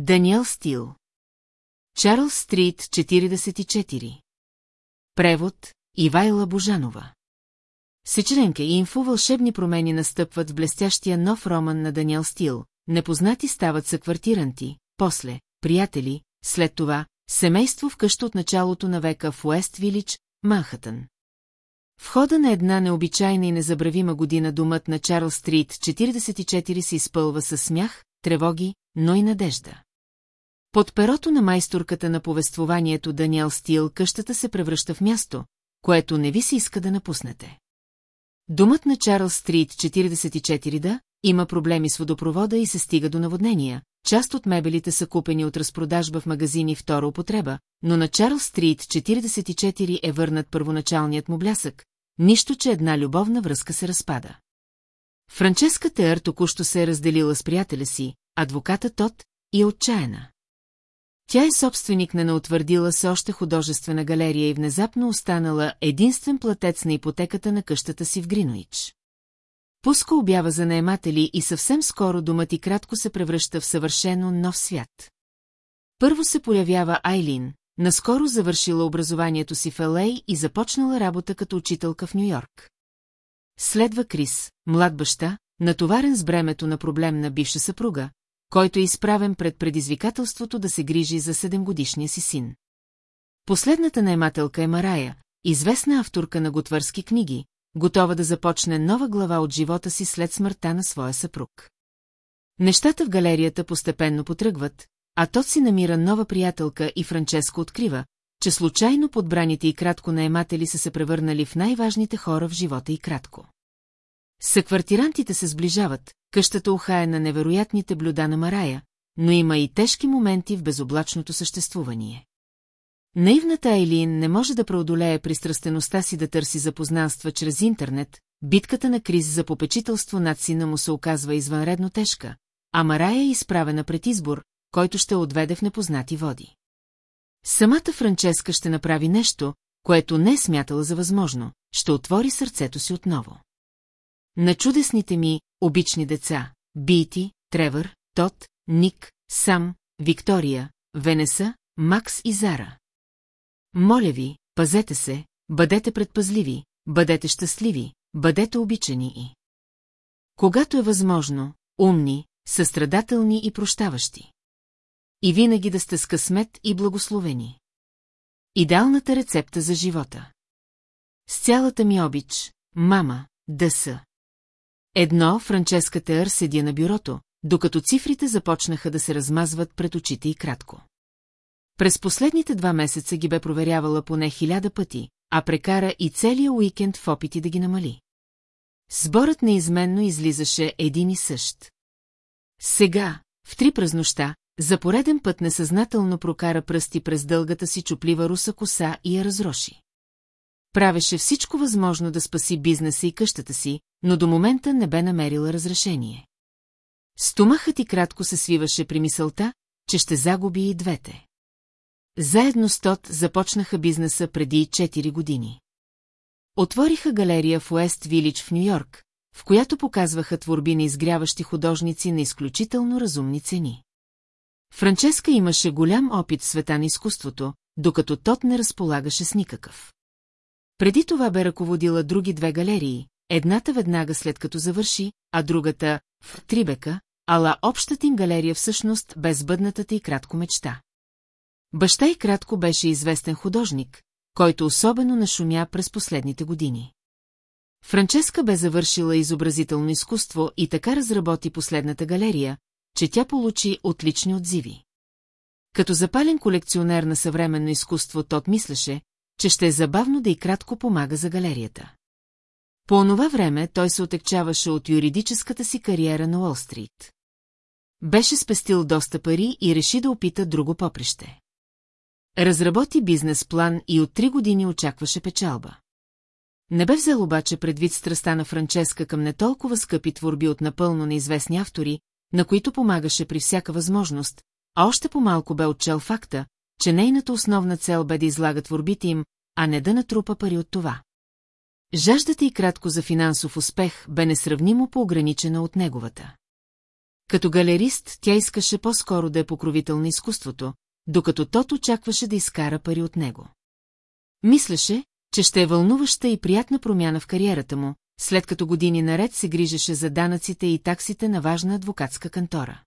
Даниел Стил. Чарлз Стрит 44. Превод Ивайла Божанова. Сечленка и инфо вълшебни промени настъпват в блестящия нов роман на Даниел Стил. Непознати стават съквартиранти, после приятели, след това семейство в къща от началото на века в Уест Вилич, Манхатън. В хода на една необичайна и незабравима година думът на Чарлз Стрит 44 се изпълва със смях, тревоги, но и надежда. Под перото на майсторката на повествованието Даниел Стил къщата се превръща в място, което не ви се иска да напуснете. Думът на Чарлз Стрит 44 да има проблеми с водопровода и се стига до наводнения. Част от мебелите са купени от разпродажба в магазини втора употреба, но на Чарлз Стрит 44 е върнат първоначалният му блясък, нищо, че една любовна връзка се разпада. Франческа Теър току-що се е разделила с приятеля си, адвоката Тот, и е отчаяна. Тя е собственик на неутвърдила се още художествена галерия и внезапно останала единствен платец на ипотеката на къщата си в Гриноич. Пуска обява за наематели и съвсем скоро думът и кратко се превръща в съвършено нов свят. Първо се появява Айлин, наскоро завършила образованието си в Елей и започнала работа като учителка в Нью-Йорк. Следва Крис, млад баща, натоварен с бремето на проблем на бивша съпруга, който е изправен пред предизвикателството да се грижи за седемгодишния си син. Последната наемателка е Марая, известна авторка на готвърски книги, готова да започне нова глава от живота си след смъртта на своя съпруг. Нещата в галерията постепенно потръгват, а тот си намира нова приятелка и Франческо открива, че случайно подбраните и кратко наематели са се превърнали в най-важните хора в живота и кратко. Съквартирантите се сближават, къщата ухае на невероятните блюда на Марая, но има и тежки моменти в безоблачното съществувание. Наивната Айлин не може да преодолее пристрастеността си да търси запознанства чрез интернет, битката на Крис за попечителство над сина му се оказва извънредно тежка, а Марая е изправена пред избор, който ще отведе в непознати води. Самата Франческа ще направи нещо, което не е смятала за възможно, ще отвори сърцето си отново. На чудесните ми, обични деца, Бити, Тревър, Тот, Ник, Сам, Виктория, Венеса, Макс и Зара. Моля ви, пазете се, бъдете предпазливи, бъдете щастливи, бъдете обичани и. Когато е възможно, умни, състрадателни и прощаващи. И винаги да сте с късмет и благословени. Идеалната рецепта за живота. С цялата ми обич, мама, да са. Едно, Франческа Теър седя на бюрото, докато цифрите започнаха да се размазват пред очите и кратко. През последните два месеца ги бе проверявала поне хиляда пъти, а прекара и целия уикенд в опити да ги намали. Сборът неизменно излизаше един и същ. Сега, в три през нощта, за пореден път несъзнателно прокара пръсти през дългата си чуплива руса коса и я разроши. Правеше всичко възможно да спаси бизнеса и къщата си, но до момента не бе намерила разрешение. Стомахът и кратко се свиваше при мисълта, че ще загуби и двете. Заедно с Тот започнаха бизнеса преди 4 години. Отвориха галерия в Уест Вилич в Нью-Йорк, в която показваха творби на изгряващи художници на изключително разумни цени. Франческа имаше голям опит в света на изкуството, докато Тот не разполагаше с никакъв. Преди това бе ръководила други две галерии, едната веднага след като завърши, а другата в Трибека, ала общата им галерия всъщност без бъднатата и кратко мечта. Баща и кратко беше известен художник, който особено нашумя през последните години. Франческа бе завършила изобразително изкуство и така разработи последната галерия, че тя получи отлични отзиви. Като запален колекционер на съвременно изкуство, тот мислеше, че ще е забавно да и кратко помага за галерията. По онова време той се отекчаваше от юридическата си кариера на Уолстрит. Беше спестил доста пари и реши да опита друго поприще. Разработи бизнес план и от три години очакваше печалба. Не бе взел обаче предвид страста на Франческа към не толкова скъпи творби от напълно неизвестни автори, на които помагаше при всяка възможност, а още по-малко бе отчел факта, че нейната основна цел бе да излага творбите им, а не да натрупа пари от това. Жаждата и кратко за финансов успех бе несравнимо по-ограничена от неговата. Като галерист тя искаше по-скоро да е покровител на изкуството, докато тот очакваше да изкара пари от него. Мислеше, че ще е вълнуваща и приятна промяна в кариерата му, след като години наред се грижеше за данъците и таксите на важна адвокатска кантора.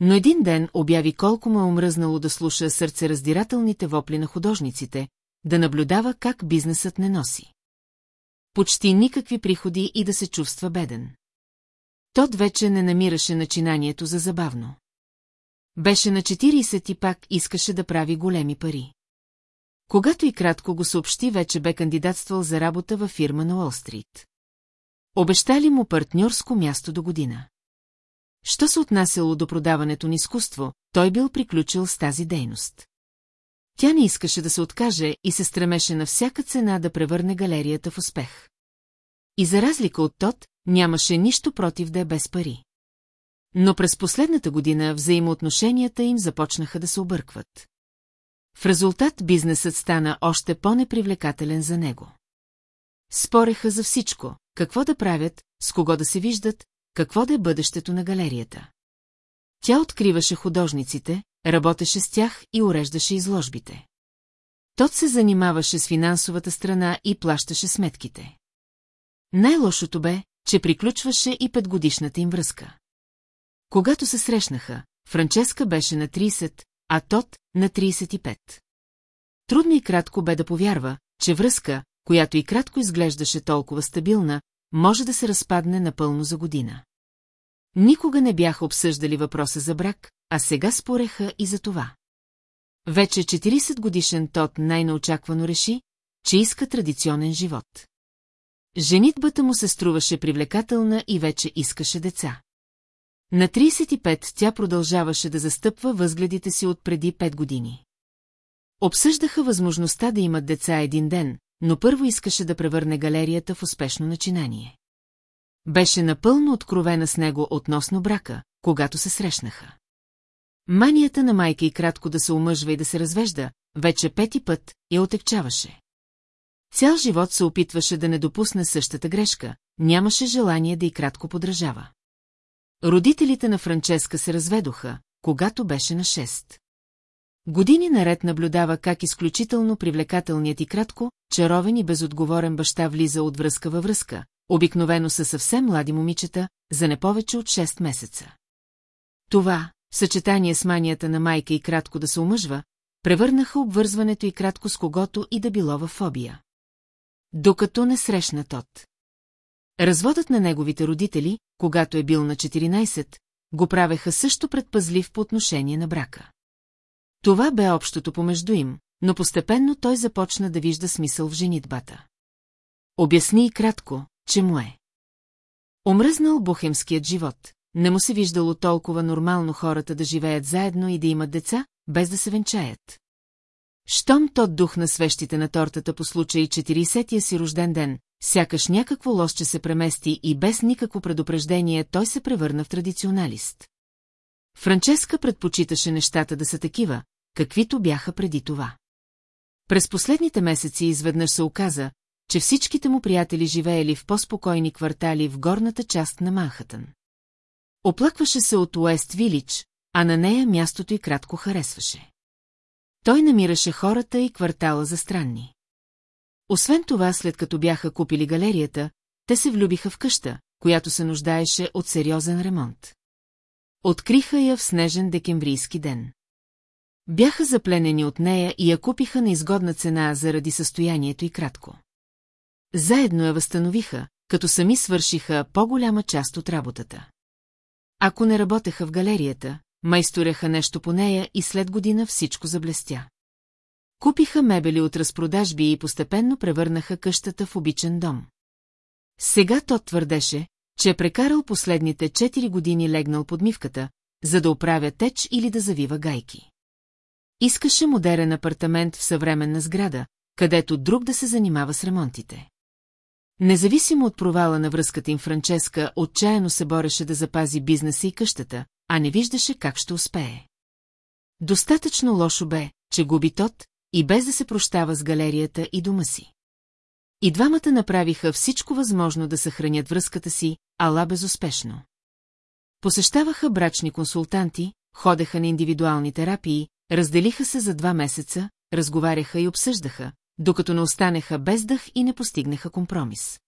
Но един ден обяви колко му е омръзнало да слуша сърцераздирателните вопли на художниците, да наблюдава как бизнесът не носи. Почти никакви приходи и да се чувства беден. Тот вече не намираше начинанието за забавно. Беше на 40 и пак искаше да прави големи пари. Когато и кратко го съобщи, вече бе кандидатствал за работа във фирма на Уолстрит. Обещали му партньорско място до година. Що се отнасяло до продаването на изкуство, той бил приключил с тази дейност. Тя не искаше да се откаже и се стремеше на всяка цена да превърне галерията в успех. И за разлика от Тот, нямаше нищо против да е без пари. Но през последната година взаимоотношенията им започнаха да се объркват. В резултат бизнесът стана още по-непривлекателен за него. Спореха за всичко, какво да правят, с кого да се виждат, какво да е бъдещето на галерията. Тя откриваше художниците, работеше с тях и уреждаше изложбите. Тот се занимаваше с финансовата страна и плащаше сметките. Най-лошото бе, че приключваше и петгодишната им връзка. Когато се срещнаха, Франческа беше на 30, а Тот на 35. Трудно и кратко бе да повярва, че връзка, която и кратко изглеждаше толкова стабилна, може да се разпадне напълно за година. Никога не бяха обсъждали въпроса за брак, а сега спореха и за това. Вече 40 годишен Тот най-неочаквано реши, че иска традиционен живот. Женитбата му се струваше привлекателна и вече искаше деца. На 35 тя продължаваше да застъпва възгледите си от преди 5 години. Обсъждаха възможността да имат деца един ден, но първо искаше да превърне галерията в успешно начинание. Беше напълно откровена с него относно брака, когато се срещнаха. Манията на майка и кратко да се омъжва и да се развежда, вече пети път, я отекчаваше. Цял живот се опитваше да не допусне същата грешка, нямаше желание да и кратко подражава. Родителите на Франческа се разведоха, когато беше на 6. Години наред наблюдава как изключително привлекателният и кратко, чаровен и безотговорен баща влиза от връзка във връзка, обикновено са съвсем млади момичета, за не повече от 6 месеца. Това, в съчетание с манията на майка и кратко да се омъжва, превърнаха обвързването и кратко с когото и да било във фобия. Докато не срещна тот. Разводът на неговите родители, когато е бил на 14, го правеха също предпазлив по отношение на брака. Това бе общото помежду им, но постепенно той започна да вижда смисъл в женитбата. Обясни и кратко, че му е. Омръзнал бухемският живот, не му се виждало толкова нормално хората да живеят заедно и да имат деца, без да се венчаят. Щом тот дух на свещите на тортата по случай 40-тия си рожден ден, сякаш някакво лосче се премести и без никакво предупреждение той се превърна в традиционалист. Франческа предпочиташе нещата да са такива, каквито бяха преди това. През последните месеци изведнъж се оказа, че всичките му приятели живеели в по-спокойни квартали в горната част на Манхатън. Оплакваше се от Уест Вилич, а на нея мястото й кратко харесваше. Той намираше хората и квартала за странни. Освен това, след като бяха купили галерията, те се влюбиха в къща, която се нуждаеше от сериозен ремонт. Откриха я в снежен декемврийски ден. Бяха запленени от нея и я купиха на изгодна цена заради състоянието и кратко. Заедно я възстановиха, като сами свършиха по-голяма част от работата. Ако не работеха в галерията, майстореха нещо по нея и след година всичко заблестя. Купиха мебели от разпродажби и постепенно превърнаха къщата в обичен дом. Сега тот твърдеше, че е прекарал последните 4 години легнал под мивката, за да оправя теч или да завива гайки. Искаше модерен апартамент в съвременна сграда, където друг да се занимава с ремонтите. Независимо от провала на връзката им Франческа, отчаяно се бореше да запази бизнеса и къщата, а не виждаше как ще успее. Достатъчно лошо бе, че губи тот, и без да се прощава с галерията и дома си. И двамата направиха всичко възможно да съхранят връзката си, ала безуспешно. Посещаваха брачни консултанти, ходеха на индивидуални терапии, разделиха се за два месеца, разговаряха и обсъждаха, докато не останеха без дъх и не постигнаха компромис.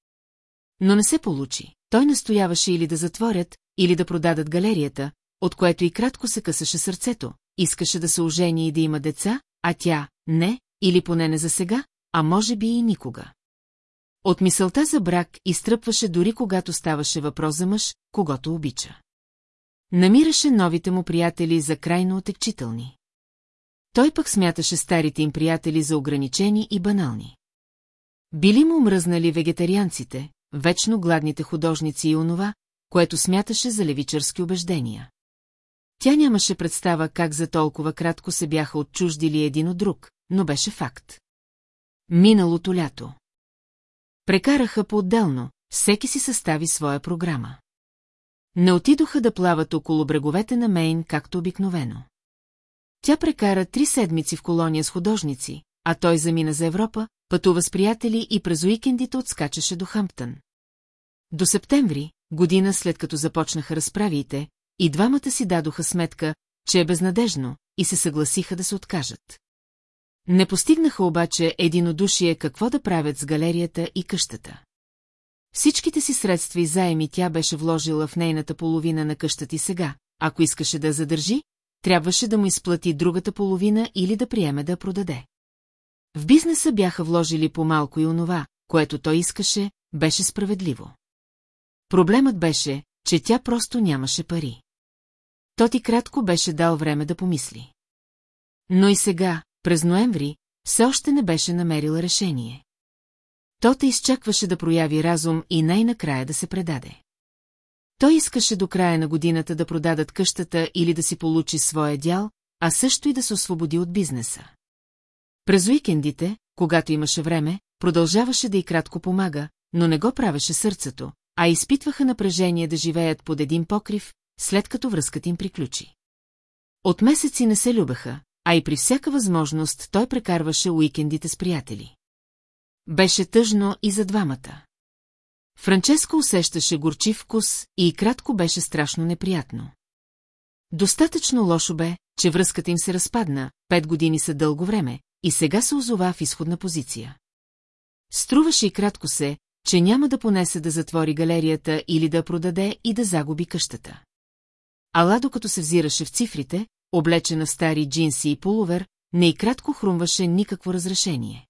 Но не се получи. Той настояваше или да затворят, или да продадат галерията, от което и кратко се късаше сърцето, искаше да се ожени и да има деца, а тя – не, или поне не за сега, а може би и никога. От мисълта за брак изтръпваше дори когато ставаше въпрос за мъж, когато обича. Намираше новите му приятели за крайно отекчителни. Той пък смяташе старите им приятели за ограничени и банални. Били му мръзнали вегетарианците, вечно гладните художници и онова, което смяташе за левичърски убеждения. Тя нямаше представа как за толкова кратко се бяха отчуждили един от друг, но беше факт. Миналото лято. Прекараха по-отделно, всеки си състави своя програма. Не отидоха да плават около бреговете на Мейн, както обикновено. Тя прекара три седмици в колония с художници, а той замина за Европа, пътува с приятели и през уикендите отскачаше до Хамптън. До септември, година след като започнаха разправиите, и двамата си дадоха сметка, че е безнадежно, и се съгласиха да се откажат. Не постигнаха обаче единодушие какво да правят с галерията и къщата. Всичките си средства и заеми тя беше вложила в нейната половина на къщата и сега, ако искаше да задържи, трябваше да му изплати другата половина или да приеме да продаде. В бизнеса бяха вложили по-малко и онова, което той искаше, беше справедливо. Проблемът беше, че тя просто нямаше пари. То ти кратко беше дал време да помисли. Но и сега, през ноември, все още не беше намерила решение. Тота изчакваше да прояви разум и най-накрая да се предаде. Той искаше до края на годината да продадат къщата или да си получи своя дял, а също и да се освободи от бизнеса. През уикендите, когато имаше време, продължаваше да и кратко помага, но не го правеше сърцето, а изпитваха напрежение да живеят под един покрив, след като връзката им приключи. От месеци не се любеха, а и при всяка възможност той прекарваше уикендите с приятели. Беше тъжно и за двамата. Франческо усещаше горчив вкус и кратко беше страшно неприятно. Достатъчно лошо бе, че връзката им се разпадна, пет години са дълго време, и сега се озова в изходна позиция. Струваше и кратко се, че няма да понесе да затвори галерията или да продаде и да загуби къщата. Ала докато се взираше в цифрите, облечена в стари джинси и пуловер, не и кратко хрумваше никакво разрешение.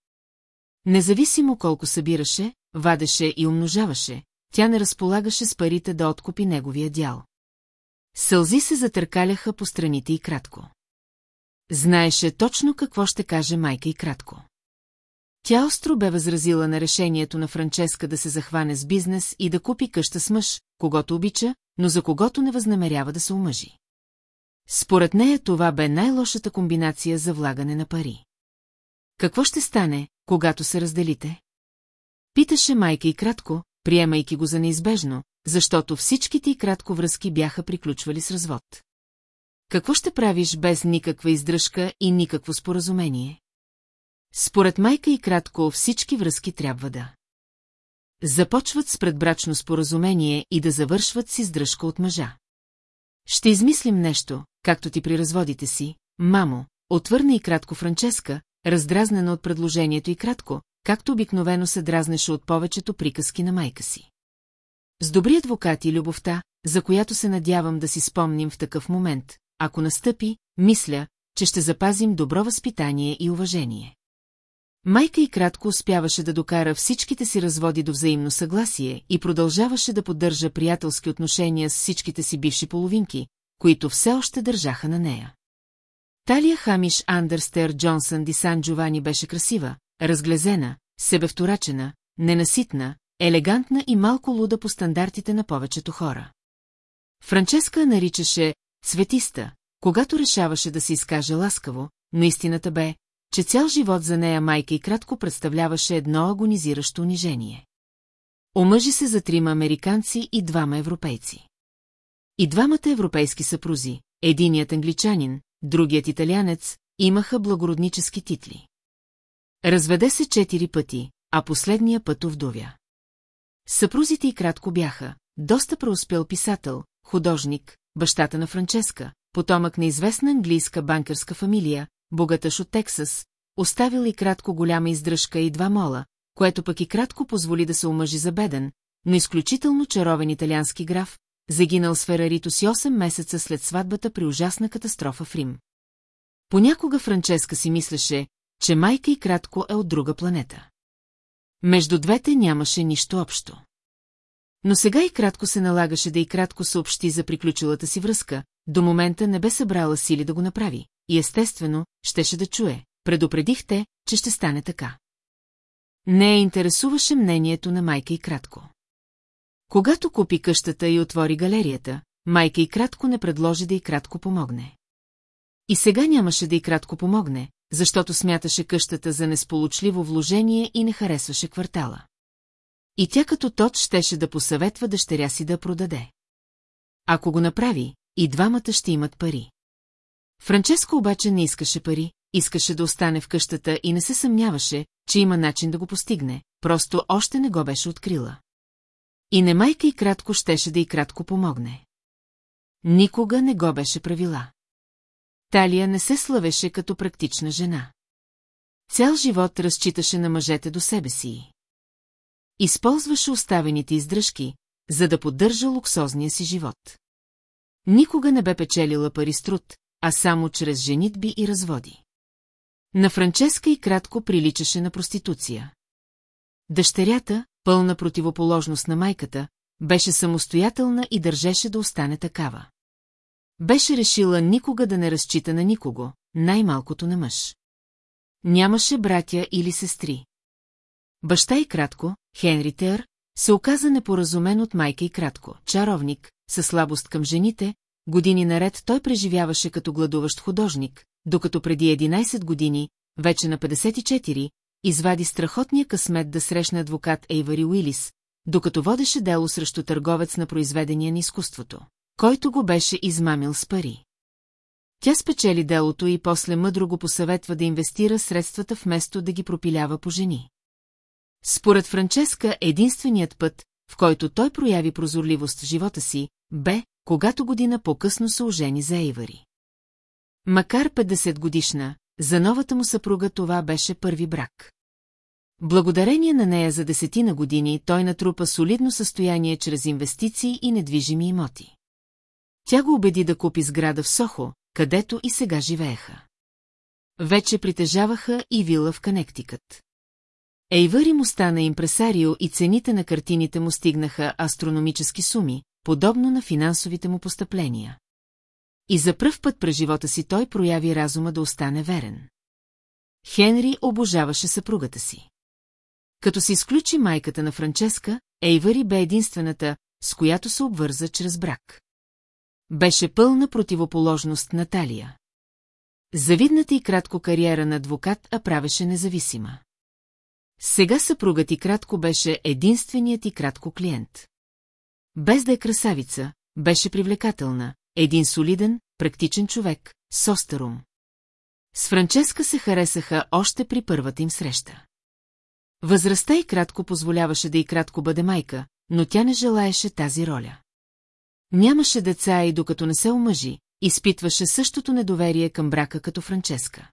Независимо колко събираше, вадеше и умножаваше, тя не разполагаше с парите да откупи неговия дял. Сълзи се затъркаляха по страните и кратко. Знаеше точно какво ще каже майка и кратко. Тя остро бе възразила на решението на Франческа да се захване с бизнес и да купи къща с мъж, когато обича, но за когото не възнамерява да се омъжи. Според нея това бе най-лошата комбинация за влагане на пари. Какво ще стане, когато се разделите? Питаше майка и кратко, приемайки го за неизбежно, защото всичките и кратко връзки бяха приключвали с развод. Какво ще правиш без никаква издръжка и никакво споразумение? Според майка и кратко всички връзки трябва да. Започват с предбрачно споразумение и да завършват с издръжка от мъжа. Ще измислим нещо, както ти при разводите си, мамо, отвърна и кратко Франческа, раздразнена от предложението и кратко, както обикновено се дразнеше от повечето приказки на майка си. С добри адвокати любовта, за която се надявам да си спомним в такъв момент, ако настъпи, мисля, че ще запазим добро възпитание и уважение. Майка и кратко успяваше да докара всичките си разводи до взаимно съгласие и продължаваше да поддържа приятелски отношения с всичките си бивши половинки, които все още държаха на нея. Талия Хамиш Андерстер Джонсън Ди Сан Джовани беше красива, разглезена, себевторачена, ненаситна, елегантна и малко луда по стандартите на повечето хора. Франческа наричаше «цветиста», когато решаваше да се изкаже ласкаво, но истината бе, че цял живот за нея майка и кратко представляваше едно агонизиращо унижение. Омъжи се за трима американци и двама европейци. И двамата европейски съпрузи, единият англичанин, другият италянец, имаха благороднически титли. Разведе се четири пъти, а последния път овдовя. Съпрузите и кратко бяха, доста преуспел писател, художник, бащата на Франческа, потомък на известна английска банкърска фамилия, богатъж от Тексас, оставил и кратко голяма издръжка и два мола, което пък и кратко позволи да се омъжи за беден, но изключително чаровен италиански граф, загинал с Ферарито си 8 месеца след сватбата при ужасна катастрофа в Рим. Понякога Франческа си мислеше, че майка и кратко е от друга планета. Между двете нямаше нищо общо. Но сега и кратко се налагаше да и кратко съобщи за приключилата си връзка, до момента не бе събрала сили да го направи, и естествено, щеше да чуе, предупредихте, че ще стане така. Не я интересуваше мнението на майка и кратко. Когато купи къщата и отвори галерията, майка и кратко не предложи да и кратко помогне. И сега нямаше да и кратко помогне, защото смяташе къщата за несполучливо вложение и не харесваше квартала. И тя като тот щеше да посъветва дъщеря си да продаде. Ако го направи, и двамата ще имат пари. Франческо обаче не искаше пари, искаше да остане в къщата и не се съмняваше, че има начин да го постигне, просто още не го беше открила. И не майка и кратко щеше да и кратко помогне. Никога не го беше правила. Талия не се славеше като практична жена. Цял живот разчиташе на мъжете до себе си. Използваше оставените издръжки, за да поддържа луксозния си живот. Никога не бе печелила пари с труд, а само чрез женитби и разводи. На Франческа и кратко приличаше на проституция. Дъщерята, пълна противоположност на майката, беше самостоятелна и държеше да остане такава. Беше решила никога да не разчита на никого, най-малкото на мъж. Нямаше братя или сестри. Баща и кратко, Хенри Тер, се оказа непоразумен от майка и кратко, чаровник, със слабост към жените, години наред той преживяваше като гладуващ художник, докато преди 11 години, вече на 54, извади страхотния късмет да срещне адвокат Ейвари Уилис, докато водеше дело срещу търговец на произведения на изкуството, който го беше измамил с пари. Тя спечели делото и после мъдро го посъветва да инвестира средствата вместо да ги пропилява по жени. Според Франческа единственият път, в който той прояви прозорливост в живота си, бе, когато година по-късно се ожени за Ейвари. Макар 50 годишна, за новата му съпруга това беше първи брак. Благодарение на нея за десетина години той натрупа солидно състояние чрез инвестиции и недвижими имоти. Тя го убеди да купи сграда в Сохо, където и сега живееха. Вече притежаваха и вила в Канектикът. Ейвъри му стана импресарио и цените на картините му стигнаха астрономически суми, подобно на финансовите му постъпления. И за пръв път през живота си той прояви разума да остане верен. Хенри обожаваше съпругата си. Като се изключи майката на Франческа, Ейвари бе единствената, с която се обвърза чрез брак. Беше пълна противоположност на Талия. Завидната и кратко кариера на адвокат, а правеше независима. Сега съпругът и кратко беше единственият и кратко клиент. Без да е красавица, беше привлекателна, един солиден, практичен човек, с остарум. С Франческа се харесаха още при първата им среща. Възрастта и кратко позволяваше да и кратко бъде майка, но тя не желаеше тази роля. Нямаше деца и докато не се омъжи, изпитваше същото недоверие към брака като Франческа.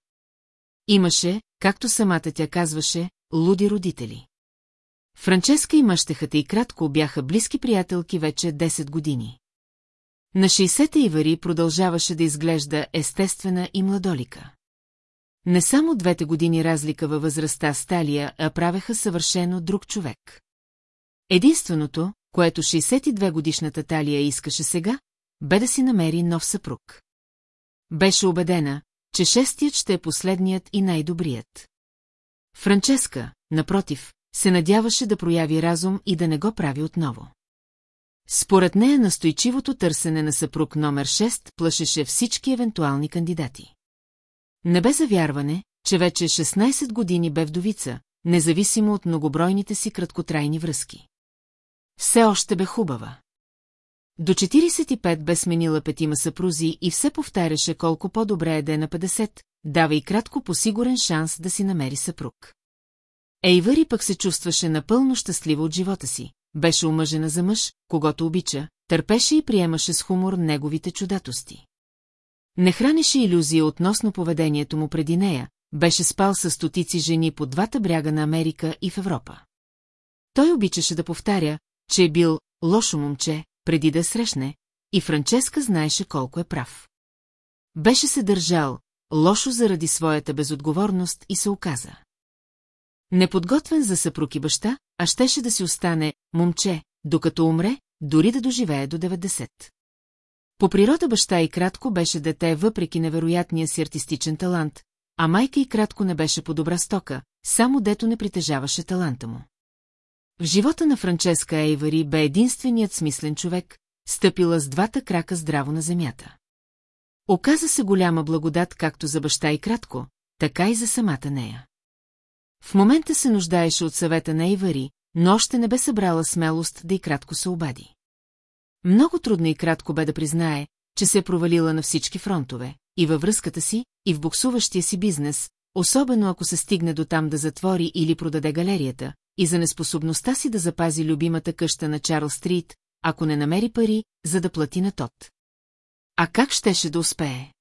Имаше, както самата тя казваше, луди родители. Франческа и мъщехата и кратко бяха близки приятелки вече 10 години. На 60-та Ивари продължаваше да изглежда естествена и младолика. Не само двете години разлика във възрастта с Талия, а правеха съвършено друг човек. Единственото, което 62-годишната Талия искаше сега, бе да си намери нов съпруг. Беше убедена, че шестият ще е последният и най-добрият. Франческа, напротив, се надяваше да прояви разум и да не го прави отново. Според нея настойчивото търсене на съпруг номер 6 плашеше всички евентуални кандидати. Не бе завярване, че вече 16 години бе вдовица, независимо от многобройните си краткотрайни връзки. Все още бе хубава. До 45 бе сменила петима съпрузи и все повтаряше колко по-добре е да е на 50, дава и кратко по сигурен шанс да си намери съпруг. Ейвъри пък се чувстваше напълно щастлива от живота си, беше омъжена за мъж, когато обича, търпеше и приемаше с хумор неговите чудатости. Не хранеше иллюзия относно поведението му преди нея, беше спал с стотици жени по двата бряга на Америка и в Европа. Той обичаше да повтаря, че е бил лошо момче, преди да срещне, и Франческа знаеше колко е прав. Беше се държал, лошо заради своята безотговорност и се оказа. Неподготвен за съпруг и баща, а щеше да си остане момче, докато умре, дори да доживее до 90. По природа баща и кратко беше дете въпреки невероятния си артистичен талант, а майка и кратко не беше по добра стока, само дето не притежаваше таланта му. В живота на Франческа Ейвари бе единственият смислен човек, стъпила с двата крака здраво на земята. Оказа се голяма благодат както за баща и кратко, така и за самата нея. В момента се нуждаеше от съвета на Ейвари, но още не бе събрала смелост да и кратко се обади. Много трудно и кратко бе да признае, че се е провалила на всички фронтове, и във връзката си, и в буксуващия си бизнес, особено ако се стигне до там да затвори или продаде галерията, и за неспособността си да запази любимата къща на Чарл Стрит, ако не намери пари, за да плати на тот. А как щеше да успее?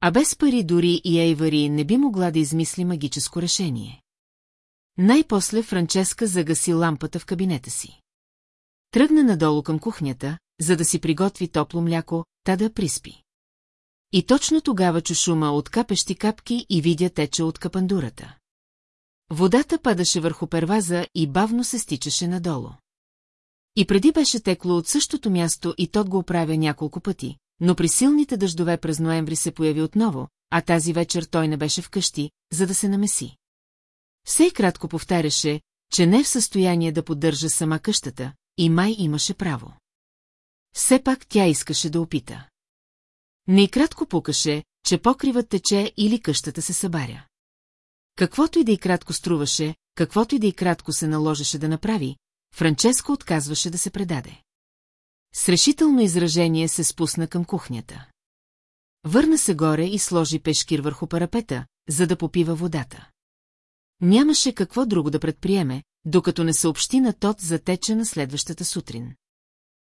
А без пари дори и Ейвари не би могла да измисли магическо решение. Най-после Франческа загаси лампата в кабинета си. Тръгна надолу към кухнята, за да си приготви топло мляко, та да приспи. И точно тогава чу шума от капещи капки и видя тече от капандурата. Водата падаше върху перваза и бавно се стичаше надолу. И преди беше текло от същото място и тот го оправя няколко пъти, но при силните дъждове през ноември се появи отново, а тази вечер той не беше вкъщи, за да се намеси. Все кратко повтаряше, че не е в състояние да поддържа сама къщата, и май имаше право. Все пак тя искаше да опита. Не и кратко пукаше, че покривът тече или къщата се събаря. Каквото и да и кратко струваше, каквото и да и кратко се наложеше да направи, Франческо отказваше да се предаде. С решително изражение се спусна към кухнята. Върна се горе и сложи пешкир върху парапета, за да попива водата. Нямаше какво друго да предприеме, докато не съобщи на Тот за теча на следващата сутрин.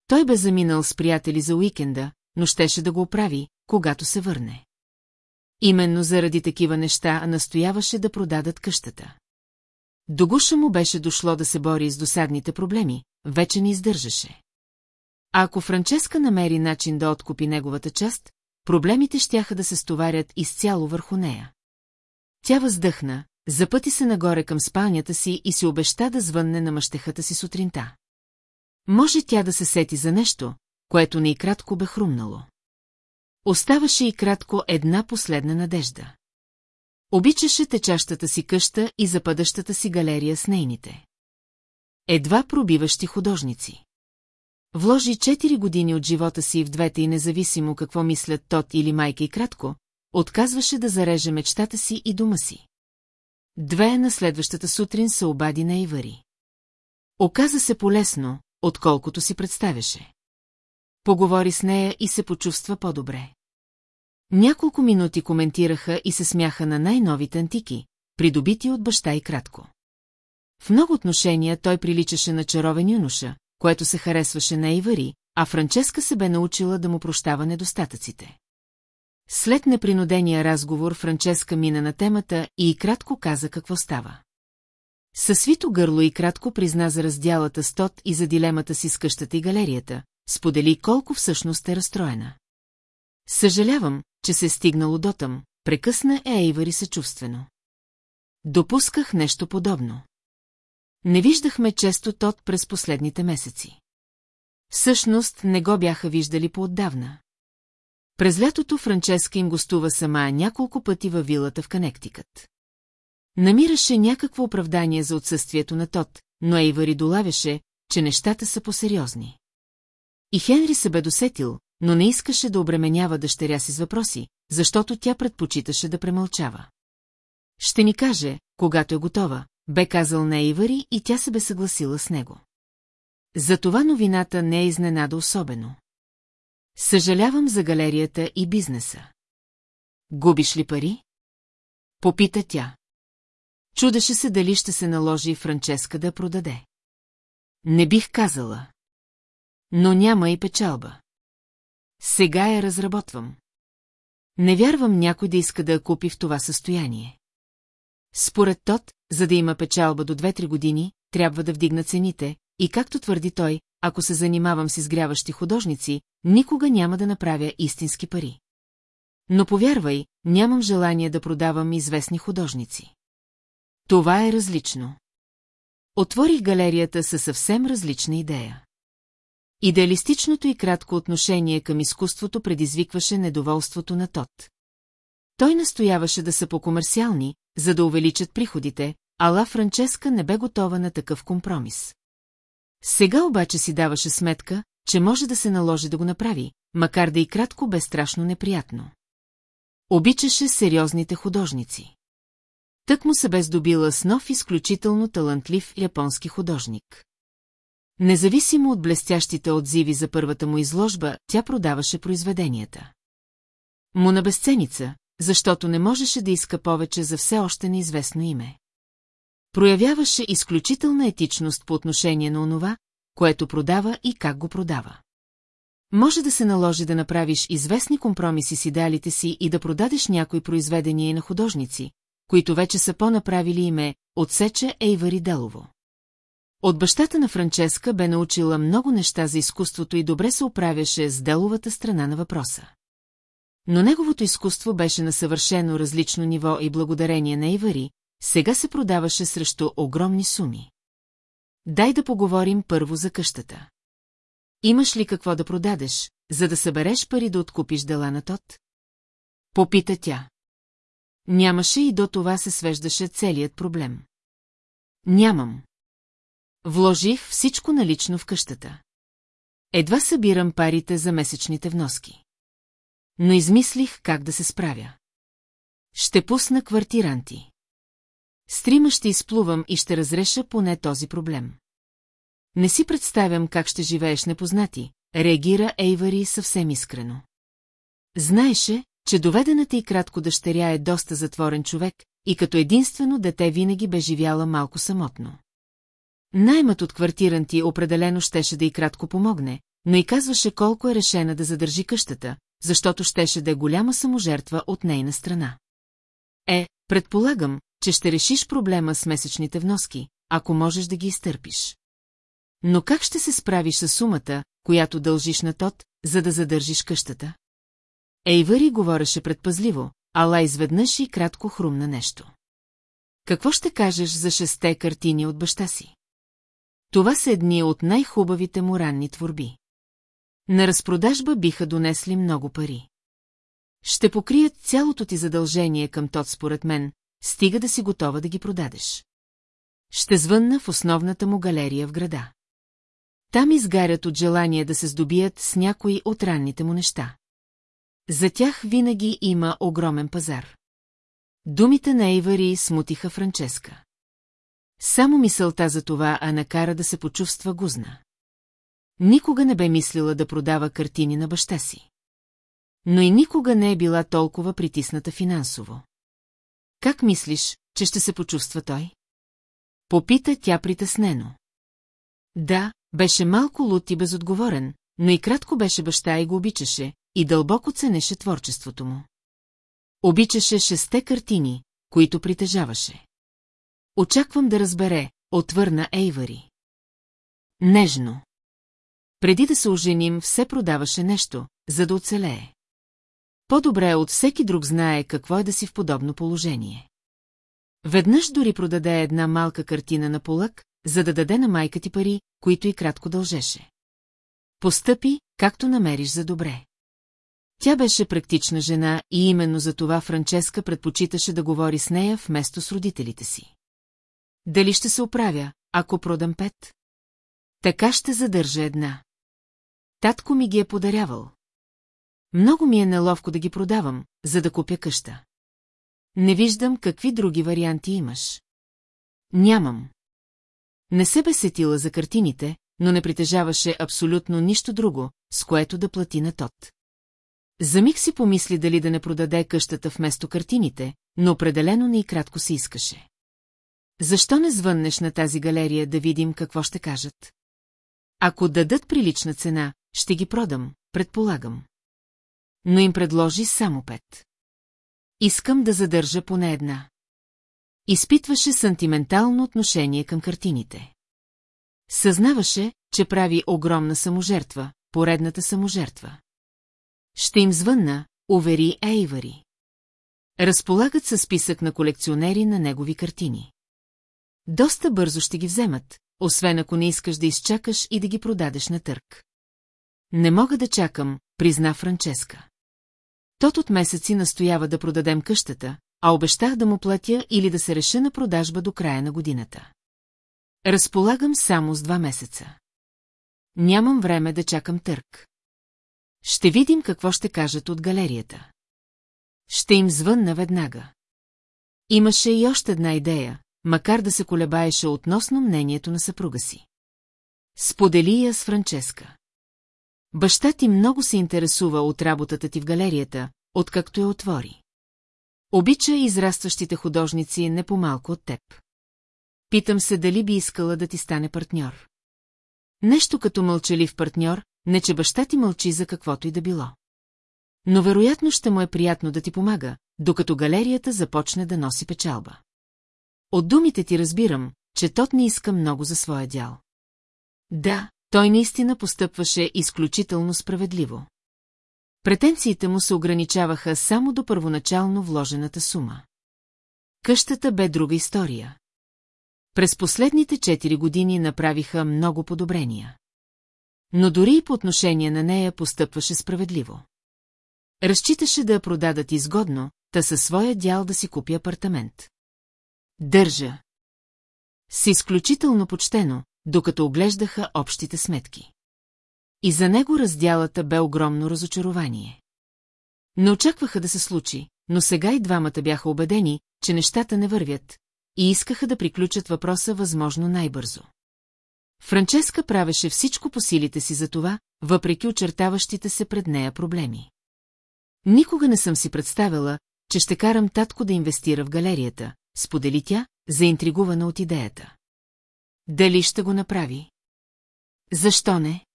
Той бе заминал с приятели за уикенда, но щеше да го оправи, когато се върне. Именно заради такива неща настояваше да продадат къщата. До гуша му беше дошло да се бори с досадните проблеми, вече не издържаше. А ако Франческа намери начин да откупи неговата част, проблемите щяха да се стоварят изцяло върху нея. Тя въздъхна, запъти се нагоре към спалнята си и се обеща да звънне на мъщехата си сутринта. Може тя да се сети за нещо, което не и кратко бе хрумнало. Оставаше и кратко една последна надежда. Обичаше течащата си къща и западащата си галерия с нейните. Едва пробиващи художници. Вложи 4 години от живота си в двете и независимо какво мислят Тот или майка и кратко, отказваше да зареже мечтата си и дома си. Две на следващата сутрин се обади на Ивари. Оказа се полезно, отколкото си представяше. Поговори с нея и се почувства по-добре. Няколко минути коментираха и се смяха на най-новите антики, придобити от баща и кратко. В много отношения той приличаше на чаровен юноша, което се харесваше на Ивари, а Франческа се бе научила да му прощава недостатъците. След непринудения разговор Франческа мина на темата и кратко каза какво става. Със свито гърло и кратко призна за раздялата с Тот и за дилемата си с къщата и галерията, сподели колко всъщност е разстроена. Съжалявам, че се е стигнало дотъм, прекъсна Ейвари съчувствено. Допусках нещо подобно. Не виждахме често Тот през последните месеци. Всъщност не го бяха виждали поотдавна. През лятото Франческа им гостува сама няколко пъти във вилата в Канектикът. Намираше някакво оправдание за отсъствието на Тот, но Ейвари долавяше, че нещата са посериозни. И Хенри се бе досетил, но не искаше да обременява дъщеря си с въпроси, защото тя предпочиташе да премълчава. Ще ни каже, когато е готова, бе казал на Ейвари и тя се бе съгласила с него. Затова новината не е изненада особено. Съжалявам за галерията и бизнеса. Губиш ли пари? Попита тя. Чудеше се дали ще се наложи Франческа да продаде. Не бих казала. но няма и печалба. Сега я разработвам. Не вярвам някой да иска да я купи в това състояние. Според Тот, за да има печалба до 2-3 години, трябва да вдигна цените, и както твърди той, ако се занимавам с изгряващи художници, никога няма да направя истински пари. Но повярвай, нямам желание да продавам известни художници. Това е различно. Отворих галерията със съвсем различна идея. Идеалистичното и кратко отношение към изкуството предизвикваше недоволството на Тот. Той настояваше да са по-комерциални, за да увеличат приходите, ала Франческа не бе готова на такъв компромис. Сега обаче си даваше сметка, че може да се наложи да го направи, макар да и кратко бе страшно неприятно. Обичаше сериозните художници. Тък му се бе здобила с нов изключително талантлив японски художник. Независимо от блестящите отзиви за първата му изложба, тя продаваше произведенията. Му на безценица, защото не можеше да иска повече за все още неизвестно име. Проявяваше изключителна етичност по отношение на онова, което продава и как го продава. Може да се наложи да направиш известни компромиси с идеалите си и да продадеш някои произведения и на художници, които вече са по-направили име, отсече Ейвари Делово. От бащата на Франческа бе научила много неща за изкуството и добре се оправяше с деловата страна на въпроса. Но неговото изкуство беше на съвършено различно ниво и благодарение на Ейвари, сега се продаваше срещу огромни суми. Дай да поговорим първо за къщата. Имаш ли какво да продадеш, за да събереш пари да откупиш дела на Тот? Попита тя. Нямаше и до това се свеждаше целият проблем. Нямам. Вложих всичко налично в къщата. Едва събирам парите за месечните вноски. Но измислих как да се справя. Ще пусна квартиранти. Стрима ще изплувам и ще разреша поне този проблем. Не си представям как ще живееш непознати, реагира Ейвари съвсем искрено. Знаеше, че доведената и кратко дъщеря е доста затворен човек и като единствено дете винаги бе живяла малко самотно. Наймът от квартиранти определено щеше да и кратко помогне, но и казваше колко е решена да задържи къщата, защото щеше да е голяма саможертва от нейна страна. Е, предполагам, че ще решиш проблема с месечните вноски, ако можеш да ги изтърпиш. Но как ще се справиш с сумата, която дължиш на Тот, за да задържиш къщата? Ейвари говореше предпазливо, ала изведнъж и кратко хрумна нещо. Какво ще кажеш за шесте картини от баща си? Това са едни от най-хубавите му ранни творби. На разпродажба биха донесли много пари. Ще покрият цялото ти задължение към Тот според мен, стига да си готова да ги продадеш. Ще звънна в основната му галерия в града. Там изгарят от желание да се здобият с някои от ранните му неща. За тях винаги има огромен пазар. Думите на Ейвари смутиха Франческа. Само мисълта за това а накара да се почувства гузна. Никога не бе мислила да продава картини на баща си. Но и никога не е била толкова притисната финансово. Как мислиш, че ще се почувства той? Попита тя притеснено. Да, беше малко лут и безотговорен, но и кратко беше баща и го обичаше, и дълбоко ценеше творчеството му. Обичаше шесте картини, които притежаваше. Очаквам да разбере, отвърна Ейвари. Нежно. Преди да се оженим, все продаваше нещо, за да оцелее. По-добре от всеки друг знае какво е да си в подобно положение. Веднъж дори продаде една малка картина на полък, за да даде на майка ти пари, които и кратко дължеше. Постъпи, както намериш за добре. Тя беше практична жена и именно за това Франческа предпочиташе да говори с нея вместо с родителите си. Дали ще се оправя, ако продам пет? Така ще задържа една. Татко ми ги е подарявал. Много ми е неловко да ги продавам, за да купя къща. Не виждам какви други варианти имаш. Нямам. Не се бе сетила за картините, но не притежаваше абсолютно нищо друго, с което да плати на тот. За миг си помисли дали да не продаде къщата вместо картините, но определено не и кратко се искаше. Защо не звъннеш на тази галерия да видим какво ще кажат? Ако дадат прилична цена, ще ги продам, предполагам. Но им предложи само пет. Искам да задържа поне една. Изпитваше сантиментално отношение към картините. Съзнаваше, че прави огромна саможертва, поредната саможертва. Ще им звънна, увери Ейвари. Разполагат със списък на колекционери на негови картини. Доста бързо ще ги вземат, освен ако не искаш да изчакаш и да ги продадеш на търк. Не мога да чакам, призна Франческа. Тот от месеци настоява да продадем къщата, а обещах да му платя или да се реша на продажба до края на годината. Разполагам само с два месеца. Нямам време да чакам търк. Ще видим какво ще кажат от галерията. Ще им звънна веднага. Имаше и още една идея, макар да се колебаеше относно мнението на съпруга си. Сподели я с Франческа. Баща ти много се интересува от работата ти в галерията, откакто я отвори. Обича израстващите художници не по-малко от теб. Питам се дали би искала да ти стане партньор. Нещо като мълчалив партньор, не че баща ти мълчи за каквото и да било. Но вероятно ще му е приятно да ти помага, докато галерията започне да носи печалба. От думите ти разбирам, че тот не иска много за своя дял. Да, той наистина постъпваше изключително справедливо. Претенциите му се ограничаваха само до първоначално вложената сума. Къщата бе друга история. През последните четири години направиха много подобрения. Но дори и по отношение на нея постъпваше справедливо. Разчиташе да я продадат изгодно, та със своя дял да си купи апартамент. Държа. С изключително почтено, докато оглеждаха общите сметки. И за него раздялата бе огромно разочарование. Не очакваха да се случи, но сега и двамата бяха убедени, че нещата не вървят, и искаха да приключат въпроса възможно най-бързо. Франческа правеше всичко по силите си за това, въпреки очертаващите се пред нея проблеми. Никога не съм си представила, че ще карам татко да инвестира в галерията, сподели тя, заинтригувана от идеята. Дали ще го направи? Защо не?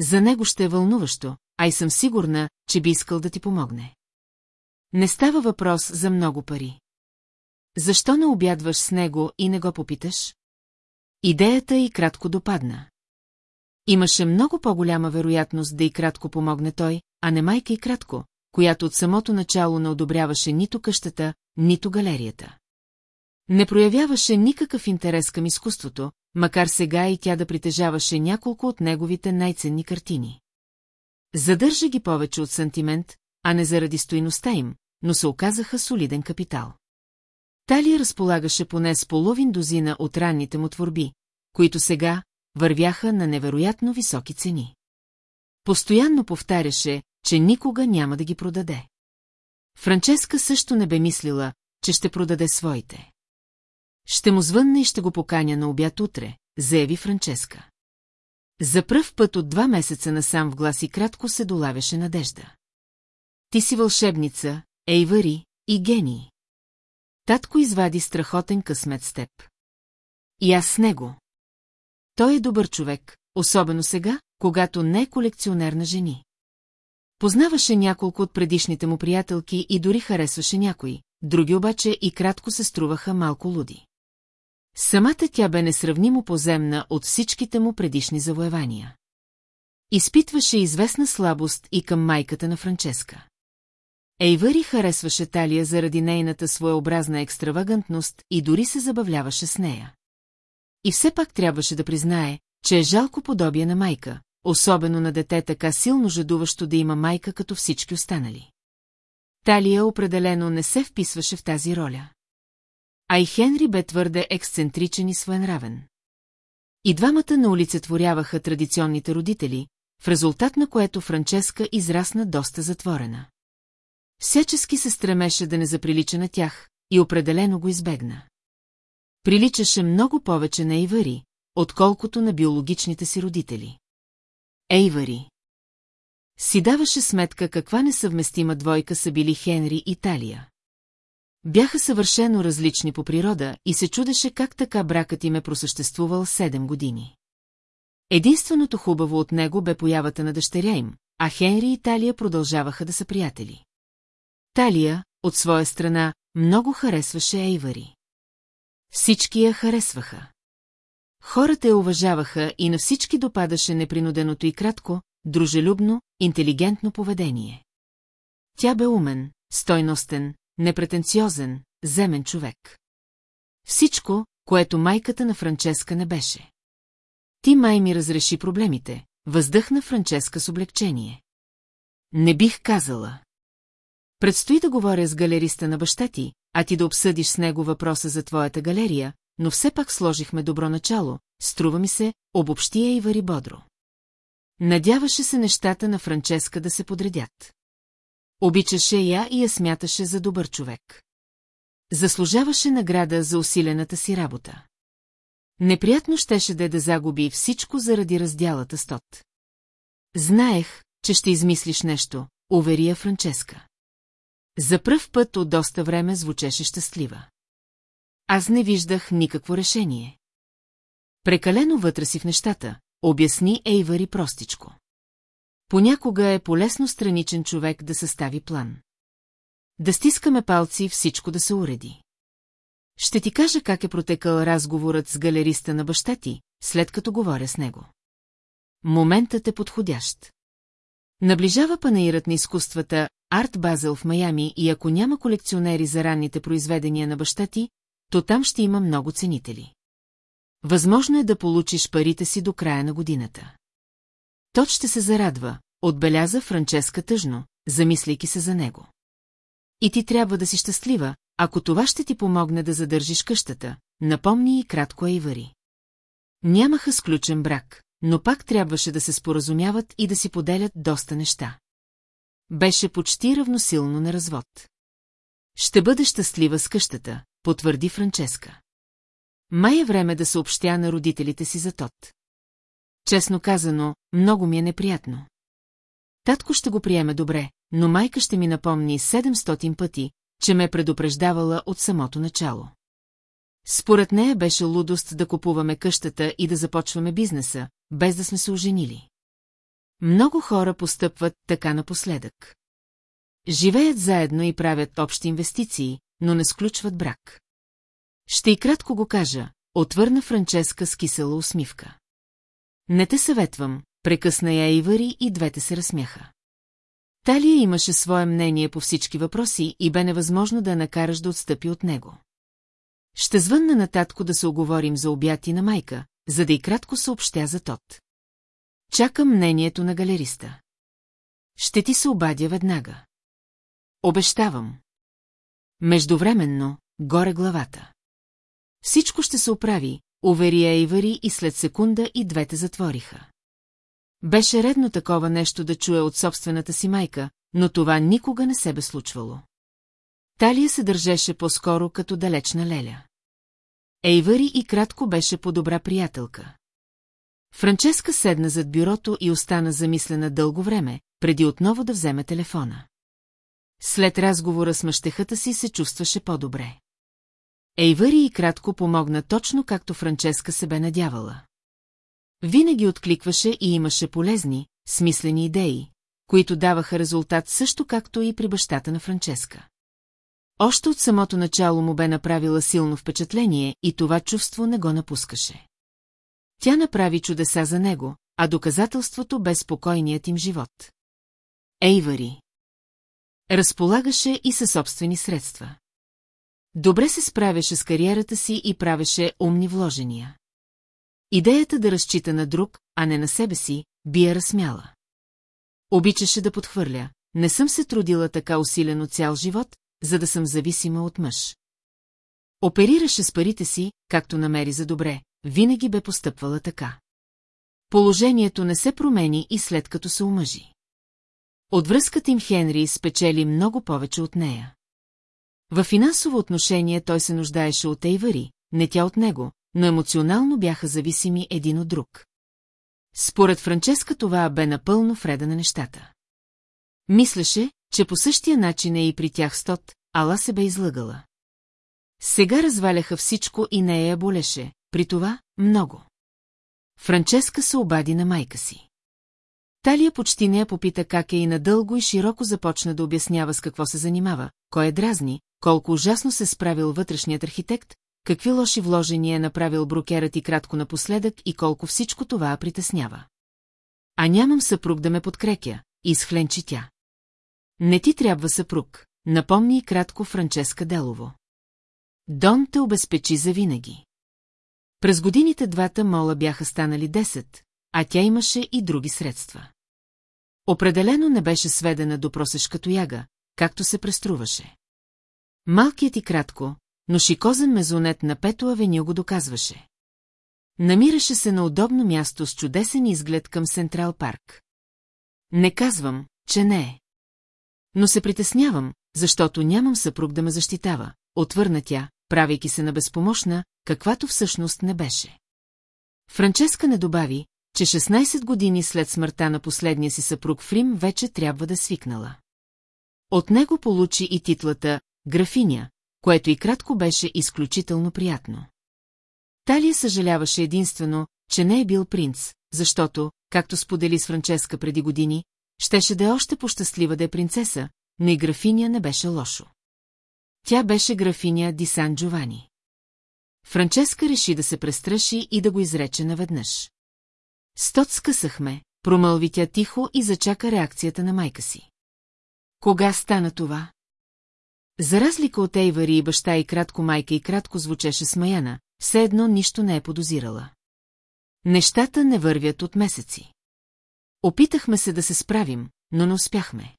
За него ще е вълнуващо, а и съм сигурна, че би искал да ти помогне. Не става въпрос за много пари. Защо не обядваш с него и не го попиташ? Идеята и кратко допадна. Имаше много по-голяма вероятност да и кратко помогне той, а не майка и кратко, която от самото начало не одобряваше нито къщата, нито галерията. Не проявяваше никакъв интерес към изкуството, макар сега и тя да притежаваше няколко от неговите най-ценни картини. Задържа ги повече от сантимент, а не заради стоиността им, но се оказаха солиден капитал. Талия разполагаше поне с половин дозина от ранните му творби, които сега вървяха на невероятно високи цени. Постоянно повтаряше, че никога няма да ги продаде. Франческа също не бе мислила, че ще продаде своите. Ще му звънна и ще го поканя на обяд утре, заяви Франческа. За пръв път от два месеца насам в глас и кратко се долавяше надежда. Ти си вълшебница, Ейвари и гений. Татко извади страхотен късмет с теб. И аз с него. Той е добър човек, особено сега, когато не е колекционер на жени. Познаваше няколко от предишните му приятелки и дори харесваше някои, други обаче и кратко се струваха малко луди. Самата тя бе несравнимо поземна от всичките му предишни завоевания. Изпитваше известна слабост и към майката на Франческа. Ейвъри харесваше Талия заради нейната своеобразна екстравагантност и дори се забавляваше с нея. И все пак трябваше да признае, че е жалко подобие на майка, особено на дете така силно жадуващо да има майка като всички останали. Талия определено не се вписваше в тази роля. А и Хенри бе твърде ексцентричен и своенравен. И двамата на олицетворяваха традиционните родители, в резултат на което Франческа израсна доста затворена. Всячески се стремеше да не заприлича на тях и определено го избегна. Приличаше много повече на Ейвари, отколкото на биологичните си родители. Ейвари. Си даваше сметка каква несъвместима двойка са били Хенри и Талия. Бяха съвършено различни по природа и се чудеше как така бракът им е просъществувал 7 години. Единственото хубаво от него бе появата на дъщеря им, а Хенри и Талия продължаваха да са приятели. Талия, от своя страна, много харесваше Ейвари. Всички я харесваха. Хората я уважаваха и на всички допадаше непринуденото и кратко, дружелюбно, интелигентно поведение. Тя бе умен, стойностен, непретенциозен, земен човек. Всичко, което майката на Франческа не беше. Ти май ми разреши проблемите, въздъхна Франческа с облегчение. Не бих казала. Предстои да говоря с галериста на баща ти, а ти да обсъдиш с него въпроса за твоята галерия, но все пак сложихме добро начало, струва ми се, обобщия и вари бодро. Надяваше се нещата на Франческа да се подредят. Обичаше я и я смяташе за добър човек. Заслужаваше награда за усилената си работа. Неприятно щеше да е да загуби всичко заради раздялата стот. Знаех, че ще измислиш нещо, увери я Франческа. За пръв път от доста време звучеше щастлива. Аз не виждах никакво решение. Прекалено вътре си в нещата, обясни Ейвари простичко. Понякога е полезно страничен човек да състави план. Да стискаме палци всичко да се уреди. Ще ти кажа как е протекал разговорът с галериста на баща ти, след като говоря с него. Моментът е подходящ. Наближава панаирът на изкуствата Арт Базел в Майами и ако няма колекционери за ранните произведения на баща ти, то там ще има много ценители. Възможно е да получиш парите си до края на годината. Тот ще се зарадва, отбеляза Франческа тъжно, замисляйки се за него. И ти трябва да си щастлива, ако това ще ти помогне да задържиш къщата, напомни и кратко Ейвари. Нямаха сключен брак, но пак трябваше да се споразумяват и да си поделят доста неща. Беше почти равносилно на развод. Ще бъде щастлива с къщата, потвърди Франческа. Май е време да съобщя на родителите си за Тот. Честно казано, много ми е неприятно. Татко ще го приеме добре, но майка ще ми напомни 700 пъти, че ме е предупреждавала от самото начало. Според нея беше лудост да купуваме къщата и да започваме бизнеса, без да сме се оженили. Много хора постъпват така напоследък. Живеят заедно и правят общи инвестиции, но не сключват брак. Ще и кратко го кажа, отвърна Франческа с кисела усмивка. Не те съветвам, прекъсна я Ивари и двете се разсмяха. Талия имаше свое мнение по всички въпроси и бе невъзможно да я накараш да отстъпи от него. Ще звънна на татко да се оговорим за обяти на майка, за да и кратко съобщя за тот. Чакам мнението на галериста. Ще ти се обадя веднага. Обещавам. Междувременно, горе главата. Всичко ще се оправи, увери Ейвари и след секунда и двете затвориха. Беше редно такова нещо да чуе от собствената си майка, но това никога не се бе случвало. Талия се държеше по-скоро като далечна леля. Ейвари и кратко беше по-добра приятелка. Франческа седна зад бюрото и остана замислена дълго време, преди отново да вземе телефона. След разговора с мъщехата си се чувстваше по-добре. Ейвари и кратко помогна точно както Франческа се бе надявала. Винаги откликваше и имаше полезни, смислени идеи, които даваха резултат също както и при бащата на Франческа. Още от самото начало му бе направила силно впечатление и това чувство не го напускаше. Тя направи чудеса за него, а доказателството бе спокойният им живот. Ейвари. Разполагаше и със собствени средства. Добре се справяше с кариерата си и правеше умни вложения. Идеята да разчита на друг, а не на себе си, би я разсмяла. Обичаше да подхвърля. Не съм се трудила така усилено цял живот, за да съм зависима от мъж. Оперираше с парите си, както намери за добре, винаги бе постъпвала така. Положението не се промени и след като се омъжи. От връзката им Хенри спечели много повече от нея. В финансово отношение той се нуждаеше от Ейвари, не тя от него, но емоционално бяха зависими един от друг. Според Франческа това бе напълно вреда на нещата. Мислеше, че по същия начин е и при тях стот, ала се бе излъгала. Сега разваляха всичко и нея я болеше, при това много. Франческа се обади на майка си. Талия почти не я попита как е и надълго и широко започна да обяснява с какво се занимава, кой е дразни, колко ужасно се справил вътрешният архитект, какви лоши вложения е направил брокерът и кратко напоследък и колко всичко това притеснява. А нямам съпруг да ме подкрепя, изхленчи тя. Не ти трябва съпруг, напомни и кратко Франческа Делово. Дон те обезпечи завинаги. През годините двата мола бяха станали 10, а тя имаше и други средства. Определено не беше сведена до просешка тояга, както се преструваше. Малкият и кратко, но шикозен мезонет на Пето Авеню го доказваше. Намираше се на удобно място с чудесен изглед към Централ парк. Не казвам, че не е. Но се притеснявам, защото нямам съпруг да ме защитава, отвърна тя, правейки се на безпомощна, каквато всъщност не беше. Франческа не добави, че 16 години след смъртта на последния си съпруг в Рим вече трябва да свикнала. От него получи и титлата «Графиня», което и кратко беше изключително приятно. Талия съжаляваше единствено, че не е бил принц, защото, както сподели с Франческа преди години, щеше да е още пощастлива да е принцеса, но и графиня не беше лошо. Тя беше графиня Ди Сан Джовани. Франческа реши да се престраши и да го изрече наведнъж. Стот скъсахме, промълви тя тихо и зачака реакцията на майка си. Кога стана това? За разлика от Ейвари и баща и кратко майка и кратко звучеше смаяна, все едно нищо не е подозирала. Нещата не вървят от месеци. Опитахме се да се справим, но не успяхме.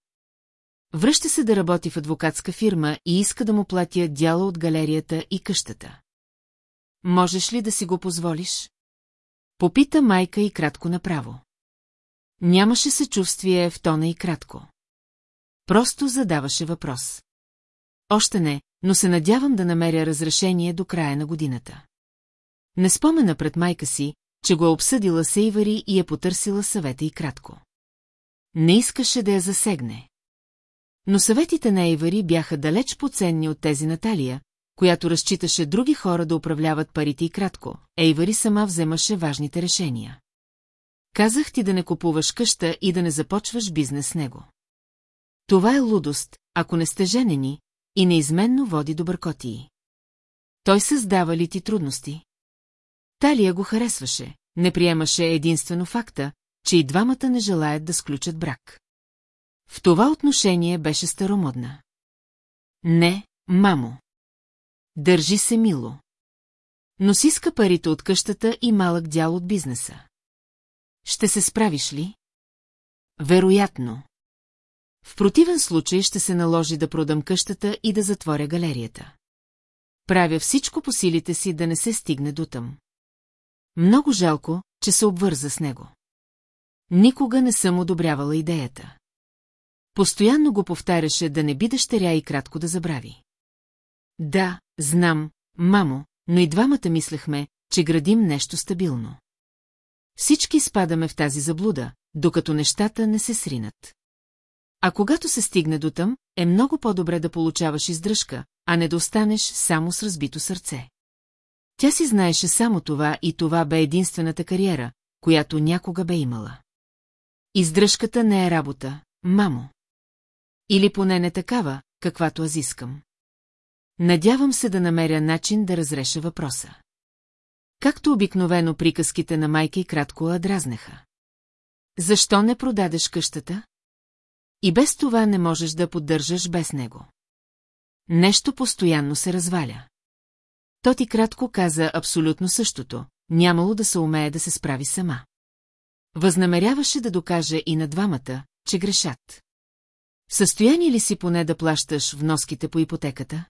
Връща се да работи в адвокатска фирма и иска да му платя дяла от галерията и къщата. Можеш ли да си го позволиш? Попита майка и кратко направо. Нямаше съчувствие в тона и кратко. Просто задаваше въпрос. Още не, но се надявам да намеря разрешение до края на годината. Не спомена пред майка си, че го е обсъдила Сейвари и е потърсила съвета и кратко. Не искаше да я засегне. Но съветите на Ейвари бяха далеч поценни от тези Наталия, която разчиташе други хора да управляват парите и кратко. Ейвари сама вземаше важните решения. Казах ти да не купуваш къща и да не започваш бизнес с него. Това е лудост, ако не сте женени, и неизменно води до бъркотии. Той създава ли ти трудности? Талия го харесваше, не приемаше единствено факта, че и двамата не желаят да сключат брак. В това отношение беше старомодна. Не, мамо. Държи се мило. Но си иска парите от къщата и малък дял от бизнеса. Ще се справиш ли? Вероятно. В противен случай ще се наложи да продам къщата и да затворя галерията. Правя всичко по силите си да не се стигне до там. Много жалко, че се обвърза с него. Никога не съм одобрявала идеята. Постоянно го повтаряше да не би дъщеря и кратко да забрави. Да, знам, мамо, но и двамата мислехме, че градим нещо стабилно. Всички спадаме в тази заблуда, докато нещата не се сринат. А когато се стигне до там, е много по-добре да получаваш издръжка, а не да останеш само с разбито сърце. Тя си знаеше само това и това бе единствената кариера, която някога бе имала. Издръжката не е работа, мамо. Или поне не такава, каквато аз искам. Надявам се да намеря начин да разреша въпроса. Както обикновено приказките на майка и кратко адразнеха. Защо не продадеш къщата? И без това не можеш да поддържаш без него. Нещо постоянно се разваля. То ти кратко каза абсолютно същото, нямало да се умее да се справи сама. Възнамеряваше да докаже и на двамата, че грешат. В състояние ли си поне да плащаш вноските по ипотеката?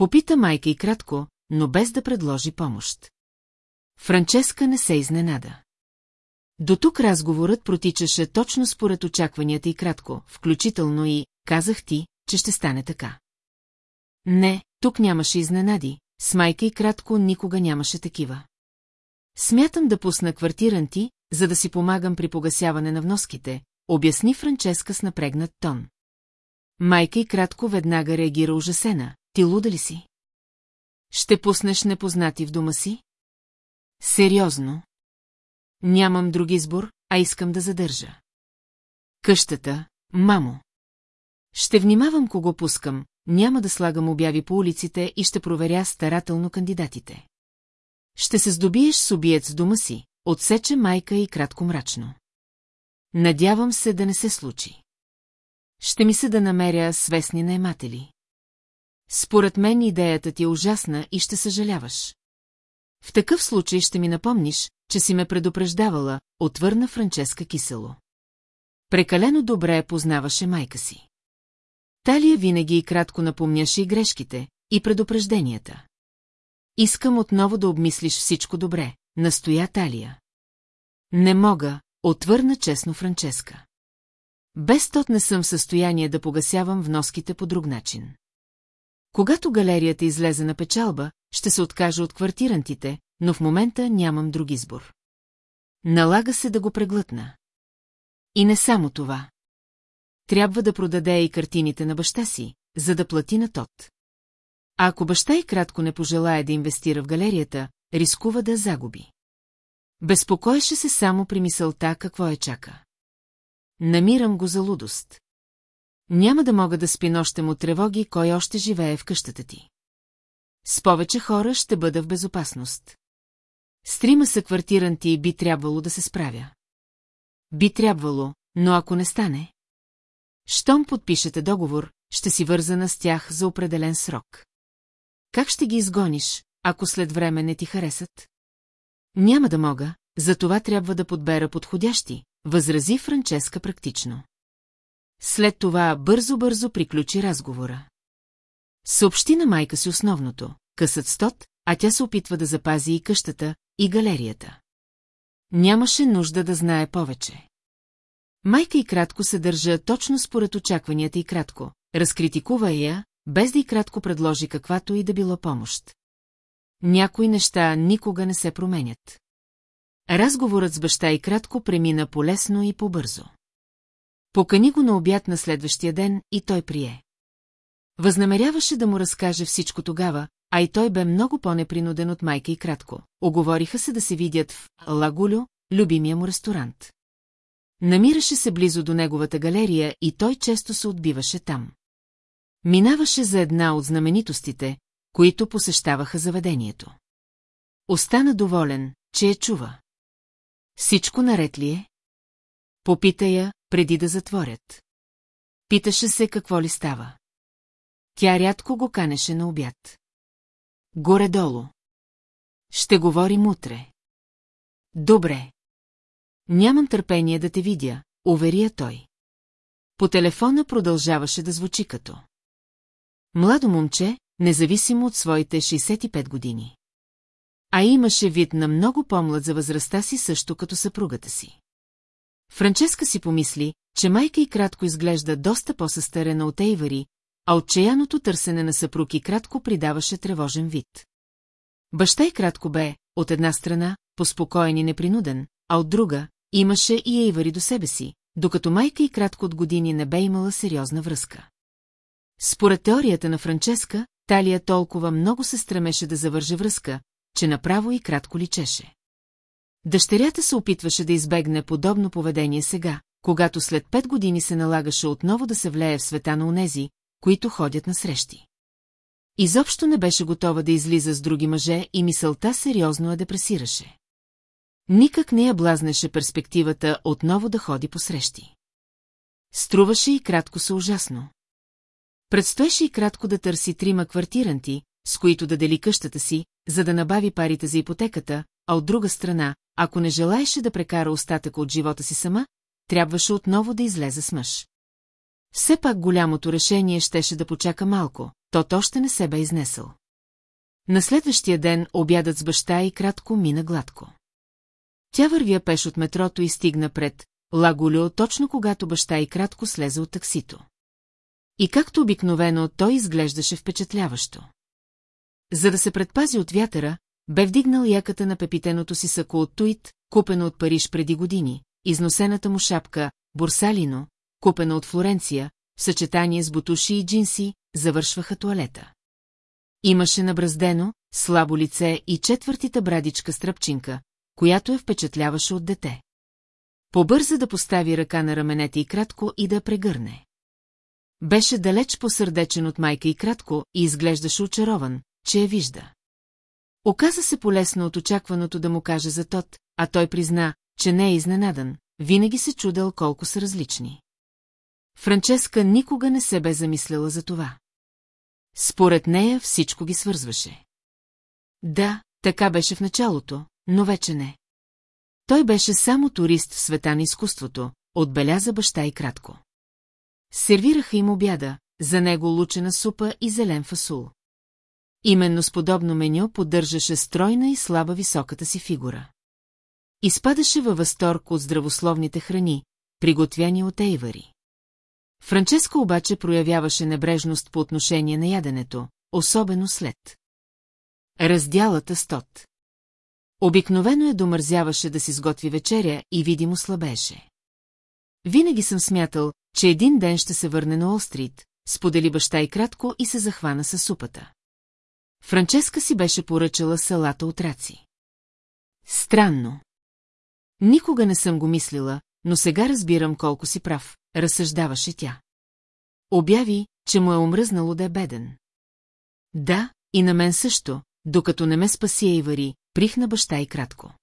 Попита майка и кратко, но без да предложи помощ. Франческа не се изненада. До тук разговорът протичаше точно според очакванията и кратко, включително и казах ти, че ще стане така. Не, тук нямаше изненади, с майка и кратко никога нямаше такива. Смятам да пусна квартиран ти, за да си помагам при погасяване на вноските, обясни Франческа с напрегнат тон. Майка и кратко веднага реагира ужасена. Ти луда ли си? Ще пуснеш непознати в дома си? Сериозно? Нямам друг избор, а искам да задържа. Къщата, мамо. Ще внимавам кого пускам, няма да слагам обяви по улиците и ще проверя старателно кандидатите. Ще се здобиеш с обиец дома си, отсече майка и кратко мрачно. Надявам се да не се случи. Ще ми се да намеря свестни наематели. Според мен идеята ти е ужасна и ще съжаляваш. В такъв случай ще ми напомниш, че си ме предупреждавала, отвърна Франческа кисело. Прекалено добре познаваше майка си. Талия винаги и кратко напомняше и грешките, и предупрежденията. Искам отново да обмислиш всичко добре, настоя Талия. Не мога, отвърна честно Франческа. Без тот не съм в състояние да погасявам вноските по друг начин. Когато галерията излезе на печалба, ще се откажа от квартирантите, но в момента нямам друг избор. Налага се да го преглътна. И не само това. Трябва да продаде и картините на баща си, за да плати на тот. А ако баща и кратко не пожелая да инвестира в галерията, рискува да загуби. Безпокоеше се само при мисълта какво е чака. Намирам го за лудост. Няма да мога да спи нощем от тревоги, кой още живее в къщата ти. С повече хора ще бъда в безопасност. С трима са квартиранти би трябвало да се справя. Би трябвало, но ако не стане... Щом подпишете договор, ще си вързана с тях за определен срок. Как ще ги изгониш, ако след време не ти харесат? Няма да мога, за това трябва да подбера подходящи, възрази Франческа практично. След това бързо-бързо приключи разговора. Съобщи на майка си основното, късът стот, а тя се опитва да запази и къщата, и галерията. Нямаше нужда да знае повече. Майка и кратко се държа точно според очакванията и кратко. Разкритикува я, без да и кратко предложи каквато и да било помощ. Някои неща никога не се променят. Разговорът с баща и кратко премина полесно и побързо. Покани го на обяд на следващия ден и той прие. Възнамеряваше да му разкаже всичко тогава, а и той бе много по-непринуден от майка и кратко. Оговориха се да се видят в Лагулю, любимия му ресторант. Намираше се близо до неговата галерия и той често се отбиваше там. Минаваше за една от знаменитостите, които посещаваха заведението. Остана доволен, че я чува. Всичко наред ли е? Попита я, преди да затворят. Питаше се какво ли става. Тя рядко го канеше на обяд. Горе-долу. Ще говорим утре. Добре. Нямам търпение да те видя, уверия той. По телефона продължаваше да звучи като. Младо момче, независимо от своите 65 години. А имаше вид на много по-млад за възрастта си също като съпругата си. Франческа си помисли, че майка и кратко изглежда доста по-състарена от Ейвари, а отчаяното търсене на съпруг и кратко придаваше тревожен вид. Баща и кратко бе, от една страна, поспокоен и непринуден, а от друга, имаше и Ейвари до себе си, докато майка и кратко от години не бе имала сериозна връзка. Според теорията на Франческа, Талия толкова много се стремеше да завърже връзка, че направо и кратко личеше. Дъщерята се опитваше да избегне подобно поведение сега, когато след пет години се налагаше отново да се влее в света на онези, които ходят на срещи. Изобщо не беше готова да излиза с други мъже и мисълта сериозно я депресираше. Никак не я блазнеше перспективата отново да ходи по срещи. Струваше и кратко се ужасно. Предстоеше и кратко да търси трима квартиранти, с които да дели къщата си, за да набави парите за ипотеката, а от друга страна, ако не желаеше да прекара остатък от живота си сама, трябваше отново да излезе с мъж. Все пак голямото решение щеше да почака малко, тот още не се бе изнесъл. На следващия ден обядът с баща и кратко мина гладко. Тя вървя пеш от метрото и стигна пред Лагулио точно когато баща и кратко слезе от таксито. И както обикновено, той изглеждаше впечатляващо. За да се предпази от вятъра, бе вдигнал яката на пепитеното си сако от Туит, купено от Париж преди години, износената му шапка, Борсалино, купена от Флоренция, в съчетание с бутуши и джинси, завършваха туалета. Имаше набраздено, слабо лице и четвъртита брадичка стръпчинка, която я впечатляваше от дете. Побърза да постави ръка на раменете и кратко и да я прегърне. Беше далеч посърдечен от майка и кратко и изглеждаше очарован, че я вижда. Оказа се полезно от очакваното да му каже за Тот, а той призна, че не е изненадан, винаги се чудел колко са различни. Франческа никога не се бе замисляла за това. Според нея всичко ги свързваше. Да, така беше в началото, но вече не. Той беше само турист в света на изкуството, отбеляза баща и кратко. Сервираха им обяда, за него лучена супа и зелен фасул. Именно с подобно меню поддържаше стройна и слаба високата си фигура. Изпадаше във възторг от здравословните храни, приготвяни от Ейвари. Франческо обаче проявяваше небрежност по отношение на яденето, особено след. Раздялата стот. Обикновено я домързяваше да си сготви вечеря и видимо слабеше. Винаги съм смятал, че един ден ще се върне на Олстрит, сподели баща и кратко и се захвана със супата. Франческа си беше поръчала салата от раци. Странно. Никога не съм го мислила, но сега разбирам колко си прав, разсъждаваше тя. Обяви, че му е омръзнало да е беден. Да, и на мен също, докато не ме спаси Ейвари, прихна баща и кратко.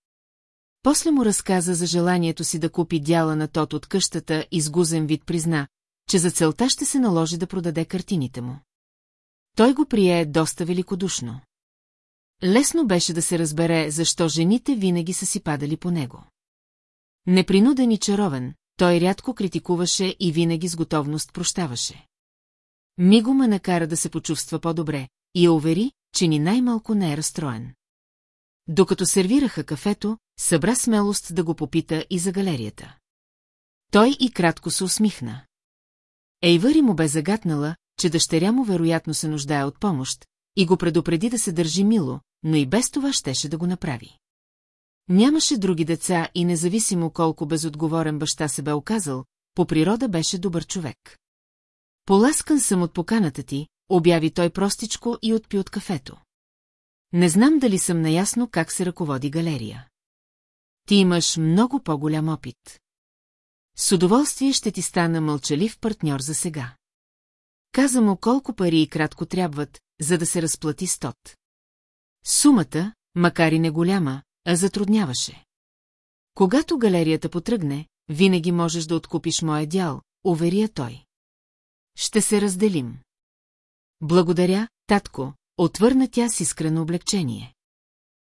После му разказа за желанието си да купи дяла на тот от къщата и с гузен вид призна, че за целта ще се наложи да продаде картините му. Той го прие доста великодушно. Лесно беше да се разбере, защо жените винаги са си падали по него. Непринуден и чаровен, той рядко критикуваше и винаги с готовност прощаваше. Миго ме накара да се почувства по-добре и я увери, че ни най-малко не е разстроен. Докато сервираха кафето, събра смелост да го попита и за галерията. Той и кратко се усмихна. Ейвъри му бе загатнала, че дъщеря му вероятно се нуждае от помощ, и го предупреди да се държи мило, но и без това щеше да го направи. Нямаше други деца и независимо колко безотговорен баща се бе оказал, по природа беше добър човек. Поласкан съм от поканата ти, обяви той простичко и отпи от кафето. Не знам дали съм наясно как се ръководи галерия. Ти имаш много по-голям опит. С удоволствие ще ти стана мълчалив партньор за сега. Каза му колко пари и кратко трябват, за да се разплати стот. Сумата, макар и не голяма, а затрудняваше. Когато галерията потръгне, винаги можеш да откупиш моя дял, уверия той. Ще се разделим. Благодаря, татко, отвърна тя с искрено облегчение.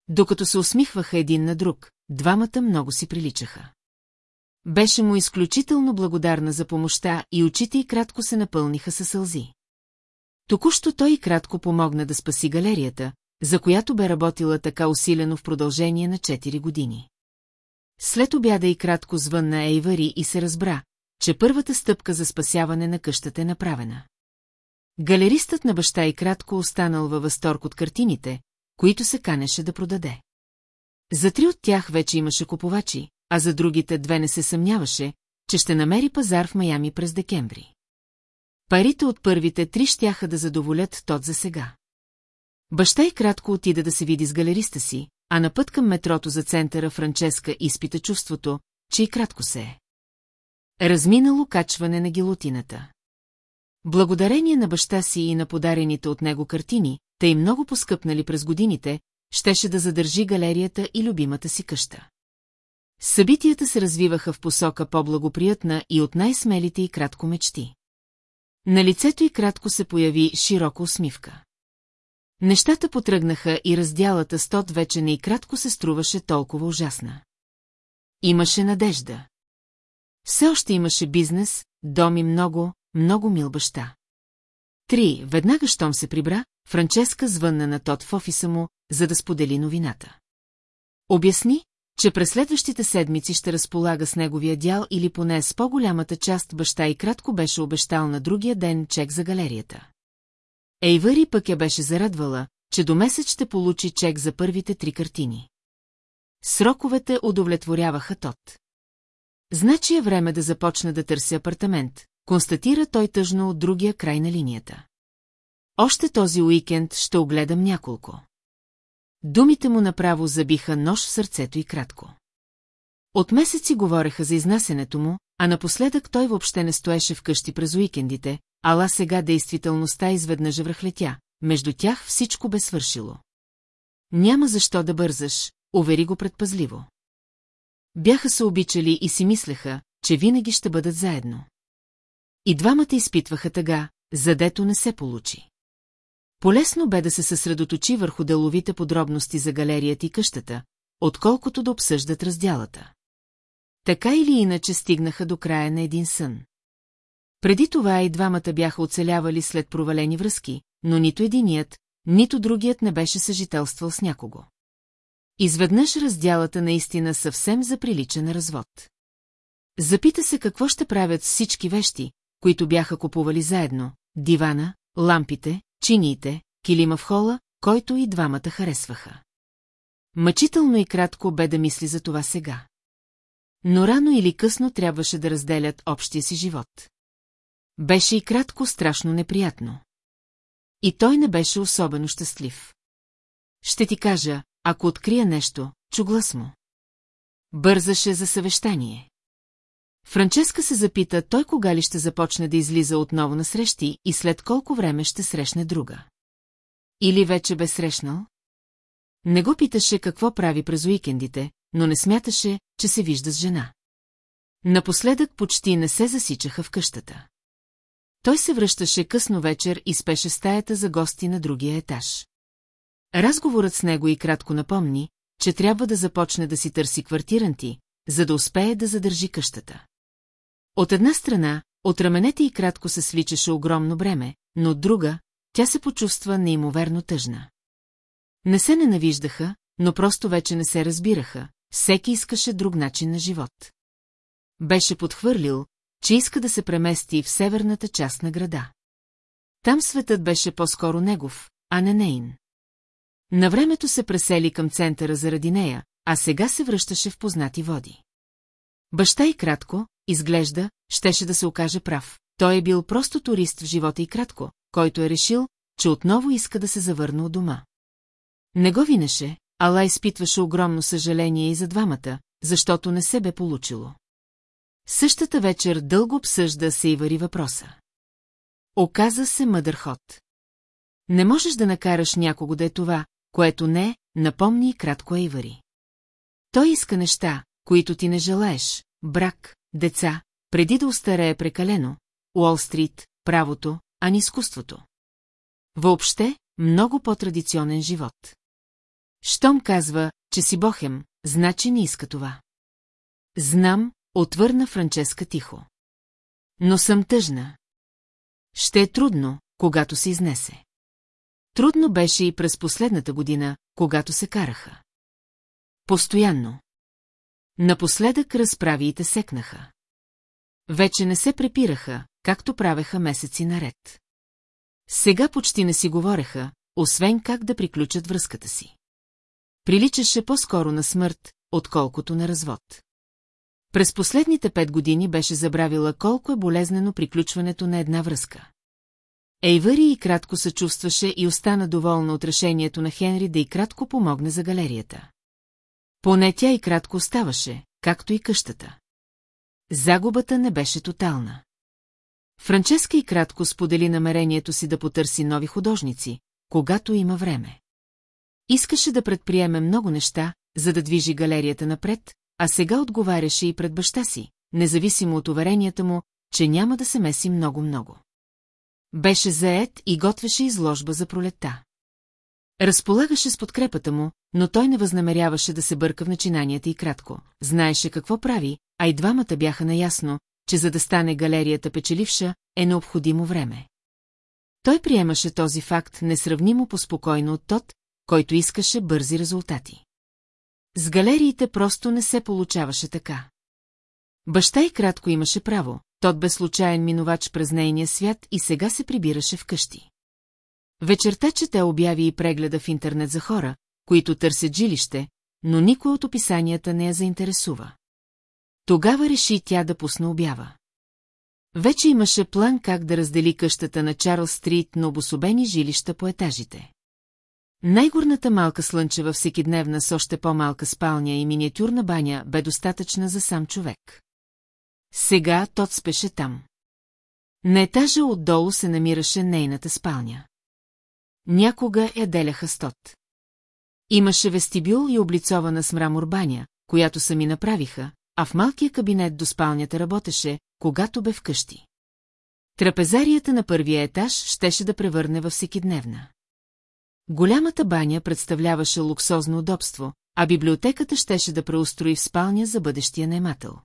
Докато се усмихваха един на друг, двамата много си приличаха. Беше му изключително благодарна за помощта и очите й кратко се напълниха със сълзи. Току-що той и кратко помогна да спаси галерията, за която бе работила така усилено в продължение на 4 години. След обяда и кратко звънна Ейвари и се разбра, че първата стъпка за спасяване на къщата е направена. Галеристът на баща и кратко останал във възторг от картините, които се канеше да продаде. За три от тях вече имаше купувачи, а за другите две не се съмняваше, че ще намери пазар в Майами през декември. Парите от първите три щяха да задоволят тот за сега. Баща и кратко отида да се види с галериста си, а на път към метрото за центъра Франческа изпита чувството, че и кратко се е. Разминало качване на гилотината. Благодарение на баща си и на подарените от него картини, тъй много поскъпнали през годините, щеше да задържи галерията и любимата си къща. Събитията се развиваха в посока по-благоприятна и от най-смелите и кратко мечти. На лицето й кратко се появи широка усмивка. Нещата потръгнаха и раздялата стот вече не и кратко се струваше толкова ужасна. Имаше надежда. Все още имаше бизнес, дом и много, много мил баща. Три, веднага щом се прибра, Франческа звънна на Тот в офиса му, за да сподели новината. Обясни, че през следващите седмици ще разполага с неговия дял или поне с по-голямата част баща и кратко беше обещал на другия ден чек за галерията. Ейвъри пък я беше зарадвала, че до месец ще получи чек за първите три картини. Сроковете удовлетворяваха Тот. Значи е време да започне да търси апартамент, констатира той тъжно от другия край на линията. Още този уикенд ще огледам няколко. Думите му направо забиха нож в сърцето и кратко. От месеци говореха за изнасенето му, а напоследък той въобще не стоеше вкъщи през уикендите, ала сега действителността изведнъж връхлетя, между тях всичко бе свършило. Няма защо да бързаш, увери го предпазливо. Бяха се обичали и си мислеха, че винаги ще бъдат заедно. И двамата изпитваха тъга, задето не се получи. Полесно бе да се съсредоточи върху деловите подробности за галерията и къщата, отколкото да обсъждат разделата. Така или иначе стигнаха до края на един сън. Преди това и двамата бяха оцелявали след провалени връзки, но нито единият, нито другият не беше съжителствал с някого. Изведнъж разделата наистина съвсем заприлича на развод. Запита се какво ще правят всички вещи, които бяха купували заедно, дивана, лампите, чиниите, килима в хола, който и двамата харесваха. Мъчително и кратко бе да мисли за това сега. Но рано или късно трябваше да разделят общия си живот. Беше и кратко страшно неприятно. И той не беше особено щастлив. Ще ти кажа, ако открия нещо, чу глас му. Бързаше за съвещание. Франческа се запита той кога ли ще започне да излиза отново на срещи и след колко време ще срещне друга. Или вече бе срещнал? Не го питаше какво прави през уикендите, но не смяташе, че се вижда с жена. Напоследък почти не се засичаха в къщата. Той се връщаше късно вечер и спеше стаята за гости на другия етаж. Разговорът с него и кратко напомни, че трябва да започне да си търси квартиранти, за да успее да задържи къщата. От една страна, от раменете и кратко се свличаше огромно бреме, но от друга, тя се почувства неимоверно тъжна. Не се ненавиждаха, но просто вече не се разбираха, всеки искаше друг начин на живот. Беше подхвърлил, че иска да се премести в северната част на града. Там светът беше по-скоро негов, а не нейн. На времето се пресели към центъра заради нея, а сега се връщаше в познати води. Баща и кратко, изглежда, щеше да се окаже прав. Той е бил просто турист в живота и кратко, който е решил, че отново иска да се завърне от дома. Не го винеше, ала изпитваше огромно съжаление и за двамата, защото не се бе получило. Същата вечер дълго обсъжда се и вари въпроса. Оказа се мъдър ход. Не можеш да накараш някого да е това, което не, напомни и кратко Ейвари. Той иска неща, които ти не желаеш, брак, деца, преди да устарее прекалено, Уолл-стрит, правото, а не изкуството. Въобще, много по-традиционен живот. Щом казва, че си бохем, значи не иска това. Знам, отвърна Франческа тихо. Но съм тъжна. Ще е трудно, когато се изнесе. Трудно беше и през последната година, когато се караха. Постоянно. Напоследък разправиите секнаха. Вече не се препираха, както правеха месеци наред. Сега почти не си говореха, освен как да приключат връзката си. Приличаше по-скоро на смърт, отколкото на развод. През последните пет години беше забравила колко е болезнено приключването на една връзка. Ейвъри и кратко се чувстваше и остана доволна от решението на Хенри да и кратко помогне за галерията. Поне тя и кратко оставаше, както и къщата. Загубата не беше тотална. Франческа и кратко сподели намерението си да потърси нови художници, когато има време. Искаше да предприеме много неща, за да движи галерията напред, а сега отговаряше и пред баща си, независимо от уверенията му, че няма да се меси много-много. Беше заед и готвеше изложба за пролетта. Разполагаше с подкрепата му, но той не възнамеряваше да се бърка в начинанията и кратко. Знаеше какво прави, а и двамата бяха наясно, че за да стане галерията печеливша, е необходимо време. Той приемаше този факт несравнимо поспокойно от тот, който искаше бързи резултати. С галериите просто не се получаваше така. Баща и кратко имаше право, тот бе случайен минувач през нейния свят и сега се прибираше вкъщи. Вечерта чете обяви и прегледа в интернет за хора, които търсят жилище, но никой от описанията не я заинтересува. Тогава реши тя да пусне обява. Вече имаше план как да раздели къщата на Чарлз Стрит на обособени жилища по етажите. Най-горната малка слънчева всекидневна с още по-малка спалня и миниатюрна баня бе достатъчна за сам човек. Сега тот спеше там. На етажа отдолу се намираше нейната спалня. Някога я деляха стот. Имаше вестибюл и облицована с мрамор баня, която сами направиха, а в малкия кабинет до спалнята работеше, когато бе вкъщи. Трапезарията на първия етаж щеше да превърне във всекидневна. Голямата баня представляваше луксозно удобство, а библиотеката щеше да преустрои в спалня за бъдещия наемател.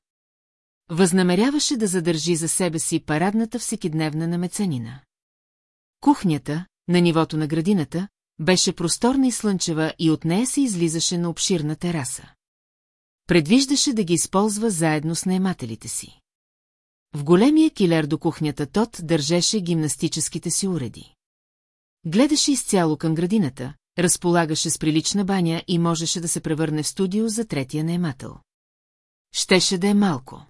Възнамеряваше да задържи за себе си парадната всекидневна на меценина. Кухнята, на нивото на градината, беше просторна и слънчева и от нея се излизаше на обширна тераса. Предвиждаше да ги използва заедно с наемателите си. В големия килер до кухнята Тот държеше гимнастическите си уреди. Гледаше изцяло към градината, разполагаше с прилична баня и можеше да се превърне в студио за третия наемател. Щеше да е малко.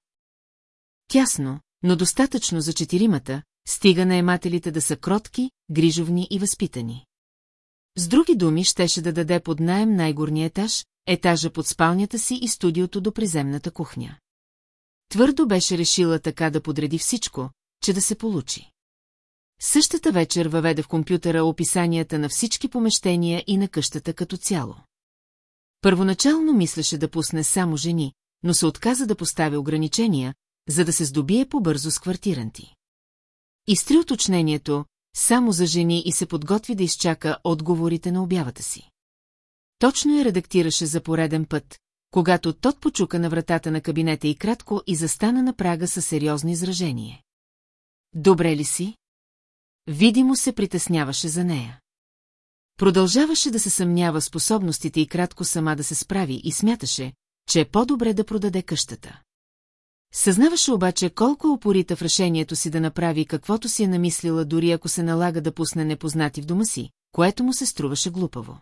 Тясно, но достатъчно за четиримата, стига наемателите да са кротки, грижовни и възпитани. С други думи, щеше да даде под найем най-горния етаж, етажа под спалнята си и студиото до приземната кухня. Твърдо беше решила така да подреди всичко, че да се получи. Същата вечер въведе в компютъра описанията на всички помещения и на къщата като цяло. Първоначално мислеше да пусне само жени, но се отказа да постави ограничения, за да се здобие по-бързо с квартиранти. Изтри уточнението само за жени и се подготви да изчака отговорите на обявата си. Точно я редактираше за пореден път, когато тот почука на вратата на кабинета и кратко и застана на прага със сериозно изражение. Добре ли си? Видимо се притесняваше за нея. Продължаваше да се съмнява способностите и кратко сама да се справи и смяташе, че е по-добре да продаде къщата. Съзнаваше обаче колко упорита в решението си да направи каквото си е намислила, дори ако се налага да пусне непознати в дома си, което му се струваше глупаво.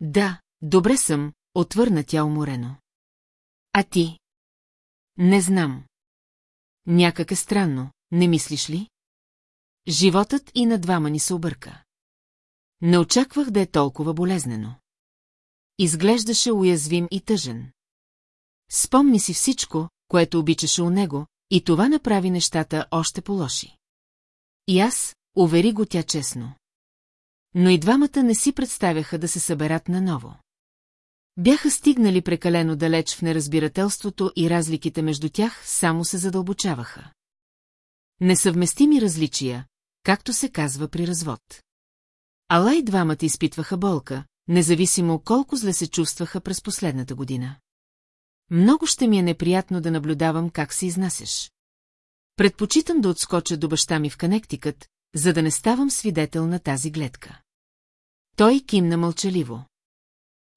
Да, добре съм, отвърна тя уморено. А ти? Не знам. Някак е странно, не мислиш ли? Животът и на двама ни се обърка. Не очаквах да е толкова болезнено. Изглеждаше уязвим и тъжен. Спомни си всичко, което обичаше у него, и това направи нещата още по-лоши. И аз, увери го тя честно. Но и двамата не си представяха да се съберат наново. Бяха стигнали прекалено далеч в неразбирателството и разликите между тях само се задълбочаваха. Несъвместими различия, както се казва при развод. Ала и двамата изпитваха болка, независимо колко зле се чувстваха през последната година. Много ще ми е неприятно да наблюдавам как се изнасяш. Предпочитам да отскоча до баща ми в Канектикът, за да не ставам свидетел на тази гледка. Той кимна мълчаливо.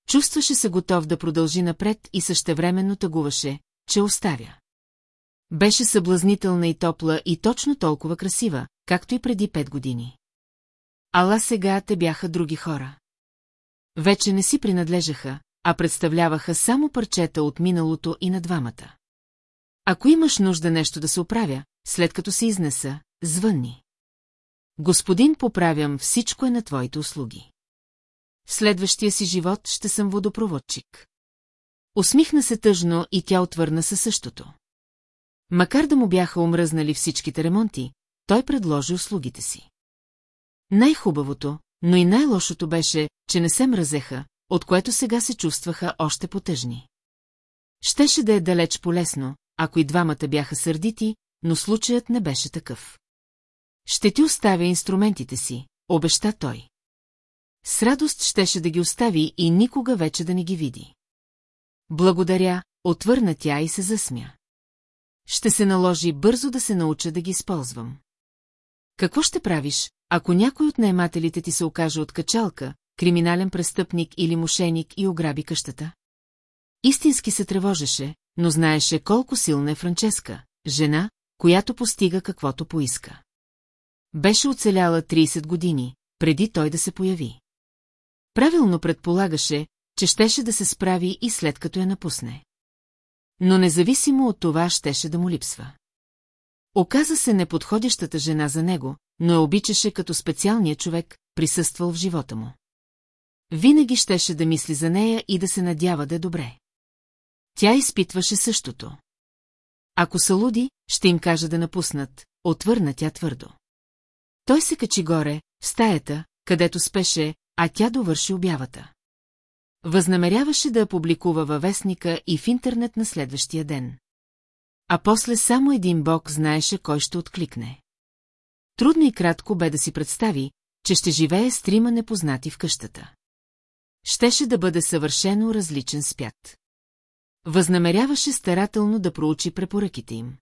Чувстваше се готов да продължи напред и същевременно тъгуваше, че оставя. Беше съблазнителна и топла и точно толкова красива, както и преди пет години. Ала сега те бяха други хора. Вече не си принадлежаха, а представляваха само парчета от миналото и на двамата. Ако имаш нужда нещо да се оправя, след като се изнеса, звънни. Господин, поправям, всичко е на твоите услуги. В следващия си живот ще съм водопроводчик. Усмихна се тъжно и тя отвърна със същото. Макар да му бяха омръзнали всичките ремонти, той предложи услугите си. Най-хубавото, но и най-лошото беше, че не се мразеха, от което сега се чувстваха още потъжни. Щеше да е далеч полезно, ако и двамата бяха сърдити, но случаят не беше такъв. Ще ти оставя инструментите си, обеща той. С радост щеше да ги остави и никога вече да не ги види. Благодаря, отвърна тя и се засмя. Ще се наложи бързо да се науча да ги използвам. Какво ще правиш, ако някой от наемателите ти се окаже от качалка, криминален престъпник или мошеник и ограби къщата? Истински се тревожеше, но знаеше колко силна е Франческа, жена, която постига каквото поиска. Беше оцеляла 30 години, преди той да се появи. Правилно предполагаше, че щеше да се справи и след като я напусне. Но независимо от това щеше да му липсва. Оказа се неподходящата жена за него, но я обичаше като специалния човек, присъствал в живота му. Винаги щеше да мисли за нея и да се надява да е добре. Тя изпитваше същото. Ако са луди, ще им кажа да напуснат, отвърна тя твърдо. Той се качи горе, в стаята, където спеше, а тя довърши обявата. Възнамеряваше да я публикува във вестника и в интернет на следващия ден. А после само един бог знаеше кой ще откликне. Трудно и кратко бе да си представи, че ще живее с трима непознати в къщата. Щеше да бъде съвършено различен спят. Възнамеряваше старателно да проучи препоръките им.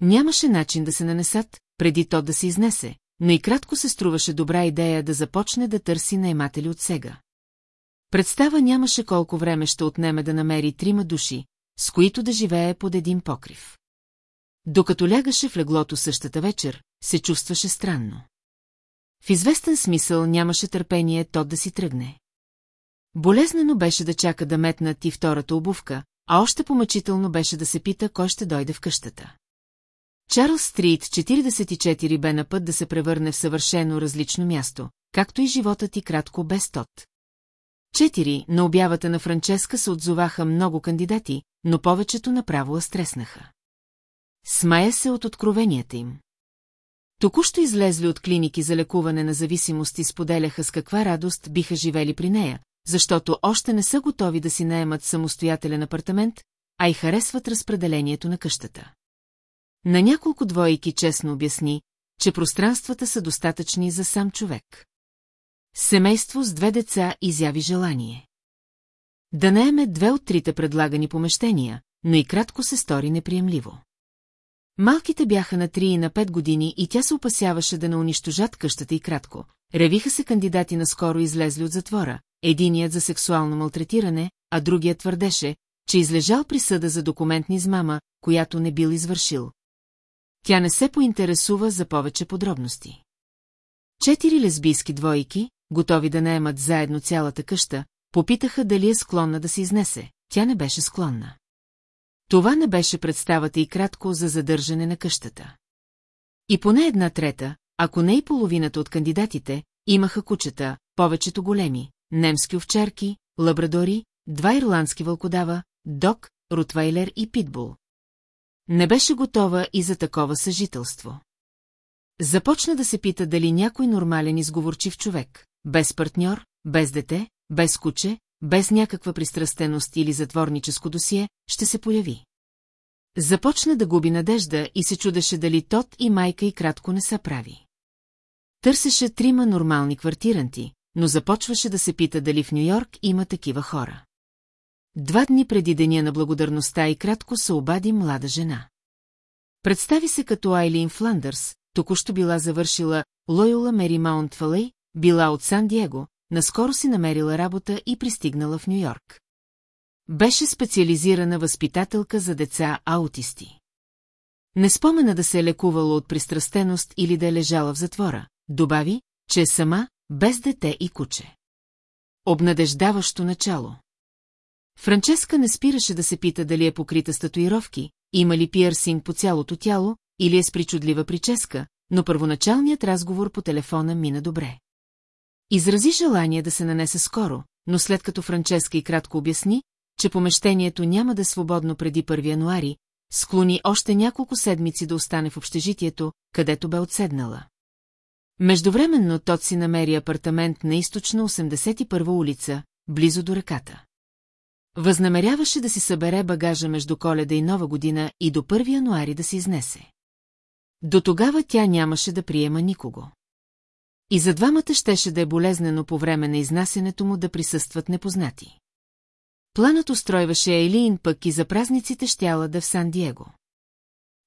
Нямаше начин да се нанесат, преди то да се изнесе, но и кратко се струваше добра идея да започне да търси наематели от сега. Представа нямаше колко време ще отнеме да намери трима души, с които да живее под един покрив. Докато лягаше в леглото същата вечер, се чувстваше странно. В известен смисъл нямаше търпение то да си тръгне. Болезнено беше да чака да метнат и втората обувка, а още помъчително беше да се пита кой ще дойде в къщата. Чарлз Стрит 44 бе на път да се превърне в съвършено различно място, както и животът и кратко без тот. Четири на обявата на Франческа се отзоваха много кандидати, но повечето направо стреснаха. Смая се от откровенията им. Току-що излезли от клиники за лекуване на зависимости споделяха с каква радост биха живели при нея, защото още не са готови да си наемат самостоятелен апартамент, а и харесват разпределението на къщата. На няколко двойки честно обясни, че пространствата са достатъчни за сам човек. Семейство с две деца изяви желание. Да наеме две от трите предлагани помещения, но и кратко се стори неприемливо. Малките бяха на 3 и на 5 години и тя се опасяваше да не унищожат къщата и кратко. Ревиха се кандидати наскоро излезли от затвора, единият за сексуално малтретиране, а другият твърдеше, че излежал присъда за документни измама, която не бил извършил. Тя не се поинтересува за повече подробности. Четири лесбийски двойки, готови да наемат заедно цялата къща, попитаха дали е склонна да се изнесе. Тя не беше склонна. Това не беше представата и кратко за задържане на къщата. И поне една трета, ако не и половината от кандидатите, имаха кучета, повечето големи, немски овчарки, лабрадори, два ирландски вълкодава, док, ротвайлер и питбул. Не беше готова и за такова съжителство. Започна да се пита дали някой нормален изговорчив човек, без партньор, без дете, без куче, без някаква пристрастеност или затворническо досие, ще се появи. Започна да губи надежда и се чудеше дали тот и майка и кратко не са прави. Търсеше трима нормални квартиранти, но започваше да се пита дали в Нью-Йорк има такива хора. Два дни преди деня на благодарността и кратко се обади млада жена. Представи се като Айлин Фландърс, току-що била завършила Лойола Мери Маунт Фалей, била от Сан-Диего, наскоро си намерила работа и пристигнала в Нью-Йорк. Беше специализирана възпитателка за деца аутисти. Не спомена да се е лекувала от пристрастеност или да е лежала в затвора, добави, че е сама, без дете и куче. Обнадеждаващо начало. Франческа не спираше да се пита дали е покрита с татуировки, има ли пиърсинг по цялото тяло, или е с причудлива прическа, но първоначалният разговор по телефона мина добре. Изрази желание да се нанесе скоро, но след като Франческа и кратко обясни, че помещението няма да е свободно преди 1 януари, склони още няколко седмици да остане в общежитието, където бе отседнала. Междувременно тот си намери апартамент на източна 81 улица, близо до реката. Възнамеряваше да си събере багажа между коледа и нова година и до 1 януари да се изнесе. До тогава тя нямаше да приема никого. И за двамата щеше да е болезнено по време на изнасянето му да присъстват непознати. Планът устройваше Ейлин пък и за празниците щяла да в Сан-Диего.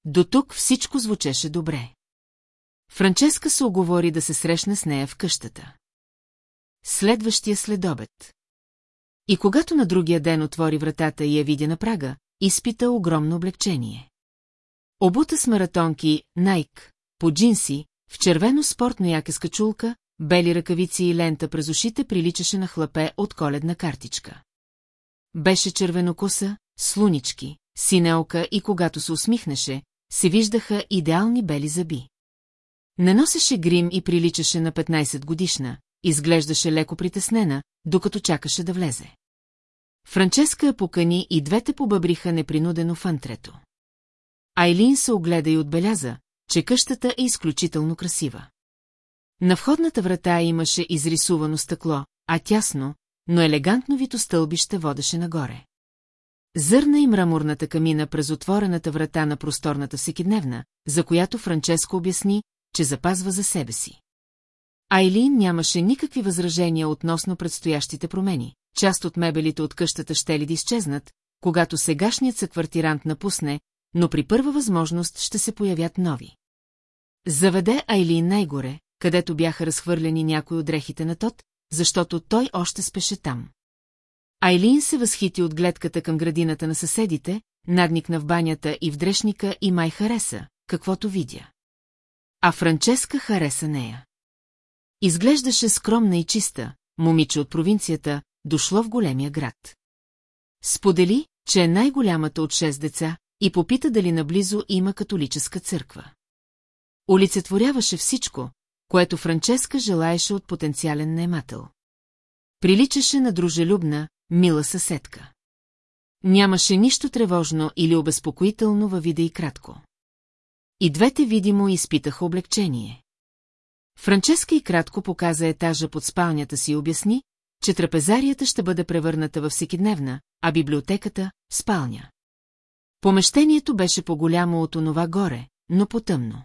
До тук всичко звучеше добре. Франческа се оговори да се срещне с нея в къщата. Следващия следобед. И когато на другия ден отвори вратата и я видя на прага, изпита огромно облегчение. Обута с маратонки, найк, по джинси, в червено спортно яке с качулка, бели ръкавици и лента през ушите приличаше на хлапе от коледна картичка. Беше червенокоса, слунички, синелка и когато се усмихнеше, се виждаха идеални бели зъби. Не носеше грим и приличаше на 15 годишна, изглеждаше леко притеснена, докато чакаше да влезе. Франческа я покани и двете побъбриха непринудено в антрето. Айлин се огледа и отбеляза, че къщата е изключително красива. На входната врата имаше изрисувано стъкло, а тясно, но елегантно вито стълбище водеше нагоре. Зърна и мраморната камина през отворената врата на просторната всекидневна, за която Франческо обясни, че запазва за себе си. Айлин нямаше никакви възражения относно предстоящите промени. Част от мебелите от къщата ще ли да изчезнат, когато сегашният съквартирант напусне, но при първа възможност ще се появят нови. Заведе Айлин най-горе, където бяха разхвърлени някои от дрехите на Тот, защото той още спеше там. Айлин се възхити от гледката към градината на съседите, надникна в банята и в дрешника и май хареса, каквото видя. А Франческа хареса нея. Изглеждаше скромна и чиста, момиче от провинцията, дошло в големия град. Сподели, че е най-голямата от шест деца, и попита дали наблизо има католическа църква. Олицетворяваше всичко, което Франческа желаеше от потенциален наемател. Приличаше на дружелюбна, мила съседка. Нямаше нищо тревожно или обезпокоително във вида и кратко. И двете видимо изпитаха облегчение. Франческа и кратко показа етажа под спалнята си и обясни, че трапезарията ще бъде превърната във всекидневна, а библиотеката – спалня. Помещението беше по-голямо от онова горе, но потъмно.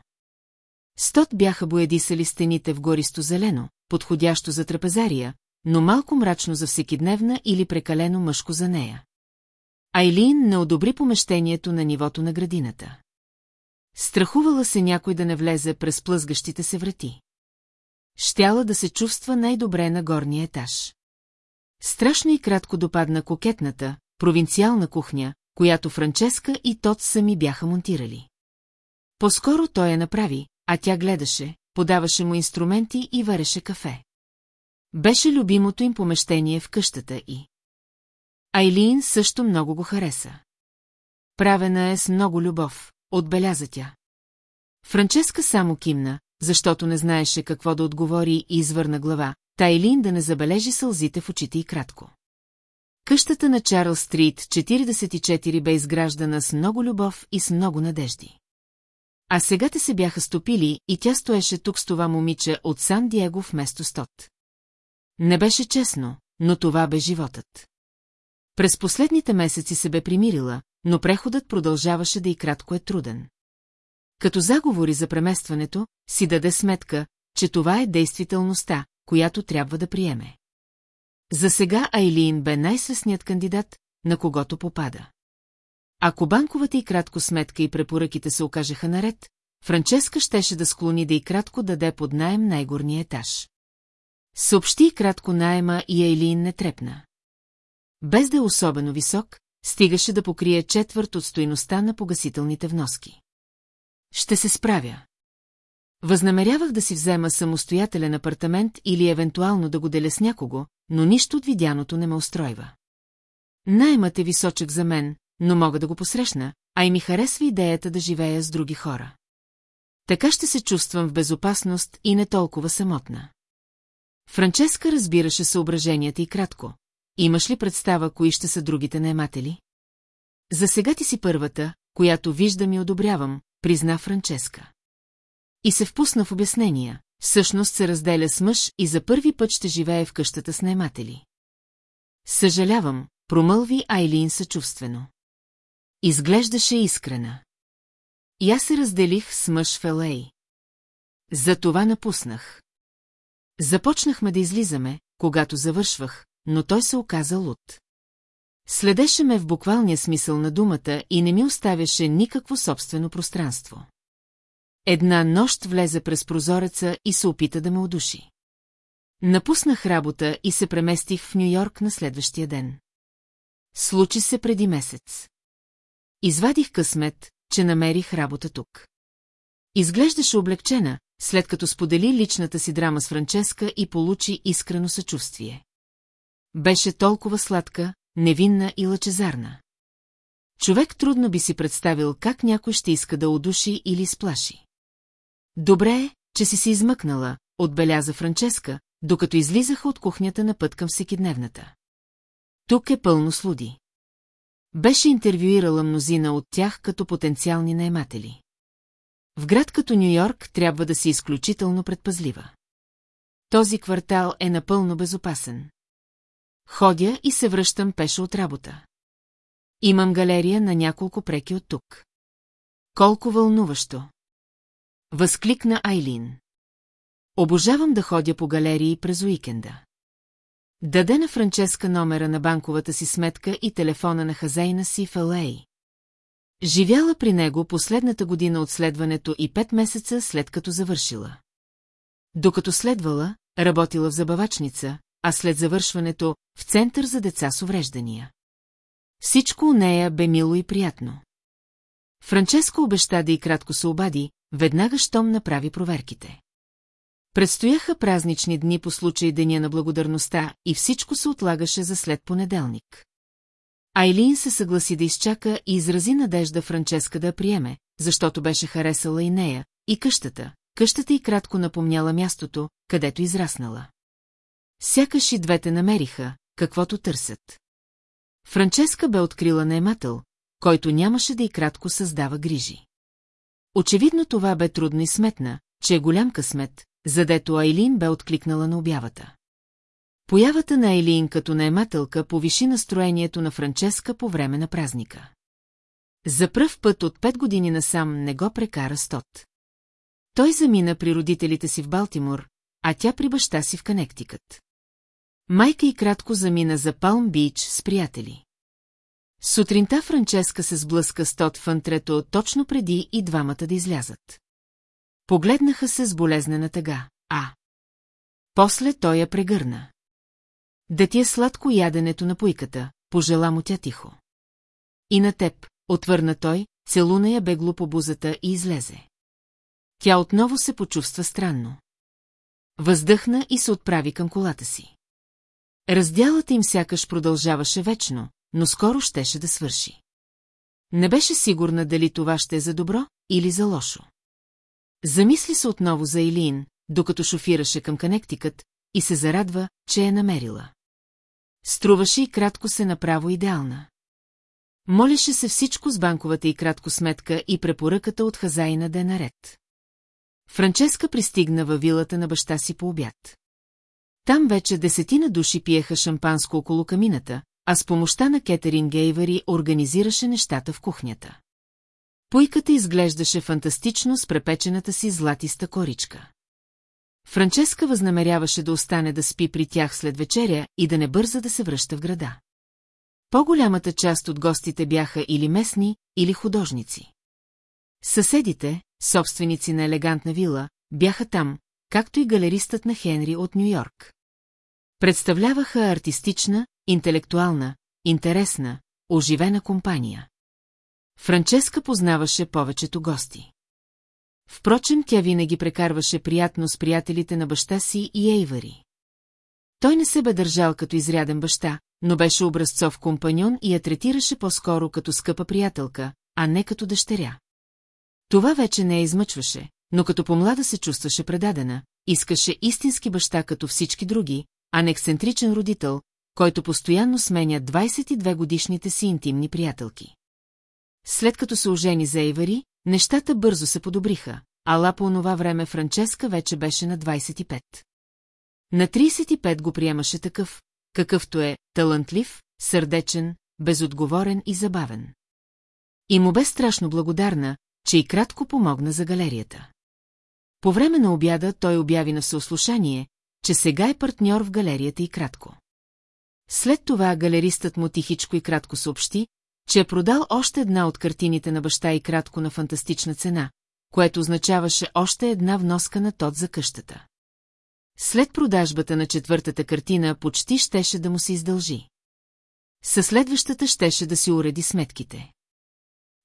Стот бяха боядисали стените в гористо зелено, подходящо за трапезария, но малко мрачно за всекидневна или прекалено мъжко за нея. Айлин не одобри помещението на нивото на градината. Страхувала се някой да не влезе през плъзгащите се врати. Щяла да се чувства най-добре на горния етаж. Страшно и кратко допадна кокетната, провинциална кухня, която Франческа и Тот сами бяха монтирали. По-скоро той я направи, а тя гледаше, подаваше му инструменти и вареше кафе. Беше любимото им помещение в къщата и. Айлин също много го хареса. Правена е с много любов, отбеляза тя. Франческа само кимна, защото не знаеше какво да отговори и извърна глава, Тайлин да не забележи сълзите в очите и кратко. Къщата на Чарл Стрит 44 бе изграждана с много любов и с много надежди. А сега те се бяха стопили и тя стоеше тук с това момиче от Сан Диего вместо Стот. Не беше честно, но това бе животът. През последните месеци се бе примирила, но преходът продължаваше да и кратко е труден. Като заговори за преместването, си даде сметка, че това е действителността, която трябва да приеме. За сега Айлин бе най-свестният кандидат, на когото попада. Ако банковата и кратко сметка и препоръките се окажеха наред, Франческа щеше да склони да и кратко даде под найем най-горния етаж. Съобщи и кратко найема и Айлин не трепна. Без да е особено висок, стигаше да покрие четвърт от стоиността на погасителните вноски. Ще се справя. Възнамерявах да си взема самостоятелен апартамент или евентуално да го деля с някого, но нищо от видяното не ме устройва. Наймът е височък за мен, но мога да го посрещна, а и ми харесва идеята да живея с други хора. Така ще се чувствам в безопасност и не толкова самотна. Франческа разбираше съображенията и кратко. Имаш ли представа, кои ще са другите наематели? За сега ти си първата, която виждам и одобрявам, призна Франческа. И се впусна в обяснения. Всъщност се разделя с мъж и за първи път ще живее в къщата с наематели. Съжалявам, промълви Айлин съчувствено. Изглеждаше искрена. И аз се разделих с мъж в Елей. За това напуснах. Започнахме да излизаме, когато завършвах, но той се оказа луд. Следеше ме в буквалния смисъл на думата и не ми оставяше никакво собствено пространство. Една нощ влезе през прозореца и се опита да ме удуши. Напуснах работа и се преместих в Нью-Йорк на следващия ден. Случи се преди месец. Извадих късмет, че намерих работа тук. Изглеждаше облегчена, след като сподели личната си драма с Франческа и получи искрено съчувствие. Беше толкова сладка, невинна и лъчезарна. Човек трудно би си представил как някой ще иска да удуши или сплаши. Добре е, че си се измъкнала, отбеляза Франческа, докато излизаха от кухнята на път към всекидневната. Тук е пълно слуди. Беше интервюирала мнозина от тях като потенциални наематели. В град като Нью-Йорк трябва да си изключително предпазлива. Този квартал е напълно безопасен. Ходя и се връщам пеша от работа. Имам галерия на няколко преки от тук. Колко вълнуващо! Възкликна Айлин. Обожавам да ходя по галерии през уикенда. Даде на Франческа номера на банковата си сметка и телефона на хазейна си в Л.А. Живяла при него последната година от следването и пет месеца след като завършила. Докато следвала, работила в забавачница, а след завършването в Център за деца с увреждания. Всичко у нея бе мило и приятно. Франческо обеща да и кратко се обади, веднага щом направи проверките. Предстояха празнични дни по случай Деня на благодарността и всичко се отлагаше за след понеделник. Айлин се съгласи да изчака и изрази надежда Франческа да я приеме, защото беше харесала и нея, и къщата. Къщата и кратко напомняла мястото, където израснала. Сякаш и двете намериха, каквото търсят. Франческа бе открила наемател, който нямаше да и кратко създава грижи. Очевидно това бе трудно и сметна, че е голям късмет, задето Айлин бе откликнала на обявата. Появата на Айлин като наемателка повиши настроението на Франческа по време на празника. За пръв път от пет години насам не го прекара стот. Той замина при родителите си в Балтимор, а тя при баща си в Канектикът. Майка и кратко замина за Палм Бич с приятели. Сутринта Франческа се сблъска с Тот в антрето точно преди и двамата да излязат. Погледнаха се с болезнена тъга, а... После той я прегърна. Да ти е сладко яденето на пуйката, пожела му тя тихо. И на теб, отвърна той, целуна я бегло по бузата и излезе. Тя отново се почувства странно. Въздъхна и се отправи към колата си. Разделата им сякаш продължаваше вечно, но скоро щеше да свърши. Не беше сигурна дали това ще е за добро или за лошо. Замисли се отново за Илин, докато шофираше към Канектикът, и се зарадва, че е намерила. Струваше и кратко се направо идеална. Молеше се всичко с банковата и кратко сметка и препоръката от хазаина да е наред. Франческа пристигна във вилата на баща си по обяд. Там вече десетина души пиеха шампанско около камината, а с помощта на Кетерин Гейвари организираше нещата в кухнята. Пуйката изглеждаше фантастично с препечената си златиста коричка. Франческа възнамеряваше да остане да спи при тях след вечеря и да не бърза да се връща в града. По-голямата част от гостите бяха или местни, или художници. Съседите, собственици на елегантна вила, бяха там, както и галеристът на Хенри от Нью-Йорк. Представляваха артистична, интелектуална, интересна, оживена компания. Франческа познаваше повечето гости. Впрочем, тя винаги прекарваше приятно с приятелите на баща си и Ейвари. Той не се бе държал като изряден баща, но беше образцов компаньон и я третираше по-скоро като скъпа приятелка, а не като дъщеря. Това вече не я измъчваше, но като помлада се чувстваше предадена, искаше истински баща като всички други, а не ексцентричен родител, който постоянно сменя 22 годишните си интимни приятелки. След като се ожени за Ейвари, нещата бързо се подобриха, ала по онова време Франческа вече беше на 25. На 35 го приемаше такъв, какъвто е талантлив, сърдечен, безотговорен и забавен. И му бе страшно благодарна, че и кратко помогна за галерията. По време на обяда той обяви на всеослушание, че сега е партньор в галерията и кратко. След това галеристът му тихичко и кратко съобщи, че е продал още една от картините на баща и кратко на фантастична цена, което означаваше още една вноска на тот за къщата. След продажбата на четвъртата картина почти щеше да му се издължи. Със следващата щеше да си уреди сметките.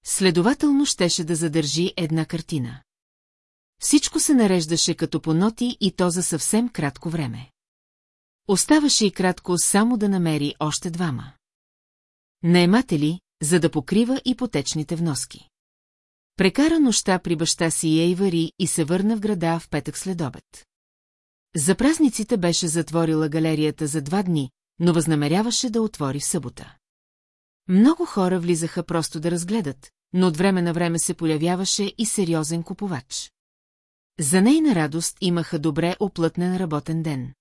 Следователно щеше да задържи една картина. Всичко се нареждаше като по ноти и то за съвсем кратко време. Оставаше и кратко само да намери още двама. Наематели, за да покрива ипотечните вноски. Прекара нощта при баща си Ейвари и се върна в града в петък след обед. За празниците беше затворила галерията за два дни, но възнамеряваше да отвори в събота. Много хора влизаха просто да разгледат, но от време на време се появяваше и сериозен купувач. За нейна радост имаха добре оплътнен работен ден.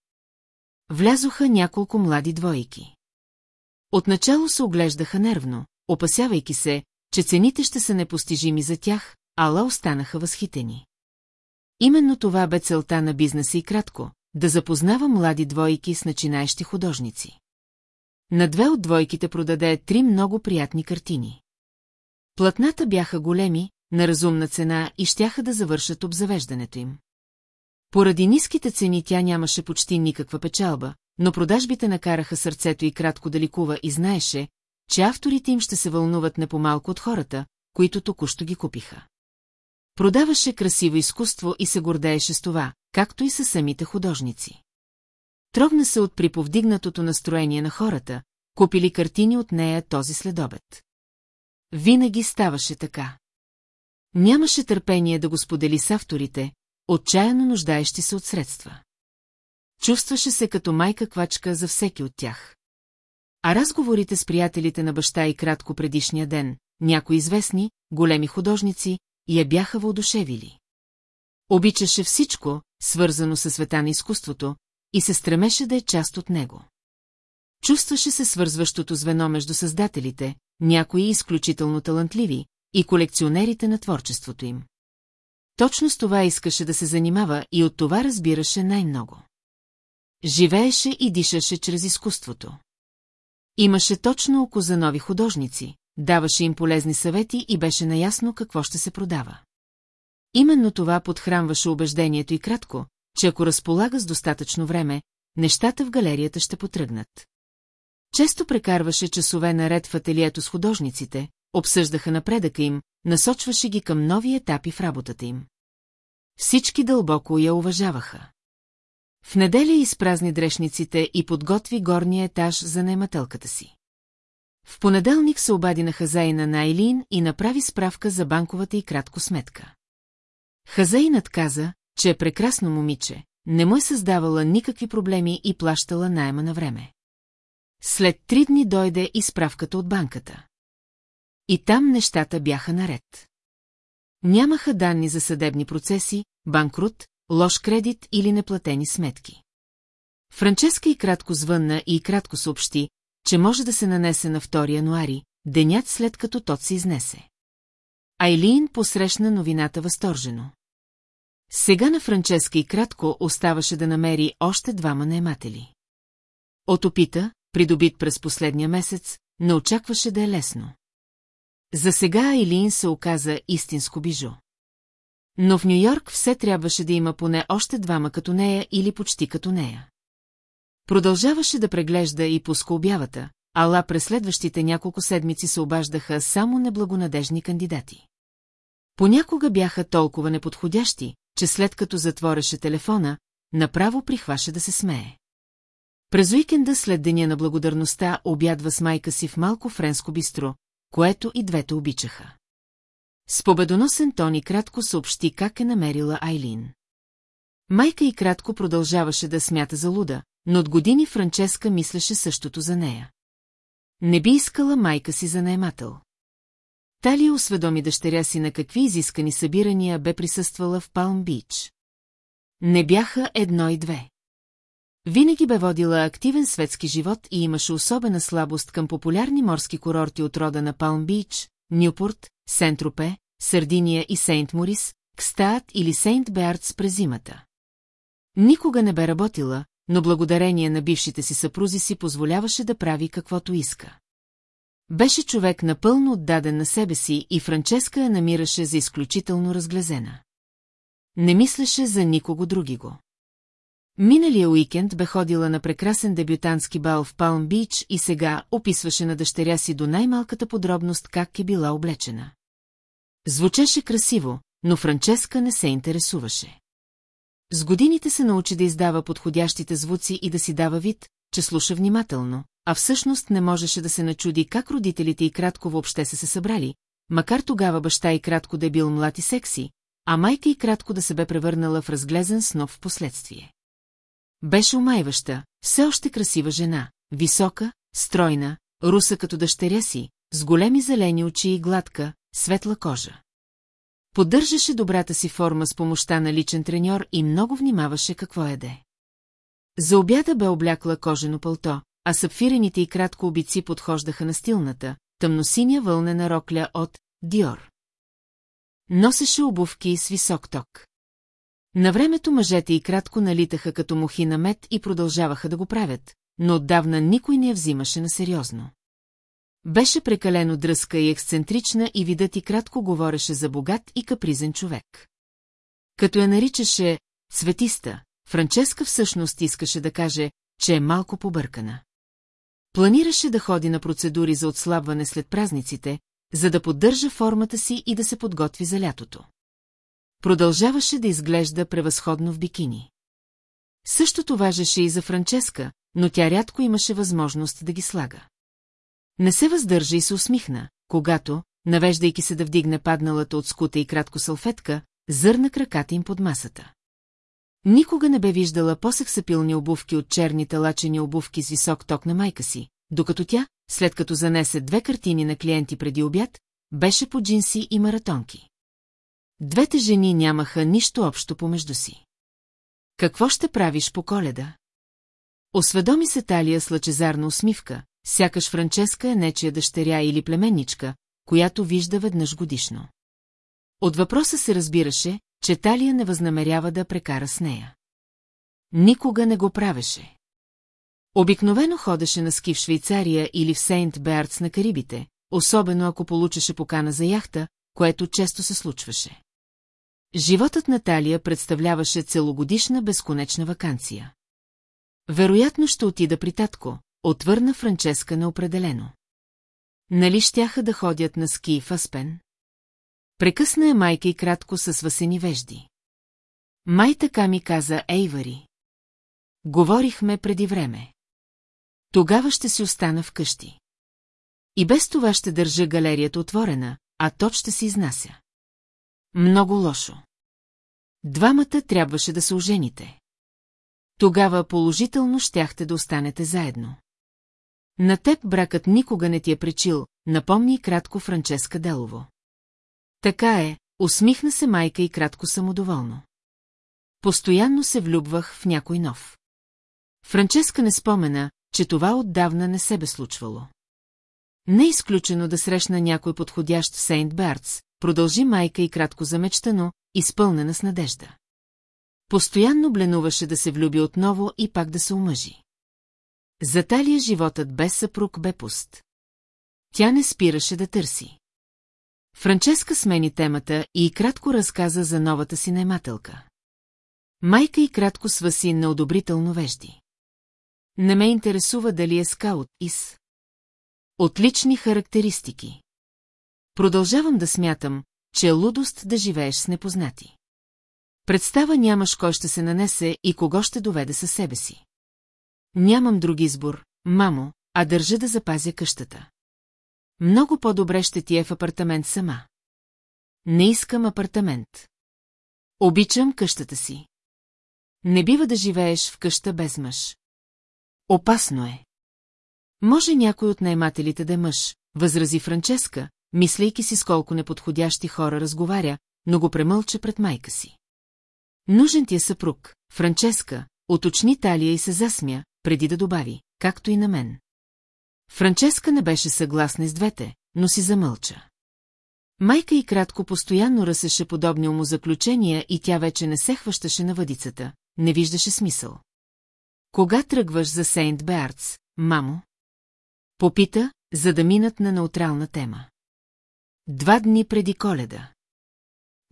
Влязоха няколко млади двойки. Отначало се оглеждаха нервно, опасявайки се, че цените ще са непостижими за тях, ала останаха възхитени. Именно това бе целта на бизнеса и кратко, да запознава млади двойки с начинаещи художници. На две от двойките продаде три много приятни картини. Платната бяха големи, на разумна цена и щяха да завършат обзавеждането им. Поради ниските цени тя нямаше почти никаква печалба, но продажбите накараха сърцето и кратко да ликува и знаеше, че авторите им ще се вълнуват не по-малко от хората, които току-що ги купиха. Продаваше красиво изкуство и се гордееше с това, както и със самите художници. Трогна се от приповдигнатото настроение на хората, купили картини от нея този следобед. Винаги ставаше така. Нямаше търпение да го сподели с авторите, отчаяно нуждаещи се от средства. Чувстваше се като майка квачка за всеки от тях. А разговорите с приятелите на баща и кратко предишния ден, някои известни, големи художници, я бяха въодушевили. Обичаше всичко, свързано със света на изкуството, и се стремеше да е част от него. Чувстваше се свързващото звено между създателите, някои изключително талантливи, и колекционерите на творчеството им. Точно с това искаше да се занимава и от това разбираше най-много. Живееше и дишаше чрез изкуството. Имаше точно око за нови художници, даваше им полезни съвети и беше наясно какво ще се продава. Именно това подхранваше убеждението и кратко, че ако разполага с достатъчно време, нещата в галерията ще потръгнат. Често прекарваше часове наред в ателието с художниците, обсъждаха напредъка им, насочваше ги към нови етапи в работата им. Всички дълбоко я уважаваха. В неделя изпразни дрешниците и подготви горния етаж за наемателката си. В понеделник се обади на хазаина на Айлин и направи справка за банковата и кратко сметка. Хазаинът каза, че е прекрасно момиче, не му е създавала никакви проблеми и плащала найема на време. След три дни дойде и справката от банката. И там нещата бяха наред. Нямаха данни за съдебни процеси, банкрут, лош кредит или неплатени сметки. Франческа и кратко звънна и кратко съобщи, че може да се нанесе на 2 януари, денят след като тот се изнесе. Айлин посрещна новината възторжено. Сега на Франческа и кратко оставаше да намери още двама наематели. От опита, придобит през последния месец, не очакваше да е лесно. За сега Айлин се оказа истинско бижо. Но в Нью-Йорк все трябваше да има поне още двама като нея или почти като нея. Продължаваше да преглежда и пуска обявата, ала през следващите няколко седмици се обаждаха само неблагонадежни кандидати. Понякога бяха толкова неподходящи, че след като затвореше телефона, направо прихваше да се смее. През уикенда след деня на благодарността обядва с майка си в малко френско бистро, което и двете обичаха. С победоносен тон и кратко съобщи как е намерила Айлин. Майка и кратко продължаваше да смята за луда, но от години Франческа мислеше същото за нея. Не би искала майка си за наемател. Талия осведоми дъщеря си на какви изискани събирания бе присъствала в Палм Бич. Не бяха едно и две. Винаги бе водила активен светски живот и имаше особена слабост към популярни морски курорти от рода на Палм Бич, Нюпорт, Сентропе, Сардиния и Сейнт Морис, Кстаат или Сейнт Беардс през зимата. Никога не бе работила, но благодарение на бившите си съпрузи си позволяваше да прави каквото иска. Беше човек напълно отдаден на себе си и Франческа я намираше за изключително разглезена. Не мислеше за никого други го. Миналия уикенд бе ходила на прекрасен дебютантски бал в Палм Бич и сега описваше на дъщеря си до най-малката подробност как е била облечена. Звучеше красиво, но Франческа не се интересуваше. С годините се научи да издава подходящите звуци и да си дава вид, че слуша внимателно, а всъщност не можеше да се начуди как родителите и кратко въобще са се събрали, макар тогава баща и кратко да е бил млад и секси, а майка и кратко да се бе превърнала в разглезен снов в последствие. Беше умайваща, все още красива жена, висока, стройна, руса като дъщеря си, с големи зелени очи и гладка, светла кожа. Поддържаше добрата си форма с помощта на личен треньор и много внимаваше какво яде. За обяда бе облякла кожено пълто, а сапфирените и кратко обици подхождаха на стилната, тъмносиня вълнена рокля от Диор. Носеше обувки с висок ток. На времето мъжете и кратко налитаха като мухи на мед и продължаваха да го правят, но отдавна никой не я взимаше на сериозно. Беше прекалено дръска и ексцентрична и видът и кратко говореше за богат и капризен човек. Като я наричаше «цветиста», Франческа всъщност искаше да каже, че е малко побъркана. Планираше да ходи на процедури за отслабване след празниците, за да поддържа формата си и да се подготви за лятото. Продължаваше да изглежда превъзходно в бикини. Същото важеше и за Франческа, но тя рядко имаше възможност да ги слага. Не се въздържа и се усмихна, когато, навеждайки се да вдигне падналата от скута и кратко салфетка, зърна краката им под масата. Никога не бе виждала по-сексапилни обувки от черните лачени обувки с висок ток на майка си, докато тя, след като занесе две картини на клиенти преди обяд, беше по джинси и маратонки. Двете жени нямаха нищо общо помежду си. Какво ще правиш по коледа? Осведоми се Талия с лъчезарна усмивка, сякаш Франческа е нечия дъщеря или племенничка, която вижда веднъж годишно. От въпроса се разбираше, че Талия не възнамерява да прекара с нея. Никога не го правеше. Обикновено ходеше на ски в Швейцария или в Сейнт Беардс на Карибите, особено ако получеше покана за яхта, което често се случваше. Животът на Талия представляваше целогодишна безконечна вакансия. Вероятно ще отида при татко, отвърна Франческа неопределено. Нали щяха да ходят на ски в Аспен? Прекъсна я майка и кратко с васени вежди. Май така ми каза Ейвари. Говорихме преди време. Тогава ще си остана вкъщи. И без това ще държа галерията отворена, а тот ще се изнася. Много лошо. Двамата трябваше да се ожените. Тогава положително щяхте да останете заедно. На теб бракът никога не ти е пречил, напомни кратко Франческа Делово. Така е, усмихна се майка и кратко самодоволно. Постоянно се влюбвах в някой нов. Франческа не спомена, че това отдавна не се бе случвало. Не е изключено да срещна някой подходящ в Сейнт Бартс, продължи майка и кратко замечтано, изпълнена с надежда. Постоянно бленуваше да се влюби отново и пак да се омъжи. За талия животът без съпруг бе пуст. Тя не спираше да търси. Франческа смени темата и кратко разказа за новата си наемателка. Майка и кратко сваси неодобрително вежди. Не ме интересува дали е скаут ИС. Отлични характеристики. Продължавам да смятам, че е лудост да живееш с непознати. Представа нямаш кой ще се нанесе и кого ще доведе със себе си. Нямам друг избор, мамо, а държа да запазя къщата. Много по-добре ще ти е в апартамент сама. Не искам апартамент. Обичам къщата си. Не бива да живееш в къща без мъж. Опасно е. Може някой от наймателите да е мъж, възрази Франческа, мислейки си с колко неподходящи хора разговаря, но го премълча пред майка си. Нужен ти е съпруг, Франческа, уточни талия и се засмя, преди да добави, както и на мен. Франческа не беше съгласна с двете, но си замълча. Майка и кратко постоянно ръсеше подобни умозаключения и тя вече не се хващаше на въдицата, не виждаше смисъл. Кога тръгваш за Сейнт Беардс, мамо? Попита, за да минат на неутрална тема. Два дни преди коледа.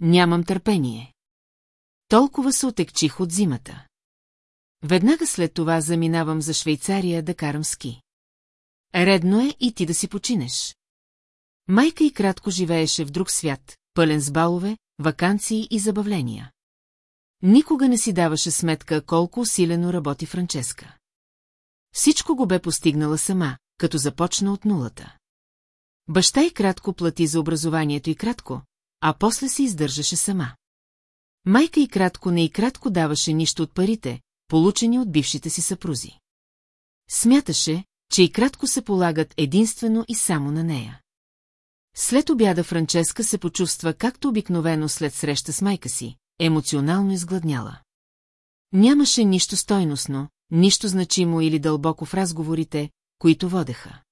Нямам търпение. Толкова се отекчих от зимата. Веднага след това заминавам за Швейцария да карам ски. Редно е и ти да си починеш. Майка и кратко живееше в друг свят, пълен с балове, вакансии и забавления. Никога не си даваше сметка колко усилено работи Франческа. Всичко го бе постигнала сама, като започна от нулата. Баща и кратко плати за образованието и кратко, а после се издържаше сама. Майка и кратко не и кратко даваше нищо от парите, получени от бившите си съпрузи. Смяташе, че и кратко се полагат единствено и само на нея. След обяда Франческа се почувства както обикновено след среща с майка си, емоционално изгладняла. Нямаше нищо стойностно, нищо значимо или дълбоко в разговорите, които водеха.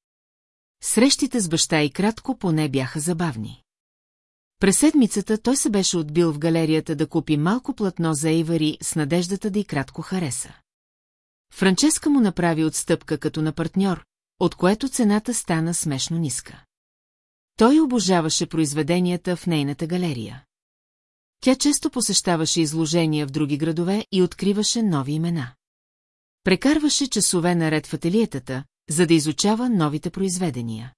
Срещите с баща и кратко поне бяха забавни. През седмицата той се беше отбил в галерията да купи малко платно за Ейвари с надеждата да и кратко хареса. Франческа му направи отстъпка като на партньор, от което цената стана смешно ниска. Той обожаваше произведенията в нейната галерия. Тя често посещаваше изложения в други градове и откриваше нови имена. Прекарваше часове наред в ателиетата, за да изучава новите произведения.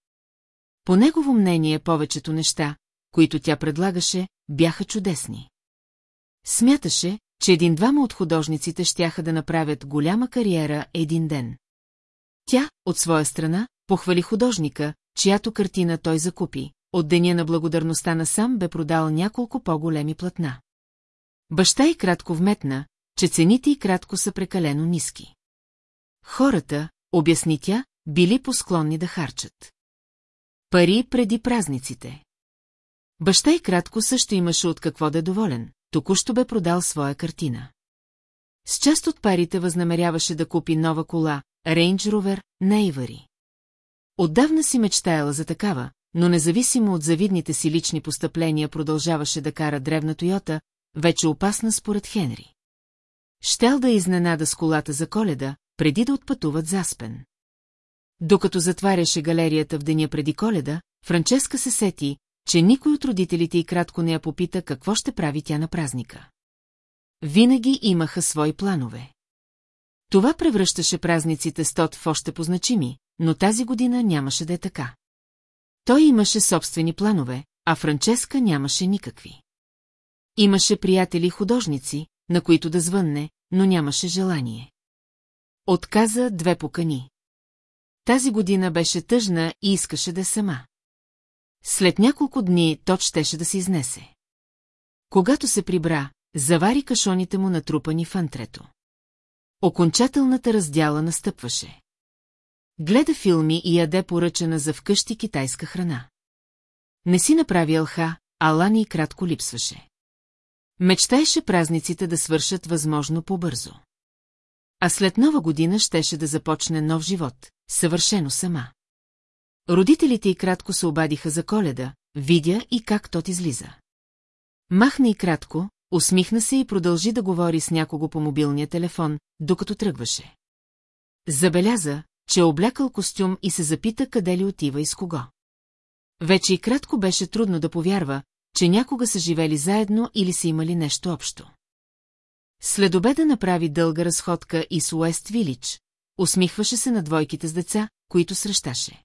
По негово мнение повечето неща, които тя предлагаше, бяха чудесни. Смяташе, че един-двама от художниците щяха да направят голяма кариера един ден. Тя, от своя страна, похвали художника, чиято картина той закупи. От деня на благодарността на сам бе продал няколко по-големи платна. Баща и кратко вметна, че цените и кратко са прекалено ниски. Хората, обясни тя, били посклонни да харчат. Пари преди празниците. Баща и кратко също имаше от какво да е доволен, току-що бе продал своя картина. С част от парите възнамеряваше да купи нова кола, Range Rover, на Ивари. Отдавна си мечтаяла за такава, но независимо от завидните си лични постъпления продължаваше да кара древна Тойота, вече опасна според Хенри. Щел да изненада с колата за коледа, преди да отпътуват за Аспен. Докато затваряше галерията в деня преди коледа, Франческа се сети, че никой от родителите и кратко не я попита какво ще прави тя на празника. Винаги имаха свои планове. Това превръщаше празниците с Тот в още позначими, но тази година нямаше да е така. Той имаше собствени планове, а Франческа нямаше никакви. Имаше приятели художници, на които да звънне, но нямаше желание. Отказа две покани. Тази година беше тъжна и искаше да е сама. След няколко дни Тот щеше да се изнесе. Когато се прибра, завари кашоните му натрупани в антрето. Окончателната раздяла настъпваше. Гледа филми и яде поръчана за вкъщи китайска храна. Не си направи алха, а Лани и кратко липсваше. Мечтаеше празниците да свършат възможно по-бързо. А след нова година щеше да започне нов живот, съвършено сама. Родителите и кратко се обадиха за коледа, видя и как тот излиза. Махна и кратко, усмихна се и продължи да говори с някого по мобилния телефон, докато тръгваше. Забеляза, че е облякал костюм и се запита къде ли отива и с кого. Вече и кратко беше трудно да повярва, че някога са живели заедно или са имали нещо общо. След обеда направи дълга разходка и с Уест Вилич, усмихваше се на двойките с деца, които срещаше.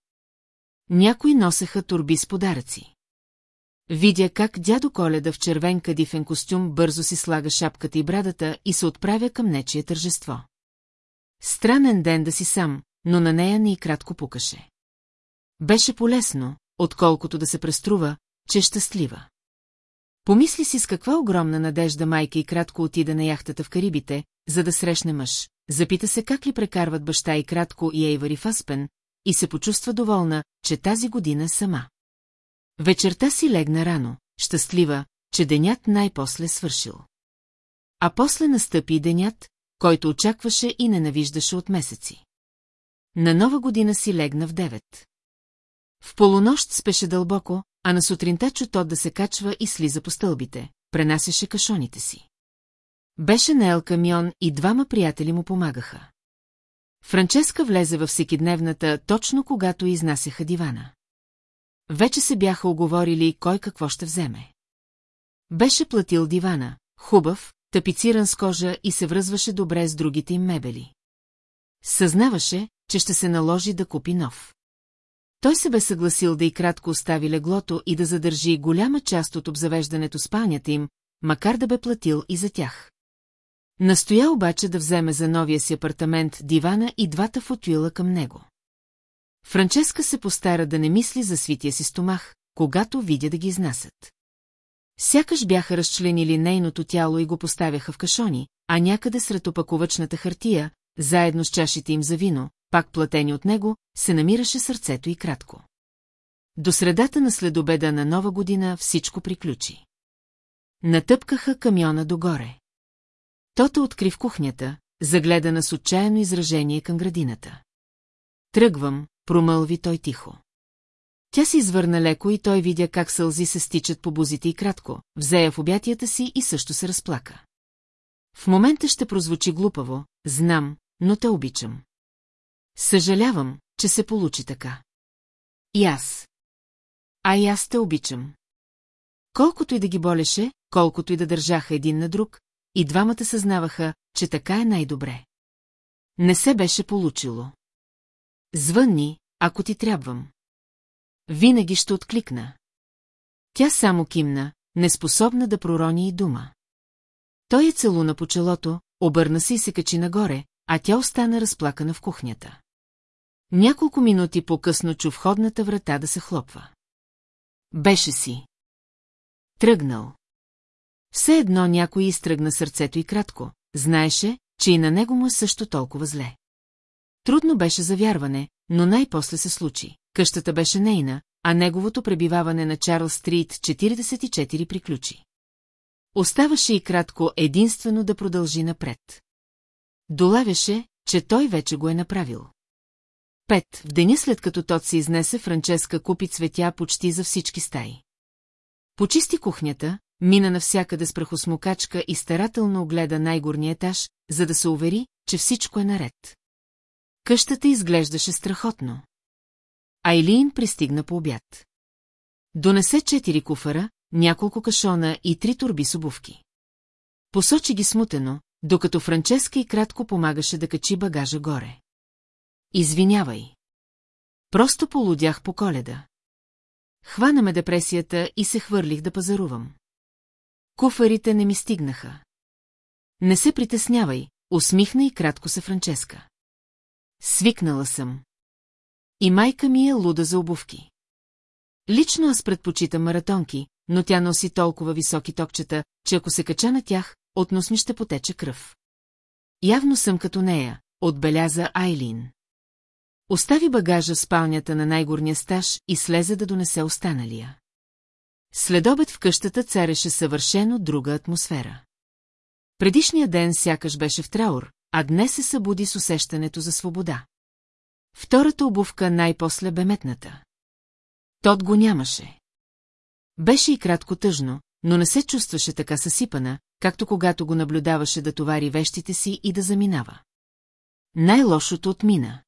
Някои носеха турби с подаръци. Видя как дядо Коледа в червен кадифен костюм бързо си слага шапката и брадата и се отправя към нечие тържество. Странен ден да си сам, но на нея не и кратко пукаше. Беше полезно, отколкото да се преструва, че щастлива. Помисли си с каква огромна надежда майка и кратко отида на яхтата в Карибите, за да срещне мъж. Запита се как ли прекарват баща и кратко и Ейвари в Аспен, и се почувства доволна, че тази година сама. Вечерта си легна рано, щастлива, че денят най-после свършил. А после настъпи денят, който очакваше и ненавиждаше от месеци. На нова година си легна в девет. В полунощ спеше дълбоко, а на сутринта чу тот да се качва и слиза по стълбите, пренасяше кашоните си. Беше наел камион и двама приятели му помагаха. Франческа влезе във всекидневната, точно когато изнасяха дивана. Вече се бяха оговорили кой какво ще вземе. Беше платил дивана, хубав, тапициран с кожа и се връзваше добре с другите им мебели. Съзнаваше, че ще се наложи да купи нов. Той се бе съгласил да и кратко остави леглото и да задържи голяма част от обзавеждането спалнята им, макар да бе платил и за тях. Настоя обаче да вземе за новия си апартамент дивана и двата фотюила към него. Франческа се постара да не мисли за свития си стомах, когато видя да ги изнасят. Сякаш бяха разчленили нейното тяло и го поставяха в кашони, а някъде сред опаковъчната хартия, заедно с чашите им за вино, пак платени от него, се намираше сърцето и кратко. До средата на следобеда на нова година всичко приключи. Натъпкаха камиона догоре. Тота откри кухнята, загледана с отчаяно изражение към градината. Тръгвам, промълви той тихо. Тя се извърна леко и той видя как сълзи се стичат по бузите и кратко, взе я в обятията си и също се разплака. В момента ще прозвучи глупаво, знам, но те обичам. Съжалявам, че се получи така. И аз. А и аз те обичам. Колкото и да ги болеше, колкото и да държаха един на друг, и двамата съзнаваха, че така е най-добре. Не се беше получило. Звънни, ако ти трябвам. Винаги ще откликна. Тя само кимна, неспособна да пророни и дума. Той е целуна по челото, обърна се и се качи нагоре, а тя остана разплакана в кухнята. Няколко минути по-късно чу входната врата да се хлопва. Беше си. Тръгнал. Все едно някой изтръгна сърцето и кратко, знаеше, че и на него му е също толкова зле. Трудно беше за вярване, но най-после се случи. Къщата беше нейна, а неговото пребиваване на Чарлз Стрит 44 приключи. Оставаше и кратко единствено да продължи напред. Долавяше, че той вече го е направил. Пет, в деня след като тот се изнесе, Франческа купи цветя почти за всички стаи. Почисти кухнята, мина навсякъде с прахосмокачка и старателно огледа най-горния етаж, за да се увери, че всичко е наред. Къщата изглеждаше страхотно. Айлин пристигна по обяд. Донесе четири куфара, няколко кашона и три турби с обувки. Посочи ги смутено, докато Франческа и кратко помагаше да качи багажа горе. Извинявай. Просто полудях по коледа. Хвана ме депресията и се хвърлих да пазарувам. Куфарите не ми стигнаха. Не се притеснявай, усмихна и кратко се Франческа. Свикнала съм. И майка ми е луда за обувки. Лично аз предпочитам маратонки, но тя носи толкова високи токчета, че ако се кача на тях, от ми ще потече кръв. Явно съм като нея, отбеляза Айлин. Остави багажа в спалнята на най-горния стаж и слезе да донесе останалия. Следобед в къщата цареше съвършено друга атмосфера. Предишния ден сякаш беше в траур, а днес се събуди с усещането за свобода. Втората обувка най-после бе метната. Тот го нямаше. Беше и кратко тъжно, но не се чувстваше така съсипана, както когато го наблюдаваше да товари вещите си и да заминава. Най-лошото отмина.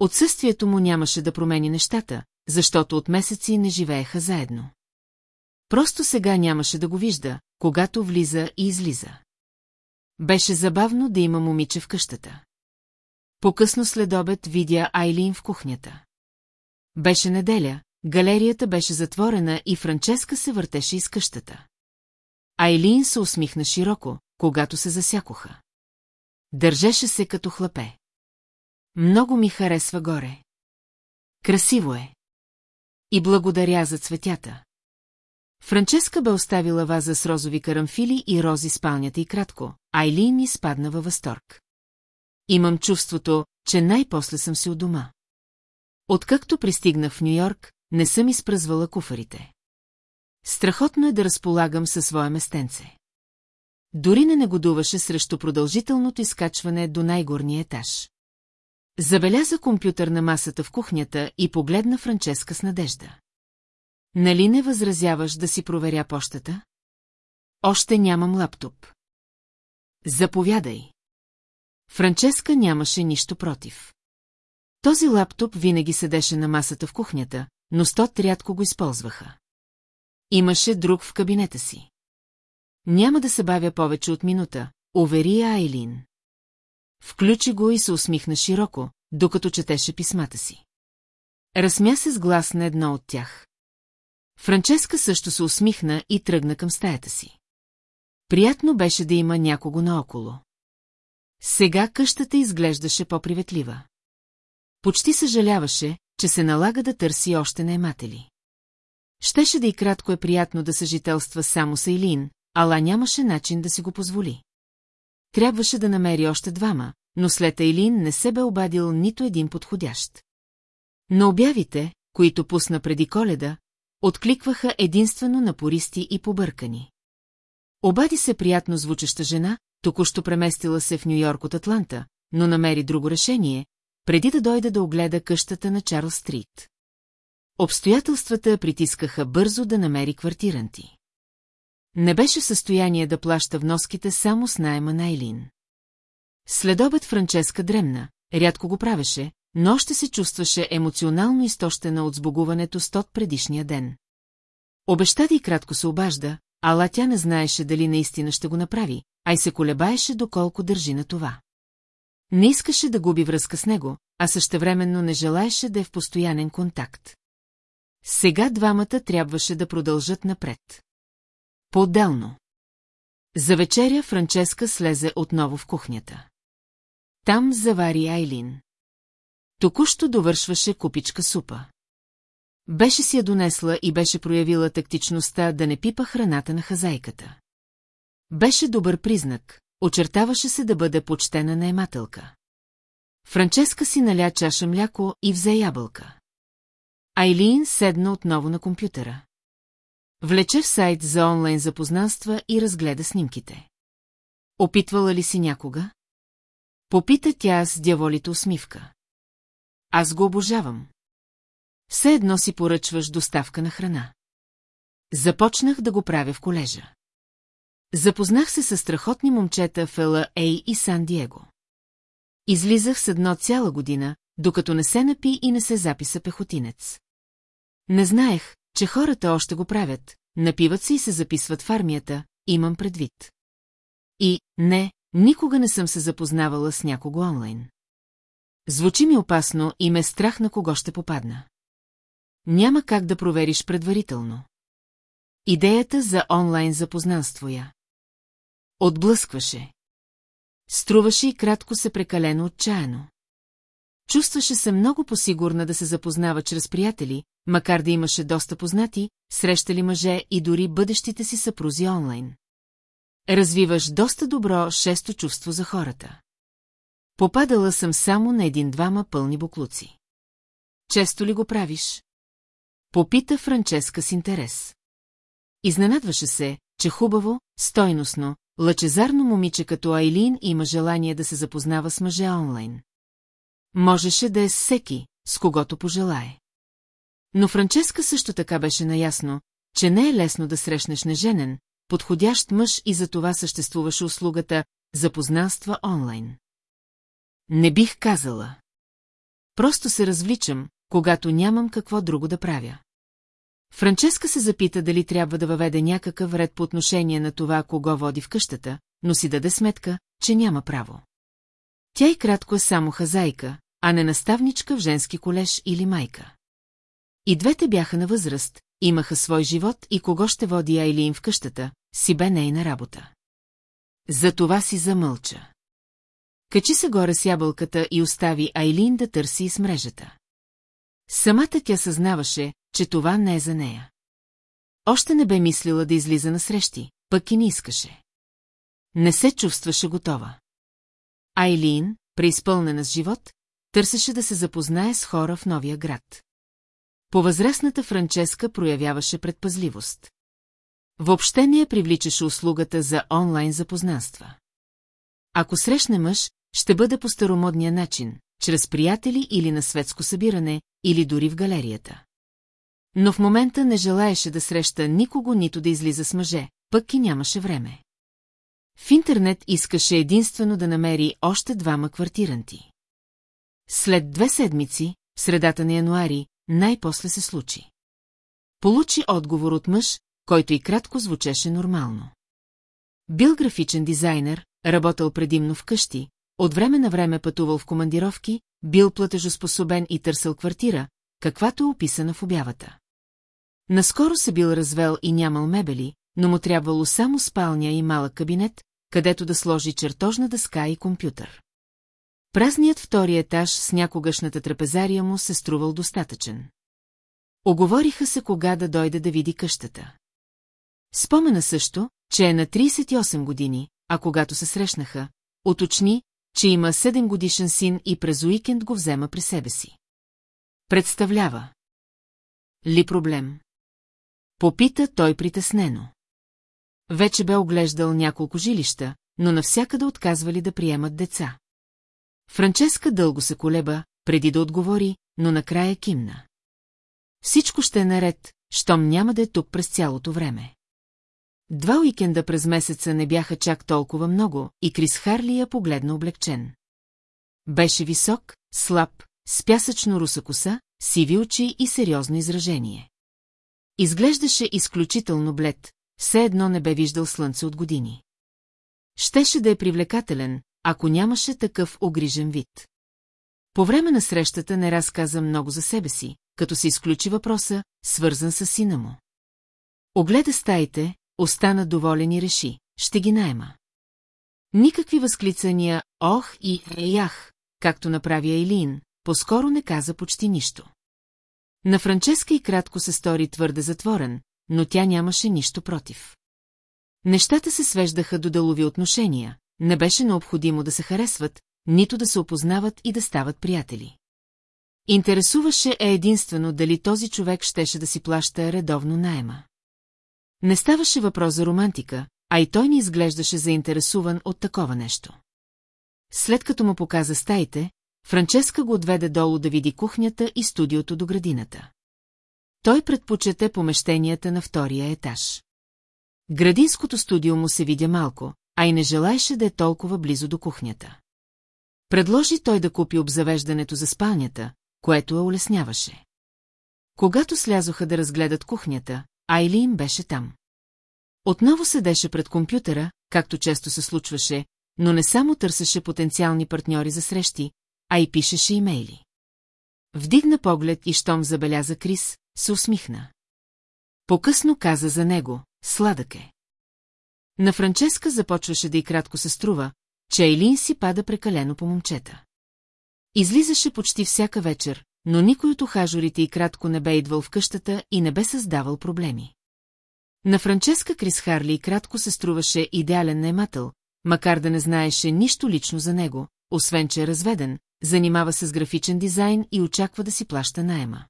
Отсъствието му нямаше да промени нещата, защото от месеци не живееха заедно. Просто сега нямаше да го вижда, когато влиза и излиза. Беше забавно да има момиче в къщата. По-късно след обед видя Айлин в кухнята. Беше неделя, галерията беше затворена и Франческа се въртеше из къщата. Айлин се усмихна широко, когато се засякоха. Държеше се като хлапе. Много ми харесва горе. Красиво е. И благодаря за цветята. Франческа бе оставила ваза с розови карамфили и рози спалнята и кратко, Айлин изпадна във възторг. Имам чувството, че най-после съм си у дома. Откакто пристигнах в Нью-Йорк, не съм изпръзвала куфарите. Страхотно е да разполагам със свое местенце. Дори не негодуваше срещу продължителното изкачване до най-горния етаж. Забеляза компютър на масата в кухнята и погледна Франческа с надежда. Нали не възразяваш да си проверя пощата? Още нямам лаптоп. Заповядай. Франческа нямаше нищо против. Този лаптоп винаги седеше на масата в кухнята, но стот рядко го използваха. Имаше друг в кабинета си. Няма да се бавя повече от минута, увери Айлин. Включи го и се усмихна широко, докато четеше писмата си. Разсмя се с глас на едно от тях. Франческа също се усмихна и тръгна към стаята си. Приятно беше да има някого наоколо. Сега къщата изглеждаше по-приветлива. Почти съжаляваше, че се налага да търси още наематели. Щеше да и кратко е приятно да съжителства само с Ейлин, ала нямаше начин да си го позволи. Трябваше да намери още двама, но след Айлин не се бе обадил нито един подходящ. На обявите, които пусна преди коледа, откликваха единствено на пористи и побъркани. Обади се приятно звучеща жена, току-що преместила се в Нью-Йорк от Атланта, но намери друго решение, преди да дойде да огледа къщата на Чарлз Стрит. Обстоятелствата притискаха бързо да намери квартиранти. Не беше в състояние да плаща вноските само с найема на Айлин. Следобед Франческа дремна, рядко го правеше, но още се чувстваше емоционално изтощена от сбогуването с тот предишния ден. Обеща да и кратко се обажда, ала тя не знаеше дали наистина ще го направи, а и се колебаеше доколко държи на това. Не искаше да губи връзка с него, а същевременно не желаеше да е в постоянен контакт. Сега двамата трябваше да продължат напред. По-отделно. За вечеря Франческа слезе отново в кухнята. Там завари Айлин. Току-що довършваше купичка супа. Беше си я донесла и беше проявила тактичността да не пипа храната на хазайката. Беше добър признак, очертаваше се да бъде почтена наемателка. Франческа си наля чаша мляко и взе ябълка. Айлин седна отново на компютъра. Влече в сайт за онлайн запознанства и разгледа снимките. Опитвала ли си някога? Попита тя с дяволите усмивка. Аз го обожавам. Все едно си поръчваш доставка на храна. Започнах да го правя в колежа. Запознах се с страхотни момчета в Ела Ей и Сан-Диего. Излизах с едно цяла година, докато не се напи и не се записа пехотинец. Не знаех, че хората още го правят, напиват се и се записват в армията, имам предвид. И, не, никога не съм се запознавала с някого онлайн. Звучи ми опасно и ме страх на кого ще попадна. Няма как да провериш предварително. Идеята за онлайн запознанство я. Отблъскваше. Струваше и кратко се прекалено отчаяно. Чувстваше се много посигурна да се запознава чрез приятели, макар да имаше доста познати, срещали мъже и дори бъдещите си съпрузи онлайн. Развиваш доста добро шесто чувство за хората. Попадала съм само на един-двама пълни буклуци. Често ли го правиш? Попита Франческа с интерес. Изненадваше се, че хубаво, стойностно, лъчезарно момиче като Айлин има желание да се запознава с мъже онлайн. Можеше да е всеки, с когото пожелае. Но Франческа също така беше наясно, че не е лесно да срещнеш неженен, подходящ мъж и за това съществуваше услугата запознанства онлайн. Не бих казала. Просто се развличам, когато нямам какво друго да правя. Франческа се запита дали трябва да въведе някакъв ред по отношение на това, кого води в къщата, но си даде сметка, че няма право. Тя и кратко е само хазайка, а не наставничка в женски колеж или майка. И двете бяха на възраст, имаха свой живот и кого ще води Айлин в къщата, си бе нейна работа. За това си замълча. Качи се горе с ябълката и остави Айлин да търси с мрежата. Самата тя съзнаваше, че това не е за нея. Още не бе мислила да излиза на срещи, пък и не искаше. Не се чувстваше готова. Айлин, преизпълнена с живот, търсеше да се запознае с хора в новия град. Повъзрастната Франческа проявяваше предпазливост. Въобще не я привличаше услугата за онлайн запознанства. Ако срещне мъж, ще бъде по старомодния начин, чрез приятели или на светско събиране, или дори в галерията. Но в момента не желаеше да среща никого, нито да излиза с мъже, пък и нямаше време. В интернет искаше единствено да намери още двама квартиранти. След две седмици, в средата на януари, най-после се случи. Получи отговор от мъж, който и кратко звучеше нормално. Бил графичен дизайнер, работил предимно в къщи, от време на време пътувал в командировки, бил платежоспособен и търсил квартира, каквато е описана в обявата. Наскоро се бил развел и нямал мебели, но му трябвало само спалня и малък кабинет, където да сложи чертожна дъска и компютър. Празният втори етаж с някогашната трапезария му се струвал достатъчен. Оговориха се кога да дойде да види къщата. Спомена също, че е на 38 години, а когато се срещнаха, уточни, че има 7 годишен син и през уикенд го взема при себе си. Представлява. Ли проблем? Попита той притеснено. Вече бе оглеждал няколко жилища, но навсякъде отказвали да приемат деца. Франческа дълго се колеба, преди да отговори, но накрая кимна. Всичко ще е наред, щом няма да е тук през цялото време. Два уикенда през месеца не бяха чак толкова много и Крис Харли я погледна облегчен. Беше висок, слаб, с пясъчно руса коса, сиви очи и сериозно изражение. Изглеждаше изключително блед, все едно не бе виждал слънце от години. Щеше да е привлекателен, ако нямаше такъв огрижен вид. По време на срещата не разказа много за себе си, като се изключи въпроса, свързан с сина му. Огледа стаите, остана доволен и реши, ще ги найема. Никакви възклицания «Ох» и «Ях», както направи Айлин, по-скоро не каза почти нищо. На Франческа и кратко се стори твърде затворен, но тя нямаше нищо против. Нещата се свеждаха до делови отношения, не беше необходимо да се харесват, нито да се опознават и да стават приятели. Интересуваше е единствено дали този човек щеше да си плаща редовно найема. Не ставаше въпрос за романтика, а и той не изглеждаше заинтересуван от такова нещо. След като му показа стаите, Франческа го отведе долу да види кухнята и студиото до градината. Той предпочете помещенията на втория етаж. Градинското студио му се видя малко, а и не желаеше да е толкова близо до кухнята. Предложи той да купи обзавеждането за спалнята, което я улесняваше. Когато слязоха да разгледат кухнята, Айлин беше там. Отново седеше пред компютъра, както често се случваше, но не само търсеше потенциални партньори за срещи, а и пишеше имейли. Вдигна поглед и щом забеляза Крис, се усмихна. По-късно каза за него, сладък е. На Франческа започваше да и кратко се струва, че Айлин си пада прекалено по момчета. Излизаше почти всяка вечер, но никой от ухажорите и кратко не бе идвал в къщата и не бе създавал проблеми. На Франческа Крис Харли и кратко се струваше идеален наемател, макар да не знаеше нищо лично за него, освен че е разведен, занимава се с графичен дизайн и очаква да си плаща найема.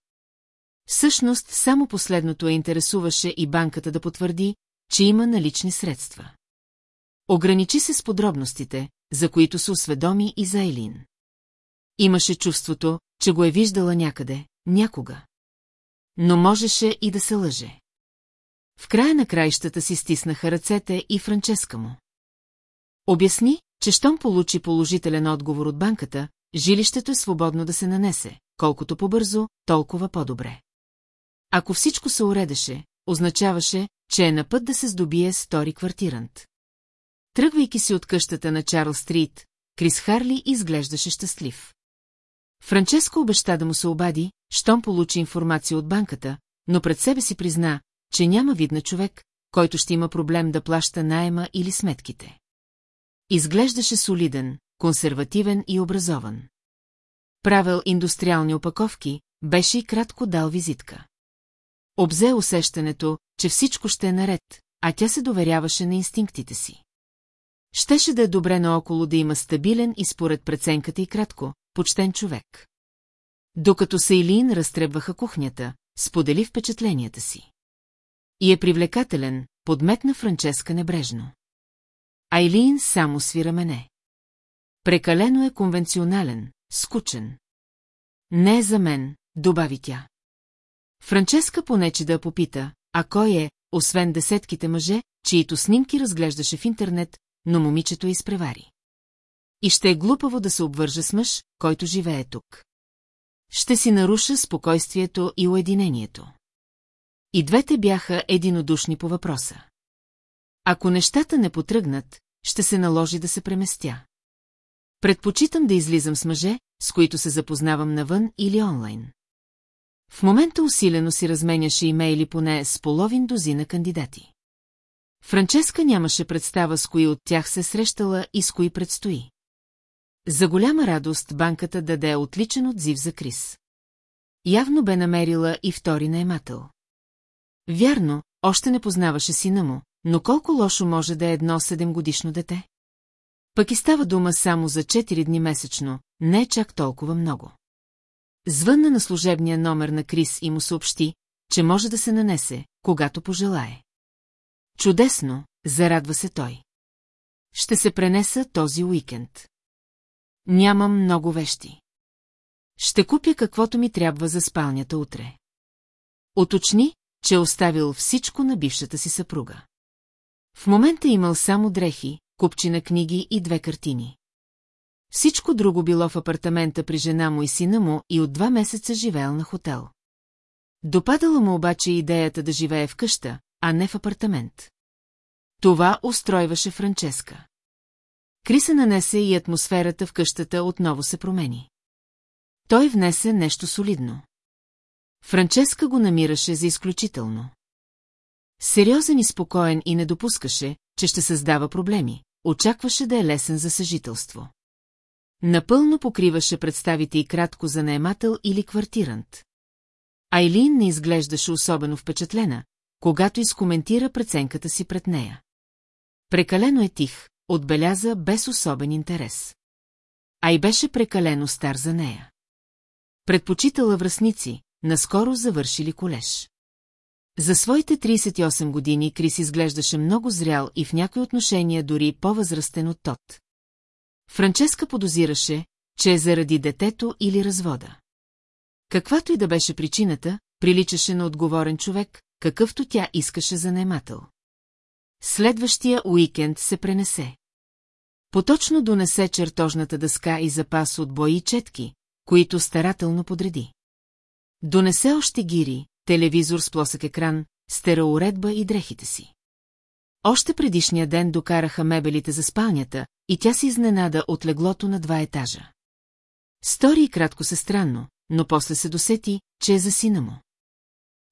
Всъщност, само последното я интересуваше и банката да потвърди, че има налични средства. Ограничи се с подробностите, за които се осведоми и за Елин. Имаше чувството, че го е виждала някъде, някога. Но можеше и да се лъже. В края на краищата си стиснаха ръцете и Франческа му. Обясни, че щом получи положителен отговор от банката, жилището е свободно да се нанесе, колкото по-бързо, толкова по-добре. Ако всичко се уредеше, означаваше, че е на път да се здобие с втори квартирант. Тръгвайки си от къщата на Чарл Стрит, Крис Харли изглеждаше щастлив. Франческо обеща да му се обади, щом получи информация от банката, но пред себе си призна, че няма вид на човек, който ще има проблем да плаща найема или сметките. Изглеждаше солиден, консервативен и образован. Правил индустриални опаковки, беше и кратко дал визитка. Обзе усещането, че всичко ще е наред, а тя се доверяваше на инстинктите си. Щеше да е добре наоколо да има стабилен и според преценката и кратко, почтен човек. Докато Сейлин разтребваха кухнята, сподели впечатленията си. И е привлекателен, подметна Франческа небрежно. Айлин само свира мене. Прекалено е конвенционален, скучен. Не е за мен, добави тя. Франческа понече да попита, а кой е, освен десетките мъже, чието снимки разглеждаше в интернет, но момичето изпревари. И ще е глупаво да се обвърже с мъж, който живее тук. Ще си наруша спокойствието и уединението. И двете бяха единодушни по въпроса. Ако нещата не потръгнат, ще се наложи да се преместя. Предпочитам да излизам с мъже, с които се запознавам навън или онлайн. В момента усилено си разменяше имейли поне с половин дозина кандидати. Франческа нямаше представа с кои от тях се срещала и с кои предстои. За голяма радост банката даде отличен отзив за Крис. Явно бе намерила и втори наемател. Вярно, още не познаваше сина му, но колко лошо може да е едно седемгодишно дете? Пък и става дума само за 4 дни месечно, не чак толкова много. Звънна на служебния номер на Крис и му съобщи, че може да се нанесе, когато пожелае. Чудесно, зарадва се той. Ще се пренеса този уикенд. Нямам много вещи. Ще купя каквото ми трябва за спалнята утре. Оточни, че е оставил всичко на бившата си съпруга. В момента имал само дрехи, купчина книги и две картини. Всичко друго било в апартамента при жена му и сина му и от два месеца живеел на хотел. Допадала му обаче идеята да живее в къща, а не в апартамент. Това устройваше Франческа. Криса нанесе и атмосферата в къщата отново се промени. Той внесе нещо солидно. Франческа го намираше за изключително. Сериозен и спокоен и не допускаше, че ще създава проблеми, очакваше да е лесен за съжителство. Напълно покриваше представите и кратко за наемател или квартирант. Айлин не изглеждаше особено впечатлена, когато изкоментира преценката си пред нея. Прекалено е тих, отбеляза без особен интерес. А и беше прекалено стар за нея. Предпочитала връзници, наскоро завършили колеж. За своите 38 години Крис изглеждаше много зрял и в някои отношения дори по-възрастен от Тот. Франческа подозираше, че е заради детето или развода. Каквато и да беше причината, приличаше на отговорен човек, какъвто тя искаше за наемател. Следващия уикенд се пренесе. Поточно донесе чертожната дъска и запас от бои и четки, които старателно подреди. Донесе още гири, телевизор с плосък екран, стереоуредба и дрехите си. Още предишния ден докараха мебелите за спалнята и тя се изненада от леглото на два етажа. Стори и кратко се странно, но после се досети, че е за сина му.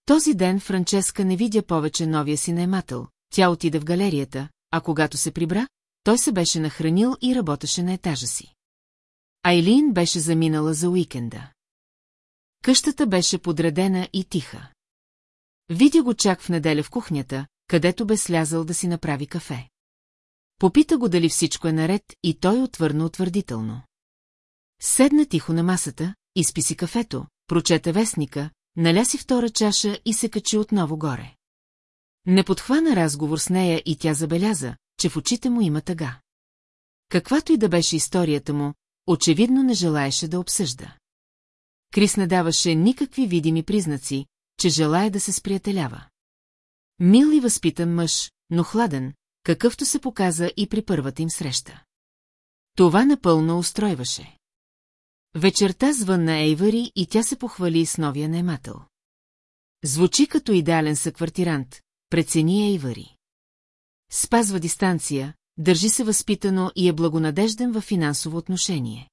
Този ден Франческа не видя повече новия си наемател, тя отида в галерията, а когато се прибра, той се беше нахранил и работеше на етажа си. Айлин беше заминала за уикенда. Къщата беше подредена и тиха. Видя го чак в неделя в кухнята, където бе слязал да си направи кафе. Попита го дали всичко е наред и той отвърна утвърдително. Седна тихо на масата, изпи си кафето, прочете вестника, наля си втора чаша и се качи отново горе. Не подхвана разговор с нея и тя забеляза, че в очите му има тъга. Каквато и да беше историята му, очевидно не желаеше да обсъжда. Крис не даваше никакви видими признаци, че желая да се сприятелява. Мил и възпитан мъж, но хладен, какъвто се показа и при първата им среща. Това напълно устройваше. Вечерта звънна Ейвари и тя се похвали с новия наемател. Звучи като идеален съквартирант, прецени Ейвари. Спазва дистанция, държи се възпитано и е благонадежден във финансово отношение.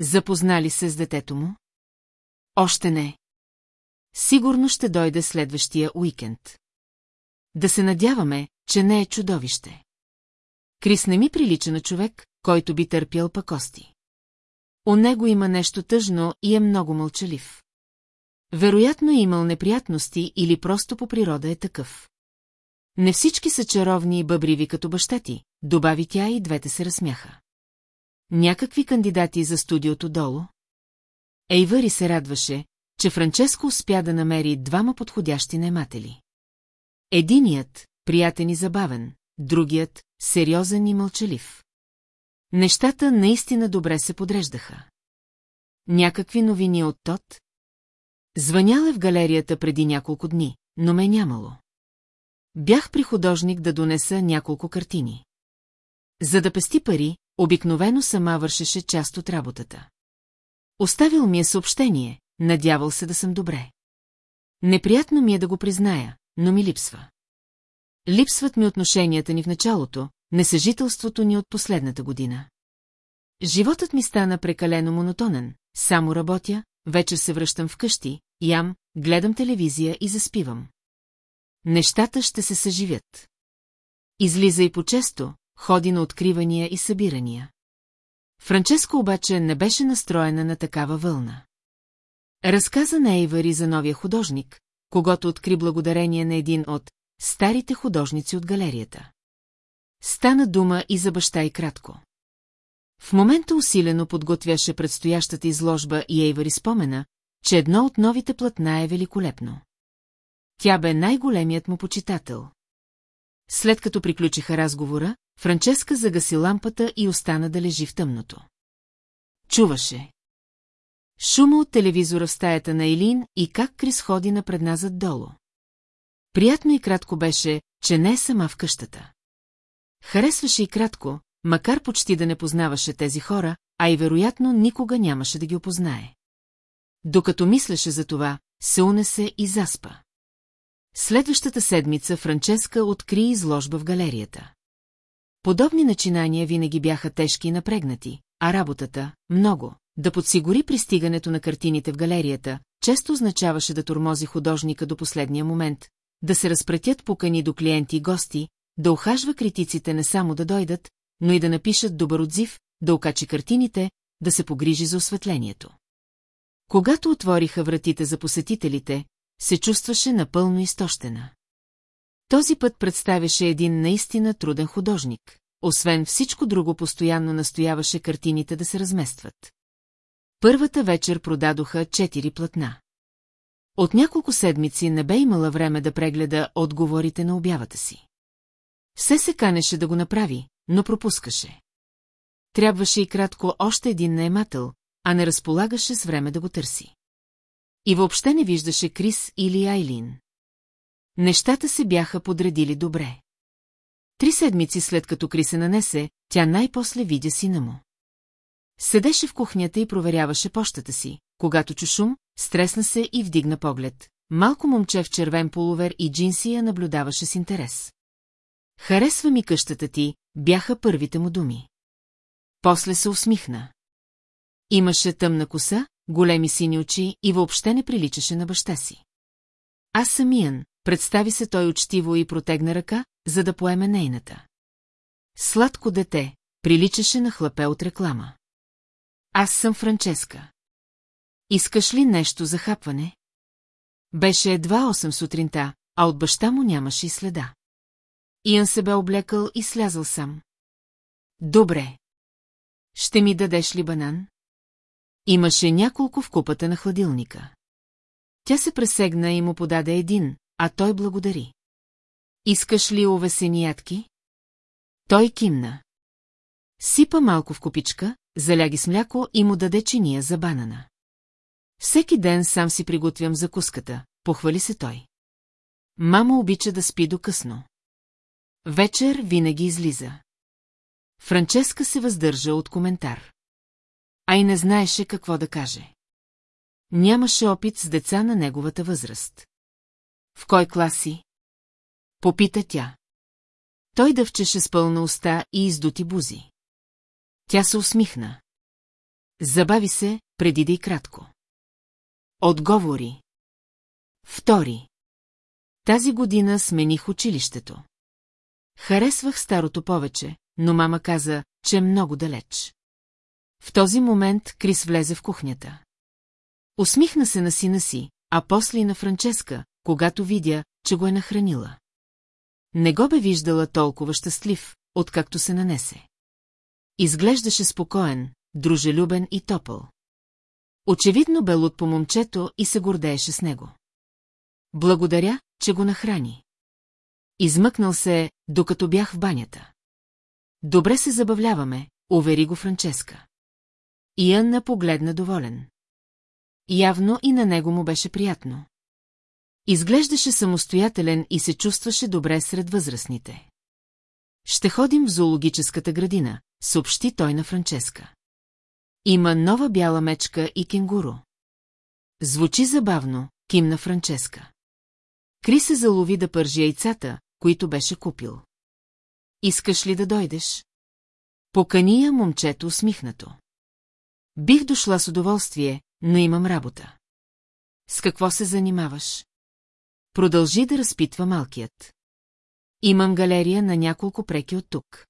Запознали се с детето му? Още не. Сигурно ще дойде следващия уикенд. Да се надяваме, че не е чудовище. Крис не ми прилича на човек, който би търпял пакости. У него има нещо тъжно и е много мълчалив. Вероятно е имал неприятности или просто по природа е такъв. Не всички са чаровни и бъбриви като баща ти, добави тя и двете се разсмяха. Някакви кандидати за студиото долу? Ейвъри се радваше, че Франческо успя да намери двама подходящи наематели. Единият, приятен и забавен, другият, сериозен и мълчалив. Нещата наистина добре се подреждаха. Някакви новини от Тот? Звънял е в галерията преди няколко дни, но ме нямало. Бях при художник да донеса няколко картини. За да пести пари, обикновено сама вършеше част от работата. Оставил ми е съобщение, надявал се да съм добре. Неприятно ми е да го призная, но ми липсва. Липсват ми отношенията ни в началото, несъжителството ни от последната година. Животът ми стана прекалено монотонен, само работя, вечер се връщам вкъщи, ям, гледам телевизия и заспивам. Нещата ще се съживят. Излиза и по-често, ходи на откривания и събирания. Франческо обаче не беше настроена на такава вълна. Разказа на Ейвари за новия художник, когато откри благодарение на един от старите художници от галерията. Стана дума и за баща и кратко. В момента усилено подготвяше предстоящата изложба и Ейвари спомена, че едно от новите платна е великолепно. Тя бе най-големият му почитател. След като приключиха разговора, Франческа загаси лампата и остана да лежи в тъмното. Чуваше. Шума от телевизора в стаята на Елин и как Крис ходи напредназад долу. Приятно и кратко беше, че не е сама в къщата. Харесваше и кратко, макар почти да не познаваше тези хора, а и вероятно никога нямаше да ги опознае. Докато мислеше за това, се унесе и заспа. Следващата седмица Франческа откри изложба в галерията. Подобни начинания винаги бяха тежки и напрегнати, а работата – много. Да подсигури пристигането на картините в галерията, често означаваше да тормози художника до последния момент, да се разпратят покани до клиенти и гости, да охажва критиците не само да дойдат, но и да напишат добър отзив, да окачи картините, да се погрижи за осветлението. Когато отвориха вратите за посетителите, се чувстваше напълно изтощена. Този път представяше един наистина труден художник, освен всичко друго постоянно настояваше картините да се разместват. Първата вечер продадоха четири платна. От няколко седмици не бе имала време да прегледа отговорите на обявата си. Все се канеше да го направи, но пропускаше. Трябваше и кратко още един наемател, а не разполагаше с време да го търси. И въобще не виждаше Крис или Айлин. Нещата се бяха подредили добре. Три седмици след като Крис се нанесе, тя най-после видя сина му. Седеше в кухнята и проверяваше пощата си, когато чу шум, стресна се и вдигна поглед. Малко момче в червен полувер и джинси я наблюдаваше с интерес. Харесва ми къщата ти, бяха първите му думи. После се усмихна. Имаше тъмна коса, големи сини очи и въобще не приличаше на баща си. Аз съмИян, представи се той учтиво и протегна ръка, за да поеме нейната. Сладко дете, приличаше на хлапе от реклама. Аз съм Франческа. Искаш ли нещо за хапване? Беше едва 8 сутринта, а от баща му нямаше и следа.Иян се бе облекал и слязал сам. Добре. Ще ми дадеш ли банан? Имаше няколко в купата на хладилника. Тя се пресегна и му подаде един, а той благодари. Искаш ли овесени ядки? Той кимна. Сипа малко в купичка, заляги с мляко и му даде чиния за банана. Всеки ден сам си приготвям закуската, похвали се той. Мама обича да спи до късно. Вечер винаги излиза. Франческа се въздържа от коментар. А и не знаеше какво да каже. Нямаше опит с деца на неговата възраст. В кой клас си? Попита тя. Той дъвчеше с пълна уста и издути бузи. Тя се усмихна. Забави се, преди да и кратко. Отговори. Втори. Тази година смених училището. Харесвах старото повече, но мама каза, че е много далеч. В този момент Крис влезе в кухнята. Усмихна се на сина си, а после и на Франческа, когато видя, че го е нахранила. Не го бе виждала толкова щастлив, откакто се нанесе. Изглеждаше спокоен, дружелюбен и топъл. Очевидно бе луд по момчето и се гордееше с него. Благодаря, че го нахрани. Измъкнал се, докато бях в банята. Добре се забавляваме, увери го Франческа. И Анна погледна доволен. Явно и на него му беше приятно. Изглеждаше самостоятелен и се чувстваше добре сред възрастните. Ще ходим в зоологическата градина, съобщи той на Франческа. Има нова бяла мечка и кенгуру. Звучи забавно, кимна Франческа. Кри се залови да пържи яйцата, които беше купил. Искаш ли да дойдеш? Покани я момчето усмихнато. Бих дошла с удоволствие, но имам работа. С какво се занимаваш? Продължи да разпитва малкият. Имам галерия на няколко преки от тук.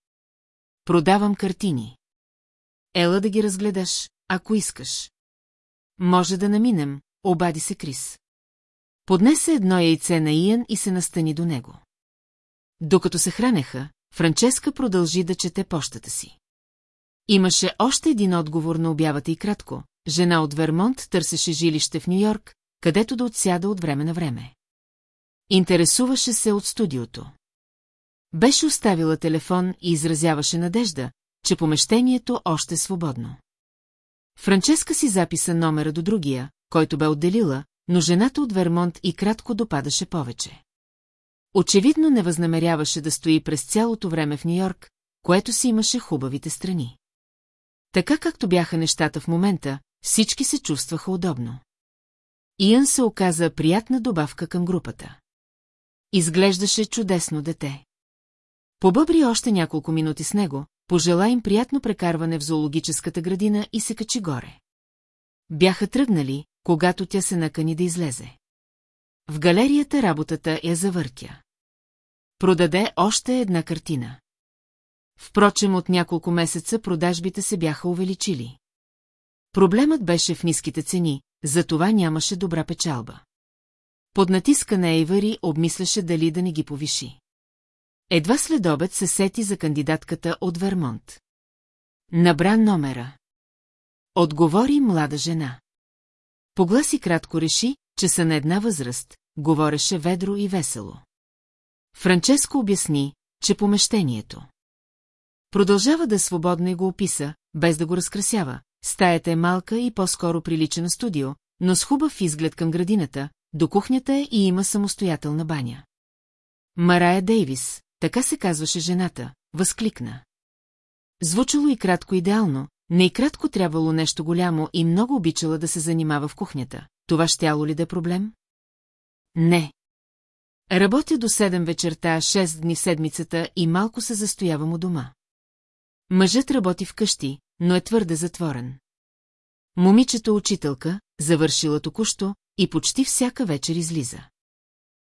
Продавам картини. Ела да ги разгледаш, ако искаш. Може да наминем, обади се Крис. Поднесе едно яйце на Иян и се настани до него. Докато се хранеха, Франческа продължи да чете пощата си. Имаше още един отговор на обявата и кратко. Жена от Вермонт търсеше жилище в Нью-Йорк, където да отсяда от време на време. Интересуваше се от студиото. Беше оставила телефон и изразяваше надежда, че помещението още е свободно. Франческа си записа номера до другия, който бе отделила, но жената от Вермонт и кратко допадаше повече. Очевидно не възнамеряваше да стои през цялото време в Нью-Йорк, което си имаше хубавите страни. Така както бяха нещата в момента, всички се чувстваха удобно. Иън се оказа приятна добавка към групата. Изглеждаше чудесно дете. Побъбри още няколко минути с него, пожела им приятно прекарване в зоологическата градина и се качи горе. Бяха тръгнали, когато тя се накани да излезе. В галерията работата я завъртя. Продаде още една картина. Впрочем, от няколко месеца продажбите се бяха увеличили. Проблемът беше в ниските цени, затова нямаше добра печалба. Под натиска на Ейвари обмисляше дали да не ги повиши. Едва след обед се сети за кандидатката от Вермонт. Набра номера. Отговори млада жена. Погласи кратко реши, че са на една възраст, говореше ведро и весело. Франческо обясни, че помещението. Продължава да е свободно и го описа, без да го разкрасява. Стаята е малка и по-скоро прилича на студио, но с хубав изглед към градината, до кухнята е и има самостоятелна баня. Марая Дейвис, така се казваше жената, възкликна. Звучало и кратко идеално, не и кратко трябвало нещо голямо и много обичала да се занимава в кухнята. Това щяло ли да е проблем? Не. Работя до 7 вечерта, 6 дни седмицата и малко се застоявам у дома. Мъжът работи вкъщи, но е твърде затворен. Момичето учителка, завършила току-що, и почти всяка вечер излиза.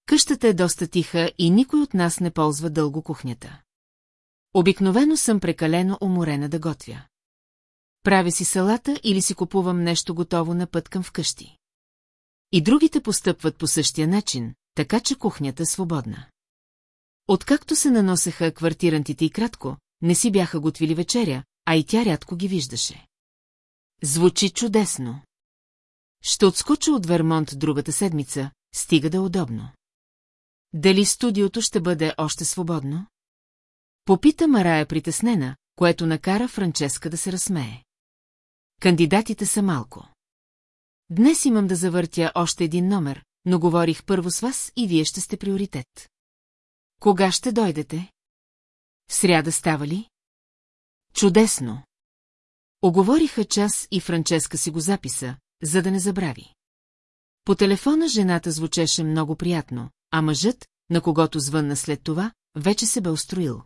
Къщата е доста тиха и никой от нас не ползва дълго кухнята. Обикновено съм прекалено уморена да готвя. Правя си салата или си купувам нещо готово на път към вкъщи. И другите постъпват по същия начин, така че кухнята е свободна. Откакто се наносеха квартирантите и кратко, не си бяха готвили вечеря, а и тя рядко ги виждаше. Звучи чудесно. Ще отскоча от Вермонт другата седмица, стига да е удобно. Дали студиото ще бъде още свободно? Попита Марая притеснена, което накара Франческа да се разсмее. Кандидатите са малко. Днес имам да завъртя още един номер, но говорих първо с вас и вие ще сте приоритет. Кога ще дойдете? В сряда става ли? Чудесно! Оговориха час и Франческа си го записа, за да не забрави. По телефона жената звучеше много приятно, а мъжът, на когото звънна след това, вече се бе устроил.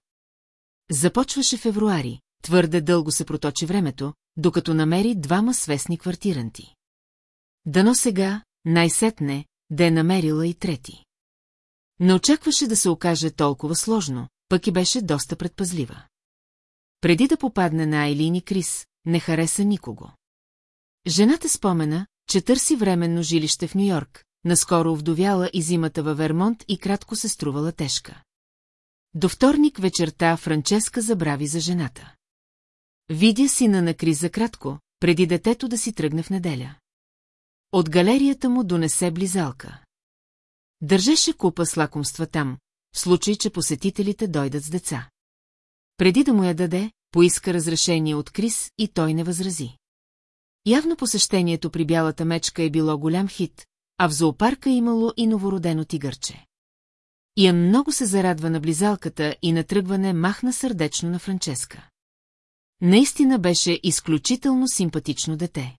Започваше февруари, твърде дълго се проточи времето, докато намери двама свестни квартиранти. Дано сега, най-сетне, да е намерила и трети. Не очакваше да се окаже толкова сложно, пък и беше доста предпазлива. Преди да попадне на Айлин и Крис, не хареса никого. Жената спомена, че търси временно жилище в Нью-Йорк, наскоро овдовяла и зимата във Вермонт и кратко се струвала тежка. До вторник вечерта Франческа забрави за жената. Видя сина на Крис за кратко, преди детето да си тръгне в неделя. От галерията му донесе близалка. Държеше купа с лакомства там, в случай, че посетителите дойдат с деца. Преди да му я даде, поиска разрешение от Крис и той не възрази. Явно посещението при бялата мечка е било голям хит, а в зоопарка имало и новородено тигърче. Иан много се зарадва на близалката и на тръгване махна сърдечно на Франческа. Наистина беше изключително симпатично дете.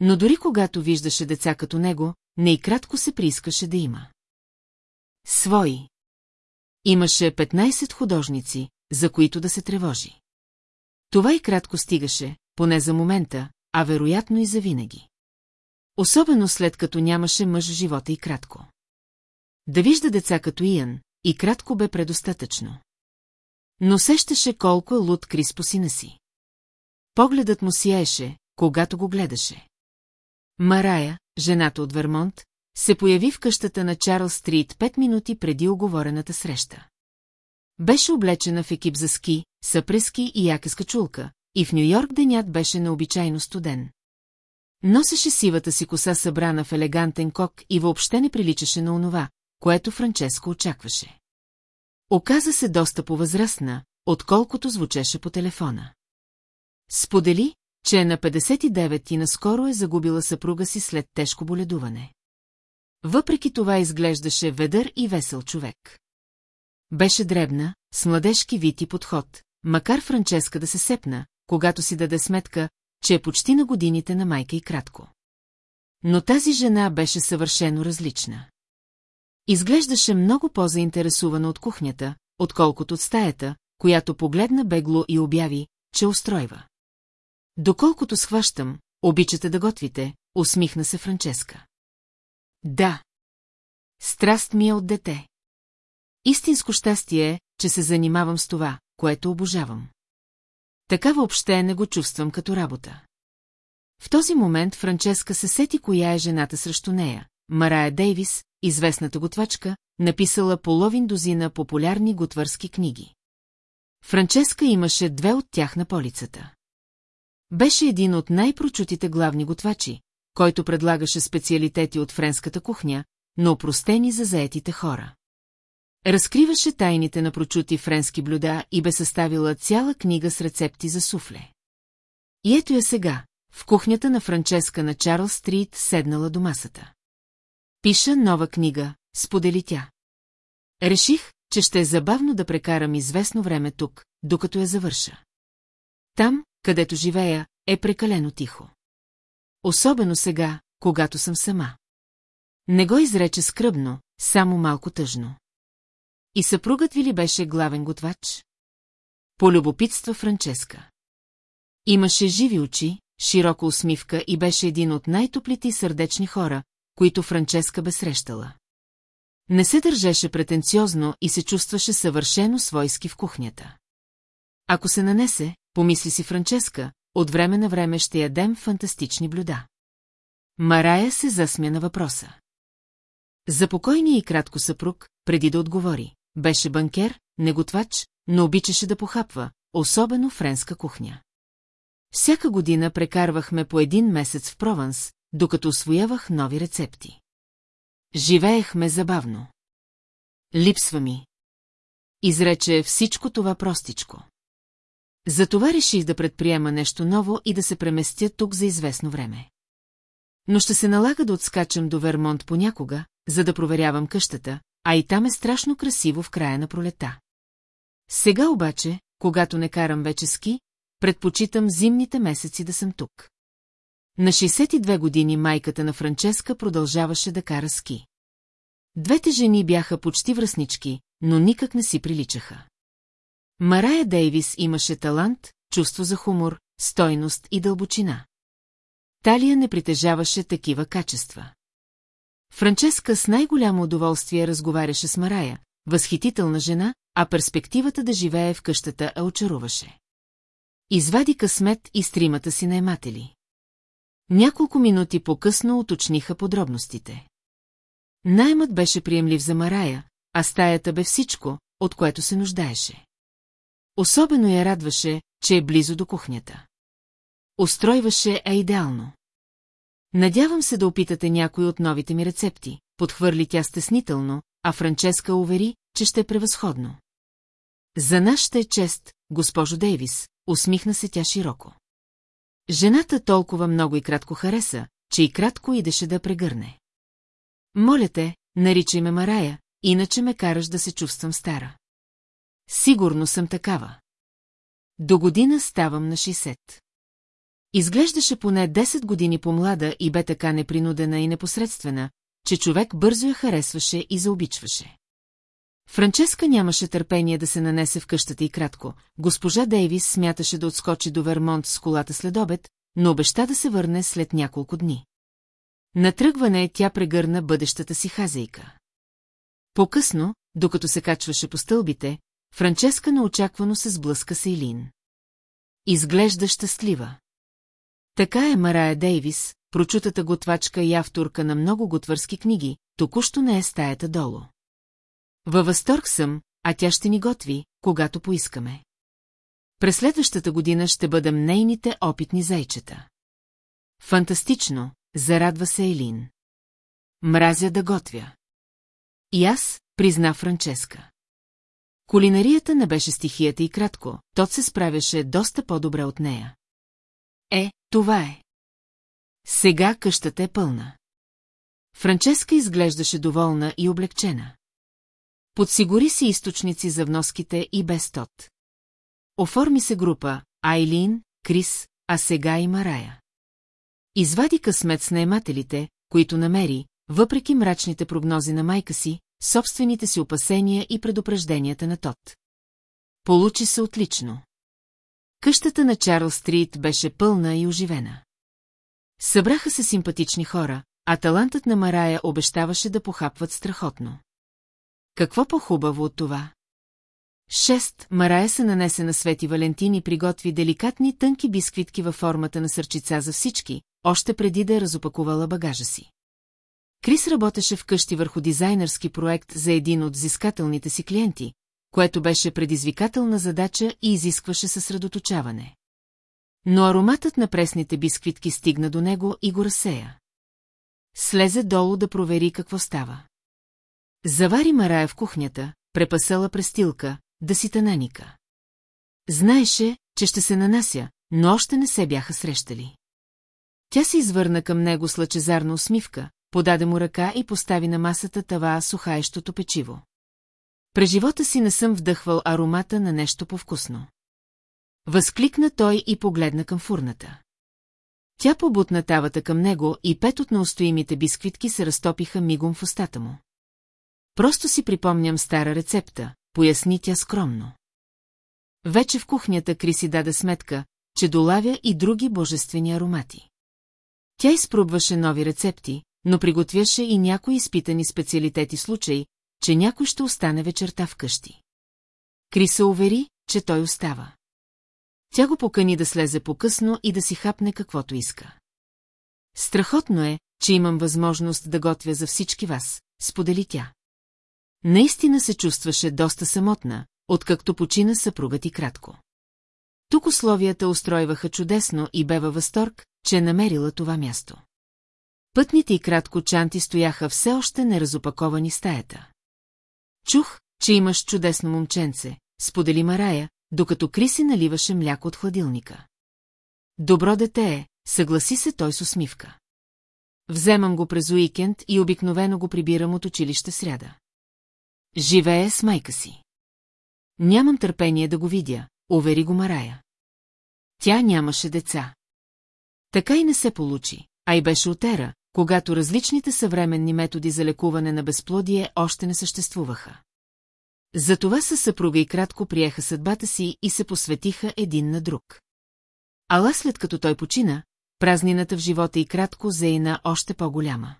Но дори когато виждаше деца като него, не и кратко се приискаше да има. Свои. Имаше 15 художници, за които да се тревожи. Това и кратко стигаше, поне за момента, а вероятно и за винаги. Особено след като нямаше мъж в живота и кратко. Да вижда деца катоИян, и кратко бе предостатъчно. Но сещаше колко е луд Крис по сина си. Погледът му сияеше, когато го гледаше. Марая, жената от Вермонт, се появи в къщата на Чарлз Стрит пет минути преди оговорената среща. Беше облечена в екип за ски, съпрески и яка с качулка, и в Нью-Йорк денят беше необичайно студен. Носеше сивата си коса събрана в елегантен кок и въобще не приличаше на онова, което Франческо очакваше. Оказа се доста повъзрастна, отколкото звучеше по телефона. Сподели, че е на 59 и наскоро е загубила съпруга си след тежко боледуване. Въпреки това изглеждаше ведър и весел човек. Беше дребна, с младежки вид и подход, макар Франческа да се сепна, когато си даде сметка, че е почти на годините на майка и кратко. Но тази жена беше съвършено различна. Изглеждаше много по-заинтересувана от кухнята, отколкото от стаята, която погледна бегло и обяви, че устройва. Доколкото схващам, обичате да готвите, усмихна се Франческа. Да. Страст ми е от дете. Истинско щастие е, че се занимавам с това, което обожавам. Така въобще не го чувствам като работа. В този момент Франческа се сети коя е жената срещу нея. Марая Дейвис, известната готвачка, написала половин дозина популярни готвърски книги. Франческа имаше две от тях на полицата. Беше един от най-прочутите главни готвачи, който предлагаше специалитети от френската кухня, но опростени за заетите хора. Разкриваше тайните на прочути френски блюда и бе съставила цяла книга с рецепти за суфле. И ето я сега, в кухнята на Франческа на Чарлз Стрит седнала до масата. Пиша нова книга, сподели тя. Реших, че ще е забавно да прекарам известно време тук, докато я завърша. Там, където живея, е прекалено тихо. Особено сега, когато съм сама. Не го изрече скръбно, само малко тъжно. И съпругът ви ли беше главен готвач? Полюбопитства Франческа. Имаше живи очи, широка усмивка и беше един от най-топлите и сърдечни хора, които Франческа бе срещала. Не се държеше претенциозно и се чувстваше съвършено свойски в кухнята. Ако се нанесе, помисли си Франческа, от време на време ще ядем фантастични блюда. Марая се засмя на въпроса. За покойния и кратко съпруг, преди да отговори, беше банкер, неготвач, но обичаше да похапва, особено френска кухня. Всяка година прекарвахме по един месец в Прованс, докато освоявах нови рецепти. Живеехме забавно. Липсва ми. Изрече всичко това простичко. Затова реших да предприема нещо ново и да се преместя тук за известно време. Но ще се налага да отскачам до Вермонт понякога, за да проверявам къщата, а и там е страшно красиво в края на пролета. Сега обаче, когато не карам вече ски, предпочитам зимните месеци да съм тук. На 62 години майката на Франческа продължаваше да кара ски. Двете жени бяха почти връзнички, но никак не си приличаха. Марая Дейвис имаше талант, чувство за хумор, стойност и дълбочина. Талия не притежаваше такива качества. Франческа с най-голямо удоволствие разговаряше с Марая, възхитителна жена, а перспективата да живее в къщата а очаруваше. Извади късмет и стримата си наематели. Няколко минути по-късно уточниха подробностите. Наймът беше приемлив за Марая, а стаята бе всичко, от което се нуждаеше. Особено я радваше, че е близо до кухнята. Устройваше е идеално. Надявам се да опитате някой от новите ми рецепти, подхвърли тя стеснително, а Франческа увери, че ще е превъзходно. За нас ще е чест, госпожо Дейвис, усмихна се тя широко. Жената толкова много и кратко хареса, че и кратко идеше да прегърне. Моля те, наричай ме Марая, иначе ме караш да се чувствам стара. Сигурно съм такава. До година ставам на 60. Изглеждаше поне 10 години по-млада и бе така непринудена и непосредствена, че човек бързо я харесваше и заобичваше. Франческа нямаше търпение да се нанесе в къщата и кратко. Госпожа Дейвис смяташе да отскочи до Вермонт с колата след обед, но обеща да се върне след няколко дни. На тръгване тя прегърна бъдещата си хазейка. По-късно, докато се качваше по стълбите, Франческа неочаквано се сблъска с Ейлин. Изглежда щастлива. Така е Марая Дейвис, прочутата готвачка и авторка на много готвърски книги, току-що не е стаята долу. Във възторг съм, а тя ще ни готви, когато поискаме. През следващата година ще бъдем нейните опитни зайчета. Фантастично, зарадва се Елин. Мразя да готвя. И аз, призна Франческа. Кулинарията не беше стихията и кратко, тот се справяше доста по-добре от нея. Е, това е. Сега къщата е пълна. Франческа изглеждаше доволна и облегчена. Подсигури си източници за вноските и без тот. Оформи се група Айлин, Крис, а сега и Марая. Извади късмет с наемателите, които намери, въпреки мрачните прогнози на майка си, собствените си опасения и предупрежденията на Тот. Получи се отлично. Къщата на Чарл Стрит беше пълна и оживена. Събраха се симпатични хора, а талантът на Марая обещаваше да похапват страхотно. Какво по-хубаво от това? Шест, Марая се нанесе на Свети Валентин и приготви деликатни тънки бисквитки във формата на сърчица за всички, още преди да е разопакувала багажа си. Крис работеше вкъщи върху дизайнерски проект за един от взискателните си клиенти, което беше предизвикателна задача и изискваше съсредоточаване. Но ароматът на пресните бисквитки стигна до него и го разсея. Слезе долу да провери какво става. Завари Марая в кухнята, препасала престилка, да си тананика. Знаеше, че ще се нанася, но още не се бяха срещали. Тя се извърна към него с лъчезарна усмивка, подаде му ръка и постави на масата тава сухаещото печиво. През живота си не съм вдъхвал аромата на нещо повкусно. Възкликна той и погледна към фурната. Тя побутна тавата към него и пет от неустоимите бисквитки се разтопиха мигом в устата му. Просто си припомням стара рецепта, поясни тя скромно. Вече в кухнята Криси даде сметка, че долавя и други божествени аромати. Тя изпробваше нови рецепти, но приготвяше и някои изпитани специалитети случаи, че някой ще остане вечерта вкъщи. Криса увери, че той остава. Тя го покани да слезе по-късно и да си хапне каквото иска. Страхотно е, че имам възможност да готвя за всички вас, сподели тя. Наистина се чувстваше доста самотна, откакто почина съпругът и кратко. Тук условията устройваха чудесно и бе във възторг, че е намерила това място. Пътните и кратко чанти стояха все още неразопаковани стаята. Чух, че имаш чудесно момченце, сподели Марая, докато Криси наливаше мляко от хладилника. Добро дете е, съгласи се той с усмивка. Вземам го през уикенд и обикновено го прибирам от училище сряда. Живее с майка си. Нямам търпение да го видя, увери го Марая. Тя нямаше деца. Така и не се получи, а и беше отера, когато различните съвременни методи за лекуване на безплодие още не съществуваха. Затова със съпруга и кратко приеха съдбата си и се посветиха един на друг. Ала след като той почина, празнината в живота и кратко заина още по-голяма.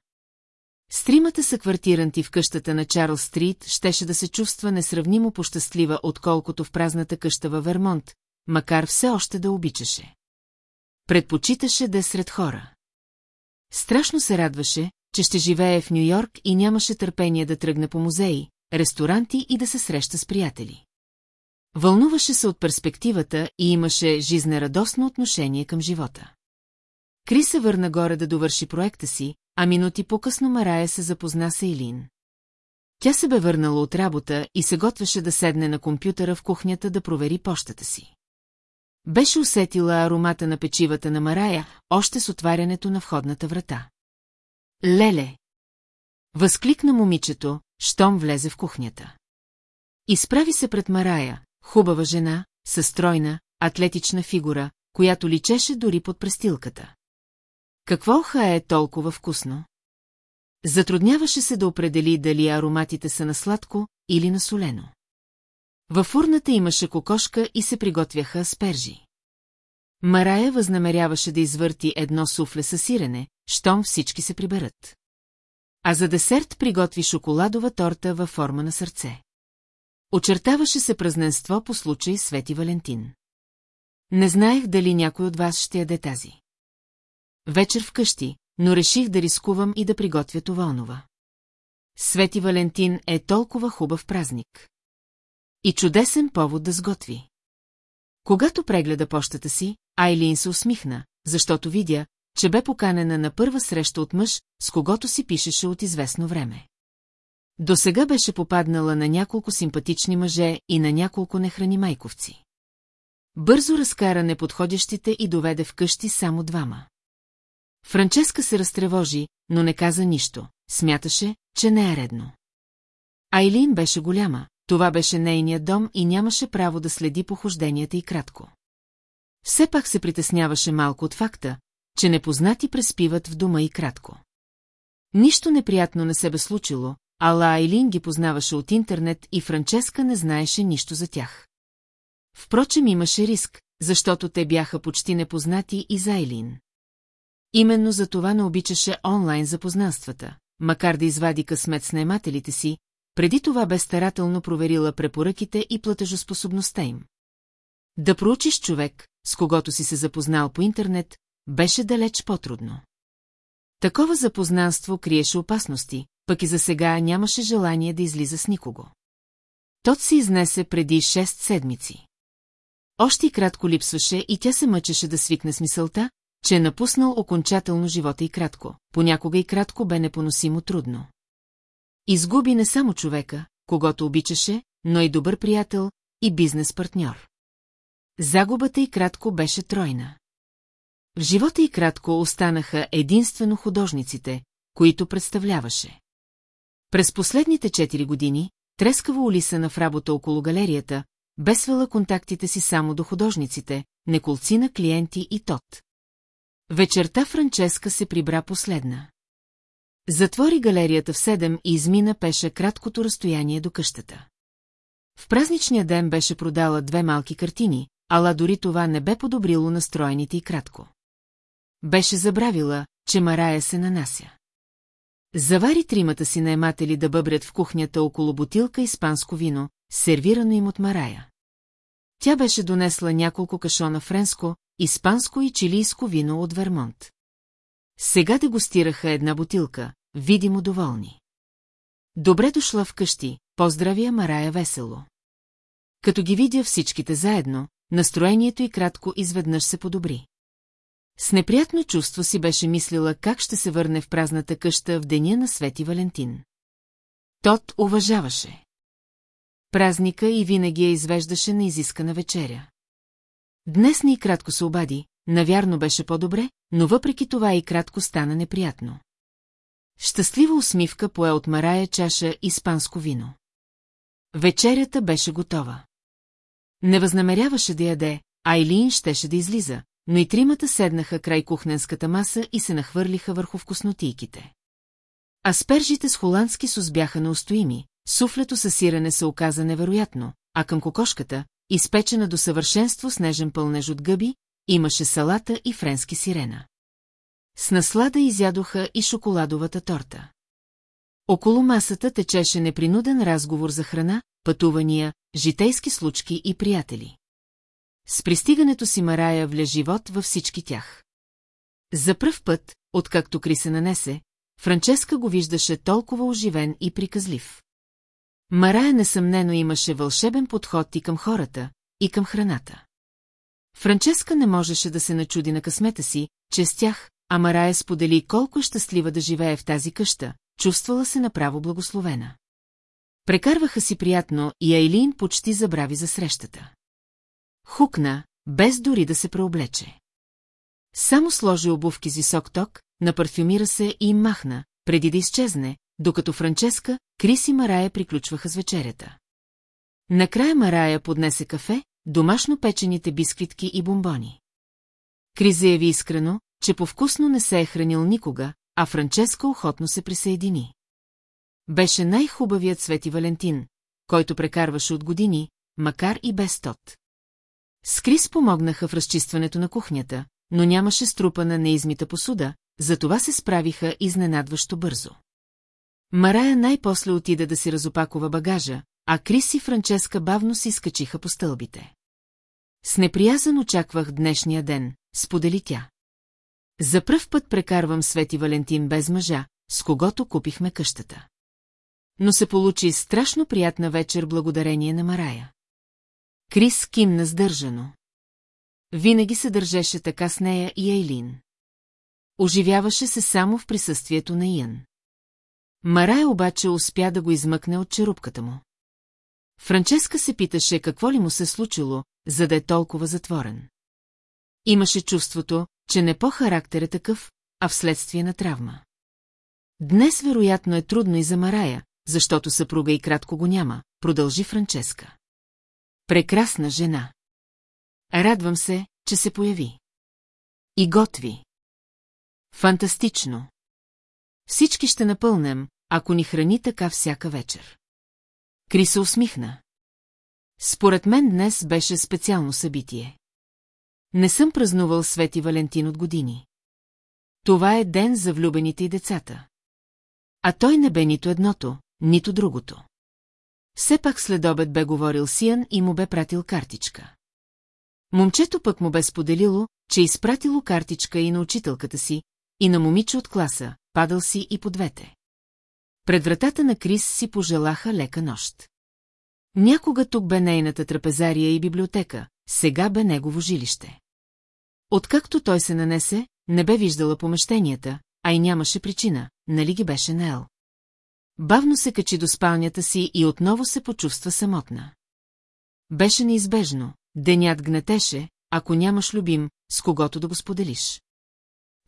Стримата са квартиранти в къщата на Чарлз Стрит щеше да се чувства несравнимо пощастлива, отколкото в празната къща във Вермонт, макар все още да обичаше. Предпочиташе да е сред хора. Страшно се радваше, че ще живее в Нью-Йорк и нямаше търпение да тръгне по музеи, ресторанти и да се среща с приятели. Вълнуваше се от перспективата и имаше жизнерадостно отношение към живота. Кри се върна горе да довърши проекта си, а минути по-късно Марая се запозна с Ейлин. Тя се бе върнала от работа и се готвеше да седне на компютъра в кухнята да провери почтата си. Беше усетила аромата на печивата на Марая, още с отварянето на входната врата. Леле! Възкликна момичето, щом влезе в кухнята. Изправи се пред Марая, хубава жена, със стройна, атлетична фигура, която личеше дори под престилката. Какво ха е толкова вкусно? Затрудняваше се да определи дали ароматите са на сладко или на солено. Във урната имаше кокошка и се приготвяха аспержи. Марая възнамеряваше да извърти едно суфле със сирене, щом всички се приберат. А за десерт приготви шоколадова торта във форма на сърце. Очертаваше се празненство по случай Свети Валентин. Не знаех дали някой от вас ще яде тази. Вечер вкъщи, но реших да рискувам и да приготвя това онова. Свети Валентин е толкова хубав празник. И чудесен повод да сготви. Когато прегледа пощата си, Айлин се усмихна, защото видя, че бе поканена на първа среща от мъж, с когото си пишеше от известно време. До сега беше попаднала на няколко симпатични мъже и на няколко нехрани майковци. Бързо разкара неподходящите и доведе вкъщи само двама. Франческа се разтревожи, но не каза нищо, смяташе, че не е редно. Айлин беше голяма, това беше нейният дом и нямаше право да следи похожденията и кратко. Все пак се притесняваше малко от факта, че непознати преспиват в дома и кратко. Нищо неприятно не се бе случило, ала Айлин ги познаваше от интернет и Франческа не знаеше нищо за тях. Впрочем имаше риск, защото те бяха почти непознати и за Айлин. Именно за това не обичаше онлайн запознанствата, макар да извади късмет с наемателите си, преди това бе старателно проверила препоръките и платежоспособността им. Да проучиш човек, с когото си се запознал по интернет, беше далеч по-трудно. Такова запознанство криеше опасности, пък и за сега нямаше желание да излиза с никого. Тот се изнесе преди шест седмици. Още и кратко липсваше и тя се мъчеше да свикне с мисълта, че е напуснал окончателно живота и кратко, понякога и кратко бе непоносимо трудно. Изгуби не само човека, когато обичаше, но и добър приятел и бизнес-партньор. Загубата и кратко беше тройна. В живота и кратко останаха единствено художниците, които представляваше. През последните 4 години, трескаво улисана в работа около галерията, бе свела контактите си само до художниците, неколци клиенти и тот. Вечерта Франческа се прибра последна. Затвори галерията в седем и измина пеша краткото разстояние до къщата. В празничния ден беше продала две малки картини, ала дори това не бе подобрило настроените и кратко. Беше забравила, че Марая се нанася. Завари тримата си наематели да бъбрят в кухнята около бутилка испанско вино, сервирано им от Марая. Тя беше донесла няколко кашона френско, испанско и чилийско вино от Вермонт. Сега дегустираха една бутилка, видимо доволни. Добре дошла вкъщи, поздравя Марая весело. Като ги видя всичките заедно, настроението и кратко изведнъж се подобри. С неприятно чувство си беше мислила как ще се върне в празната къща в деня на Свети Валентин. Тот уважаваше. Празника и винаги я извеждаше на изискана вечеря. Днес ни и кратко се обади, навярно беше по-добре, но въпреки това и кратко стана неприятно. Щастлива усмивка пое от Марая чаша испанско вино. Вечерята беше готова. Не възнамеряваше да яде, а Илин щеше да излиза, но и тримата седнаха край кухненската маса и се нахвърлиха върху вкуснотийките. Аспержите с холандски сус бяха неустоими, суфлето със сирене се оказа невероятно, а към кокошката, изпечена до съвършенство снежен пълнеж от гъби, имаше салата и френски сирена. С наслада изядоха и шоколадовата торта. Около масата течеше непринуден разговор за храна, пътувания, житейски случки и приятели. С пристигането си Марая вля живот във всички тях. За пръв път, откакто Кри се нанесе, Франческа го виждаше толкова оживен и приказлив. Марая несъмнено имаше вълшебен подход и към хората, и към храната. Франческа не можеше да се начуди на късмета си, че с тях, а Марая сподели колко е щастлива да живее в тази къща, чувствала се направо благословена. Прекарваха си приятно и Айлин почти забрави за срещата. Хукна, без дори да се преоблече. Само сложи обувки с висок ток, напарфюмира се и махна, преди да изчезне, докато Франческа, Крис и Марая приключваха с вечерята. Накрая Марая поднесе кафе, домашно печените бисквитки и бомбони. Крис заяви искрено, че повкусно не се е хранил никога, а Франческа охотно се присъедини. Беше най-хубавият Свети Валентин, който прекарваше от години, макар и без тот. С Крис помогнаха в разчистването на кухнята, но нямаше струпана неизмита посуда, затова се справиха изненадващо бързо. Марая най-после отида да си разопакова багажа, а Крис и Франческа бавно си скачиха по стълбите. С неприязан очаквах днешния ден, сподели тя. За пръв път прекарвам Свети Валентин без мъжа, с когото купихме къщата. Но се получи страшно приятна вечер благодарение на Марая. Крис кимна сдържано. Винаги се държеше така с нея и Ейлин. Оживяваше се само в присъствието на Иян. Марая обаче успя да го измъкне от черупката му. Франческа се питаше какво ли му се случило, за да е толкова затворен. Имаше чувството, че не по характер е такъв, а вследствие на травма. Днес вероятно е трудно и за Марая, защото съпруга и кратко го няма, продължи Франческа. Прекрасна жена. Радвам се, че се появи. И готви. Фантастично. Всички ще напълнем, ако ни храни така всяка вечер. Кри се усмихна. Според мен днес беше специално събитие. Не съм празнувал Свети Валентин от години. Това е ден за влюбените и децата. А той не бе нито едното, нито другото. Все пак след обед бе говорил Сиан и му бе пратил картичка. Момчето пък му бе споделило, че е изпратило картичка и на учителката си, и на момиче от класа, падал си и по двете. Пред вратата на Крис си пожелаха лека нощ. Някога тук бе нейната трапезария и библиотека, сега бе негово жилище. Откакто той се нанесе, не бе виждала помещенията, а и нямаше причина, нали ги беше наел. Бавно се качи до спалнята си и отново се почувства самотна. Беше неизбежно, денят гнетеше, ако нямаш любим, с когото да го споделиш.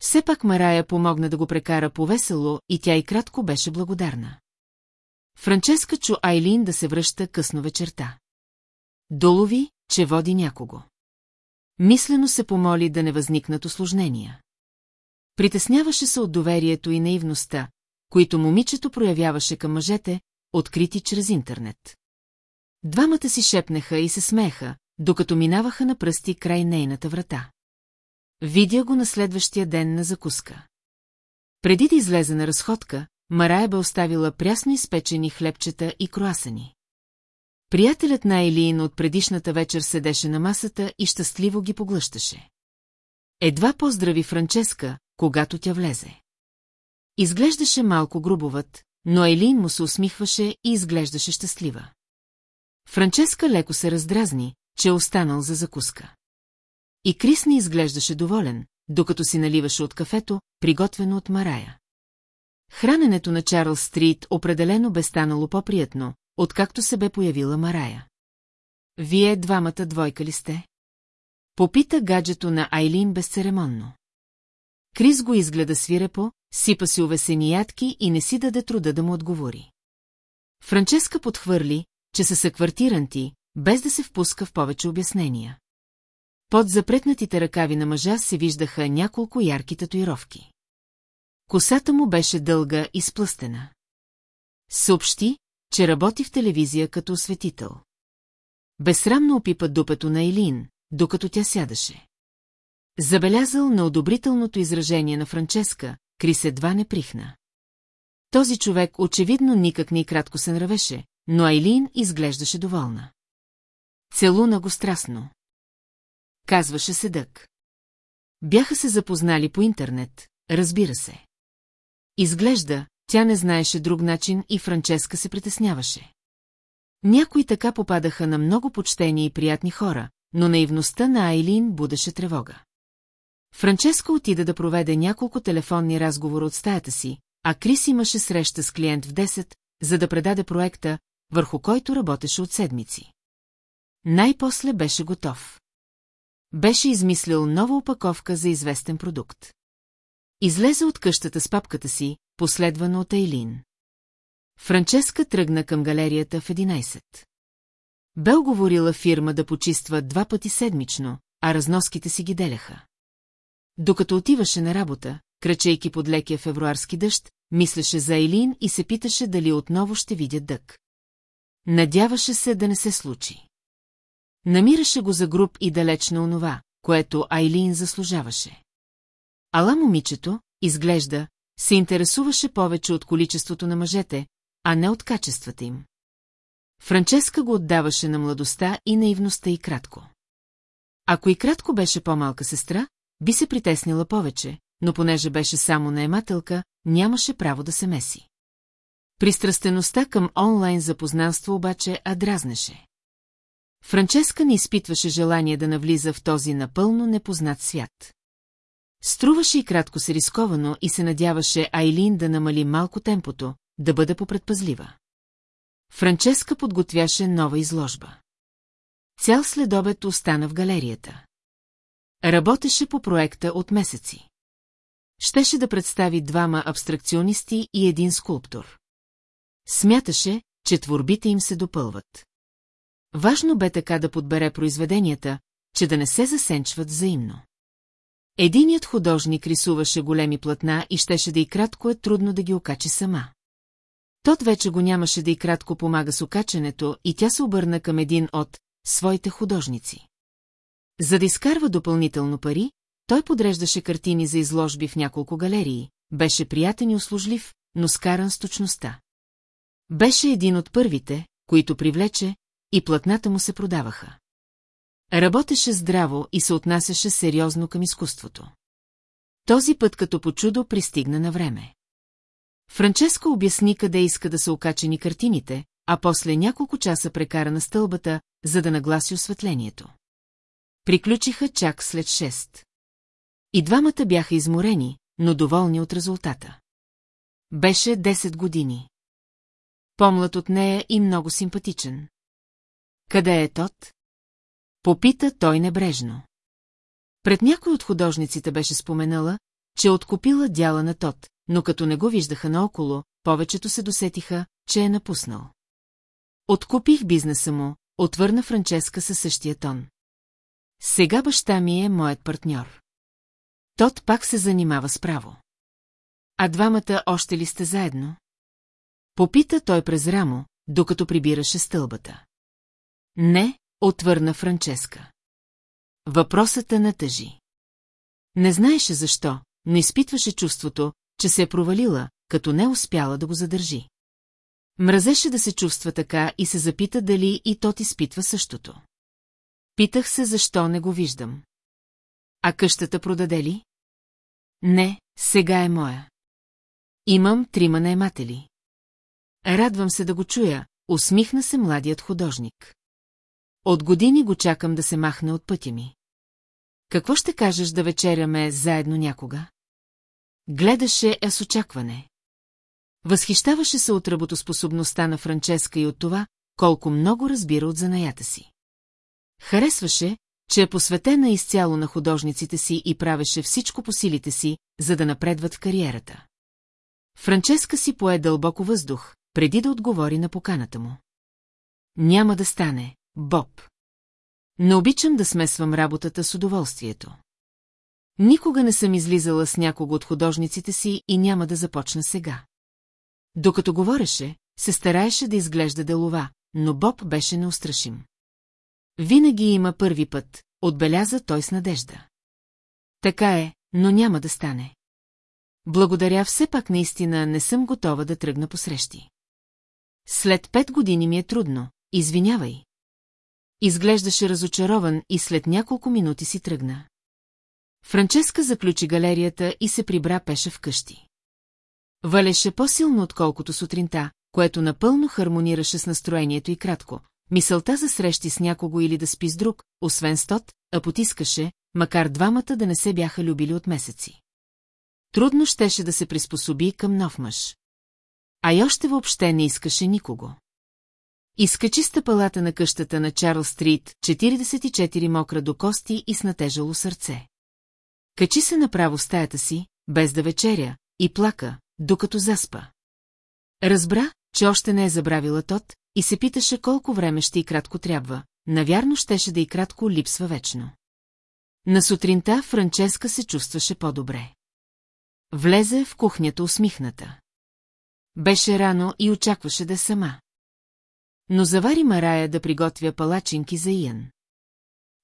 Все пак Марая помогна да го прекара повесело и тя и кратко беше благодарна. Франческа чу Айлин да се връща късно вечерта. Долови, че води някого. Мислено се помоли да не възникнат осложнения. Притесняваше се от доверието и наивността, които момичето проявяваше към мъжете, открити чрез интернет. Двамата си шепнеха и се смееха, докато минаваха на пръсти край нейната врата. Видя го на следващия ден на закуска. Преди да излезе на разходка, Марая бе оставила прясно изпечени хлебчета и круасани. Приятелят на Елиин от предишната вечер седеше на масата и щастливо ги поглъщаше. Едва поздрави Франческа, когато тя влезе. Изглеждаше малко грубоват, но Елин му се усмихваше и изглеждаше щастлива. Франческа леко се раздразни, че е останал за закуска. И Крис не изглеждаше доволен, докато си наливаше от кафето, приготвено от Марая. Храненето на Чарлз Стрит определено бе станало по-приятно, откакто се бе появила Марая. Вие двамата двойка ли сте? Попита гаджето на Айлин безцеремонно. Крис го изгледа свирепо, сипа си увесени ядки и не си даде труда да му отговори. Франческа подхвърли, че са съквартиранти, без да се впуска в повече обяснения. Под запретнатите ръкави на мъжа се виждаха няколко ярки татуировки. Косата му беше дълга и сплъстена. Съобщи, че работи в телевизия като осветител. Безсрамно опипа дупето на Елин, докато тя сядаше. Забелязал на одобрителното изражение на Франческа, Крис едва не прихна. Този човек очевидно никак не и кратко се нравеше, но Айлин изглеждаше доволна. Целуна го страстно. Казваше се Дък. Бяха се запознали по интернет, разбира се. Изглежда, тя не знаеше друг начин и Франческа се притесняваше. Някои така попадаха на много почтени и приятни хора, но наивността на Айлин будеше тревога. Франческа отида да проведе няколко телефонни разговора от стаята си, а Крис имаше среща с клиент в 10, за да предаде проекта, върху който работеше от седмици. Най-после беше готов. Беше измислил нова опаковка за известен продукт. Излезе от къщата с папката си, последвано от Айлин. Франческа тръгна към галерията в 11. Бе оговорила фирма да почиства два пъти седмично, а разноските си ги деляха. Докато отиваше на работа, кръчейки под лекия февруарски дъжд, мислеше за Айлин и се питаше дали отново ще видят дък. Надяваше се да не се случи. Намираше го за груб и далеч на онова, което Айлин заслужаваше. Ала момичето, изглежда, се интересуваше повече от количеството на мъжете, а не от качествата им. Франческа го отдаваше на младостта и наивността и кратко. Ако и кратко беше по-малка сестра, би се притеснила повече, но понеже беше само наемателка, нямаше право да се меси. Пристрастеността към онлайн запознанство обаче адразнеше. Франческа не изпитваше желание да навлиза в този напълно непознат свят. Струваше и кратко се рисковано и се надяваше Айлин да намали малко темпото, да бъде попредпазлива. Франческа подготвяше нова изложба. Цял следобед остана в галерията. Работеше по проекта от месеци. Щеше да представи двама абстракционисти и един скулптор. Смяташе, че творбите им се допълват. Важно бе така да подбере произведенията, че да не се засенчват взаимно. Единият художник рисуваше големи платна и щеше да и кратко е трудно да ги окачи сама. Тот вече го нямаше да и кратко помага с окачането и тя се обърна към един от своите художници. За да изкарва допълнително пари, той подреждаше картини за изложби в няколко галерии, беше приятен и услужлив, но скаран с точността. Беше един от първите, които привлече, и платната му се продаваха. Работеше здраво и се отнасяше сериозно към изкуството. Този път като по чудо пристигна на време. Франческа обясни къде иска да се окачени картините, а после няколко часа прекара на стълбата, за да нагласи осветлението. Приключиха чак след шест. И двамата бяха изморени, но доволни от резултата. Беше 10 години. Помлад от нея и много симпатичен. Къде е тот? Попита той небрежно. Пред някой от художниците беше споменала, че откупила дяла на тот, но като не го виждаха наоколо, повечето се досетиха, че е напуснал. Откупих бизнеса му, отвърна Франческа със същия тон. Сега баща ми е моят партньор. Тот пак се занимава с право. А двамата още ли сте заедно? Попита той през рамо, докато прибираше стълбата. Не, отвърна Франческа. Въпросът е натъжи. Не знаеше защо, но изпитваше чувството, че се е провалила, като не успяла да го задържи. Мразеше да се чувства така и се запита дали и тот изпитва същото. Питах се защо не го виждам. А къщата продаде ли? Не, сега е моя. Имам трима наематели. Радвам се да го чуя, усмихна се младият художник. От години го чакам да се махне от пътя ми. Какво ще кажеш да вечеряме заедно някога? Гледаше е с очакване. Възхищаваше се от работоспособността на Франческа и от това, колко много разбира от занаята си. Харесваше, че е посветена изцяло на художниците си и правеше всичко по силите си, за да напредват в кариерата. Франческа си пое дълбоко въздух, преди да отговори на поканата му. Няма да стане, Боб. Не обичам да смесвам работата с удоволствието. Никога не съм излизала с някого от художниците си и няма да започна сега. Докато говореше, се стараеше да изглежда делова, но Боб беше неустрашим. Винаги има първи път, отбеляза той с надежда. Така е, но няма да стане. Благодаря, все пак наистина не съм готова да тръгна по срещи. След пет години ми е трудно, извинявай. Изглеждаше разочарован и след няколко минути си тръгна. Франческа заключи галерията и се прибра пеша вкъщи. Валеше по-силно, отколкото сутринта, което напълно хармонираше с настроението и кратко. Мисълта за срещи с някого или да спи с друг, освен с тот, а потискаше, макар двамата да не се бяха любили от месеци. Трудно щеше да се приспособи към нов мъж. А и още въобще не искаше никого. Изкачи стъпалата на къщата на Чарл Стрит, 44 мокра до кости и с натежало сърце. Качи се направо в стаята си, без да вечеря, и плака, докато заспа. Разбра, че още не е забравила тот, и се питаше колко време ще и кратко трябва, навярно щеше да и кратко липсва вечно. На сутринта Франческа се чувстваше по-добре. Влезе в кухнята усмихната. Беше рано и очакваше да е сама. Но завари Марая да приготвя палачинки за Иян.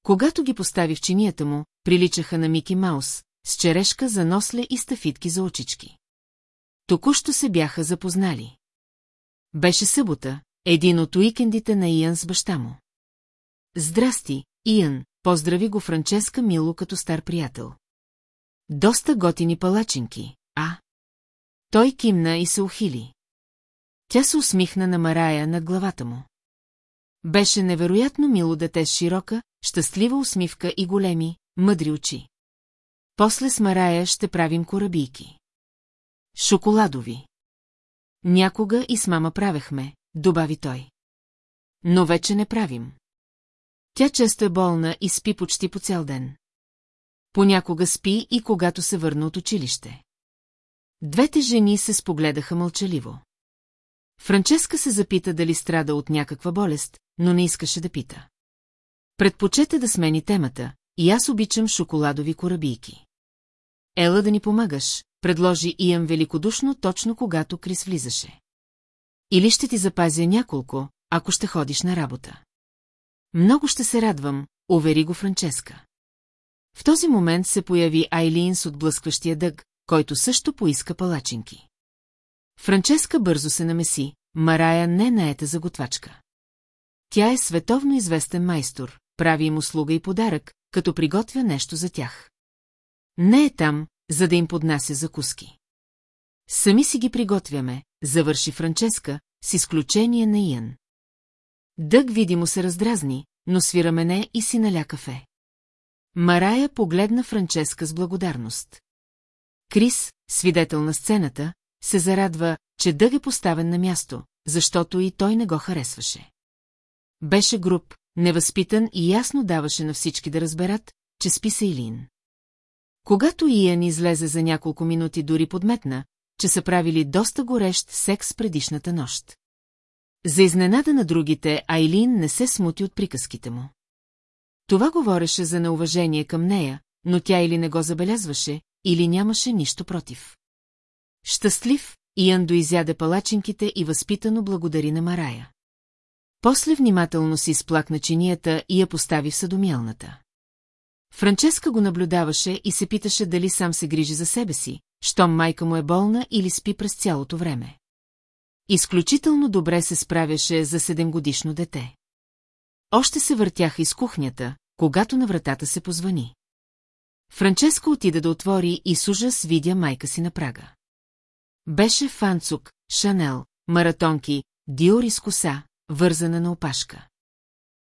Когато ги постави в чинията му, приличаха на Мики Маус, с черешка за носле и стафитки за очички. Току-що се бяха запознали. Беше събота, един от уикендите на Иян с баща му. Здрасти, Иян, поздрави го Франческа мило като стар приятел. Доста готини палачинки, а? Той кимна и се ухили. Тя се усмихна на Марая над главата му. Беше невероятно мило дете с широка, щастлива усмивка и големи, мъдри очи. После с Марая ще правим корабийки. Шоколадови. Някога и с мама правехме, добави той. Но вече не правим. Тя често е болна и спи почти по цял ден. Понякога спи и когато се върна от училище. Двете жени се спогледаха мълчаливо. Франческа се запита дали страда от някаква болест, но не искаше да пита. Предпочете да смени темата, и аз обичам шоколадови корабийки. Ела да ни помагаш, предложи Иан великодушно точно когато Крис влизаше. Или ще ти запазя няколко, ако ще ходиш на работа. Много ще се радвам, увери го Франческа. В този момент се появи Айлин с отблъскващия дъг, който също поиска палачинки. Франческа бързо се намеси, Марая не наета за готвачка. Тя е световно известен майстор, прави им услуга и подарък, като приготвя нещо за тях. Не е там, за да им поднася закуски. Сами си ги приготвяме, завърши Франческа, с изключение на Иан. Дъг видимо се раздразни, но свира мене и си наля кафе. Марая погледна Франческа с благодарност. Крис, свидетел на сцената, се зарадва, че Дъг е поставен на място, защото и той не го харесваше. Беше груб, невъзпитан и ясно даваше на всички да разберат, че спи Сейлин. Когато Иан излезе за няколко минути дори подметна, че са правили доста горещ секс предишната нощ. За изненада на другите, Айлин не се смути от приказките му. Това говореше за неуважение към нея, но тя или не го забелязваше, или нямаше нищо против. Щастлив, Иан доизяде палачинките и възпитано благодари на Марая. После внимателно си изплакна чинията и я постави в съдомялната. Франческа го наблюдаваше и се питаше дали сам се грижи за себе си, щом майка му е болна или спи през цялото време. Изключително добре се справяше за седемгодишно дете. Още се въртяха из кухнята, когато на вратата се позвани. Франческа отида да отвори и с ужас видя майка си на прага. Беше фанцук, шанел, маратонки, диор с коса, вързана на опашка.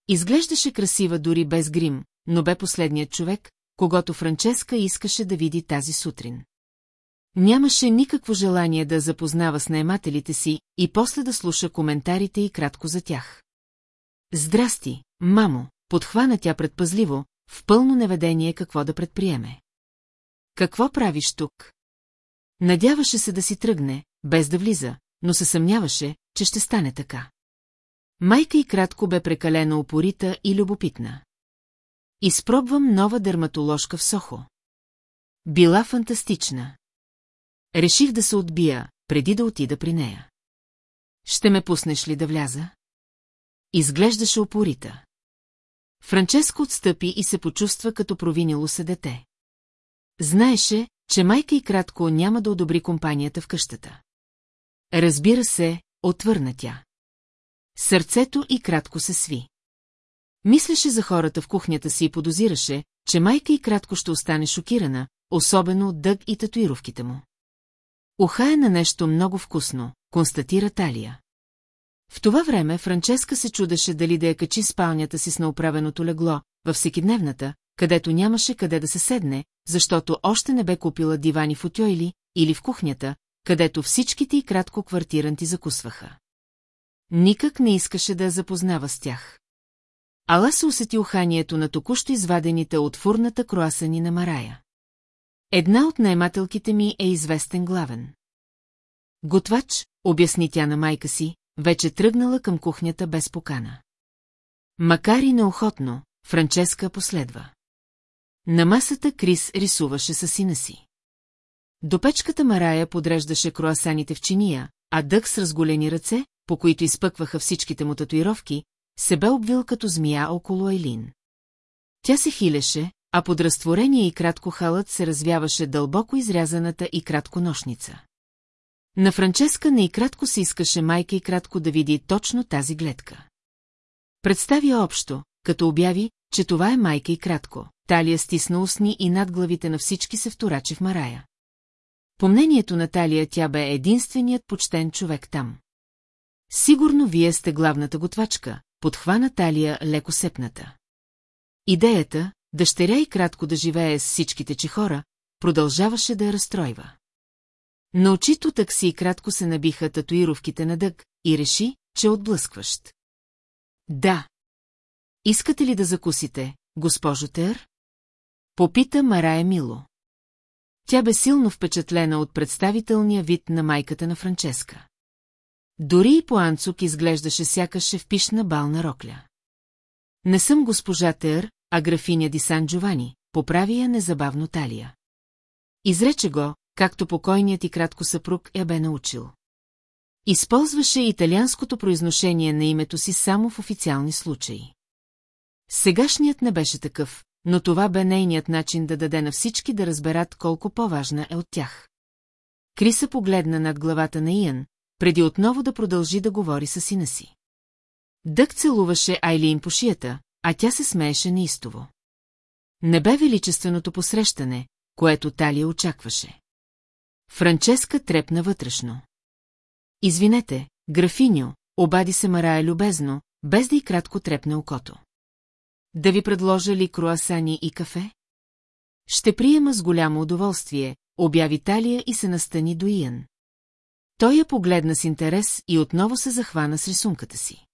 Изглеждаше красива дори без грим, но бе последният човек, когато Франческа искаше да види тази сутрин. Нямаше никакво желание да запознава с наемателите си и после да слуша коментарите и кратко за тях. Здрасти, мамо, подхвана тя предпазливо, в пълно неведение какво да предприеме. Какво правиш тук? Надяваше се да си тръгне, без да влиза, но се съмняваше, че ще стане така. Майка и кратко бе прекалено упорита и любопитна. Изпробвам нова дерматоложка в Сохо. Била фантастична. Реших да се отбия, преди да отида при нея. Ще ме пуснеш ли да вляза? Изглеждаше опорита. Франческо отстъпи и се почувства като провинило се дете. Знаеше, че майка и кратко няма да одобри компанията в къщата. Разбира се, отвърна тя. Сърцето и кратко се сви. Мислеше за хората в кухнята си и подозираше, че майка и кратко ще остане шокирана, особено от дъг и татуировките му. Уха е на нещо много вкусно, констатира Талия. В това време Франческа се чудеше дали да я качи спалнята си с науправеното легло, във всекидневната, където нямаше къде да се седне, защото още не бе купила дивани в отюйли, или в кухнята, където всичките и кратко квартиранти закусваха. Никак не искаше да я запознава с тях. Ала се усети уханието на току-що извадените от фурната круасани на Марая. Една от наемателките ми е известен главен. Готвач, обясни тя на майка си, вече тръгнала към кухнята без покана. Макар и неохотно, Франческа последва. На масата Крис рисуваше със сина си. До печката Марая подреждаше круасаните в чиния, а Дък с разголени ръце, по които изпъкваха всичките му татуировки, се бе обвил като змия около Айлин. Тя се хилеше, а под разтворение и кратко халът се развяваше дълбоко изрязаната и кратко нощница. На Франческа не и кратко се искаше майка и кратко да види точно тази гледка. Представи общо, като обяви, че това е майка и кратко. Талия стисна устни и над главите на всички се вторачи в Марая. По мнението на Талия тя бе единственият почтен човек там. Сигурно вие сте главната готвачка, подхвана Талия леко сепната. Идеята, дъщеря и кратко да живее с всичките че хора, продължаваше да я разстройва. На очито такси и кратко се набиха татуировките на дъг и реши, че е отблъскващ. Да. Искате ли да закусите, госпожо Тер? Попита Марая Мило. Тя бе силно впечатлена от представителния вид на майката на Франческа. Дори и по Анцук изглеждаше сякаш е в пишна бална рокля. Не съм госпожа Тер, а графиня Ди Сан Джовани, поправи я незабавно талия. Изрече го, както покойният и кратко съпруг я бе научил. Използваше италианското произношение на името си само в официални случаи. Сегашният не беше такъв, но това бе нейният начин да даде на всички да разберат колко по-важна е от тях. Криса погледна над главата на Иан, преди отново да продължи да говори с сина си. Дък целуваше Айлин по шията, а тя се смееше неистово. Не бе величественото посрещане, което Талия очакваше. Франческа трепна вътрешно. Извинете, графиньо, обади се Марая любезно, без да и кратко трепне окото. Да ви предложа ли круасани и кафе? Ще приема с голямо удоволствие, обяви Талия и се настани до Иен. Той я погледна с интерес и отново се захвана с рисунката си.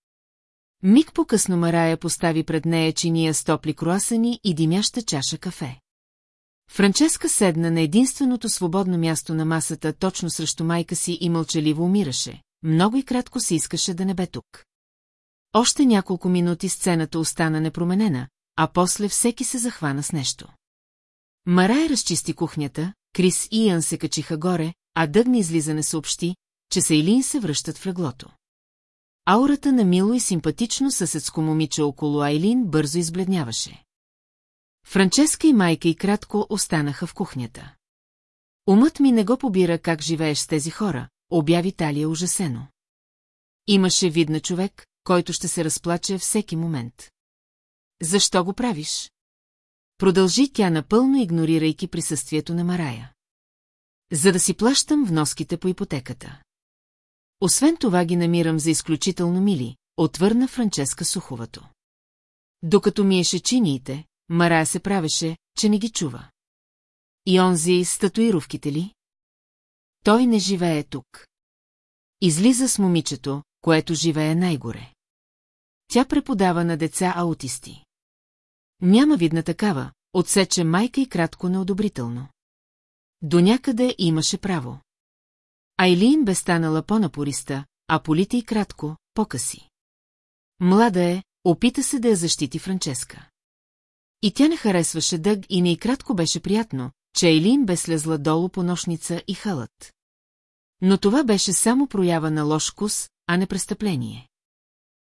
Миг по-късно Марая постави пред нея чиния с топли круасани и димяща чаша кафе. Франческа седна на единственото свободно място на масата точно срещу майка си и мълчаливо умираше. Много и кратко се искаше да не бе тук. Още няколко минути сцената остана непроменена, а после всеки се захвана с нещо. Марай разчисти кухнята, Крис и Иан се качиха горе, а Дъгни излизане съобщи, че Сейлин се връщат в леглото. Аурата на мило и симпатично съседско момиче около Айлин бързо избледняваше. Франческа и майка и кратко останаха в кухнята. Умът ми не го побира как живееш с тези хора, обяви Талия ужасено. Имаше вид на човек, който ще се разплаче всеки момент. Защо го правиш? Продължи тя напълно игнорирайки присъствието на Марая. За да си плащам вноските по ипотеката. Освен това ги намирам за изключително мили, отвърна Франческа Суховато. Докато миеше чиниите, Марая се правеше, че не ги чува. И онзи с татуировките ли? Той не живее тук. Излиза с момичето, което живее най-горе. Тя преподава на деца аутисти. Няма видна такава, отсече майка и кратко неодобрително. До някъде имаше право. Айлин бе станала по-напориста, а полите и кратко, по-къси. Млада е, опита се да я защити Франческа. И тя не харесваше Дъг и не и кратко беше приятно, че Айлин бе слезла долу по нощница и халът. Но това беше само проява на лош вкус, а не престъпление.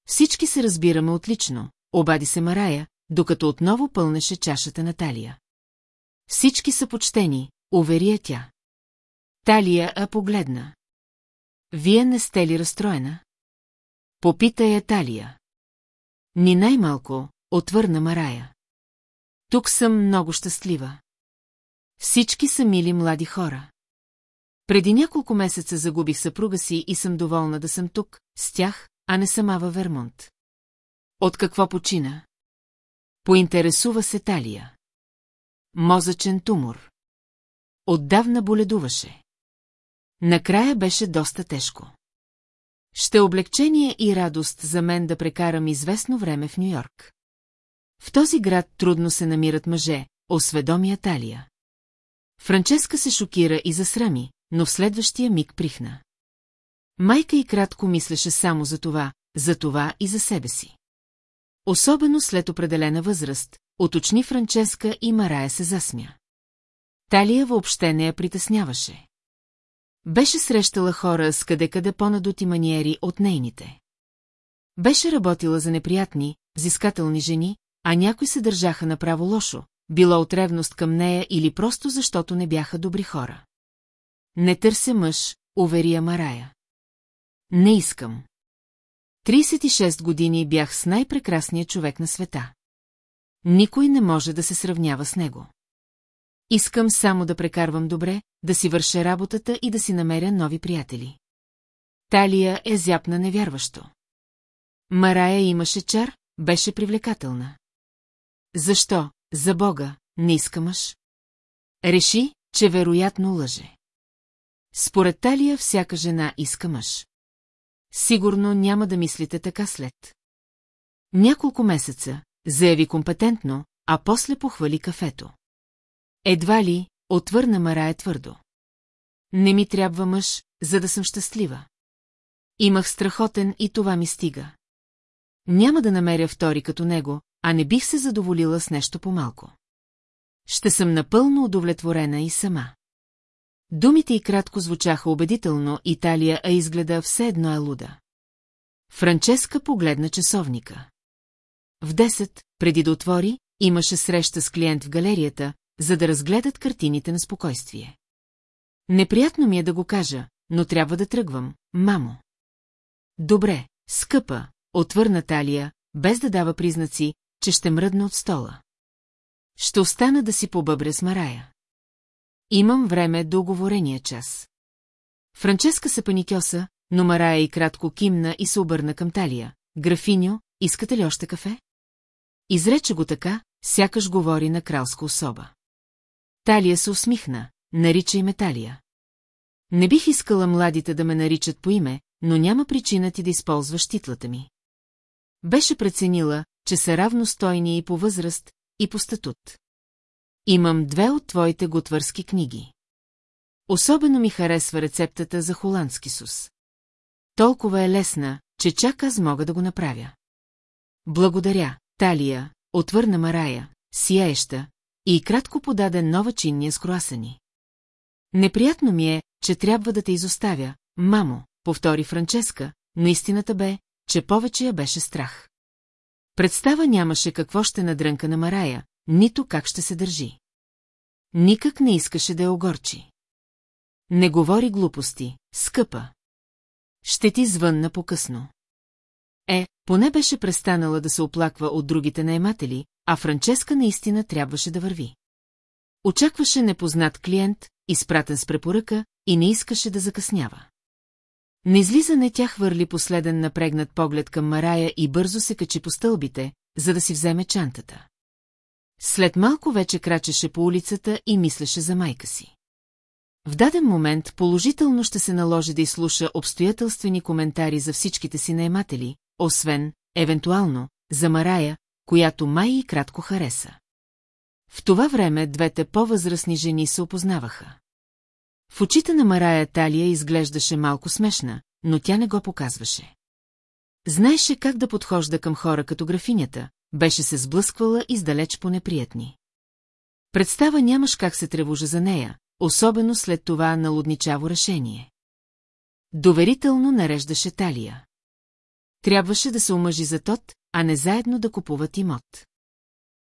Всички се разбираме отлично, обади се Марая, докато отново пълнеше чашата на Талия. Всички са почтени, уверия тя. Талия а погледна. Вие не сте ли разстроена? Попита я Талия. Ни най-малко, отвърна Марая. Тук съм много щастлива. Всички са мили млади хора. Преди няколко месеца загубих съпруга си и съм доволна да съм тук, с тях, а не сама във Вермонт. От какво почина? Поинтересува се Талия. Мозъчен тумор. Отдавна боледуваше. Накрая беше доста тежко. Ще облегчение и радост за мен да прекарам известно време в Нью-Йорк. В този град трудно се намират мъже, осведоми Талия. Франческа се шокира и засрами, но в следващия миг прихна. Майка и кратко мислеше само за това, за това и за себе си. Особено след определена възраст, уточни Франческа и Марая се засмя. Талия въобще не я притесняваше. Беше срещала хора с къде-къде по-надути маниери от нейните. Беше работила за неприятни, взискателни жени, а някои се държаха направо лошо, било от ревност към нея или просто защото не бяха добри хора. Не търся мъж, уверия Марая. Не искам. 36 години бях с най-прекрасния човек на света. Никой не може да се сравнява с него. Искам само да прекарвам добре, да си върша работата и да си намеря нови приятели. Талия е зяпна невярващо. Марая имаше чар, беше привлекателна. Защо, за Бога, не иска мъж? Реши, че вероятно лъже. Според Талия всяка жена иска мъж. Сигурно няма да мислите така след. Няколко месеца, заяви компетентно, а после похвали кафето. Едва ли, отвърна Марая твърдо. Не ми трябва мъж, за да съм щастлива. Имах страхотен и това ми стига. Няма да намеря втори като него, а не бих се задоволила с нещо по-малко. Ще съм напълно удовлетворена и сама. Думите и кратко звучаха убедително, Италия а изгледа все едно е луда. Франческа погледна часовника. В 10, преди да отвори, имаше среща с клиент в галерията, за да разгледат картините на спокойствие. Неприятно ми е да го кажа, но трябва да тръгвам, мамо. Добре, скъпа, отвърна Талия, без да дава признаци, че ще мръдна от стола. Ще остана да си побъбря с Марая. Имам време до оговорения час. Франческа се паникьоса, но Марая и кратко кимна и се обърна към Талия. Графиньо, искате ли още кафе? Изрече го така, сякаш говори на кралска особа. Талия се усмихна, нарича и Металия. Не бих искала младите да ме наричат по име, но няма причина ти да използваш титлата ми. Беше преценила, че са равностойни и по възраст, и по статут. Имам две от твоите готвърски книги. Особено ми харесва рецептата за холандски сус. Толкова е лесна, че чак аз мога да го направя. Благодаря, Талия, отвърна Марая, сияеща, и кратко подаде нова чинния с круасани. Неприятно ми е, че трябва да те изоставя, мамо, повтори Франческа, но истината бе, че повече я беше страх. Представа нямаше какво ще надрънка на Марая, нито как ще се държи. Никак не искаше да я огорчи. Не говори глупости, скъпа. Ще ти звънна по-късно. Е, поне беше престанала да се оплаква от другите наематели, а Франческа наистина трябваше да върви. Очакваше непознат клиент, изпратен с препоръка, и не искаше да закъснява. На излизане тя хвърли последен напрегнат поглед към Марая и бързо се качи по стълбите, за да си вземе чантата. След малко вече крачеше по улицата и мислеше за майка си. В даден момент положително ще се наложи да изслуша обстоятелствени коментари за всичките си наематели, освен, евентуално, за Марая, която май и кратко хареса. В това време двете по-възрастни жени се опознаваха. В очите на Марая Талия изглеждаше малко смешна, но тя не го показваше. Знаеше как да подхожда към хора като графинята, беше се сблъсквала издалеч по неприятни. Представа нямаш как се тревожа за нея, особено след това налудничаво решение. Доверително нареждаше Талия. Трябваше да се омъжи за тот, а не заедно да купуват имот.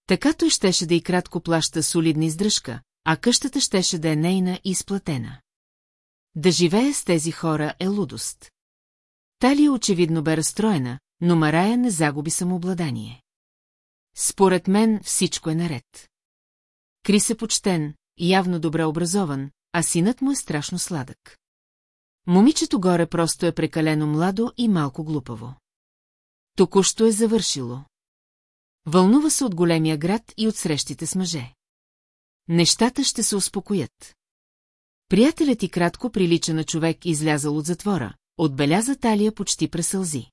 Така той щеше да и кратко плаща солидна издръжка, а къщата щеше да е нейна и изплатена. Да живее с тези хора е лудост. Талия очевидно бе разстроена, но Марая не загуби самообладание. Според мен всичко е наред. Крис е почтен, явно добре образован, а синът му е страшно сладък. Момичето горе просто е прекалено младо и малко глупаво. Току-що е завършило. Вълнува се от големия град и от срещите с мъже. Нещата ще се успокоят. Приятелят и кратко прилича на човек излязал от затвора, отбеляза талия почти пресълзи.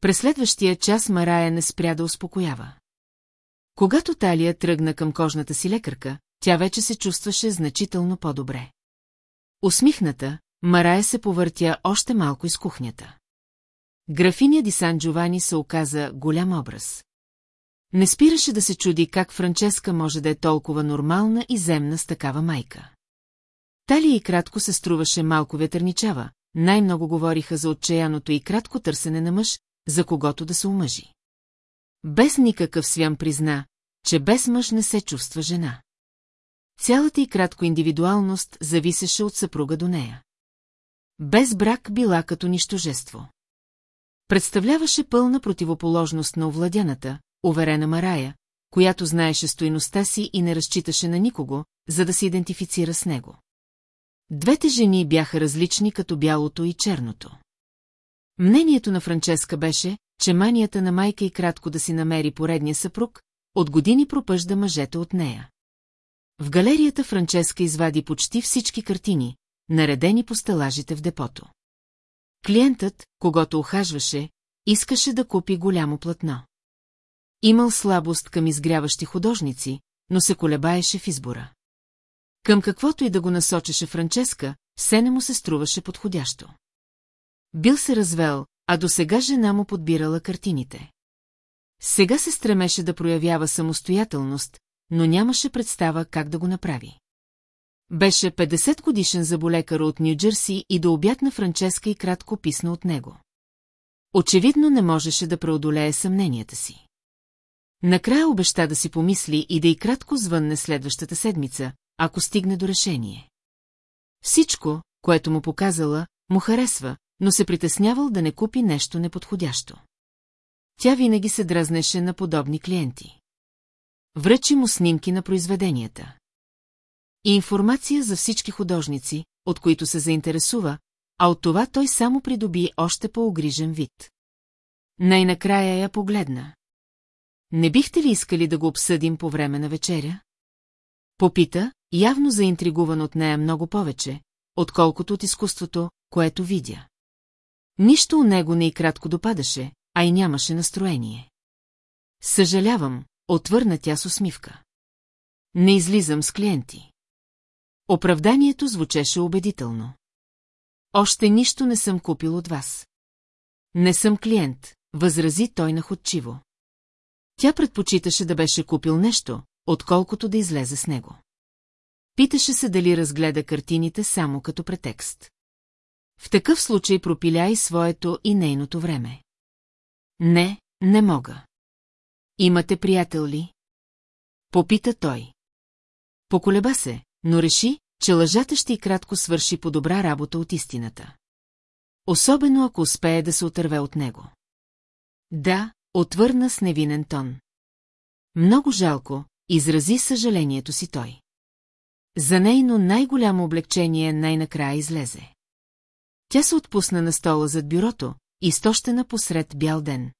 През следващия час Марая не спря да успокоява. Когато Талия тръгна към кожната си лекарка, тя вече се чувстваше значително по-добре. Усмихната, Марая се повъртя още малко из кухнята. Графиня Ди Сан Джовани се оказа голям образ. Не спираше да се чуди как Франческа може да е толкова нормална и земна с такава майка. Талия и кратко се струваше малко ветърничава, най-много говориха за отчаяното и кратко търсене на мъж, за когото да се омъжи. Без никакъв свям призна, че без мъж не се чувства жена. Цялата и кратко индивидуалност зависеше от съпруга до нея. Без брак била като нищожество. Представляваше пълна противоположност на овладяната, уверена Марая, която знаеше стоиността си и не разчиташе на никого, за да се идентифицира с него. Двете жени бяха различни като бялото и черното. Мнението на Франческа беше, че манията на майка и кратко да си намери поредния съпруг, от години пропъжда мъжете от нея. В галерията Франческа извади почти всички картини, наредени по стелажите в депото. Клиентът, когато охажваше, искаше да купи голямо платно. Имал слабост към изгряващи художници, но се колебаеше в избора. Към каквото и да го насочеше Франческа, все не му се струваше подходящо. Бил се развел, а до сега жена му подбирала картините. Сега се стремеше да проявява самостоятелност, но нямаше представа как да го направи. Беше 50 годишен заболекар от Нью-Джерси и до обяд на Франческа и кратко писна от него. Очевидно не можеше да преодолее съмненията си. Накрая обеща да си помисли и да и кратко звънне следващата седмица, ако стигне до решение. Всичко, което му показала, му харесва, но се притеснявал да не купи нещо неподходящо. Тя винаги се дразнеше на подобни клиенти. Връчи му снимки на произведенията. И информация за всички художници, от които се заинтересува, а от това той само придоби още по-огрижен вид. Най-накрая я погледна. Не бихте ли искали да го обсъдим по време на вечеря? Попита, явно заинтригуван от нея много повече, отколкото от изкуството, което видя. Нищо у него не и кратко допадаше, а и нямаше настроение. Съжалявам, отвърна тя с усмивка. Не излизам с клиенти. Оправданието звучеше убедително. Още нищо не съм купил от вас. Не съм клиент, възрази той находчиво. Тя предпочиташе да беше купил нещо, отколкото да излезе с него. Питаше се дали разгледа картините само като претекст. В такъв случай пропиля и своето и нейното време. Не, не мога. Имате приятел ли? Попита той. Поколеба се, но реши, че лъжата ще и кратко свърши по добра работа от истината. Особено ако успее да се отърве от него. Да, отвърна с невинен тон. Много жалко, изрази съжалението си той. За нейно най-голямо облегчение най-накрая излезе. Тя се отпусна на стола зад бюрото, изтощена посред бял ден.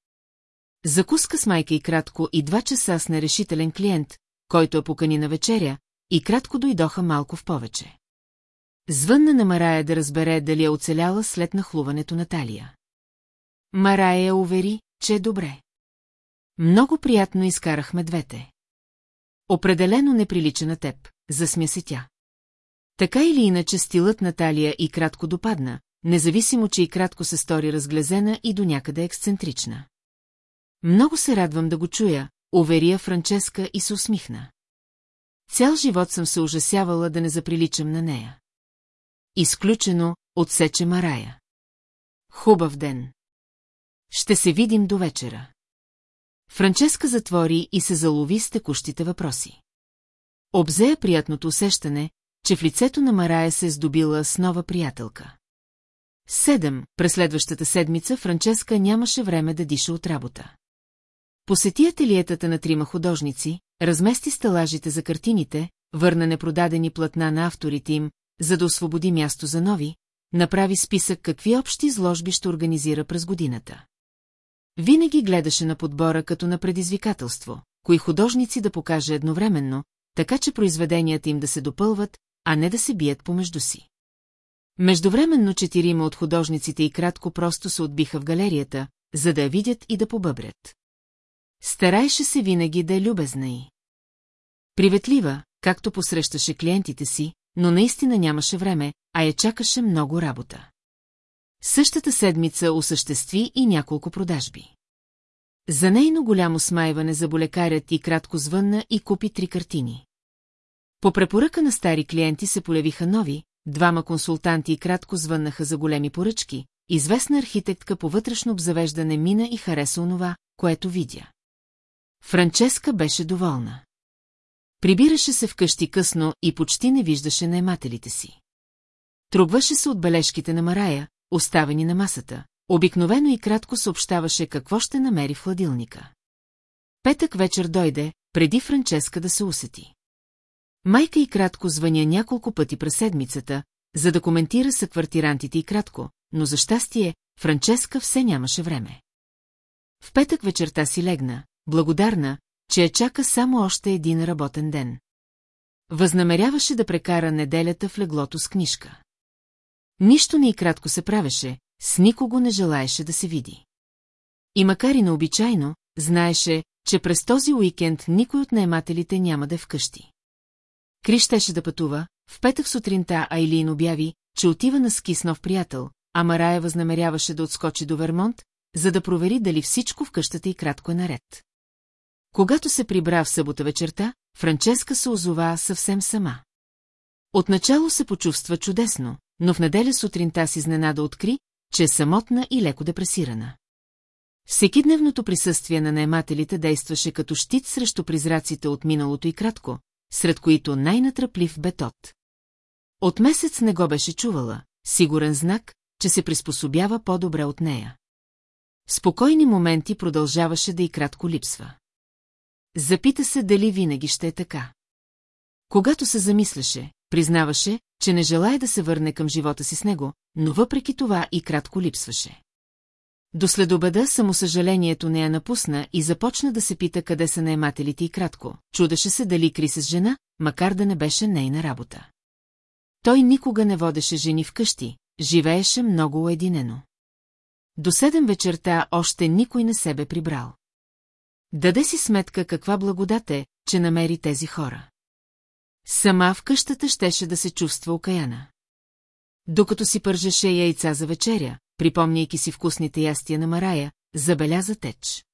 Закуска с майка и кратко и два часа с нерешителен клиент, който я покани на вечеря, и кратко дойдоха малко в повече. Звънна на Марая да разбере дали е оцеляла след нахлуването на талия. Марая я увери, че е добре. Много приятно изкарахме двете. Определено не прилича на теб, засмя се тя. Така или иначе стилът на талия и кратко допадна, независимо, че и кратко се стори разглезена и до някъде ексцентрична. Много се радвам да го чуя, уверия Франческа и се усмихна. Цял живот съм се ужасявала да не заприличам на нея. Изключено, отсече Марая. Хубав ден. Ще се видим до вечера. Франческа затвори и се залови с текущите въпроси. Обзея приятното усещане, че в лицето на Марая се е здобила с нова приятелка. Седем, през следващата седмица Франческа нямаше време да диша от работа. Посети ателиетата на трима художници, размести стелажите за картините, върна непродадени платна на авторите им, за да освободи място за нови, направи списък какви общи изложби ще организира през годината. Винаги гледаше на подбора като на предизвикателство, кои художници да покаже едновременно, така че произведенията им да се допълват, а не да се бият помежду си. Междувременно четирима от художниците и кратко просто се отбиха в галерията, за да я видят и да побъбрят. Стараеше се винаги да е любезна и. Приветлива, както посрещаше клиентите си, но наистина нямаше време, а я чакаше много работа. Същата седмица осъществи и няколко продажби. За нейно голямо смайване заболекарят и кратко звънна и купи три картини. По препоръка на стари клиенти се полявиха нови, двама консултанти кратко звъннаха за големи поръчки, известна архитектка по вътрешно обзавеждане мина и хареса онова, което видя. Франческа беше доволна. Прибираше се вкъщи късно и почти не виждаше наемателите си. Трубваше се от бележките на Марая, оставени на масата, обикновено и кратко съобщаваше какво ще намери в хладилника. Петък вечер дойде, преди Франческа да се усети. Майка и кратко звъня няколко пъти през седмицата, за да коментира са квартирантите и кратко, но за щастие, Франческа все нямаше време. В петък вечерта си легна, благодарна, че я чака само още един работен ден. Възнамеряваше да прекара неделята в леглото с книжка. Нищо не и кратко се правеше, с никого не желаеше да се види. И макар и необичайно, знаеше, че през този уикенд никой от наемателите няма да е вкъщи. Кри щеше да пътува, в петък сутринта Айлин обяви, че отива на ски с нов приятел, а Марая възнамеряваше да отскочи до Вермонт, за да провери дали всичко в къщата и кратко е наред. Когато се прибра в събота вечерта, Франческа се озова съвсем сама. Отначало се почувства чудесно, но в неделя сутринта си изненада откри, че е самотна и леко депресирана. Всекидневното присъствие на наемателите действаше като щит срещу призраците от миналото и кратко, сред които най-натръплив бе тот. От месец не го беше чувала, сигурен знак, че се приспособява по-добре от нея. Спокойни моменти продължаваше да и кратко липсва. Запита се дали винаги ще е така. Когато се замисляше, признаваше, че не желая да се върне към живота си с него, но въпреки това и кратко липсваше. До следобеда самосъжалението не я напусна и започна да се пита къде са наемателите и кратко. Чудеше се дали кри с жена, макар да не беше нейна работа. Той никога не водеше жени вкъщи, живееше много уединено. До седем вечерта още никой не се бе прибрал. Даде си сметка каква благодат е, че намери тези хора. Сама в къщата щеше да се чувства окаяна. Докато си пържеше яйца за вечеря, припомняйки си вкусните ястия на Марая, забеляза теч.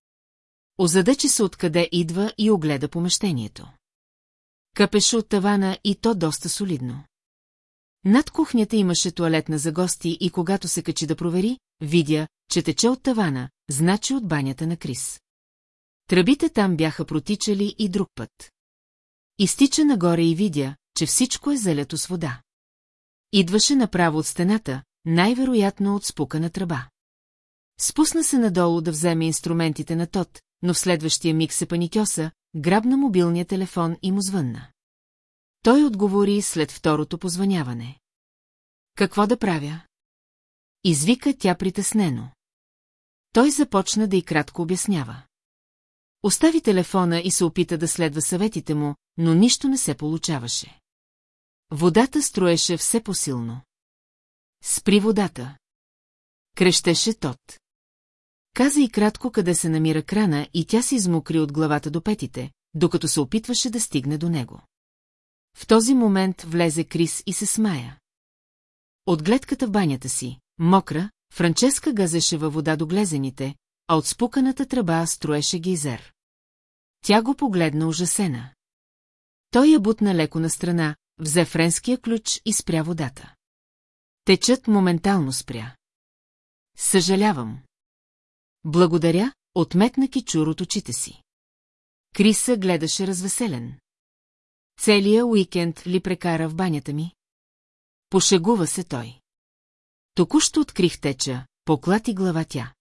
Озадачи се откъде идва и огледа помещението. Къпеше от тавана и то доста солидно. Над кухнята имаше туалетна за гости и когато се качи да провери, видя, че тече от тавана, значи от банята на Крис. Тръбите там бяха протичали и друг път. Изтича нагоре и видя, че всичко е залято с вода. Идваше направо от стената, най-вероятно от спукана тръба. Спусна се надолу да вземе инструментите на Тот, но в следващия миг се паникьоса, грабна мобилния телефон и му звънна. Той отговори след второто позваняване. Какво да правя? Извика тя притеснено. Той започна да и кратко обяснява. Остави телефона и се опита да следва съветите му, но нищо не се получаваше. Водата строеше все посилно. Спри водата. Крещеше тот. Каза и кратко къде се намира крана и тя се измокри от главата до петите, докато се опитваше да стигне до него. В този момент влезе Крис и се смая. От гледката в банята си, мокра, Франческа газеше във вода до глезените, а от спуканата тръба строеше гейзер. Тя го погледна ужасена. Той я бутна леко на страна, взе френския ключ и спря водата. Течът моментално спря. Съжалявам. Благодаря, отметна кичур от очите си. Криса гледаше развеселен. Целия уикенд ли прекара в банята ми? Пошегува се той. Току-що открих теча, поклати глава тя.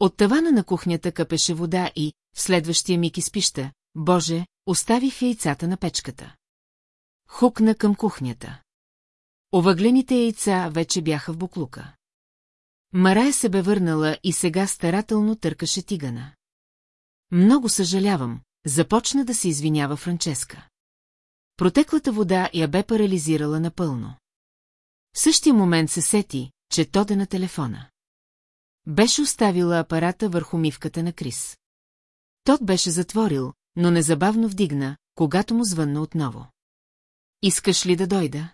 От тавана на кухнята къпеше вода и, в следващия миг изпища, Боже, оставих яйцата на печката. Хукна към кухнята. Овъглените яйца вече бяха в буклука. Марая се бе върнала и сега старателно търкаше тигана. Много съжалявам, започна да се извинява Франческа. Протеклата вода я бе парализирала напълно. В същия момент се сети, че Тод е на телефона. Беше оставила апарата върху мивката на Крис. Тот беше затворил, но незабавно вдигна, когато му звънна отново. Искаш ли да дойда?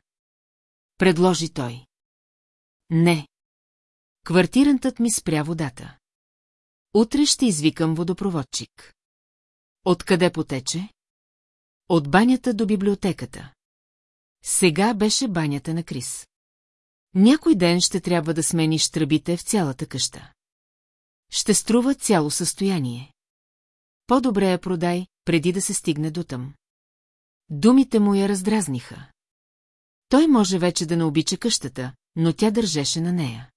Предложи той. Не. Квартирантът ми спря водата. Утре ще извикам водопроводчик. Откъде потече? От банята до библиотеката. Сега беше банята на Крис. Някой ден ще трябва да смениш тръбите в цялата къща. Ще струва цяло състояние. По-добре я продай, преди да се стигне дотъм. Думите му я раздразниха. Той може вече да не обича къщата, но тя държеше на нея.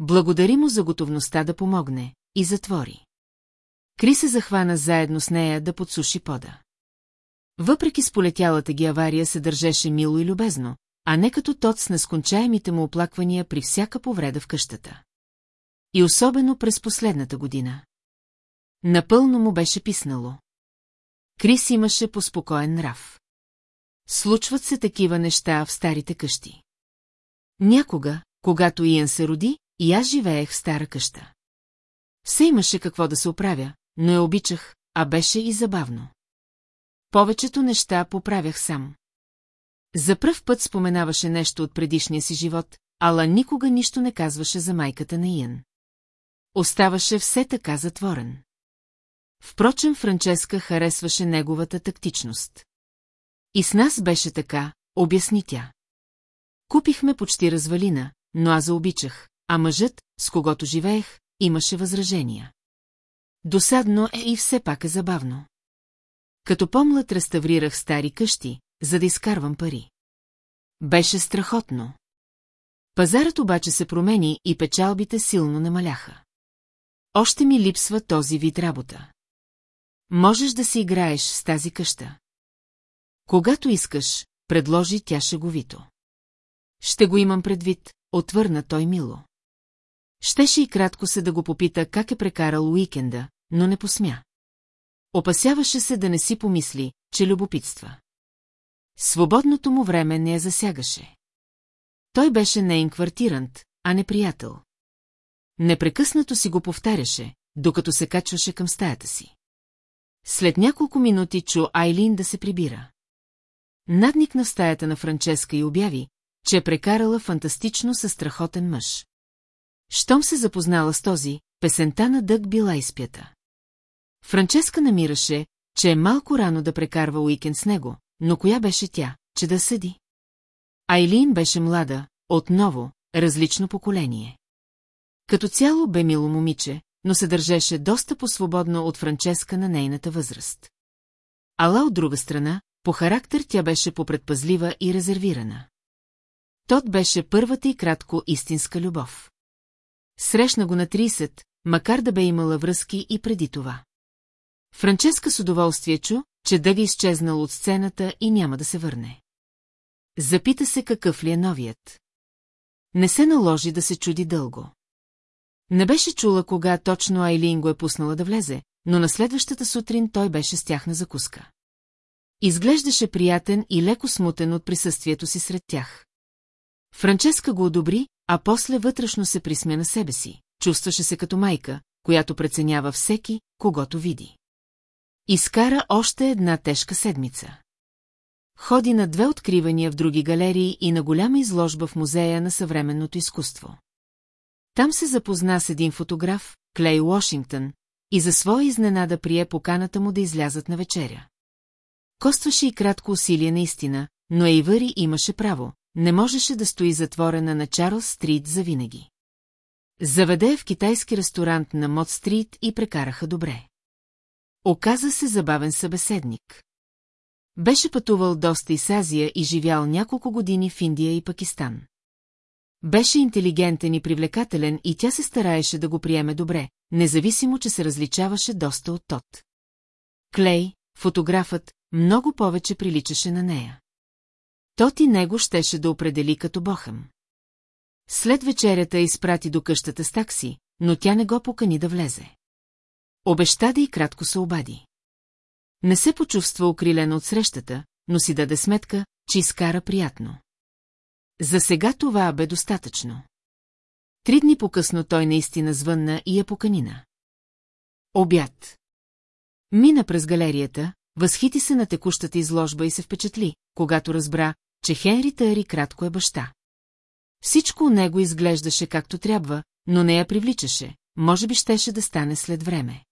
Благодари му за готовността да помогне и затвори. Кри се захвана заедно с нея да подсуши пода. Въпреки сполетялата ги авария се държеше мило и любезно, а не като тот с нескончаемите му оплаквания при всяка повреда в къщата. И особено през последната година. напълно му беше писнало. Крис имаше поспокоен нрав. Случват се такива неща в старите къщи. Някога, когато Иен се роди, и аз живеех в стара къща. Все имаше какво да се оправя, но я обичах, а беше и забавно. Повечето неща поправях сам. За пръв път споменаваше нещо от предишния си живот, ала никога нищо не казваше за майката на Иен. Оставаше все така затворен. Впрочем, Франческа харесваше неговата тактичност. И с нас беше така, обясни тя. Купихме почти развалина, но аз заобичах, а мъжът, с когото живеех, имаше възражения. Досадно е и все пак е забавно. Като помлад реставрирах стари къщи, за да изкарвам пари. Беше страхотно. Пазарът обаче се промени и печалбите силно намаляха. Още ми липсва този вид работа. Можеш да си играеш с тази къща. Когато искаш, предложи тя шеговито. Ще го имам предвид, отвърна той мило. Щеше и кратко се да го попита как е прекарал уикенда, но не посмя. Опасяваше се да не си помисли, че любопитства. Свободното му време не я засягаше. Той беше нейн квартирант, а не приятел. Непрекъснато си го повтаряше, докато се качваше към стаята си. След няколко минути чу Айлин да се прибира. Надникна в стаята на Франческа и обяви, че е прекарала фантастично със страхотен мъж. Щом се запознала с този, песента на Дъг била изпята. Франческа намираше, че е малко рано да прекарва уикенд с него, но коя беше тя, че да съди? Айлин беше млада, отново, различно поколение. Като цяло бе мило момиче, но се държеше доста по-свободно от Франческа на нейната възраст. Ала от друга страна, по характер тя беше попредпазлива и резервирана. Тот беше първата и кратко истинска любов. Срещна го на 30, макар да бе имала връзки и преди това. Франческа с удоволствие чу, че Дъга изчезнал от сцената и няма да се върне. Запита се какъв ли е новият. Не се наложи да се чуди дълго. Не беше чула кога точно Айлин го е пуснала да влезе, но на следващата сутрин той беше с тях на закуска. Изглеждаше приятен и леко смутен от присъствието си сред тях. Франческа го одобри, а после вътрешно се присмя на себе си. Чувстваше се като майка, която преценява всеки, когато види. Изкара още една тежка седмица. Ходи на две откривания в други галерии и на голяма изложба в Музея на съвременното изкуство. Там се запозна с един фотограф, Клей Уошингтън, и за своя изненада прие поканата му да излязат на вечеря. Костваше и кратко усилие наистина, но Ейвъри имаше право, не можеше да стои затворена на Чарлз Стрит завинаги. Заведе в китайски ресторант на Мод Стрит и прекараха добре. Оказа се забавен събеседник. Беше пътувал доста из Азия и живял няколко години в Индия и Пакистан. Беше интелигентен и привлекателен и тя се стараеше да го приеме добре, независимо, че се различаваше доста от тот. Клей, фотографът, много повече приличаше на нея. Тот и него щеше да определи като бохъм. След вечерята изпрати до къщата с такси, но тя не го покани да влезе. Обеща да и кратко се обади. Не се почувства окрилена от срещата, но си даде сметка, че изкара приятно. За сега това бе достатъчно. Три дни по-късно той наистина звънна и я поканина. Обяд. Мина през галерията, възхити се на текущата изложба и се впечатли, когато разбра, че Хенри Търи кратко е баща. Всичко у него изглеждаше както трябва, но не я привличаше, може би щеше да стане след време.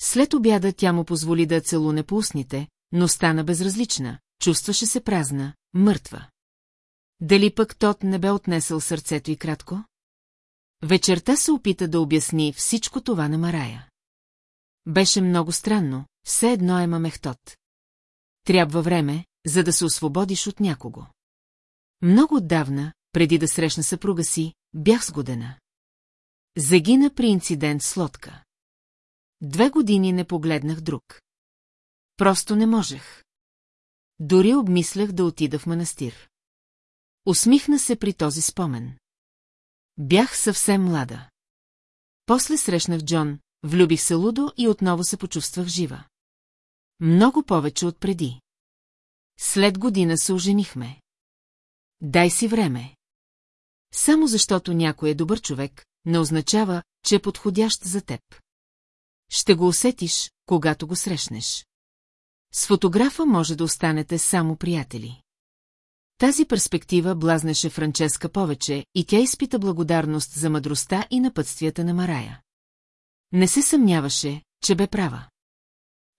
След обяда тя му позволи да целуне по устните, но стана безразлична, чувстваше се празна, мъртва. Дали пък тот не бе отнесъл сърцето и кратко? Вечерта се опита да обясни всичко това на Марая. Беше много странно, все едно е мамехтот. Трябва време, за да се освободиш от някого. Много отдавна, преди да срещна съпруга си, бях сгодена. Загина при инцидент с лодка. Две години не погледнах друг. Просто не можех. Дори обмислях да отида в манастир. Усмихна се при този спомен. Бях съвсем млада. После срещнах Джон, влюбих се лудо и отново се почувствах жива. Много повече от преди. След година се оженихме. Дай си време. Само защото някой е добър човек, не означава, че е подходящ за теб. Ще го усетиш, когато го срещнеш. С фотографа може да останете само приятели. Тази перспектива блазнеше Франческа повече и тя изпита благодарност за мъдростта и напътствията на Марая. Не се съмняваше, че бе права.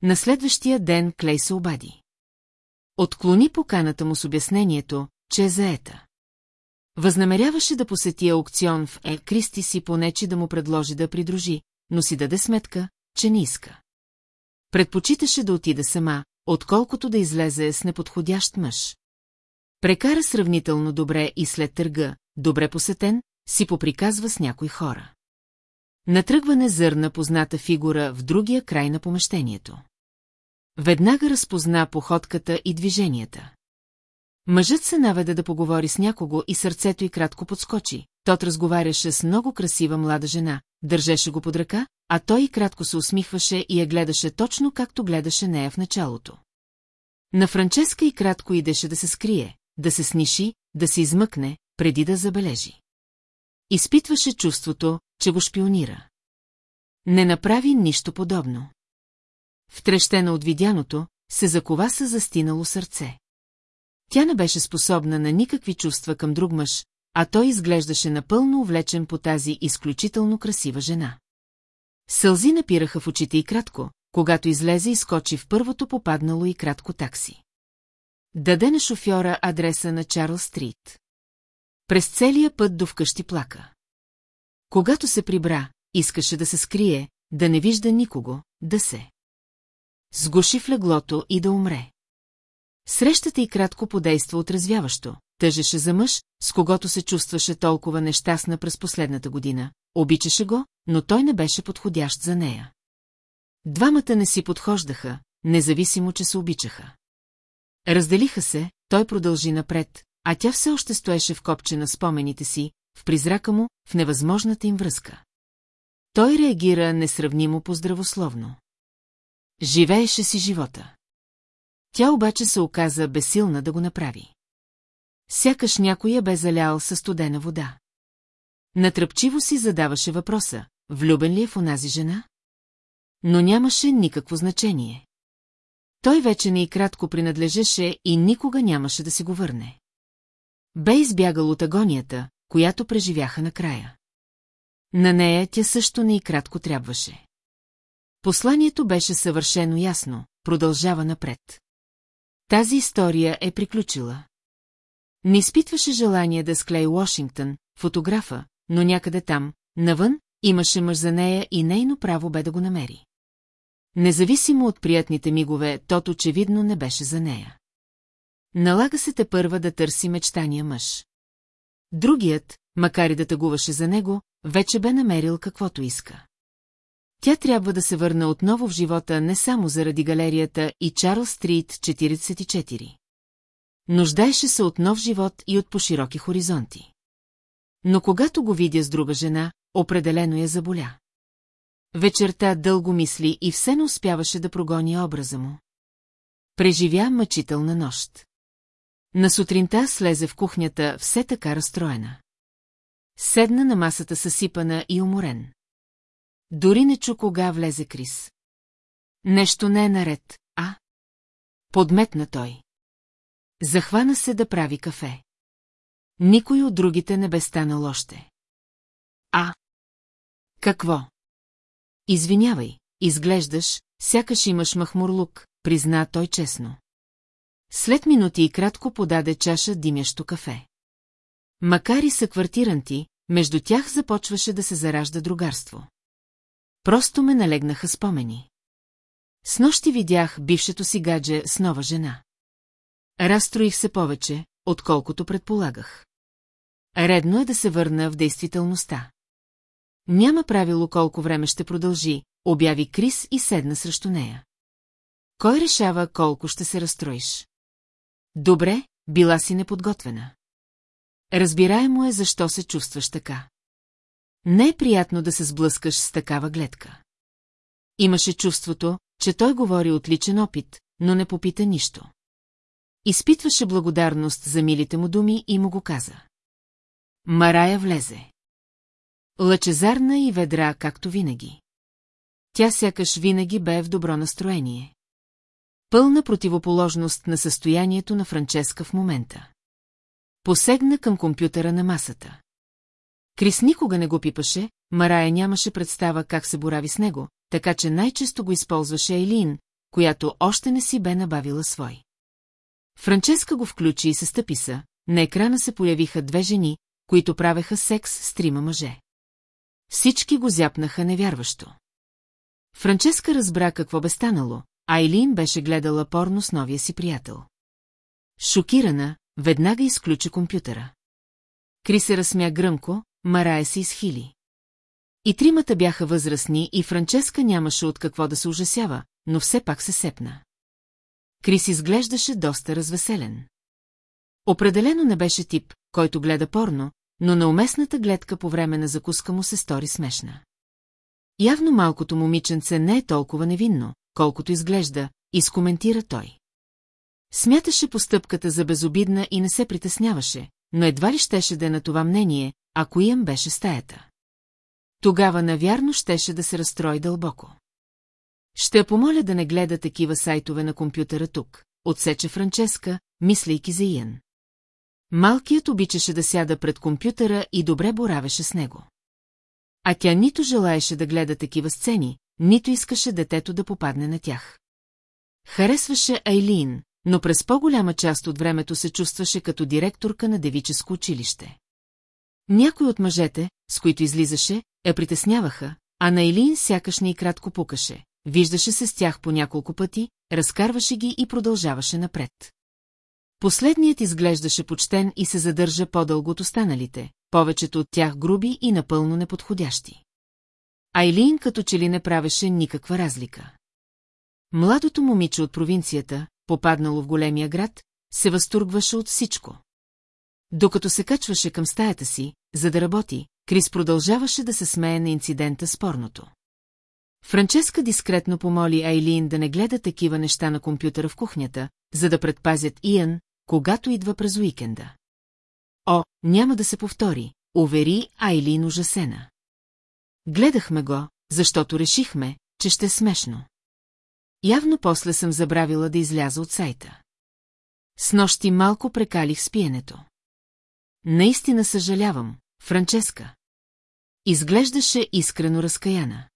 На следващия ден Клей се обади. Отклони поканата му с обяснението, че е заета. Възнамеряваше да посети аукцион в Е. Кристи си понечи да му предложи да придружи, но си даде сметка, че не иска. Предпочиташе да отида сама, отколкото да излезе с неподходящ мъж. Прекара сравнително добре и след търга, добре посетен, си поприказва с някои хора. Натръгване зърна позната фигура в другия край на помещението. Веднага разпозна походката и движенията. Мъжът се наведе да поговори с някого и сърцето й кратко подскочи. Тот разговаряше с много красива млада жена, държеше го под ръка, а той и кратко се усмихваше и я гледаше точно както гледаше нея в началото. На Франческа и кратко идеше да се скрие, да се сниши, да се измъкне, преди да забележи. Изпитваше чувството, че го шпионира. Не направи нищо подобно. Втрещена от видяното, се закова с застинало сърце. Тя не беше способна на никакви чувства към друг мъж, а той изглеждаше напълно увлечен по тази изключително красива жена. Сълзи напираха в очите и кратко, когато излезе и скочи в първото попаднало и кратко такси. Даде на шофьора адреса на Чарл Стрит. През целия път до вкъщи плака. Когато се прибра, искаше да се скрие, да не вижда никого, да се. Сгуши в леглото и да умре. Срещата и кратко подейства отразвяващо, тъжеше за мъж, с когото се чувстваше толкова нещастна през последната година. Обичаше го, но той не беше подходящ за нея. Двамата не си подхождаха, независимо, че се обичаха. Разделиха се, той продължи напред, а тя все още стоеше в копче на спомените си, в призрака му, в невъзможната им връзка. Той реагира несравнимо поздравословно. Живееше си живота. Тя обаче се оказа безсилна да го направи. Сякаш някой я бе залял със студена вода. Натръпчиво си задаваше въпроса, влюбен ли е в онази жена? Но нямаше никакво значение. Той вече не и кратко принадлежеше и никога нямаше да си го върне. Бе избягал от агонията, която преживяха накрая. На нея тя също не и кратко трябваше. Посланието беше съвършено ясно, продължава напред. Тази история е приключила. Не изпитваше желание да склей Уошингтън, фотографа, но някъде там, навън, имаше мъж за нея и нейно право бе да го намери. Независимо от приятните мигове, тот очевидно не беше за нея. Налага се те първа да търси мечтания мъж. Другият, макар и да тъгуваше за него, вече бе намерил каквото иска. Тя трябва да се върне отново в живота не само заради галерията и Чарлз Стрит 44. Нуждаеше се от нов живот и от пошироки хоризонти. Но когато го видя с друга жена, определено я заболя. Вечерта дълго мисли и все не успяваше да прогони образа му. Преживя мъчителна нощ. На сутринта слезе в кухнята все така разстроена. Седна на масата съсипана и уморен. Дори не чу кога влезе Крис. Нещо не е наред, а? Подметна той. Захвана се да прави кафе. Никой от другите не бе станал още. А? Какво? Извинявай, изглеждаш, сякаш имаш махмурлук, призна той честно. След минути и кратко подаде чаша димящо кафе. Макар и са квартиранти, между тях започваше да се заражда другарство. Просто ме налегнаха спомени. С нощи видях бившето си гадже с нова жена. Разстроих се повече, отколкото предполагах. Редно е да се върна в действителността. Няма правило колко време ще продължи, обяви Крис и седна срещу нея. Кой решава колко ще се разстроиш? Добре, била си неподготвена. Разбираемо е защо се чувстваш така. Не е приятно да се сблъскаш с такава гледка. Имаше чувството, че той говори от личен опит, но не попита нищо. Изпитваше благодарност за милите му думи и му го каза. Марая влезе. Лъчезарна и ведра, както винаги. Тя сякаш винаги бе в добро настроение. Пълна противоположност на състоянието на Франческа в момента. Посегна към компютъра на масата. Крис никога не го пипаше, Марая нямаше представа как се борави с него, така че най-често го използваше Елин, която още не си бе набавила свой. Франческа го включи и се стъписа, на екрана се появиха две жени, които правеха секс с трима мъже. Всички го зяпнаха невярващо. Франческа разбра какво бе станало, а Елин беше гледала порно с новия си приятел. Шокирана, веднага изключи компютъра. Кри се разсмя гръмко, Марая се изхили. И тримата бяха възрастни и Франческа нямаше от какво да се ужасява, но все пак се сепна. Крис изглеждаше доста развеселен. Определено не беше тип, който гледа порно, но на уместната гледка по време на закуска му се стори смешна. Явно малкото момиченце не е толкова невинно, колкото изглежда, изкоментира той. Смяташе постъпката за безобидна и не се притесняваше, но едва ли щеше да е на това мнение, ако Иам беше стаята. Тогава навярно щеше да се разстрои дълбоко. Ще я помоля да не гледа такива сайтове на компютъра тук, отсече Франческа, мислейки за Иен. Малкият обичаше да сяда пред компютъра и добре боравеше с него. А тя нито желаеше да гледа такива сцени, нито искаше детето да попадне на тях. Харесваше Айлин, но през по-голяма част от времето се чувстваше като директорка на девическо училище. Някой от мъжете, с които излизаше, я притесняваха, а на Илин сякаш не и кратко пукаше. Виждаше се с тях по няколко пъти, разкарваше ги и продължаваше напред. Последният изглеждаше почтен и се задържа по-дълго от останалите, повечето от тях груби и напълно неподходящи. Айлин като че ли не правеше никаква разлика. Младото момиче от провинцията, попаднало в големия град, се възтургваше от всичко. Докато се качваше към стаята си, за да работи, Крис продължаваше да се смее на инцидента с порното. Франческа дискретно помоли Айлин да не гледа такива неща на компютъра в кухнята, за да предпазят Иан, когато идва през уикенда. О, няма да се повтори, увери Айлин ужасена. Гледахме го, защото решихме, че ще е смешно. Явно после съм забравила да изляза от сайта. С нощи малко прекалих с пиенето. Наистина съжалявам, Франческа. Изглеждаше искрено разкаяна.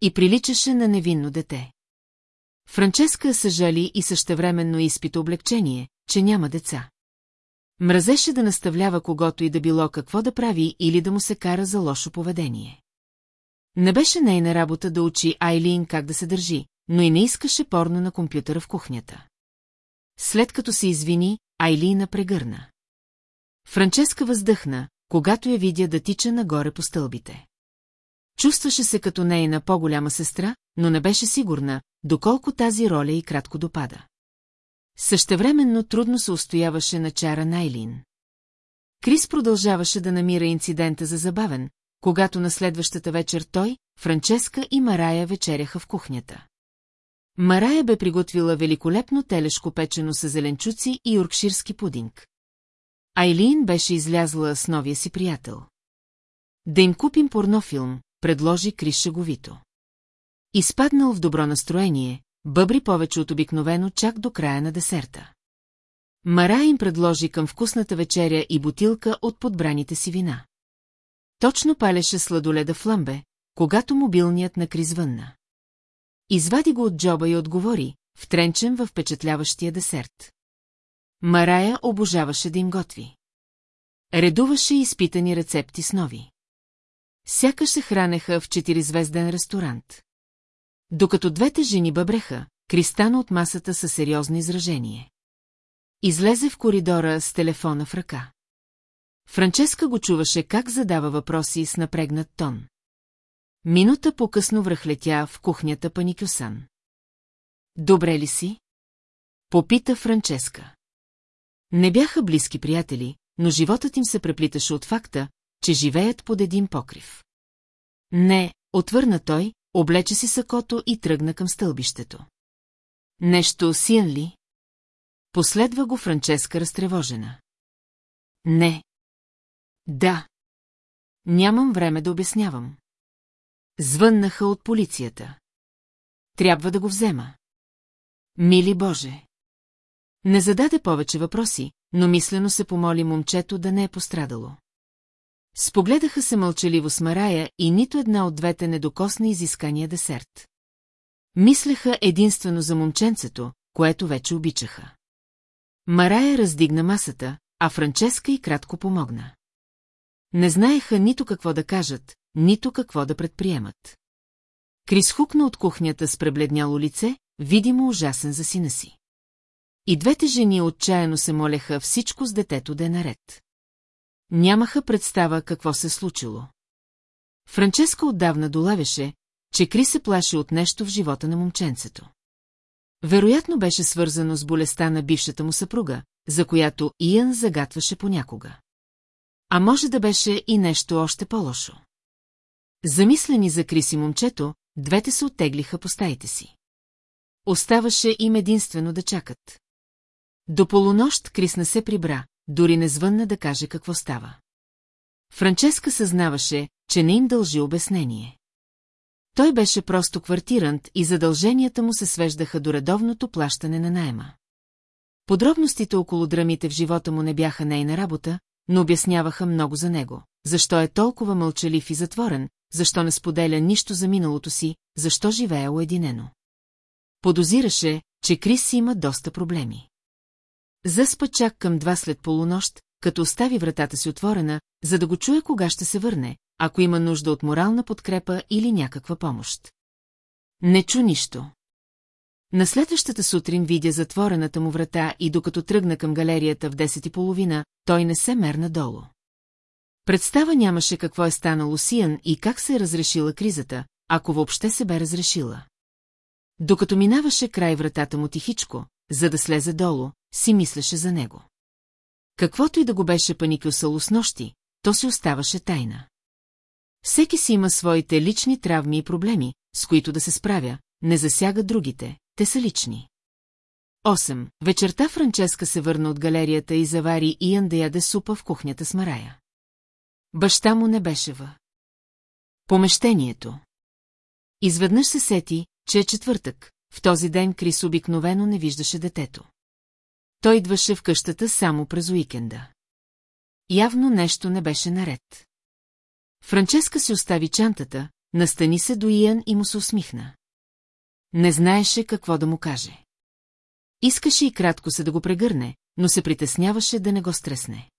И приличаше на невинно дете. Франческа съжали и същевременно изпита облегчение, че няма деца. Мразеше да наставлява когото и да било какво да прави или да му се кара за лошо поведение. Не беше нейна работа да учи Айлин как да се държи, но и не искаше порно на компютъра в кухнята. След като се извини, Айлина прегърна. Франческа въздъхна, когато я видя да тича нагоре по стълбите. Чувстваше се като нейна по-голяма сестра, но не беше сигурна, доколко тази роля и кратко допада. Същевременно трудно се устояваше на чара Найлин. Крис продължаваше да намира инцидента за забавен, когато на следващата вечер той, Франческа и Марая вечеряха в кухнята. Марая бе приготвила великолепно телешко печено с зеленчуци и юркширски пудинг. Айлин беше излязла с новия си приятел. Да им купим порнофилм, предложи Крис шеговито. Изпаднал в добро настроение, бъбри повече от обикновено чак до края на десерта. Мара им предложи към вкусната вечеря и бутилка от подбраните си вина. Точно палеше сладоледа в ламбе, когато мобилният на Крис вънна. Извади го от джоба и отговори, втренчен във впечатляващия десерт. Марая обожаваше да им готви. Редуваше изпитани рецепти с нови. Сякаш се хранеха в четиризвезден ресторант. Докато двете жени бъбреха, Кристана от масата със сериозно изражение. Излезе в коридора с телефона в ръка. Франческа го чуваше как задава въпроси с напрегнат тон. Минута по-късно връхлетя в кухнята Паникюсан. Добре ли си? Попита Франческа. Не бяха близки приятели, но животът им се преплиташе от факта, че живеят под един покрив. Не, отвърна той, облече си сакото и тръгна към стълбището. Нещо сиен ли? Последва го Франческа разтревожена. Не. Да. Нямам време да обяснявам. Звъннаха от полицията. Трябва да го взема. Мили Боже! Не зададе повече въпроси, но мислено се помоли момчето да не е пострадало. Спогледаха се мълчаливо с Марая и нито една от двете не докосна изискания десерт. Мислеха единствено за момченцето, което вече обичаха. Марая раздигна масата, а Франческа и кратко помогна. Не знаеха нито какво да кажат, нито какво да предприемат. Крис хукна от кухнята с пребледняло лице, видимо ужасен за сина си. И двете жени отчаяно се молеха всичко с детето да е наред. Нямаха представа какво се случило. Франческа отдавна долавяше, че Крис се плаши от нещо в живота на момченцето. Вероятно беше свързано с болестта на бившата му съпруга, за която Иън загатваше понякога. А може да беше и нещо още по-лошо. Замислени за Крис и момчето, двете се оттеглиха по стаите си. Оставаше им единствено да чакат. До полунощ Крис не се прибра, дори не звънна да каже какво става. Франческа съзнаваше, че не им дължи обяснение. Той беше просто квартирант и задълженията му се свеждаха до редовното плащане на найема. Подробностите около драмите в живота му не бяха нейна работа, но обясняваха много за него. Защо е толкова мълчалив и затворен, защо не споделя нищо за миналото си, защо живее уединено. Подозираше, че Крис има доста проблеми. Заспа чак към два след полунощ, като остави вратата си отворена, за да го чуе кога ще се върне, ако има нужда от морална подкрепа или някаква помощ. Не чу нищо. На следващата сутрин видя затворената му врата и докато тръгна към галерията в 10 и половина, той не се мерна долу. Представа нямаше какво е станало Сиан и как се е разрешила кризата, ако въобще се бе разрешила. Докато минаваше край вратата му тихичко, за да слезе долу, си мислеше за него. Каквото и да го беше паникюсало с нощи, то си оставаше тайна. Всеки си има своите лични травми и проблеми, с които да се справя, не засяга другите, те са лични. 8. Вечерта Франческа се върна от галерията и завари Иан да яде супа в кухнята с Марая. Баща му не беше в. Помещението. Изведнъж се сети, че е четвъртък. В този ден Крис обикновено не виждаше детето. Той идваше в къщата само през уикенда. Явно нещо не беше наред. Франческа си остави чантата, настани се до Иан и му се усмихна. Не знаеше какво да му каже. Искаше и кратко се да го прегърне, но се притесняваше да не го стресне.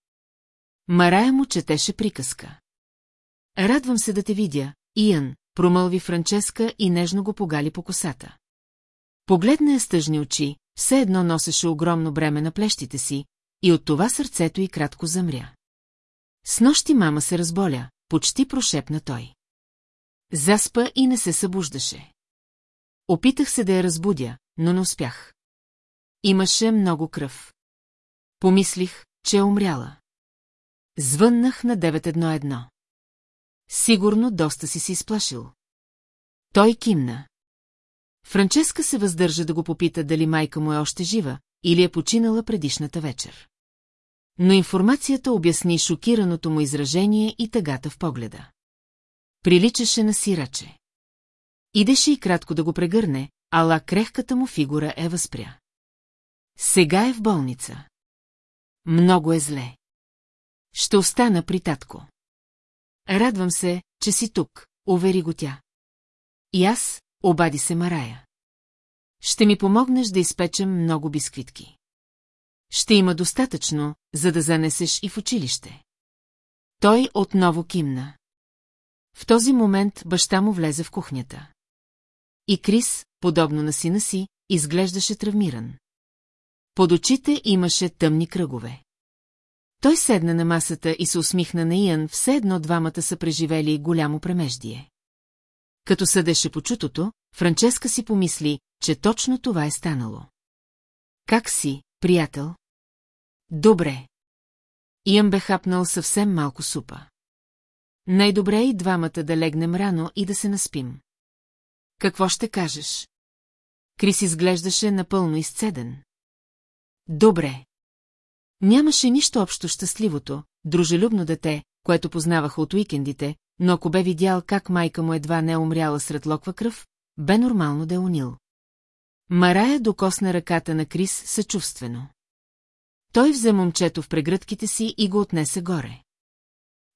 Марая му четеше приказка. Радвам се да те видя, Иан, промълви Франческа и нежно го погали по косата. Погледна я с тъжни очи, все едно носеше огромно бреме на плещите си, и от това сърцето й кратко замря. С нощи мама се разболя, почти прошепна той. Заспа и не се събуждаше. Опитах се да я разбудя, но не успях. Имаше много кръв. Помислих, че е умряла. Звъннах на 911. Сигурно доста си се изплашил. Той кимна. Франческа се въздържа да го попита дали майка му е още жива или е починала предишната вечер. Но информацията обясни шокираното му изражение и тъгата в погледа. Приличаше на сираче. Идеше и кратко да го прегърне, ала крехката му фигура е възпря. Сега е в болница. Много е зле. Ще остана при татко. Радвам се, че си тук, увери го тя. И аз, обади се Марая. Ще ми помогнеш да изпечем много бисквитки. Ще има достатъчно, за да занесеш и в училище. Той отново кимна. В този момент баща му влезе в кухнята. И Крис, подобно на сина си, изглеждаше травмиран. Под очите имаше тъмни кръгове. Той седна на масата и се усмихна на Иян, все едно двамата са преживели голямо премеждие. Като съдеше по чутото, Франческа си помисли, че точно това е станало. Как си, приятел? Добре. Иян бе хапнал съвсем малко супа. Най-добре е и двамата да легнем рано и да се наспим. Какво ще кажеш? Крис изглеждаше напълно изцеден. Добре. Нямаше нищо общо щастливото, дружелюбно дете, което познаваха от уикендите, но ако бе видял как майка му едва не е умряла сред локва кръв, бе нормално да е унил. Марая докосна ръката на Крис съчувствено. Той взе момчето в прегръдките си и го отнесе горе.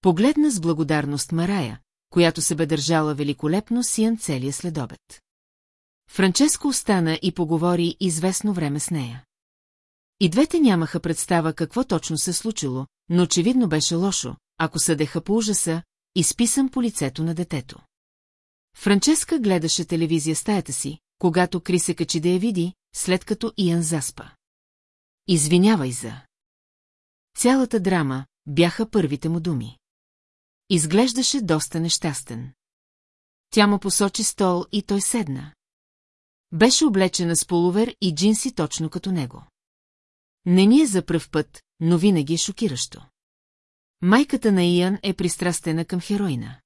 Погледна с благодарност Марая, която се бе държала великолепно сиян целия следобед. Франческо остана и поговори известно време с нея. И двете нямаха представа какво точно се случило, но очевидно беше лошо, ако съдеха по ужаса, изписан по лицето на детето. Франческа гледаше телевизия стаята си, когато Кри се качи да я види, след като Иан заспа. Извинявай за. Цялата драма бяха първите му думи. Изглеждаше доста нещастен. Тя му посочи стол и той седна. Беше облечена с полувер и джинси точно като него. Не ни е за пръв път, но винаги е шокиращо. Майката на Иян е пристрастена към хероина.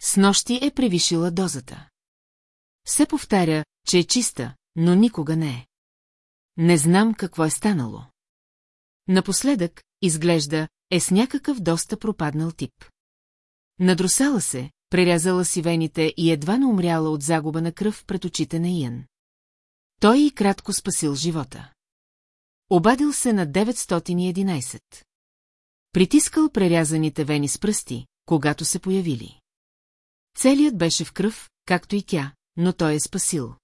С нощи е превишила дозата. Се повтаря, че е чиста, но никога не е. Не знам какво е станало. Напоследък, изглежда, е с някакъв доста пропаднал тип. Надрусала се, прерязала си вените и едва не умряла от загуба на кръв пред очите на Иен. Той и кратко спасил живота. Обадил се на 911. Притискал прерязаните вени с пръсти, когато се появили. Целият беше в кръв, както и тя, но той е спасил.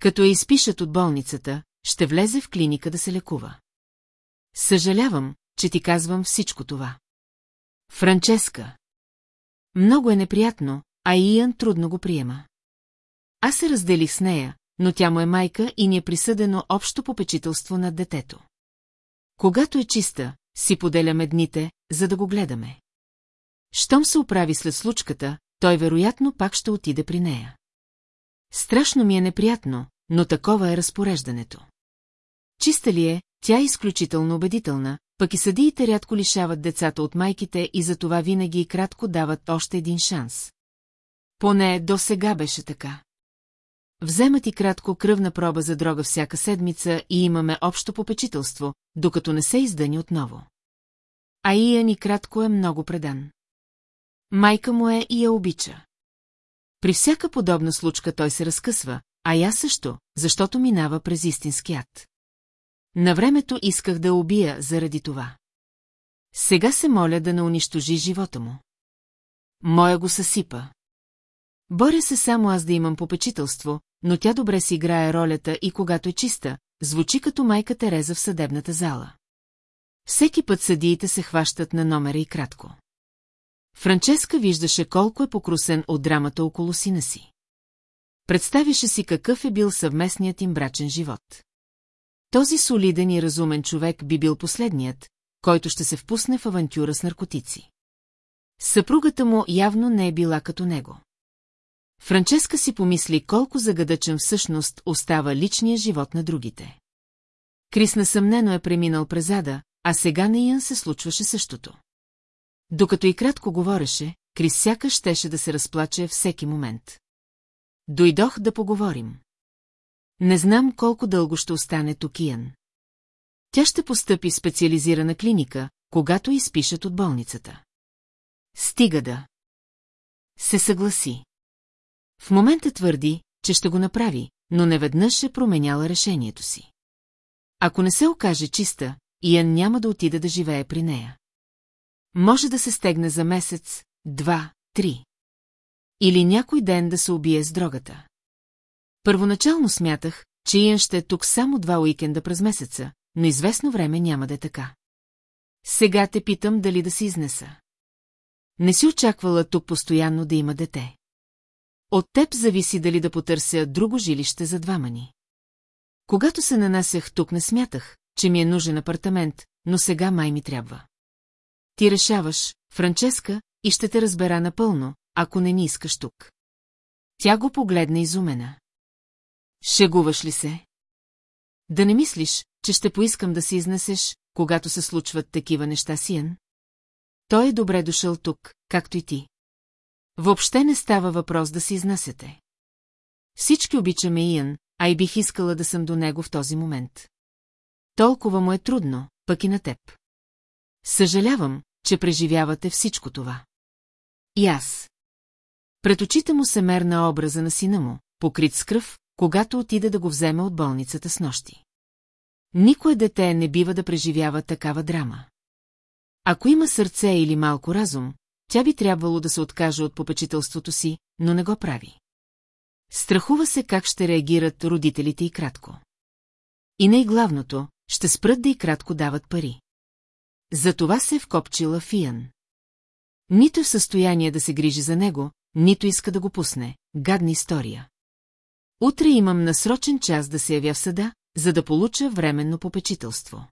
Като я изпишат от болницата, ще влезе в клиника да се лекува. Съжалявам, че ти казвам всичко това. Франческа. Много е неприятно, а Иан трудно го приема. Аз се разделих с нея, но тя му е майка и ни е присъдено общо попечителство над детето. Когато е чиста, си поделяме дните, за да го гледаме. Щом се оправи след случката, той вероятно пак ще отиде при нея. Страшно ми е неприятно, но такова е разпореждането. Чиста ли е, тя е изключително убедителна, пък и съдиите рядко лишават децата от майките и затова винаги и кратко дават още един шанс. Поне до сега беше така. Вземат и кратко кръвна проба за дрога всяка седмица и имаме общо попечителство, докато не се издани отново. А Ия ни кратко е много предан. Майка му е и я обича. При всяка подобна случка той се разкъсва, а я също, защото минава през истински ад. На времето исках да убия заради това. Сега се моля да не унищожи живота му. Моя го съсипа. Боря се само аз да имам попечителство, но тя добре си играе ролята и когато е чиста, звучи като майка Тереза в съдебната зала. Всеки път съдиите се хващат на номера и кратко. Франческа виждаше колко е покрусен от драмата около сина си. Представяше си какъв е бил съвместният им брачен живот. Този солиден и разумен човек би бил последният, който ще се впусне в авантюра с наркотици. Съпругата му явно не е била като него. Франческа си помисли колко загадъчен всъщност остава личния живот на другите. Крис несъмнено е преминал през ада, а сега на Ян се случваше същото. Докато и кратко говореше, Крис сякаш щеше да се разплаче всеки момент. Дойдох да поговорим. Не знам колко дълго ще остане тук Иан. Тя ще постъпи в специализирана клиника, когато изпишат от болницата. Стига да. Се съгласи. В момента твърди, че ще го направи, но неведнъж е променяла решението си. Ако не се окаже чиста, Иан няма да отида да живее при нея. Може да се стегне за месец, два, три. Или някой ден да се убие с дрогата. Първоначално смятах, че Иан ще е тук само два уикенда през месеца, но известно време няма да е така. Сега те питам дали да се изнеса. Не си очаквала тук постоянно да има дете. От теб зависи дали да потърся друго жилище за двама ни. Когато се нанасях тук не смятах, че ми е нужен апартамент, но сега май ми трябва. Ти решаваш, Франческа, и ще те разбера напълно, ако не ни искаш тук. Тя го погледна изумена. Шегуваш ли се? Да не мислиш, че ще поискам да се изнесеш, когато се случват такива неща, Сиен? Той е добре дошъл тук, както и ти. Въобще не става въпрос да се изнасяте. Всички обичаме Иан, а и бих искала да съм до него в този момент. Толкова му е трудно, пък и на теб. Съжалявам, че преживявате всичко това. И аз. Пред очите му се мерна образа на сина му, покрит с кръв, когато отида да го вземе от болницата с нощи. Никое дете не бива да преживява такава драма. Ако има сърце или малко разум, тя би трябвало да се откаже от попечителството си, но не го прави. Страхува се как ще реагират родителите и кратко. И най-главното, ще спрат да и кратко дават пари. Затова се е вкопчила Фиян. Нито е в състояние да се грижи за него, нито иска да го пусне. Гадна история. Утре имам насрочен час да се явя в съда, за да получа временно попечителство.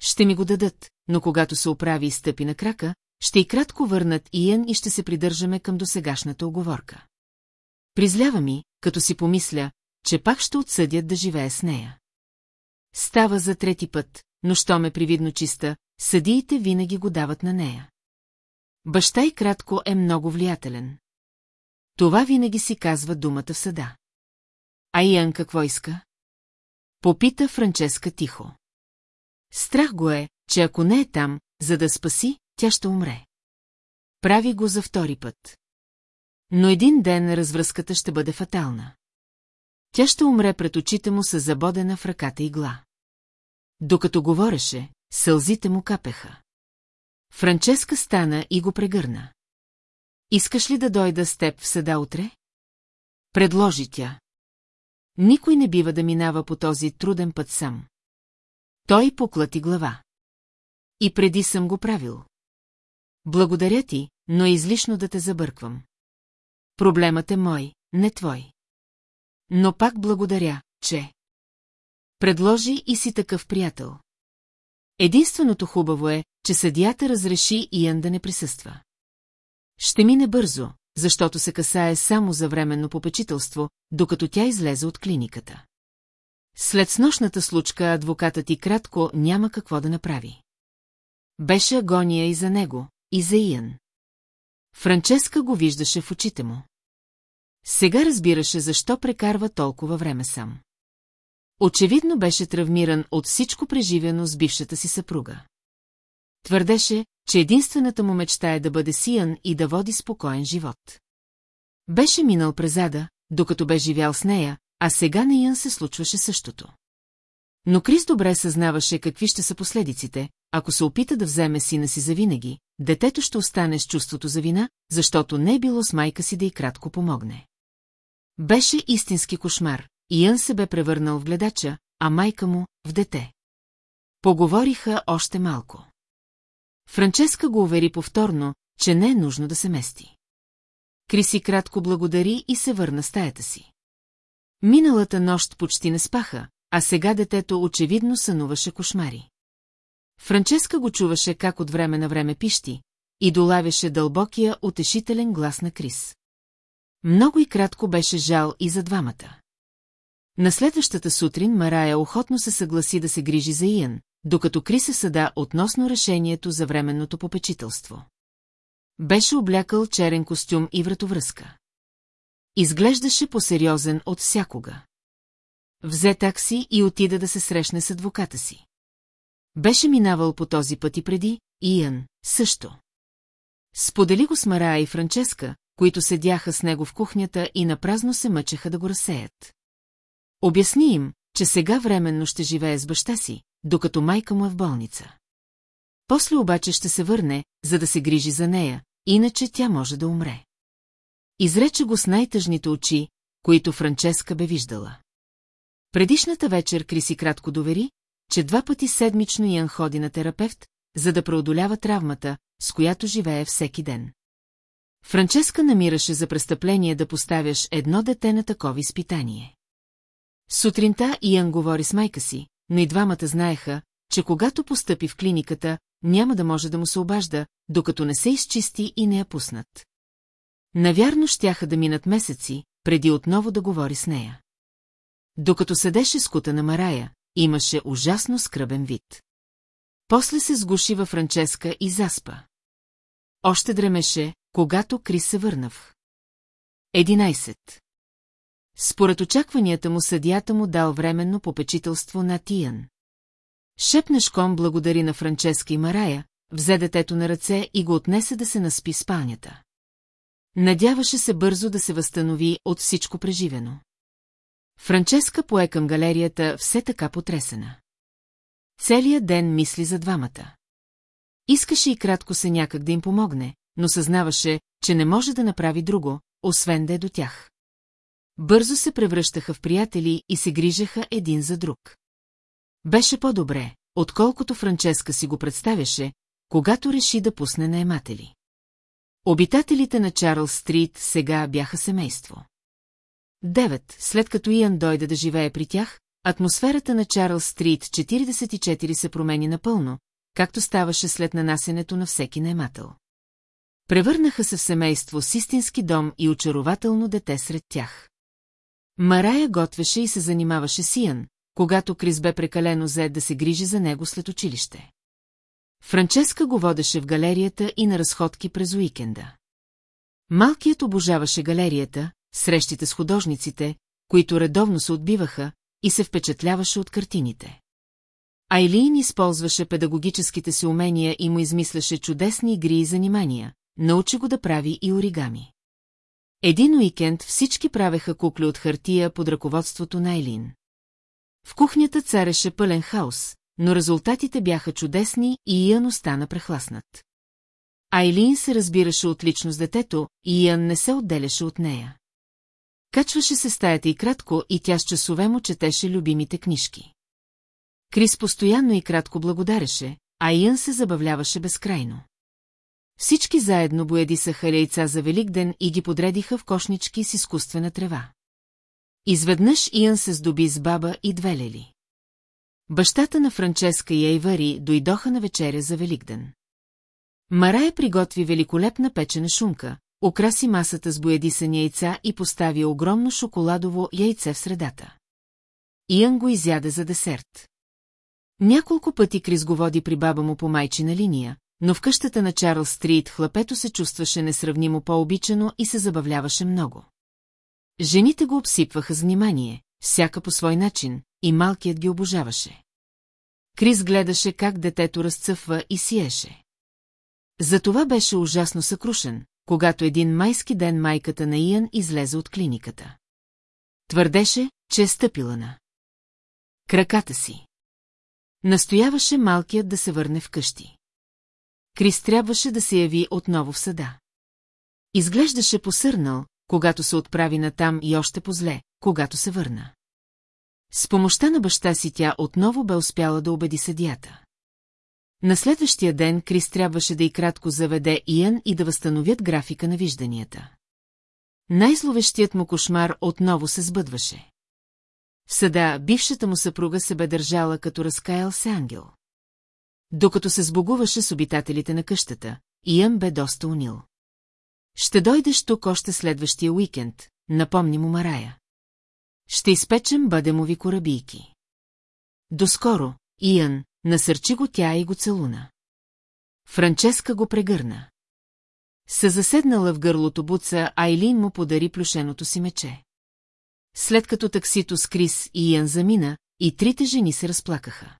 Ще ми го дадат, но когато се оправи и стъпи на крака, ще и кратко върнат Иен и ще се придържаме към досегашната оговорка. Призлява ми, като си помисля, че пак ще отсъдят да живее с нея. Става за трети път, но що ме привидно чиста, съдиите винаги го дават на нея. Баща и кратко е много влиятелен. Това винаги си казва думата в съда. А Иан какво иска? Попита Франческа тихо. Страх го е, че ако не е там, за да спаси, тя ще умре. Прави го за втори път. Но един ден развръзката ще бъде фатална. Тя ще умре пред очите му с забодена в ръката игла. Докато говореше, сълзите му капеха. Франческа стана и го прегърна. Искаш ли да дойда с теб в съда утре? Предложи тя. Никой не бива да минава по този труден път сам. Той поклати глава. И преди съм го правил. Благодаря ти, но е излишно да те забърквам. Проблемът е мой, не твой. Но пак благодаря, че... Предложи и си такъв приятел. Единственото хубаво е, че съдията разреши Иан да не присъства. Ще мине бързо, защото се касае само за временно попечителство, докато тя излезе от клиниката. След снощната случка адвокатът и кратко няма какво да направи. Беше агония и за него, и за Иан. Франческа го виждаше в очите му. Сега разбираше защо прекарва толкова време сам. Очевидно беше травмиран от всичко преживено с бившата си съпруга. Твърдеше, че единствената му мечта е да бъде сиян и да води спокоен живот. Беше минал през ада, докато бе живял с нея, а сега на Ян се случваше същото. Но Крис добре съзнаваше какви ще са последиците, ако се опита да вземе сина си завинаги, детето ще остане с чувството за вина, защото не е било с майка си да й кратко помогне. Беше истински кошмар, Ян се бе превърнал в гледача, а майка му – в дете. Поговориха още малко. Франческа го увери повторно, че не е нужно да се мести. Криси кратко благодари и се върна стаята си. Миналата нощ почти не спаха, а сега детето очевидно сънуваше кошмари. Франческа го чуваше как от време на време пищи и долавяше дълбокия, утешителен глас на Крис. Много и кратко беше жал и за двамата. На следващата сутрин Марая охотно се съгласи да се грижи за Иан, докато Кри се съда относно решението за временното попечителство. Беше облякал черен костюм и вратовръзка. Изглеждаше по-сериозен от всякога. Взе такси и отида да се срещне с адвоката си. Беше минавал по този път и преди, Иан също. Сподели го с Марая и Франческа, които седяха с него в кухнята и напразно се мъчеха да го разсеят. Обясни им, че сега временно ще живее с баща си, докато майка му е в болница. После обаче ще се върне, за да се грижи за нея, иначе тя може да умре. Изрече го с най-тъжните очи, които Франческа бе виждала. Предишната вечер Криси кратко довери, че два пъти седмично Ян ходи на терапевт, за да преодолява травмата, с която живее всеки ден. Франческа намираше за престъпление да поставяш едно дете на такова изпитание. Сутринта Ян говори с майка си, но и двамата знаеха, че когато постъпи в клиниката, няма да може да му се обажда, докато не се изчисти и не я пуснат. Навярно щяха да минат месеци, преди отново да говори с нея. Докато седеше с кута на Марая, имаше ужасно скръбен вид. После се сгуши във Франческа и заспа. Още дремеше, когато Крис се върнав. 11. Според очакванията му съдията му дал временно попечителство на Тиян. Шепнешком благодари на Франческа и Марая, взе детето на ръце и го отнесе да се наспи спалнята. Надяваше се бързо да се възстанови от всичко преживено. Франческа пое към галерията все така потресена. Целият ден мисли за двамата. Искаше и кратко се някак да им помогне, но съзнаваше, че не може да направи друго, освен да е до тях. Бързо се превръщаха в приятели и се грижаха един за друг. Беше по-добре, отколкото Франческа си го представяше, когато реши да пусне наематели. Обитателите на Чарлз Стрит сега бяха семейство. Девет, след като Иан дойде да живее при тях, атмосферата на Чарлз Стрит 44 се промени напълно, както ставаше след нанасенето на всеки наемател. Превърнаха се в семейство с истински дом и очарователно дете сред тях. Марая готвеше и се занимаваше с Иан, когато Крис бе прекалено зает да се грижи за него след училище. Франческа го водеше в галерията и на разходки през уикенда. Малкият обожаваше галерията, срещите с художниците, които редовно се отбиваха, и се впечатляваше от картините. Айлин използваше педагогическите си умения и му измисляше чудесни игри и занимания, научи го да прави и оригами. Един уикенд всички правеха кукли от хартия под ръководството на Айлин. В кухнята цареше пълен хаос, но резултатите бяха чудесни и Иан остана прехласнат. Айлин се разбираше отлично с детето и Иан не се отделяше от нея. Качваше се стаята и кратко и тя с часове му четеше любимите книжки. Крис постоянно и кратко благодареше, а Иан се забавляваше безкрайно. Всички заедно боядисаха яйца за Великден и ги подредиха в кошнички с изкуствена трева. Изведнъж Иан се здоби с баба и две лели. Бащата на Франческа и Ейвари дойдоха на вечеря за Великден. Марая приготви великолепна печена шунка, украси масата с боядисани яйца и постави огромно шоколадово яйце в средата. Иан го изяде за десерт. Няколко пъти Крис го води при баба му по майчина линия, но в къщата на Чарлз Стрит хлапето се чувстваше несравнимо по-обичано и се забавляваше много. Жените го обсипваха с внимание, всяка по свой начин, и малкият ги обожаваше. Крис гледаше как детето разцъфва и сиеше. Затова беше ужасно съкрушен, когато един майски ден майката на Иан излезе от клиниката. Твърдеше, че е стъпила на краката си. Настояваше малкият да се върне вкъщи. Крис трябваше да се яви отново в съда. Изглеждаше посърнал, когато се отправи натам и още позле, когато се върна. С помощта на баща си тя отново бе успяла да убеди съдията. На следващия ден Крис трябваше да и кратко заведе Иан и да възстановят графика на вижданията. Най-зловещият му кошмар отново се сбъдваше. В съда бившата му съпруга се бе държала като разкаял се ангел. Докато се сбогуваше с обитателите на къщата, Иан бе доста унил. Ще дойдеш тук още следващия уикенд, напомни му Марая. Ще изпечем бъдемови корабийки. Доскоро, Иан, насърчи го тя и го целуна. Франческа го прегърна. Се заседнала в гърлото буца, Айлин му подари плюшеното си мече. След като таксито с Крис и Иан замина, и трите жени се разплакаха.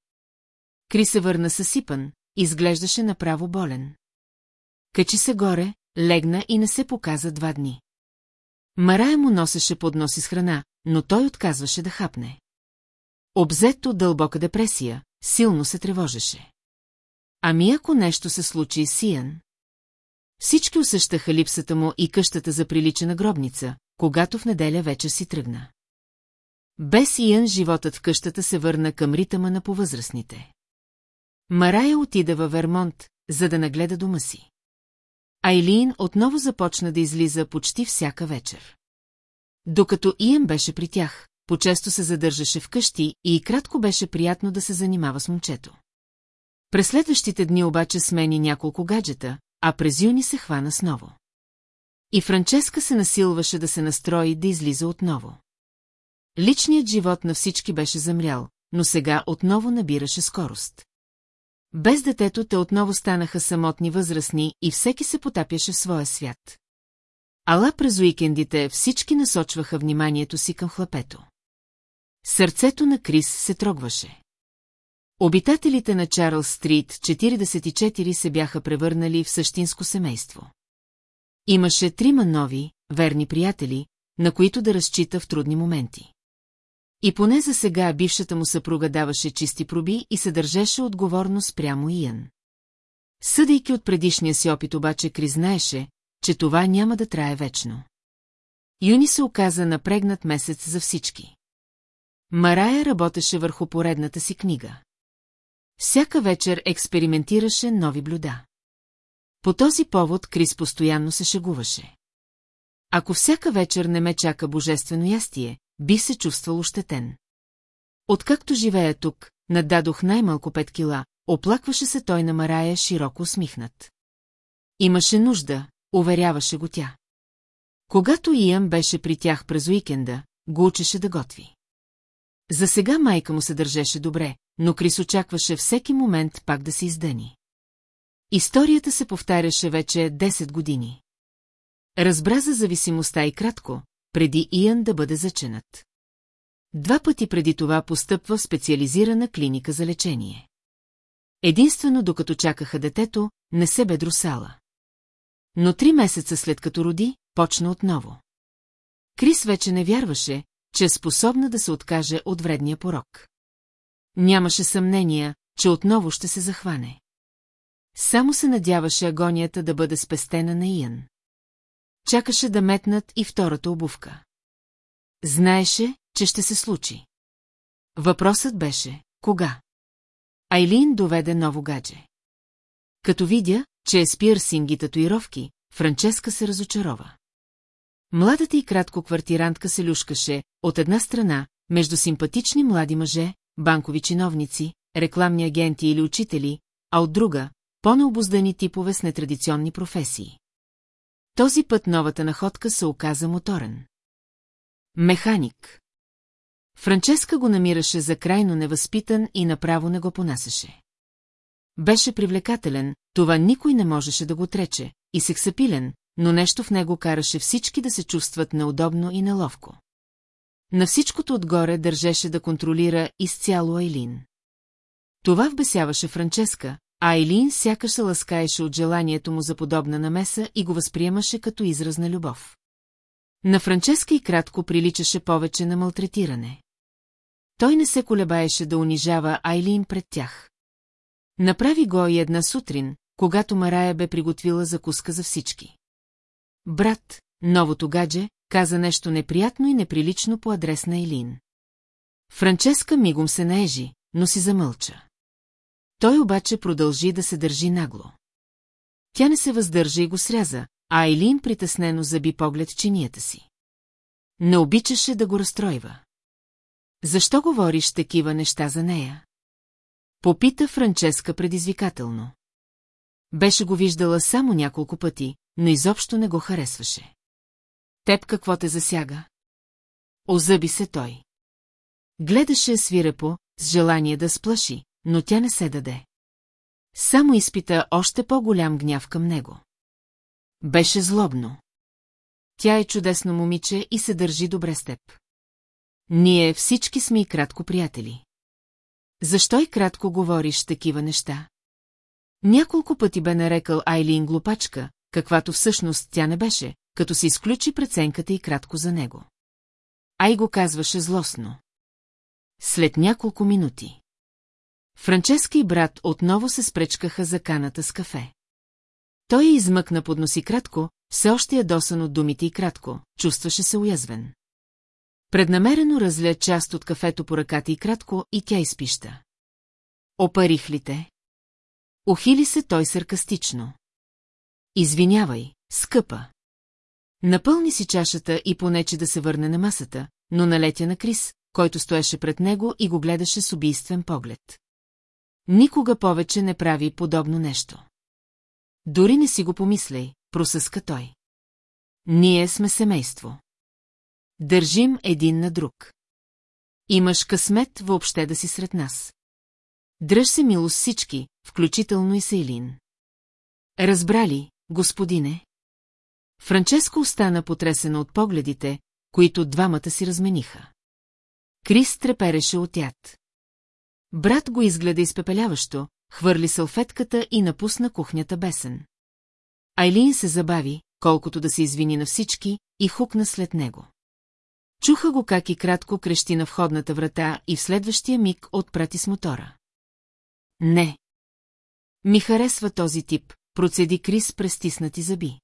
Крис се върна съсипан, изглеждаше направо болен. Качи се горе, легна и не се показа два дни. Марая му носеше подноси с храна, но той отказваше да хапне. Обзет от дълбока депресия, силно се тревожеше. Ами ако нещо се случи с Сиян? Всички усещаха липсата му и къщата за приличена гробница, когато в неделя вечер си тръгна. Без Иан животът в къщата се върна към ритъма на повъзрастните. Марая отида във Вермонт, за да нагледа дома си. Айлин отново започна да излиза почти всяка вечер. Докато Иен беше при тях, почесто се задържаше вкъщи и кратко беше приятно да се занимава с момчето. През следващите дни обаче смени няколко гаджета, а през юни се хвана с ново. И Франческа се насилваше да се настрои да излиза отново. Личният живот на всички беше замрял, но сега отново набираше скорост. Без детето те отново станаха самотни възрастни и всеки се потапяше в своя свят. Ала през уикендите всички насочваха вниманието си към хлапето. Сърцето на Крис се трогваше. Обитателите на Чарлз Стрит 44 се бяха превърнали в същинско семейство. Имаше трима нови, верни приятели, на които да разчита в трудни моменти. И поне за сега бившата му съпруга даваше чисти проби и се държеше отговорно спрямоИян. Съдейки от предишния си опит обаче, Кри знаеше, че това няма да трае вечно. Юни се оказа напрегнат месец за всички. Марая работеше върху поредната си книга. Всяка вечер експериментираше нови блюда. По този повод Крис постоянно се шегуваше. Ако всяка вечер не ме чака божествено ястие, би се чувствал ощетен. Откакто живея тук, нададох най-малко пет кила, оплакваше се той на Марая широко усмихнат. Имаше нужда, уверяваше го тя. Когато Иан беше при тях през уикенда, го учеше да готви. За сега майка му се държеше добре, но Крис очакваше всеки момент пак да се издъни. Историята се повтаряше вече 10 години. Разбра за зависимостта и кратко, преди Иан да бъде заченат. Два пъти преди това постъпва в специализирана клиника за лечение. Единствено докато чакаха детето, не се бе друсала. Но три месеца след като роди, почна отново. Крис вече не вярваше, че е способна да се откаже от вредния порок. Нямаше съмнения, че отново ще се захване. Само се надяваше агонията да бъде спестена на Иян. Чакаше да метнат и втората обувка. Знаеше, че ще се случи. Въпросът беше, кога? Айлин доведе ново гадже. Като видя, че е с пирсинг и татуировки, Франческа се разочарова. Младата и кратко квартирантка се люшкаше, от една страна, между симпатични млади мъже, банкови чиновници, рекламни агенти или учители, а от друга, по-необоздани типове с нетрадиционни професии. Този път новата находка се оказа моторен. Механик. Франческа го намираше за крайно невъзпитан и направо не го понасеше. Беше привлекателен, това никой не можеше да го трече, и сексапилен, но нещо в него караше всички да се чувстват неудобно и неловко. На всичкото отгоре държеше да контролира изцяло Айлин. Това вбесяваше Франческа, а Айлин сякаш се ласкаеше от желанието му за подобна намеса и го възприемаше като израз на любов. На Франческа и кратко приличаше повече на малтретиране. Той не се колебаеше да унижава Айлин пред тях. Направи го и една сутрин, когато Марая бе приготвила закуска за всички. Брат, новото гадже, каза нещо неприятно и неприлично по адрес на Елин. Франческа мигом се наежи, но си замълча. Той обаче продължи да се държи нагло. Тя не се въздържа и го сряза, а Елин притеснено заби поглед чинията си. Не обичаше да го разстройва. Защо говориш такива неща за нея? Попита Франческа предизвикателно. Беше го виждала само няколко пъти, но изобщо не го харесваше. Теб какво те засяга? Озъби се той. Гледаше свирепо, с желание да сплаши, но тя не се даде. Само изпита още по-голям гняв към него. Беше злобно. Тя е чудесно момиче и се държи добре с теб. Ние всички сме и кратко приятели. Защо и кратко говориш такива неща? Няколко пъти бе нарекал Айлин глупачка, каквато всъщност тя не беше, като се изключи преценката и кратко за него. Ай го казваше злостно. След няколко минути. Франческа и брат отново се спречкаха за каната с кафе. Той я измъкна под носи кратко, все още ядосан от думите и кратко, чувстваше се уязвен. Преднамерено разля част от кафето по ръката и кратко и тя изпища. Опарих ли те? Охили се той саркастично. Извинявай, скъпа. Напълни си чашата и понече да се върне на масата, но налетя на Крис, който стоеше пред него и го гледаше с убийствен поглед. Никога повече не прави подобно нещо. Дори не си го помисляй, просъска той. Ние сме семейство. Държим един на друг. Имаш късмет въобще да си сред нас. Дръж се мило с всички, включително и Сейлин. Разбрали, господине? Франческо остана потресена от погледите, които двамата си размениха. Крис трепереше от яд. Брат го изгледа изпепеляващо, хвърли салфетката и напусна кухнята бесен. Айлин се забави, колкото да се извини на всички, и хукна след него. Чуха го как и кратко крещи на входната врата и в следващия миг отпрати с мотора. Не. Ми харесва този тип, процеди Крис през стиснати зъби.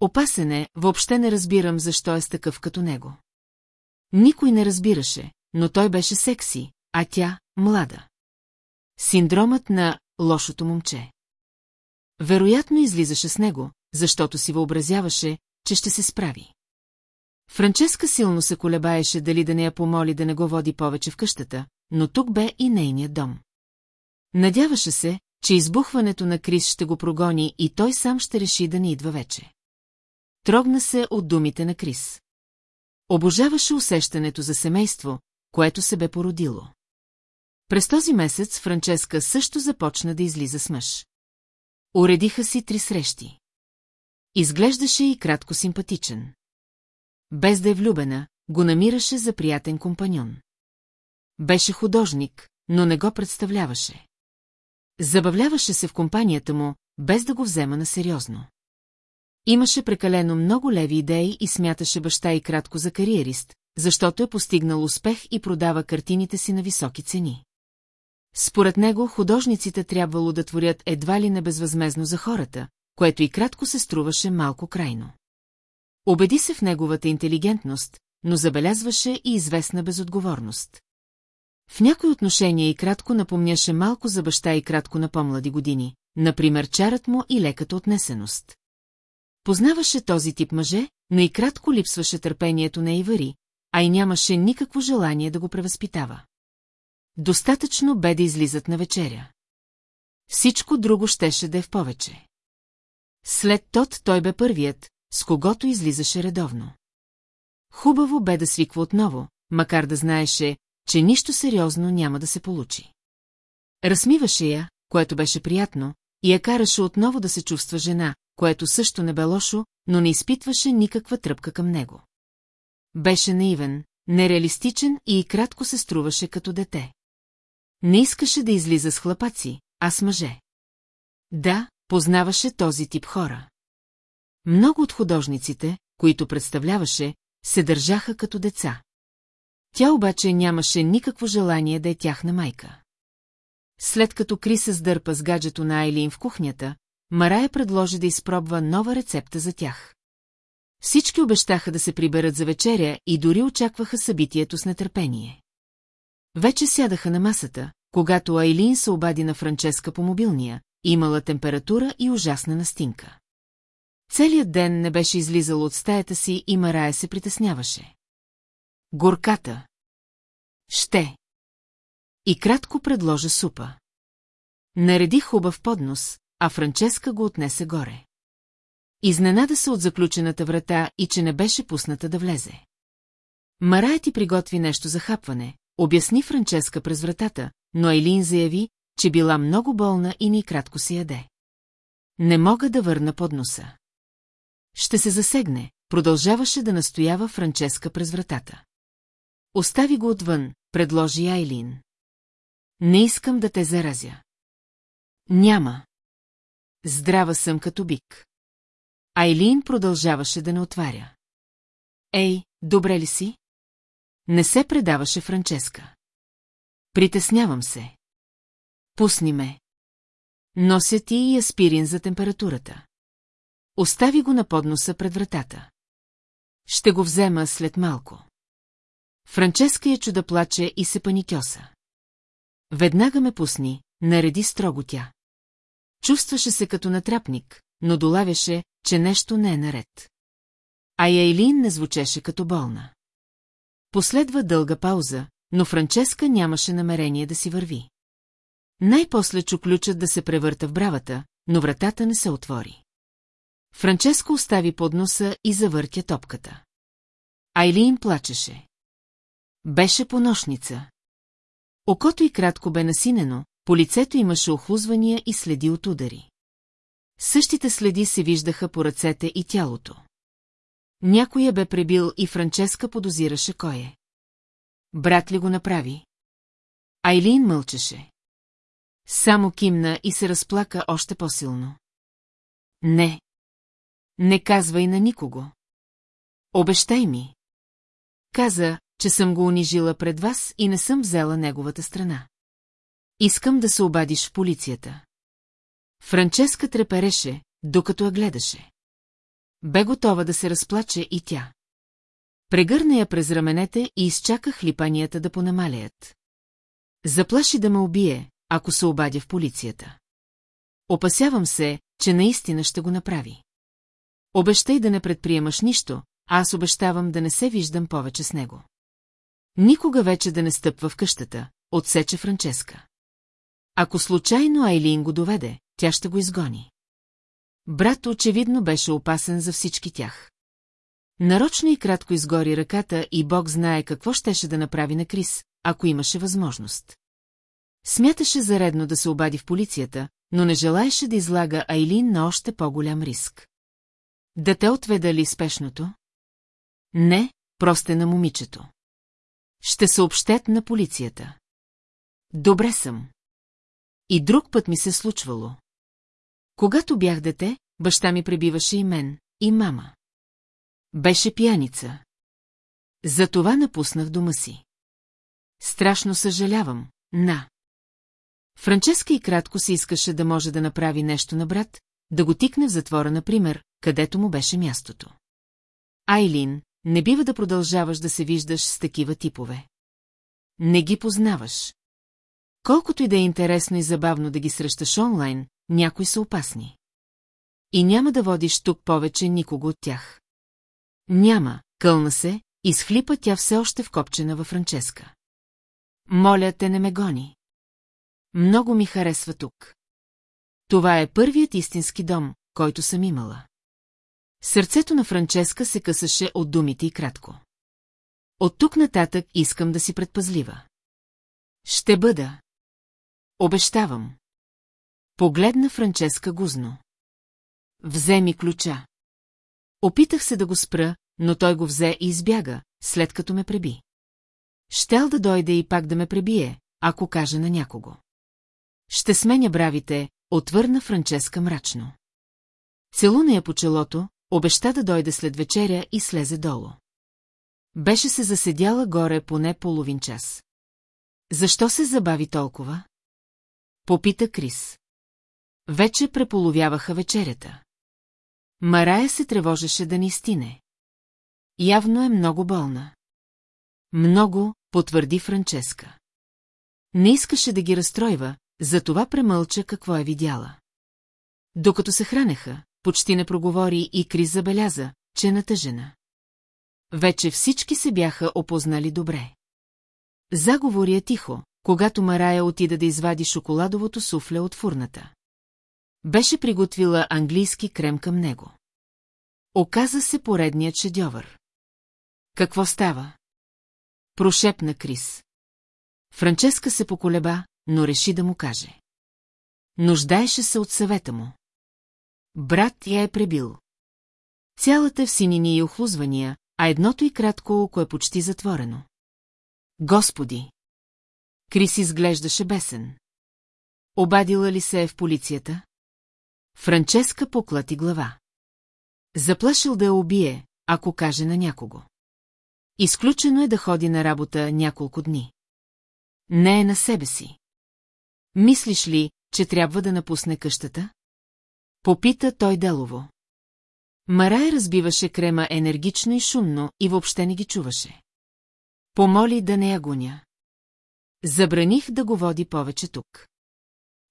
Опасен е, въобще не разбирам защо е с такъв като него. Никой не разбираше, но той беше секси, а тя – млада. Синдромът на лошото момче. Вероятно излизаше с него, защото си въобразяваше, че ще се справи. Франческа силно се колебаеше дали да не я помоли да не го води повече в къщата, но тук бе и нейният дом. Надяваше се, че избухването на Крис ще го прогони и той сам ще реши да не идва вече. Трогна се от думите на Крис. Обожаваше усещането за семейство, което се бе породило. През този месец Франческа също започна да излиза с мъж. Уредиха си три срещи. Изглеждаше и кратко симпатичен. Без да е влюбена, го намираше за приятен компаньон. Беше художник, но не го представляваше. Забавляваше се в компанията му, без да го взема на сериозно. Имаше прекалено много леви идеи и смяташе баща и кратко за кариерист, защото е постигнал успех и продава картините си на високи цени. Според него художниците трябвало да творят едва ли не безвъзмезно за хората, което и кратко се струваше малко крайно. Обеди се в неговата интелигентност, но забелязваше и известна безотговорност. В някои отношения и кратко напомняше малко за баща и кратко на по-млади години, например чарът му и леката отнесеност. Познаваше този тип мъже, но и кратко липсваше търпението на Ивари, а и нямаше никакво желание да го превъзпитава. Достатъчно бе да излизат на вечеря. Всичко друго щеше да е в повече. След тот той бе първият, с когото излизаше редовно. Хубаво бе да свиква отново, макар да знаеше, че нищо сериозно няма да се получи. Размиваше я, което беше приятно, и я караше отново да се чувства жена, което също не бе лошо, но не изпитваше никаква тръпка към него. Беше наивен, нереалистичен и кратко се струваше като дете. Не искаше да излиза с хлапаци, а с мъже. Да, познаваше този тип хора. Много от художниците, които представляваше, се държаха като деца. Тя обаче нямаше никакво желание да е тяхна майка. След като Кри се сдърпа с гаджето на Айлин в кухнята, Марая предложи да изпробва нова рецепта за тях. Всички обещаха да се приберат за вечеря и дори очакваха събитието с нетърпение. Вече сядаха на масата, когато Айлин се обади на Франческа по мобилния, имала температура и ужасна настинка. Целият ден не беше излизал от стаята си и Марая се притесняваше. Горката. Ще. И кратко предложа супа. Нареди хубав поднос, а Франческа го отнесе горе. Изненада се от заключената врата и че не беше пусната да влезе. Марая ти приготви нещо за хапване, обясни Франческа през вратата, но Айлин заяви, че била много болна и ни кратко си яде. Не мога да върна подноса. Ще се засегне, продължаваше да настоява Франческа през вратата. Остави го отвън, предложи Айлин. Не искам да те заразя. Няма. Здрава съм като бик. Айлин продължаваше да не отваря. Ей, добре ли си? Не се предаваше Франческа. Притеснявам се. Пусни ме. Нося ти и аспирин за температурата. Остави го на подноса пред вратата. Ще го взема след малко. Франческа я чуда плаче и се паникьоса. Веднага ме пусни, нареди строго тя. Чувстваше се като натрапник, но долавяше, че нещо не е наред. А Яйлин не звучеше като болна. Последва дълга пауза, но Франческа нямаше намерение да си върви. Най-после чу ключът да се превърта в бравата, но вратата не се отвори. Франческо остави под носа и завъртя топката. Айлин плачеше. Беше поношница. Окото й кратко бе насинено, по лицето имаше охлузвания и следи от удари. Същите следи се виждаха по ръцете и тялото. Някой я бе пребил и Франческа подозираше кой е. Брат ли го направи? Айлин мълчеше. Само кимна и се разплака още по-силно. Не. Не казвай на никого. Обещай ми. Каза, че съм го унижила пред вас и не съм взела неговата страна. Искам да се обадиш в полицията. Франческа трепереше, докато я гледаше. Бе готова да се разплаче и тя. Прегърна я през раменете и изчака хлипанията да понамалеят. Заплаши да ме убие, ако се обадя в полицията. Опасявам се, че наистина ще го направи. Обещай да не предприемаш нищо, а аз обещавам да не се виждам повече с него. Никога вече да не стъпва в къщата, отсече Франческа. Ако случайно Айлин го доведе, тя ще го изгони. Брат очевидно беше опасен за всички тях. Нарочно и кратко изгори ръката и Бог знае какво щеше да направи на Крис, ако имаше възможност. Смяташе заредно да се обади в полицията, но не желаеше да излага Айлин на още по-голям риск. Да те отведа ли спешното? Не, просто на момичето. Ще съобщет на полицията. Добре съм. И друг път ми се случвало. Когато бях дете, баща ми пребиваше и мен, и мама. Беше пияница. Затова напуснах дома си. Страшно съжалявам, на. Франческа и кратко се искаше да може да направи нещо на брат, да го тикне в затвора, например, където му беше мястото. Айлин, не бива да продължаваш да се виждаш с такива типове. Не ги познаваш. Колкото и да е интересно и забавно да ги срещаш онлайн, някои са опасни. И няма да водиш тук повече никого от тях. Няма, кълна се, изхлипа тя все още вкопчена във Франческа. Моля те не ме гони. Много ми харесва тук. Това е първият истински дом, който съм имала. Сърцето на Франческа се късаше от думите и кратко. От тук нататък искам да си предпазлива. Ще бъда. Обещавам. Погледна Франческа гузно. Вземи ключа. Опитах се да го спра, но той го взе и избяга, след като ме преби. Щел да дойде и пак да ме пребие, ако каже на някого. Ще сменя бравите, отвърна Франческа мрачно. Целуна я по челото, обеща да дойде след вечеря и слезе долу. Беше се заседяла горе поне половин час. Защо се забави толкова? Попита Крис. Вече преполовяваха вечерята. Марая се тревожеше да ни стине. Явно е много болна. Много, потвърди Франческа. Не искаше да ги разстройва, затова премълча какво е видяла. Докато се хранеха, почти не проговори и Крис забеляза, че е натъжена. Вече всички се бяха опознали добре. Заговори е тихо, когато Марая отида да извади шоколадовото суфле от фурната. Беше приготвила английски крем към него. Оказа се поредният шедьовър. Какво става? Прошепна Крис. Франческа се поколеба, но реши да му каже. Нуждаеше се от съвета му. Брат я е пребил. Цялата в синини и охлузвания, а едното и кратко око е почти затворено. Господи! Крис изглеждаше бесен. Обадила ли се е в полицията? Франческа поклати глава. Заплашил да я убие, ако каже на някого. Изключено е да ходи на работа няколко дни. Не е на себе си. Мислиш ли, че трябва да напусне къщата? Попита той делово. Марай разбиваше крема енергично и шумно и въобще не ги чуваше. Помоли да не я гоня. Забраних да го води повече тук.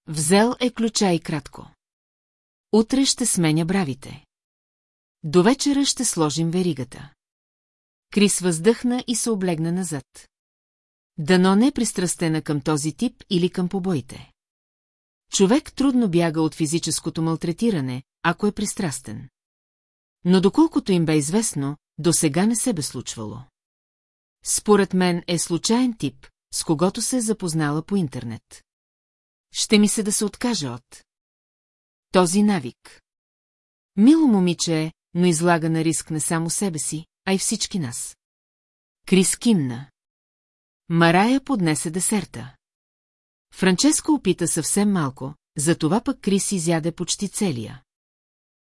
Взел е ключа и кратко. Утре ще сменя бравите. До вечера ще сложим веригата. Крис въздъхна и се облегна назад. Дано не е пристрастена към този тип или към побоите. Човек трудно бяга от физическото малтретиране, ако е пристрастен. Но доколкото им бе известно, до сега не се бе случвало. Според мен е случайен тип, с когото се е запознала по интернет. Ще ми се да се откаже от този навик. Мило момиче е, но излага на риск не само себе си, а и всички нас. Крис кимна. Марая поднесе десерта. Франческо опита съвсем малко, затова пък Крис изяде почти целия.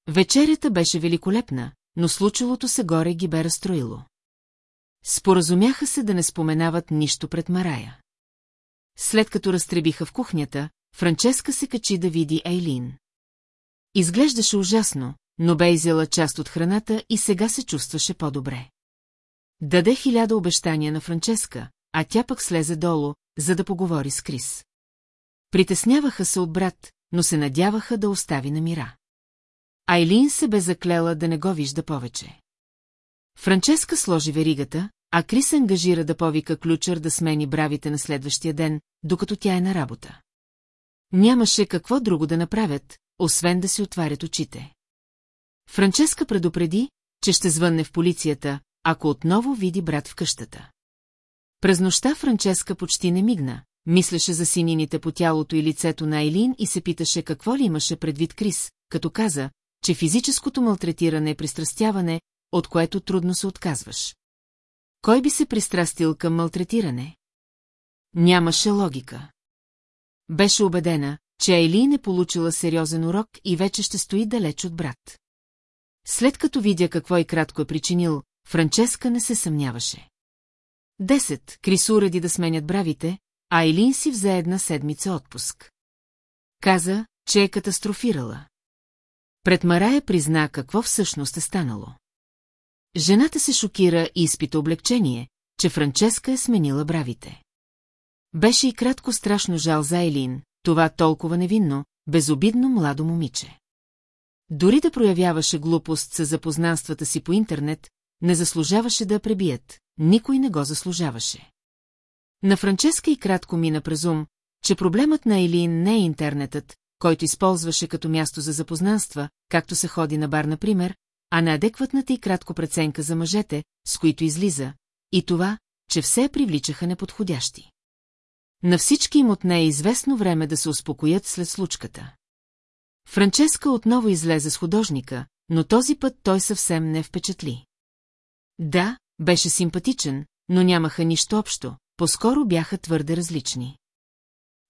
Вечерята беше великолепна, но случилото се горе ги бе разстроило. Споразумяха се да не споменават нищо пред Марая. След като разтребиха в кухнята, Франческа се качи да види Ейлин. Изглеждаше ужасно, но бе изяла част от храната и сега се чувстваше по-добре. Даде хиляда обещания на Франческа, а тя пък слезе долу, за да поговори с Крис. Притесняваха се от брат, но се надяваха да остави на мира. Айлин се бе заклела да не го вижда повече. Франческа сложи веригата, а Крис ангажира да повика ключър да смени бравите на следващия ден, докато тя е на работа. Нямаше какво друго да направят, освен да си отварят очите. Франческа предупреди, че ще звънне в полицията, ако отново види брат в къщата. През нощта Франческа почти не мигна, мислеше за синините по тялото и лицето на Айлин и се питаше какво ли имаше предвид Крис, като каза, че физическото малтретиране е пристрастяване, от което трудно се отказваш. Кой би се пристрастил към малтретиране? Нямаше логика. Беше убедена, че Айлин е получила сериозен урок и вече ще стои далеч от брат. След като видя какво и кратко е причинил, Франческа не се съмняваше. Десет, Крис уреди да сменят бравите, Айлин си взе една седмица отпуск. Каза, че е катастрофирала. Пред Марая призна какво всъщност е станало. Жената се шокира и изпита облегчение, че Франческа е сменила бравите. Беше и кратко страшно жал за Елин, това толкова невинно, безобидно младо момиче. Дори да проявяваше глупост с запознанствата си по интернет, не заслужаваше да я пребият, никой не го заслужаваше. На Франческа и кратко мина през ум, че проблемът на Елин не е интернетът, който използваше като място за запознанства, както се ходи на бар, например, а на адекватната и кратко преценка за мъжете, с които излиза, и това, че все привличаха неподходящи. На всички им отне е известно време да се успокоят след случката. Франческа отново излезе с художника, но този път той съвсем не впечатли. Да, беше симпатичен, но нямаха нищо общо, по-скоро бяха твърде различни.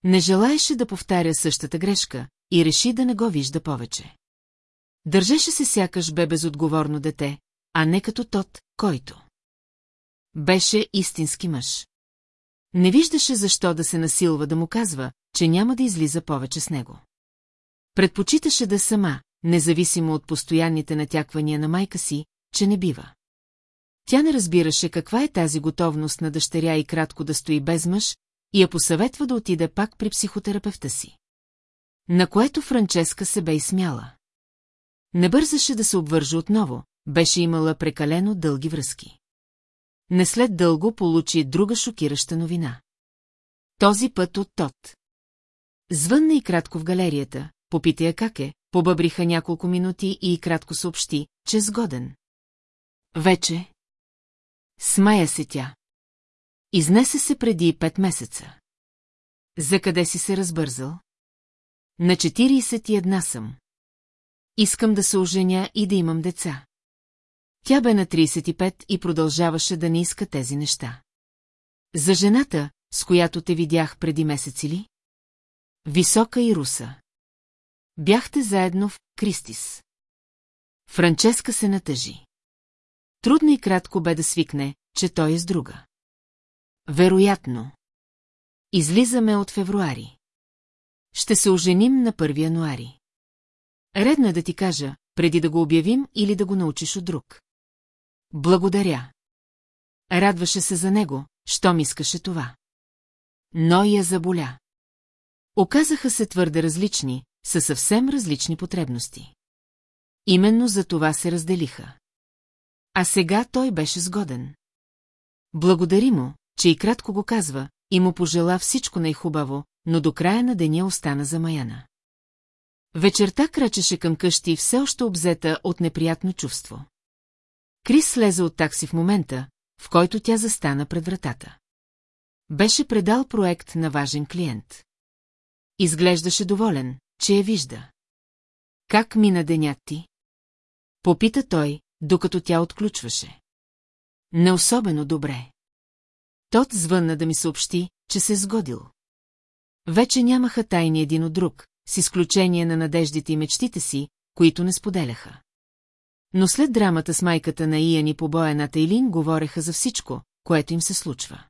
Не желаеше да повтаря същата грешка и реши да не го вижда повече. Държеше се сякаш бе безотговорно дете, а не като тот, който. Беше истински мъж. Не виждаше защо да се насилва да му казва, че няма да излиза повече с него. Предпочиташе да сама, независимо от постоянните натяквания на майка си, че не бива. Тя не разбираше каква е тази готовност на дъщеря и кратко да стои без мъж и я посъветва да отиде пак при психотерапевта си. На което Франческа се бе изсмяла. Не бързаше да се обвърже отново, беше имала прекалено дълги връзки. Не след дълго получи друга шокираща новина. Този път от Тот. Звънна и кратко в галерията, попита я как е, побъбриха няколко минути и кратко съобщи, че е сгоден. Вече. Смая се тя. Изнесе се преди пет месеца. За къде си се разбързал? На 41 съм. Искам да се оженя и да имам деца. Тя бе на 35 и продължаваше да не иска тези неща. За жената, с която те видях преди месеци ли? Висока и руса. Бяхте заедно в Кристис. Франческа се натъжи. Трудно и кратко бе да свикне, че той е с друга. Вероятно. Излизаме от февруари. Ще се оженим на 1 януари. Редно е да ти кажа, преди да го обявим или да го научиш от друг. Благодаря. Радваше се за него, щом искаше това. Но я заболя. Оказаха се твърде различни, със съвсем различни потребности. Именно за това се разделиха. А сега той беше сгоден. Благодари му, че и кратко го казва, и му пожела всичко най-хубаво, но до края на деня остана замаяна. Вечерта крачеше към къщи все още обзета от неприятно чувство. Крис слезе от такси в момента, в който тя застана пред вратата. Беше предал проект на важен клиент. Изглеждаше доволен, че я вижда. Как мина денят ти? Попита той, докато тя отключваше. Не особено добре. Тот звънна да ми съобщи, че се сгодил. Вече нямаха тайни един от друг, с изключение на надеждите и мечтите си, които не споделяха. Но след драмата с майката на Иян и побоя на говореха за всичко, което им се случва.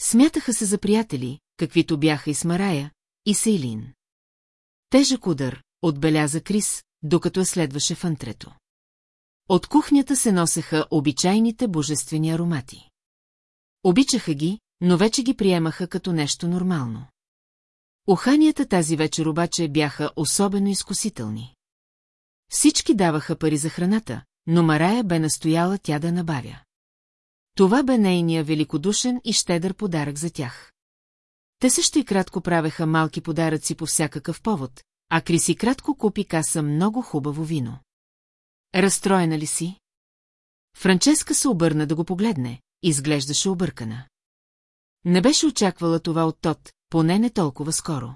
Смятаха се за приятели, каквито бяха и с Марая, и Сейлин. Тежък удар, отбеляза Крис, докато я следваше в антрето. От кухнята се носеха обичайните божествени аромати. Обичаха ги, но вече ги приемаха като нещо нормално. Уханията тази вечер обаче бяха особено изкусителни. Всички даваха пари за храната, но Марая бе настояла тя да набавя. Това бе нейния великодушен и щедър подарък за тях. Те също и кратко правеха малки подаръци по всякакъв повод, а Криси кратко купи каса много хубаво вино. Разстроена ли си? Франческа се обърна да го погледне, изглеждаше объркана. Не беше очаквала това от Тот, поне не толкова скоро.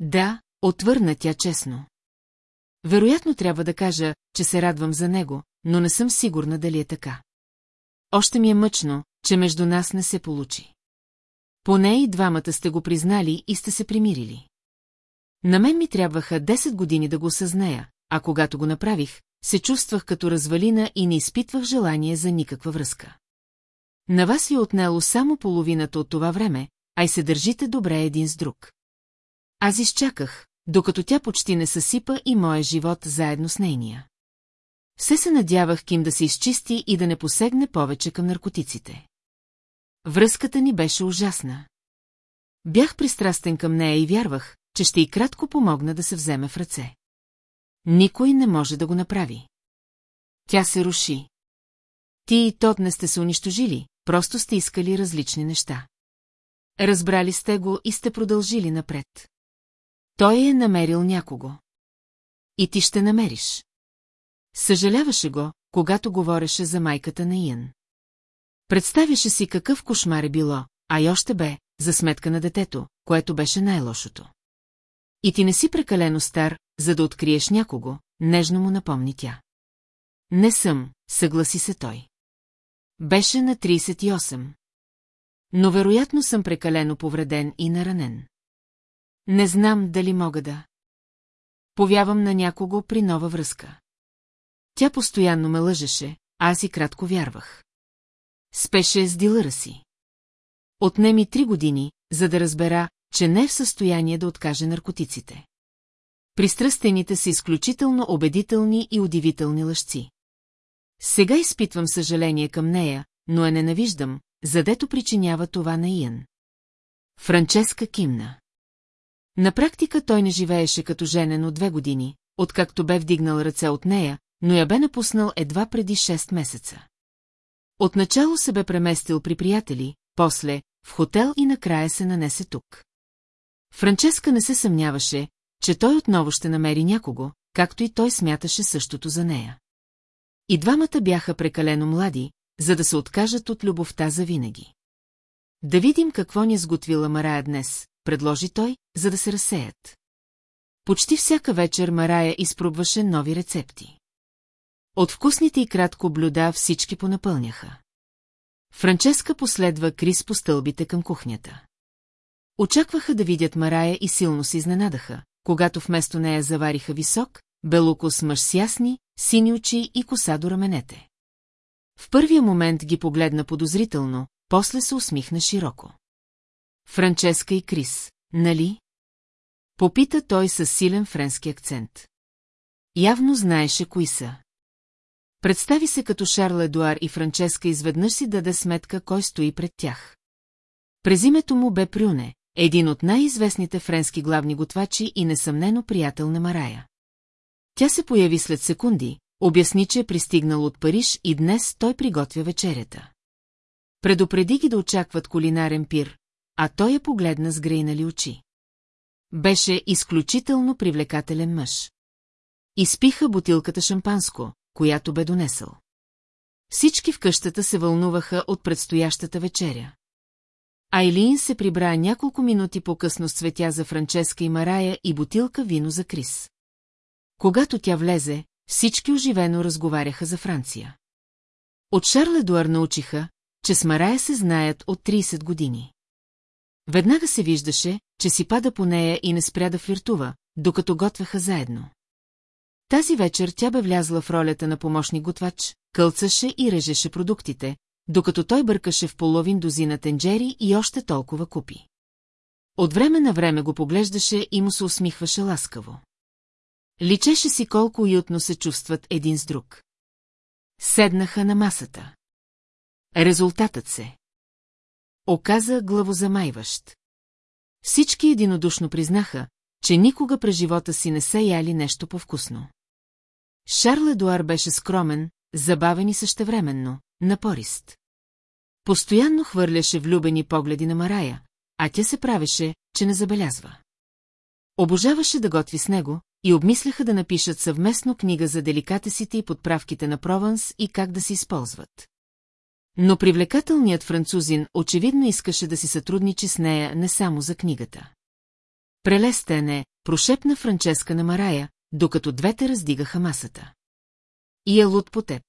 Да, отвърна тя честно. Вероятно трябва да кажа, че се радвам за него, но не съм сигурна дали е така. Още ми е мъчно, че между нас не се получи. Поне и двамата сте го признали и сте се примирили. На мен ми трябваха 10 години да го осъзная, а когато го направих, се чувствах като развалина и не изпитвах желание за никаква връзка. На вас ви е отнело само половината от това време, а и се държите добре един с друг. Аз изчаках, докато тя почти не съсипа и моя живот заедно с нейния. Все се надявах Ким да се изчисти и да не посегне повече към наркотиците. Връзката ни беше ужасна. Бях пристрастен към нея и вярвах, че ще и кратко помогна да се вземе в ръце. Никой не може да го направи. Тя се руши. Ти и Тот не сте се унищожили, просто сте искали различни неща. Разбрали сте го и сте продължили напред. Той е намерил някого. И ти ще намериш. Съжаляваше го, когато говореше за майката на Иен. Представяше си какъв кошмар е било, а и още бе, за сметка на детето, което беше най-лошото. И ти не си прекалено стар, за да откриеш някого, нежно му напомни тя. Не съм, съгласи се той. Беше на 38. Но вероятно съм прекалено повреден и наранен. Не знам дали мога да. Повявам на някого при нова връзка. Тя постоянно ме лъжеше, а аз и кратко вярвах. Спеше с дилъра си. Отнеми три години, за да разбера, че не е в състояние да откаже наркотиците. Пристрастените са изключително убедителни и удивителни лъжци. Сега изпитвам съжаление към нея, но я ненавиждам, задето причинява това на Иен. Франческа кимна. На практика той не живееше като женен от две години, откакто бе вдигнал ръце от нея, но я бе напуснал едва преди 6 месеца. Отначало се бе преместил при приятели, после в хотел и накрая се нанесе тук. Франческа не се съмняваше, че той отново ще намери някого, както и той смяташе същото за нея. И двамата бяха прекалено млади, за да се откажат от любовта за винаги. Да видим какво ни е сготвила Марая днес, предложи той, за да се разсеят. Почти всяка вечер Марая изпробваше нови рецепти. От вкусните и кратко блюда всички понапълняха. Франческа последва Крис по стълбите към кухнята. Очакваха да видят Марая и силно се изненадаха, когато вместо нея завариха висок, белокос мъж с ясни, сини очи и коса до раменете. В първия момент ги погледна подозрително, после се усмихна широко. Франческа и Крис, нали? Попита той със силен френски акцент. Явно знаеше кои са. Представи се като Шарл Едуар и Франческа изведнъж си даде сметка кой стои пред тях. През името му бе Прюне, един от най-известните френски главни готвачи и несъмнено приятел на Марая. Тя се появи след секунди, обясни, че е пристигнал от Париж и днес той приготвя вечерята. Предупреди ги да очакват кулинарен пир, а той я погледна с грейнали очи. Беше изключително привлекателен мъж. Изпиха бутилката шампанско, която бе донесъл. Всички в къщата се вълнуваха от предстоящата вечеря. Айлин се прибра няколко минути по-късно с цветя за Франческа и Марая и бутилка вино за Крис. Когато тя влезе, всички оживено разговаряха за Франция. От Шарл Едуар научиха, че с Марая се знаят от 30 години. Веднага се виждаше, че си пада по нея и не спря да флиртува, докато готвеха заедно. Тази вечер тя бе влязла в ролята на помощник готвач, кълцаше и режеше продуктите, докато той бъркаше в половин дозина тенджери и още толкова купи. От време на време го поглеждаше и му се усмихваше ласкаво. Личеше си колко уютно се чувстват един с друг. Седнаха на масата. Резултатът се. Оказа главозамайващ. Всички единодушно признаха, че никога през живота си не се яли нещо по-вкусно. Шарл Едуар беше скромен, забавен и същевременно, напорист. Постоянно хвърляше влюбени погледи на Марая, а тя се правеше, че не забелязва. Обожаваше да готви с него и обмисляха да напишат съвместно книга за деликатесите и подправките на Прованс и как да се използват. Но привлекателният французин очевидно искаше да си сътрудничи с нея не само за книгата. Прелестене, прошепна Франческа на Марая, докато двете раздигаха масата. И е луд по теб.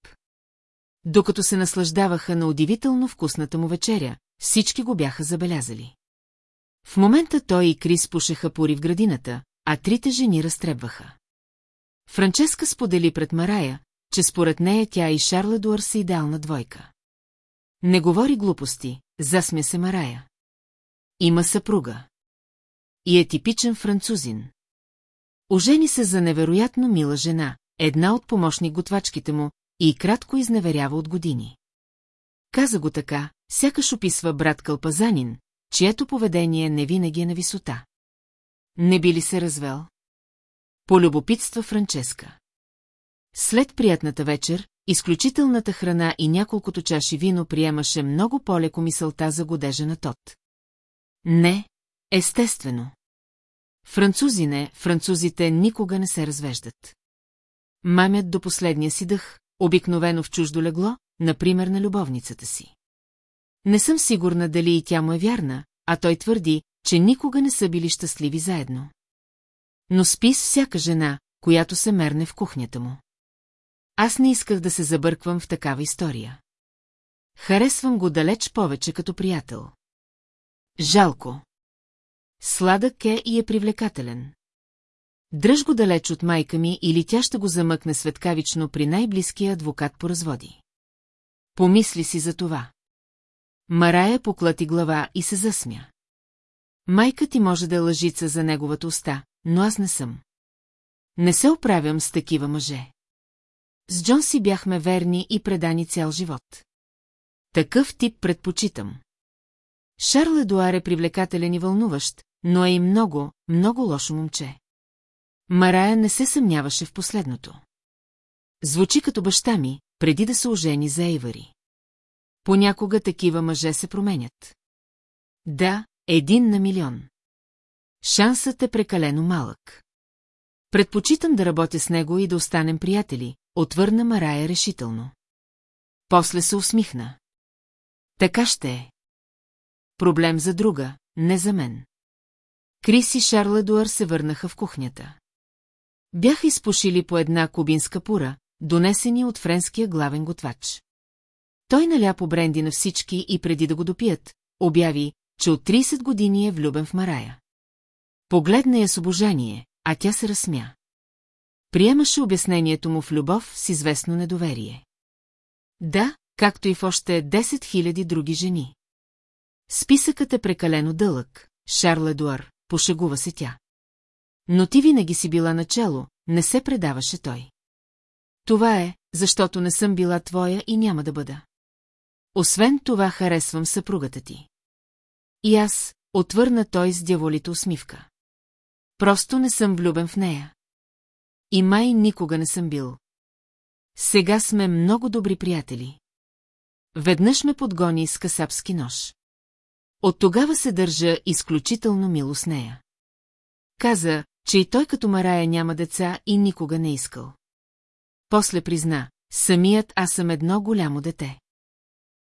Докато се наслаждаваха на удивително вкусната му вечеря, всички го бяха забелязали. В момента той и Крис пушеха пори в градината, а трите жени разтребваха. Франческа сподели пред Марая, че според нея тя и Шарла Дуар са идеална двойка. Не говори глупости, засмя се Марая. Има съпруга. И е типичен французин. Ожени се за невероятно мила жена, една от помощник готвачките му, и кратко изневерява от години. Каза го така, сякаш описва брат Кълпазанин, чието поведение не винаги е на висота. Не би ли се развел? Полюбопитства Франческа. След приятната вечер, изключителната храна и няколкото чаши вино приемаше много по-леко мисълта за годежа на тот. Не, естествено. Французине, французите никога не се развеждат. Мамят до последния си дъх, обикновено в чуждо легло, например на любовницата си. Не съм сигурна дали и тя му е вярна, а той твърди, че никога не са били щастливи заедно. Но спи с всяка жена, която се мерне в кухнята му. Аз не исках да се забърквам в такава история. Харесвам го далеч повече като приятел. Жалко. Сладък е и е привлекателен. Дръж го далеч от майка ми или тя ще го замъкне светкавично при най-близкия адвокат по разводи. Помисли си за това. Марая поклати глава и се засмя. Майка ти може да е лъжица за неговата уста, но аз не съм. Не се оправям с такива мъже. С Джон си бяхме верни и предани цял живот. Такъв тип предпочитам. Шарл Едуар е привлекателен и вълнуващ, но е и много, много лошо момче. Марая не се съмняваше в последното. Звучи като баща ми, преди да се ожени за Ейвари. Понякога такива мъже се променят. Да, един на милион. Шансът е прекалено малък. Предпочитам да работя с него и да останем приятели, отвърна Марая решително. После се усмихна. Така ще е. Проблем за друга, не за мен. Крис и Шарл Едуар се върнаха в кухнята. Бяха изпушили по една кубинска пура, донесени от френския главен готвач. Той наля по бренди на всички и преди да го допият, обяви, че от 30 години е влюбен в Марая. Погледна я с обожание, а тя се разсмя. Приемаше обяснението му в любов с известно недоверие. Да, както и в още 10 000 други жени. Списъкът е прекалено дълъг, Шарл Едуар, пошегува се тя. Но ти винаги си била начало, не се предаваше той. Това е, защото не съм била твоя и няма да бъда. Освен това харесвам съпругата ти. И аз, отвърна той с дяволите усмивка. Просто не съм влюбен в нея. И май никога не съм бил. Сега сме много добри приятели. Веднъж ме подгони с касапски нож. От тогава се държа изключително мило с нея. Каза, че и той като Марая няма деца и никога не искал. После призна, самият аз съм едно голямо дете.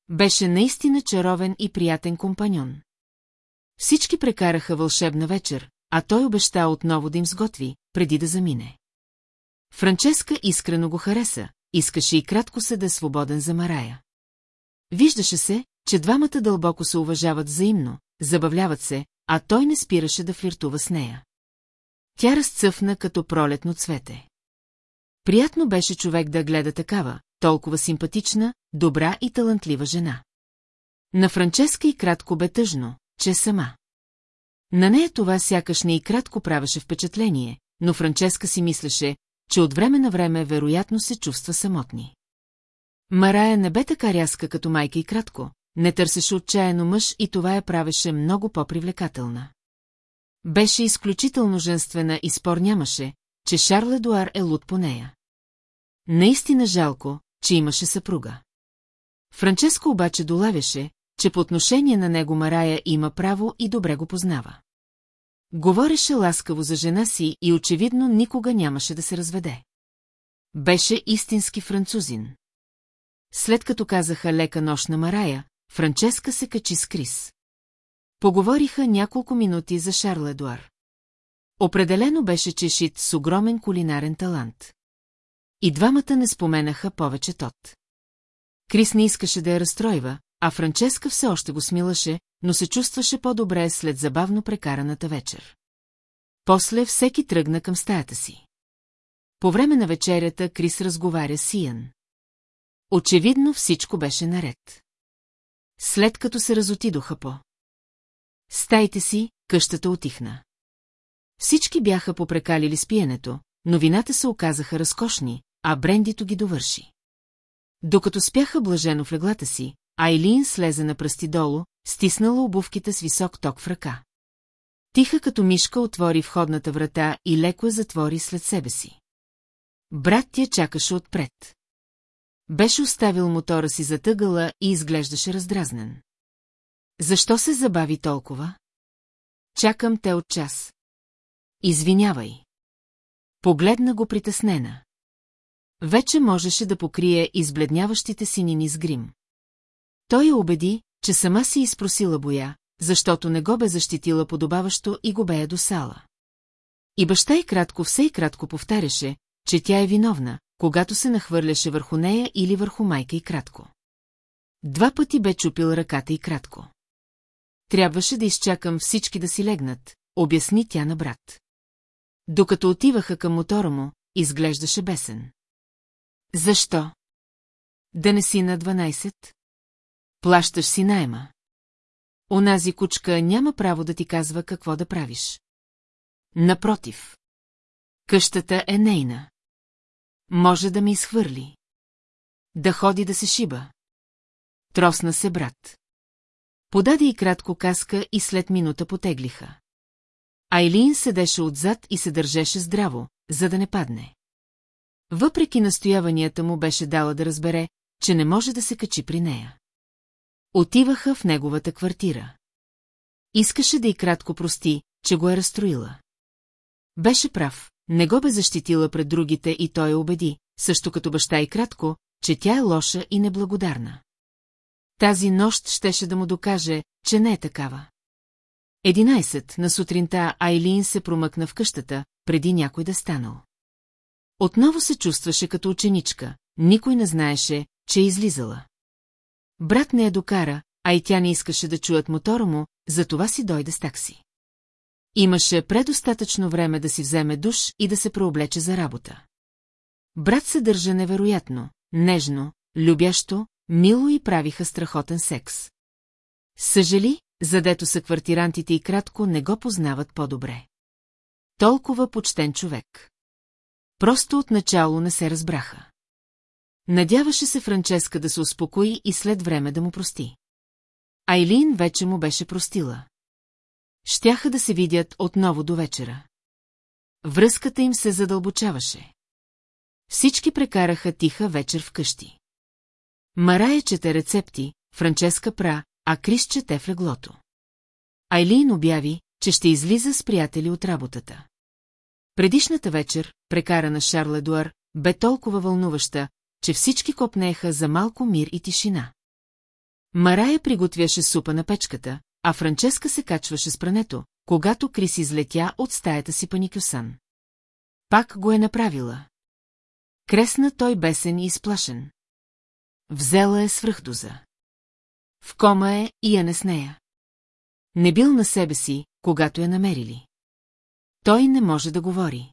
Беше наистина чаровен и приятен компаньон. Всички прекараха вълшебна вечер, а той обеща отново да им сготви, преди да замине. Франческа искрено го хареса, искаше и кратко се да е свободен за Марая. Виждаше се, че двамата дълбоко се уважават взаимно, забавляват се, а той не спираше да флиртува с нея. Тя разцъфна като пролетно цвете. Приятно беше човек да гледа такава, толкова симпатична, добра и талантлива жена. На Франческа и кратко бе тъжно, че сама. На нея това сякаш не и кратко правеше впечатление, но Франческа си мислеше, че от време на време вероятно се чувства самотни. Марая не бе така рязка като майка и кратко, не търсеше отчаяно мъж и това я правеше много по-привлекателна. Беше изключително женствена и спор нямаше, че Шарл Едуар е луд по нея. Наистина жалко, че имаше съпруга. Франческо обаче долавяше, че по отношение на него Марая има право и добре го познава. Говореше ласкаво за жена си и очевидно никога нямаше да се разведе. Беше истински французин. След като казаха лека нощ на Марая, Франческа се качи с Крис. Поговориха няколко минути за Шарл Едуар. Определено беше чешит с огромен кулинарен талант. И двамата не споменаха повече тот. Крис не искаше да я разстройва, а Франческа все още го смилаше, но се чувстваше по-добре след забавно прекараната вечер. После всеки тръгна към стаята си. По време на вечерята Крис разговаря с Иян. Очевидно всичко беше наред. След като се разотидоха по. Стайте си, къщата отихна. Всички бяха попрекалили с пиенето, но вината се оказаха разкошни, а брендито ги довърши. Докато спяха блажено в леглата си, Айлин слезе на пръсти долу, стиснала обувките с висок ток в ръка. Тиха като мишка отвори входната врата и леко я затвори след себе си. Брат тя чакаше отпред. Беше оставил мотора си затъгала и изглеждаше раздразнен. Защо се забави толкова? Чакам те от час. Извинявай. Погледна го притеснена. Вече можеше да покрие избледняващите синини с грим. Той я убеди, че сама си изпросила боя, защото не го бе защитила подобаващо и го бе я досала. И баща и кратко все и кратко повтаряше, че тя е виновна, когато се нахвърляше върху нея или върху майка и кратко. Два пъти бе чупил ръката и кратко. Трябваше да изчакам всички да си легнат, обясни тя на брат. Докато отиваха към мотора му, изглеждаше бесен. Защо? Да не си на 12? Плащаш си найма. Онази кучка няма право да ти казва какво да правиш. Напротив. Къщата е нейна. Може да ме изхвърли. Да ходи да се шиба. Тросна се брат. Подаде и кратко каска и след минута потеглиха. Айлин седеше отзад и се държеше здраво, за да не падне. Въпреки настояванията му беше дала да разбере, че не може да се качи при нея. Отиваха в неговата квартира. Искаше да и кратко прости, че го е разстроила. Беше прав, не го бе защитила пред другите и той я убеди, също като баща и кратко, че тя е лоша и неблагодарна. Тази нощ щеше да му докаже, че не е такава. Единайсет на сутринта Айлин се промъкна в къщата, преди някой да станал. Отново се чувстваше като ученичка, никой не знаеше, че е излизала. Брат не я докара, а и тя не искаше да чуят мотора му, затова си дойде с такси. Имаше предостатъчно време да си вземе душ и да се преоблече за работа. Брат се държа невероятно, нежно, любящо, мило и правиха страхотен секс. Съжали, задето са квартирантите и кратко не го познават по-добре. Толкова почтен човек. Просто отначало не се разбраха. Надяваше се Франческа да се успокои и след време да му прости. Айлин вече му беше простила. Щяха да се видят отново до вечера. Връзката им се задълбочаваше. Всички прекараха тиха вечер вкъщи. Марая чете рецепти, Франческа пра, а Крис чете в леглото. Айлин обяви, че ще излиза с приятели от работата. Предишната вечер, прекарана Шарл Едуар, бе толкова вълнуваща, че всички копнееха за малко мир и тишина. Марая приготвяше супа на печката, а Франческа се качваше с прането, когато Крис излетя от стаята си паникюсан. Пак го е направила. Кресна той бесен и изплашен. Взела е свръхдоза. В кома е и я не с нея. Не бил на себе си, когато я намерили. Той не може да говори.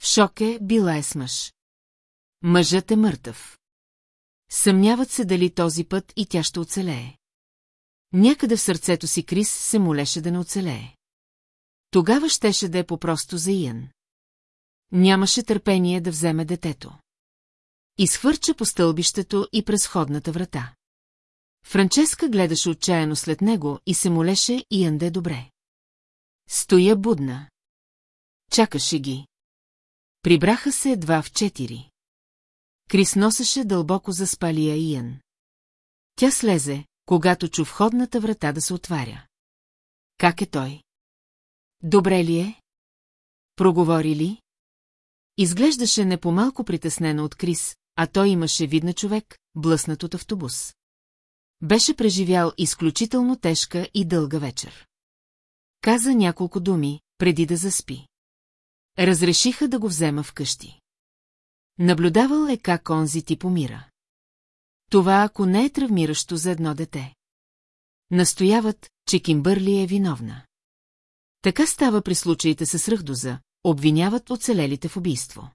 В шок е, била е с мъж. Мъжът е мъртъв. Съмняват се дали този път и тя ще оцелее. Някъде в сърцето си Крис се молеше да не оцелее. Тогава щеше да е по-просто за Иян. Нямаше търпение да вземе детето. Изхвърча по стълбището и през ходната врата. Франческа гледаше отчаяно след него и се молеше Иян да е добре. Стоя будна. Чакаше ги. Прибраха се едва в четири. Крис носеше дълбоко заспалия Иян. Тя слезе, когато чу входната врата да се отваря. Как е той? Добре ли е? Проговори ли? Изглеждаше не по-малко притеснена от Крис, а той имаше видна човек, блъснат от автобус. Беше преживял изключително тежка и дълга вечер. Каза няколко думи, преди да заспи. Разрешиха да го взема вкъщи. Наблюдавал е как онзи ти помира. Това ако не е травмиращо за едно дете. Настояват, че Кимбърли е виновна. Така става при случаите с ръхдоза, обвиняват оцелелите в убийство.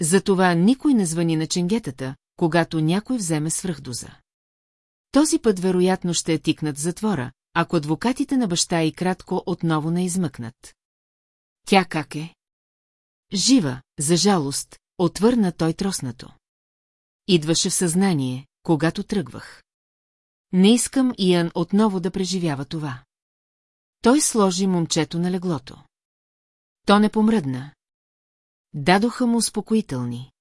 Затова никой не звъни на ченгетата, когато някой вземе свръхдоза. Този път вероятно ще е тикнат в затвора, ако адвокатите на баща и кратко отново не измъкнат. Тя как е? Жива, за жалост, отвърна той троснато. Идваше в съзнание, когато тръгвах. Не искамИян отново да преживява това. Той сложи момчето на леглото. То не помръдна. Дадоха му успокоителни.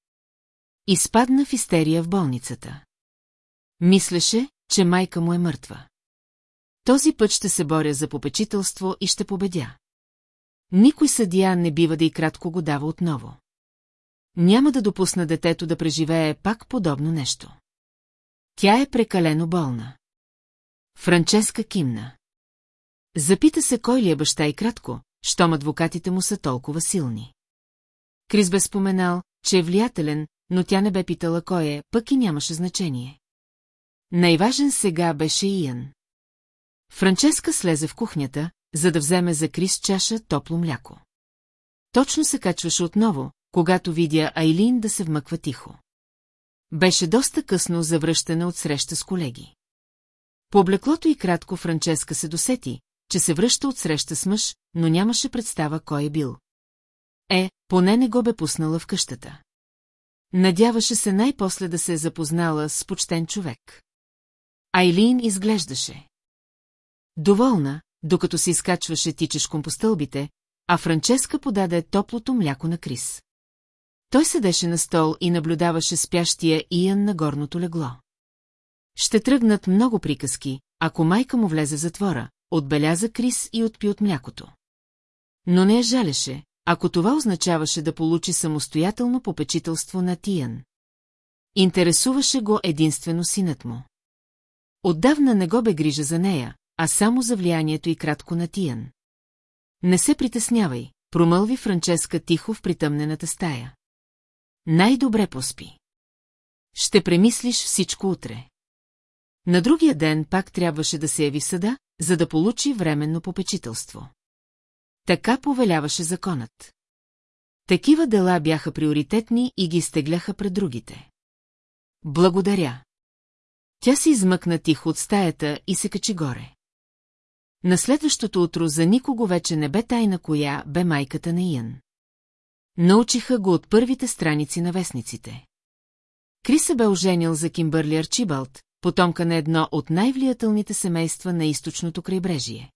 Изпадна в истерия в болницата. Мислеше, че майка му е мъртва. Този път ще се боря за попечителство и ще победя. Никой съдия не бива да и кратко го дава отново. Няма да допусна детето да преживее пак подобно нещо. Тя е прекалено болна. Франческа кимна. Запита се кой ли е баща и кратко, щом адвокатите му са толкова силни. Крис бе споменал, че е влиятелен, но тя не бе питала кой е, пък и нямаше значение. Най-важен сега беше Иян. Франческа слезе в кухнята, за да вземе за Крис чаша топло мляко. Точно се качваше отново, когато видя Айлин да се вмъква тихо. Беше доста късно за връщане от среща с колеги. По облеклото и кратко Франческа се досети, че се връща от среща с мъж, но нямаше представа кой е бил. Е, поне не го бе пуснала в къщата. Надяваше се най-после да се е запознала с почтен човек. Айлин изглеждаше. Доволна, докато се изкачваше тичешком по стълбите, а Франческа подаде топлото мляко на Крис. Той седеше на стол и наблюдаваше спящия Иян на горното легло. Ще тръгнат много приказки, ако майка му влезе в затвора, отбеляза Крис и отпи от млякото. Но не я жалеше, ако това означаваше да получи самостоятелно попечителство на Тиян. Интересуваше го единствено синът му. Отдавна не го бе грижа за нея, а само за влиянието и кратко на Тиян. Не се притеснявай, промълви Франческа тихо в притъмнената стая. Най-добре поспи. Ще премислиш всичко утре. На другия ден пак трябваше да се яви в съда, за да получи временно попечителство. Така повеляваше законът. Такива дела бяха приоритетни и ги стегляха пред другите. Благодаря. Тя се измъкна тихо от стаята и се качи горе. На следващото утро за никого вече не бе тайна коя бе майката на Иян. Научиха го от първите страници на вестниците. Крис се бе оженил за Кимбърли Арчибалт, потомка на едно от най-влиятелните семейства на източното крайбрежие.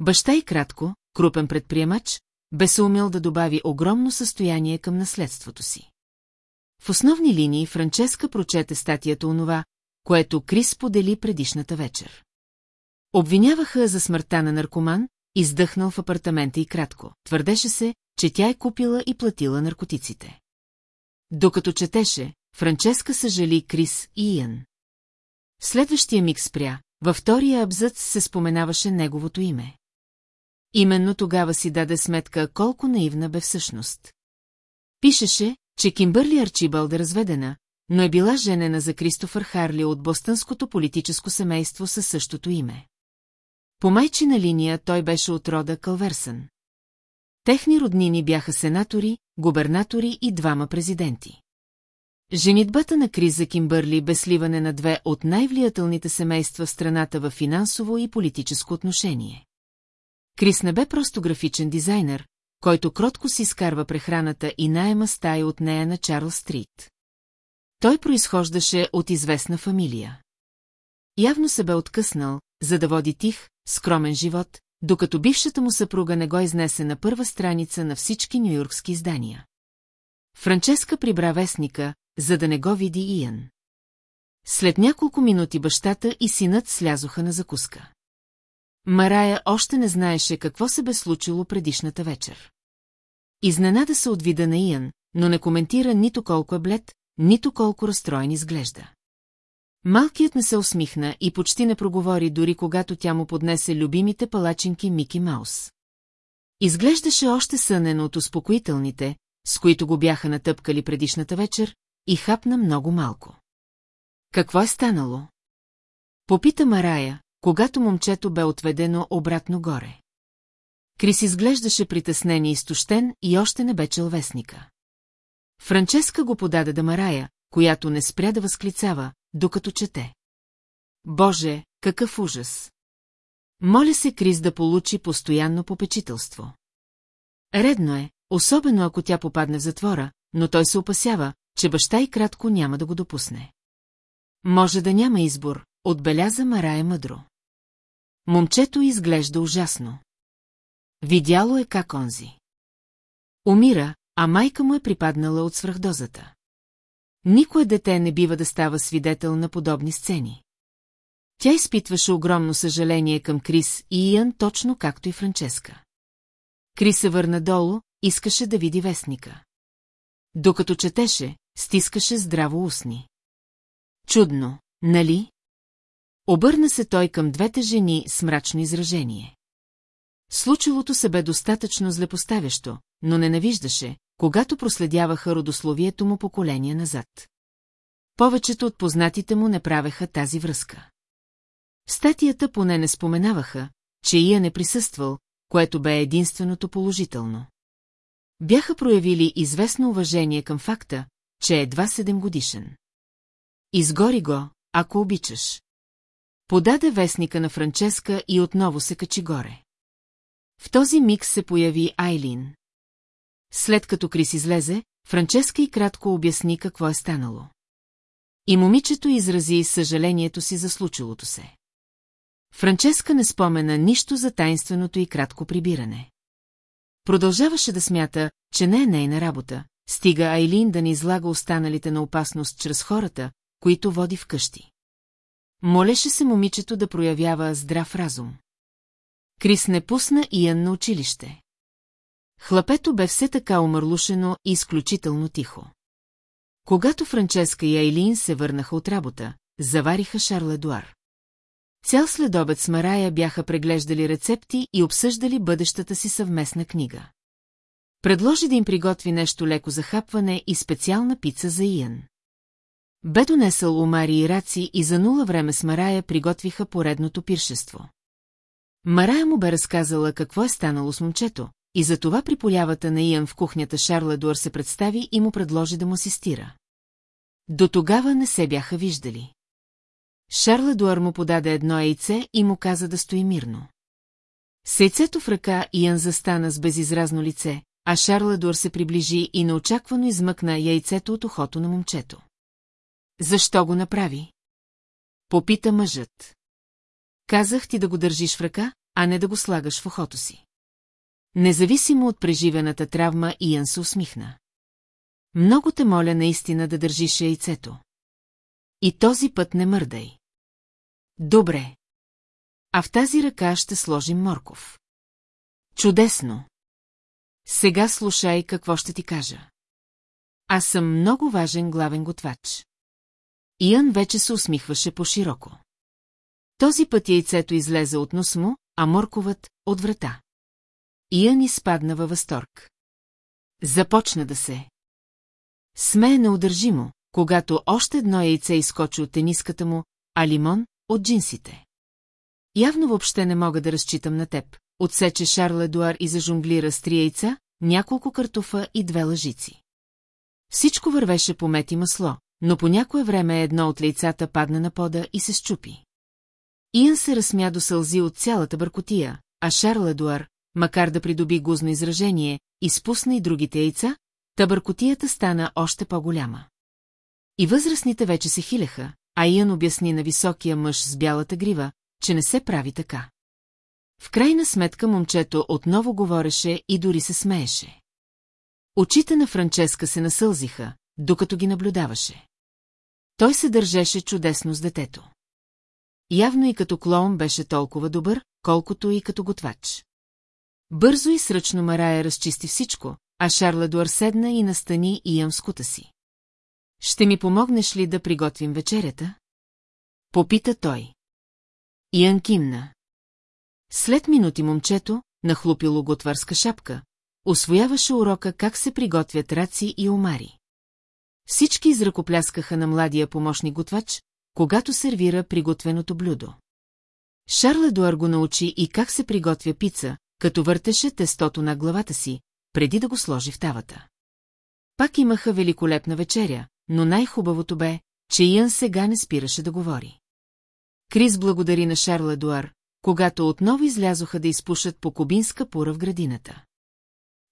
Баща и кратко, крупен предприемач, бе се умел да добави огромно състояние към наследството си. В основни линии Франческа прочете статията онова, което Крис подели предишната вечер. Обвиняваха за смъртта на наркоман, издъхнал в апартамента и кратко. Твърдеше се, че тя е купила и платила наркотиците. Докато четеше, Франческа съжали Крис и Иан. Следващия миг спря, във втория абзац се споменаваше неговото име. Именно тогава си даде сметка колко наивна бе всъщност. Пишеше, че Кимбърли Арчибалд е разведена, но е била женена за Кристофър Харли от бостънското политическо семейство със същото име. По майчина линия той беше от рода Калверсън. Техни роднини бяха сенатори, губернатори и двама президенти. Женитбата на Криза Кимбърли бе сливане на две от най-влиятелните семейства в страната в финансово и политическо отношение. Крис не бе просто графичен дизайнер, който кротко си изкарва прехраната и найема стая от нея на Чарлз Стрит. Той произхождаше от известна фамилия. Явно се бе откъснал, за да води тих, скромен живот, докато бившата му съпруга не го изнесе на първа страница на всички нюйоркски издания. Франческа прибра вестника, за да не го види Иян. След няколко минути бащата и синът слязоха на закуска. Марая още не знаеше какво се бе случило предишната вечер. Изненада се от вида на Иян, но не коментира нито колко е блед, нито колко разстроен изглежда. Малкият не се усмихна и почти не проговори, дори когато тя му поднесе любимите палачинки Мики Маус. Изглеждаше още сънен от успокоителните, с които го бяха натъпкали предишната вечер, и хапна много малко. Какво е станало? Попита Марая, когато момчето бе отведено обратно горе. Крис изглеждаше притеснен и изтощен и още не бе чел вестника. Франческа го подаде да Марая, която не спря да възклицава, докато чете. Боже, какъв ужас! Моля се Крис да получи постоянно попечителство. Редно е, особено ако тя попадне в затвора, но той се опасява, че баща и кратко няма да го допусне. Може да няма избор, отбеляза Марая мъдро. Момчето изглежда ужасно. Видяло е как онзи. Умира, а майка му е припаднала от свръхдозата. Никое дете не бива да става свидетел на подобни сцени. Тя изпитваше огромно съжаление към Крис и Иан точно както и Франческа. Крис се върна долу, искаше да види вестника. Докато четеше, стискаше здраво устни. Чудно, нали? Обърна се той към двете жени с мрачно изражение. Случилото се бе достатъчно злепоставящо, но ненавиждаше, когато проследяваха родословието му поколения назад. Повечето от познатите му не правеха тази връзка. В статията поне не споменаваха, че Ия не присъствал, което бе единственото положително. Бяха проявили известно уважение към факта, че е едва седем годишен. Изгори го, ако обичаш. Подаде вестника на Франческа и отново се качи горе. В този миг се появи Айлин. След като Крис излезе, Франческа и кратко обясни какво е станало. И момичето изрази съжалението си за случилото се. Франческа не спомена нищо за тайнственото и кратко прибиране. Продължаваше да смята, че не е нейна работа, стига Айлин да не излага останалите на опасност чрез хората, които води вкъщи. Молеше се момичето да проявява здрав разум. Крис не пусна Иян на училище. Хлапето бе все така омърлушено и изключително тихо. Когато Франческа и Айлин се върнаха от работа, завариха Шарл Едуар. Цял следобед с Марая бяха преглеждали рецепти и обсъждали бъдещата си съвместна книга. Предложи да им приготви нещо леко за хапване и специална пица за Иян. Бе донесъл омари и раци и за нула време с Марая приготвиха поредното пиршество. Марая му бе разказала какво е станало с момчето, и затова при полявата на Иян в кухнята Шарла Дуар се представи и му предложи да му асистира. До тогава не се бяха виждали. Шарла Дуар му подаде едно яйце и му каза да стои мирно. С яйцето в ръка Иян застана с безизразно лице, а Шарла Дуар се приближи и неочаквано измъкна яйцето от ухото на момчето. Защо го направи? Попита мъжът. Казах ти да го държиш в ръка, а не да го слагаш в ухото си. Независимо от преживената травма, Иян се усмихна. Много те моля наистина да държиш яйцето. И този път не мърдай. Добре. А в тази ръка ще сложим морков. Чудесно. Сега слушай какво ще ти кажа. Аз съм много важен главен готвач. Иян вече се усмихваше по-широко. Този път яйцето излезе от нос му, а морковът – от врата. Иян изпадна във възторг. Започна да се. Смее неудържимо, когато още едно яйце изкочи от тениската му, а лимон – от джинсите. Явно въобще не мога да разчитам на теб. Отсече Шарл Едуар и зажонглира с три яйца, няколко картофа и две лъжици. Всичко вървеше по мет и масло, но по някое време едно от яйцата падна на пода и се щупи. Иан се разсмя до сълзи от цялата бъркотия, а Шарл Едуар, макар да придоби гузно изражение, изпусна и другите яйца, та бъркотията стана още по-голяма. И възрастните вече се хилеха, а Иан обясни на високия мъж с бялата грива, че не се прави така. В крайна сметка момчето отново говореше и дори се смееше. Очите на Франческа се насълзиха, докато ги наблюдаваше. Той се държеше чудесно с детето. Явно и като клоун беше толкова добър, колкото и като готвач. Бързо и сръчно Марая разчисти всичко, а Шарла Дуар седна и настани и ямскута си. Ще ми помогнеш ли да приготвим вечерята? Попита той. Ян кимна. След минути момчето, нахлупило готварска шапка, освояваше урока как се приготвят раци и омари. Всички изръкопляскаха на младия помощник готвач, когато сервира приготвеното блюдо. Шарл Едуар го научи и как се приготвя пица, като въртеше тестото на главата си, преди да го сложи в тавата. Пак имаха великолепна вечеря, но най-хубавото бе, че Ян сега не спираше да говори. Крис благодари на Шарл Едуар, когато отново излязоха да изпушат по кубинска пура в градината.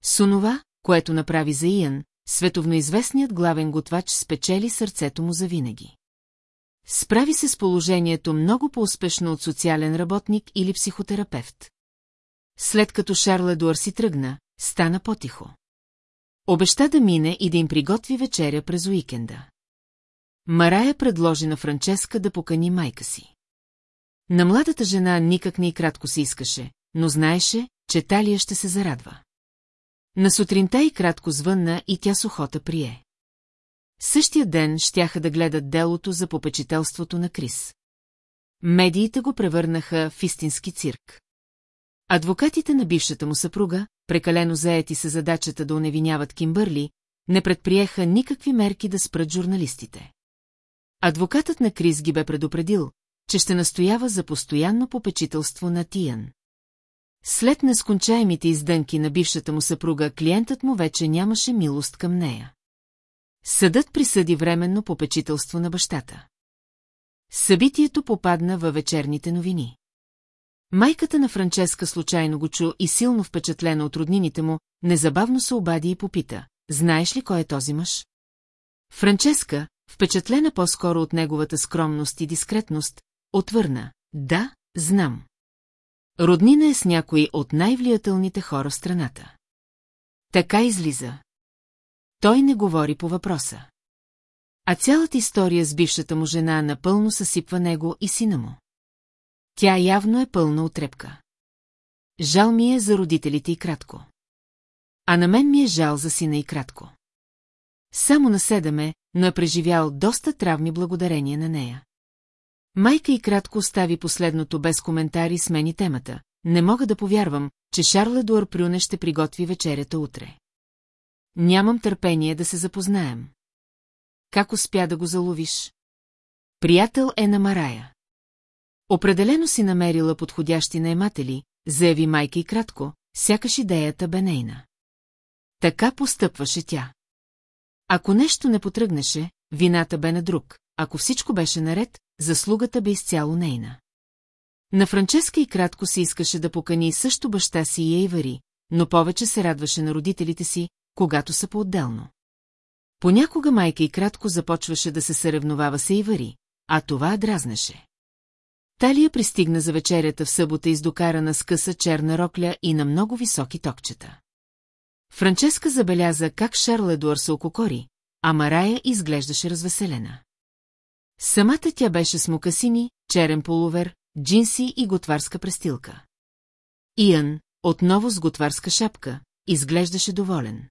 С което направи за Иан, световноизвестният главен готвач спечели сърцето му завинаги. Справи се с положението много по-успешно от социален работник или психотерапевт. След като Шарл Едуар си тръгна, стана по-тихо. Обеща да мине и да им приготви вечеря през уикенда. Марая предложи на Франческа да покани майка си. На младата жена никак не и кратко се искаше, но знаеше, че Талия ще се зарадва. На сутринта и кратко звънна и тя с охота прие. Същия ден щяха да гледат делото за попечителството на Крис. Медиите го превърнаха в истински цирк. Адвокатите на бившата му съпруга, прекалено заети се задачата да уневиняват Кимбърли, не предприеха никакви мерки да спрат журналистите. Адвокатът на Крис ги бе предупредил, че ще настоява за постоянно попечителство на Тиян. След нескончаемите издънки на бившата му съпруга, клиентът му вече нямаше милост към нея. Съдът присъди временно попечителство на бащата. Събитието попадна във вечерните новини. Майката на Франческа случайно го чу и силно впечатлена от роднините му, незабавно се обади и попита, знаеш ли кой е този мъж? Франческа, впечатлена по-скоро от неговата скромност и дискретност, отвърна, да, знам. Роднина е с някой от най-влиятелните хора в страната. Така излиза. Той не говори по въпроса. А цялата история с бившата му жена напълно съсипва него и сина му. Тя явно е пълна отрепка. Жал ми е за родителите и кратко. А на мен ми е жал за сина и кратко. Само наседаме, но е преживял доста травми благодарение на нея. Майка и кратко остави последното без коментари смени темата. Не мога да повярвам, че Шарла Дуар Прюне ще приготви вечерята утре. Нямам търпение да се запознаем. Как успя да го заловиш? Приятел е на Марая. Определено си намерила подходящи наематели, заяви майка и кратко, сякаш идеята бе нейна. Така постъпваше тя. Ако нещо не потръгнеше, вината бе на друг, ако всичко беше наред, заслугата бе изцяло нейна. На Франческа и кратко се искаше да покани също баща си и Ейвари, но повече се радваше на родителите си, когато са по-отделно. Понякога майка и кратко започваше да се съревновава с Ейвари, а това дразнеше. Талия пристигна за вечерята в събота издокарана с къса черна рокля и на много високи токчета. Франческа забеляза как Шарл Едуар се ококори, а Марая изглеждаше развеселена. Самата тя беше с мукасини, черен полувер, джинси и готварска престилка. Иан, отново с готварска шапка, изглеждаше доволен.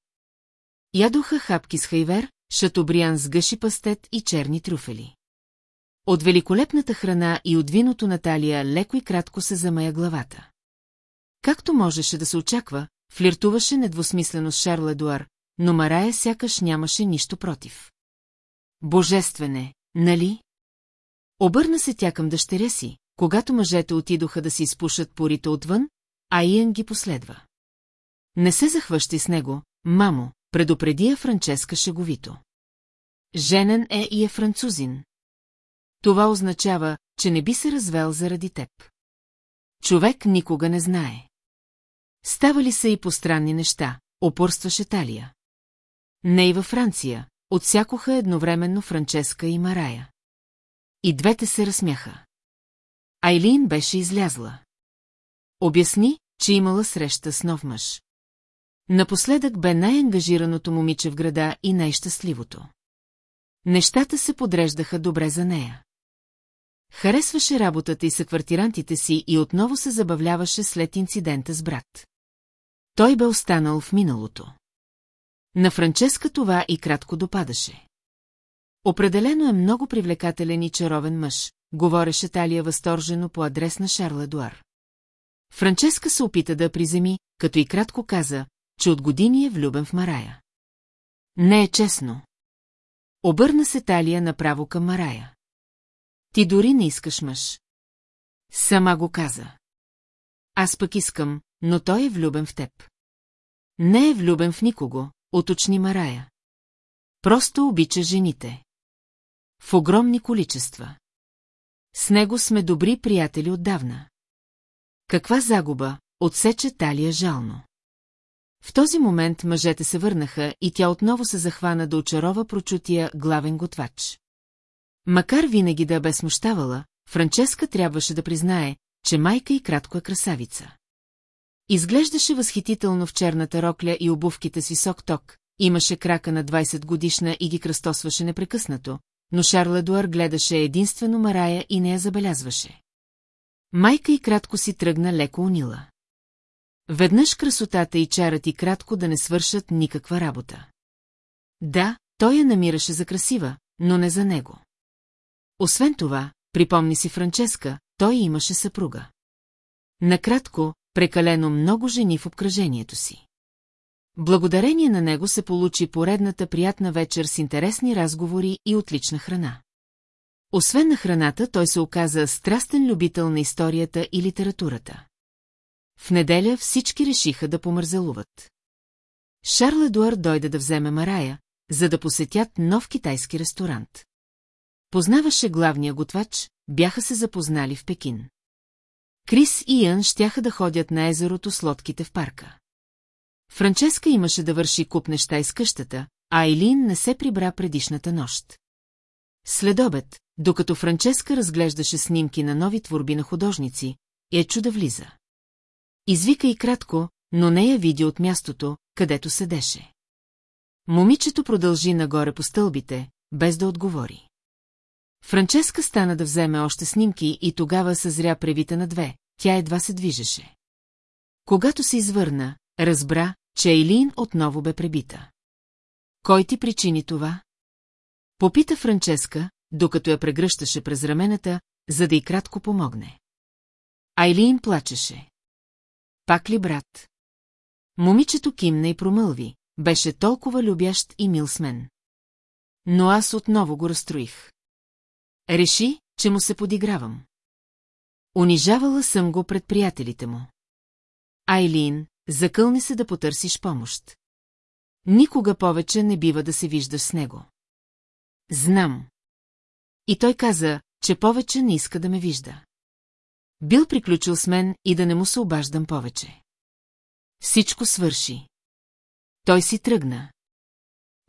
Ядоха хапки с хайвер, шатобриан с гъши пастет и черни трюфели. От великолепната храна и от виното Наталия леко и кратко се замая главата. Както можеше да се очаква, флиртуваше недвусмислено с Шарл Едуар, но Марая сякаш нямаше нищо против. Божествене, нали? Обърна се тя към дъщеря си, когато мъжете отидоха да си изпушат порите отвън, а Иен ги последва. Не се захващи с него, мамо, предупреди я Франческа шеговито. Женен е и е французин. Това означава, че не би се развел заради теб. Човек никога не знае. Ставали са и постранни неща, опорстваше Талия. Не и във Франция, отсякоха едновременно Франческа и Марая. И двете се разсмяха. Айлин беше излязла. Обясни, че имала среща с нов мъж. Напоследък бе най-ангажираното момиче в града и най-щастливото. Нещата се подреждаха добре за нея. Харесваше работата и съквартирантите си и отново се забавляваше след инцидента с брат. Той бе останал в миналото. На Франческа това и кратко допадаше. Определено е много привлекателен и чаровен мъж, говореше Талия възторжено по адрес на Шарла Дуар. Франческа се опита да приземи, като и кратко каза, че от години е влюбен в Марая. Не е честно. Обърна се Талия направо към Марая. Ти дори не искаш мъж. Сама го каза. Аз пък искам, но той е влюбен в теб. Не е влюбен в никого, уточни Марая. Просто обича жените. В огромни количества. С него сме добри приятели отдавна. Каква загуба, отсече Талия жално. В този момент мъжете се върнаха и тя отново се захвана да очарова прочутия главен готвач. Макар винаги да бе смущавала, Франческа трябваше да признае, че майка и кратко е красавица. Изглеждаше възхитително в черната рокля и обувките с висок ток, имаше крака на 20 годишна и ги кръстосваше непрекъснато, но Шарла Дуар гледаше единствено Марая и не я забелязваше. Майка и кратко си тръгна леко унила. Веднъж красотата и чарът и кратко да не свършат никаква работа. Да, той я намираше за красива, но не за него. Освен това, припомни си Франческа, той имаше съпруга. Накратко, прекалено много жени в обкръжението си. Благодарение на него се получи поредната приятна вечер с интересни разговори и отлична храна. Освен на храната, той се оказа страстен любител на историята и литературата. В неделя всички решиха да помързелуват. Шарл Едуар дойде да вземе Марая, за да посетят нов китайски ресторант. Познаваше главния готвач, бяха се запознали в Пекин. Крис и Ян щяха да ходят на езерото с лодките в парка. Франческа имаше да върши куп неща из къщата, а Айлин не се прибра предишната нощ. След обед, докато Франческа разглеждаше снимки на нови творби на художници, я чуда влиза. Извика и кратко, но не я види от мястото, където седеше. Момичето продължи нагоре по стълбите, без да отговори. Франческа стана да вземе още снимки и тогава съзря превита на две, тя едва се движеше. Когато се извърна, разбра, че Ейлин отново бе пребита. Кой ти причини това? Попита Франческа, докато я прегръщаше през рамената, за да й кратко помогне. Айлин плачеше. Пак ли брат? Момичето кимна и промълви, беше толкова любящ и мил с мен. Но аз отново го разстроих. Реши, че му се подигравам. Унижавала съм го пред приятелите му. Айлин, закълни се да потърсиш помощ. Никога повече не бива да се виждаш с него. Знам. И той каза, че повече не иска да ме вижда. Бил приключил с мен и да не му се обаждам повече. Всичко свърши. Той си тръгна.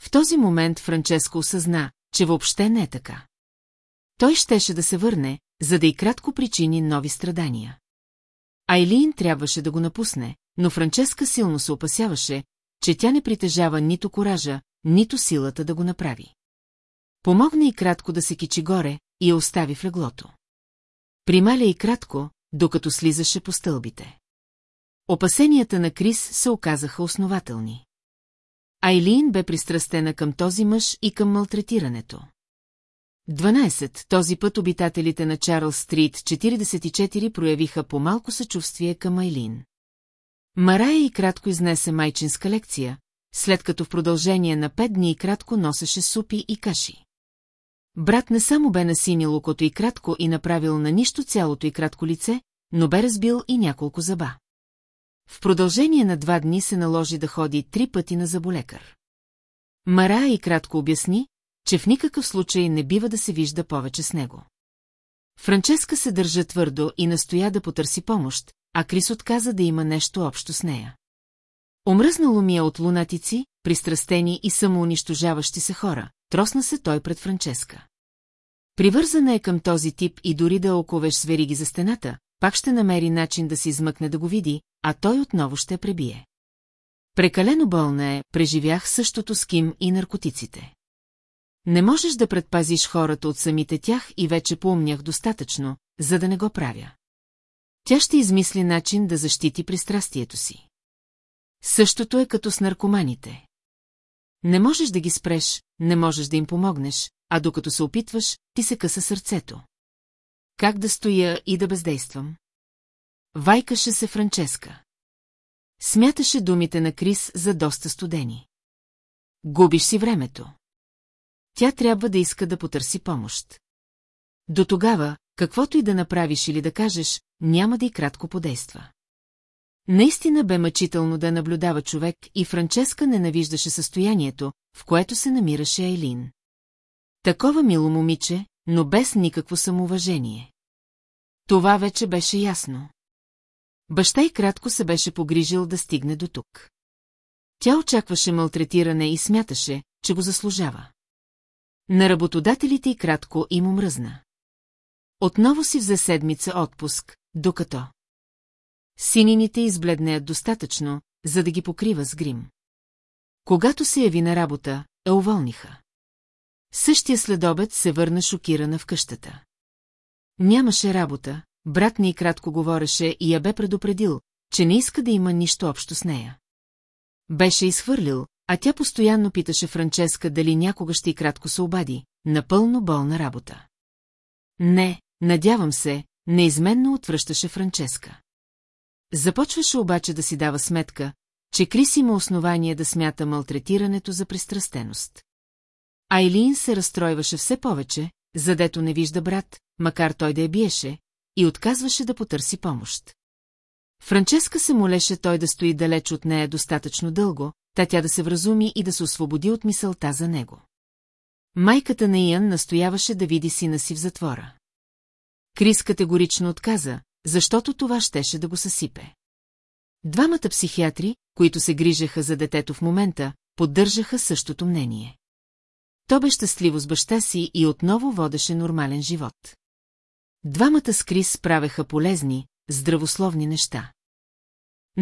В този момент Франческо осъзна, че въобще не е така. Той щеше да се върне, за да и кратко причини нови страдания. Айлин трябваше да го напусне, но Франческа силно се опасяваше, че тя не притежава нито коража, нито силата да го направи. Помогна и кратко да се кичи горе и я остави в леглото. Прималя и кратко, докато слизаше по стълбите. Опасенията на Крис се оказаха основателни. Айлин бе пристрастена към този мъж и към малтретирането. 12. Този път обитателите на Чарлз Стрит 44 проявиха по-малко съчувствие към Айлин. Марая и кратко изнесе майчинска лекция, след като в продължение на пет дни и кратко носеше супи и каши. Брат не само бе насинил окото и кратко и направил на нищо цялото и кратко лице, но бе разбил и няколко зъба. В продължение на два дни се наложи да ходи три пъти на заболекар. Мара и кратко обясни, че в никакъв случай не бива да се вижда повече с него. Франческа се държа твърдо и настоя да потърси помощ, а Крис отказа да има нещо общо с нея. Омръзнало ми е от лунатици, пристрастени и самоунищожаващи се хора, тросна се той пред Франческа. Привързана е към този тип и дори да оковеш с вериги за стената, пак ще намери начин да се измъкне да го види, а той отново ще пребие. Прекалено болна е, преживях същото с Ким и наркотиците. Не можеш да предпазиш хората от самите тях и вече поумнях достатъчно, за да не го правя. Тя ще измисли начин да защити пристрастието си. Същото е като с наркоманите. Не можеш да ги спреш, не можеш да им помогнеш, а докато се опитваш, ти се къса сърцето. Как да стоя и да бездействам? Вайкаше се Франческа. Смяташе думите на Крис за доста студени. Губиш си времето. Тя трябва да иска да потърси помощ. До тогава, каквото и да направиш или да кажеш, няма да и кратко подейства. Наистина бе мъчително да наблюдава човек и Франческа ненавиждаше състоянието, в което се намираше Айлин. Такова мило момиче, но без никакво самоуважение. Това вече беше ясно. Баща и кратко се беше погрижил да стигне до тук. Тя очакваше малтретиране и смяташе, че го заслужава. На работодателите и кратко им омръзна. Отново си взе седмица отпуск, докато... Синините избледнеят достатъчно, за да ги покрива с грим. Когато се яви на работа, я уволниха. Същия следобед се върна шокирана в къщата. Нямаше работа, брат ни кратко говореше и я бе предупредил, че не иска да има нищо общо с нея. Беше изхвърлил, а тя постоянно питаше Франческа дали някога ще и кратко се обади, напълно болна работа. Не, надявам се, неизменно отвръщаше Франческа. Започваше обаче да си дава сметка, че Крис има основание да смята малтретирането за пристрастеност. Айлин се разстройваше все повече, задето не вижда брат, макар той да я биеше, и отказваше да потърси помощ. Франческа се молеше той да стои далеч от нея достатъчно дълго, та тя да се вразуми и да се освободи от мисълта за него. Майката наИян настояваше да види сина си в затвора. Крис категорично отказа, защото това щеше да го съсипе. Двамата психиатри, които се грижаха за детето в момента, поддържаха същото мнение. То бе щастливо с баща си и отново водеше нормален живот. Двамата с Крис правеха полезни, здравословни неща.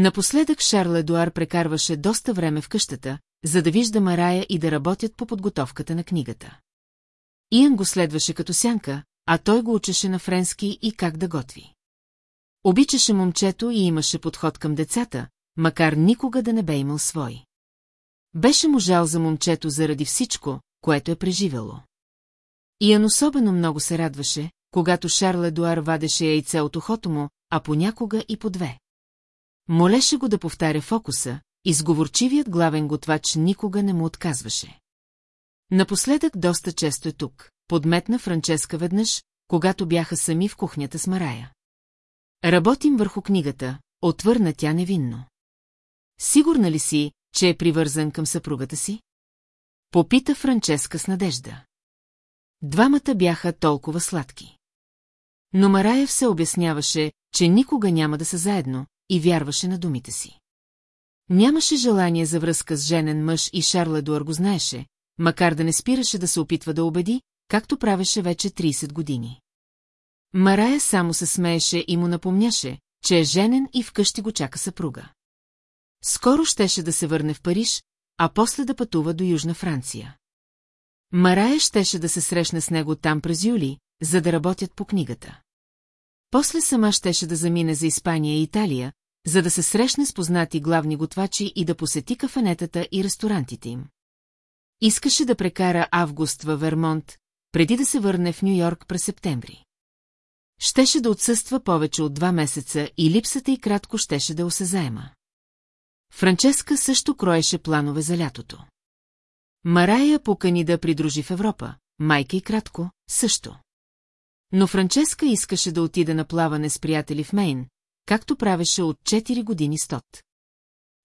Напоследък Шарл Едуар прекарваше доста време в къщата, за да вижда Марая и да работят по подготовката на книгата. Иан го следваше като сянка, а той го учеше на френски и как да готви. Обичаше момчето и имаше подход към децата, макар никога да не бе имал свой. Беше му жал за момчето заради всичко, което е преживело. Иан особено много се радваше, когато Шарл Едуар вадеше яйце от ухото му, а понякога и по две. Молеше го да повтаря фокуса, изговорчивият главен готвач никога не му отказваше. Напоследък доста често е тук, подметна Франческа веднъж, когато бяха сами в кухнята с Марая. Работим върху книгата, отвърна тя невинно. Сигурна ли си, че е привързан към съпругата си? Попита Франческа с надежда. Двамата бяха толкова сладки. Но Мараев се обясняваше, че никога няма да са заедно, и вярваше на думите си. Нямаше желание за връзка с женен мъж и Шарла Дуар го знаеше, макар да не спираше да се опитва да убеди, както правеше вече 30 години. Марая само се смееше и му напомняше, че е женен и вкъщи го чака съпруга. Скоро щеше да се върне в Париж, а после да пътува до Южна Франция. Марая щеше да се срещне с него там през юли, за да работят по книгата. После сама щеше да замине за Испания и Италия, за да се срещне с познати главни готвачи и да посети кафенетата и ресторантите им. Искаше да прекара август във Вермонт, преди да се върне в Нью-Йорк през септември. Щеше да отсъства повече от два месеца и липсата й кратко щеше да осезаема. Франческа също кроеше планове за лятото. Марая покани да придружи в Европа, майка и кратко, също. Но Франческа искаше да отида на плаване с приятели в Мейн, както правеше от 4 години с Тот.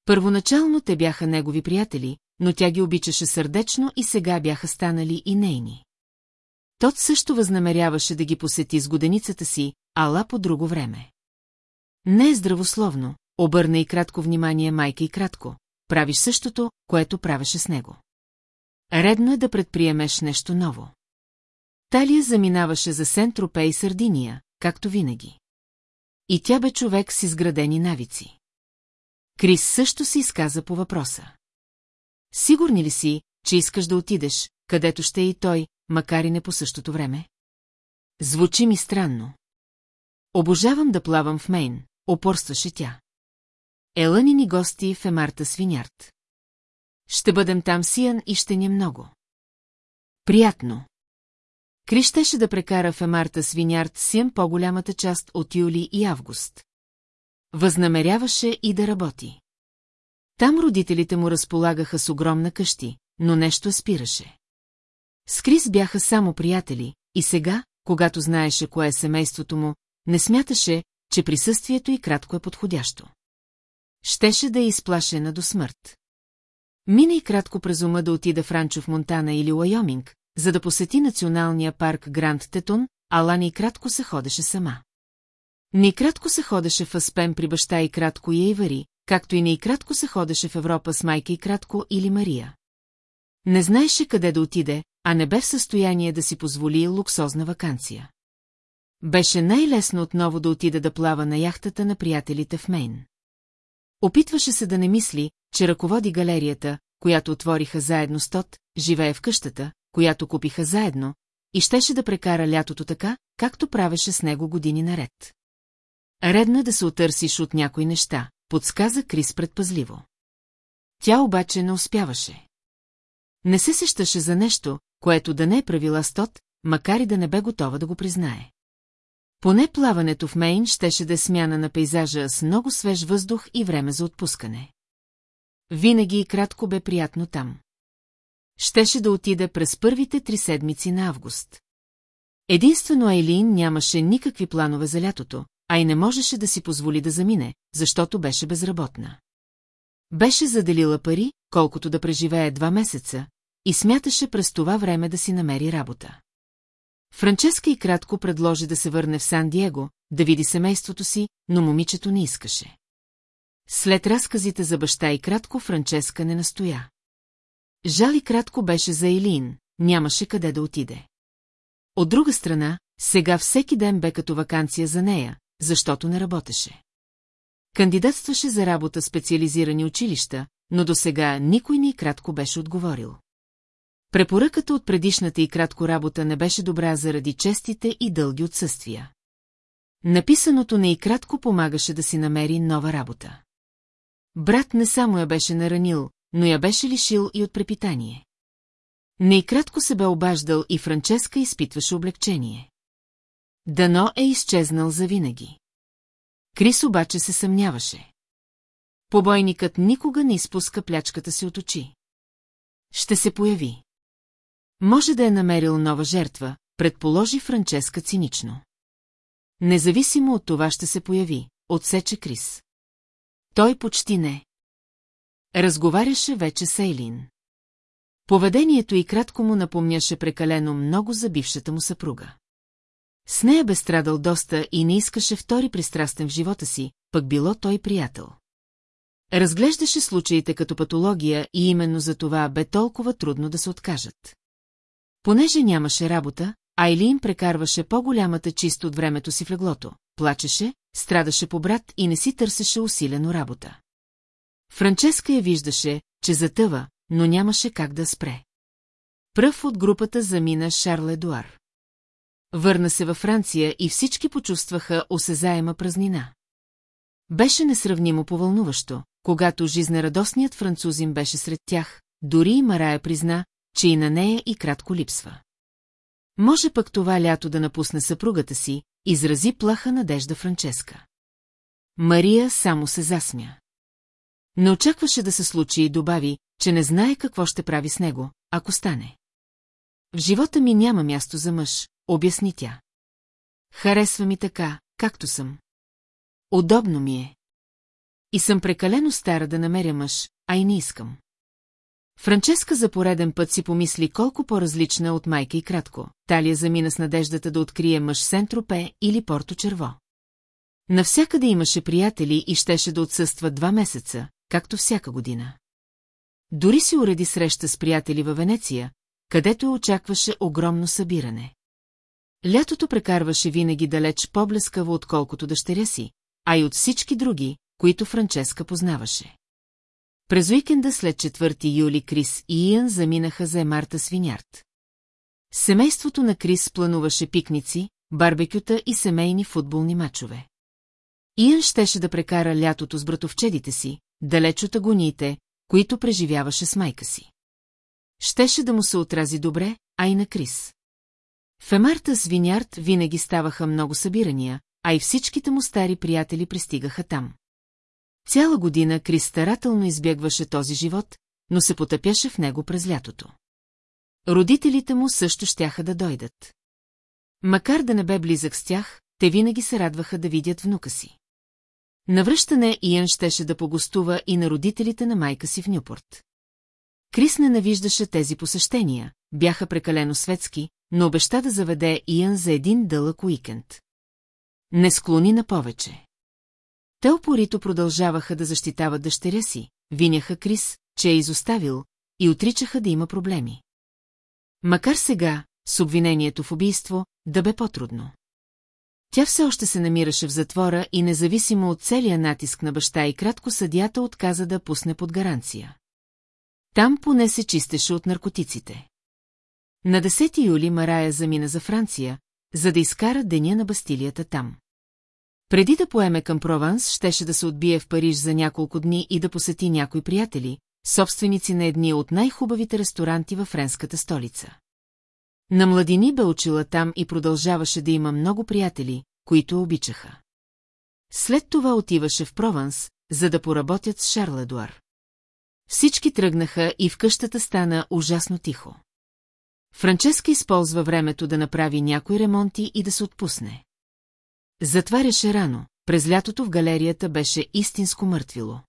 Първоначално те бяха негови приятели, но тя ги обичаше сърдечно и сега бяха станали и нейни. Тот също възнамеряваше да ги посети с годеницата си, ала по друго време. Не е здравословно, обърна и кратко внимание майка и кратко, правиш същото, което правеше с него. Редно е да предприемеш нещо ново. Талия заминаваше за Сент-Тропе и Сардиния, както винаги. И тя бе човек с изградени навици. Крис също се изказа по въпроса. Сигурни ли си, че искаш да отидеш, където ще е и той, макар и не по същото време? Звучи ми странно. Обожавам да плавам в Мейн, опорстваше тя. Елани ни гости в Емарта Свинярд. Ще бъдем там сиян и ще ни е много. Приятно. Криш щеше да прекара в Емарта Свинярд сиян по-голямата част от юли и август. Възнамеряваше и да работи. Там родителите му разполагаха с огромна къщи, но нещо спираше. С Крис бяха само приятели, и сега, когато знаеше кое е семейството му, не смяташе, че присъствието й кратко е подходящо. Щеше да е изплашена до смърт. Мина и кратко през ума да отида в Ранчо в Монтана или Уайоминг, за да посети националния парк Гранд Тетун, а Лани и кратко се ходеше сама. Не кратко се ходеше в Аспен при баща и кратко и Ейвари, както и не и кратко се ходеше в Европа с майка и кратко или Мария. Не знаеше къде да отиде, а не бе в състояние да си позволи луксозна вакансия. Беше най-лесно отново да отида да плава на яхтата на приятелите в Мейн. Опитваше се да не мисли, че ръководи галерията, която отвориха заедно с Тот, живее в къщата, която купиха заедно, и щеше да прекара лятото така, както правеше с него години наред. Редно е да се отърсиш от някои неща, подсказа Крис предпазливо. Тя обаче не успяваше. Не се сещаше за нещо, което да не е правила стот, макар и да не бе готова да го признае. Поне плаването в Мейн щеше да е смяна на пейзажа с много свеж въздух и време за отпускане. Винаги и кратко бе приятно там. Щеше да отида през първите три седмици на август. Единствено Айлин нямаше никакви планове за лятото, а и не можеше да си позволи да замине, защото беше безработна. Беше заделила пари, колкото да преживее два месеца, и смяташе през това време да си намери работа. Франческа и кратко предложи да се върне в Сан-Диего, да види семейството си, но момичето не искаше. След разказите за баща и кратко Франческа не настоя. Жали кратко беше за Елин, нямаше къде да отиде. От друга страна, сега всеки ден бе като вакансия за нея, защото не работеше. Кандидатстваше за работа специализирани училища, но до сега никой ни кратко беше отговорил. Препоръката от предишната и кратко работа не беше добра заради честите и дълги отсъствия. Написаното не и кратко помагаше да си намери нова работа. Брат не само я беше наранил, но я беше лишил и от препитание. Не и кратко се бе обаждал и Франческа изпитваше облегчение. Дано е изчезнал завинаги. Крис обаче се съмняваше. Побойникът никога не изпуска плячката си от очи. Ще се появи. Може да е намерил нова жертва, предположи Франческа цинично. Независимо от това ще се появи, отсече Крис. Той почти не. Разговаряше вече с Ейлин. Поведението и кратко му напомняше прекалено много за бившата му съпруга. С нея бе страдал доста и не искаше втори пристрастен в живота си, пък било той приятел. Разглеждаше случаите като патология и именно за това бе толкова трудно да се откажат. Понеже нямаше работа, Айлин прекарваше по-голямата чист от времето си в леглото, плачеше, страдаше по брат и не си търсеше усилено работа. Франческа я виждаше, че затъва, но нямаше как да спре. Пръв от групата замина Шарл Едуар. Върна се във Франция и всички почувстваха осезаема празнина. Беше несравнимо повълнуващо, когато жизнерадостният французин беше сред тях, дори и Марая призна, че и на нея и кратко липсва. Може пък това лято да напусне съпругата си, изрази плаха надежда Франческа. Мария само се засмя. Не очакваше да се случи и добави, че не знае какво ще прави с него, ако стане. В живота ми няма място за мъж, обясни тя. Харесва ми така, както съм. Удобно ми е. И съм прекалено стара да намеря мъж, а и не искам. Франческа за пореден път си помисли колко по-различна от майка и кратко. Талия замина с надеждата да открие мъж Сентропе или Порто Черво. Навсякъде имаше приятели и щеше да отсъства два месеца, както всяка година. Дори си уреди среща с приятели във Венеция, където очакваше огромно събиране. Лятото прекарваше винаги далеч по-блескаво, отколкото дъщеря си, а и от всички други, които Франческа познаваше. През уикенда след 4 юли Крис и Иан заминаха за Емарта Свинярд. Семейството на Крис плануваше пикници, барбекюта и семейни футболни матчове. Иан щеше да прекара лятото с братовчедите си, далеч от агониите, които преживяваше с майка си. Щеше да му се отрази добре, а и на Крис. В Емарта с Винярд винаги ставаха много събирания, а и всичките му стари приятели пристигаха там. Цяла година Крис старателно избягваше този живот, но се потъпяше в него през лятото. Родителите му също щяха да дойдат. Макар да не бе близък с тях, те винаги се радваха да видят внука си. Навръщане Иан щеше да погостува и на родителите на майка си в Нюпорт. Крис ненавиждаше тези посещения, бяха прекалено светски, но обеща да заведе Иан за един дълъг уикенд. Не склони на повече. Те опорито продължаваха да защитават дъщеря си, виняха Крис, че е изоставил, и отричаха да има проблеми. Макар сега, с обвинението в убийство, да бе по-трудно. Тя все още се намираше в затвора и независимо от целия натиск на баща и кратко съдята отказа да пусне под гаранция. Там поне се чистеше от наркотиците. На 10 юли Марая замина за Франция, за да изкара деня на Бастилията там. Преди да поеме към Прованс, щеше да се отбие в Париж за няколко дни и да посети някои приятели, собственици на едни от най-хубавите ресторанти във френската столица. На младини бе учила там и продължаваше да има много приятели, които обичаха. След това отиваше в Прованс, за да поработят с Шарл Едуар. Всички тръгнаха и в къщата стана ужасно тихо. Франческа използва времето да направи някои ремонти и да се отпусне. Затваряше рано, през лятото в галерията беше истинско мъртвило.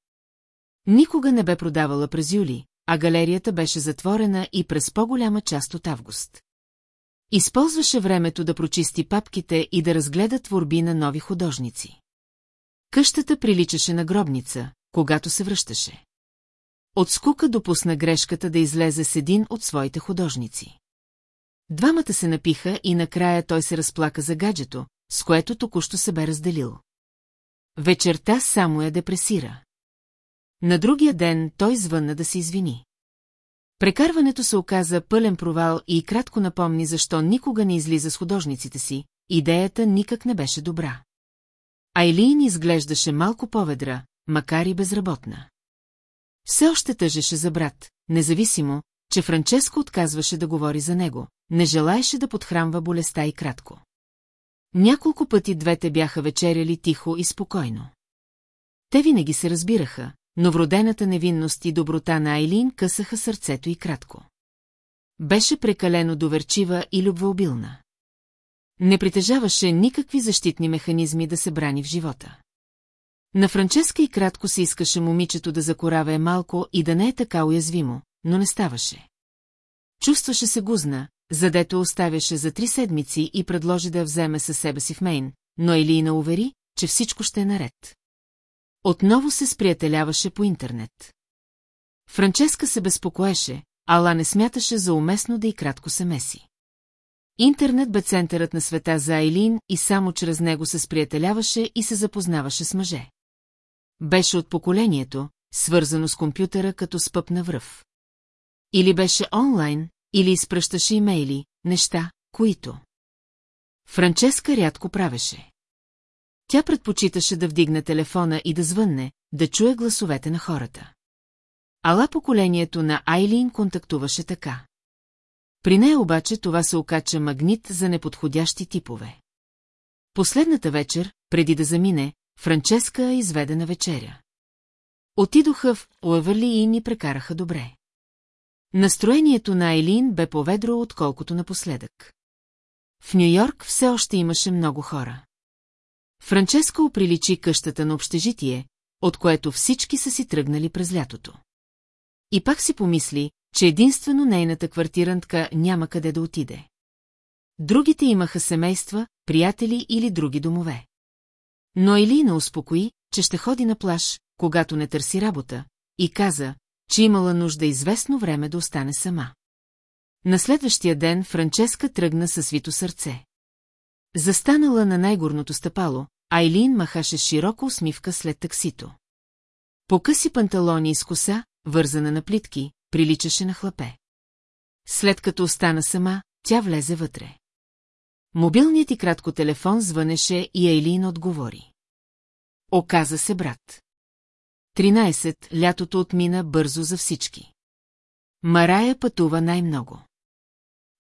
Никога не бе продавала през юли, а галерията беше затворена и през по-голяма част от август. Използваше времето да прочисти папките и да разгледа творби на нови художници. Къщата приличаше на гробница, когато се връщаше. От скука допусна грешката да излезе с един от своите художници. Двамата се напиха и накрая той се разплака за гаджето, с което току-що се бе разделил. Вечерта само я депресира. На другия ден той звънна да се извини. Прекарването се оказа пълен провал и кратко напомни защо никога не излиза с художниците си, идеята никак не беше добра. Айлин изглеждаше малко поведра, макар и безработна. Все още тъжеше за брат, независимо, че Франческо отказваше да говори за него, не желаеше да подхранва болестта и кратко. Няколко пъти двете бяха вечеряли тихо и спокойно. Те винаги се разбираха, но вродената невинност и доброта на Айлин късаха сърцето и кратко. Беше прекалено доверчива и любвеобилна. Не притежаваше никакви защитни механизми да се брани в живота. На Франческа и кратко се искаше момичето да закораве малко и да не е така уязвимо, но не ставаше. Чувстваше се гузна, задето оставяше за три седмици и предложи да я вземе със себе си в Мейн, но Елина увери, че всичко ще е наред. Отново се сприятеляваше по интернет. Франческа се безпокоеше, ала не смяташе за уместно да и кратко се меси. Интернет бе центърът на света за Айлин и само чрез него се сприятеляваше и се запознаваше с мъже. Беше от поколението, свързано с компютъра като спъп на връв. Или беше онлайн, или изпръщаше имейли, неща, които... Франческа рядко правеше. Тя предпочиташе да вдигне телефона и да звънне, да чуе гласовете на хората. Ала поколението на Айлин контактуваше така. При нея обаче това се окача магнит за неподходящи типове. Последната вечер, преди да замине, Франческа е изведе на вечеря. Отидоха в Уеверли и ни прекараха добре. Настроението на Айлин бе поведро, отколкото напоследък. В Нью-Йорк все още имаше много хора. Франческа оприличи къщата на общежитие, от което всички са си тръгнали през лятото. И пак си помисли, че единствено нейната квартирантка няма къде да отиде. Другите имаха семейства, приятели или други домове. Но Елина успокои, че ще ходи на плаж, когато не търси работа, и каза, че имала нужда известно време да остане сама. На следващия ден Франческа тръгна със свито сърце. Застанала на най-горното стъпало, Айлин махаше широка усмивка след таксито. По къси панталони и с коса, вързана на плитки, приличаше на хлапе. След като остана сама, тя влезе вътре. Мобилният и кратко телефон звънеше и Айлин отговори. Оказа се брат. 13. Лятото отмина бързо за всички. Марая пътува най-много.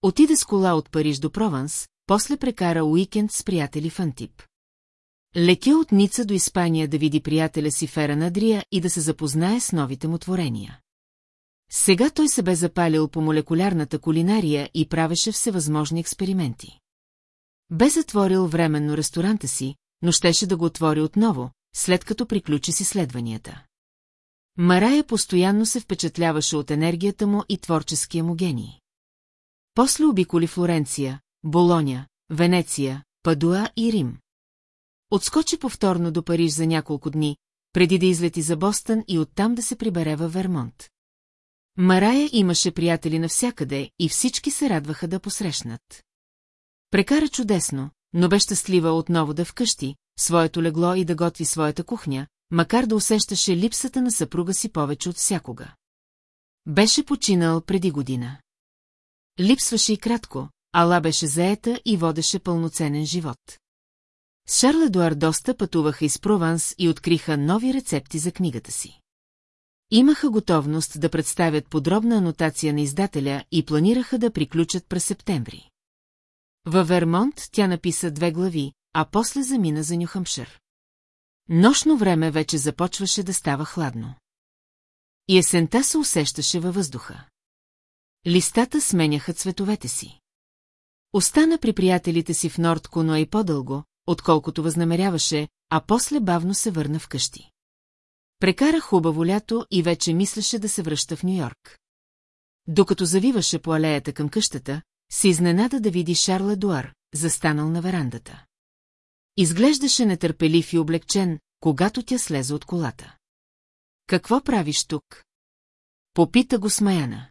Отиде с кола от Париж до Прованс, после прекара уикенд с приятели в Антип. Лекя от Ница до Испания да види приятеля си Фера Надрия и да се запознае с новите му творения. Сега той се бе запалил по молекулярната кулинария и правеше всевъзможни експерименти. Бе затворил временно ресторанта си, но щеше да го отвори отново, след като приключи с изследванията. Марая постоянно се впечатляваше от енергията му и творческия му гений. После обиколи Флоренция, Болоня, Венеция, Падуа и Рим. Отскочи повторно до Париж за няколко дни, преди да излети за Бостън и оттам да се прибере във Вермонт. Марая имаше приятели навсякъде и всички се радваха да посрещнат. Прекара чудесно, но бе щастлива отново да вкъщи, своето легло и да готви своята кухня, макар да усещаше липсата на съпруга си повече от всякога. Беше починал преди година. Липсваше и кратко, ала беше заета и водеше пълноценен живот. С Шарл Едуар доста пътуваха из Прованс и откриха нови рецепти за книгата си. Имаха готовност да представят подробна анотация на издателя и планираха да приключат през септември. Във Вермонт тя написа две глави, а после замина за Нюхамшир. Нощно време вече започваше да става хладно. И есента се усещаше във въздуха. Листата сменяха цветовете си. Остана при приятелите си в Нордко, но и по-дълго, отколкото възнамеряваше, а после бавно се върна вкъщи. Прекара хубаво лято и вече мислеше да се връща в Нью-Йорк. Докато завиваше по алеята към къщата, се изненада да види Шарла Дуар, застанал на верандата. Изглеждаше нетърпелив и облегчен, когато тя слезе от колата. Какво правиш тук? Попита го смаяна.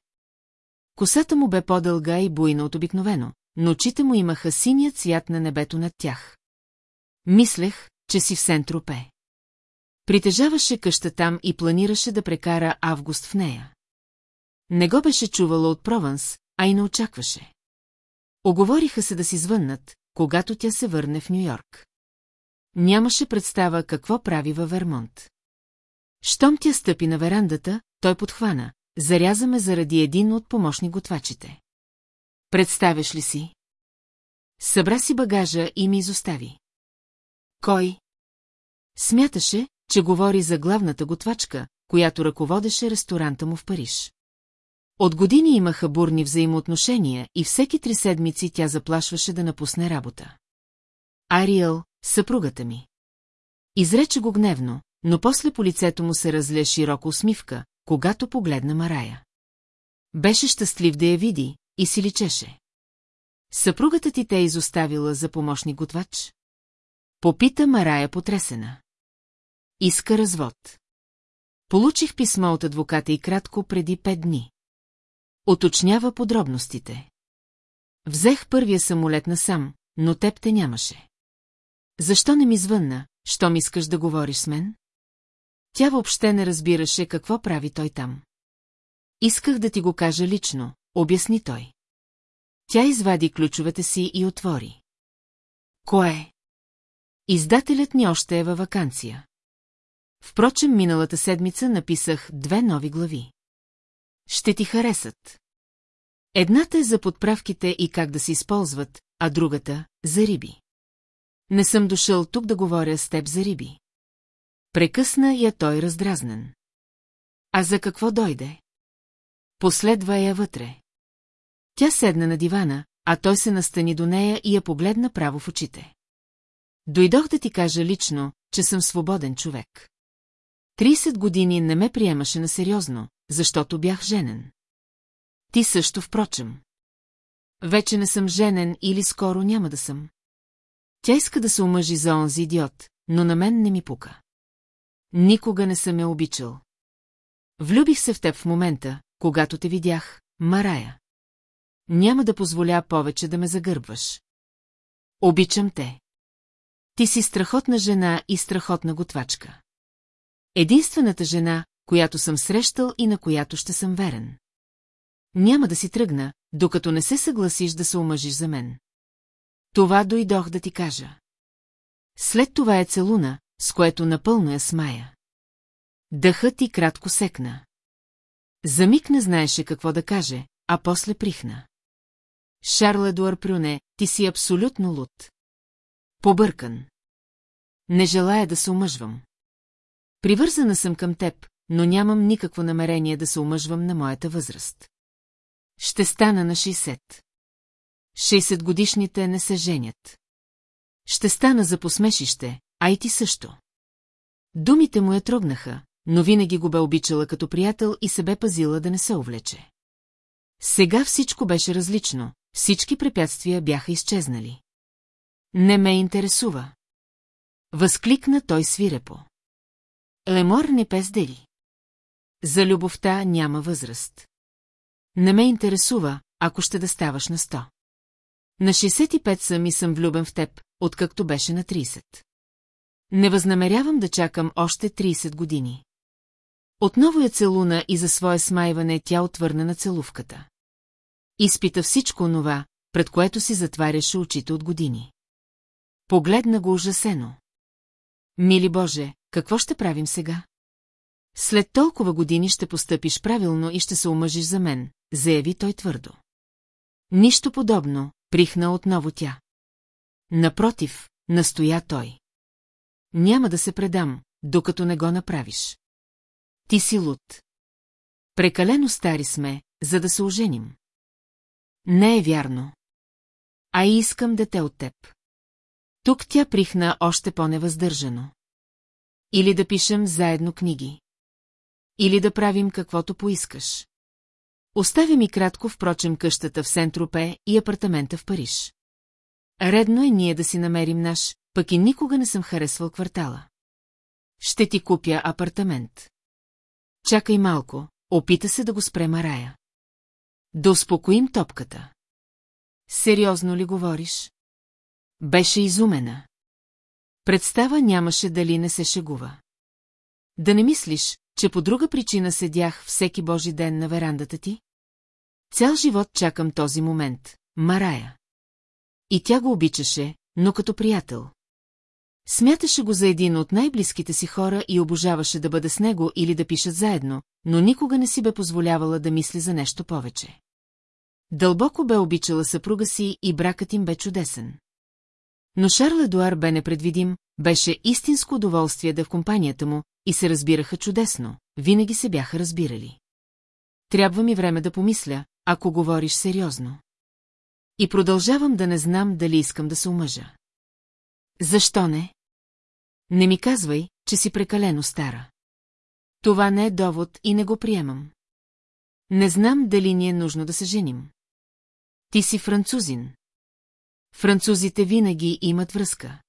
Косата му бе по-дълга и буйна от обикновено, но очите му имаха синия цвят на небето над тях. Мислех, че си в Сентропе. Притежаваше къща там и планираше да прекара август в нея. Не го беше чувала от Прованс, а и не очакваше. Оговориха се да си звъннат, когато тя се върне в Нью-Йорк. Нямаше представа какво прави във Вермонт. Щом тя стъпи на верандата, той подхвана. Зарязаме заради един от помощни готвачите. Представяш ли си? Събра си багажа и ми изостави. Кой? Смяташе, че говори за главната готвачка, която ръководеше ресторанта му в Париж. От години имаха бурни взаимоотношения и всеки три седмици тя заплашваше да напусне работа. Ариел, съпругата ми. Изрече го гневно, но после по лицето му се разля широко усмивка, когато погледна Марая. Беше щастлив да я види и си личеше. Съпругата ти те е изоставила за помощник готвач? Попита Марая потресена. Иска развод. Получих писмо от адвоката и кратко преди пет дни. Оточнява подробностите. Взех първия самолет насам, но теб те нямаше. Защо не ми звънна, що ми искаш да говориш с мен? Тя въобще не разбираше какво прави той там. Исках да ти го кажа лично, обясни той. Тя извади ключовете си и отвори. Кое? Издателят ни още е във вакансия. Впрочем, миналата седмица написах две нови глави. Ще ти харесат. Едната е за подправките и как да се използват, а другата – за риби. Не съм дошъл тук да говоря с теб за риби. Прекъсна я той раздразнен. А за какво дойде? Последва я вътре. Тя седна на дивана, а той се настани до нея и я погледна право в очите. Дойдох да ти кажа лично, че съм свободен човек. 30 години не ме приемаше на сериозно, защото бях женен. Ти също, впрочем. Вече не съм женен или скоро няма да съм. Тя иска да се омъжи за онзи идиот, но на мен не ми пука. Никога не съм я обичал. Влюбих се в теб в момента, когато те видях, Марая. Няма да позволя повече да ме загърбваш. Обичам те. Ти си страхотна жена и страхотна готвачка. Единствената жена, която съм срещал и на която ще съм верен. Няма да си тръгна, докато не се съгласиш да се омъжиш за мен. Това дойдох да ти кажа. След това е целуна, с което напълно я смая. Дъхът ти кратко секна. За миг не знаеше какво да каже, а после прихна. Шарл Едуар Прюне, ти си абсолютно луд. Побъркан. Не желая да се омъжвам. Привързана съм към теб, но нямам никакво намерение да се омъжвам на моята възраст. Ще стана на 60. 60 годишните не се женят. Ще стана за посмешище, а и ти също. Думите му я трогнаха, но винаги го бе обичала като приятел и се бе пазила да не се увлече. Сега всичко беше различно, всички препятствия бяха изчезнали. Не ме интересува. Възкликна той свирепо. Лемор не пездели. За любовта няма възраст. Не ме интересува, ако ще да ставаш на сто. На 65 съм и съм влюбен в теб, откакто беше на 30. Не възнамерявам да чакам още 30 години. Отново я целуна и за свое смайване тя отвърна на целувката. Изпита всичко онова, пред което си затваряше очите от години. Погледна го ужасено. Мили Боже, какво ще правим сега? След толкова години ще постъпиш правилно и ще се омъжиш за мен, заяви той твърдо. Нищо подобно, прихна отново тя. Напротив, настоя той. Няма да се предам, докато не го направиш. Ти си луд. Прекалено стари сме, за да се оженим. Не е вярно. А и искам дете от теб. Тук тя прихна още по-невъздържано. Или да пишем заедно книги. Или да правим каквото поискаш. Оставя ми кратко, впрочем, къщата в Сентропе и апартамента в Париж. Редно е ние да си намерим наш, пък и никога не съм харесвал квартала. Ще ти купя апартамент. Чакай малко, опита се да го спре Марая. Да успокоим топката. Сериозно ли говориш? Беше изумена. Представа нямаше дали не се шегува. Да не мислиш, че по друга причина седях всеки божи ден на верандата ти? Цял живот чакам този момент, Марая. И тя го обичаше, но като приятел. Смяташе го за един от най-близките си хора и обожаваше да бъде с него или да пишат заедно, но никога не си бе позволявала да мисли за нещо повече. Дълбоко бе обичала съпруга си и бракът им бе чудесен. Но Шарл Едуар бе непредвидим, беше истинско удоволствие да е в компанията му и се разбираха чудесно, винаги се бяха разбирали. Трябва ми време да помисля, ако говориш сериозно. И продължавам да не знам дали искам да се омъжа. Защо не? Не ми казвай, че си прекалено стара. Това не е довод и не го приемам. Не знам дали ни е нужно да се женим. Ти си французин. Французите винаги имат връзка.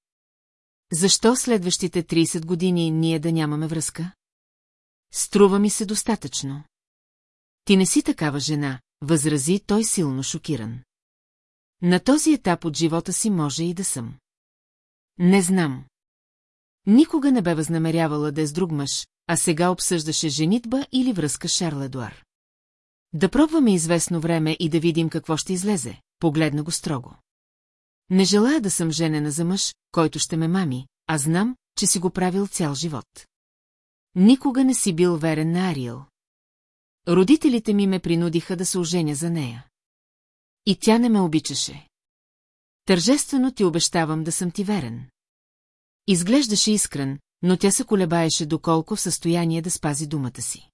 Защо следващите 30 години ние да нямаме връзка? Струва ми се достатъчно. Ти не си такава жена, възрази той силно шокиран. На този етап от живота си може и да съм. Не знам. Никога не бе възнамерявала да е с друг мъж, а сега обсъждаше женитба или връзка с Шарл Едуар. Да пробваме известно време и да видим какво ще излезе, погледна го строго. Не желая да съм женена за мъж, който ще ме мами, а знам, че си го правил цял живот. Никога не си бил верен на Ариел. Родителите ми ме принудиха да се оженя за нея. И тя не ме обичаше. Тържествено ти обещавам да съм ти верен. Изглеждаше искрен, но тя се колебаеше доколко в състояние да спази думата си.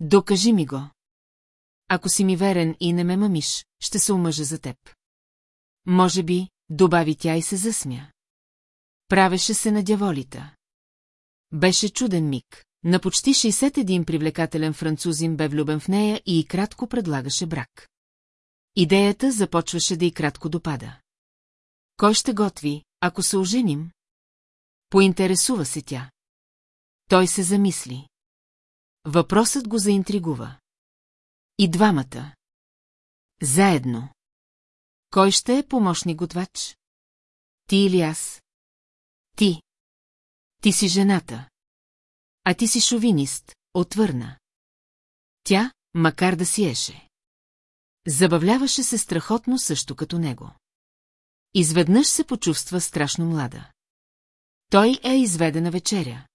Докажи ми го. Ако си ми верен и не ме мамиш, ще се омъжа за теб. Може би, добави тя и се засмя. Правеше се на дяволита. Беше чуден миг. На почти 61 привлекателен французин бе влюбен в нея и кратко предлагаше брак. Идеята започваше да и кратко допада. Кой ще готви, ако се оженим? Поинтересува се тя. Той се замисли. Въпросът го заинтригува. И двамата. Заедно. Кой ще е помощник готвач? Ти или аз? Ти. Ти си жената. А ти си шовинист, отвърна. Тя, макар да сиеше. Забавляваше се страхотно също като него. Изведнъж се почувства страшно млада. Той е изведена вечеря.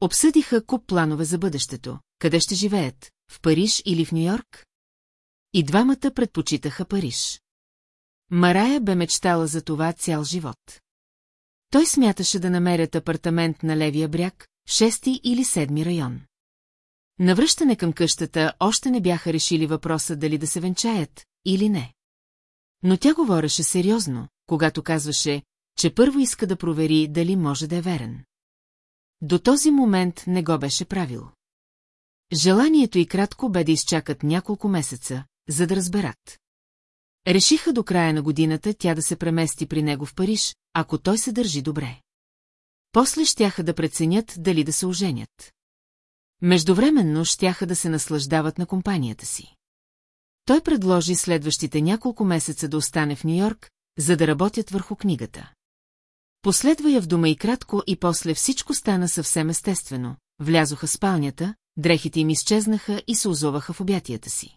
Обсъдиха куп планове за бъдещето, къде ще живеят, в Париж или в Нью-Йорк? И двамата предпочитаха Париж. Марая бе мечтала за това цял живот. Той смяташе да намерят апартамент на левия бряг, шести или седми район. Навръщане към къщата още не бяха решили въпроса дали да се венчаят или не. Но тя говореше сериозно, когато казваше, че първо иска да провери дали може да е верен. До този момент не го беше правил. Желанието и кратко бе да изчакат няколко месеца, за да разберат. Решиха до края на годината тя да се премести при него в Париж, ако той се държи добре. После щяха да преценят дали да се оженят. Междувременно щяха да се наслаждават на компанията си. Той предложи следващите няколко месеца да остане в Нью-Йорк, за да работят върху книгата. Последва я в дома и кратко и после всичко стана съвсем естествено. Влязоха спалнята, дрехите им изчезнаха и се озоваха в обятията си.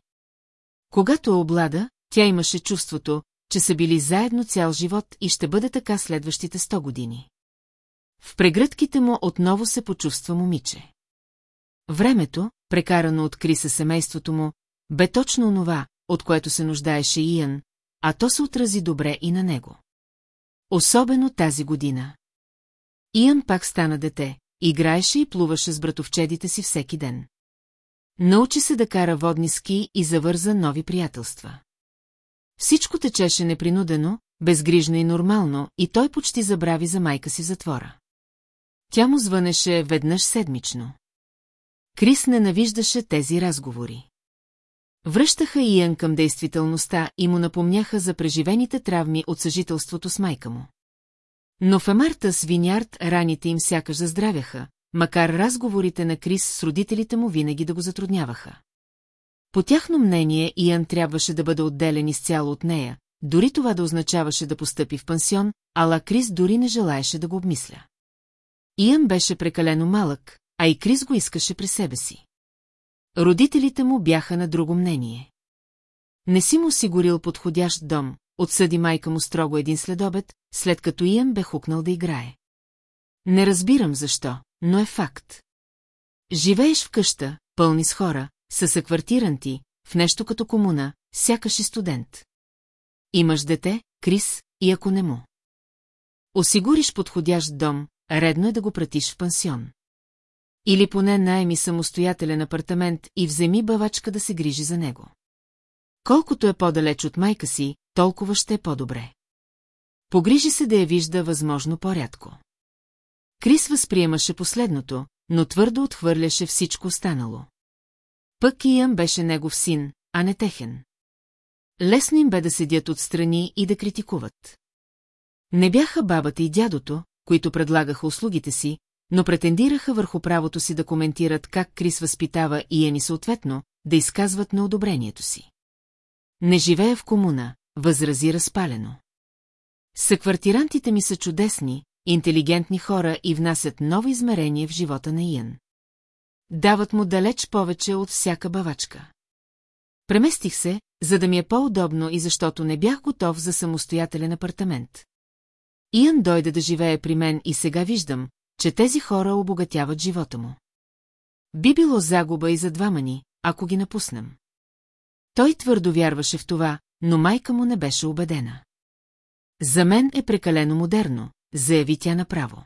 Когато е облада, тя имаше чувството, че са били заедно цял живот и ще бъде така следващите сто години. В прегръдките му отново се почувства момиче. Времето, прекарано от Криса семейството му, бе точно онова, от което се нуждаеше Иан, а то се отрази добре и на него. Особено тази година. Иан пак стана дете, играеше и плуваше с братовчедите си всеки ден. Научи се да кара водни ски и завърза нови приятелства. Всичко течеше непринудено, безгрижно и нормално, и той почти забрави за майка си затвора. Тя му звънеше веднъж седмично. Крис ненавиждаше тези разговори. Връщаха Иан към действителността и му напомняха за преживените травми от съжителството с майка му. Но в Емарта с Винярд раните им сякаш заздравяха, макар разговорите на Крис с родителите му винаги да го затрудняваха. По тяхно мнение Иан трябваше да бъде отделен изцяло от нея, дори това да означаваше да постъпи в пансион, ала Крис дори не желаеше да го обмисля. Иан беше прекалено малък, а и Крис го искаше при себе си. Родителите му бяха на друго мнение. Не си му осигурил подходящ дом, отсъди майка му строго един следобед, след като Иан бе хукнал да играе. Не разбирам защо, но е факт. Живееш в къща, пълни с хора, със съквартиранти, в нещо като комуна, сякаш и студент. Имаш дете, Крис, и ако не му. Осигуриш подходящ дом, редно е да го пратиш в пансион. Или поне найми самостоятелен апартамент и вземи бавачка да се грижи за него. Колкото е по-далеч от майка си, толкова ще е по-добре. Погрижи се да я вижда възможно по-рядко. Крис възприемаше последното, но твърдо отхвърляше всичко останало. Пък Иан беше негов син, а не техен. Лесно им бе да седят отстрани и да критикуват. Не бяха бабата и дядото, които предлагаха услугите си, но претендираха върху правото си да коментират как Крис възпитава и съответно да изказват на одобрението си. Не живея в комуна, възрази разпалено. Съквартирантите ми са чудесни, интелигентни хора и внасят ново измерение в живота на Иан. Дават му далеч повече от всяка бавачка. Преместих се, за да ми е по-удобно и защото не бях готов за самостоятелен апартамент. Иан дойде да живее при мен и сега виждам, че тези хора обогатяват живота му. Би било загуба и за двама ни, ако ги напуснем. Той твърдо вярваше в това, но майка му не беше убедена. За мен е прекалено модерно, заяви тя направо.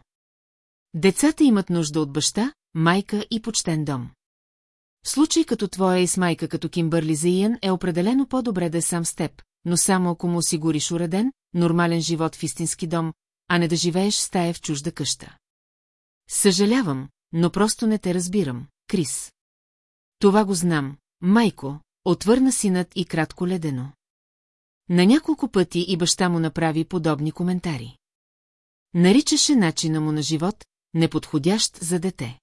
Децата имат нужда от баща, майка и почтен дом. В случай като твоя и с майка като Кимбърли за Иен е определено по-добре да е сам с теб, но само ако му осигуриш уреден, нормален живот в истински дом, а не да живееш в стая в чужда къща. Съжалявам, но просто не те разбирам, Крис. Това го знам, майко, отвърна синът и кратко ледено. На няколко пъти и баща му направи подобни коментари. Наричаше начина му на живот, неподходящ за дете.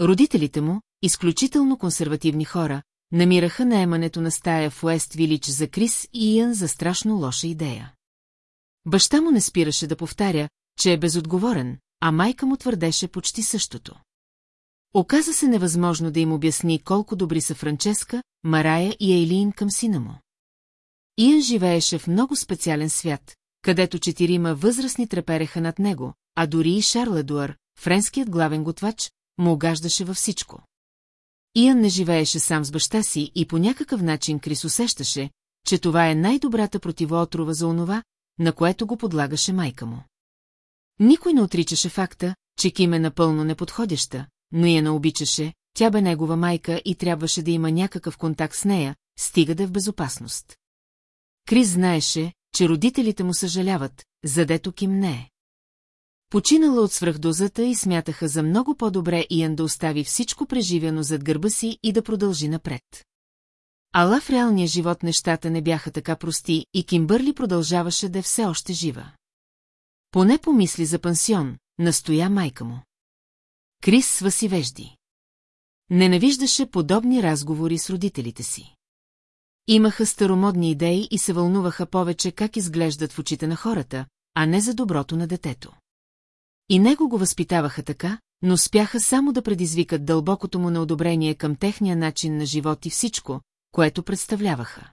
Родителите му, изключително консервативни хора, намираха наемането на стая в Уест Вилич за Крис и Иан за страшно лоша идея. Баща му не спираше да повтаря, че е безотговорен, а майка му твърдеше почти същото. Оказа се невъзможно да им обясни колко добри са Франческа, Марая и Ейлин към сина му. Иан живееше в много специален свят, където четирима възрастни трепереха над него, а дори и Шарл Едуар, френският главен готвач, му огаждаше във всичко. Иан не живееше сам с баща си и по някакъв начин Крис усещаше, че това е най-добрата противоотрова за онова, на което го подлагаше майка му. Никой не отричаше факта, че Ким е напълно неподходяща, но я не обичаше, тя бе негова майка и трябваше да има някакъв контакт с нея, стига да е в безопасност. Крис знаеше, че родителите му съжаляват, задето Ким не е. Починала от свръхдозата и смятаха за много по-добре Иан да остави всичко преживяно зад гърба си и да продължи напред. Ала в реалния живот нещата не бяха така прости и Кимбърли продължаваше да е все още жива. Поне помисли за пансион, настоя майка му. Крис сваси вежди. Ненавиждаше подобни разговори с родителите си. Имаха старомодни идеи и се вълнуваха повече как изглеждат в очите на хората, а не за доброто на детето. И него го възпитаваха така, но спяха само да предизвикат дълбокото му неодобрение към техния начин на живот и всичко, което представляваха.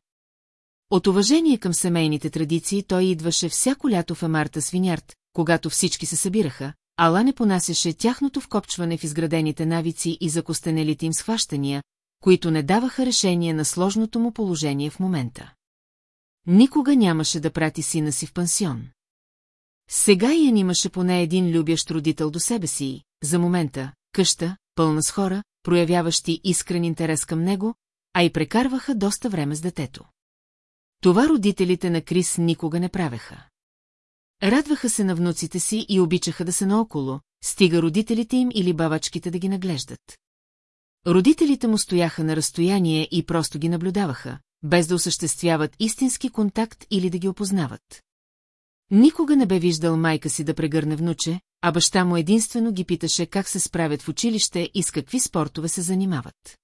От уважение към семейните традиции той идваше всяко лято в Емарта Свинярд, когато всички се събираха, ала не понасяше тяхното вкопчване в изградените навици и закостенелите им схващания, които не даваха решение на сложното му положение в момента. Никога нямаше да прати сина си в пансион. Сега и имаше поне един любящ родител до себе си, за момента, къща, пълна с хора, проявяващи искрен интерес към него, а и прекарваха доста време с детето. Това родителите на Крис никога не правеха. Радваха се на внуците си и обичаха да се наоколо, стига родителите им или бабачките да ги наглеждат. Родителите му стояха на разстояние и просто ги наблюдаваха, без да осъществяват истински контакт или да ги опознават. Никога не бе виждал майка си да прегърне внуче, а баща му единствено ги питаше как се справят в училище и с какви спортове се занимават.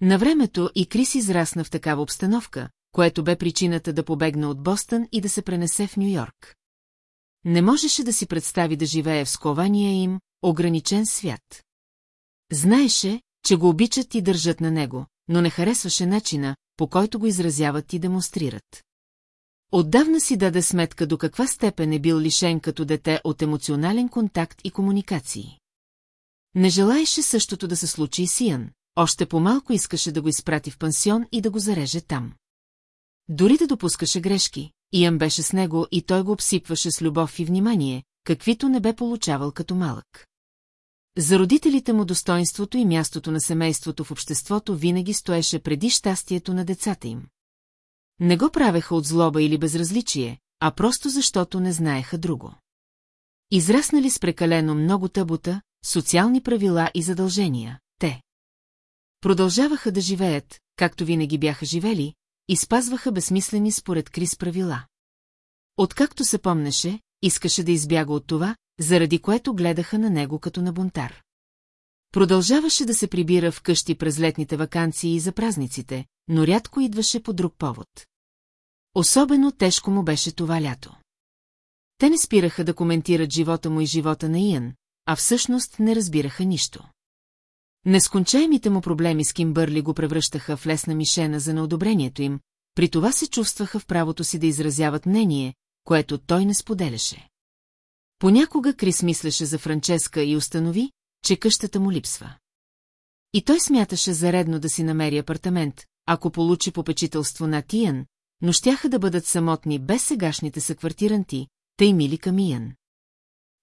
На времето и Крис израсна в такава обстановка, което бе причината да побегна от Бостън и да се пренесе в Нью-Йорк. Не можеше да си представи да живее в скования им, ограничен свят. Знаеше, че го обичат и държат на него, но не харесваше начина, по който го изразяват и демонстрират. Отдавна си даде сметка до каква степен е бил лишен като дете от емоционален контакт и комуникации. Не желаеше същото да се случи и Сиан, още по-малко искаше да го изпрати в пансион и да го зареже там. Дори да допускаше грешки, Иан беше с него и той го обсипваше с любов и внимание, каквито не бе получавал като малък. За родителите му достоинството и мястото на семейството в обществото винаги стоеше преди щастието на децата им. Не го правеха от злоба или безразличие, а просто защото не знаеха друго. Израснали с прекалено много табута, социални правила и задължения, те. Продължаваха да живеят, както винаги бяха живели, и спазваха безсмислени според Крис правила. Откакто се помнеше, искаше да избяга от това, заради което гледаха на него като на бунтар. Продължаваше да се прибира в къщи през летните вакансии и за празниците, но рядко идваше по друг повод. Особено тежко му беше това лято. Те не спираха да коментират живота му и живота на Иан, а всъщност не разбираха нищо. Нескончаемите му проблеми с Кимбърли го превръщаха в лесна мишена за неодобрението им, при това се чувстваха в правото си да изразяват мнение, което той не споделяше. Понякога Крис мислеше за Франческа и установи, че къщата му липсва. И той смяташе заредно да си намери апартамент, ако получи попечителство на Тиян, но щяха да бъдат самотни без сегашните съквартиранти, тъй мили към Иян.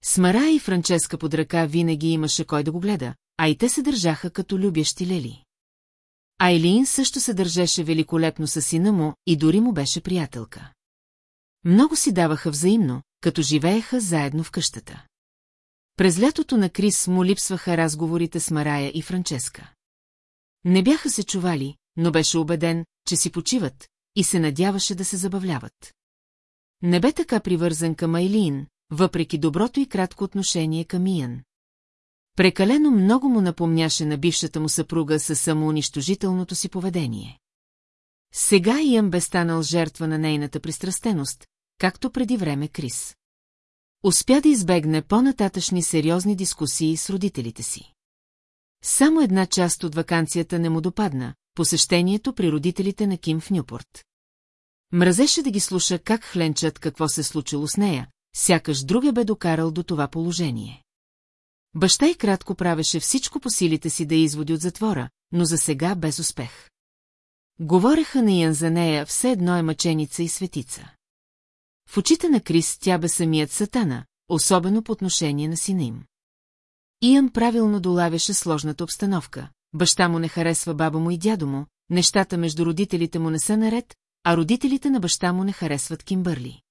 С и Франческа под ръка винаги имаше кой да го гледа, а и те се държаха като любящи лели. Айлин също се държеше великолепно със сина му и дори му беше приятелка. Много си даваха взаимно, като живееха заедно в къщата. През лятото на Крис му липсваха разговорите с Марая и Франческа. Не бяха се чували, но беше убеден, че си почиват и се надяваше да се забавляват. Не бе така привързан към Айлин, въпреки доброто и кратко отношение към Иян. Прекалено много му напомняше на бившата му съпруга със самоунищожителното си поведение. Сега Иян бе станал жертва на нейната пристрастеност, както преди време Крис. Успя да избегне по-нататъчни сериозни дискусии с родителите си. Само една част от вакансията не му допадна – посещението при родителите на Ким в Нюпорт. Мразеше да ги слуша как хленчат какво се случило с нея, сякаш друга бе докарал до това положение. Баща и кратко правеше всичко по силите си да изводи от затвора, но за сега без успех. Говореха на Ян за нея, все едно е мъченица и светица. В очите на Крис тя бе самият сатана, особено по отношение на сина им. Иан правилно долавяше сложната обстановка. Баща му не харесва баба му и дядо му, нещата между родителите му не са наред, а родителите на баща му не харесват Кимбърли.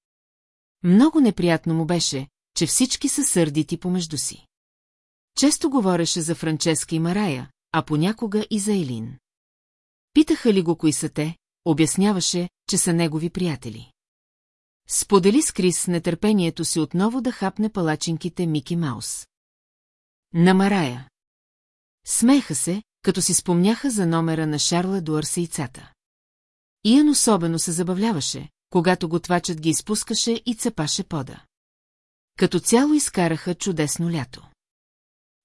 Много неприятно му беше, че всички са сърдити помежду си. Често говореше за Франческа и Марая, а понякога и за Елин. Питаха ли го кои са те, обясняваше, че са негови приятели. Сподели с Крис нетърпението си отново да хапне палачинките Мики Маус. На Марая. Смеха се, като си спомняха за номера на Шарла Дуарс яйцата. Иан особено се забавляваше, когато готвачът ги изпускаше и цепаше пода. Като цяло изкараха чудесно лято.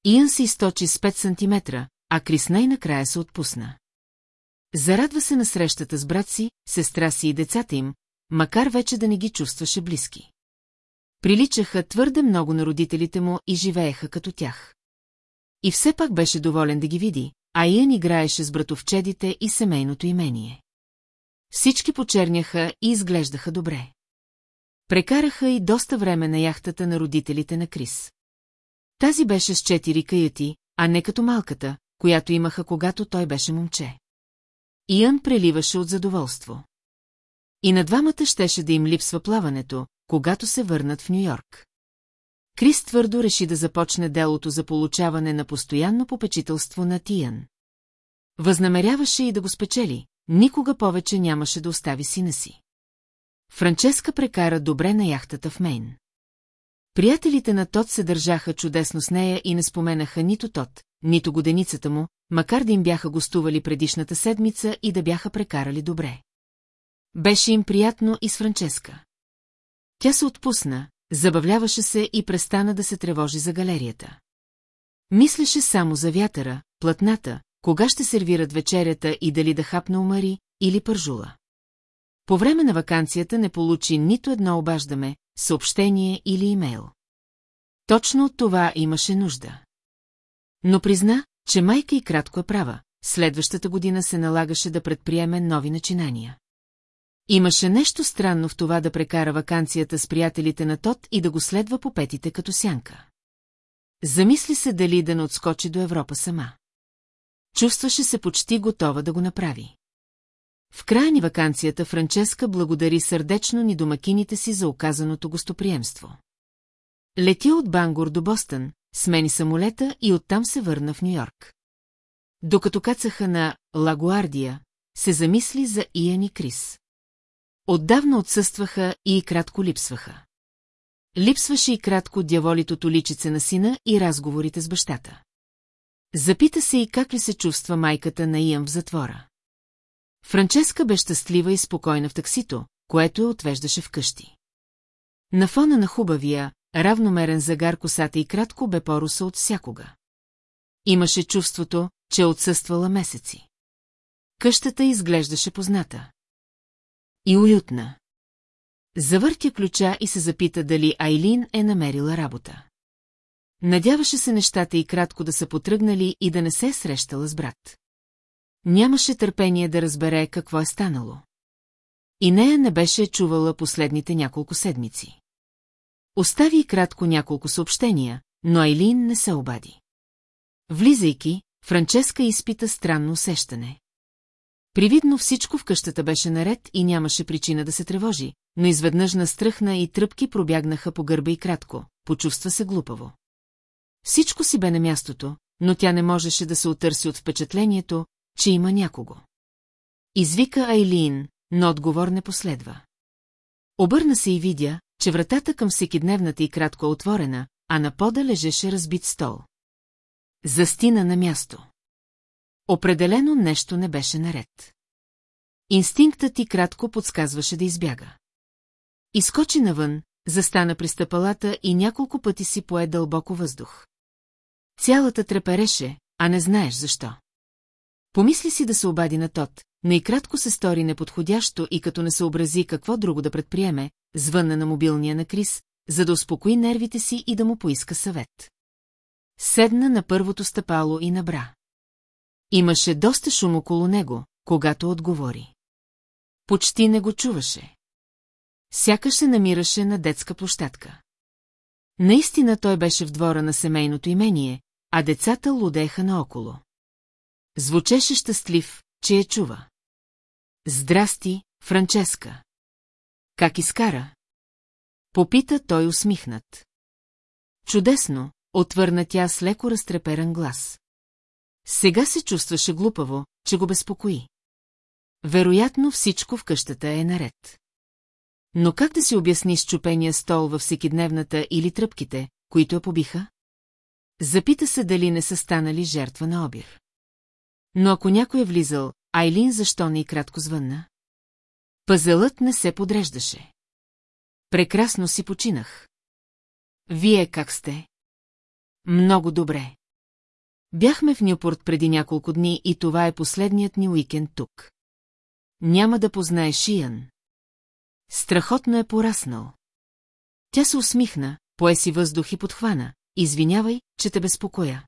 Иан се източи с 5 сантиметра, а Крис най-накрая се отпусна. Зарадва се на срещата с брат си, сестра си и децата им, макар вече да не ги чувстваше близки. Приличаха твърде много на родителите му и живееха като тях. И все пак беше доволен да ги види, а Иан играеше с братовчедите и семейното имение. Всички почерняха и изглеждаха добре. Прекараха и доста време на яхтата на родителите на Крис. Тази беше с четири каяти, а не като малката, която имаха когато той беше момче. Иан преливаше от задоволство. И на двамата щеше да им липсва плаването, когато се върнат в Нью-Йорк. Крис твърдо реши да започне делото за получаване на постоянно попечителство на Тиян. Възнамеряваше и да го спечели, никога повече нямаше да остави сина си. Франческа прекара добре на яхтата в Мейн. Приятелите на Тот се държаха чудесно с нея и не споменаха нито Тот, нито годеницата му, макар да им бяха гостували предишната седмица и да бяха прекарали добре. Беше им приятно и с Франческа. Тя се отпусна, забавляваше се и престана да се тревожи за галерията. Мислеше само за вятъра, платната, кога ще сервират вечерята и дали да хапна умари или пържула. По време на вакансията не получи нито едно обаждаме, съобщение или имейл. Точно от това имаше нужда. Но призна, че майка и кратко е права, следващата година се налагаше да предприеме нови начинания. Имаше нещо странно в това да прекара вакансията с приятелите на Тот и да го следва по петите като сянка. Замисли се дали да не отскочи до Европа сама. Чувстваше се почти готова да го направи. В края ни вакансията Франческа благодари сърдечно ни домакините си за оказаното гостоприемство. Лети от Бангор до Бостън, смени самолета и оттам се върна в Нью-Йорк. Докато кацаха на Лагуардия, се замисли за Иан и Крис. Отдавна отсъстваха и кратко липсваха. Липсваше и кратко дяволитото личице на сина и разговорите с бащата. Запита се и как ли се чувства майката на Иан в затвора. Франческа бе щастлива и спокойна в таксито, което я отвеждаше вкъщи. На фона на хубавия, равномерен загар косата и кратко бе поруса от всякога. Имаше чувството, че отсъствала месеци. Къщата изглеждаше позната. И уютна. Завъртя ключа и се запита дали Айлин е намерила работа. Надяваше се нещата и кратко да са потръгнали и да не се е срещала с брат. Нямаше търпение да разбере какво е станало. И нея не беше чувала последните няколко седмици. Остави и кратко няколко съобщения, но Айлин не се обади. Влизайки, Франческа изпита странно усещане. Привидно всичко в къщата беше наред и нямаше причина да се тревожи, но изведнъж настръхна и тръпки пробягнаха по гърба и кратко, почувства се глупаво. Всичко си бе на мястото, но тя не можеше да се отърси от впечатлението, че има някого. Извика Айлин, но отговор не последва. Обърна се и видя, че вратата към всекидневната и кратко е отворена, а на пода лежеше разбит стол. Застина на място. Определено нещо не беше наред. Инстинктът ти кратко подсказваше да избяга. Изкочи навън, застана при стъпалата и няколко пъти си пое дълбоко въздух. Цялата трепереше, а не знаеш защо. Помисли си да се обади на Тот, но и кратко се стори неподходящо и като не съобрази какво друго да предприеме, звънна на мобилния на Крис, за да успокои нервите си и да му поиска съвет. Седна на първото стъпало и набра. Имаше доста шум около него, когато отговори. Почти не го чуваше. Сякаш се намираше на детска площадка. Наистина той беше в двора на семейното имение, а децата лудееха наоколо. Звучеше щастлив, че я чува. Здрасти, Франческа. Как изкара? Попита той усмихнат. Чудесно, отвърна тя с леко разтреперан глас. Сега се чувстваше глупаво, че го безпокои. Вероятно всичко в къщата е наред. Но как да си обясни счупения стол във всекидневната или тръпките, които я побиха? Запита се дали не са станали жертва на обир. Но ако някой е влизал, Айлин защо не и кратко звънна? Пазълът не се подреждаше. Прекрасно си починах. Вие как сте? Много добре. Бяхме в Нюпорт преди няколко дни и това е последният ни уикенд тук. Няма да познаеш Иян. Страхотно е пораснал. Тя се усмихна, пое си въздух и подхвана. Извинявай, че те безпокоя.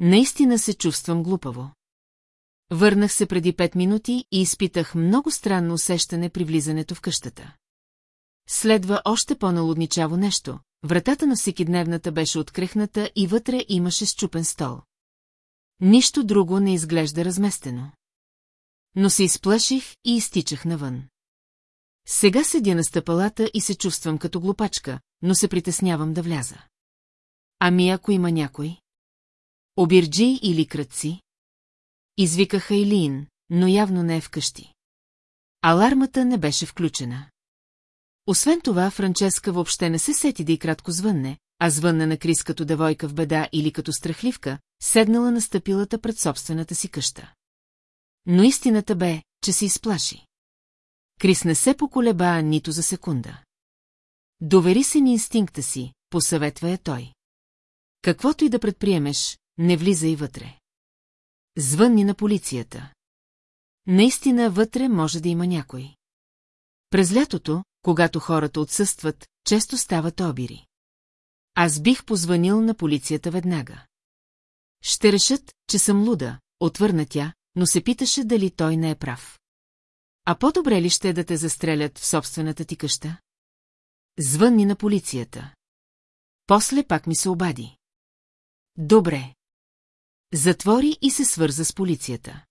Наистина се чувствам глупаво. Върнах се преди пет минути и изпитах много странно усещане при влизането в къщата. Следва още по-налудничаво нещо. Вратата на всекидневната беше открехната и вътре имаше щупен стол. Нищо друго не изглежда разместено. Но се изплаших и изтичах навън. Сега седя на стъпалата и се чувствам като глупачка, но се притеснявам да вляза. Ами ако има някой? Обирджи или кръци? Извикаха Илиин, но явно не е вкъщи. Алармата не беше включена. Освен това, Франческа въобще не се сети да и кратко звънне, а звънне на Крис като девойка в беда или като страхливка, седнала на стъпилата пред собствената си къща. Но истината бе, че се изплаши. Крис не се поколеба нито за секунда. Довери се ни инстинкта си, посъветва я той. Каквото и да предприемеш, не влизай вътре. Звънни на полицията. Наистина вътре може да има някой. През лятото, когато хората отсъстват, често стават обири. Аз бих позванил на полицията веднага. Ще решат, че съм луда, отвърна тя, но се питаше дали той не е прав. А по-добре ли ще да те застрелят в собствената ти къща? Звънни на полицията. После пак ми се обади. Добре. Затвори и се свърза с полицията.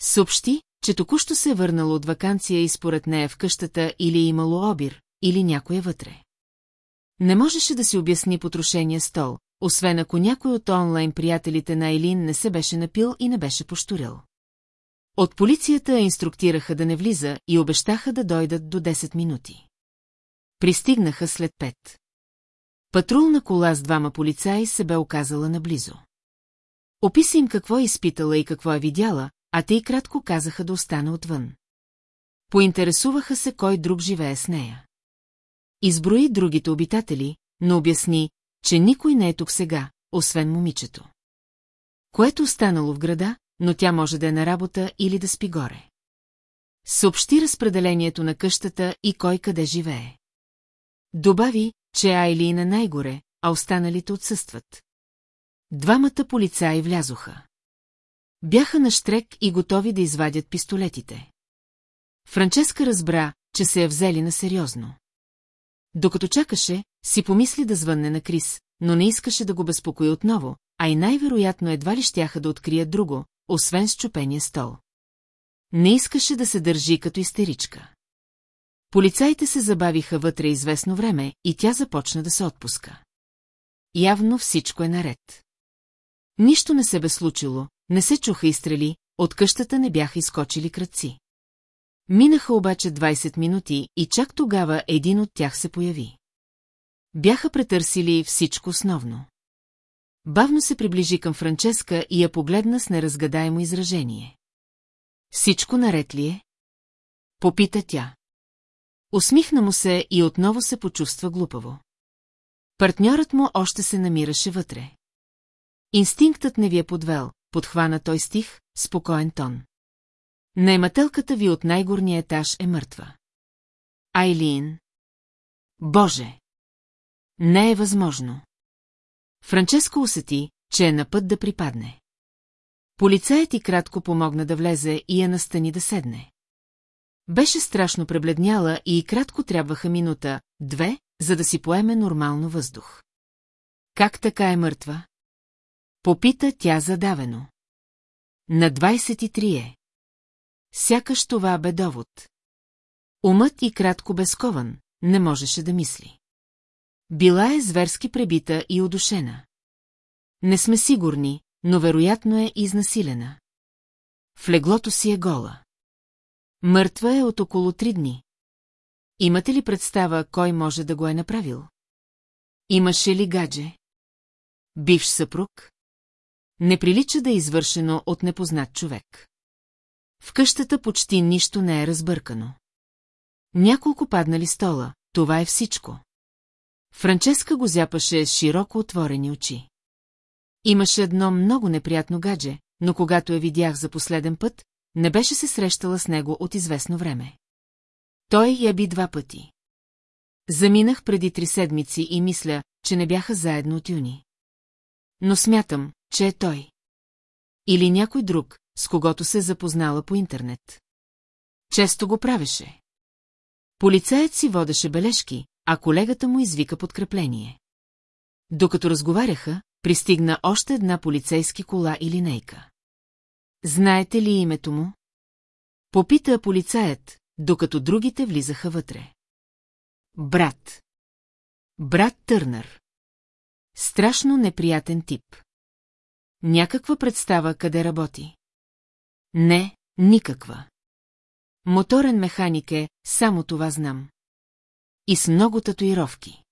Съобщи, че току-що се е върнала от вакансия и според нея в къщата или е имало обир, или някой е вътре. Не можеше да си обясни потрошения стол, освен ако някой от онлайн приятелите на Айлин не се беше напил и не беше пошторил. От полицията инструктираха да не влиза и обещаха да дойдат до 10 минути. Пристигнаха след пет. Патрулна кола с двама полицаи се бе оказала наблизо. Описа им какво е изпитала и какво е видяла, а те и кратко казаха да остане отвън. Поинтересуваха се кой друг живее с нея. Изброи другите обитатели, но обясни, че никой не е тук сега, освен момичето. Което останало в града, но тя може да е на работа или да спи горе. Съобщи разпределението на къщата и кой къде живее. Добави, че Айлин е най-горе, а останалите отсъстват. Двамата полицаи влязоха. Бяха на штрек и готови да извадят пистолетите. Франческа разбра, че се я взели на сериозно. Докато чакаше, си помисли да звънне на Крис, но не искаше да го безпокои отново, а и най-вероятно едва ли щяха да открият друго, освен счупения стол. Не искаше да се държи като истеричка. Полицаите се забавиха вътре известно време и тя започна да се отпуска. Явно всичко е наред. Нищо не се бе случило, не се чуха изстрели, от къщата не бяха изкочили кръци. Минаха обаче 20 минути и чак тогава един от тях се появи. Бяха претърсили всичко основно. Бавно се приближи към Франческа и я погледна с неразгадаемо изражение. Всичко наред ли е? Попита тя. Усмихна му се и отново се почувства глупаво. Партньорът му още се намираше вътре. Инстинктът не ви е подвел, подхвана той стих, спокоен тон. Наймателката ви от най-горния етаж е мъртва. Айлин. Боже! Не е възможно. Франческо усети, че е на път да припадне. Полицаят и кратко помогна да влезе и я настани да седне. Беше страшно пребледняла и кратко трябваха минута, две, за да си поеме нормално въздух. Как така е мъртва? Попита тя задавено. На 23 е. Сякаш това бе довод. Умът и кратко безкован, не можеше да мисли. Била е зверски пребита и удушена. Не сме сигурни, но вероятно е изнасилена. В леглото си е гола. Мъртва е от около три дни. Имате ли представа, кой може да го е направил? Имаше ли гадже? Бивш съпруг? Не прилича да е извършено от непознат човек. В къщата почти нищо не е разбъркано. Няколко паднали стола, това е всичко. Франческа го зяпаше с широко отворени очи. Имаше едно много неприятно гадже, но когато я видях за последен път, не беше се срещала с него от известно време. Той я би два пъти. Заминах преди три седмици и мисля, че не бяха заедно от юни. Но смятам, че е той. Или някой друг, с когото се е запознала по интернет. Често го правеше. Полицаят си водеше бележки, а колегата му извика подкрепление. Докато разговаряха, пристигна още една полицейски кола и линейка. Знаете ли името му? Попита полицаят, докато другите влизаха вътре. Брат. Брат Търнър. Страшно неприятен тип. Някаква представа къде работи? Не, никаква. Моторен механик е, само това знам. И с много татуировки.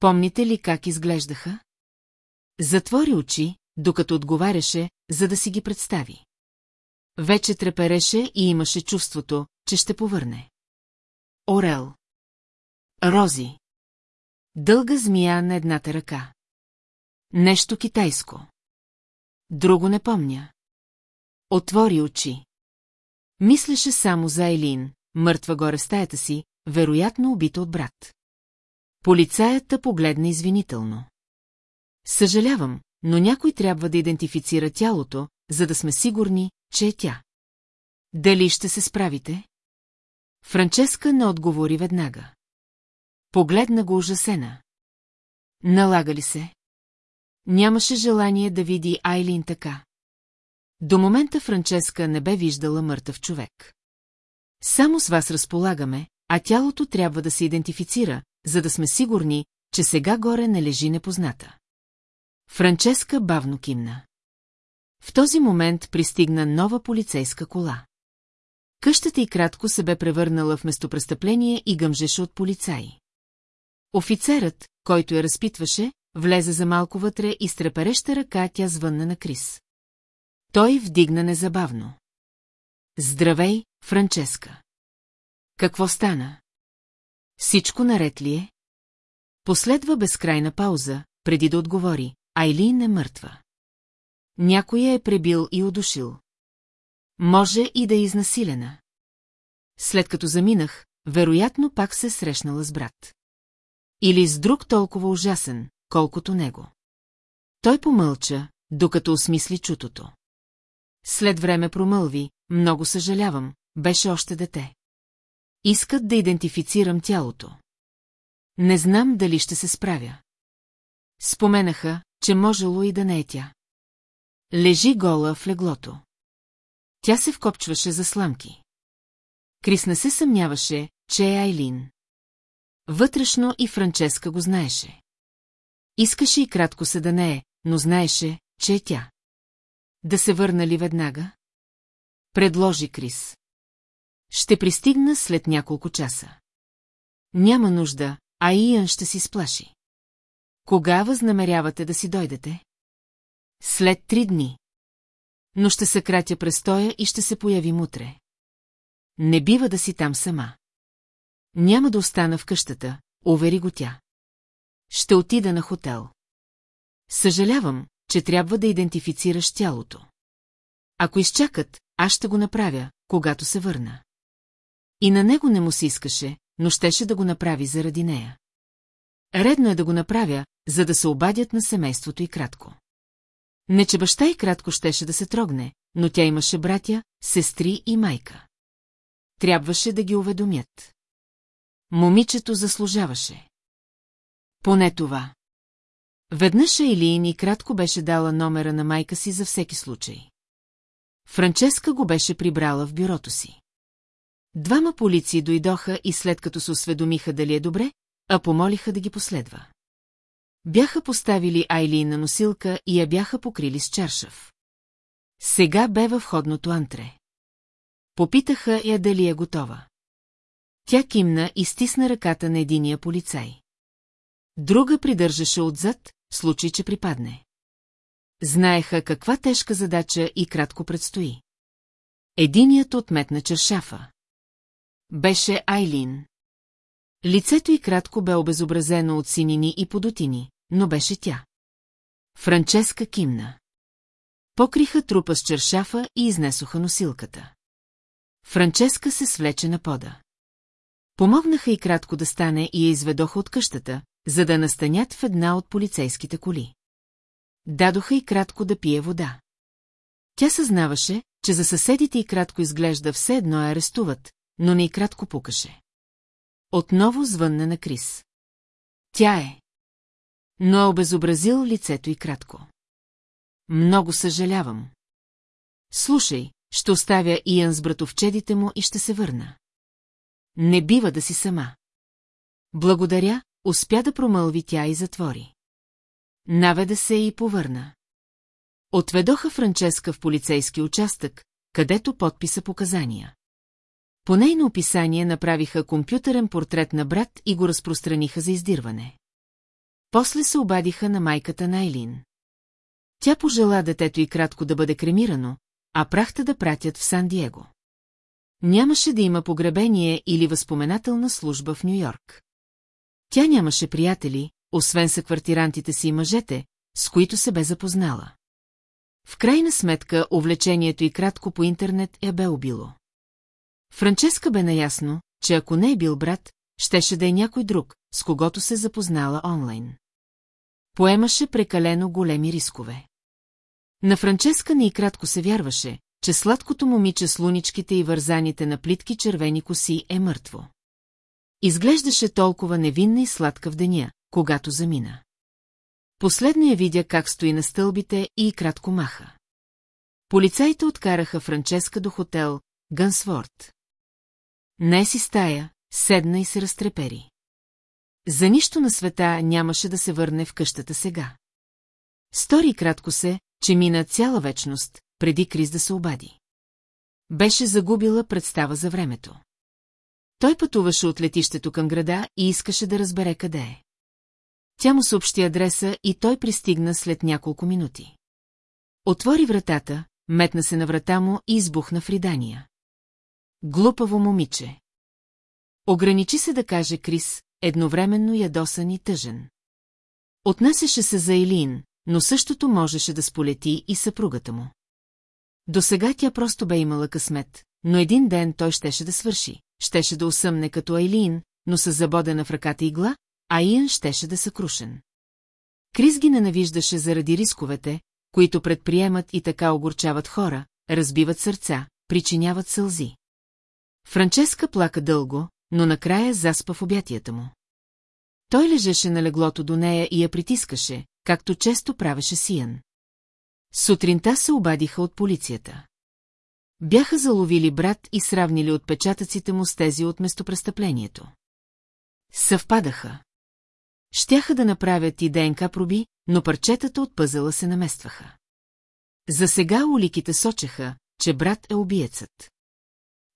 Помните ли как изглеждаха? Затвори очи, докато отговаряше, за да си ги представи. Вече трепереше и имаше чувството, че ще повърне. Орел. Рози. Дълга змия на едната ръка. Нещо китайско. Друго не помня. Отвори очи. Мислеше само за Елин, мъртва горе стаята си, вероятно убита от брат. Полицаята погледна извинително. Съжалявам, но някой трябва да идентифицира тялото, за да сме сигурни, че е тя. Дали ще се справите? Франческа не отговори веднага. Погледна го ужасена. Налага ли се? Нямаше желание да види Айлин така. До момента Франческа не бе виждала мъртъв човек. Само с вас разполагаме, а тялото трябва да се идентифицира, за да сме сигурни, че сега горе не лежи непозната. Франческа бавно кимна. В този момент пристигна нова полицейска кола. Къщата и кратко се бе превърнала в местопрестъпление и гъмжеше от полицаи. Офицерът, който я разпитваше, влезе за малко вътре и с трепереща ръка тя звънна на Крис. Той вдигна незабавно. Здравей, Франческа. Какво стана? Всичко наред ли е? Последва безкрайна пауза, преди да отговори. Айлин е мъртва. Някой е пребил и удушил. Може и да е изнасилена. След като заминах, вероятно пак се срещнала с брат. Или с друг толкова ужасен, колкото него. Той помълча, докато осмисли чутото. След време промълви, много съжалявам, беше още дете. Искат да идентифицирам тялото. Не знам дали ще се справя. Споменаха, че можело и да не е тя. Лежи гола в леглото. Тя се вкопчваше за сламки. Крис не се съмняваше, че е Айлин. Вътрешно и Франческа го знаеше. Искаше и кратко се да не е, но знаеше, че е тя. Да се върна ли веднага? Предложи Крис. Ще пристигна след няколко часа. Няма нужда, а Иан ще си сплаши. Кога възнамерявате да си дойдете? След три дни. Но ще съкратя престоя и ще се появим утре. Не бива да си там сама. Няма да остана в къщата, увери го тя. Ще отида на хотел. Съжалявам, че трябва да идентифицираш тялото. Ако изчакат, аз ще го направя, когато се върна. И на него не му се искаше, но щеше да го направи заради нея. Редно е да го направя, за да се обадят на семейството и кратко. Не, че баща и кратко щеше да се трогне, но тя имаше братя, сестри и майка. Трябваше да ги уведомят. Момичето заслужаваше. Поне това. Веднъж Ейлин и кратко беше дала номера на майка си за всеки случай. Франческа го беше прибрала в бюрото си. Двама полиции дойдоха и след като се осведомиха дали е добре, а помолиха да ги последва. Бяха поставили Айлин на носилка и я бяха покрили с чаршав. Сега бе във входното антре. Попитаха я дали е готова. Тя кимна и стисна ръката на единия полицай. Друга придържаше отзад, случай, че припадне. Знаеха каква тежка задача и кратко предстои. Единият отметна чершафа. Беше Айлин. Лицето й кратко бе обезобразено от синини и подотини, но беше тя. Франческа кимна. Покриха трупа с чершафа и изнесоха носилката. Франческа се свлече на пода. Помогнаха и кратко да стане и я изведоха от къщата, за да настанят в една от полицейските коли. Дадоха и кратко да пие вода. Тя съзнаваше, че за съседите и кратко изглежда все едно я арестуват, но не и кратко пукаше. Отново звънна на Крис. Тя е. Но е обезобразил лицето и кратко. Много съжалявам. Слушай, ще оставя Иан с братовчедите му и ще се върна. Не бива да си сама. Благодаря, успя да промълви тя и затвори. Наведа се и повърна. Отведоха Франческа в полицейски участък, където подписа показания. По нейно описание направиха компютърен портрет на брат и го разпространиха за издирване. После се обадиха на майката на Айлин. Тя пожела детето и кратко да бъде кремирано, а прахта да пратят в Сан-Диего. Нямаше да има погребение или възпоменателна служба в Нью-Йорк. Тя нямаше приятели, освен са квартирантите си и мъжете, с които се бе запознала. В крайна сметка, увлечението и кратко по интернет я бе убило. Франческа бе наясно, че ако не е бил брат, щеше да е някой друг, с когото се запознала онлайн. Поемаше прекалено големи рискове. На Франческа не и кратко се вярваше, че сладкото момиче с луничките и вързаните на плитки червени коси е мъртво. Изглеждаше толкова невинна и сладка в деня, когато замина. Последно я видя как стои на стълбите и кратко маха. Полицаите откараха Франческа до хотел Гънсворт. Не си стая, седна и се разтрепери. За нищо на света нямаше да се върне в къщата сега. Стори кратко се, че мина цяла вечност, преди Крис да се обади. Беше загубила представа за времето. Той пътуваше от летището към града и искаше да разбере къде е. Тя му съобщи адреса и той пристигна след няколко минути. Отвори вратата, метна се на врата му и избухна в ридания. Глупаво момиче. Ограничи се да каже Крис, едновременно ядосан и тъжен. Отнасяше се за Елин, но същото можеше да сполети и съпругата му. До сега тя просто бе имала късмет, но един ден той щеше да свърши, щеше да усъмне като Айлин, но с забодена в ръката игла, а Иан щеше да съкрушен. Крис ги ненавиждаше заради рисковете, които предприемат и така огорчават хора, разбиват сърца, причиняват сълзи. Франческа плака дълго, но накрая заспа в обятията му. Той лежеше на леглото до нея и я притискаше, както често правеше Сиян. Сутринта се обадиха от полицията. Бяха заловили брат и сравнили отпечатъците му с тези от местопрестъплението. Съвпадаха. Щяха да направят и ДНК проби, но парчетата от пъзела се наместваха. За сега уликите сочеха, че брат е убиецът.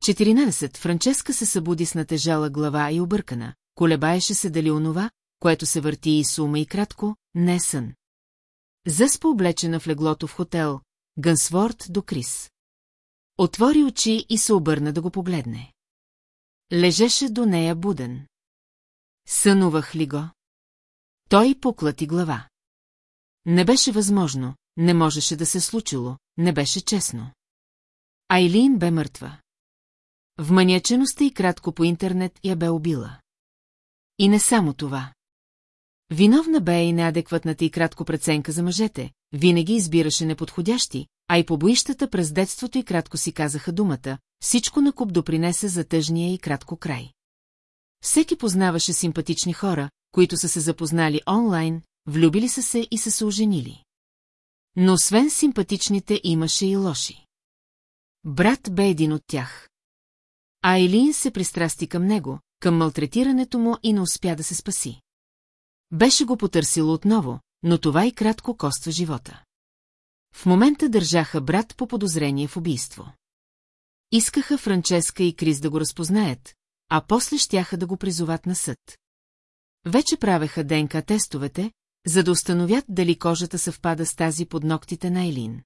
14. Франческа се събуди с натежала глава и объркана, колебаеше се дали онова, което се върти и сума и кратко, не е сън. Заспа облечена в леглото в хотел, Гънсворд до Крис. Отвори очи и се обърна да го погледне. Лежеше до нея буден. Сънувах ли го? Той поклати глава. Не беше възможно, не можеше да се случило, не беше честно. Айлин бе мъртва. В маниачеността и кратко по интернет я бе убила. И не само това. Виновна бе и неадекватната и кратко преценка за мъжете, винаги избираше неподходящи, а и по боищата през детството и кратко си казаха думата, всичко на куп допринесе за тъжния и кратко край. Всеки познаваше симпатични хора, които са се запознали онлайн, влюбили са се и са се оженили. Но освен симпатичните имаше и лоши. Брат бе един от тях. А Елин се пристрасти към него, към малтретирането му и не успя да се спаси. Беше го потърсило отново, но това и кратко коства живота. В момента държаха брат по подозрение в убийство. Искаха Франческа и Крис да го разпознаят, а после щяха да го призоват на съд. Вече правеха ДНК тестовете, за да установят дали кожата съвпада с тази под ногтите на Елин.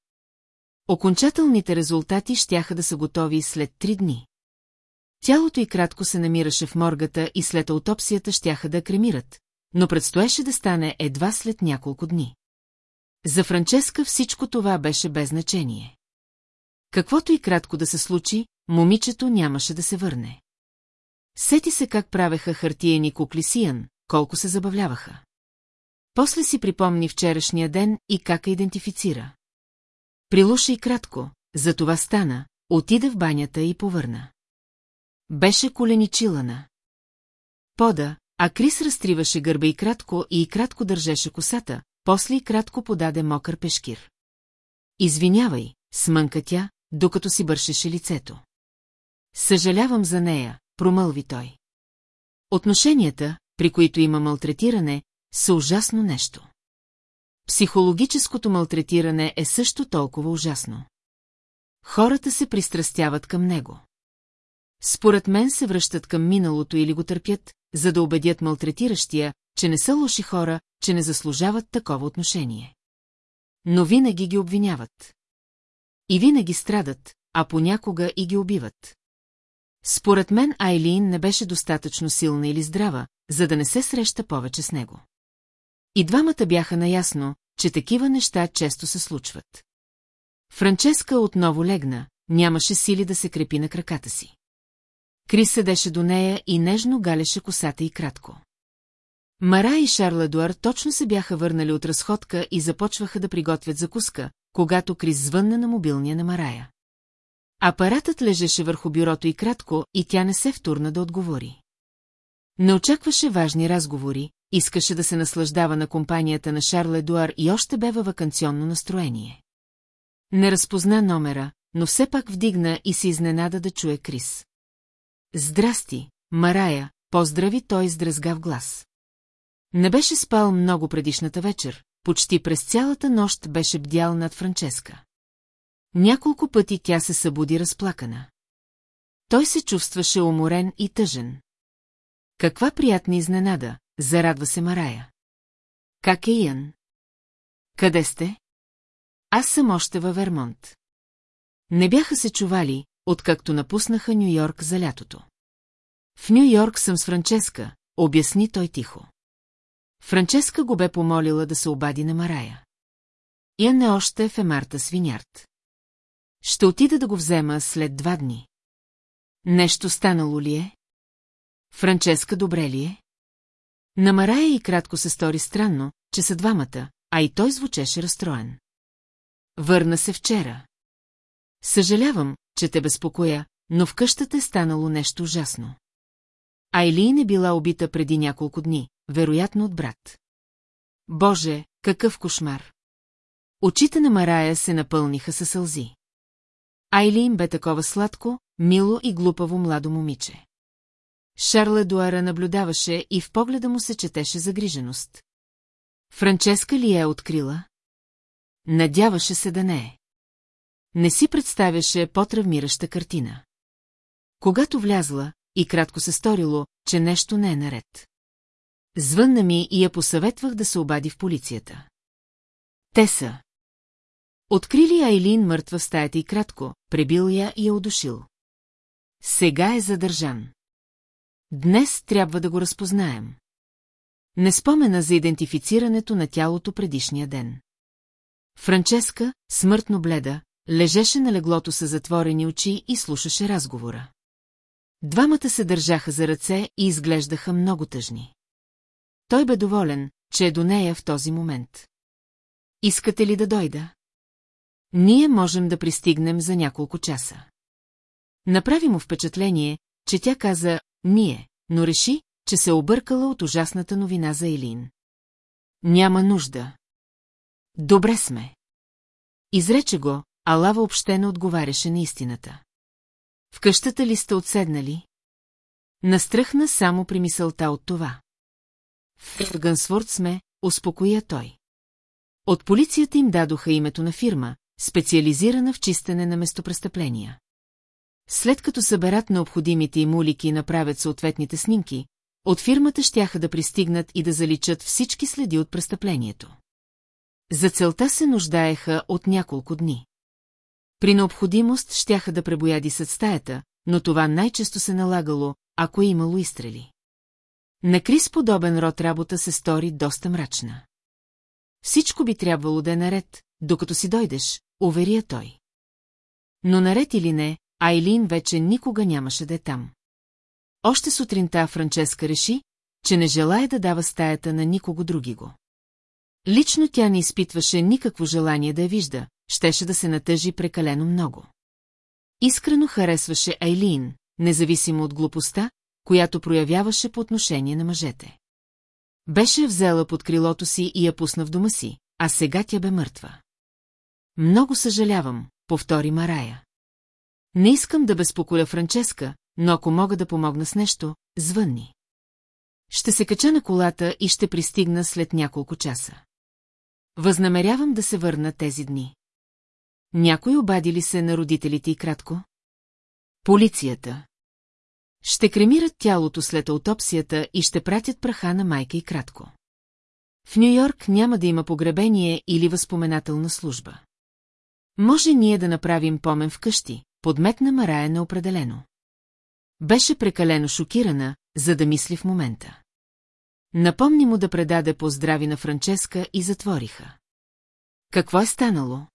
Окончателните резултати щяха да са готови след три дни. Тялото й кратко се намираше в моргата и след аутопсията щяха да кремират, но предстоеше да стане едва след няколко дни. За Франческа всичко това беше без значение. Каквото и кратко да се случи, момичето нямаше да се върне. Сети се как правеха хартиени кукли Сиян, колко се забавляваха. После си припомни вчерашния ден и как я идентифицира. Прилуша и кратко, за това стана, отида в банята и повърна. Беше коленичилана. Пода, а Крис разтриваше гърба и кратко и кратко държеше косата, после и кратко подаде мокър пешкир. Извинявай, смънка тя, докато си бършеше лицето. Съжалявам за нея, промълви той. Отношенията, при които има малтретиране, са ужасно нещо. Психологическото малтретиране е също толкова ужасно. Хората се пристрастяват към него. Според мен се връщат към миналото или го търпят, за да убедят малтретиращия, че не са лоши хора, че не заслужават такова отношение. Но винаги ги обвиняват. И винаги страдат, а понякога и ги убиват. Според мен Айлин не беше достатъчно силна или здрава, за да не се среща повече с него. И двамата бяха наясно, че такива неща често се случват. Франческа отново легна, нямаше сили да се крепи на краката си. Крис седеше до нея и нежно галеше косата и кратко. Мара и Шарла Дуар точно се бяха върнали от разходка и започваха да приготвят закуска, когато Крис звънна на мобилния на Марая. Апаратът лежеше върху бюрото и кратко, и тя не се втурна да отговори. Не очакваше важни разговори, искаше да се наслаждава на компанията на Шарл Едуар и още бе във вакансионно настроение. Не разпозна номера, но все пак вдигна и се изненада да чуе Крис. Здрасти, Марая, поздрави той с дръзгав глас. Не беше спал много предишната вечер, почти през цялата нощ беше бдял над Франческа. Няколко пъти тя се събуди разплакана. Той се чувстваше уморен и тъжен. Каква приятна изненада, зарадва се Марая. Как е Ян? Къде сте? Аз съм още във Вермонт. Не бяха се чували, откакто напуснаха Нью-Йорк за лятото. В Нью-Йорк съм с Франческа, обясни той тихо. Франческа го бе помолила да се обади на Марая. Ян не още е в Емарта свинярд. Ще отида да го взема след два дни. Нещо станало ли е? Франческа добре ли е? На Марая и кратко се стори странно, че са двамата, а и той звучеше разстроен. Върна се вчера. Съжалявам, че те безпокоя, но в къщата е станало нещо ужасно. Айлин е била убита преди няколко дни, вероятно от брат. Боже, какъв кошмар! Очите на Марая се напълниха със сълзи. Айлин бе такова сладко, мило и глупаво младо момиче. Шарла Дуара наблюдаваше и в погледа му се четеше загриженост. Франческа ли е открила? Надяваше се да не е. Не си представяше по-травмираща картина. Когато влязла, и кратко се сторило, че нещо не е наред. Звънна ми и я посъветвах да се обади в полицията. Те са. Открили Айлин мъртва в стаята и кратко, пребил я и я удушил. Сега е задържан. Днес трябва да го разпознаем. Не спомена за идентифицирането на тялото предишния ден. Франческа, смъртно бледа, лежеше на леглото с затворени очи и слушаше разговора. Двамата се държаха за ръце и изглеждаха много тъжни. Той бе доволен, че е до нея в този момент. Искате ли да дойда? Ние можем да пристигнем за няколко часа. Направи му впечатление, че тя каза «ние», но реши, че се объркала от ужасната новина за Елин. Няма нужда. Добре сме. Изрече го, а Лава въобще не отговаряше на истината. В къщата ли сте отседнали? Настръхна само при мисълта от това. В Гансворд сме, успокоя той. От полицията им дадоха името на фирма, специализирана в чистене на местопрестъпления. След като съберат необходимите им улики и направят съответните снимки, от фирмата щяха да пристигнат и да заличат всички следи от престъплението. За целта се нуждаеха от няколко дни. При необходимост щяха да пребояди съд стаята, но това най-често се налагало, ако е имало изстрели. На Крис подобен род работа се стори доста мрачна. Всичко би трябвало да е наред, докато си дойдеш, уверия той. Но наред или не, Айлин вече никога нямаше да е там. Още сутринта Франческа реши, че не желая да дава стаята на никого други го. Лично тя не изпитваше никакво желание да я вижда, щеше да се натъжи прекалено много. Искрено харесваше Айлин, независимо от глупостта, която проявяваше по отношение на мъжете. Беше взела под крилото си и я пусна в дома си, а сега тя бе мъртва. Много съжалявам, повтори Марая. Не искам да безпокоя Франческа, но ако мога да помогна с нещо, звънни. Ще се кача на колата и ще пристигна след няколко часа. Възнамерявам да се върна тези дни. Някой обади ли се на родителите и кратко? Полицията. Ще кремират тялото след аутопсията и ще пратят праха на майка и кратко. В Нью-Йорк няма да има погребение или възпоменателна служба. Може ние да направим помен вкъщи, подметна Марая неопределено. Беше прекалено шокирана, за да мисли в момента. Напомни му да предаде поздрави на Франческа и затвориха. Какво е станало?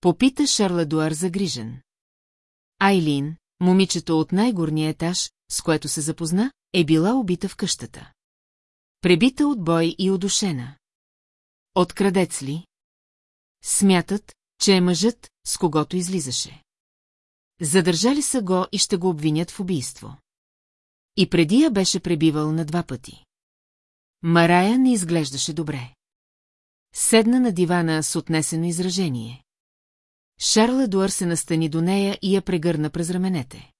Попита Шарла Дуар загрижен. Айлин, момичето от най-горния етаж, с което се запозна, е била убита в къщата. Пребита от бой и удушена. От крадец ли? Смятат, че е мъжът, с когото излизаше. Задържали са го и ще го обвинят в убийство. И преди я беше пребивал на два пъти. Марая не изглеждаше добре. Седна на дивана с отнесено изражение. Шарл Едуар се настани до нея и я прегърна през раменете.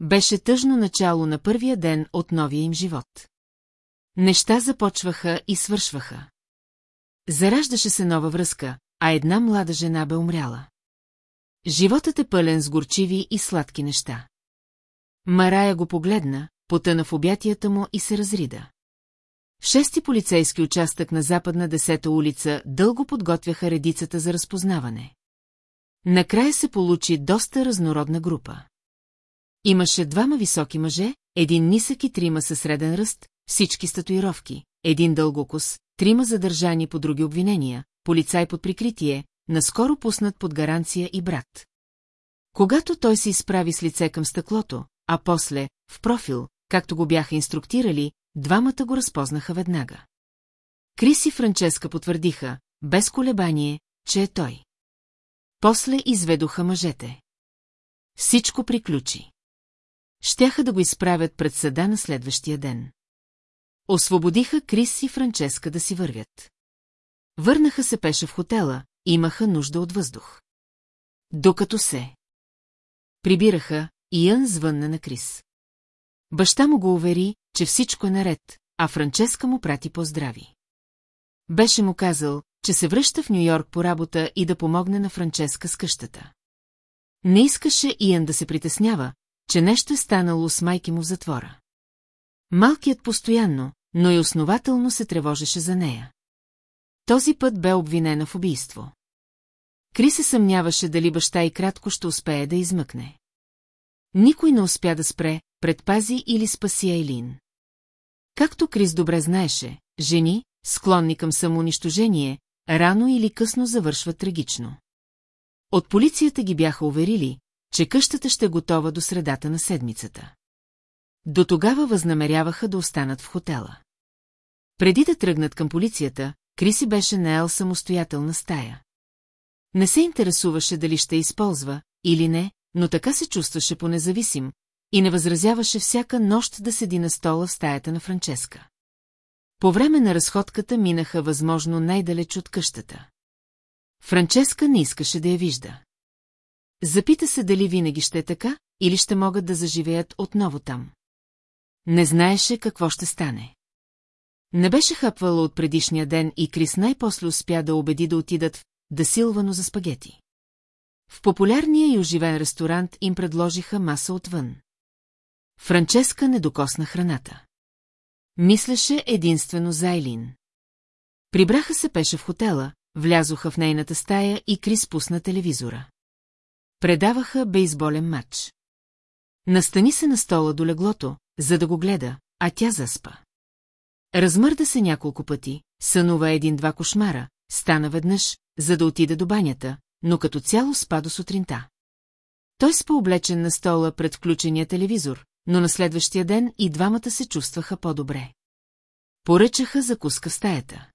Беше тъжно начало на първия ден от новия им живот. Неща започваха и свършваха. Зараждаше се нова връзка, а една млада жена бе умряла. Животът е пълен с горчиви и сладки неща. Марая го погледна, потъна в обятията му и се разрида. В шести полицейски участък на западна десета улица дълго подготвяха редицата за разпознаване. Накрая се получи доста разнородна група. Имаше двама високи мъже, един нисък и трима със среден ръст, всички статуировки, един дългокос, трима задържани по други обвинения, полицай под прикритие, наскоро пуснат под гаранция и брат. Когато той се изправи с лице към стъклото, а после, в профил, както го бяха инструктирали, двамата го разпознаха веднага. Крис и Франческа потвърдиха, без колебание, че е той. После изведоха мъжете. Всичко приключи. Щяха да го изправят пред съда на следващия ден. Освободиха Крис и Франческа да си вървят. Върнаха се пеша в хотела, имаха нужда от въздух. Докато се прибираха, Иън звънна на Крис. Баща му го увери, че всичко е наред, а Франческа му прати поздрави. Беше му казал, че се връща в Нью-Йорк по работа и да помогне на Франческа с къщата. Не искаше Иан да се притеснява, че нещо е станало с майки му в затвора. Малкият постоянно, но и основателно се тревожеше за нея. Този път бе обвинена в убийство. Кри се съмняваше дали баща и кратко ще успее да измъкне. Никой не успя да спре, предпази или спаси Айлин. Както Крис добре знаеше, жени, склонни към самоунищожение, рано или късно завършват трагично. От полицията ги бяха уверили, че къщата ще е готова до средата на седмицата. До тогава възнамеряваха да останат в хотела. Преди да тръгнат към полицията, Криси беше наел самостоятелна стая. Не се интересуваше дали ще използва или не, но така се чувстваше понезависим и не възразяваше всяка нощ да седи на стола в стаята на Франческа. По време на разходката минаха възможно най-далеч от къщата. Франческа не искаше да я вижда. Запита се дали винаги ще е така, или ще могат да заживеят отново там. Не знаеше какво ще стане. Не беше хапвала от предишния ден и Крис най-после успя да убеди да отидат в Дасилвано за спагети. В популярния и оживен ресторант им предложиха маса отвън. Франческа не докосна храната. Мислеше единствено за Айлин. Прибраха се пеше в хотела, влязоха в нейната стая и Крис пусна телевизора. Предаваха бейсболен матч. Настани се на стола до леглото, за да го гледа, а тя заспа. Размърда се няколко пъти, сънува един-два кошмара, стана веднъж, за да отида до банята, но като цяло спа до сутринта. Той спа облечен на стола пред включения телевизор, но на следващия ден и двамата се чувстваха по-добре. Поръчаха закуска в стаята.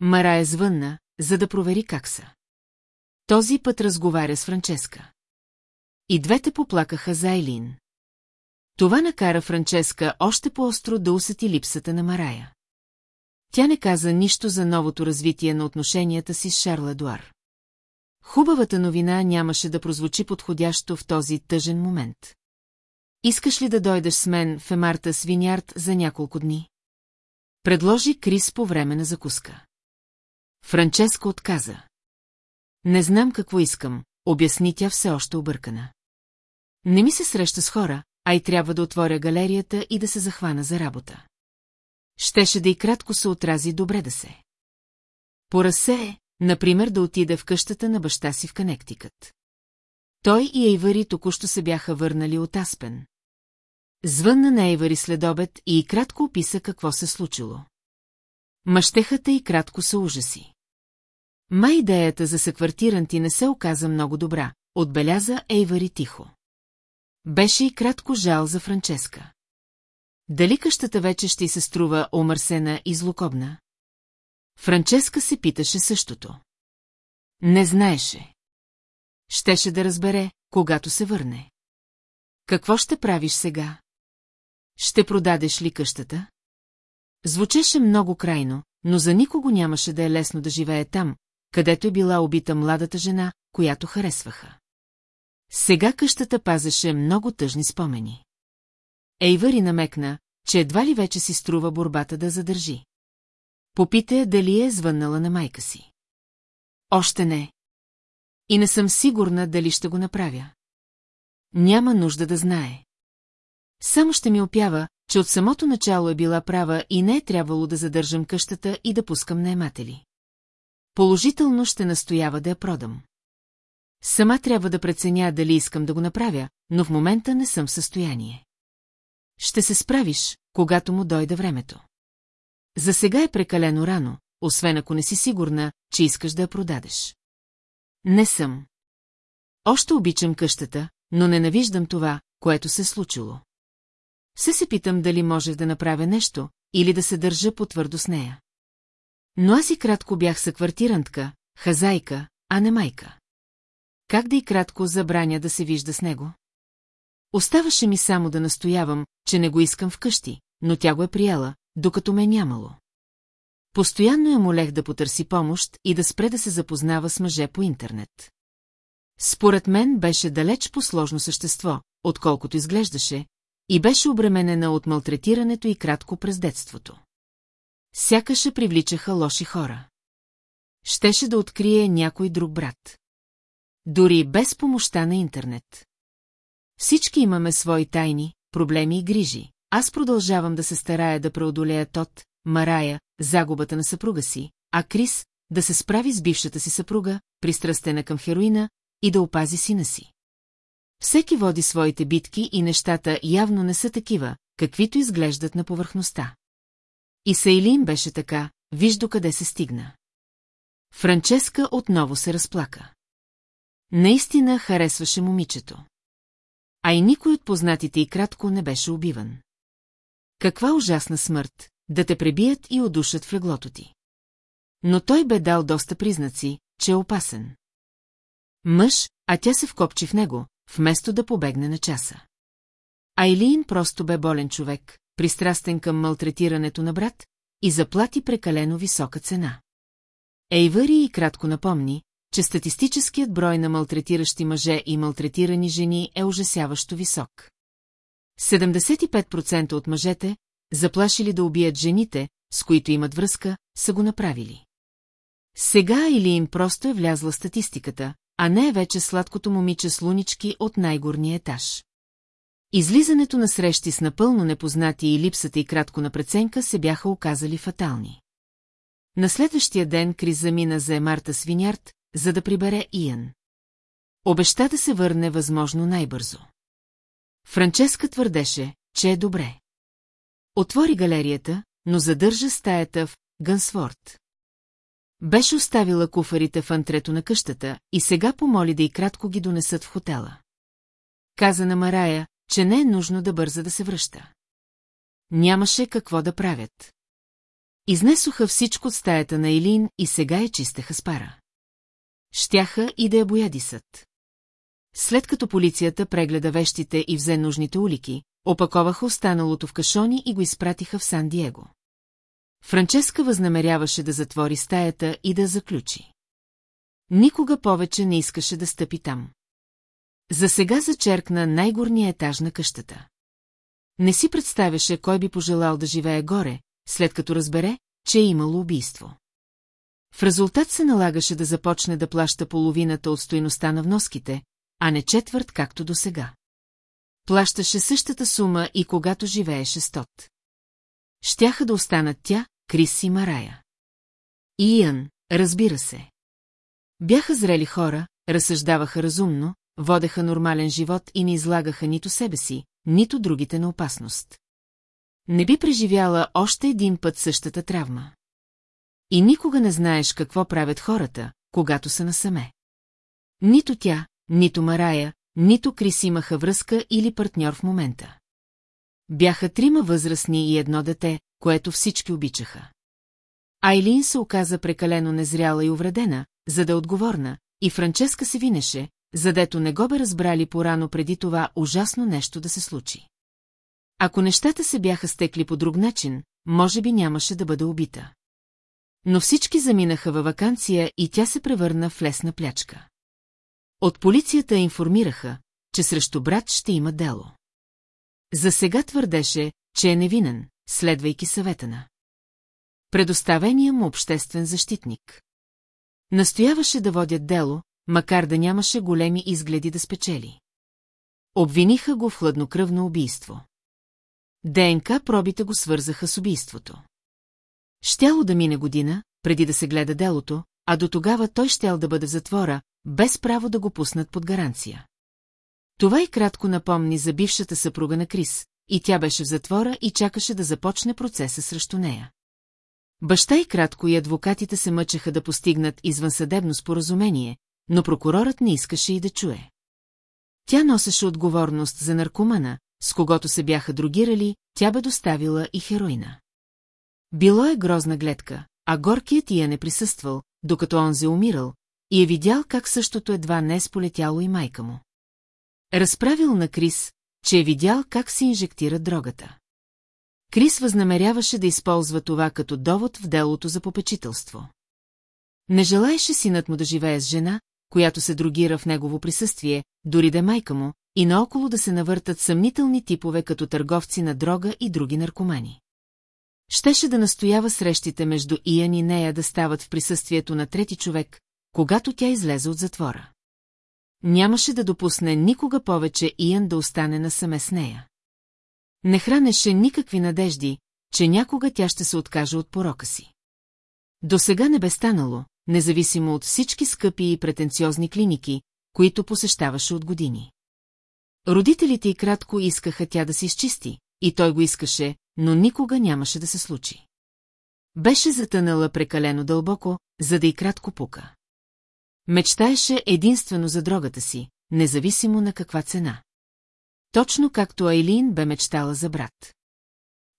Марая звънна, за да провери как са. Този път разговаря с Франческа. И двете поплакаха за Айлин. Това накара Франческа още по-остро да усети липсата на Марая. Тя не каза нищо за новото развитие на отношенията си с Шарла Дуар. Хубавата новина нямаше да прозвучи подходящо в този тъжен момент. Искаш ли да дойдеш с мен в Емарта Свинярд за няколко дни? Предложи Крис по време на закуска. Франческо отказа. Не знам какво искам, обясни тя все още объркана. Не ми се среща с хора, а и трябва да отворя галерията и да се захвана за работа. Щеше да и кратко се отрази добре да се. Поразсее, например, да отида в къщата на баща си в Канектикът. Той и Ейвари току-що се бяха върнали от Аспен. Звънна на Ейвари след обед и кратко описа какво се случило. Мъщехата и кратко са ужаси. Ма идеята за съквартиранти не се оказа много добра, отбеляза Ейвари тихо. Беше и кратко жал за Франческа. Дали къщата вече ще й се струва омърсена и злокобна? Франческа се питаше същото. Не знаеше. Щеше да разбере, когато се върне. Какво ще правиш сега? Ще продадеш ли къщата? Звучеше много крайно, но за никого нямаше да е лесно да живее там, където е била убита младата жена, която харесваха. Сега къщата пазеше много тъжни спомени. Ейвари намекна, че едва ли вече си струва борбата да задържи. Попита я дали е звъннала на майка си. Още не. И не съм сигурна дали ще го направя. Няма нужда да знае. Само ще ми опява, че от самото начало е била права и не е трябвало да задържам къщата и да пускам наематели. Положително ще настоява да я продам. Сама трябва да преценя дали искам да го направя, но в момента не съм в състояние. Ще се справиш, когато му дойде времето. За сега е прекалено рано, освен ако не си сигурна, че искаш да я продадеш. Не съм. Още обичам къщата, но ненавиждам това, което се е случило. Все се питам дали можех да направя нещо или да се държа потвърдо с нея. Но аз и кратко бях съквартирантка, хазайка, а не майка. Как да и кратко забраня да се вижда с него? Оставаше ми само да настоявам, че не го искам вкъщи, но тя го е приела, докато ме е нямало. Постоянно я молех да потърси помощ и да спре да се запознава с мъже по интернет. Според мен беше далеч по-сложно същество, отколкото изглеждаше, и беше обременена от малтретирането и кратко през детството. Сякаше привличаха лоши хора. Щеше да открие някой друг брат. Дори без помощта на интернет. Всички имаме свои тайни, проблеми и грижи. Аз продължавам да се старая да преодолея Тот, Марая, загубата на съпруга си, а Крис да се справи с бившата си съпруга, пристрастена към хероина, и да опази сина си. Всеки води своите битки и нещата явно не са такива, каквито изглеждат на повърхността. И Сейлин беше така, виж до къде се стигна. Франческа отново се разплака. Наистина харесваше момичето. А и никой от познатите и кратко не беше убиван. Каква ужасна смърт, да те пребият и удушат в леглото ти. Но той бе дал доста признаци, че е опасен. Мъж, а тя се вкопчи в него, вместо да побегне на часа. Айлин просто бе болен човек, пристрастен към малтретирането на брат, и заплати прекалено висока цена. Ейвъри и кратко напомни, че статистическият брой на малтретиращи мъже и малтретирани жени е ужасяващо висок. 75% от мъжете, заплашили да убият жените, с които имат връзка, са го направили. Сега или им просто е влязла статистиката, а не е вече сладкото момиче с лунички от най-горния етаж. Излизането на срещи с напълно непознати и липсата и кратко на преценка се бяха оказали фатални. На следващия ден Крис замина за Емарта Свинярд, за да прибере Иен. Обеща да се върне възможно най-бързо. Франческа твърдеше, че е добре. Отвори галерията, но задържа стаята в Гънсворт. Беше оставила куфарите в антрето на къщата и сега помоли да и кратко ги донесат в хотела. Каза на Марая, че не е нужно да бърза да се връща. Нямаше какво да правят. Изнесоха всичко от стаята на Елин и сега я чистеха с пара. Щяха и да я боядисат. След като полицията прегледа вещите и взе нужните улики, опаковаха останалото в кашони и го изпратиха в Сан-Диего. Франческа възнамеряваше да затвори стаята и да заключи. Никога повече не искаше да стъпи там. За сега зачеркна най-горния етаж на къщата. Не си представяше кой би пожелал да живее горе, след като разбере, че е имало убийство. В резултат се налагаше да започне да плаща половината от стоиността на вноските, а не четвърт както до сега. Плащаше същата сума и когато живееше с Тот. Щяха да останат тя, Крис и Марая. И Иан, разбира се. Бяха зрели хора, разсъждаваха разумно, водеха нормален живот и не излагаха нито себе си, нито другите на опасност. Не би преживяла още един път същата травма. И никога не знаеш какво правят хората, когато са насаме. Нито тя, нито Марая, нито Крис имаха връзка или партньор в момента. Бяха трима възрастни и едно дете, което всички обичаха. Айлин се оказа прекалено незряла и увредена, за да е отговорна, и Франческа се винеше, задето не го бе разбрали порано преди това ужасно нещо да се случи. Ако нещата се бяха стекли по друг начин, може би нямаше да бъде убита. Но всички заминаха във вакансия и тя се превърна в лесна плячка. От полицията информираха, че срещу брат ще има дело. За сега твърдеше, че е невинен, следвайки съвета на. Предоставения му обществен защитник. Настояваше да водят дело, макар да нямаше големи изгледи да спечели. Обвиниха го в хладнокръвно убийство. ДНК пробите го свързаха с убийството. Щяло да мине година, преди да се гледа делото, а до тогава той щял да бъде в затвора, без право да го пуснат под гаранция. Това и кратко напомни за бившата съпруга на Крис, и тя беше в затвора и чакаше да започне процеса срещу нея. Баща и кратко и адвокатите се мъчеха да постигнат извънсъдебно споразумение, но прокурорът не искаше и да чуе. Тя носеше отговорност за наркомана, с когото се бяха другирали, тя бе доставила и хероина. Било е грозна гледка, а горкият я не присъствал, докато онзе умирал, и е видял как същото едва не е сполетяло и майка му. Разправил на Крис, че е видял как се инжектира дрогата. Крис възнамеряваше да използва това като довод в делото за попечителство. Не желаеше синът му да живее с жена, която се другира в негово присъствие, дори да майка му, и наоколо да се навъртат съмнителни типове като търговци на дрога и други наркомани. Щеше да настоява срещите между Иян и нея да стават в присъствието на трети човек, когато тя излезе от затвора. Нямаше да допусне никога повече Иян да остане насаме с нея. Не хранеше никакви надежди, че някога тя ще се откаже от порока си. До сега не бе станало, независимо от всички скъпи и претенциозни клиники, които посещаваше от години. Родителите й кратко искаха тя да се изчисти, и той го искаше, но никога нямаше да се случи. Беше затънала прекалено дълбоко, за да и кратко пука. Мечтаеше единствено за дрогата си, независимо на каква цена. Точно както Айлин бе мечтала за брат.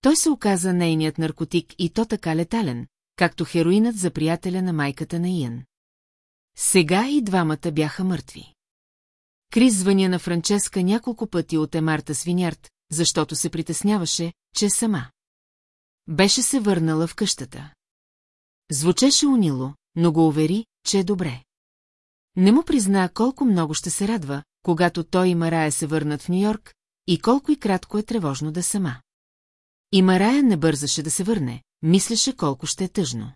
Той се оказа нейният наркотик и то така летален, както хероинът за приятеля на майката на Иен. Сега и двамата бяха мъртви. Крис звъня на Франческа няколко пъти от Емарта Свинярд, защото се притесняваше, че е сама. Беше се върнала в къщата. Звучеше унило, но го увери, че е добре. Не му призна колко много ще се радва, когато той и Марая се върнат в Нью-Йорк, и колко и кратко е тревожно да сама. И Марая не бързаше да се върне, мислеше колко ще е тъжно.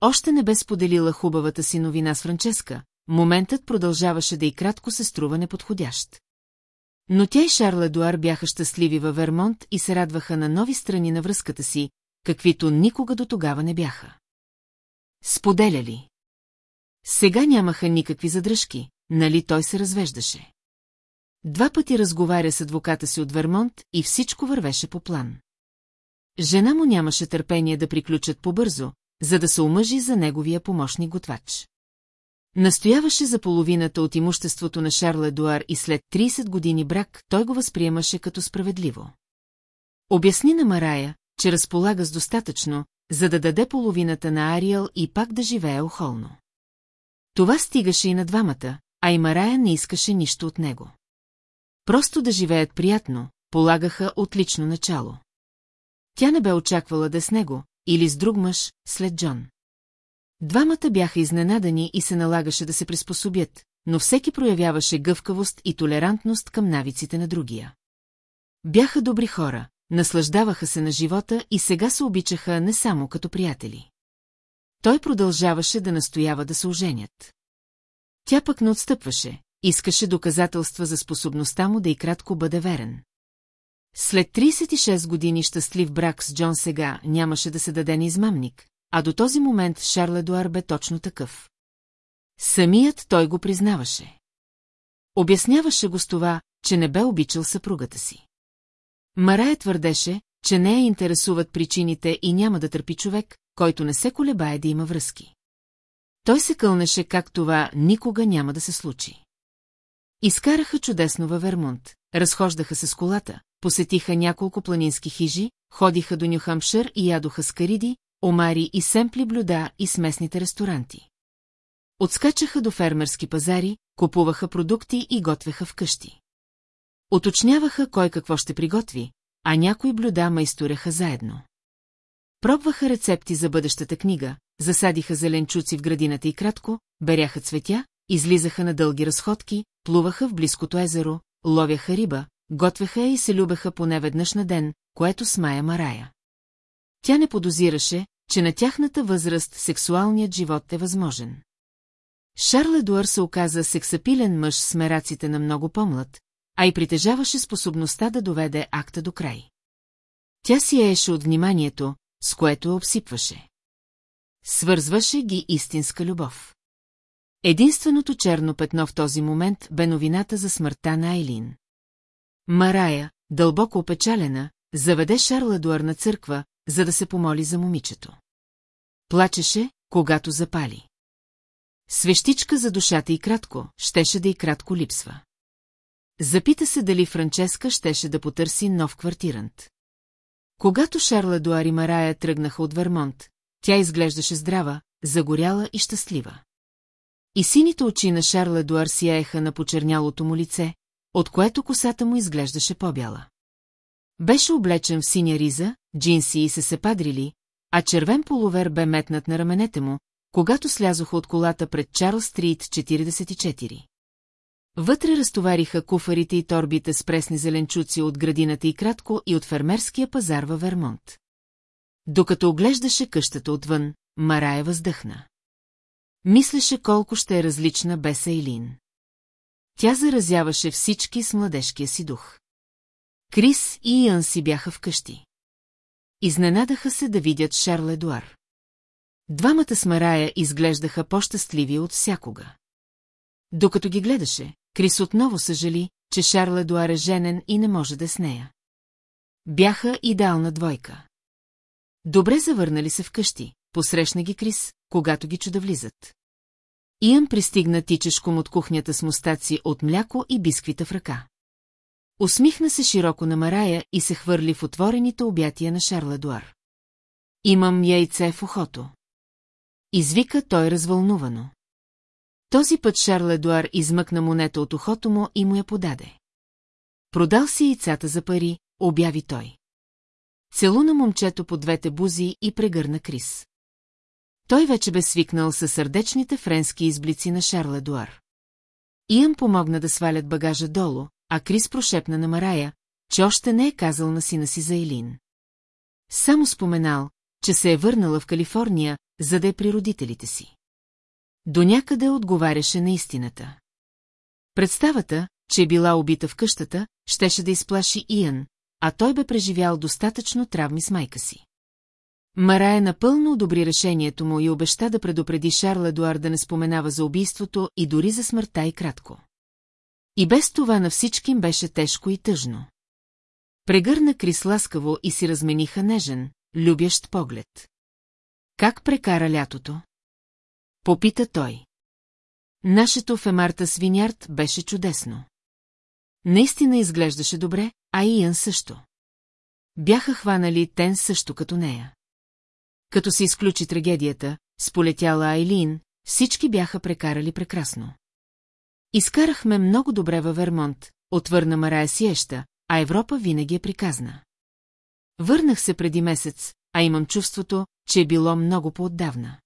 Още не бе споделила хубавата си новина с Франческа, моментът продължаваше да и кратко се струва неподходящ. Но тя и Шарл Едуар бяха щастливи във Вермонт и се радваха на нови страни на връзката си, каквито никога до тогава не бяха. Споделяли. Сега нямаха никакви задръжки, нали той се развеждаше. Два пъти разговаря с адвоката си от Вермонт и всичко вървеше по план. Жена му нямаше търпение да приключат побързо, за да се омъжи за неговия помощник готвач. Настояваше за половината от имуществото на Шарл Едуар и след 30 години брак той го възприемаше като справедливо. Обясни на Марая, че разполага с достатъчно, за да даде половината на Ариел и пак да живее охолно. Това стигаше и на двамата, а и Марая не искаше нищо от него. Просто да живеят приятно, полагаха отлично начало. Тя не бе очаквала да е с него, или с друг мъж, след Джон. Двамата бяха изненадани и се налагаше да се приспособят, но всеки проявяваше гъвкавост и толерантност към навиците на другия. Бяха добри хора, наслаждаваха се на живота и сега се обичаха не само като приятели. Той продължаваше да настоява да се оженят. Тя пък не отстъпваше, искаше доказателства за способността му да и кратко бъде верен. След 36 години щастлив брак с Джон сега нямаше да се даде на измамник, а до този момент Шарл Едуар бе точно такъв. Самият той го признаваше. Обясняваше го с това, че не бе обичал съпругата си. Марая твърдеше, че не я интересуват причините и няма да търпи човек, който не се колебае да има връзки. Той се кълнеше как това никога няма да се случи. Изкараха чудесно във Вермонт, разхождаха се с колата, посетиха няколко планински хижи, ходиха до Нюхамшир и ядоха скариди, омари и семпли блюда и смесните ресторанти. Отскачаха до фермерски пазари, купуваха продукти и готвеха вкъщи. Оточняваха кой какво ще приготви, а някои блюда майстореха заедно. Пробваха рецепти за бъдещата книга, засадиха зеленчуци в градината и кратко, беряха цветя, излизаха на дълги разходки, плуваха в близкото езеро, ловяха риба, готвеха и се любеха поне веднъж на ден, което смая Марая. Тя не подозираше, че на тяхната възраст сексуалният живот е възможен. Шарл Едуар се оказа сексапилен мъж с мераците на много по-млад, а и притежаваше способността да доведе акта до край. Тя си ееше от вниманието, с което обсипваше. Свързваше ги истинска любов. Единственото черно петно в този момент бе новината за смъртта на Айлин. Марая, дълбоко опечалена, заведе Шарла Дуар на църква, за да се помоли за момичето. Плачеше, когато запали. Свещичка за душата и кратко, щеше да и кратко липсва. Запита се дали Франческа щеше да потърси нов квартирант. Когато Шарла Дуар и Марая тръгнаха от Вермонт, тя изглеждаше здрава, загоряла и щастлива. И сините очи на Шарла Дуар сияеха на почернялото му лице, от което косата му изглеждаше по-бяла. Беше облечен в синя риза, джинси и се се падрили, а червен полувер бе метнат на раменете му, когато слязоха от колата пред Чарлз Стрит 44. Вътре разтовариха куфарите и торбите с пресни зеленчуци от градината и кратко и от фермерския пазар във Вермонт. Докато оглеждаше къщата отвън, Марая въздъхна. Мислеше колко ще е различна без Ейлин. Тя заразяваше всички с младежкия си дух. Крис и Иан си бяха вкъщи. Изненадаха се да видят Шарл Едуар. Двамата с Марая изглеждаха по-щастливи от всякога. Докато ги гледаше, Крис отново съжали, че Шарл Едуар е женен и не може да с нея. Бяха идеална двойка. Добре завърнали се вкъщи, посрещна ги Крис, когато ги чуда влизат. Иан пристигна тичешком от кухнята с мустаци от мляко и бисквита в ръка. Усмихна се широко на Марая и се хвърли в отворените обятия на Шарл Едуар. Имам яйце в ухото. Извика той развълнувано. Този път Шарл Едуар измъкна монета от ухото му и му я подаде. Продал си яйцата за пари, обяви той. Целуна момчето по двете бузи и прегърна Крис. Той вече бе свикнал със сърдечните френски изблици на Шарл Едуар. Иан помогна да свалят багажа долу, а Крис прошепна на Марая, че още не е казал на сина си за Елин. Само споменал, че се е върнала в Калифорния, за да е при родителите си. До някъде отговаряше на истината. Представата, че е била убита в къщата, щеше да изплаши Иан, а той бе преживял достатъчно травми с майка си. Марая напълно одобри решението му и обеща да предупреди Шарл Едуар да не споменава за убийството и дори за смъртта и кратко. И без това на всички им беше тежко и тъжно. Прегърна Крис ласкаво и си размениха нежен, любящ поглед. Как прекара лятото? Попита той. Нашето Фемарта Свинярд беше чудесно. Наистина изглеждаше добре, а и Иан също. Бяха хванали Тен също като нея. Като се изключи трагедията, сполетяла Айлин, всички бяха прекарали прекрасно. Изкарахме много добре във Вермонт, отвърна Марая Сиеща, а Европа винаги е приказна. Върнах се преди месец, а имам чувството, че е било много по-отдавна.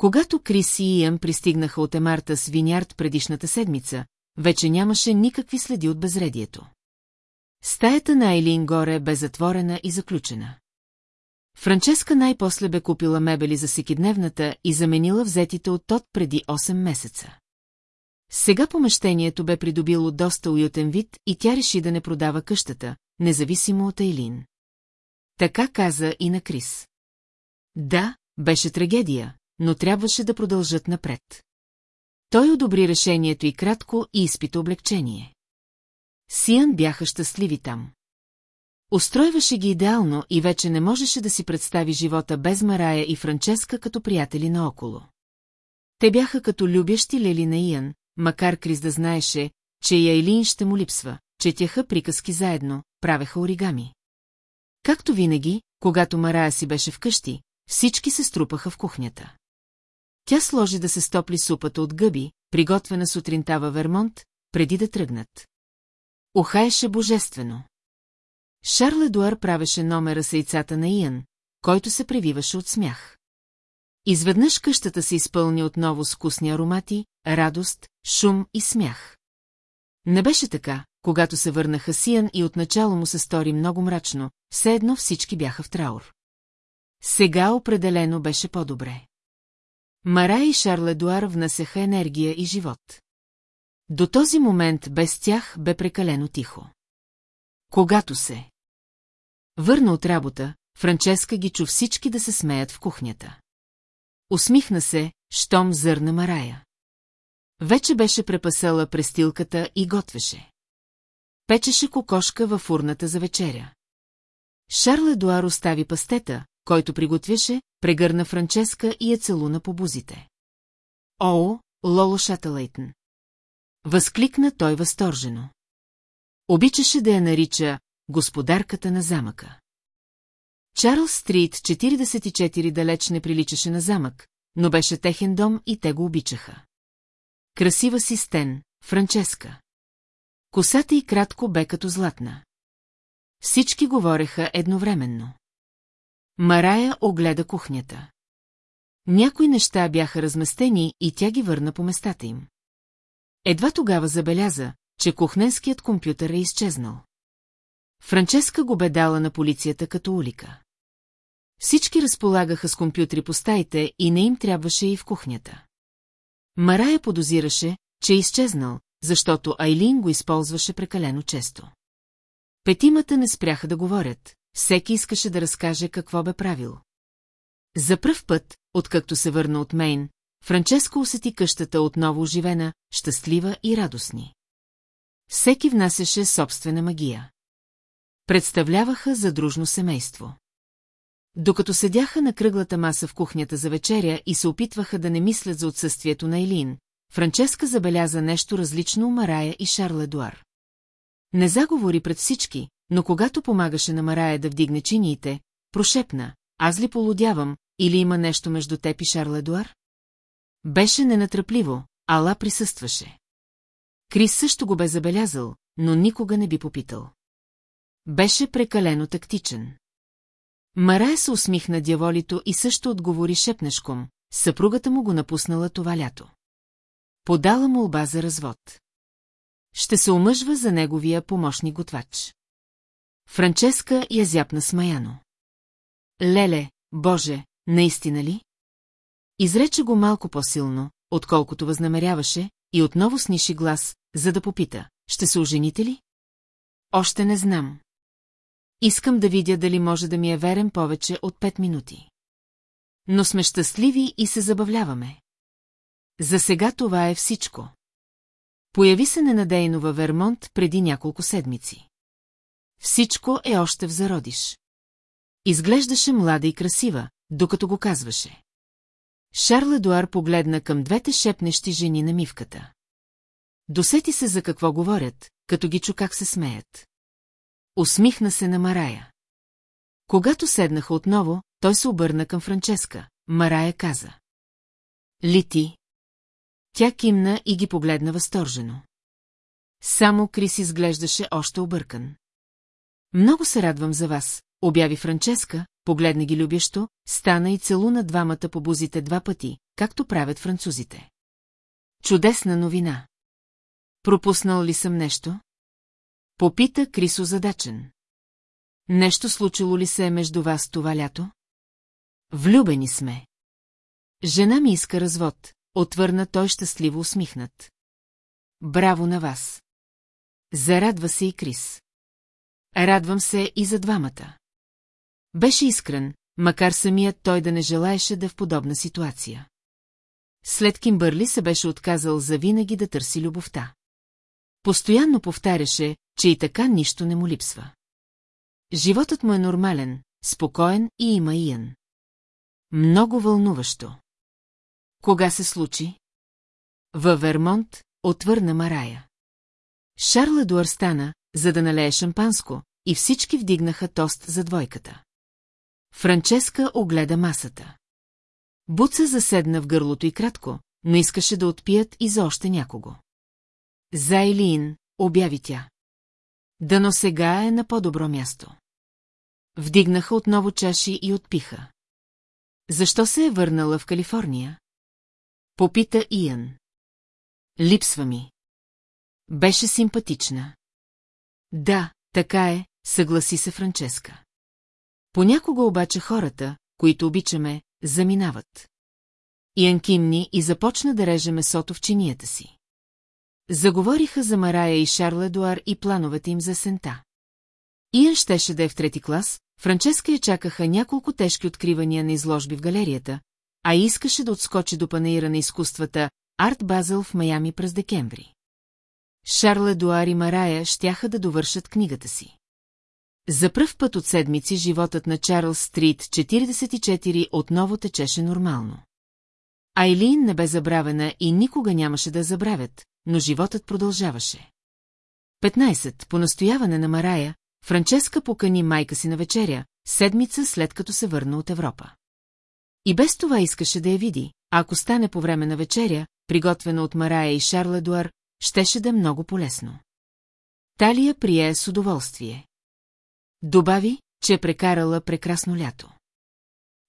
Когато Крис и Иан пристигнаха от Емарта с Винярд предишната седмица, вече нямаше никакви следи от безредието. Стаята на Айлин горе бе затворена и заключена. Франческа най-после бе купила мебели за всекидневната и заменила взетите от Тот преди 8 месеца. Сега помещението бе придобило доста уютен вид и тя реши да не продава къщата, независимо от Айлин. Така каза и на Крис. Да, беше трагедия, но трябваше да продължат напред. Той одобри решението и кратко и изпита облегчение. Сиан бяха щастливи там. Устройваше ги идеално и вече не можеше да си представи живота без Марая и Франческа като приятели наоколо. Те бяха като любящи лели на Иан, макар Крис да знаеше, че и Айлин ще му липсва, четяха приказки заедно, правеха оригами. Както винаги, когато Марая си беше вкъщи, всички се струпаха в кухнята. Тя сложи да се стопли супата от гъби, приготвена сутринта във Вермонт, преди да тръгнат. Охаеше божествено. Шарл Едуар правеше номера с яйцата на Иан, който се превиваше от смях. Изведнъж къщата се изпълни отново с вкусни аромати, радост, шум и смях. Не беше така, когато се върнаха Сиан и отначало му се стори много мрачно, все едно всички бяха в траур. Сега определено беше по-добре. Мара и Шарл Едуар внасяха енергия и живот. До този момент без тях бе прекалено тихо. Когато се върна от работа, Франческа ги чу всички да се смеят в кухнята. Усмихна се, щом зърна Марая. Вече беше препасала престилката и готвеше. Печеше кокошка във фурната за вечеря. Шарл Едуар остави пастета, който приготвяше, прегърна Франческа и я целуна по бузите. О, Лоло Шаталейтън! Възкликна той възторжено. Обичаше да я нарича господарката на замъка. Чарлз Стрит 44 далеч не приличаше на замък, но беше техен дом и те го обичаха. Красива си стен, Франческа. Косата й кратко бе като златна. Всички говореха едновременно. Марая огледа кухнята. Някои неща бяха разместени и тя ги върна по местата им. Едва тогава забеляза, че кухненският компютър е изчезнал. Франческа го бе дала на полицията като улика. Всички разполагаха с компютри по стаите и не им трябваше и в кухнята. Марая подозираше, че е изчезнал, защото Айлин го използваше прекалено често. Петимата не спряха да говорят, всеки искаше да разкаже какво бе правил. За пръв път, откакто се върна от Мейн, Франческо усети къщата отново оживена, щастлива и радостни. Всеки внасяше собствена магия. Представляваха задружно семейство. Докато седяха на кръглата маса в кухнята за вечеря и се опитваха да не мислят за отсъствието на Елин, Франческа забеляза нещо различно у Марая и Шарл Едуар. Не заговори пред всички, но когато помагаше на Марая да вдигне чиниите, прошепна, аз ли полудявам, или има нещо между теб и Шарл Едуар? Беше ненатръпливо, ала присъстваше. Крис също го бе забелязал, но никога не би попитал. Беше прекалено тактичен. Марая се усмихна дяволито и също отговори шепнешком, съпругата му го напуснала това лято. Подала му оба за развод. Ще се омъжва за неговия помощник готвач. Франческа я зяпна смаяно. Леле, Боже, наистина ли? Изрече го малко по-силно, отколкото възнамеряваше, и отново сниши глас, за да попита, ще се ожените ли? Още не знам. Искам да видя дали може да ми е верен повече от пет минути. Но сме щастливи и се забавляваме. За сега това е всичко. Появи се ненадейно във Вермонт преди няколко седмици. Всичко е още в зародиш. Изглеждаше млада и красива, докато го казваше. Шарл Едуар погледна към двете шепнещи жени на мивката. Досети се за какво говорят, като ги чу как се смеят. Усмихна се на Марая. Когато седнаха отново, той се обърна към Франческа. Марая каза. Лити. Тя кимна и ги погледна възторжено. Само Крис изглеждаше още объркан. Много се радвам за вас, обяви Франческа, погледна ги любящо, стана и целуна двамата по бузите два пъти, както правят французите. Чудесна новина. Пропуснал ли съм нещо? Попита Крисо задачен. Нещо случило ли се между вас това лято? Влюбени сме. Жена ми иска развод, отвърна той щастливо усмихнат. Браво на вас! Зарадва се и Крис. Радвам се и за двамата. Беше искрен, макар самият той да не желаеше да е в подобна ситуация. След Кимбърли се беше отказал за винаги да търси любовта. Постоянно повтаряше, че и така нищо не му липсва. Животът му е нормален, спокоен и имаИян. Много вълнуващо. Кога се случи? Във Вермонт отвърна Марая. Шарл Едуар стана, за да налее шампанско, и всички вдигнаха тост за двойката. Франческа огледа масата. Буца заседна в гърлото и кратко, но искаше да отпият и за още някого. Зайлин, обяви тя. Дано сега е на по-добро място. Вдигнаха отново чаши и отпиха. Защо се е върнала в Калифорния? ПопитаИян. Липсва ми. Беше симпатична. Да, така е, съгласи се Франческа. Понякога обаче хората, които обичаме, заминават. Иан кимни и започна да реже месото в чинията си. Заговориха за Марая и Шарл Едуар и плановете им за сента. Иан щеше да е в трети клас, Франческа я чакаха няколко тежки откривания на изложби в галерията, а искаше да отскочи до панаира на изкуствата Арт Базел в Майами през декември. Шарл Едуар и Марая щяха да довършат книгата си. За пръв път от седмици животът на Чарлз Стрит 44 отново течеше нормално. Айлин не бе забравена и никога нямаше да забравят, но животът продължаваше. 15. По настояване на Марая, Франческа покани майка си на вечеря, седмица след като се върна от Европа. И без това искаше да я види, а ако стане по време на вечеря, приготвена от Марая и Шарл Едуар, щеше да е много полезно. Талия прие с удоволствие. Добави, че е прекарала прекрасно лято.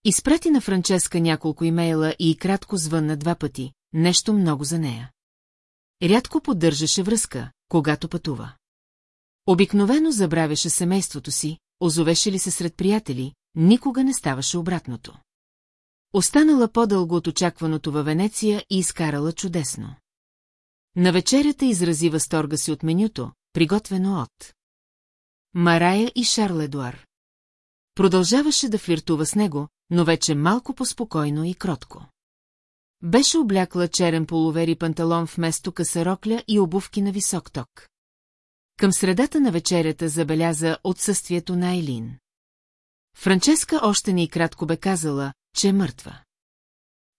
Изпрати на Франческа няколко имейла и кратко звънна два пъти, нещо много за нея. Рядко поддържаше връзка, когато пътува. Обикновено забравяше семейството си, озовеше ли се сред приятели, никога не ставаше обратното. Останала по-дълго от очакваното във Венеция и изкарала чудесно. На вечерята изрази възторга си от менюто, приготвено от Марая и Шарл Едуар. Продължаваше да флиртува с него, но вече малко поспокойно и кротко. Беше облякла черен полувер и панталон вместо касарокля и обувки на висок ток. Към средата на вечерята забеляза отсъствието на Айлин. Франческа още не и кратко бе казала, че е мъртва.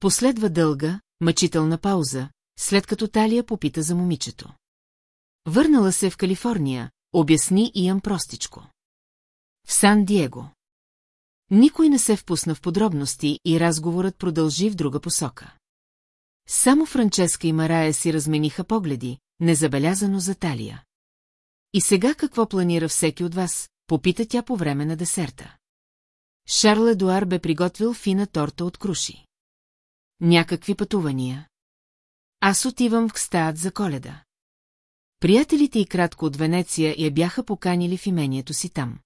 Последва дълга, мъчителна пауза, след като Талия попита за момичето. Върнала се в Калифорния, обясни Иан простичко. В Сан-Диего. Никой не се впусна в подробности и разговорът продължи в друга посока. Само Франческа и Марая си размениха погледи, незабелязано за Талия. И сега какво планира всеки от вас, попита тя по време на десерта. Шарл Едуар бе приготвил фина торта от круши. Някакви пътувания. Аз отивам в Кстаат за коледа. Приятелите и кратко от Венеция я бяха поканили в имението си там.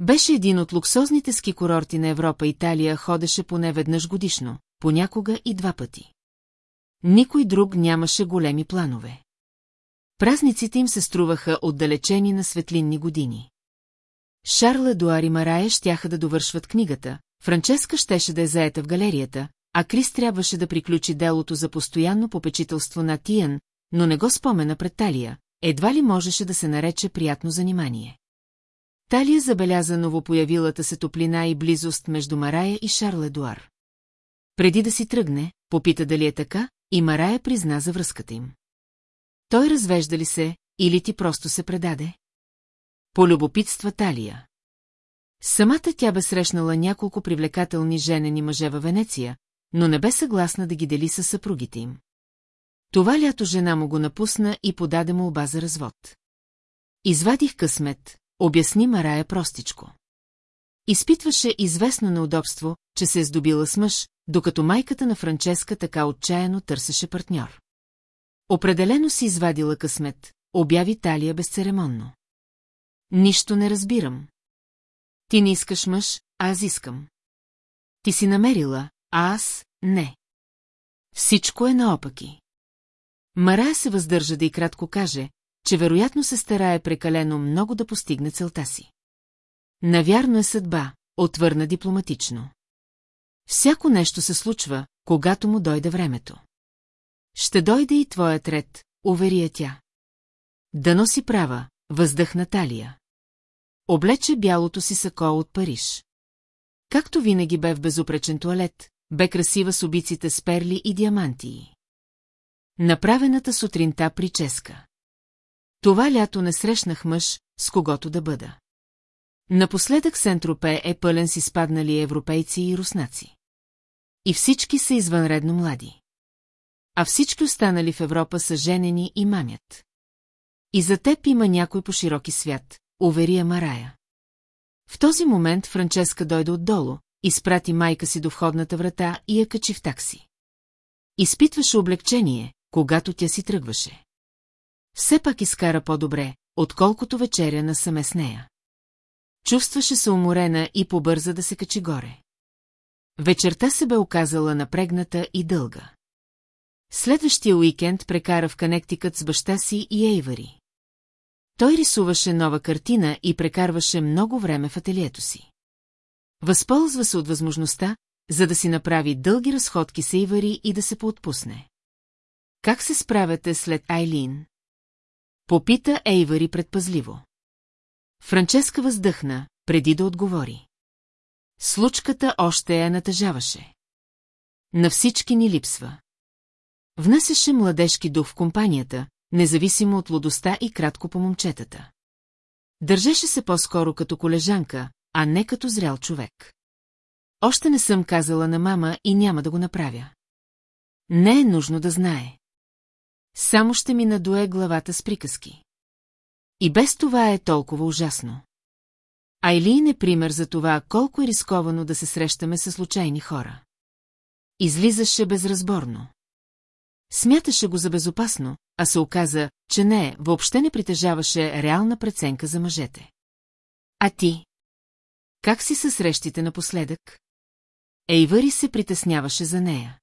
Беше един от луксозните ски курорти на Европа Италия, ходеше поне веднъж годишно, понякога и два пъти. Никой друг нямаше големи планове. Празниците им се струваха отдалечени на светлинни години. Шарла Дуар и Марая щяха да довършват книгата, Франческа щеше да е заета в галерията, а Крис трябваше да приключи делото за постоянно попечителство на Тиан, но не го спомена пред Талия, едва ли можеше да се нарече приятно занимание. Талия забеляза новопоявилата се топлина и близост между Марая и Шарл Едуар. Преди да си тръгне, попита дали е така, и Марая призна за връзката им. Той развежда ли се, или ти просто се предаде? Полюбопитства Талия. Самата тя бе срещнала няколко привлекателни женени мъже във Венеция, но не бе съгласна да ги дели със съпругите им. Това лято жена му го напусна и подаде му оба за развод. Извадих късмет, обясни Марая простичко. Изпитваше известно неудобство, че се е здобила с мъж, докато майката на Франческа така отчаяно търсеше партньор. Определено си извадила късмет, обяви Талия безцеремонно. Нищо не разбирам. Ти не искаш мъж, аз искам. Ти си намерила, аз – не. Всичко е наопаки. Марая се въздържа да и кратко каже, че вероятно се старае прекалено много да постигне целта си. Навярно е съдба, отвърна дипломатично. Всяко нещо се случва, когато му дойде времето. Ще дойде и твоят ред, уверия тя. Да носи права, въздъхна Талия. Облече бялото си сако от Париж. Както винаги бе в безупречен туалет, бе красива с обиците с перли и диамантии. Направената сутринта прическа. Това лято не срещнах мъж, с когото да бъда. Напоследък Сентропе е пълен с изпаднали европейци и руснаци. И всички са извънредно млади. А всички останали в Европа са женени и мамят. И за теб има някой по широки свят, уверия Марая. В този момент Франческа дойде отдолу, изпрати майка си до входната врата и я качи в такси. Изпитваше облегчение, когато тя си тръгваше. Все пак изкара по-добре, отколкото вечеря насаме с нея. Чувстваше се уморена и побърза да се качи горе. Вечерта се бе оказала напрегната и дълга. Следващия уикенд прекара в Канектикът с баща си и Ейвари. Той рисуваше нова картина и прекарваше много време в ателието си. Възползва се от възможността, за да си направи дълги разходки с Ейвари и да се поотпусне. Как се справяте след Айлин? Попита Ейвари предпазливо. Франческа въздъхна, преди да отговори. Случката още я натъжаваше. На всички ни липсва. Внасяше младежки дух в компанията, независимо от лудостта и кратко по момчетата. Държеше се по-скоро като колежанка, а не като зрял човек. Още не съм казала на мама и няма да го направя. Не е нужно да знае. Само ще ми надуе главата с приказки. И без това е толкова ужасно. Айлин е пример за това, колко е рисковано да се срещаме с случайни хора. Излизаше безразборно. Смяташе го за безопасно, а се оказа, че не, въобще не притежаваше реална преценка за мъжете. А ти? Как си със срещите напоследък? Ейвъри се притесняваше за нея.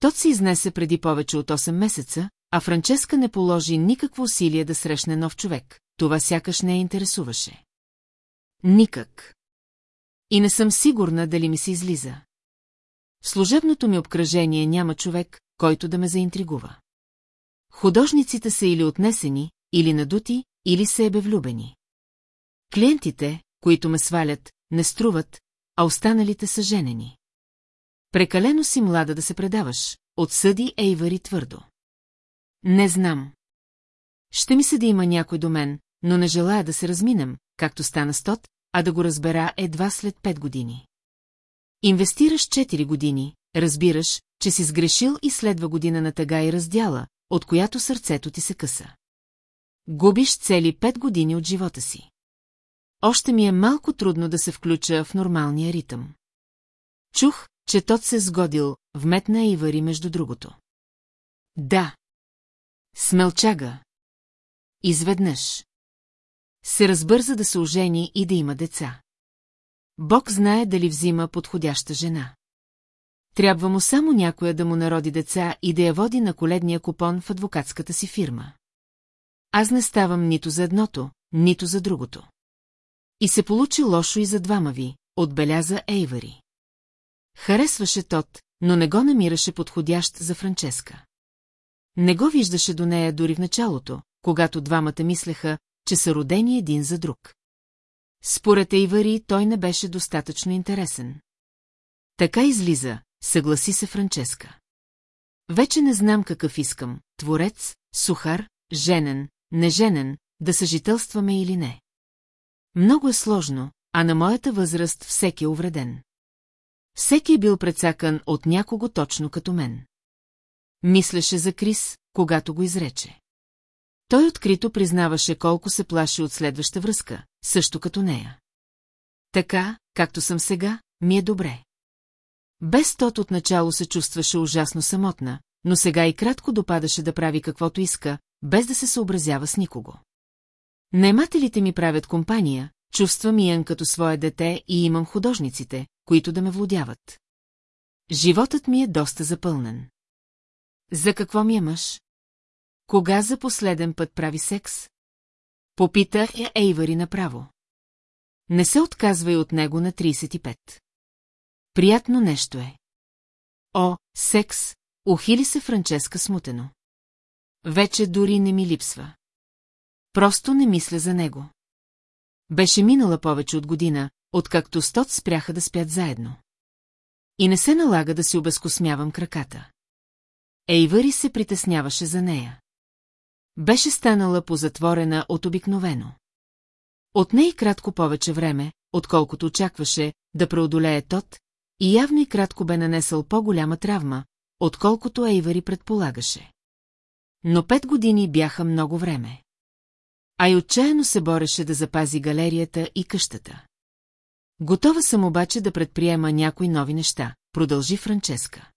Тот се изнесе преди повече от 8 месеца, а Франческа не положи никакво усилие да срещне нов човек. Това сякаш не я интересуваше. Никак. И не съм сигурна дали ми се излиза. В служебното ми обкръжение няма човек, който да ме заинтригува. Художниците са или отнесени, или надути, или се ебевлюбени. Клиентите, които ме свалят, не струват, а останалите са женени. Прекалено си млада да се предаваш, отсъди Ейвари твърдо. Не знам. Ще ми се да има някой до мен, но не желая да се разминем, както стана стот, а да го разбера едва след пет години. Инвестираш 4 години, разбираш, че си сгрешил и следва година на тъга и раздяла, от която сърцето ти се къса. Губиш цели пет години от живота си. Още ми е малко трудно да се включа в нормалния ритъм. Чух, че тот се сгодил, вметна Ивари между другото. Да. Смелчага. Изведнъж. Се разбърза да се ожени и да има деца. Бог знае дали взима подходяща жена. Трябва му само някоя да му народи деца и да я води на коледния купон в адвокатската си фирма. Аз не ставам нито за едното, нито за другото. И се получи лошо и за двама ви, отбеляза Ейвари. Харесваше Тот, но не го намираше подходящ за Франческа. Не го виждаше до нея дори в началото, когато двамата мислеха, че са родени един за друг. Според Ейвари той не беше достатъчно интересен. Така излиза, съгласи се Франческа. Вече не знам какъв искам, творец, сухар, женен, неженен, да съжителстваме или не. Много е сложно, а на моята възраст всеки е увреден. Всеки е бил прецакан от някого точно като мен. Мислеше за Крис, когато го изрече. Той открито признаваше колко се плаши от следваща връзка, също като нея. Така, както съм сега, ми е добре. Без тот отначало се чувстваше ужасно самотна, но сега и кратко допадаше да прави каквото иска, без да се съобразява с никого. Наймателите ми правят компания, чувствамИян като свое дете и имам художниците, които да ме владяват. Животът ми е доста запълнен. За какво ми е мъж? Кога за последен път прави секс? Попитах я Ейвари направо. Не се отказвай от него на 35. Приятно нещо е. О, секс, ухили се Франческа смутено. Вече дори не ми липсва. Просто не мисля за него. Беше минала повече от година, откакто стот спряха да спят заедно. И не се налага да си обезкосмявам краката. Ейвари се притесняваше за нея. Беше станала позатворена от обикновено. От нея кратко повече време, отколкото очакваше, да преодолее тот, и явно и кратко бе нанесъл по-голяма травма, отколкото Ейвари предполагаше. Но пет години бяха много време. А и отчаяно се бореше да запази галерията и къщата. Готова съм обаче да предприема някои нови неща, продължи Франческа.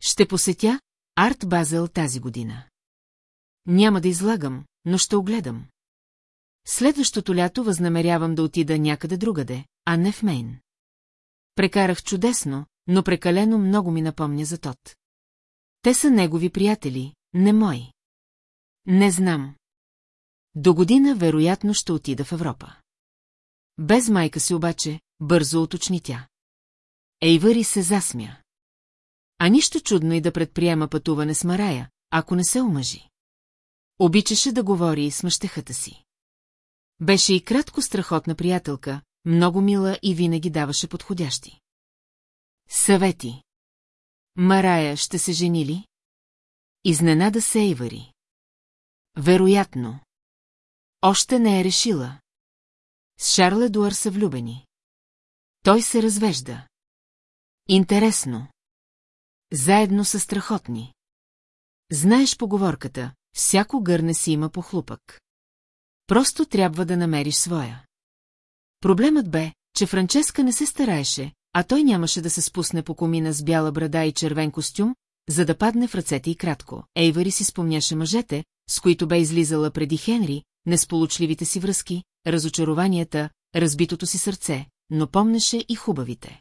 Ще посетя Арт Базел тази година. Няма да излагам, но ще огледам. Следващото лято възнамерявам да отида някъде другаде, а не в Мейн. Прекарах чудесно, но прекалено много ми напомня за Тот. Те са негови приятели, не мои. Не знам. До година вероятно ще отида в Европа. Без майка си обаче, бързо уточни тя. Ейвъри се засмя. А нищо чудно и да предприема пътуване с Марая, ако не се омъжи. Обичаше да говори с мъщехата си. Беше и кратко страхотна приятелка, много мила и винаги даваше подходящи. Съвети. Марая ще се жени ли? Изненада се Ейвари. Вероятно. Още не е решила. С Шарл Едуар са влюбени. Той се развежда. Интересно. Заедно са страхотни. Знаеш поговорката, всяко гърне си има похлупък. Просто трябва да намериш своя. Проблемът бе, че Франческа не се стараеше, а той нямаше да се спусне по комина с бяла брада и червен костюм, за да падне в ръцете и кратко. Ейвари си спомняше мъжете, с които бе излизала преди Хенри, несполучливите си връзки, разочарованията, разбитото си сърце, но помнеше и хубавите.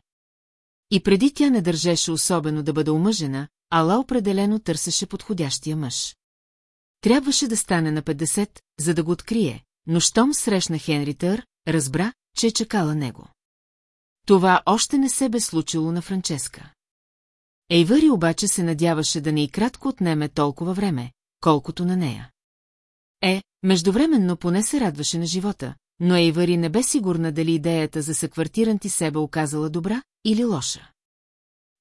И преди тя не държеше особено да бъде омъжена, ала определено търсеше подходящия мъж. Трябваше да стане на 50, за да го открие, но щом срещна Хенри Тър, разбра, че е чакала него. Това още не се бе случило на Франческа. Ейвъри обаче се надяваше да не и кратко отнеме толкова време, колкото на нея. Е, междувременно поне се радваше на живота, но Ейвари не бе сигурна дали идеята за съквартиранти себе оказала добра или лоша.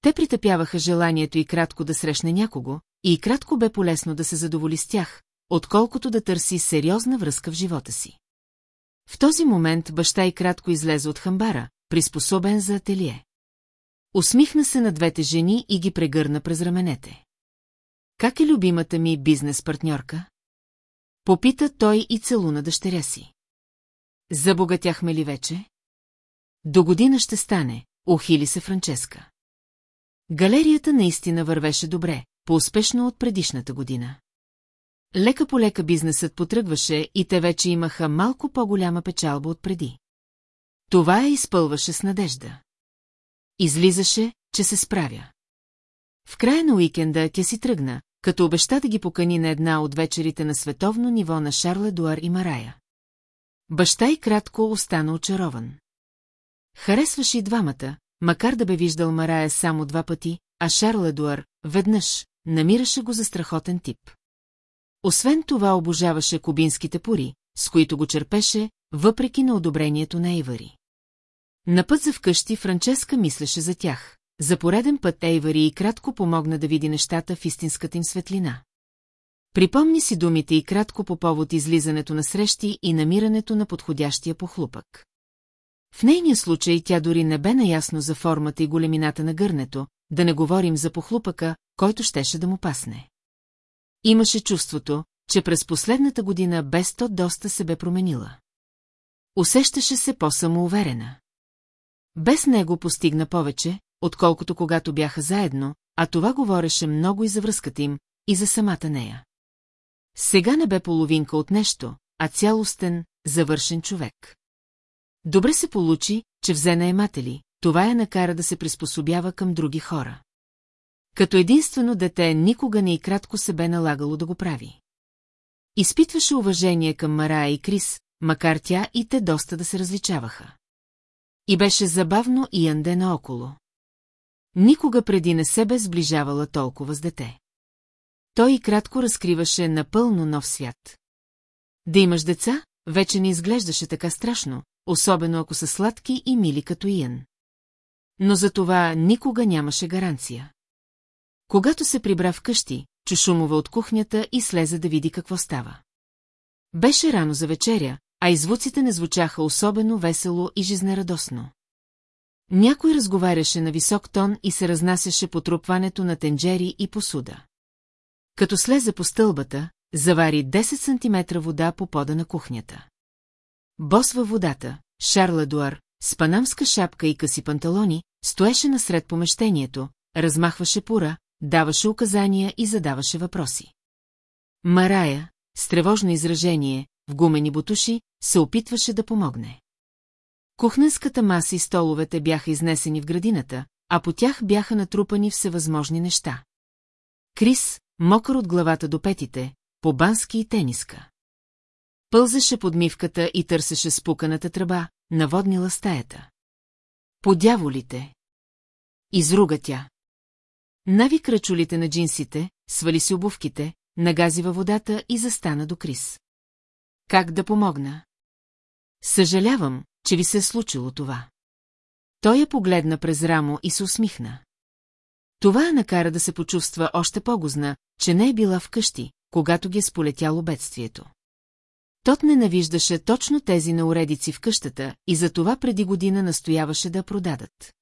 Те притъпяваха желанието и кратко да срещне някого, и кратко бе полезно да се задоволи с тях, отколкото да търси сериозна връзка в живота си. В този момент баща и кратко излезе от хамбара, приспособен за ателие. Усмихна се на двете жени и ги прегърна през раменете. Как е любимата ми бизнес-партньорка? Попита той и целуна дъщеря си. Забогатяхме ли вече? До година ще стане, охили се Франческа. Галерията наистина вървеше добре, по-успешно от предишната година. Лека по лека бизнесът потръгваше и те вече имаха малко по-голяма печалба от преди. Това я изпълваше с надежда. Излизаше, че се справя. В края на уикенда тя си тръгна, като обеща да ги покани на една от вечерите на световно ниво на Шарле Дуар и Марая. Баща и кратко остана очарован. Харесваше и двамата, макар да бе виждал Марая само два пъти, а Шарл Едуар, веднъж, намираше го за страхотен тип. Освен това обожаваше кубинските пури, с които го черпеше, въпреки на одобрението на Ейвари. На път за вкъщи Франческа мислеше за тях. За пореден път Ейвари и кратко помогна да види нещата в истинската им светлина. Припомни си думите и кратко по повод излизането на срещи и намирането на подходящия похлупък. В нейния случай тя дори не бе наясно за формата и големината на гърнето, да не говорим за похлупъка, който щеше да му пасне. Имаше чувството, че през последната година без то доста се бе променила. Усещаше се по-самоуверена. Без него постигна повече, отколкото когато бяха заедно, а това говореше много и за връзката им, и за самата нея. Сега не бе половинка от нещо, а цялостен, завършен човек. Добре се получи, че взе наематели, това я накара да се приспособява към други хора. Като единствено дете никога не и кратко се бе налагало да го прави. Изпитваше уважение към Марая и Крис, макар тя и те доста да се различаваха. И беше забавно и янде наоколо. Никога преди не се бе сближавала толкова с дете. Той и кратко разкриваше напълно нов свят. Да имаш деца, вече не изглеждаше така страшно, особено ако са сладки и мили като Иян. Но за това никога нямаше гаранция. Когато се прибра вкъщи, чу шумове от кухнята и слезе да види какво става. Беше рано за вечеря, а и звуците не звучаха особено весело и жизнерадосно. Някой разговаряше на висок тон и се разнасяше по трупването на тенджери и посуда. Като слезе по стълбата, завари 10 см вода по пода на кухнята. Бос във водата, Шарла Дуар, с панамска шапка и къси панталони, стоеше насред помещението, размахваше пура, даваше указания и задаваше въпроси. Марая, с тревожно изражение, в гумени бутуши, се опитваше да помогне. Кухненската маса и столовете бяха изнесени в градината, а по тях бяха натрупани всевъзможни неща. Крис, мокър от главата до петите, по бански и тениска. Пълзеше под мивката и търсеше спуканата тръба, наводнила стаята. По дяволите! Изруга тя. Нави крачулите на джинсите, свали си обувките, нагази във водата и застана до Крис. Как да помогна? Съжалявам, че ви се е случило това. Той я погледна през рамо и се усмихна. Това я накара да се почувства още по-гозна, че не е била вкъщи, когато ги е сполетяло бедствието. Тот ненавиждаше точно тези науредици в къщата и затова преди година настояваше да продадат.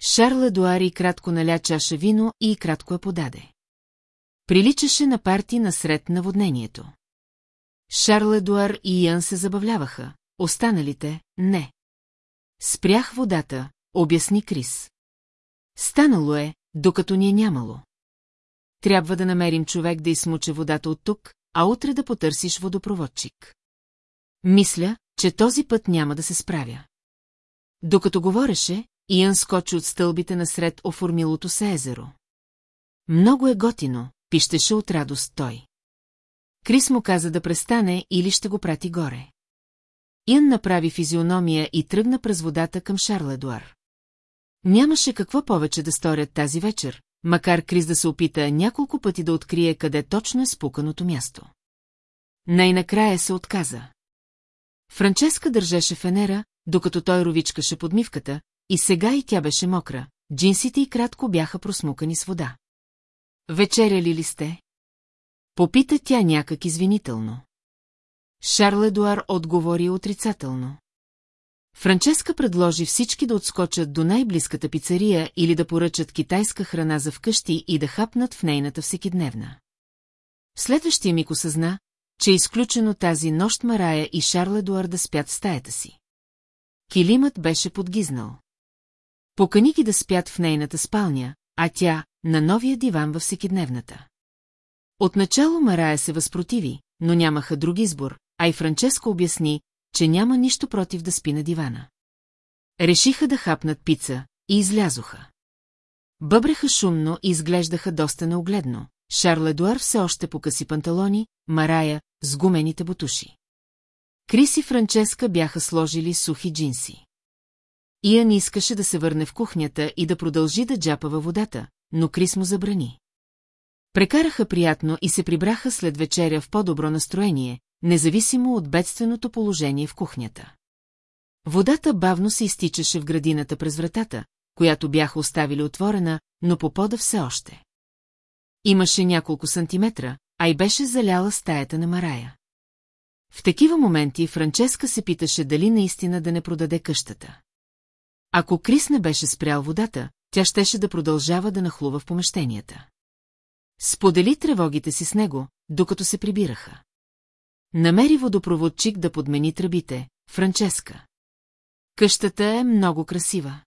Шарла Дуари кратко наля чаша вино и кратко я подаде. Приличаше на парти насред наводнението. Шарл Едуар и Ян се забавляваха, останалите – не. Спрях водата, обясни Крис. Станало е, докато ни е нямало. Трябва да намерим човек да измуче водата от тук, а утре да потърсиш водопроводчик. Мисля, че този път няма да се справя. Докато говореше, Иан скочи от стълбите насред оформилото се езеро. Много е готино, пищеше от радост той. Крис му каза да престане или ще го прати горе. Иан направи физиономия и тръгна през водата към Шарл Едуар. Нямаше какво повече да сторят тази вечер, макар Крис да се опита няколко пъти да открие къде точно е спуканото място. Най-накрая се отказа. Франческа държеше фенера, докато той ровичкаше подмивката, и сега и тя беше мокра, джинсите и кратко бяха просмукани с вода. Вечеряли ли сте? Попита тя някак извинително. Шарл Едуар отговори отрицателно. Франческа предложи всички да отскочат до най-близката пицария или да поръчат китайска храна за вкъщи и да хапнат в нейната всекидневна. Следващия миг осъзна, че е изключено тази нощ Марая и Шарл Едуар да спят в стаята си. Килимът беше подгизнал. Покани ги да спят в нейната спалня, а тя – на новия диван във всекидневната. Отначало Марая се възпротиви, но нямаха друг избор, а и Франческо обясни, че няма нищо против да спи на дивана. Решиха да хапнат пица и излязоха. Бъбреха шумно и изглеждаха доста неогледно. Шарл Едуар все още покъси панталони, Марая с гумените бутуши. Крис и Франческа бяха сложили сухи джинси. Иан искаше да се върне в кухнята и да продължи да джапа във водата, но Крис му забрани. Прекараха приятно и се прибраха след вечеря в по-добро настроение, независимо от бедственото положение в кухнята. Водата бавно се изтичаше в градината през вратата, която бяха оставили отворена, но по пода все още. Имаше няколко сантиметра, а и беше заляла стаята на Марая. В такива моменти Франческа се питаше дали наистина да не продаде къщата. Ако Крис не беше спрял водата, тя щеше да продължава да нахлува в помещенията. Сподели тревогите си с него, докато се прибираха. Намери водопроводчик да подмени тръбите, Франческа. Къщата е много красива.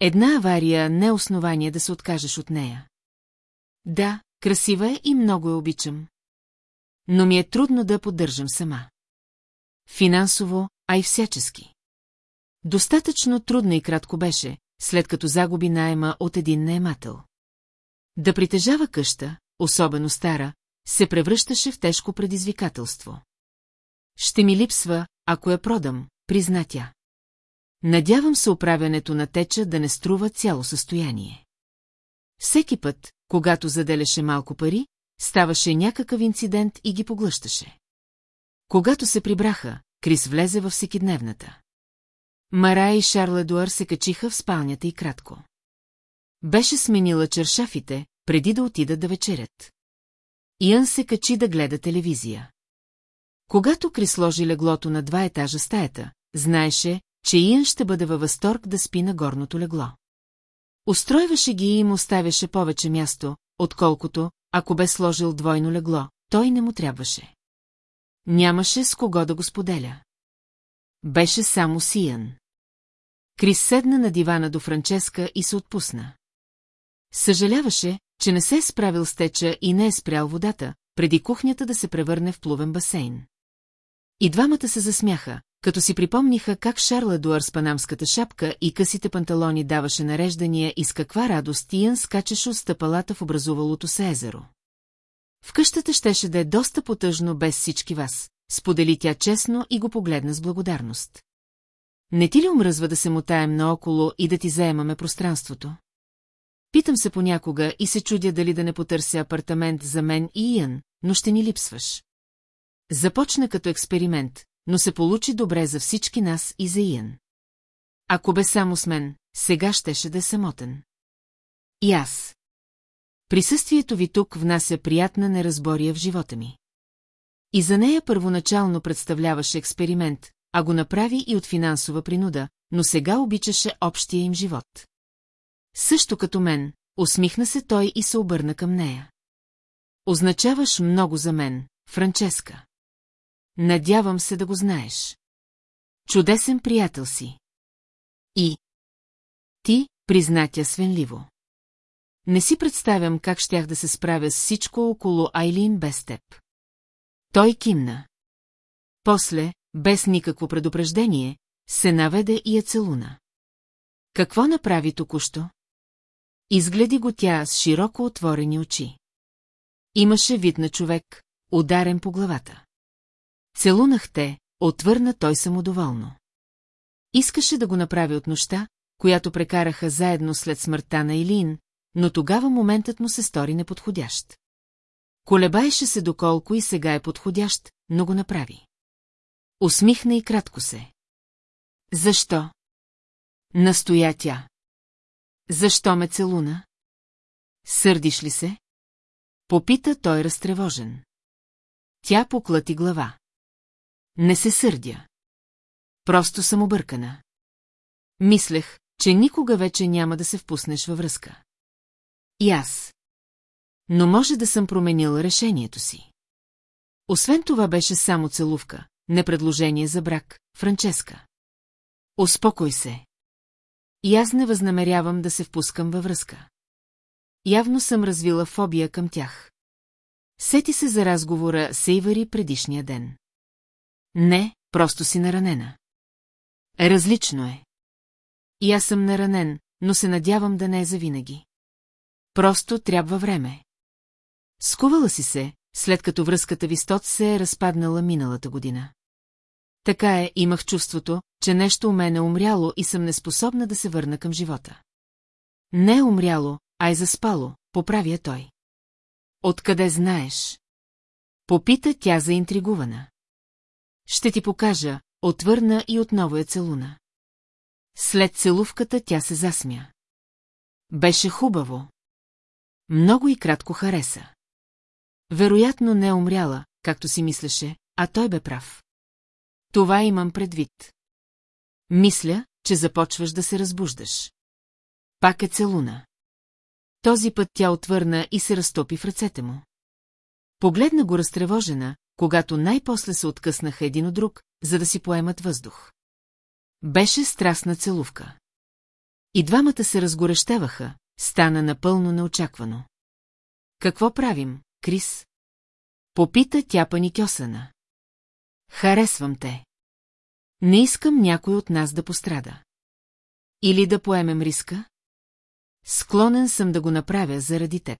Една авария не е основание да се откажеш от нея. Да, красива е и много я обичам. Но ми е трудно да поддържам сама. Финансово, а и всячески. Достатъчно трудно и кратко беше, след като загуби найема от един наемател. Да притежава къща, особено стара, се превръщаше в тежко предизвикателство. Ще ми липсва, ако я продам, призна тя. Надявам се управянето на теча да не струва цяло състояние. Всеки път, когато заделяше малко пари, ставаше някакъв инцидент и ги поглъщаше. Когато се прибраха, Крис влезе във всекидневната. Мара и Шарл Едуар се качиха в спалнята и кратко. Беше сменила чершафите, преди да отидат да вечерят. Иан се качи да гледа телевизия. Когато Крис сложи леглото на два етажа стаята, знаеше, че Иан ще бъде във възторг да спи на горното легло. Устройваше ги и им оставяше повече място, отколкото, ако бе сложил двойно легло, той не му трябваше. Нямаше с кого да го споделя. Беше само Сиян. Крис седна на дивана до Франческа и се отпусна. Съжаляваше, че не се е справил с теча и не е спрял водата, преди кухнята да се превърне в плувен басейн. И двамата се засмяха, като си припомниха как Шарла Дуар с панамската шапка и късите панталони даваше нареждания и с каква радост Иан скачеше от стъпалата в образувалото се езеро. В къщата щеше да е доста потъжно без всички вас, сподели тя честно и го погледна с благодарност. Не ти ли омръзва да се мотаем наоколо и да ти заемаме пространството? Питам се понякога и се чудя дали да не потърся апартамент за мен и Иан, но ще ни липсваш. Започна като експеримент, но се получи добре за всички нас и за Иан. Ако бе само с мен, сега щеше да е самотен. И аз. Присъствието ви тук внася приятна неразбория в живота ми. И за нея първоначално представляваше експеримент, а го направи и от финансова принуда, но сега обичаше общия им живот. Също като мен, усмихна се той и се обърна към нея. Означаваш много за мен, Франческа. Надявам се да го знаеш. Чудесен приятел си. И ти, призна тя свенливо. Не си представям как щях да се справя с всичко около Айлин без теб. Той кимна. После, без никакво предупреждение, се наведе и я целуна. Какво направи току-що? Изгледи го тя с широко отворени очи. Имаше вид на човек, ударен по главата. Целунах те, отвърна той самодоволно. Искаше да го направи от нощта, която прекараха заедно след смъртта на Илин, но тогава моментът му се стори неподходящ. Колебаеше се доколко и сега е подходящ, но го направи. Усмихна и кратко се. Защо? Настоя тя. Защо ме целуна? Сърдиш ли се? Попита той разтревожен. Тя поклати глава. Не се сърдя. Просто съм объркана. Мислех, че никога вече няма да се впуснеш във връзка. И аз. Но може да съм променил решението си. Освен това беше само целувка, не предложение за брак, Франческа. Успокой се. И аз не възнамерявам да се впускам във връзка. Явно съм развила фобия към тях. Сети се за разговора с Ейвари предишния ден. Не, просто си наранена. Различно е. И аз съм наранен, но се надявам да не е завинаги. Просто трябва време. Скувала си се, след като връзката ви с Тот се е разпаднала миналата година. Така е, имах чувството, че нещо у мен е умряло и съм неспособна да се върна към живота. Не е умряло, а е заспало, поправя той. Откъде знаеш? Попита тя заинтригувана. Ще ти покажа, отвърна и отново я целуна. След целувката тя се засмя. Беше хубаво. Много и кратко хареса. Вероятно не е умряла, както си мислеше, а той бе прав. Това имам предвид. Мисля, че започваш да се разбуждаш. Пак е целуна. Този път тя отвърна и се разтопи в ръцете му. Погледна го разтревожена, когато най-после се откъснаха един от друг, за да си поемат въздух. Беше страстна целувка. И двамата се разгорещаваха, стана напълно неочаквано. Какво правим, Крис? Попита тя паникьосана. Харесвам те. Не искам някой от нас да пострада. Или да поемем риска? Склонен съм да го направя заради теб.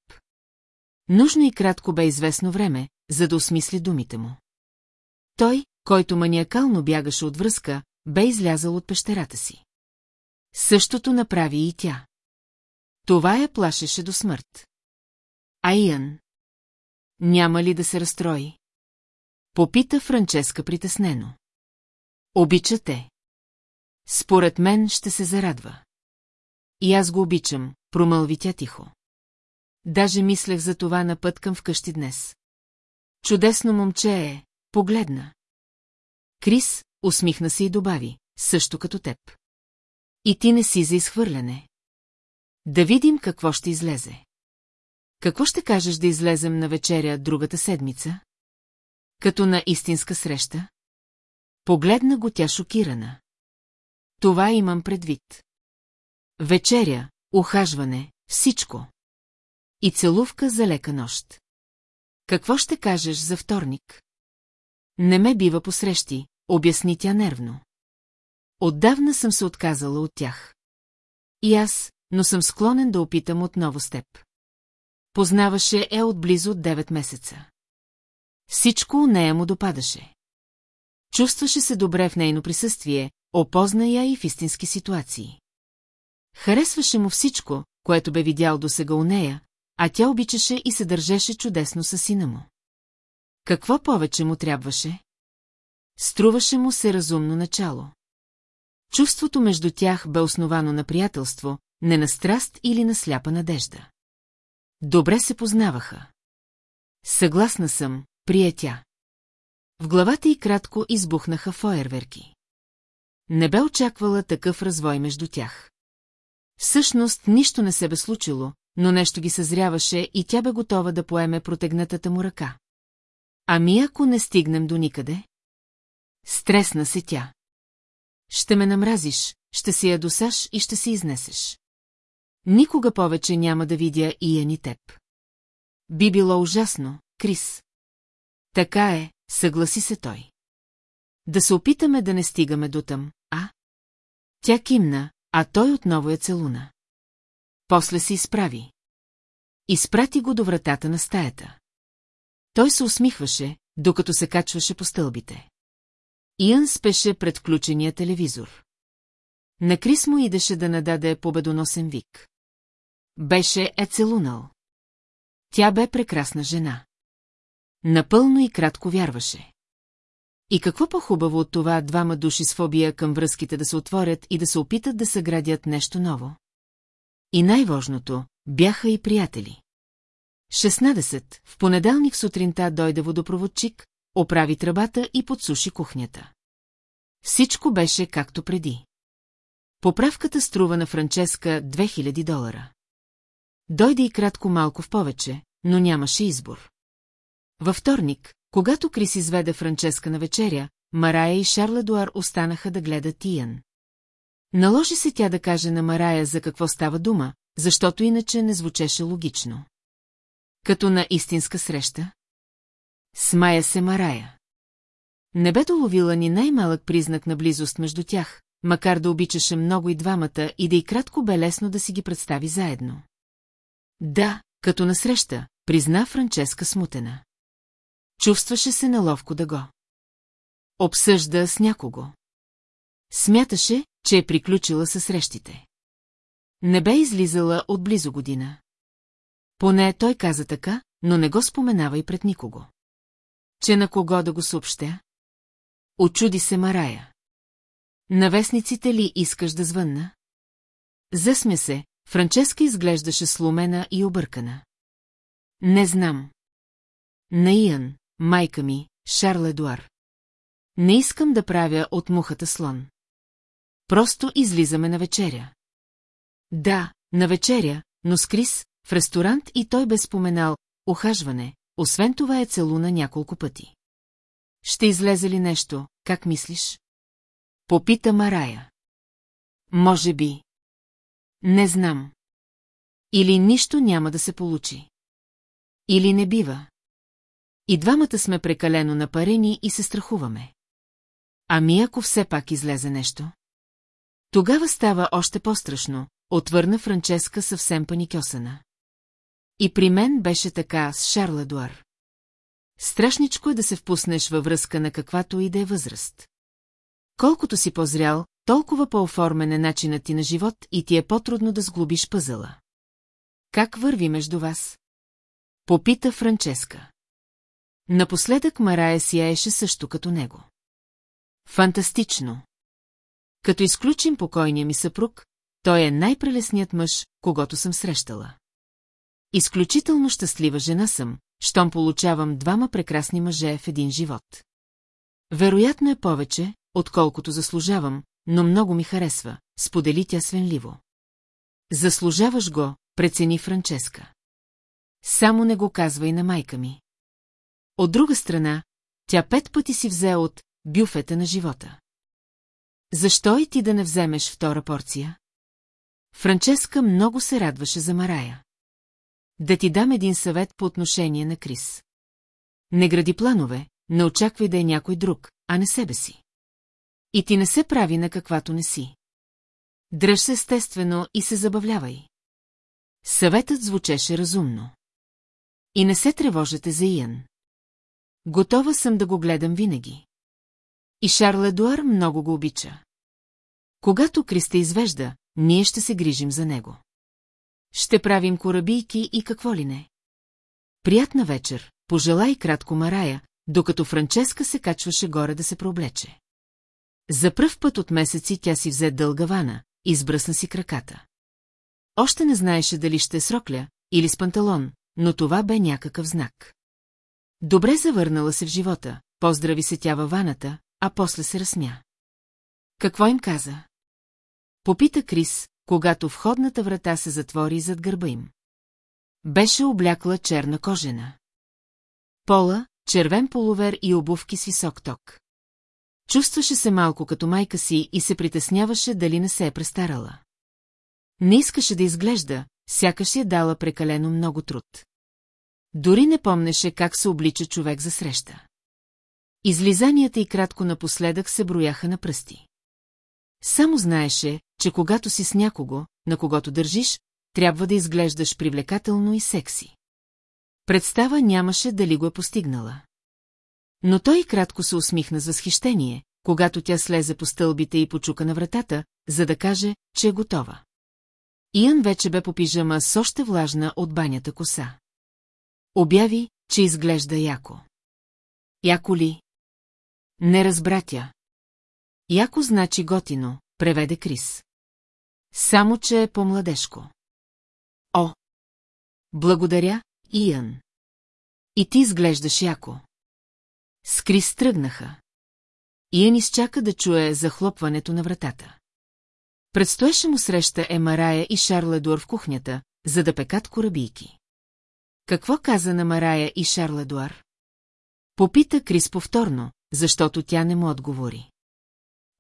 Нужно и кратко бе известно време, за да осмисли думите му. Той, който маниакално бягаше от връзка, бе излязъл от пещерата си. Същото направи и тя. Това я плашеше до смърт. А? Няма ли да се разстрои? Попита Франческа притеснено. Обича те. Според мен ще се зарадва. И аз го обичам, промълви тя тихо. Даже мислех за това на път към вкъщи днес. Чудесно момче е, погледна. Крис усмихна се и добави, също като теб. И ти не си за изхвърляне. Да видим какво ще излезе. Какво ще кажеш да излезем на вечеря другата седмица? Като на истинска среща? Погледна го тя шокирана. Това имам предвид. Вечеря, ухажване, всичко. И целувка за лека нощ. Какво ще кажеш за вторник? Не ме бива посрещи, обясни тя нервно. Отдавна съм се отказала от тях. И аз, но съм склонен да опитам отново с теб. Познаваше е отблизо от 9 месеца. Всичко у нея му допадаше. Чувстваше се добре в нейно присъствие, опозна я и в истински ситуации. Харесваше му всичко, което бе видял досега у нея, а тя обичаше и се държеше чудесно със сина му. Какво повече му трябваше? Струваше му се разумно начало. Чувството между тях бе основано на приятелство, не на страст или на сляпа надежда. Добре се познаваха. Съгласна съм, приятя. В главата й кратко избухнаха фойерверки. Не бе очаквала такъв развой между тях. Всъщност нищо не се бе случило, но нещо ги съзряваше и тя бе готова да поеме протегнатата му ръка. Ами ако не стигнем до никъде? Стресна се тя. Ще ме намразиш, ще си я досаш и ще си изнесеш. Никога повече няма да видя и ни теб. Би било ужасно, Крис. Така е, съгласи се той. Да се опитаме да не стигаме до там, а? Тя кимна, а той отново я целуна. После се изправи. Изпрати го до вратата на стаята. Той се усмихваше, докато се качваше по стълбите. Иън спеше пред включения телевизор. На Крис му идеше да нададе победоносен вик. Беше е целунал. Тя бе прекрасна жена. Напълно и кратко вярваше. И какво по-хубаво от това двама души с фобия към връзките да се отворят и да се опитат да съградят нещо ново? И най-важното, бяха и приятели. 16. В понеделник сутринта дойде водопроводчик, оправи тръбата и подсуши кухнята. Всичко беше както преди. Поправката струва на Франческа 2000 долара. Дойде и кратко малко в повече, но нямаше избор. Във вторник, когато Крис изведе Франческа на вечеря, Марая и Шарла Дуар останаха да гледат Иян. Наложи се тя да каже на Марая за какво става дума, защото иначе не звучеше логично. Като на истинска среща? Смая се Марая. Не бе доловила ни най-малък признак на близост между тях, макар да обичаше много и двамата и да и кратко бе лесно да си ги представи заедно. Да, като насреща, призна Франческа смутена. Чувстваше се неловко да го. Обсъжда с някого. Смяташе, че е приключила със срещите. Не бе излизала от близо година. Поне той каза така, но не го споменава и пред никого. Че на кого да го съобщя? Очуди се Марая. На вестниците ли искаш да звънна? Засмя се, Франческа изглеждаше сломена и объркана. Не знам. На Иян, майка ми, Шарл Едуар. Не искам да правя от мухата слон. Просто излизаме на вечеря. Да, на вечеря, но с Крис, в ресторант и той бе споменал ухажване, освен това е целуна няколко пъти. Ще излезе ли нещо, как мислиш? Попита Марая. Може би. Не знам. Или нищо няма да се получи. Или не бива. И двамата сме прекалено напарени и се страхуваме. Ами ако все пак излезе нещо? Тогава става още по-страшно, отвърна Франческа съвсем паникьосана. И при мен беше така с Шарл Едуар. Страшничко е да се впуснеш във връзка на каквато и да е възраст. Колкото си по-зрял, толкова по-оформен е начинът ти на живот и ти е по-трудно да сглобиш пъзела. Как върви между вас? Попита Франческа. Напоследък Марая сияеше също като него. Фантастично. Като изключим покойния ми съпруг, той е най-прелесният мъж, когато съм срещала. Изключително щастлива жена съм, щом получавам двама прекрасни мъже в един живот. Вероятно е повече, отколкото заслужавам, но много ми харесва, сподели тя свенливо. Заслужаваш го, прецени Франческа. Само не го казвай на майка ми. От друга страна, тя пет пъти си взе от бюфета на живота. Защо и ти да не вземеш втора порция? Франческа много се радваше за Марая. Да ти дам един съвет по отношение на Крис. Не гради планове, не очаквай да е някой друг, а не себе си. И ти не се прави на каквато не си. Дръж се естествено и се забавлявай. Съветът звучеше разумно. И не се тревожете за Иян. Готова съм да го гледам винаги. И Шарл Едуар много го обича. Когато Криста извежда, ние ще се грижим за него. Ще правим корабийки и какво ли не. Приятна вечер, пожелай кратко Марая, докато Франческа се качваше горе да се проблече. За пръв път от месеци тя си взе дълга вана, избръсна си краката. Още не знаеше дали ще е с рокля или с панталон, но това бе някакъв знак. Добре завърнала се в живота, поздрави се тя във ваната, а после се разсмя. Какво им каза? Попита Крис, когато входната врата се затвори зад гърба им. Беше облякла черна кожена. Пола, червен полувер и обувки с висок ток. Чувстваше се малко като майка си и се притесняваше дали не се е престарала. Не искаше да изглежда, сякаш е дала прекалено много труд. Дори не помнеше как се облича човек за среща. Излизанията и кратко напоследък се брояха на пръсти. Само знаеше, че когато си с някого, на когото държиш, трябва да изглеждаш привлекателно и секси. Представа нямаше дали го е постигнала. Но той кратко се усмихна за възхищение, когато тя слезе по стълбите и почука на вратата, за да каже, че е готова. Иан вече бе по пижама с още влажна от банята коса. Обяви, че изглежда яко. Яко ли? Не разбра тя. Яко значи готино, преведе Крис. Само, че е по-младешко. О! Благодаря, Иан. И ти изглеждаш яко. С Крис тръгнаха. Иан изчака да чуе захлопването на вратата. Предстоеше му среща Емарая и Шарл Едуар в кухнята, за да пекат корабийки. Какво каза на Марая и Шарл Едуар? Попита Крис повторно, защото тя не му отговори.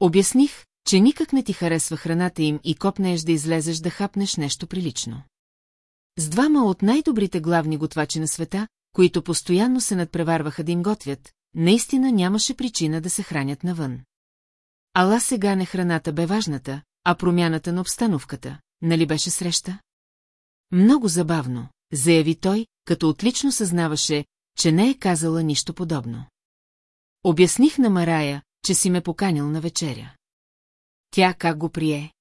Обясних, че никак не ти харесва храната им и копнеш да излезеш да хапнеш нещо прилично. С двама от най-добрите главни готвачи на света, които постоянно се надпреварваха да им готвят, наистина нямаше причина да се хранят навън. Ала сега не храната бе важната, а промяната на обстановката, нали беше среща? Много забавно, заяви той, като отлично съзнаваше, че не е казала нищо подобно. Обясних на Марая, че си ме поканил на вечеря. Тя как го прие?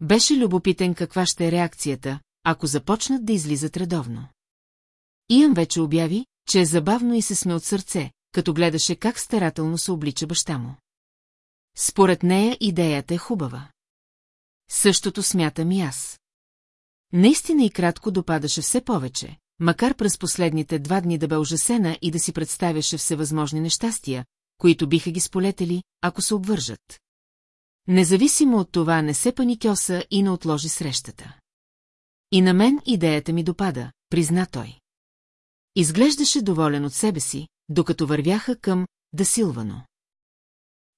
Беше любопитен каква ще е реакцията, ако започнат да излизат редовно. Иан вече обяви, че е забавно и се сме от сърце, като гледаше как старателно се облича баща му. Според нея идеята е хубава. Същото смятам и аз. Наистина и кратко допадаше все повече, макар през последните два дни да бе ужасена и да си представяше всевъзможни нещастия, които биха ги сполетели, ако се обвържат. Независимо от това не се паникьоса и не отложи срещата. И на мен идеята ми допада, призна той. Изглеждаше доволен от себе си, докато вървяха към Да Силвано.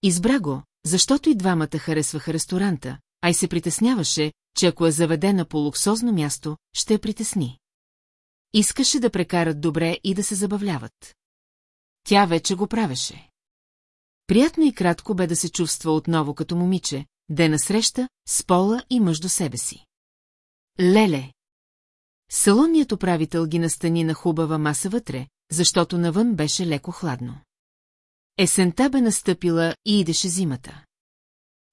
Избра го, защото и двамата харесваха ресторанта, а и се притесняваше, че ако е заведена по луксозно място, ще я притесни. Искаше да прекарат добре и да се забавляват. Тя вече го правеше. Приятно и кратко бе да се чувства отново като момиче, да е насреща с пола и мъж до себе си. Леле! Салонният управител ги настани на хубава маса вътре, защото навън беше леко хладно. Есента бе настъпила и идеше зимата.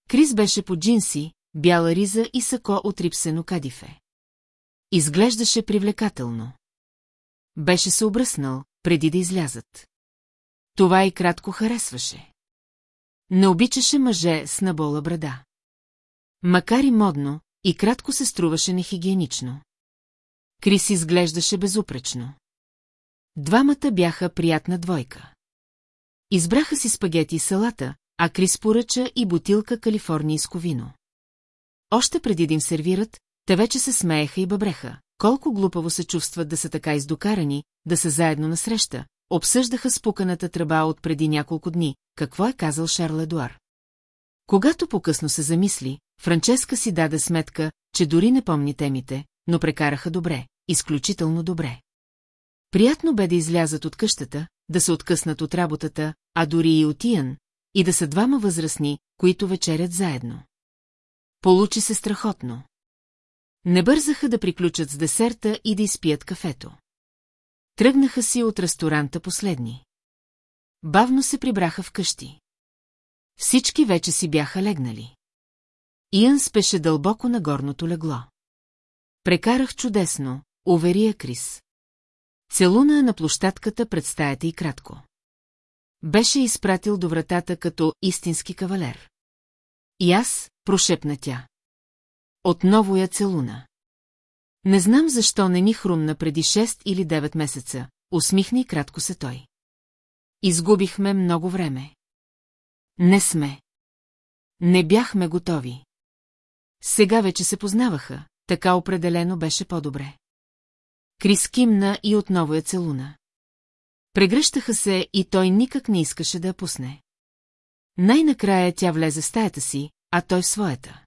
Крис беше по джинси, бяла риза и сако от рипсено кадифе. Изглеждаше привлекателно. Беше се обръснал, преди да излязат. Това и кратко харесваше. Не обичаше мъже с набола брада. Макар и модно, и кратко се струваше нехигиенично. Крис изглеждаше безупречно. Двамата бяха приятна двойка. Избраха си спагети и салата, а Крис поръча и бутилка калифорнийско вино. Още преди да им сервират, те вече се смееха и бъбреха. Колко глупаво се чувстват да са така издокарани, да са заедно на среща, обсъждаха спуканата тръба от преди няколко дни, какво е казал Шарл Едуар. Когато по-късно се замисли, Франческа си даде сметка, че дори не помни темите, но прекараха добре, изключително добре. Приятно бе да излязат от къщата, да се откъснат от работата, а дори и от Иян, и да са двама възрастни, които вечерят заедно. Получи се страхотно. Не бързаха да приключат с десерта и да изпият кафето. Тръгнаха си от ресторанта последни. Бавно се прибраха вкъщи. Всички вече си бяха легнали. Иан спеше дълбоко на горното легло. Прекарах чудесно, уверия Крис. Целуна на площадката пред стаята и кратко. Беше изпратил до вратата като истински кавалер. И аз, прошепна тя. Отново я целуна. Не знам защо не ни хрумна преди 6 или 9 месеца, усмихна и кратко се той. Изгубихме много време. Не сме. Не бяхме готови. Сега вече се познаваха, така определено беше по-добре. Крис кимна и отново я целуна. Прегръщаха се и той никак не искаше да я пусне. Най-накрая тя влезе в стаята си, а той в своята.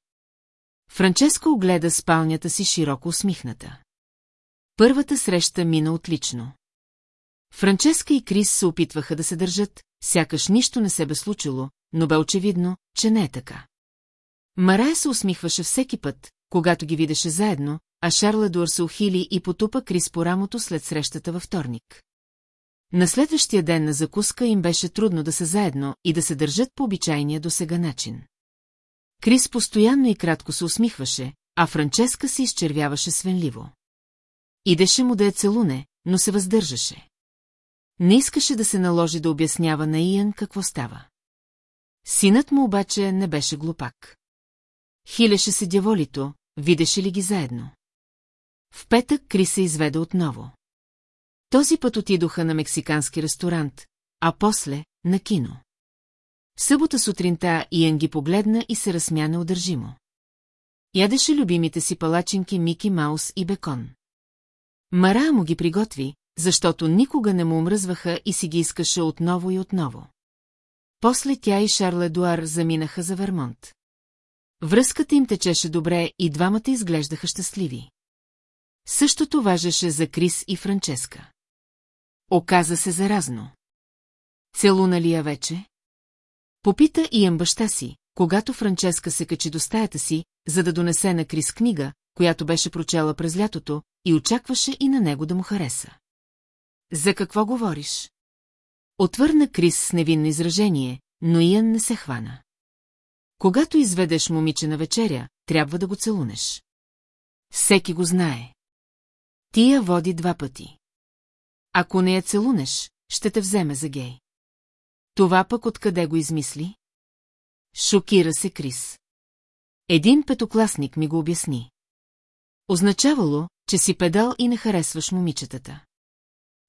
Франческо огледа спалнята си широко усмихната. Първата среща мина отлично. Франческа и Крис се опитваха да се държат, сякаш нищо не се бе случило, но бе очевидно, че не е така. Марая се усмихваше всеки път, когато ги видеше заедно, а Шарла се ухили и потупа Крис по рамото след срещата във вторник. На следващия ден на закуска им беше трудно да са заедно и да се държат по обичайния до сега начин. Крис постоянно и кратко се усмихваше, а Франческа се изчервяваше свенливо. Идеше му да я целуне, но се въздържаше. Не искаше да се наложи да обяснява на Иен какво става. Синът му обаче не беше глупак. Хилеше се дяволито, видеше ли ги заедно. В петък Крис се изведе отново. Този път отидоха на мексикански ресторант, а после – на кино. Събота сутринта Иен ги погледна и се разсмя неудържимо. Ядеше любимите си палачинки Мики Маус и Бекон. Мара му ги приготви, защото никога не му омръзваха и си ги искаше отново и отново. После тя и Шарл Едуар заминаха за Вермонт. Връзката им течеше добре и двамата изглеждаха щастливи. Същото важеше за Крис и Франческа. Оказа се заразно. Целуна ли я вече? Попита и ям баща си, когато Франческа се качи до стаята си, за да донесе на Крис книга, която беше прочела през лятото, и очакваше и на него да му хареса. За какво говориш? Отвърна Крис с невинно изражение, но Иан не се хвана. Когато изведеш момиче на вечеря, трябва да го целунеш. Всеки го знае. Ти я води два пъти. Ако не я целунеш, ще те вземе за гей. Това пък откъде го измисли? Шокира се Крис. Един петокласник ми го обясни. Означавало, че си педал и не харесваш момичетата.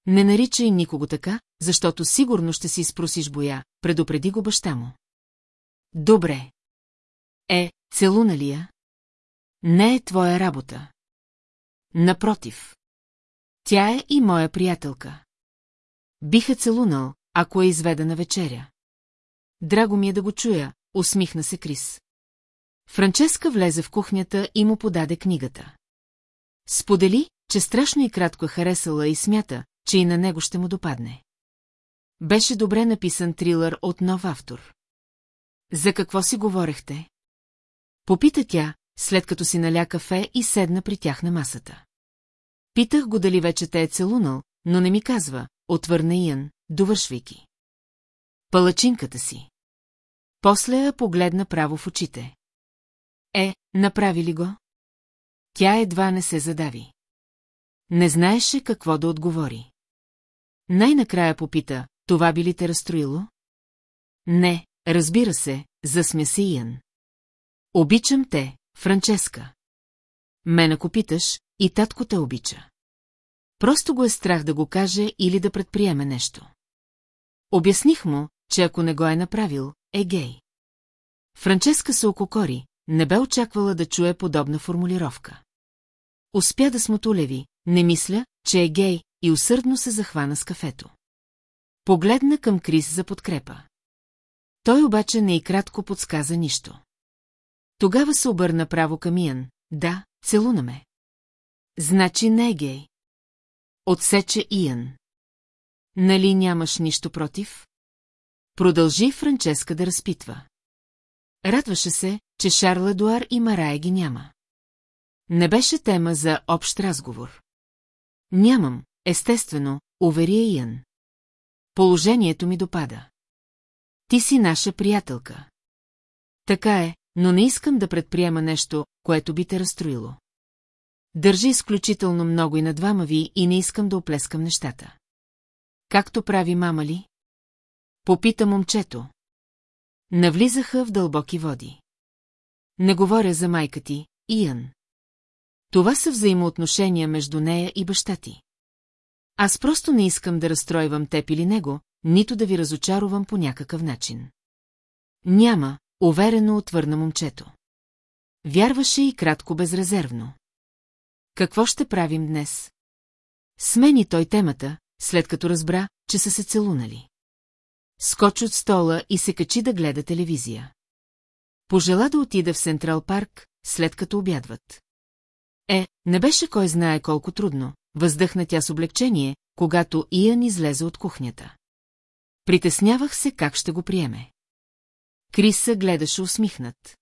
Не наричай никого така, защото сигурно ще си изпросиш боя, предупреди го баща му. Добре. Е, целуна ли я? Не е твоя работа. Напротив. Тя е и моя приятелка. Биха целунал, ако е изведена вечеря. Драго ми е да го чуя, усмихна се Крис. Франческа влезе в кухнята и му подаде книгата. Сподели, че страшно и кратко е харесала и смята, че и на него ще му допадне. Беше добре написан трилър от нов автор. За какво си говорехте? Попита тя, след като си наля кафе и седна при тях на масата. Питах го дали вече те е целунал, но не ми казва, отвърна Иян, довършвайки. Палачинката си. После я погледна право в очите. Е, направи ли го? Тя едва не се задави. Не знаеше какво да отговори. Най-накрая попита, това би ли те разстроило? Не, разбира се, засмя се Иян. Обичам те, Франческа. Мен ако питаш, и татко те обича. Просто го е страх да го каже или да предприеме нещо. Обясних му, че ако не го е направил, е гей. Франческа се ококори, не бе очаквала да чуе подобна формулировка. Успя да смотулеви, не мисля, че е гей, и усърдно се захвана с кафето. Погледна към Крис за подкрепа. Той обаче не и кратко подсказа нищо. Тогава се обърна право към Иан. Да, целуна ме. Значи не е гей. Отсече Иан. Нали нямаш нищо против? Продължи Франческа да разпитва. Радваше се, че Шарл Едуар и Марая ги няма. Не беше тема за общ разговор. Нямам, естествено, увери Иан. Положението ми допада. Ти си наша приятелка. Така е, но не искам да предприема нещо, което би те разстроило. Държи изключително много и на двама ви и не искам да оплескам нещата. Както прави мама ли? Попита момчето. Навлизаха в дълбоки води. Не говоря за майка ти, Иан. Това са взаимоотношения между нея и баща ти. Аз просто не искам да разстройвам теб или него, нито да ви разочаровам по някакъв начин. Няма, уверено отвърна момчето. Вярваше и кратко безрезервно. Какво ще правим днес? Смени той темата, след като разбра, че са се целунали. Скочи от стола и се качи да гледа телевизия. Пожела да отида в Централ парк, след като обядват. Е, не беше кой знае колко трудно, въздъхна тя с облегчение, когато Иян излезе от кухнята. Притеснявах се как ще го приеме. Криса гледаше усмихнат.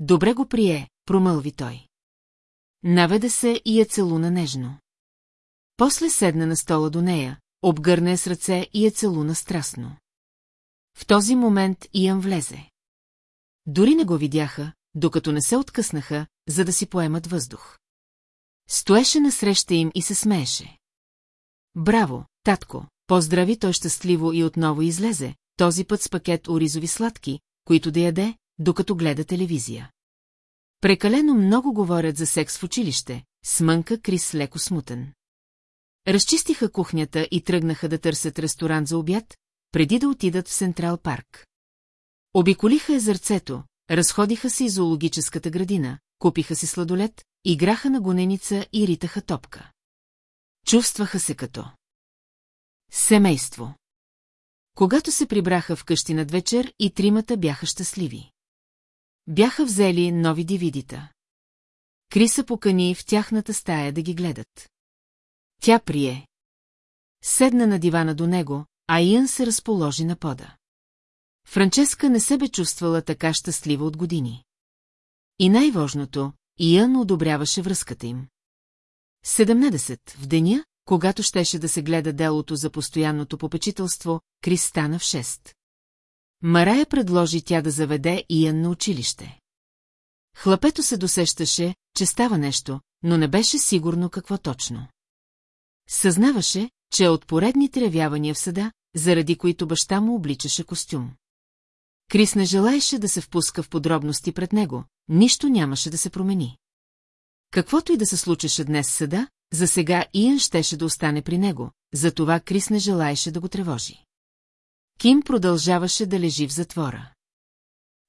Добре го прие, промълви той. Наведе се и я целуна нежно. После седна на стола до нея, обгърна я с ръце и я целуна страстно. В този момент Иян влезе. Дори не го видяха, докато не се откъснаха, за да си поемат въздух. Стоеше насреща им и се смееше. Браво, татко, поздрави той щастливо и отново излезе, този път с пакет оризови сладки, които да яде, докато гледа телевизия. Прекалено много говорят за секс в училище, смънка Крис леко смутен. Разчистиха кухнята и тръгнаха да търсят ресторант за обяд, преди да отидат в Централ парк. Обиколиха езерцето, разходиха се и зоологическата градина, купиха си сладолет, играха на гоненица и ритаха топка. Чувстваха се като семейство. Когато се прибраха в къщи над вечер и тримата бяха щастливи. Бяха взели нови дивидита. Криса покани в тяхната стая да ги гледат. Тя прие. Седна на дивана до него, а Иан се разположи на пода. Франческа не се бе чувствала така щастлива от години. И най-важното, Иан одобряваше връзката им. 17. В деня, когато щеше да се гледа делото за постоянното попечителство, Крис стана в 6. Марая предложи тя да заведе Иан на училище. Хлапето се досещаше, че става нещо, но не беше сигурно какво точно. Съзнаваше, че е от поредните ревявания в съда, заради които баща му обличаше костюм. Крис не желаеше да се впуска в подробности пред него, нищо нямаше да се промени. Каквото и да се случеше днес съда, за сега Иен щеше да остане при него, затова Крис не желаеше да го тревожи. Ким продължаваше да лежи в затвора.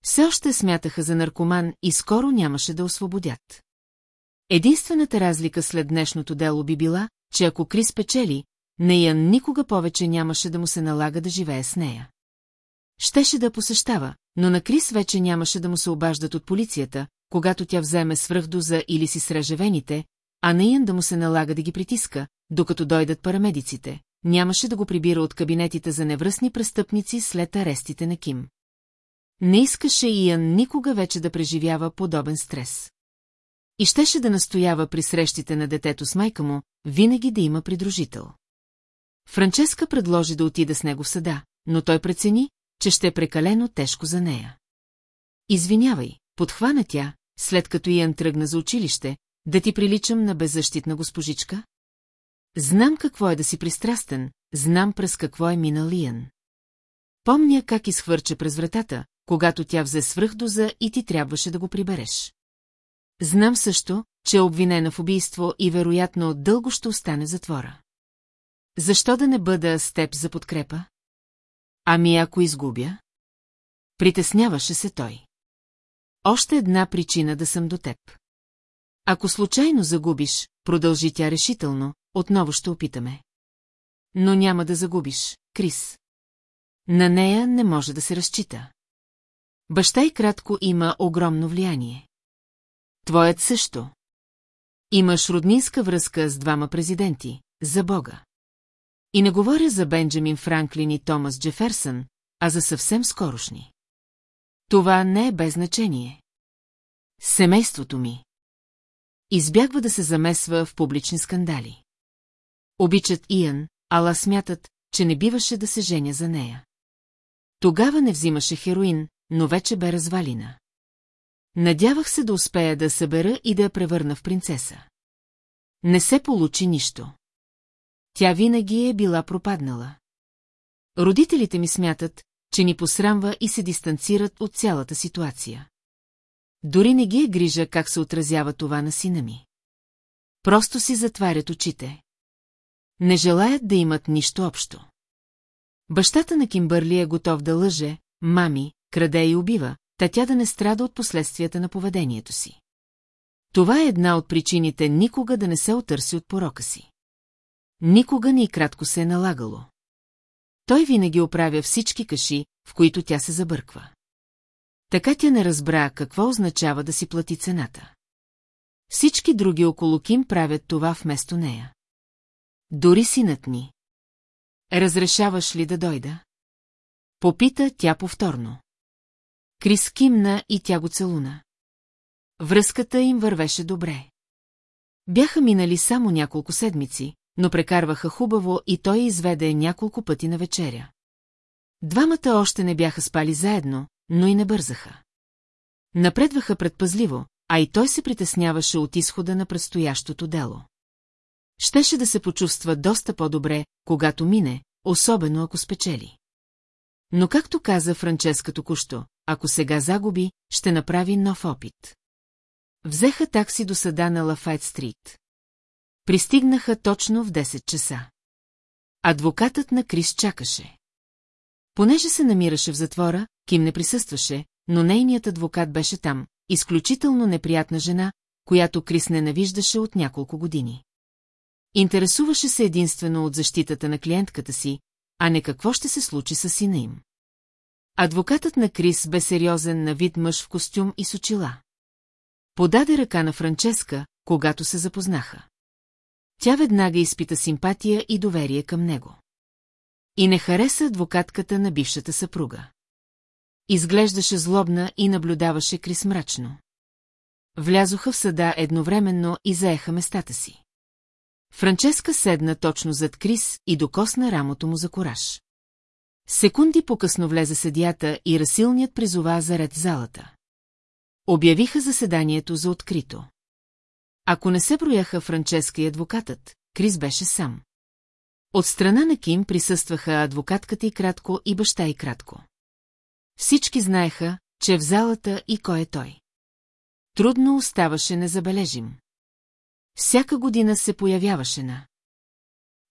Все още смятаха за наркоман и скоро нямаше да освободят. Единствената разлика след днешното дело би била, че ако Крис печели, Неян никога повече нямаше да му се налага да живее с нея. Щеше да посещава, но на Крис вече нямаше да му се обаждат от полицията, когато тя вземе свръхдоза или си среже вените, а Неян да му се налага да ги притиска, докато дойдат парамедиците. Нямаше да го прибира от кабинетите за невръстни престъпници след арестите на Ким. Не искаше Иян никога вече да преживява подобен стрес. И щеше да настоява при срещите на детето с майка му, винаги да има придружител. Франческа предложи да отида с него в съда, но той прецени, че ще е прекалено тежко за нея. Извинявай, подхвана тя, след като Иан тръгна за училище, да ти приличам на беззащитна госпожичка? Знам какво е да си пристрастен, знам през какво е минал Иан. Помня как изхвърча през вратата, когато тя взе свръхдоза и ти трябваше да го прибереш. Знам също, че е обвинена в убийство и вероятно дълго ще остане затвора. Защо да не бъда с теб за подкрепа? Ами ако изгубя? Притесняваше се той. Още една причина да съм до теб. Ако случайно загубиш, продължи тя решително, отново ще опитаме. Но няма да загубиш, Крис. На нея не може да се разчита. Баща и кратко има огромно влияние. Твоят също. Имаш роднинска връзка с двама президенти, за Бога. И не говоря за Бенджамин Франклин и Томас Джеферсън, а за съвсем скорошни. Това не е без значение. Семейството ми. Избягва да се замесва в публични скандали. Обичат Иан, ала смятат, че не биваше да се женя за нея. Тогава не взимаше хероин, но вече бе развалина. Надявах се да успея да събера и да я превърна в принцеса. Не се получи нищо. Тя винаги е била пропаднала. Родителите ми смятат, че ни посрамва и се дистанцират от цялата ситуация. Дори не ги е грижа как се отразява това на сина ми. Просто си затварят очите. Не желаят да имат нищо общо. Бащата на Кимбърли е готов да лъже, мами, краде и убива, та тя да не страда от последствията на поведението си. Това е една от причините никога да не се отърси от порока си. Никога ни и кратко се е налагало. Той винаги оправя всички каши, в които тя се забърква. Така тя не разбра какво означава да си плати цената. Всички други около Ким правят това вместо нея. Дори синът ни. Разрешаваш ли да дойда? Попита тя повторно. Крис кимна и тя го целуна. Връзката им вървеше добре. Бяха минали само няколко седмици, но прекарваха хубаво и той изведе няколко пъти на вечеря. Двамата още не бяха спали заедно, но и не бързаха. Напредваха предпазливо, а и той се притесняваше от изхода на предстоящото дело. Щеше да се почувства доста по-добре, когато мине, особено ако спечели. Но както каза Франческа току-що, ако сега загуби, ще направи нов опит. Взеха такси до съда на Лафайт Стрит. Пристигнаха точно в 10 часа. Адвокатът на Крис чакаше. Понеже се намираше в затвора, Ким не присъстваше, но нейният адвокат беше там, изключително неприятна жена, която Крис ненавиждаше от няколко години. Интересуваше се единствено от защитата на клиентката си, а не какво ще се случи с сина им. Адвокатът на Крис бе сериозен на вид мъж в костюм и с очила. Подаде ръка на Франческа, когато се запознаха. Тя веднага изпита симпатия и доверие към него. И не хареса адвокатката на бившата съпруга. Изглеждаше злобна и наблюдаваше Крис мрачно. Влязоха в съда едновременно и заеха местата си. Франческа седна точно зад Крис и докосна рамото му за кораж. Секунди по-късно влезе съдията и расилният призова за ред залата. Обявиха заседанието за открито. Ако не се брояха Франческа и адвокатът, Крис беше сам. От страна на Ким присъстваха адвокатката и кратко и баща и кратко. Всички знаеха, че в залата и кой е той. Трудно оставаше незабележим. Всяка година се появяваше на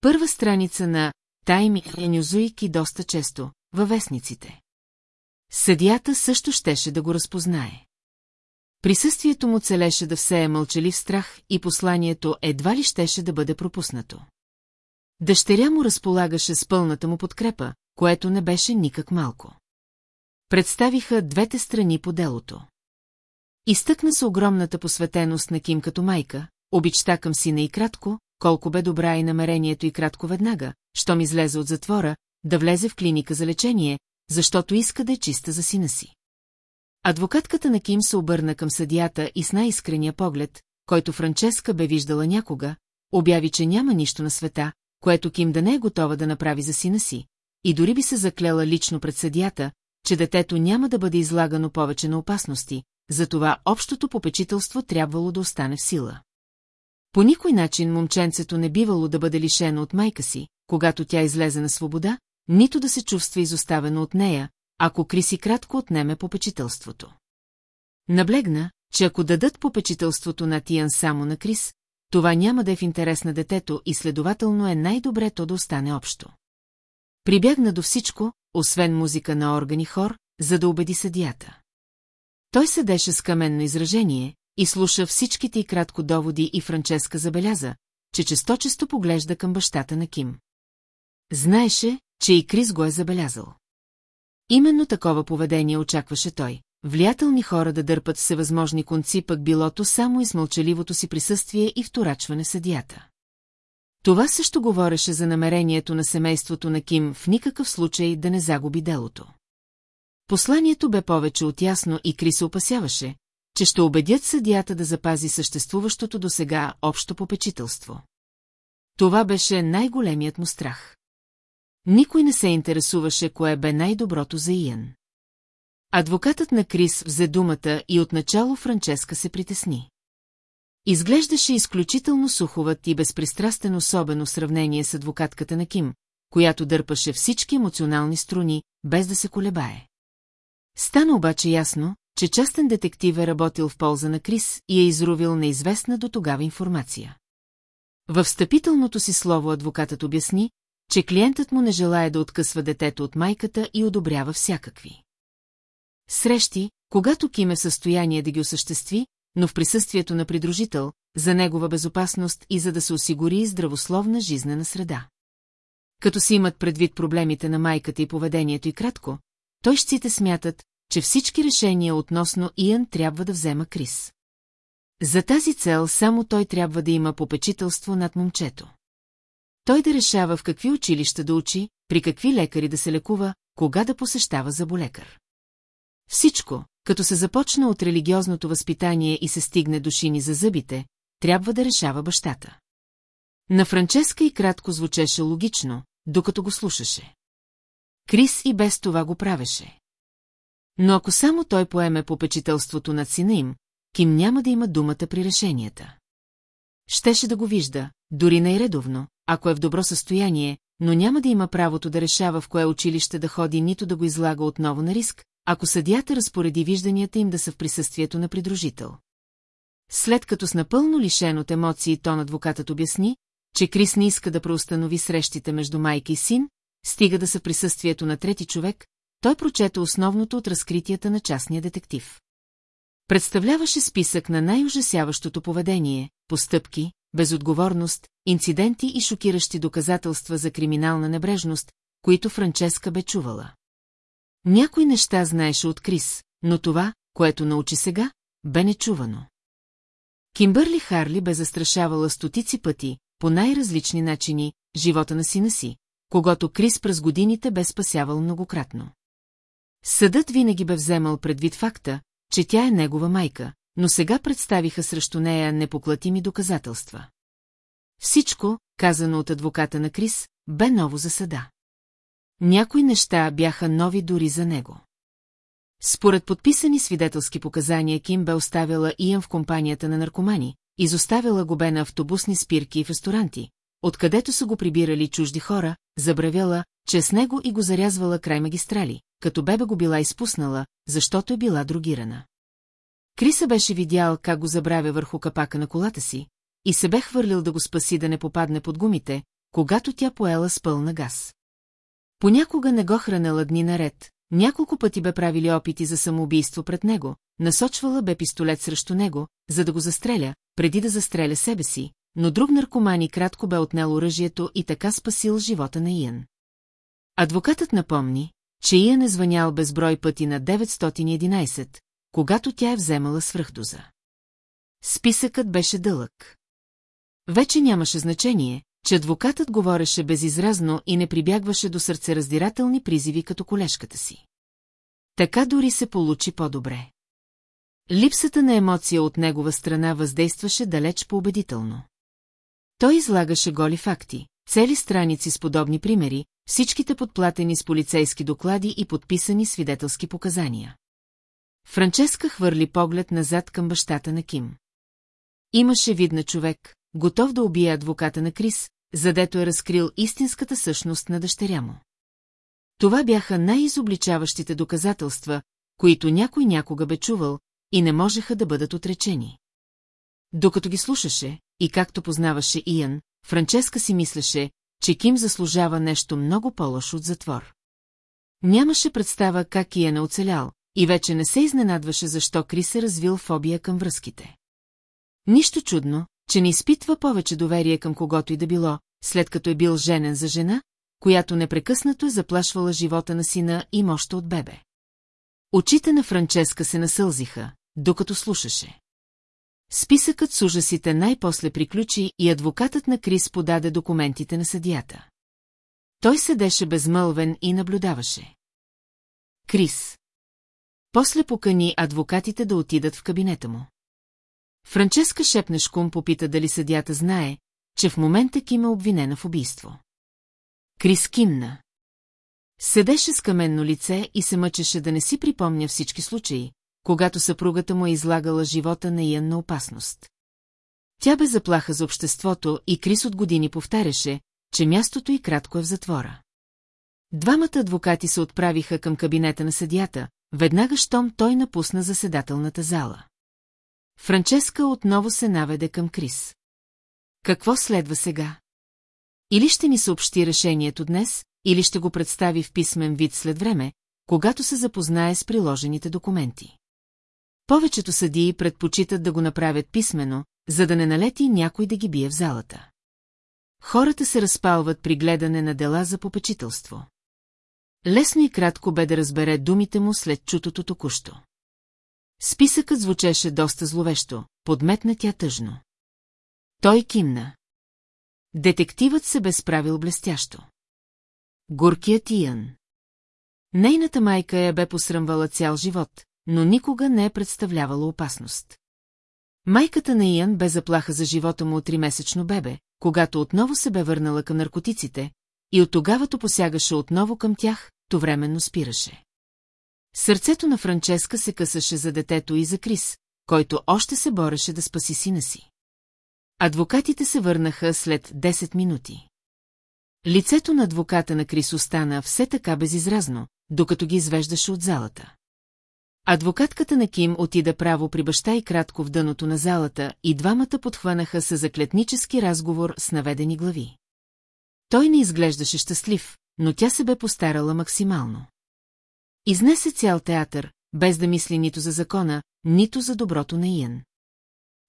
първа страница на Тайм и Нюзуик доста често, във вестниците. Съдията също щеше да го разпознае. Присъствието му целеше да всее мълчалив страх и посланието едва ли щеше да бъде пропуснато. Дъщеря му разполагаше с пълната му подкрепа, което не беше никак малко. Представиха двете страни по делото. Изтъкна се огромната посветеност на Ким като майка, обичта към сина и кратко, колко бе добра и намерението и кратко веднага, щом излезе от затвора, да влезе в клиника за лечение, защото иска да е чиста за сина си. Адвокатката на Ким се обърна към съдията и с най-искрения поглед, който Франческа бе виждала някога, обяви, че няма нищо на света, което Ким да не е готова да направи за сина си, и дори би се заклела лично пред съдията, че детето няма да бъде излагано повече на опасности, затова общото попечителство трябвало да остане в сила. По никой начин момченцето не бивало да бъде лишено от майка си, когато тя излезе на свобода, нито да се чувства изоставено от нея, ако Криси кратко отнеме попечителството. Наблегна, че ако дадат попечителството на Тиян само на Крис, това няма да е в интерес на детето и следователно е най-добре то да остане общо. Прибягна до всичко, освен музика на органи хор, за да убеди съдията. Той седеше с каменно изражение и слуша всичките и кратко доводи и Франческа забеляза, че често-често поглежда към бащата на Ким. Знаеше, че и Крис го е забелязал. Именно такова поведение очакваше той. Влиятелни хора да дърпат всевъзможни конци, пък билото само и с мълчаливото си присъствие и вторачване съдията. Това също говореше за намерението на семейството на Ким в никакъв случай да не загуби делото. Посланието бе повече от ясно и Крис опасяваше, че ще убедят съдията да запази съществуващото до сега общо попечителство. Това беше най-големият му страх. Никой не се интересуваше кое бе най-доброто за Иен. Адвокатът на Крис взе думата и отначало Франческа се притесни. Изглеждаше изключително суховат и безпристрастен особено сравнение с адвокатката на Ким, която дърпаше всички емоционални струни, без да се колебае. Стана обаче ясно, че частен детектив е работил в полза на Крис и е изрувил неизвестна до тогава информация. В встъпителното си слово адвокатът обясни, че клиентът му не желая да откъсва детето от майката и одобрява всякакви. Срещи, когато Ким е в състояние да ги осъществи, но в присъствието на придружител, за негова безопасност и за да се осигури здравословна жизнена среда. като си имат предвид проблемите на майката и поведението и кратко, той щците смятат, че всички решения относно Иан трябва да взема Крис. За тази цел само той трябва да има попечителство над момчето. Той да решава в какви училища да учи, при какви лекари да се лекува, кога да посещава заболекар. Всичко, като се започна от религиозното възпитание и се стигне до шини за зъбите, трябва да решава бащата. На Франческа и кратко звучеше логично, докато го слушаше. Крис и без това го правеше. Но ако само той поеме попечителството над сина им, Ким няма да има думата при решенията. Щеше да го вижда, дори най-редовно, ако е в добро състояние, но няма да има правото да решава в кое училище да ходи, нито да го излага отново на риск, ако съдията разпореди вижданията им да са в присъствието на придружител. След като с напълно лишен от емоции тон адвокатът обясни, че Крис не иска да преустанови срещите между майка и син, стига да са присъствието на трети човек, той прочете основното от разкритията на частния детектив. Представляваше списък на най-ужасяващото поведение, постъпки, безотговорност, инциденти и шокиращи доказателства за криминална небрежност, които Франческа бе чувала. Някои неща знаеше от Крис, но това, което научи сега, бе нечувано. Кимбърли Харли бе застрашавала стотици пъти, по най-различни начини, живота на сина си, когато Крис през годините бе спасявал многократно. Съдът винаги бе вземал предвид факта, че тя е негова майка, но сега представиха срещу нея непоклатими доказателства. Всичко, казано от адвоката на Крис, бе ново за съда. Някои неща бяха нови дори за него. Според подписани свидетелски показания Ким бе оставила Иан в компанията на наркомани, изоставила го бе на автобусни спирки и в ресторанти, откъдето са го прибирали чужди хора, забравяла, че с него и го зарязвала край магистрали, като бебе го била изпуснала, защото е била другирана. Криса беше видял как го забравя върху капака на колата си и се бе хвърлил да го спаси да не попадне под гумите, когато тя поела с пълна газ. Понякога не го хранела дни наред, няколко пъти бе правили опити за самоубийство пред него, насочвала бе пистолет срещу него, за да го застреля, преди да застреля себе си, но друг наркоман и кратко бе отнел оръжието и така спасил живота на Иан. Адвокатът напомни, че Иан е звънял безброй пъти на 911, когато тя е вземала свръхдоза. Списъкът беше дълъг. Вече нямаше значение, че адвокатът говореше безизразно и не прибягваше до сърцераздирателни призиви като колешката си. Така дори се получи по-добре. Липсата на емоция от негова страна въздействаше далеч по-убедително. Той излагаше голи факти, цели страници с подобни примери, всичките подплатени с полицейски доклади и подписани свидетелски показания. Франческа хвърли поглед назад към бащата на Ким. Имаше вид на човек, готов да убие адвоката на Крис, задето е разкрил истинската същност на дъщеря му. Това бяха най-изобличаващите доказателства, които някой някога бе чувал и не можеха да бъдат отречени. Докато ги слушаше, и както познаваше Иан, Франческа си мислеше, че Ким заслужава нещо много по-лошо от затвор. Нямаше представа как Иан е оцелял, и вече не се изненадваше защо Крис е развил фобия към връзките. Нищо чудно, че не изпитва повече доверие към когото и да било, след като е бил женен за жена, която непрекъснато е заплашвала живота на сина и мощта от бебе. Очите на Франческа се насълзиха, докато слушаше. Списъкът с ужасите най-после приключи и адвокатът на Крис подаде документите на съдията. Той седеше безмълвен и наблюдаваше. Крис. После покани адвокатите да отидат в кабинета му. Франческа Шепнешкум попита дали съдята знае, че в момента Ким е обвинена в убийство. Крис кимна. Седеше с каменно лице и се мъчеше да не си припомня всички случаи, когато съпругата му е излагала живота на Иан на опасност. Тя бе заплаха за обществото и Крис от години повтаряше, че мястото й кратко е в затвора. Двамата адвокати се отправиха към кабинета на съдията, веднага щом той напусна заседателната зала. Франческа отново се наведе към Крис. Какво следва сега? Или ще ни съобщи решението днес, или ще го представи в писмен вид след време, когато се запознае с приложените документи. Повечето съдии предпочитат да го направят писменно, за да не налети някой да ги бие в залата. Хората се разпалват при гледане на дела за попечителство. Лесно и кратко бе да разбере думите му след чутото току-що. Списъкът звучеше доста зловещо, подметна тя тъжно. Той кимна. Детективът се бе справил блестящо. Горкият Иян. Нейната майка я бе посръмвала цял живот, но никога не е представлявала опасност. Майката на Иян бе заплаха за живота му от тримесечно бебе, когато отново се бе върнала към наркотиците, и от тогавато посягаше отново към тях, то временно спираше. Сърцето на Франческа се късаше за детето и за Крис, който още се бореше да спаси сина си. Адвокатите се върнаха след 10 минути. Лицето на адвоката на Крис остана все така безизразно, докато ги извеждаше от залата. Адвокатката на Ким отида право при баща и кратко в дъното на залата и двамата подхванаха се заклетнически разговор с наведени глави. Той не изглеждаше щастлив, но тя се бе постарала максимално. Изнесе цял театър, без да мисли нито за закона, нито за доброто на Иен.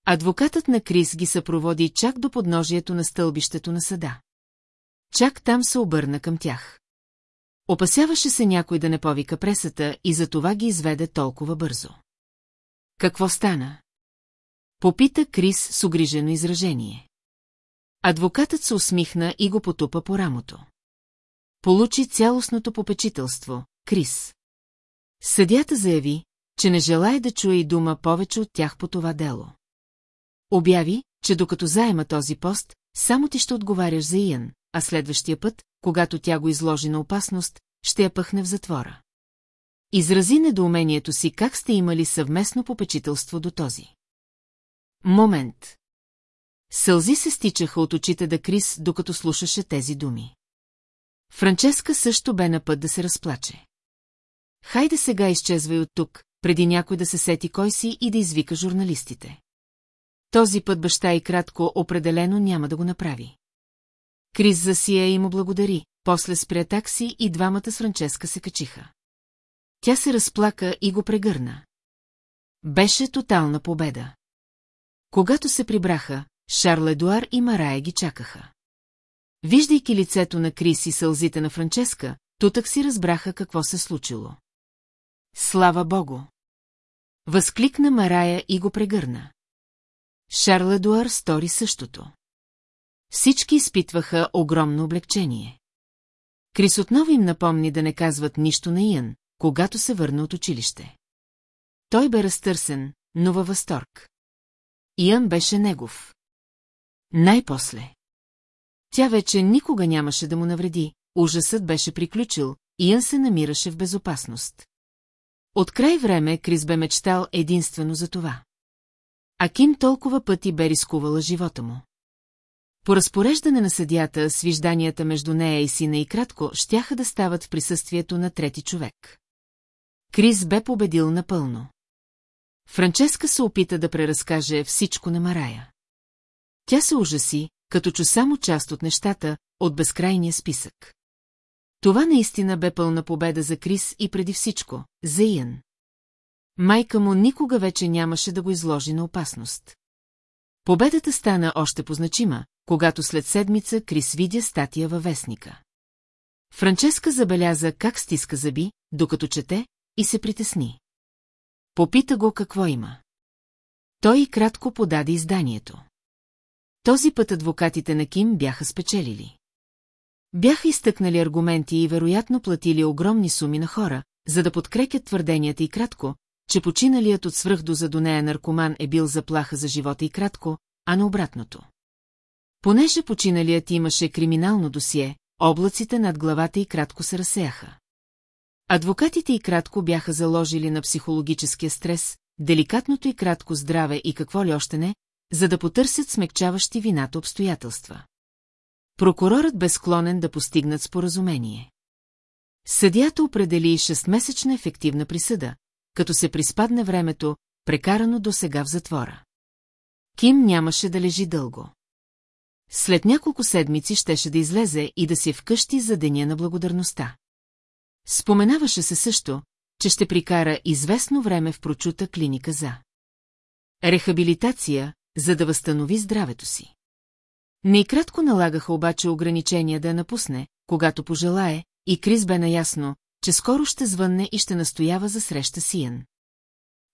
Адвокатът на Крис ги съпроводи чак до подножието на стълбището на съда. Чак там се обърна към тях. Опасяваше се някой да не повика пресата и за това ги изведе толкова бързо. Какво стана? Попита Крис с огрижено изражение. Адвокатът се усмихна и го потупа по рамото. Получи цялостното попечителство, Крис. Съдята заяви, че не желая да чуе и дума повече от тях по това дело. Обяви, че докато заема този пост, само ти ще отговаряш за Иян, а следващия път, когато тя го изложи на опасност, ще я пъхне в затвора. Изрази недоумението си как сте имали съвместно попечителство до този. Момент. Сълзи се стичаха от очите да Крис, докато слушаше тези думи. Франческа също бе на път да се разплаче. Хайде сега изчезвай от тук, преди някой да се сети кой си и да извика журналистите. Този път баща и кратко определено няма да го направи. Крис засия и му благодари, после спря такси и двамата с Франческа се качиха. Тя се разплака и го прегърна. Беше тотална победа. Когато се прибраха, Шарл Едуар и Марая ги чакаха. Виждайки лицето на Крис и сълзите на Франческа, тутък си разбраха какво се случило. Слава Богу! Възкликна Марая и го прегърна. Шарл Едуар стори същото. Всички изпитваха огромно облегчение. Крис отново им напомни да не казват нищо на Иян, когато се върна от училище. Той бе разтърсен, но във възторг. Иян беше негов. Най-после. Тя вече никога нямаше да му навреди, ужасът беше приключил, Иян се намираше в безопасност. От край време Крис бе мечтал единствено за това. А Ким толкова пъти бе рискувала живота му. По разпореждане на съдята, свижданията между нея и сина и кратко щяха да стават в присъствието на трети човек. Крис бе победил напълно. Франческа се опита да преразкаже всичко на Марая. Тя се ужаси, като чу само част от нещата, от безкрайния списък. Това наистина бе пълна победа за Крис и преди всичко, за Иен. Майка му никога вече нямаше да го изложи на опасност. Победата стана още позначима, когато след седмица Крис видя статия във вестника. Франческа забеляза как стиска зъби, докато чете, и се притесни. Попита го какво има. Той и кратко подаде изданието. Този път адвокатите на Ким бяха спечелили. Бяха изтъкнали аргументи и вероятно платили огромни суми на хора, за да подкрепят твърденията и кратко, че починалият от свръхдоза до нея наркоман е бил заплаха за живота и кратко, а на обратното. Понеже починалият имаше криминално досие, облаците над главата и кратко се разсеяха. Адвокатите и кратко бяха заложили на психологическия стрес, деликатното и кратко здраве и какво ли още не, за да потърсят смекчаващи вината обстоятелства. Прокурорът бе склонен да постигнат споразумение. Съдията определи 6-месечна ефективна присъда, като се приспадне времето, прекарано до сега в затвора. Ким нямаше да лежи дълго. След няколко седмици щеше да излезе и да си е вкъщи за деня на благодарността. Споменаваше се също, че ще прикара известно време в прочута клиника за рехабилитация, за да възстанови здравето си. Не налагаха обаче ограничения да я напусне, когато пожелае, и Крис бе наясно, че скоро ще звънне и ще настоява за среща с Иен.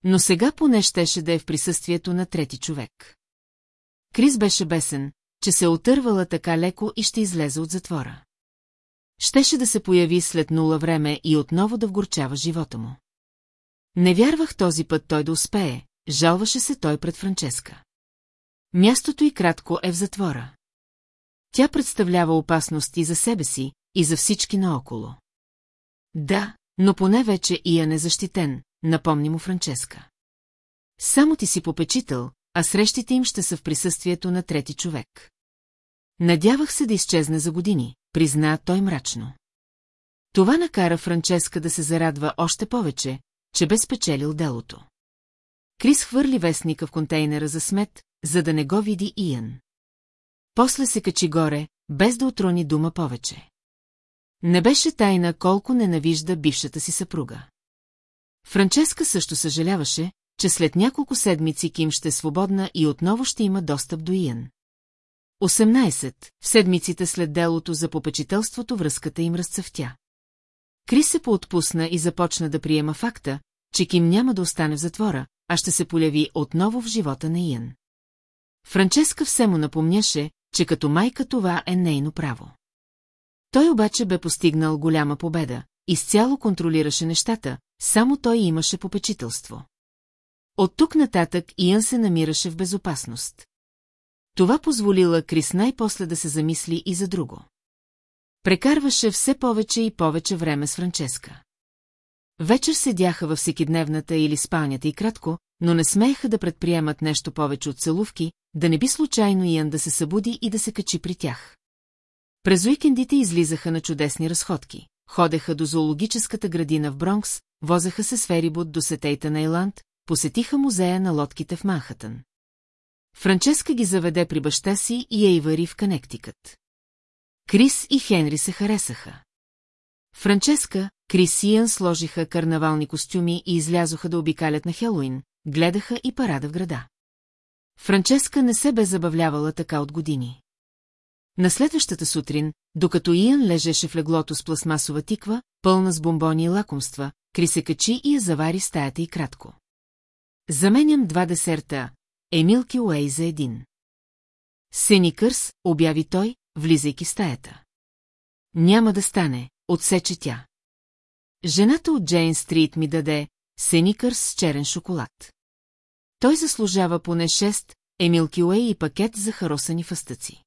Но сега поне щеше да е в присъствието на трети човек. Крис беше бесен, че се отървала така леко и ще излезе от затвора. Щеше да се появи след нула време и отново да вгорчава живота му. Не вярвах този път той да успее, жалваше се той пред Франческа. Мястото и кратко е в затвора. Тя представлява опасност и за себе си, и за всички наоколо. Да, но поне вече и е незащитен, напомни му Франческа. Само ти си попечител, а срещите им ще са в присъствието на трети човек. Надявах се да изчезне за години, призна той мрачно. Това накара Франческа да се зарадва още повече, че бе спечелил делото. Крис хвърли вестника в контейнера за смет, за да не го види Иен. После се качи горе, без да отрони дума повече. Не беше тайна колко ненавижда бившата си съпруга. Франческа също съжаляваше, че след няколко седмици Ким ще е свободна и отново ще има достъп до Иен. 18. В седмиците след делото за попечителството връзката им разцъфтя. Крис се поотпусна и започна да приема факта, че Ким няма да остане в затвора, а ще се поляви отново в живота на Иен. Франческа все му напомняше, че като майка това е нейно право. Той обаче бе постигнал голяма победа, изцяло контролираше нещата, само той имаше попечителство. От тук нататък Иан се намираше в безопасност. Това позволила Крис най-после да се замисли и за друго. Прекарваше все повече и повече време с Франческа. Вечер седяха във всекидневната или спалнята и кратко, но не смееха да предприемат нещо повече от целувки, да не би случайно Иан да се събуди и да се качи при тях. През уикендите излизаха на чудесни разходки. Ходеха до зоологическата градина в Бронкс, возеха се с ферибот до сетейта на Ейланд, посетиха музея на лодките в Манхатън. Франческа ги заведе при баща си и Ейвари в Канектикът. Крис и Хенри се харесаха. Франческа, Крис и Иан сложиха карнавални костюми и излязоха да обикалят на Хелуин, гледаха и парада в града. Франческа не се бе забавлявала така от години. На следващата сутрин, докато Иан лежеше в леглото с пластмасова тиква, пълна с бомбони и лакомства, Кри се качи и я завари стаята и кратко. Заменям два десерта, Емилки Уей за един. Сеникърс, обяви той, влизайки в стаята. Няма да стане, отсече тя. Жената от Джейн Стрит ми даде Сеникърс с черен шоколад. Той заслужава поне шест Емилки Уей и пакет за харосани фъстъци.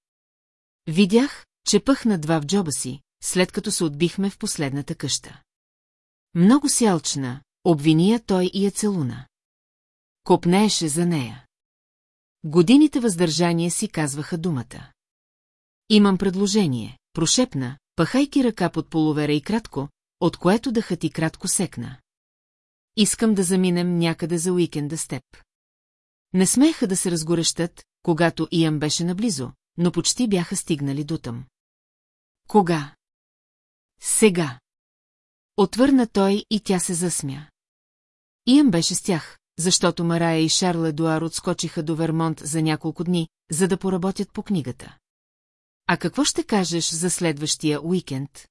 Видях, че пъхна два в джоба си, след като се отбихме в последната къща. Много сялчна, обвиния той и я целуна. Копнееше за нея. Годините въздържание си казваха думата. Имам предложение, прошепна, пахайки ръка под половера и кратко, от което дъхът и кратко секна. Искам да заминем някъде за уикенда с теб. Не смееха да се разгорещат, когато Иам беше наблизо, но почти бяха стигнали дотъм. Кога? Сега. Отвърна той и тя се засмя. Иам беше с тях, защото Марая и Шарл Едуар отскочиха до Вермонт за няколко дни, за да поработят по книгата. А какво ще кажеш за следващия уикенд?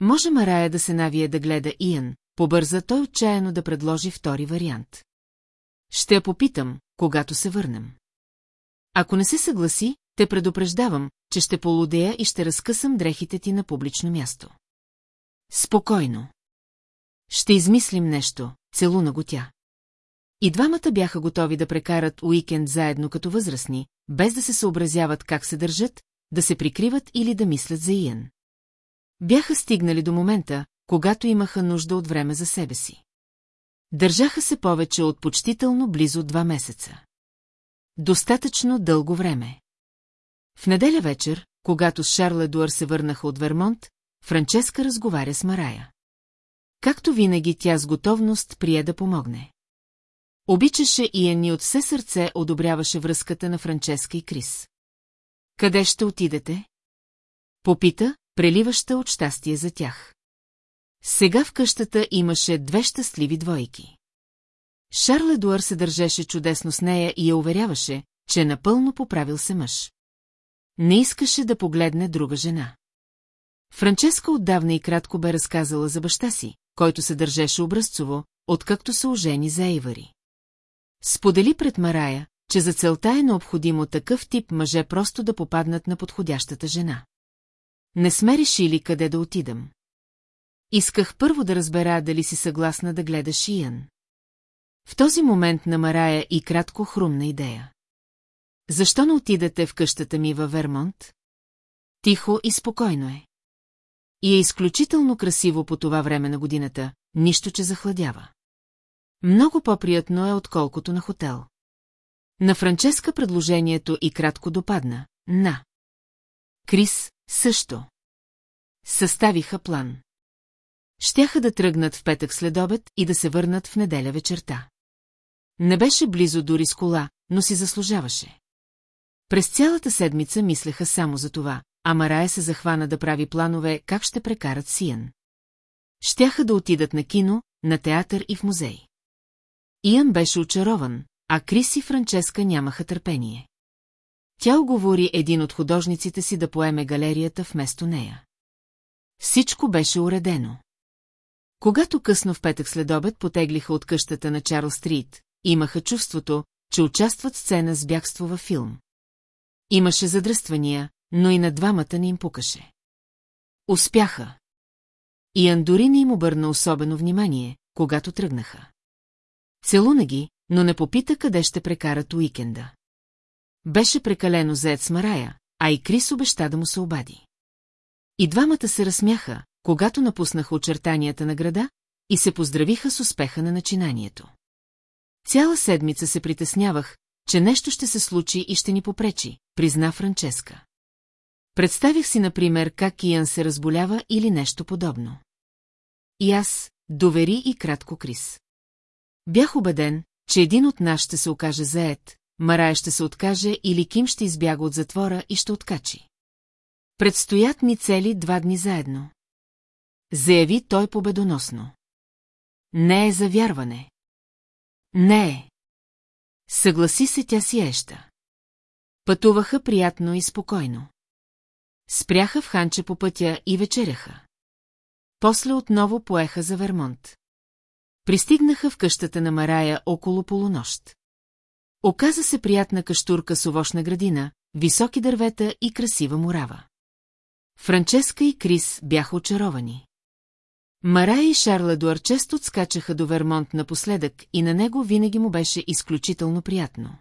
Може Марая да се навие да гледа Иан, побърза той отчаяно да предложи втори вариант. Ще я попитам, когато се върнем. Ако не се съгласи, те предупреждавам, че ще полудея и ще разкъсам дрехите ти на публично място. Спокойно. Ще измислим нещо, целуна го тя. И двамата бяха готови да прекарат уикенд заедно като възрастни, без да се съобразяват как се държат, да се прикриват или да мислят за Иен. Бяха стигнали до момента, когато имаха нужда от време за себе си. Държаха се повече от почтително близо два месеца. Достатъчно дълго време. В неделя вечер, когато с Шарл Едуар се върнаха от Вермонт, Франческа разговаря с Марая. Както винаги тя с готовност прие да помогне. Обичаше и Ени от все сърце одобряваше връзката на Франческа и Крис. Къде ще отидете? Попита, преливаща от щастие за тях. Сега в къщата имаше две щастливи двойки. Шарл Едуар се държеше чудесно с нея и я уверяваше, че напълно поправил се мъж. не искаше да погледне друга жена. Франческа отдавна и кратко бе разказала за баща си, който се държеше образцово, откакто се ожени за Ейвари. Сподели пред Марая, че за целта е необходимо такъв тип мъже просто да попаднат на подходящата жена. Не сме решили къде да отидам. Исках първо да разбера дали си съгласна да гледаш Иян. В този момент на Марая и кратко хрумна идея. Защо не отидете в къщата ми във Вермонт? Тихо и спокойно е. И е изключително красиво по това време на годината, нищо, че захладява. Много по-приятно е, отколкото на хотел. На Франческа предложението и кратко допадна. На. Крис също. Съставиха план. Щяха да тръгнат в петък след обед и да се върнат в неделя вечерта. Не беше близо дори с кола, но си заслужаваше. През цялата седмица мислеха само за това, а Марая се захвана да прави планове как ще прекарат Сиен. Щяха да отидат на кино, на театър и в музей. Иан беше очарован, а Крис и Франческа нямаха търпение. Тя оговори един от художниците си да поеме галерията вместо нея. Всичко беше уредено. Когато късно в петък след обед потеглиха от къщата на Чарл Стрит, имаха чувството, че участват сцена с бягство във филм. Имаше задръствания, но и на двамата не им пукаше. Успяха. И Андори не им обърна особено внимание, когато тръгнаха. Целуна ги, но не попита къде ще прекарат уикенда. Беше прекалено заед с Марая, а и Крис обеща да му се обади. И двамата се разсмяха, когато напуснаха очертанията на града и се поздравиха с успеха на начинанието. Цяла седмица се притеснявах, че нещо ще се случи и ще ни попречи, призна Франческа. Представих си, например, как Иан се разболява или нещо подобно. И аз, довери и кратко Крис. Бях убеден, че един от нас ще се окаже заед, Марая ще се откаже или Ким ще избяга от затвора и ще откачи. Предстоят ни цели два дни заедно. Заяви той победоносно. Не е за вярване. Не е. Съгласи се тя си еща. Пътуваха приятно и спокойно. Спряха в ханче по пътя и вечеряха. После отново поеха за Вермонт. Пристигнаха в къщата на Марая около полунощ. Оказа се приятна каштурка с овощна градина, високи дървета и красива мурава. Франческа и Крис бяха очаровани. Марая и Шарла Дуар често отскачаха до Вермонт напоследък и на него винаги му беше изключително приятно.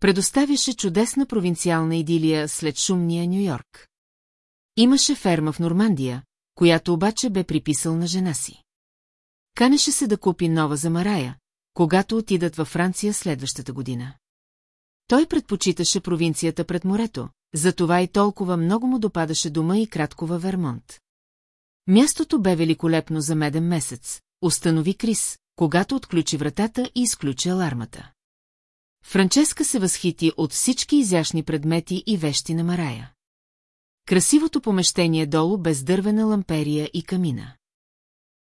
Предоставяше чудесна провинциална идилия след шумния Нью-Йорк. Имаше ферма в Нормандия, която обаче бе приписал на жена си. Канеше се да купи нова за Марая, когато отидат във Франция следващата година. Той предпочиташе провинцията пред морето, затова и толкова много му допадаше дома и кратко във Вермонт. Мястото бе великолепно за меден месец, установи Крис, когато отключи вратата и изключи алармата. Франческа се възхити от всички изящни предмети и вещи на Марая. Красивото помещение долу без дървена ламперия и камина.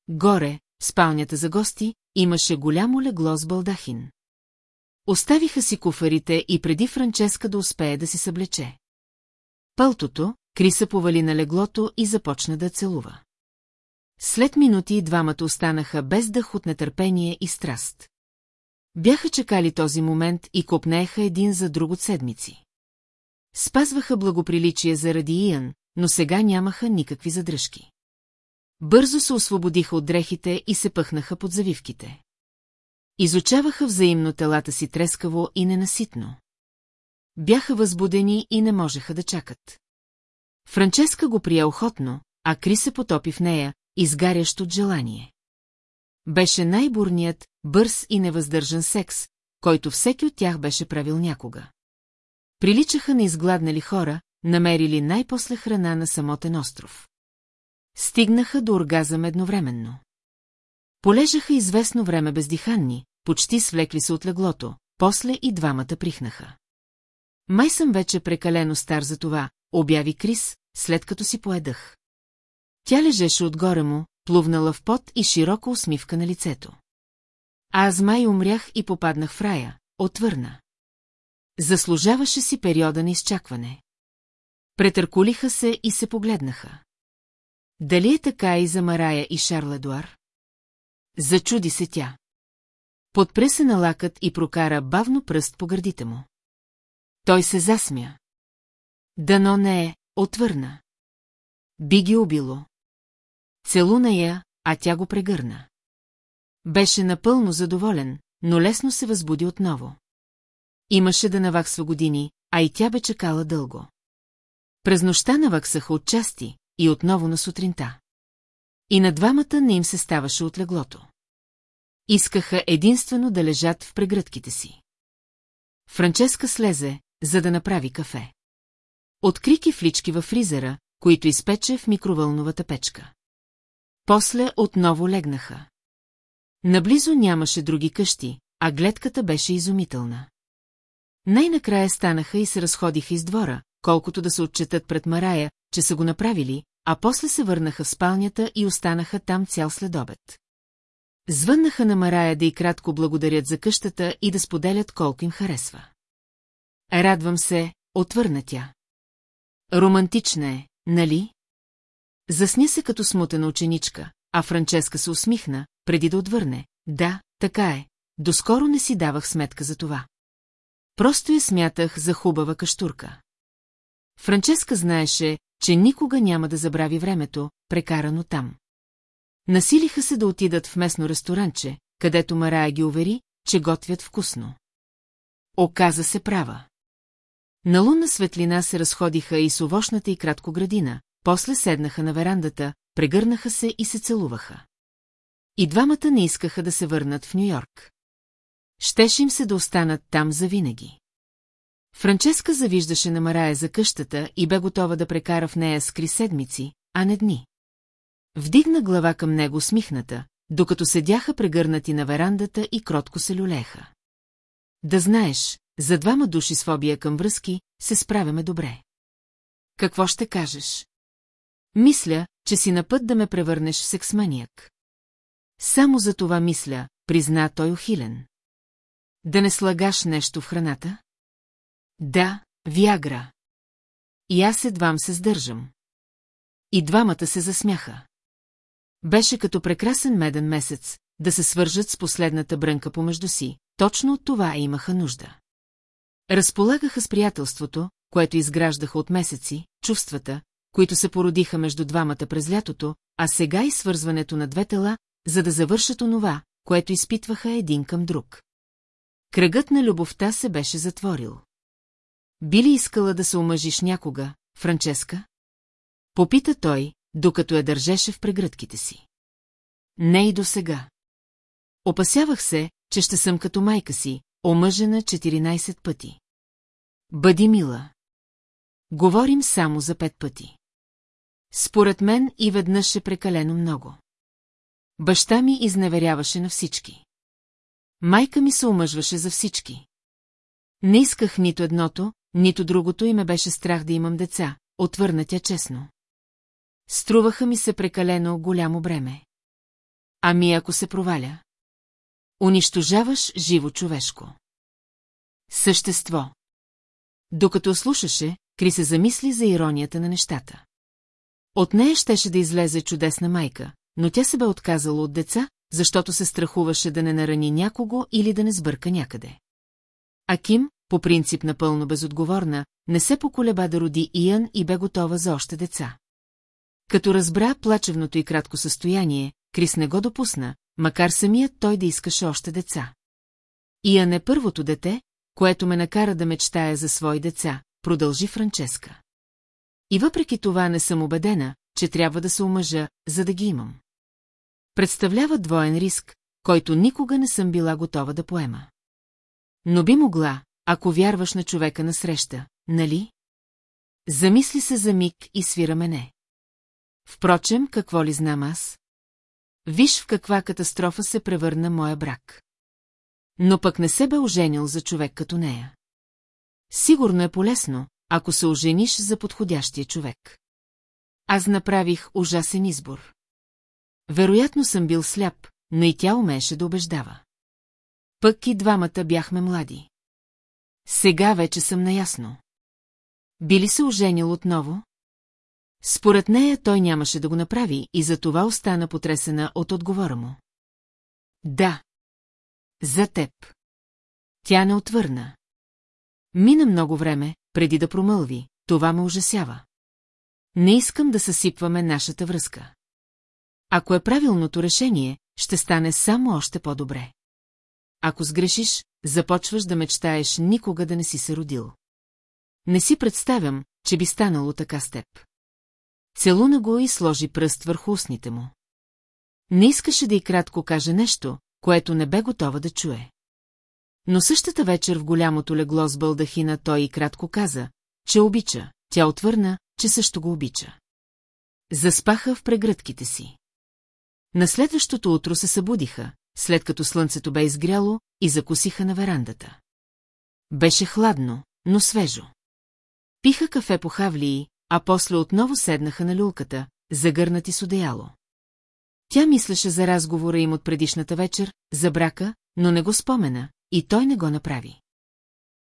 Горе, спалнята за гости, имаше голямо легло с балдахин. Оставиха си куфарите и преди Франческа да успее да си съблече. Пълтото, Криса повали на леглото и започна да целува. След минути двамата останаха без дъх от нетърпение и страст. Бяха чекали този момент и копнееха един за друг от седмици. Спазваха благоприличие заради Иян, но сега нямаха никакви задръжки. Бързо се освободиха от дрехите и се пъхнаха под завивките. Изучаваха взаимно телата си трескаво и ненаситно. Бяха възбудени и не можеха да чакат. Франческа го прия охотно, а Кри се потопи в нея, изгарящ от желание. Беше най-бурният, бърз и невъздържан секс, който всеки от тях беше правил някога. Приличаха на изгладнали хора, намерили най-после храна на самотен остров. Стигнаха до оргазъм едновременно. Полежаха известно време бездиханни, почти свлекли се от леглото, после и двамата прихнаха. Май съм вече прекалено стар за това, обяви Крис, след като си поедах. Тя лежеше отгоре му, плувнала в пот и широка усмивка на лицето. Аз май умрях и попаднах в рая, отвърна. Заслужаваше си периода на изчакване. Претъркулиха се и се погледнаха. Дали е така и за Марая и Шарл Едуар? Зачуди се тя. Подпре се на лакът и прокара бавно пръст по гърдите му. Той се засмя. Дано не е, отвърна. Би ги убило. Целуна я, а тя го прегърна. Беше напълно задоволен, но лесно се възбуди отново. Имаше да наваксва години, а и тя бе чекала дълго. През нощта наваксаха от части и отново на сутринта. И на двамата не им се ставаше от леглото. Искаха единствено да лежат в прегръдките си. Франческа слезе, за да направи кафе. Откри кифлички във фризера, които изпече в микровълновата печка. После отново легнаха. Наблизо нямаше други къщи, а гледката беше изумителна. Най-накрая станаха и се разходиха из двора, колкото да се отчетат пред Марая, че са го направили, а после се върнаха в спалнята и останаха там цял следобед. Звъннаха на Марая да и кратко благодарят за къщата и да споделят колко им харесва. Радвам се, отвърна тя. Романтична е, нали? Засня се като смутена ученичка, а Франческа се усмихна, преди да отвърне. Да, така е. Доскоро не си давах сметка за това. Просто я смятах за хубава каштурка. Франческа знаеше, че никога няма да забрави времето, прекарано там. Насилиха се да отидат в местно ресторанче, където Марая ги увери, че готвят вкусно. Оказа се права. На лунна светлина се разходиха и с овощната и кратко градина, после седнаха на верандата, прегърнаха се и се целуваха. И двамата не искаха да се върнат в Нью-Йорк. Щеше им се да останат там завинаги. Франческа завиждаше на Марая за къщата и бе готова да прекара в нея скри седмици, а не дни. Вдигна глава към него смихната, докато седяха прегърнати на верандата и кротко се люлеха. Да знаеш, за двама души с фобия към връзки се справяме добре. Какво ще кажеш? Мисля, че си на път да ме превърнеш в сексманиак. Само за това мисля, призна той ухилен. Да не слагаш нещо в храната? Да, Виагра. И аз едвам се сдържам. И двамата се засмяха. Беше като прекрасен меден месец, да се свържат с последната брънка помежду си, точно от това имаха нужда. Разполагаха с приятелството, което изграждаха от месеци, чувствата, които се породиха между двамата през лятото, а сега и свързването на две тела, за да завършат онова, което изпитваха един към друг. Кръгът на любовта се беше затворил. Би ли искала да се омъжиш някога, Франческа? Попита той, докато я държеше в прегръдките си. Не и до сега. Опасявах се, че ще съм като майка си, омъжена 14 пъти. Бъди мила. Говорим само за пет пъти. Според мен и веднъж е прекалено много. Баща ми изневеряваше на всички. Майка ми се омъжваше за всички. Не исках нито едното, нито другото и ме беше страх да имам деца, отвърна тя честно. Струваха ми се прекалено голямо бреме. Ами ако се проваля? Унищожаваш живо човешко. Същество. Докато слушаше, Кри се замисли за иронията на нещата. От нея щеше да излезе чудесна майка, но тя се бе отказала от деца, защото се страхуваше да не нарани някого или да не сбърка някъде. А Ким, по принцип напълно безотговорна, не се поколеба да роди Иян и бе готова за още деца. Като разбра плачевното и кратко състояние, Крис не го допусна, макар самият той да искаше още деца. Иян е първото дете, което ме накара да мечтая за свои деца, продължи Франческа. И въпреки това не съм убедена, че трябва да се омъжа, за да ги имам. Представлява двоен риск, който никога не съм била готова да поема. Но би могла, ако вярваш на човека на среща, нали? Замисли се за миг и свира мене. Впрочем, какво ли знам аз? Виж в каква катастрофа се превърна моя брак. Но пък не се бе оженил за човек като нея. Сигурно е полезно, ако се ожениш за подходящия човек. Аз направих ужасен избор. Вероятно съм бил сляп, но и тя умееше да убеждава. Пък и двамата бяхме млади. Сега вече съм наясно. Би ли се оженил отново? Според нея той нямаше да го направи и за това остана потресена от отговора му. Да. За теб. Тя не отвърна. Мина много време, преди да промълви, това ме ужасява. Не искам да съсипваме нашата връзка. Ако е правилното решение, ще стане само още по-добре. Ако сгрешиш, започваш да мечтаеш никога да не си се родил. Не си представям, че би станало така с теб. Целуна го и сложи пръст върху устните му. Не искаше да и кратко каже нещо, което не бе готова да чуе. Но същата вечер в голямото легло с бълдахина той и кратко каза, че обича, тя отвърна, че също го обича. Заспаха в прегръдките си. На следващото утро се събудиха, след като слънцето бе изгряло, и закусиха на верандата. Беше хладно, но свежо. Пиха кафе по хавлии, а после отново седнаха на люлката, загърнати с одеяло. Тя мислеше за разговора им от предишната вечер, за брака, но не го спомена, и той не го направи.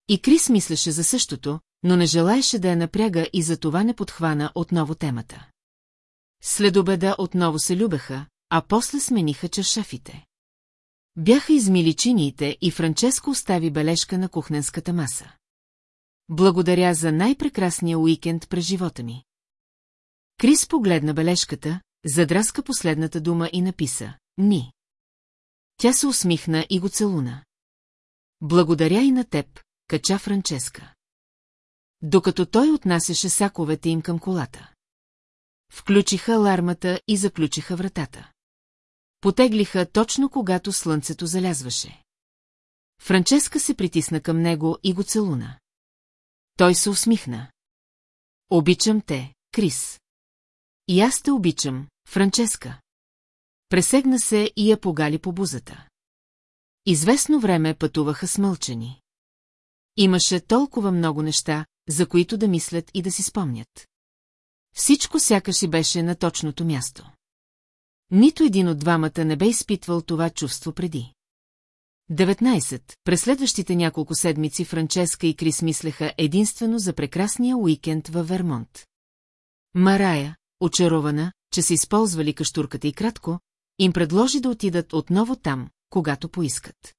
И Крис мислеше за същото, но не желаеше да я напряга и за това не подхвана отново темата. След обеда отново се любеха, а после смениха чершафите. Бяха измили чиниите и Франческо остави бележка на кухненската маса. Благодаря за най-прекрасния уикенд през живота ми. Крис погледна бележката, задраска последната дума и написа «Ни». Тя се усмихна и го целуна. Благодаря и на теб, кача Франческа. Докато той отнасяше саковете им към колата. Включиха алармата и заключиха вратата. Потеглиха точно когато слънцето залязваше. Франческа се притисна към него и го целуна. Той се усмихна. Обичам те, Крис. И аз те обичам, Франческа. Пресегна се и я погали по бузата. Известно време пътуваха смълчени. Имаше толкова много неща, за които да мислят и да си спомнят. Всичко сякаш и беше на точното място. Нито един от двамата не бе изпитвал това чувство преди. 19. През следващите няколко седмици Франческа и Крис мислеха единствено за прекрасния уикенд във Вермонт. Марая, очарована, че са използвали каштурката и кратко, им предложи да отидат отново там, когато поискат.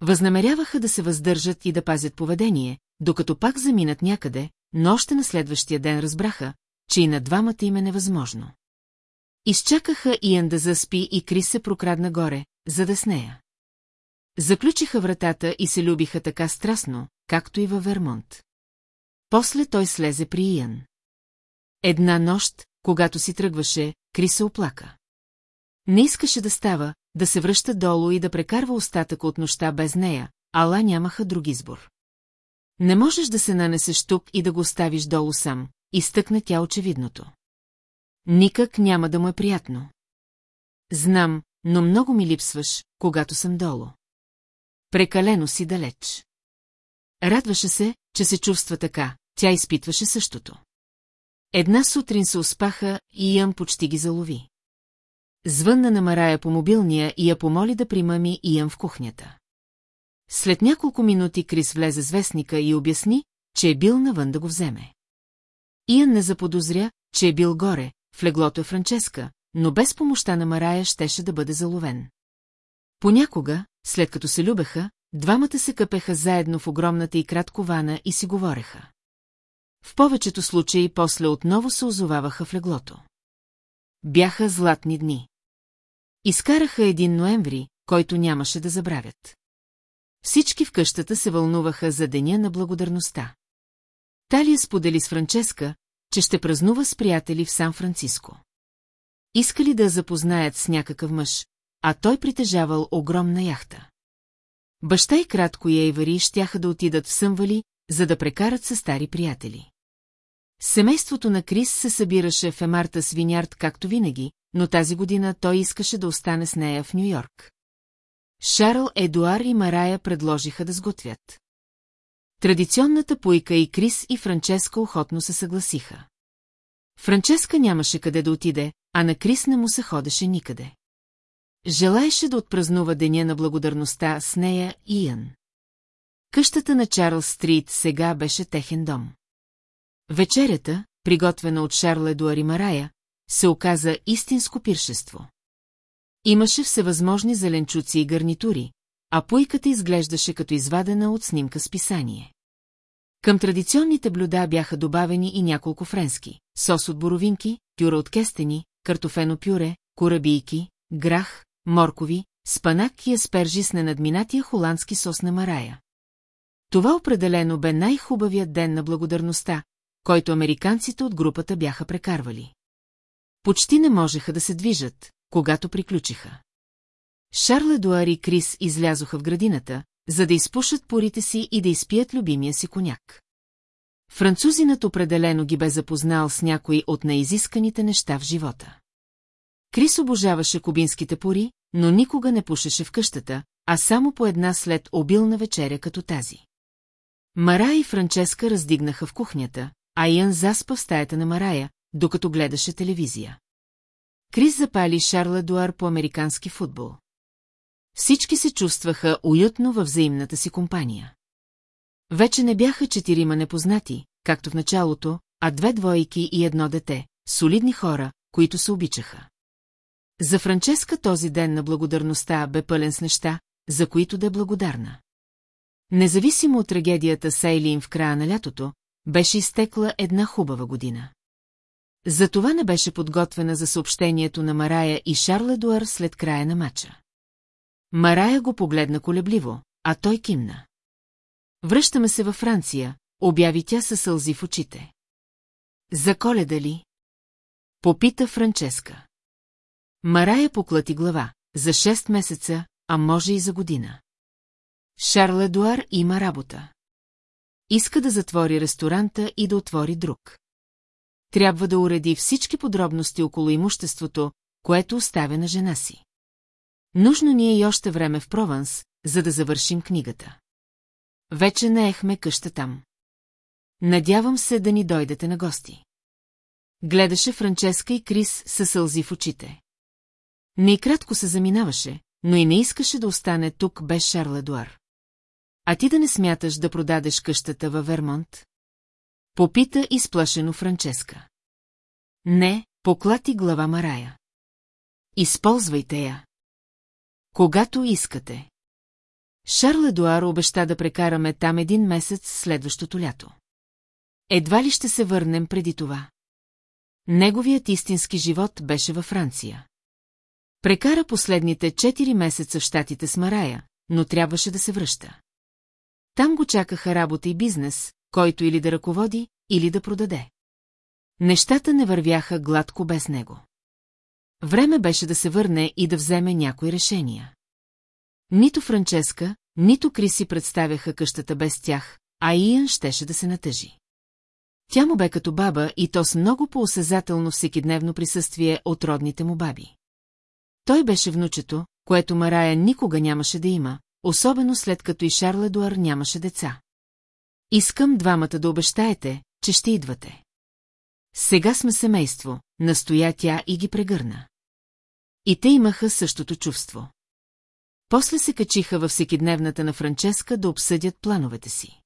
Възнамеряваха да се въздържат и да пазят поведение, докато пак заминат някъде, но още на следващия ден разбраха, че и на двамата им е невъзможно. Изчакаха Иан да заспи и Крис се прокрадна горе, за да с нея. Заключиха вратата и се любиха така страстно, както и във Вермонт. После той слезе при Иан. Една нощ, когато си тръгваше, Крис се оплака. Не искаше да става, да се връща долу и да прекарва остатък от нощта без нея, ала нямаха друг избор. Не можеш да се нанесеш тук и да го оставиш долу сам, изтъкна тя очевидното. Никак няма да му е приятно. Знам, но много ми липсваш, когато съм долу. Прекалено си далеч. Радваше се, че се чувства така, тя изпитваше същото. Една сутрин се успаха и Ян почти ги залови. Звънна на Марая по мобилния и я помоли да примами Иан в кухнята. След няколко минути Крис влезе с вестника и обясни, че е бил навън да го вземе. Иан не заподозря, че е бил горе, в леглото е Франческа, но без помощта на Марая щеше да бъде заловен. Понякога, след като се любеха, двамата се къпеха заедно в огромната и кратко вана и си говореха. В повечето случаи после отново се озоваваха в леглото. Бяха златни дни. Изкараха един ноември, който нямаше да забравят. Всички в къщата се вълнуваха за деня на благодарността. Талия сподели с Франческа, че ще празнува с приятели в Сан-Франциско. Искали да запознаят с някакъв мъж, а той притежавал огромна яхта. Баща и кратко и Ейвари щяха да отидат в Съмвали, за да прекарат със стари приятели. Семейството на Крис се събираше в Емарта с Винярд както винаги, но тази година той искаше да остане с нея в Нью-Йорк. Шарл, Едуар и Марая предложиха да сготвят. Традиционната пойка и Крис и Франческа охотно се съгласиха. Франческа нямаше къде да отиде, а на Крис не му се ходеше никъде. Желаеше да отпразнува деня на благодарността с нея и Иан. Къщата на Чарлз Стрит сега беше техен дом. Вечерята, приготвена от Шарл Едуари Марая, се оказа истинско пиршество. Имаше всевъзможни зеленчуци и гарнитури, а пуйката изглеждаше като извадена от снимка с писание. Към традиционните блюда бяха добавени и няколко френски – сос от боровинки, пюре от кестени, картофено пюре, корабийки, грах, моркови, спанак и аспержи с ненадминатия холандски сос на Марая. Това определено бе най-хубавият ден на благодарността, който американците от групата бяха прекарвали. Почти не можеха да се движат, когато приключиха. Шарл Едуар и Крис излязоха в градината, за да изпушат порите си и да изпият любимия си коняк. Французинът определено ги бе запознал с някои от неизисканите неща в живота. Крис обожаваше кубинските пори, но никога не пушеше в къщата, а само по една след обилна вечеря като тази. Мара и Франческа раздигнаха в кухнята, а Ян заспа в стаята на Марая, докато гледаше телевизия. Крис запали Шарла Дуар по американски футбол. Всички се чувстваха уютно във взаимната си компания. Вече не бяха четирима непознати, както в началото, а две двойки и едно дете, солидни хора, които се обичаха. За Франческа този ден на благодарността бе пълен с неща, за които да е благодарна. Независимо от трагедията Сейлин в края на лятото, беше изтекла една хубава година. Затова не беше подготвена за съобщението на Марая и Шарла Дуар след края на матча. Марая го погледна колебливо, а той кимна. Връщаме се във Франция, обяви тя със сълзи в очите. За коледа ли? Попита Франческа. Марая поклати глава, за 6 месеца, а може и за година. Шарл Едуар има работа. Иска да затвори ресторанта и да отвори друг. Трябва да уреди всички подробности около имуществото, което оставя на жена си. Нужно ни е и още време в Прованс, за да завършим книгата. Вече наехме къща там. Надявам се да ни дойдете на гости. Гледаше Франческа и Крис със сълзи в очите. Не и кратко се заминаваше, но и не искаше да остане тук без Шарл Едуар. А ти да не смяташ да продадеш къщата във Вермонт? Попита изплашено Франческа. Не, поклати глава Марая. Използвайте я. Когато искате. Шарл Едуар обеща да прекараме там един месец следващото лято. Едва ли ще се върнем преди това? Неговият истински живот беше във Франция. Прекара последните 4 месеца в щатите с Марая, но трябваше да се връща. Там го чакаха работа и бизнес, който или да ръководи, или да продаде. Нещата не вървяха гладко без него. Време беше да се върне и да вземе някои решения. Нито Франческа, нито Криси представяха къщата без тях, а Иан щеше да се натъжи. Тя му бе като баба и то с много по-осезателно всекидневно присъствие от родните му баби. Той беше внучето, което Марая никога нямаше да има, особено след като и Шарл Едуар нямаше деца. Искам двамата да обещаете, че ще идвате. Сега сме семейство, настоя тя и ги прегърна. И те имаха същото чувство. После се качиха във всекидневната на Франческа да обсъдят плановете си.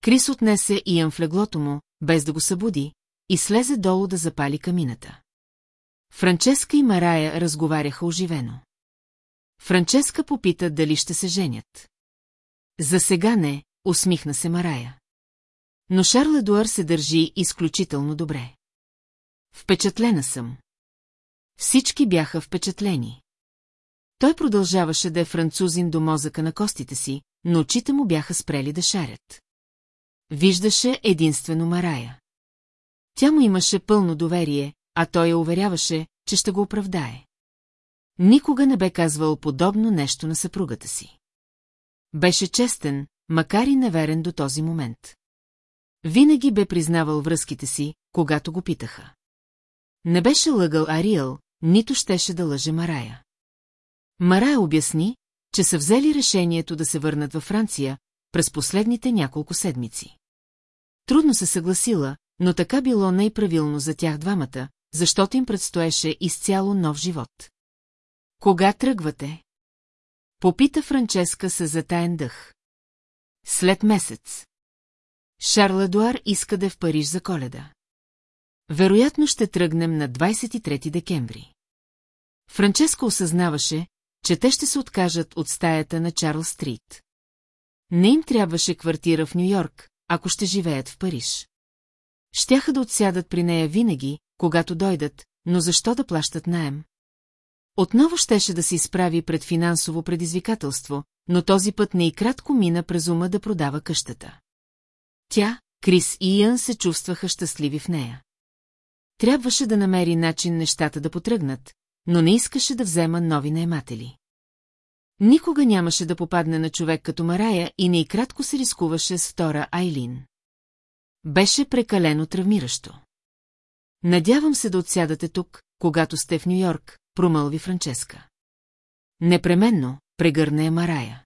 Крис отнесе Иан в леглото му, без да го събуди, и слезе долу да запали камината. Франческа и Марая разговаряха оживено. Франческа попита дали ще се женят. За сега не, усмихна се Марая. Но Шарл Едуар се държи изключително добре. Впечатлена съм. Всички бяха впечатлени. Той продължаваше да е французин до мозъка на костите си, но очите му бяха спрели да шарят. Виждаше единствено Марая. Тя му имаше пълно доверие, а той я уверяваше, че ще го оправдае. Никога не бе казвал подобно нещо на съпругата си. Беше честен, макар и неверен до този момент. Винаги бе признавал връзките си, когато го питаха. Не беше лъгал Ариел, нито щеше да лъже Марая. Марая обясни, че са взели решението да се върнат във Франция през последните няколко седмици. Трудно се съгласила, но така било най-правилно за тях двамата, защото им предстоеше изцяло нов живот. Кога тръгвате? Попита Франческа с затаен дъх. След месец. Шарл Едуар иска да е в Париж за коледа. Вероятно ще тръгнем на 23 декември. Франческа осъзнаваше, че те ще се откажат от стаята на Чарл Стрит. Не им трябваше квартира в Нью-Йорк, ако ще живеят в Париж. Щяха да отсядат при нея винаги, когато дойдат, но защо да плащат наем? Отново щеше да се изправи пред финансово предизвикателство, но този път не и кратко мина през ума да продава къщата. Тя, Крис и Иън се чувстваха щастливи в нея. Трябваше да намери начин нещата да потръгнат, но не искаше да взема нови наематели. Никога нямаше да попадне на човек като Марая и не и кратко се рискуваше с втора Айлин. Беше прекалено травмиращо. Надявам се да отсядате тук, когато сте в Нью-Йорк, промълви Франческа. Непременно, прегърна е Марая.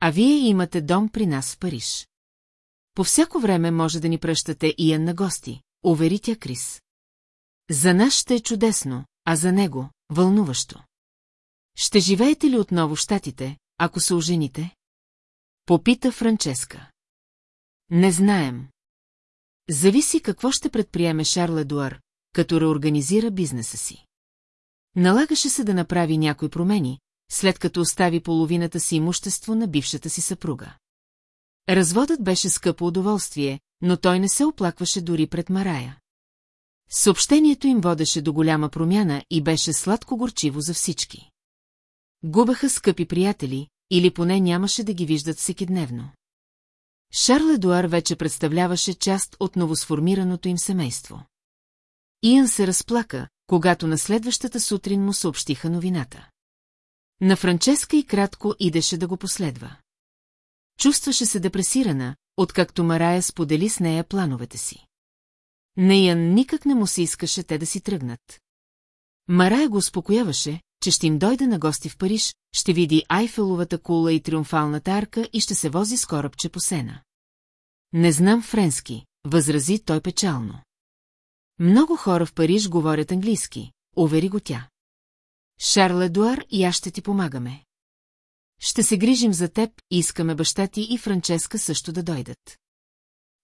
А вие имате дом при нас в Париж. По всяко време може да ни пръщате Иен на гости, увери тя Крис. За нас ще е чудесно, а за него – вълнуващо. Ще живеете ли отново в щатите, ако се ожените? Попита Франческа. Не знаем. Зависи какво ще предприеме Шарл Едуар, като реорганизира бизнеса си. Налагаше се да направи някои промени, след като остави половината си имущество на бившата си съпруга. Разводът беше скъпо удоволствие, но той не се оплакваше дори пред Марая. Съобщението им водеше до голяма промяна и беше сладко-горчиво за всички. Губеха скъпи приятели, или поне нямаше да ги виждат всекидневно. Шарл Едуар вече представляваше част от новосформираното им семейство. Иан се разплака, когато на следващата сутрин му съобщиха новината. На Франческа и кратко идеше да го последва. Чувстваше се депресирана, откакто Марая сподели с нея плановете си. Неян никак не му се искаше те да си тръгнат. Марая го успокояваше, че ще им дойде на гости в Париж, ще види Айфеловата кула и триумфалната арка и ще се вози с корабче по сена. Не знам френски, възрази той печално. Много хора в Париж говорят английски, увери го тя. Шарл Едуар и аз ще ти помагаме. Ще се грижим за теб и искаме баща ти и Франческа също да дойдат.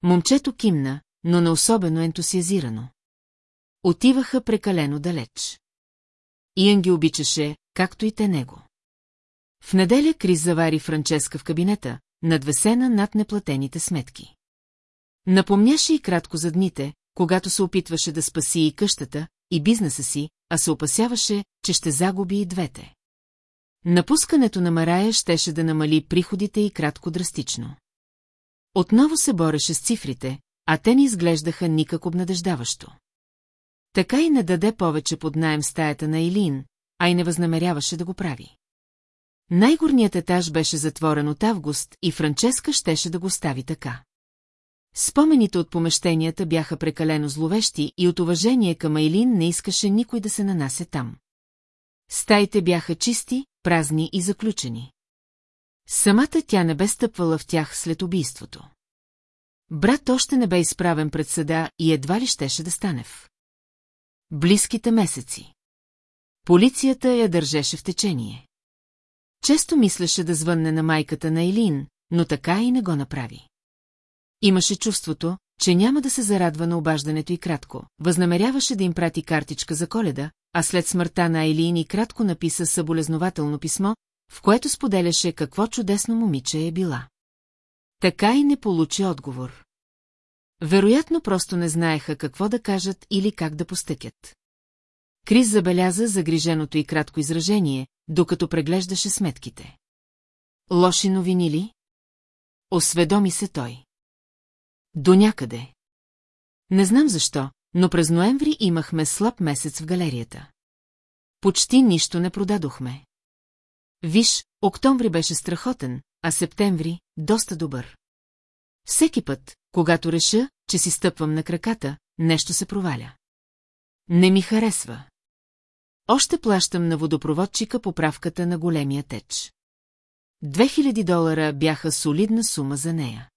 Момчето кимна, но не особено ентусиазирано. Отиваха прекалено далеч. Иен ги обичаше, както и те него. В неделя Крис завари Франческа в кабинета, надвесена над неплатените сметки. Напомняше и кратко за дните, когато се опитваше да спаси и къщата, и бизнеса си, а се опасяваше, че ще загуби и двете. Напускането на Марая щеше да намали приходите и кратко драстично. Отново се бореше с цифрите, а те не изглеждаха никак обнадеждаващо. Така и не даде повече под найем стаята на Илин, а и не възнамеряваше да го прави. Най-горният етаж беше затворен от август и Франческа щеше да го стави така. Спомените от помещенията бяха прекалено зловещи и от уважение към Айлин не искаше никой да се нанася там. Стаите бяха чисти, празни и заключени. Самата тя не бе стъпвала в тях след убийството. Брат още не бе изправен пред съда и едва ли щеше да стане в. Близките месеци. Полицията я държеше в течение. Често мислеше да звънне на майката на Елин, но така и не го направи. Имаше чувството, че няма да се зарадва на обаждането и кратко. Възнамеряваше да им прати картичка за коледа, а след смъртта на Айлин и кратко написа съболезнователно писмо, в което споделяше какво чудесно момиче е била. Така и не получи отговор. Вероятно просто не знаеха какво да кажат или как да постъкят. Крис забеляза загриженото и кратко изражение, докато преглеждаше сметките. Лоши новини ли? Осведоми се той. До някъде. Не знам защо, но през ноември имахме слаб месец в галерията. Почти нищо не продадохме. Виж, октомври беше страхотен, а септември – доста добър. Всеки път, когато реша, че си стъпвам на краката, нещо се проваля. Не ми харесва. Още плащам на водопроводчика поправката на големия теч. 2000 долара бяха солидна сума за нея.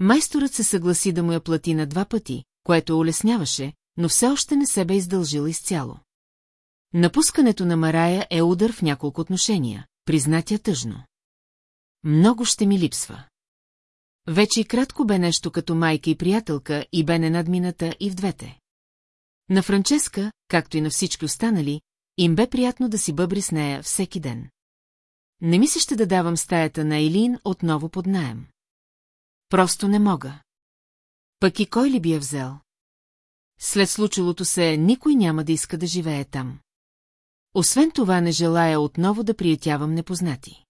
Майсторът се съгласи да му я плати на два пъти, което улесняваше, но все още не се бе издължила изцяло. Напускането на Марая е удар в няколко отношения, признатя тъжно. Много ще ми липсва. Вече и кратко бе нещо като майка и приятелка и бе ненадмината и в двете. На Франческа, както и на всички останали, им бе приятно да си бъбри с нея всеки ден. Не ми се ще да давам стаята на Елин отново под наем. Просто не мога. Пък и кой ли би я взел? След случилото се, никой няма да иска да живее там. Освен това не желая отново да приятявам непознати.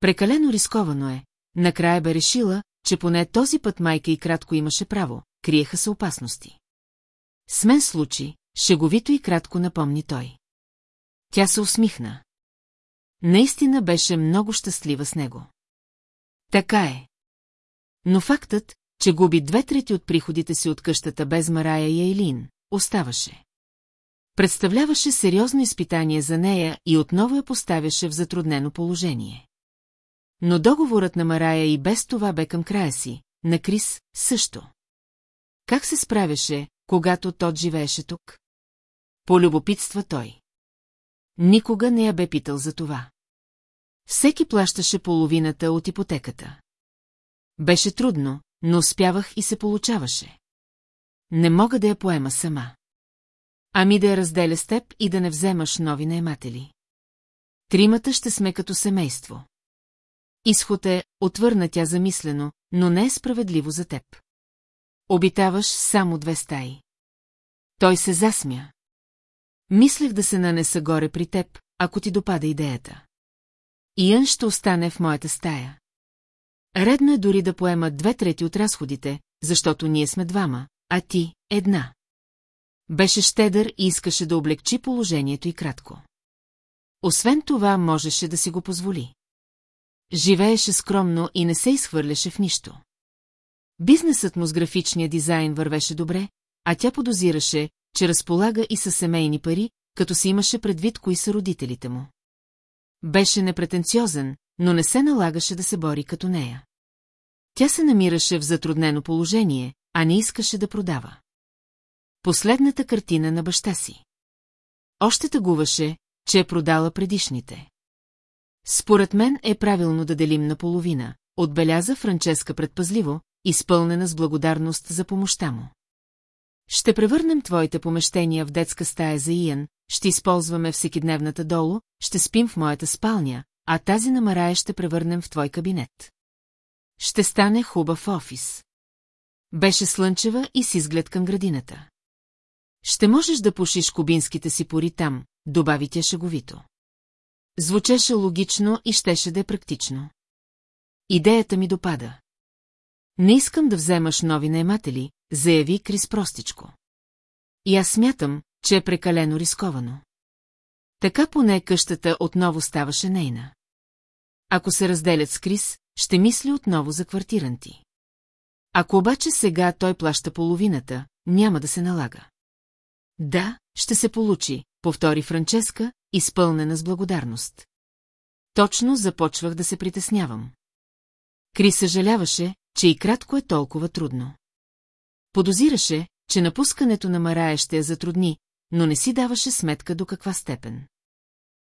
Прекалено рисковано е. Накрая бе решила, че поне този път майка и кратко имаше право, криеха се опасности. С мен случи, шеговито и кратко напомни той. Тя се усмихна. Наистина беше много щастлива с него. Така е. Но фактът, че губи две трети от приходите си от къщата без Марая и Ейлин, оставаше. Представляваше сериозно изпитание за нея и отново я поставяше в затруднено положение. Но договорът на Марая и без това бе към края си, на Крис също. Как се справяше, когато тот живееше тук? Полюбопитства той. Никога не я бе питал за това. Всеки плащаше половината от ипотеката. Беше трудно, но успявах и се получаваше. Не мога да я поема сама. Ами да я разделя с теб и да не вземаш нови наематели. Тримата ще сме като семейство. Изход е, отвърна тя замислено, но не е справедливо за теб. Обитаваш само две стаи. Той се засмя. Мислех да се нанеса горе при теб, ако ти допада идеята. Иън ще остане в моята стая. Редно е дори да поема две трети от разходите, защото ние сме двама, а ти – една. Беше щедър и искаше да облегчи положението и кратко. Освен това, можеше да си го позволи. Живееше скромно и не се изхвърляше в нищо. Бизнесът му с графичния дизайн вървеше добре, а тя подозираше, че разполага и със семейни пари, като си имаше предвид кои са родителите му. Беше непретенциозен, но не се налагаше да се бори като нея. Тя се намираше в затруднено положение, а не искаше да продава. Последната картина на баща си. Още тъгуваше, че е продала предишните. Според мен е правилно да делим наполовина, отбеляза Франческа предпазливо, изпълнена с благодарност за помощта му. Ще превърнем твоите помещения в детска стая за Иен, ще използваме всекидневната долу, ще спим в моята спалня, а тази на Марая ще превърнем в твой кабинет. Ще стане хубав офис. Беше слънчева и с изглед към градината. Ще можеш да пушиш кубинските си пори там, добави тя шеговито. Звучеше логично и щеше да е практично. Идеята ми допада. Не искам да вземаш нови наематели, заяви Крис простичко. И аз смятам, че е прекалено рисковано. Така поне къщата отново ставаше нейна. Ако се разделят с Крис, ще мисли отново за квартиранти. Ако обаче сега той плаща половината, няма да се налага. Да, ще се получи, повтори Франческа, изпълнена с благодарност. Точно започвах да се притеснявам. Крис съжаляваше, че и кратко е толкова трудно. Подозираше, че напускането на Марая ще я затрудни, но не си даваше сметка до каква степен.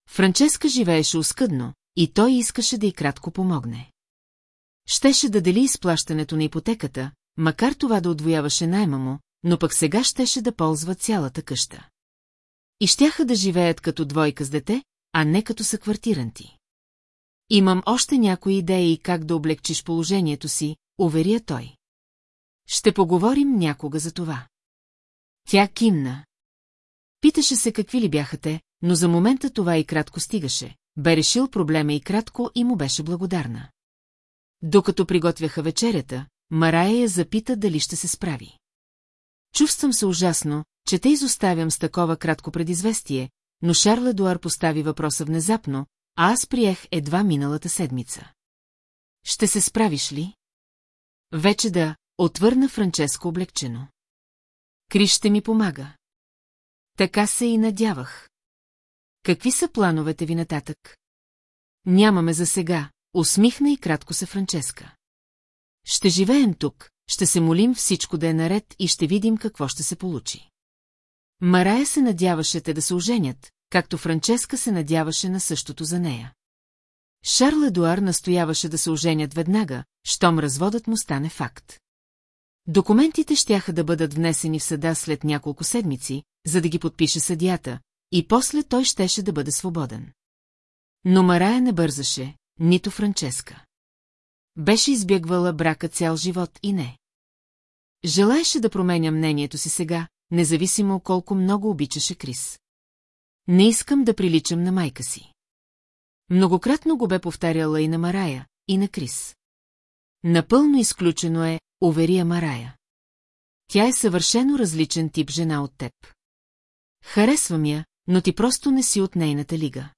Франческа живееше оскъдно, и той искаше да й кратко помогне. Щеше да дели изплащането на ипотеката, макар това да отвояваше найма му, но пък сега щеше да ползва цялата къща. И щяха да живеят като двойка с дете, а не като са квартиранти. Имам още някои идеи как да облегчиш положението си, уверя той. Ще поговорим някога за това. Тя кимна. Питаше се какви ли бяха те, но за момента това и кратко стигаше. Бе решил проблема и кратко и му беше благодарна. Докато приготвяха вечерята, Марая я запита дали ще се справи. Чувствам се ужасно, че те изоставям с такова кратко предизвестие, но Шарл Дуар постави въпроса внезапно, а аз приех едва миналата седмица. Ще се справиш ли? Вече да, отвърна Франческо облегчено. Криш ще ми помага. Така се и надявах. Какви са плановете ви нататък? Нямаме за сега, усмихна и кратко се Франческа. Ще живеем тук, ще се молим всичко да е наред и ще видим какво ще се получи. Марая се надяваше те да се оженят, както Франческа се надяваше на същото за нея. Шарл Едуар настояваше да се оженят веднага, щом разводът му стане факт. Документите щяха да бъдат внесени в съда след няколко седмици, за да ги подпише съдията, и после той щеше да бъде свободен. Но Марая не бързаше, нито Франческа. Беше избягвала брака цял живот и не. Желаеше да променя мнението си сега, независимо колко много обичаше Крис. Не искам да приличам на майка си. Многократно го бе повтаряла и на Марая, и на Крис. Напълно изключено е, уверия Марая. Тя е съвършено различен тип жена от теб. Харесвам я, но ти просто не си от нейната лига.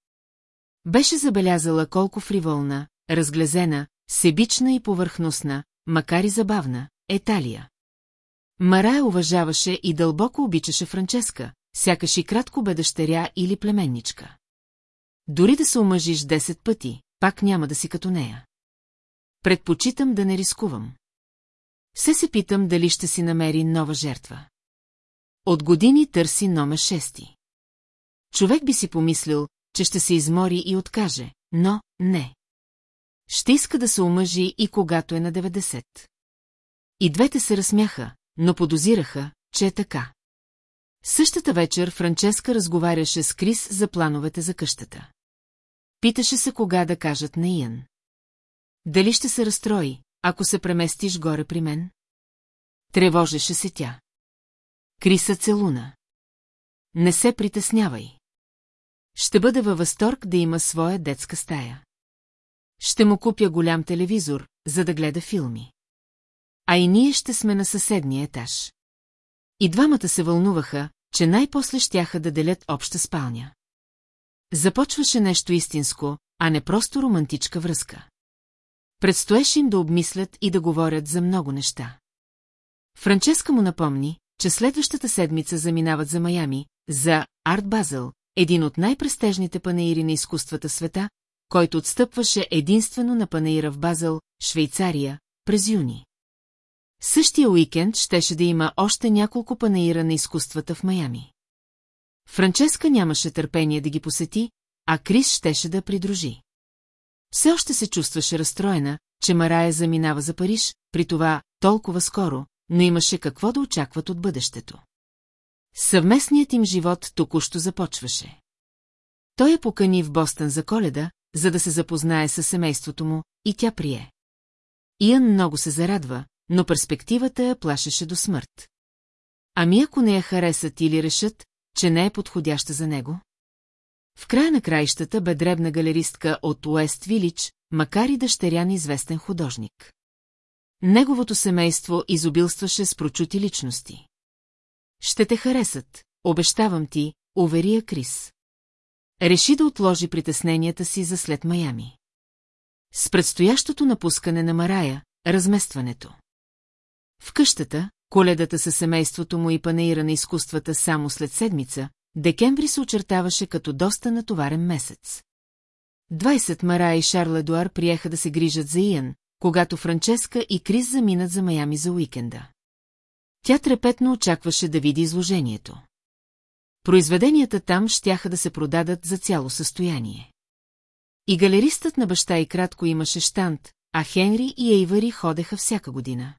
Беше забелязала колко фриволна, разглезена, себична и повърхностна, макар и забавна, е Талия. Марая уважаваше и дълбоко обичаше Франческа, сякаш и кратко бе дъщеря или племенничка. Дори да се омъжиш 10 пъти, пак няма да си като нея. Предпочитам да не рискувам. Се се питам дали ще си намери нова жертва. От години търси номер шести. Човек би си помислил, че ще се измори и откаже, но не. Ще иска да се омъжи и когато е на 90. И двете се разсмяха, но подозираха, че е така. Същата вечер Франческа разговаряше с Крис за плановете за къщата. Питаше се кога да кажат наИян. Дали ще се разстрои, ако се преместиш горе при мен? Тревожеше се тя. Криса целуна. Не се притеснявай. Ще бъде във възторг да има своя детска стая. Ще му купя голям телевизор, за да гледа филми. А и ние ще сме на съседния етаж. И двамата се вълнуваха, че най-после щяха да делят обща спалня. Започваше нещо истинско, а не просто романтичка връзка. Предстоеше им да обмислят и да говорят за много неща. Франческа му напомни, че следващата седмица заминават за Майами, за Арт Базел, един от най-престежните панаири на изкуствата света, който отстъпваше единствено на панаира в Базел, Швейцария, през юни. Същия уикенд щеше да има още няколко панаира на изкуствата в Майами. Франческа нямаше търпение да ги посети, а Крис щеше да придружи. Все още се чувстваше разстроена, че Марая заминава за Париж, при това толкова скоро, но имаше какво да очакват от бъдещето. Съвместният им живот току-що започваше. Той я покани в Бостън за коледа, за да се запознае с семейството му, и тя прие. Иан много се зарадва, но перспективата я плашеше до смърт. Ами ако не я харесат или решат, че не е подходяща за него? В края на краищата бе дребна галеристка от Уест Вилич, макар и дъщеря на известен художник. Неговото семейство изобилстваше с прочути личности. Ще те харесат, обещавам ти, уверия Крис. Реши да отложи притесненията си за след Майами. С предстоящото напускане на Марая, разместването. В къщата, коледата със семейството му и панеира на изкуствата само след седмица, декември се очертаваше като доста натоварен месец. 20 Мара и Шарл Едуар приеха да се грижат за Иан, когато Франческа и Крис заминат за Майами за уикенда. Тя трепетно очакваше да види изложението. Произведенията там щяха да се продадат за цяло състояние. И галеристът на баща и кратко имаше штант, а Хенри и Ейвари ходеха всяка година.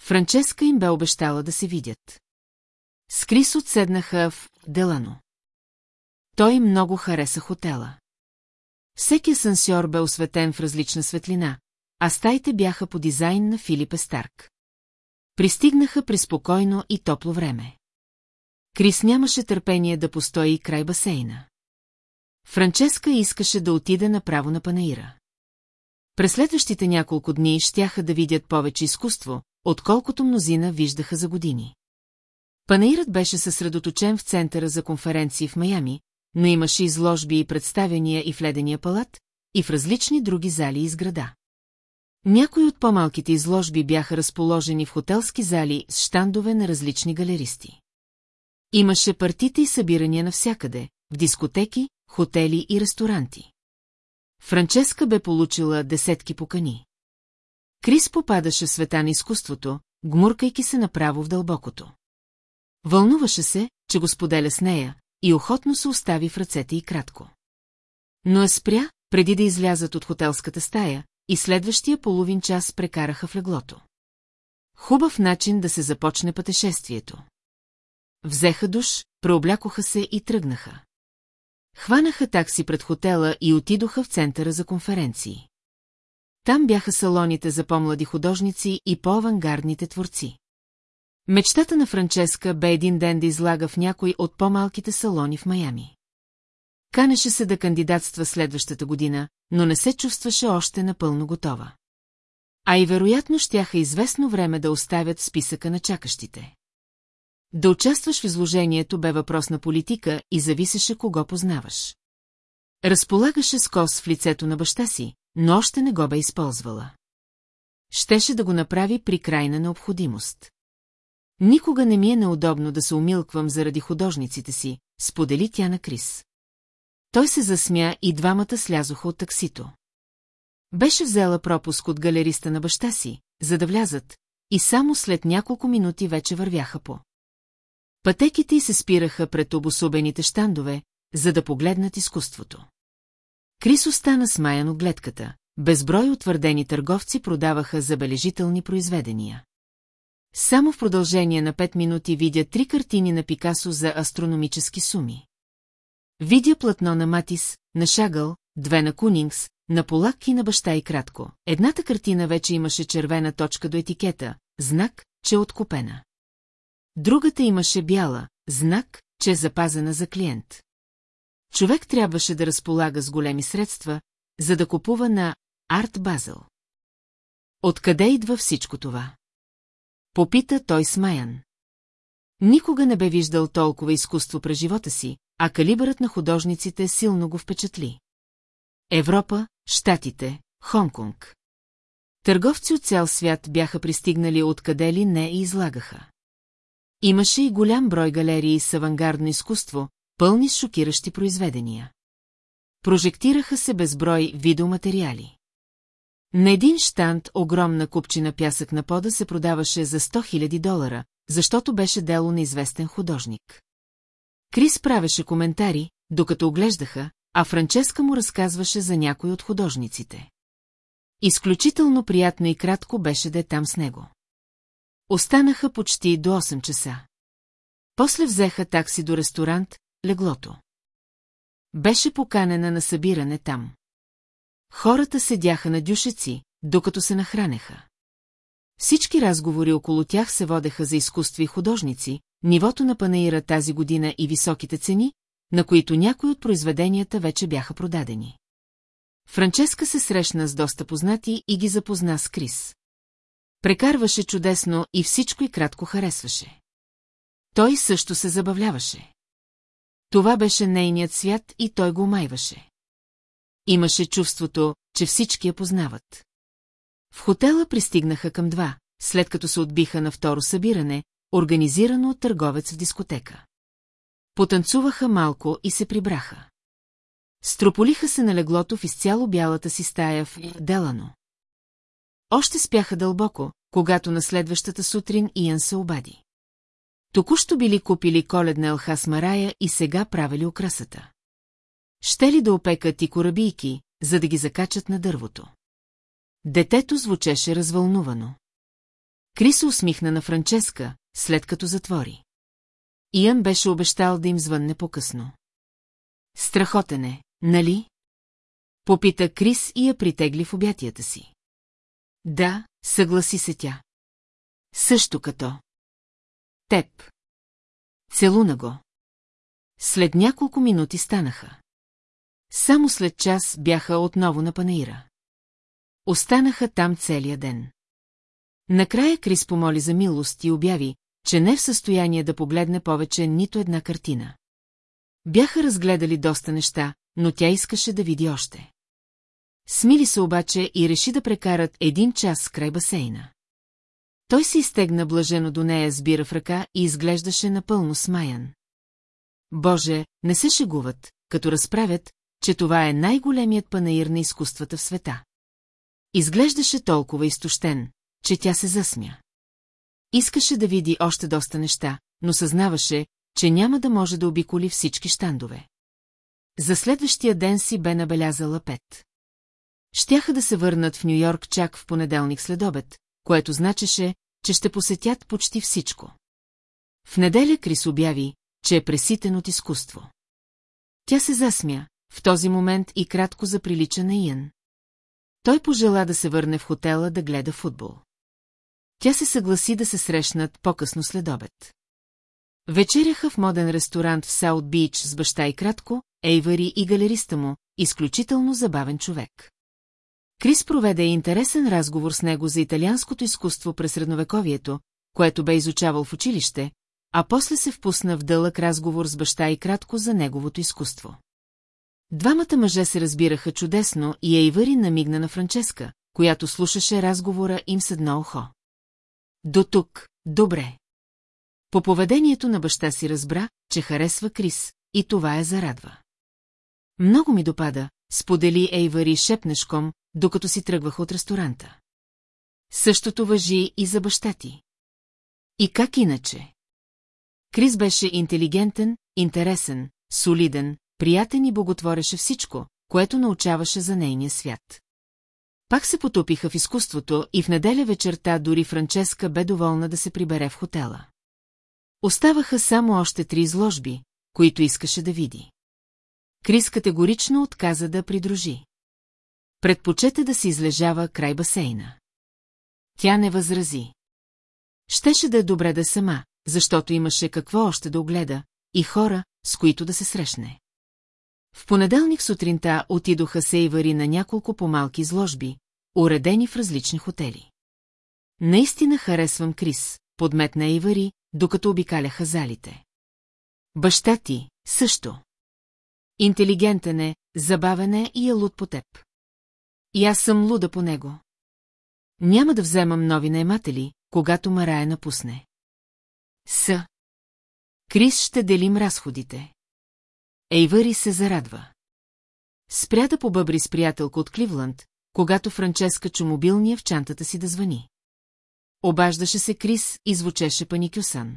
Франческа им бе обещала да се видят. С Крис отседнаха в Делано. Той много хареса хотела. Всеки асансьор бе осветен в различна светлина, а стаите бяха по дизайн на Филипе Старк. Пристигнаха при спокойно и топло време. Крис нямаше търпение да постои край басейна. Франческа искаше да отиде направо на панаира. През следващите няколко дни щяха да видят повече изкуство, отколкото мнозина виждаха за години. Панаирът беше съсредоточен в центъра за конференции в Майами, но имаше изложби и представения и в Ледения палат, и в различни други зали из града. Някои от по-малките изложби бяха разположени в хотелски зали с щандове на различни галеристи. Имаше партита и събирания навсякъде, в дискотеки, хотели и ресторанти. Франческа бе получила десетки покани. Крис попадаше в света на изкуството, гмуркайки се направо в дълбокото. Вълнуваше се, че го споделя с нея, и охотно се остави в ръцете и кратко. Но е спря, преди да излязат от хотелската стая, и следващия половин час прекараха в леглото. Хубав начин да се започне пътешествието. Взеха душ, преоблякоха се и тръгнаха. Хванаха такси пред хотела и отидоха в центъра за конференции. Там бяха салоните за по-млади художници и по-авангардните творци. Мечтата на Франческа бе един ден да излага в някой от по-малките салони в Майами. Канеше се да кандидатства следващата година, но не се чувстваше още напълно готова. А и вероятно щяха известно време да оставят списъка на чакащите. Да участваш в изложението бе въпрос на политика и зависеше кого познаваш. Разполагаше с кос в лицето на баща си, но още не го бе използвала. Щеше да го направи при крайна необходимост. Никога не ми е неудобно да се умилквам заради художниците си, сподели тя на Крис. Той се засмя и двамата слязоха от таксито. Беше взела пропуск от галериста на баща си, за да влязат, и само след няколко минути вече вървяха по. Пътеките й се спираха пред обособените щандове, за да погледнат изкуството. Крис остана смаян от гледката. Безброй утвърдени търговци продаваха забележителни произведения. Само в продължение на пет минути видя три картини на Пикасо за астрономически суми. Видя платно на Матис, на Шагъл, две на Кунингс, на Полак и на баща и кратко. Едната картина вече имаше червена точка до етикета, знак, че е откупена. Другата имаше бяла, знак, че е запазена за клиент. Човек трябваше да разполага с големи средства, за да купува на Арт Базел. Откъде идва всичко това? Попита той смаян. Никога не бе виждал толкова изкуство през живота си, а калибърът на художниците силно го впечатли. Европа, Штатите, Хонконг. Търговци от цял свят бяха пристигнали откъде ли не и излагаха. Имаше и голям брой галерии с авангардно изкуство, пълни с шокиращи произведения. Прожектираха се безброй видеоматериали. На един штант огромна купчина пясък на пода се продаваше за 100 000 долара, защото беше дело на известен художник. Крис правеше коментари, докато оглеждаха, а Франческа му разказваше за някой от художниците. Изключително приятно и кратко беше да е там с него. Останаха почти до 8 часа. После взеха такси до ресторант, леглото. Беше поканена на събиране там. Хората седяха на дюшеци, докато се нахранеха. Всички разговори около тях се водеха за изкуство и художници, нивото на панаира тази година и високите цени, на които някои от произведенията вече бяха продадени. Франческа се срещна с доста познати и ги запозна с Крис. Прекарваше чудесно и всичко и кратко харесваше. Той също се забавляваше. Това беше нейният свят и той го майваше. Имаше чувството, че всички я познават. В хотела пристигнаха към два, след като се отбиха на второ събиране, организирано от търговец в дискотека. Потанцуваха малко и се прибраха. Строполиха се на леглото в изцяло бялата си стая в Делано. Още спяха дълбоко, когато на следващата сутринИян се обади. Току-що били купили коледна елха с Марая и сега правили украсата. Ще ли да опекат и корабийки, за да ги закачат на дървото? Детето звучеше развълнувано. Крис усмихна на Франческа, след като затвори.Иян беше обещал да им звънне по-късно. Страхотен е, нали? Попита Крис и я притегли в обятията си. Да, съгласи се тя. Също като. Теб. Целуна го. След няколко минути станаха. Само след час бяха отново на панаира. Останаха там целия ден. Накрая Крис помоли за милост и обяви, че не е в състояние да погледне повече нито една картина. Бяха разгледали доста неща, но тя искаше да види още. Смили се обаче и реши да прекарат един час край басейна. Той се изтегна блажено до нея с бира в ръка и изглеждаше напълно смаян. Боже, не се шегуват, като разправят, че това е най-големият панаир на изкуствата в света. Изглеждаше толкова изтощен, че тя се засмя. Искаше да види още доста неща, но съзнаваше, че няма да може да обиколи всички щандове. За следващия ден си бе набелязала пет. Щяха да се върнат в Нью-Йорк чак в понеделник след обед, което значеше, че ще посетят почти всичко. В неделя Крис обяви, че е преситен от изкуство. Тя се засмя, в този момент и кратко заприлича на Иен. Той пожела да се върне в хотела да гледа футбол. Тя се съгласи да се срещнат по-късно след обед. Вечеряха в моден ресторант в Саут Бич с баща и кратко, Ейвари и галериста му, изключително забавен човек. Крис проведе интересен разговор с него за италианското изкуство през средновековието, което бе изучавал в училище, а после се впусна в дълъг разговор с баща и кратко за неговото изкуство. Двамата мъже се разбираха чудесно и Ейвари намигна на Франческа, която слушаше разговора им с едно ухо. До тук, добре. По поведението на баща си разбра, че харесва Крис, и това я зарадва. Много ми допада, сподели Ейвари шепнешком, докато си тръгваха от ресторанта. Същото въжи и за баща ти. И как иначе? Крис беше интелигентен, интересен, солиден, приятен и боготвореше всичко, което научаваше за нейния свят. Пак се потопиха в изкуството и в неделя вечерта дори Франческа бе доволна да се прибере в хотела. Оставаха само още три изложби, които искаше да види. Крис категорично отказа да придружи. Предпочете да се излежава край басейна. Тя не възрази. Щеше да е добре да е сама, защото имаше какво още да огледа, и хора, с които да се срещне. В понеделник сутринта отидоха Сейвари на няколко по-малки изложби, уредени в различни хотели. Наистина харесвам Крис, подметна Ейвари, докато обикаляха залите. Баща ти, също. Интелигентен е, забавен е и е луд по теб. И аз съм луда по него. Няма да вземам нови наематели, когато Марая напусне. С. Крис ще делим разходите. Ейвъри се зарадва. Спря да побъбри с приятелка от Кливланд, когато Франческа чу мобилния в чантата си да звъни. Обаждаше се Крис и звучеше паникюсан.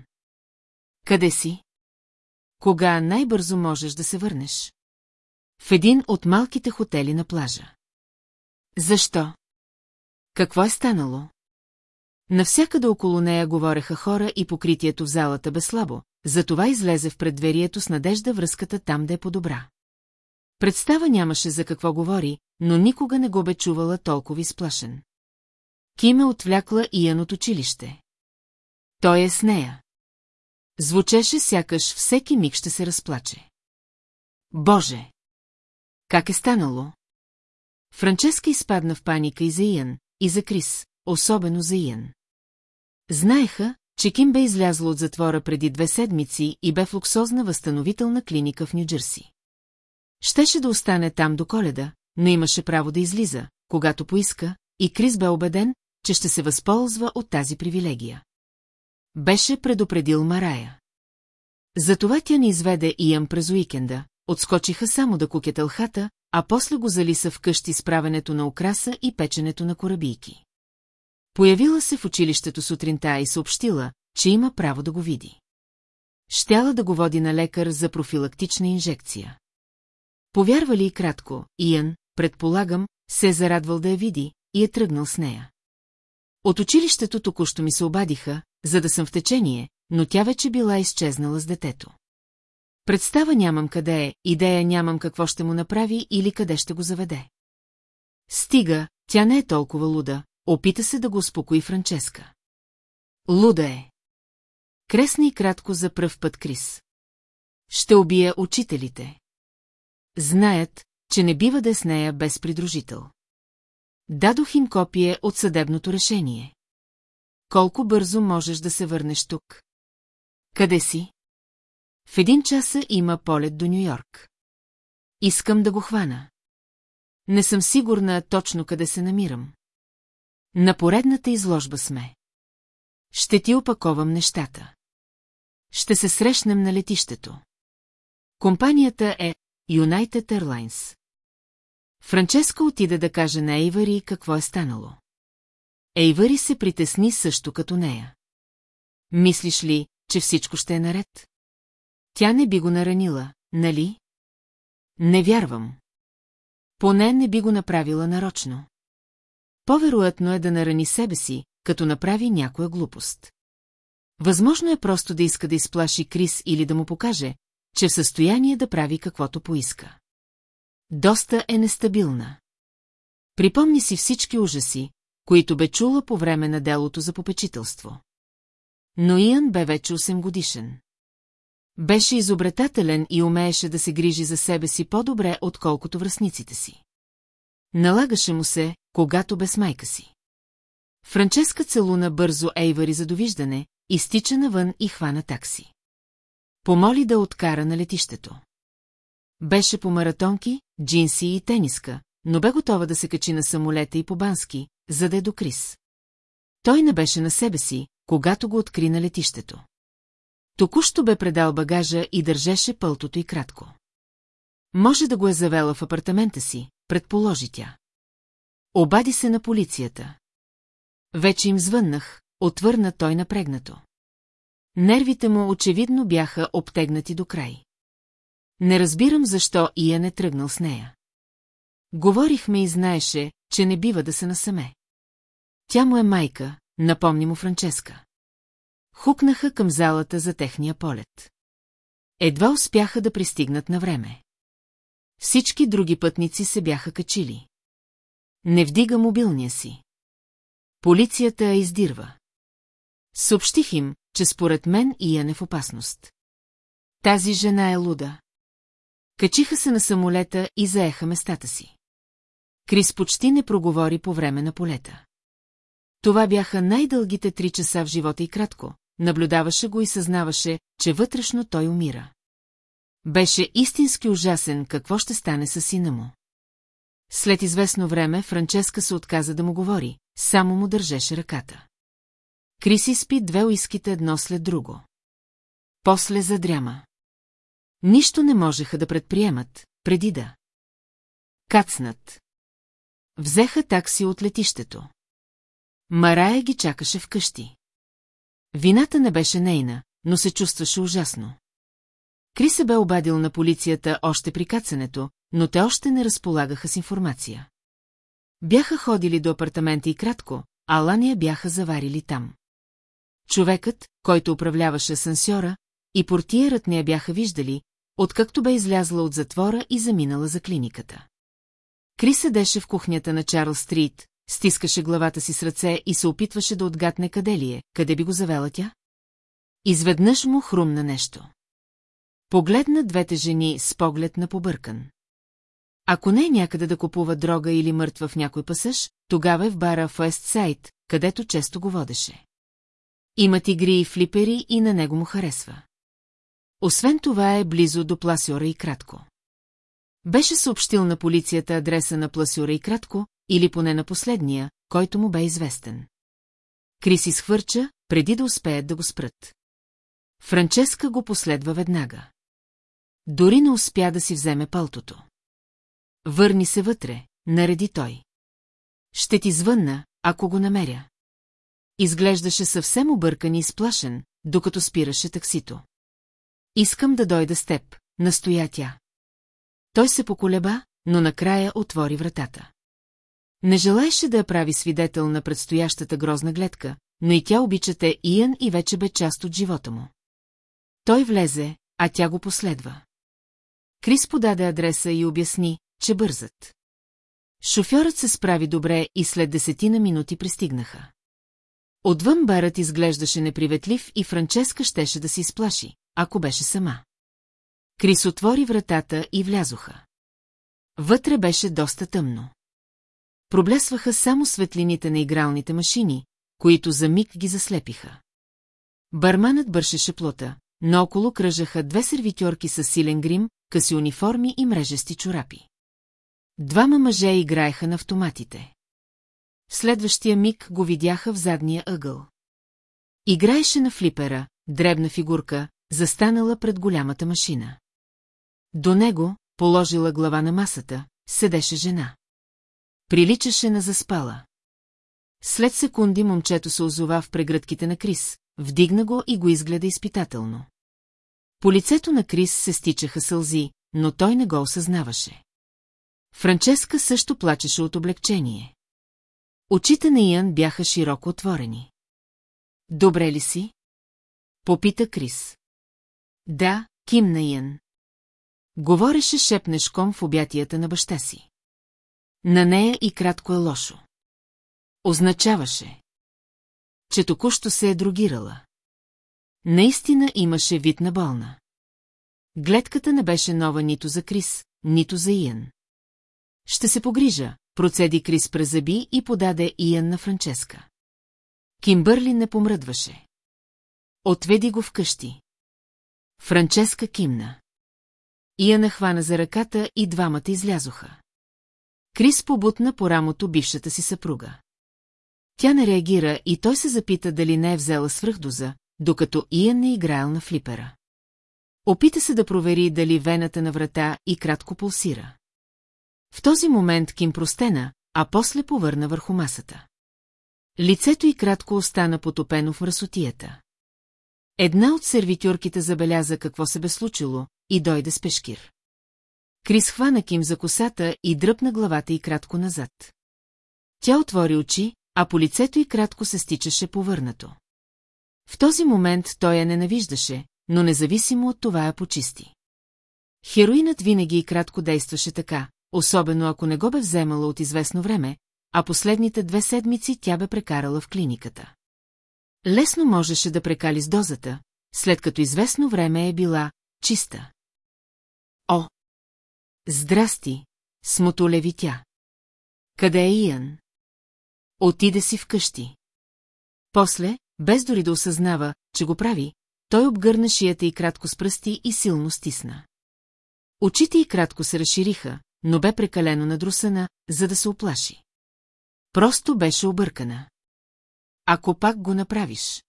Къде си? Кога най-бързо можеш да се върнеш? В един от малките хотели на плажа. Защо? Какво е станало? Навсякъде около нея говореха хора и покритието в залата бе слабо, затова излезе в предверието с надежда връзката там да е по-добра. Представа нямаше за какво говори, но никога не го бе чувала толкова изплашен. Ким е отвлякла Иян от училище. Той е с нея. Звучеше сякаш всеки миг ще се разплаче. Боже! Как е станало? Франческа изпадна в паника и за Иян, и за Крис, особено за Иян. Знаеха, че Ким бе излязла от затвора преди две седмици и бе в луксозна възстановителна клиника в Нью-Джерси. Щеше да остане там до коледа, но имаше право да излиза, когато поиска, и Крис бе убеден, че ще се възползва от тази привилегия. Беше предупредил Марая. Затова тя ни изведе Иям през уикенда, отскочиха само да кукят елхата, а после го залиса в къщи с правенето на украса и печенето на корабийки. Появила се в училището сутринта и съобщила, че има право да го види. Щяла да го води на лекар за профилактична инжекция. Повярвали и кратко, Иен, предполагам, се е зарадвал да я види и е тръгнал с нея. От училището току-що ми се обадиха, за да съм в течение, но тя вече била изчезнала с детето. Представа нямам къде е, идея нямам какво ще му направи или къде ще го заведе. Стига, тя не е толкова луда, опита се да го успокои Франческа. Луда е. Кресна и кратко за пръв път Крис. Ще убия учителите. Знаят, че не бива да е с нея без придружител. Дадох им копие от съдебното решение. Колко бързо можеш да се върнеш тук? Къде си? В един часа има полет до Нью-Йорк. Искам да го хвана. Не съм сигурна точно къде се намирам. На поредната изложба сме. Ще ти опаковам нещата. Ще се срещнем на летището. Компанията е United Airlines. Франческа отида да каже на Ейвари какво е станало. Ейвари се притесни също като нея. Мислиш ли, че всичко ще е наред? Тя не би го наранила, нали? Не вярвам. Поне не би го направила нарочно. По-вероятно е да нарани себе си, като направи някоя глупост. Възможно е просто да иска да изплаши Крис или да му покаже, че в състояние да прави каквото поиска. Доста е нестабилна. Припомни си всички ужаси, които бе чула по време на делото за попечителство. Но Иан бе вече 8 годишен. Беше изобретателен и умееше да се грижи за себе си по-добре, отколкото връзниците си. Налагаше му се, когато без майка си. Франческа целуна бързо Ейвари за довиждане, изтича навън и хвана такси. Помоли да откара на летището. Беше по маратонки, джинси и тениска, но бе готова да се качи на самолета и по бански, за да е до Крис. Той не беше на себе си, когато го откри на летището. Току-що бе предал багажа и държеше пълтото и кратко. Може да го е завела в апартамента си, предположи тя. Обади се на полицията. Вече им звъннах, отвърна той напрегнато. Нервите му очевидно бяха обтегнати до край. Не разбирам защо Ия не тръгнал с нея. Говорихме и знаеше, че не бива да се насаме. Тя му е майка, напомни му Франческа. Хукнаха към залата за техния полет. Едва успяха да пристигнат на време. Всички други пътници се бяха качили. Не вдига мобилния си. Полицията я издирва. Съобщих им, че според мен Иян е в опасност. Тази жена е луда. Качиха се на самолета и заеха местата си. Крис почти не проговори по време на полета. Това бяха най-дългите три часа в живота и кратко, наблюдаваше го и съзнаваше, че вътрешно той умира. Беше истински ужасен какво ще стане с сина му. След известно време Франческа се отказа да му говори, само му държеше ръката. Криси спи две уиските едно след друго. После задряма. Нищо не можеха да предприемат, преди да. Кацнат. Взеха такси от летището. Марая ги чакаше вкъщи. Вината не беше нейна, но се чувстваше ужасно. Кри се бе обадил на полицията още при кацането, но те още не разполагаха с информация. Бяха ходили до апартамента и кратко, а Лания бяха заварили там. Човекът, който управляваше сансьора, и портиерът не я бяха виждали, откакто бе излязла от затвора и заминала за клиниката. Кри седеше в кухнята на Чарл Стрит, стискаше главата си с ръце и се опитваше да отгадне къде ли е, къде би го завела тя. Изведнъж му хрумна нещо. Погледна двете жени с поглед на побъркан. Ако не е някъде да купува дрога или мъртва в някой пасъж, тогава е в бара в Уестсайд, където често го водеше. Имат игри и флипери и на него му харесва. Освен това е близо до Пласиора и кратко. Беше съобщил на полицията адреса на Пласиора и кратко, или поне на последния, който му бе известен. Крис изхвърча, преди да успеят да го спрат. Франческа го последва веднага. Дори не успя да си вземе пълтото. Върни се вътре, нареди той. Ще ти звънна, ако го намеря. Изглеждаше съвсем объркан и сплашен, докато спираше таксито. Искам да дойда с теб, настоя тя. Той се поколеба, но накрая отвори вратата. Не желаеше да я прави свидетел на предстоящата грозна гледка, но и тя обичате Иан и вече бе част от живота му. Той влезе, а тя го последва. Крис подаде адреса и обясни, че бързат. Шофьорът се справи добре и след десетина минути пристигнаха. Отвън барът изглеждаше неприветлив и Франческа щеше да се изплаши, ако беше сама. Крис отвори вратата и влязоха. Вътре беше доста тъмно. Проблесваха само светлините на игралните машини, които за миг ги заслепиха. Барманът бършеше плота, но около кръжаха две сервитьорки с силен грим, къси униформи и мрежести чорапи. Двама мъже играеха на автоматите. Следващия миг го видяха в задния ъгъл. Играеше на флипера, дребна фигурка, застанала пред голямата машина. До него, положила глава на масата, седеше жена. Приличаше на заспала. След секунди момчето се озова в прегръдките на Крис, вдигна го и го изгледа изпитателно. По лицето на Крис се стичаха сълзи, но той не го осъзнаваше. Франческа също плачеше от облегчение. Очите на Иан бяха широко отворени. Добре ли си? Попита Крис. Да, кимна Иан. Говореше шепнешком в обятията на баща си. На нея и кратко е лошо. Означаваше, че току-що се е другирала. Наистина имаше вид на болна. Гледката не беше нова нито за Крис, нито за Иан. Ще се погрижа, процеди Крис през зъби и подаде Иан на Франческа. Кимбърли не помръдваше. Отведи го вкъщи. Франческа кимна. Ия нахвана за ръката и двамата излязоха. Крис побутна по рамото бившата си съпруга. Тя не реагира и той се запита дали не е взела свръхдоза, докато Иан не играел на флипера. Опита се да провери дали вената на врата и кратко пулсира. В този момент Ким простена, а после повърна върху масата. Лицето й кратко остана потопено в мръсотията. Една от сервитюрките забеляза какво се бе случило и дойде с пешкир. Крис хвана Ким за косата и дръпна главата й кратко назад. Тя отвори очи, а по лицето й кратко се стичаше повърнато. В този момент той я ненавиждаше, но независимо от това я почисти. Хероинът винаги и кратко действаше така, особено ако не го бе вземала от известно време, а последните две седмици тя бе прекарала в клиниката. Лесно можеше да прекали с дозата, след като известно време е била чиста. О! Здрасти, смотолеви тя. Къде е Иан? Отиде си вкъщи. После, без дори да осъзнава, че го прави, той обгърна шията и кратко с пръсти и силно стисна. Очите й кратко се разшириха, но бе прекалено надрусана, за да се оплаши. Просто беше объркана. Ако пак го направиш.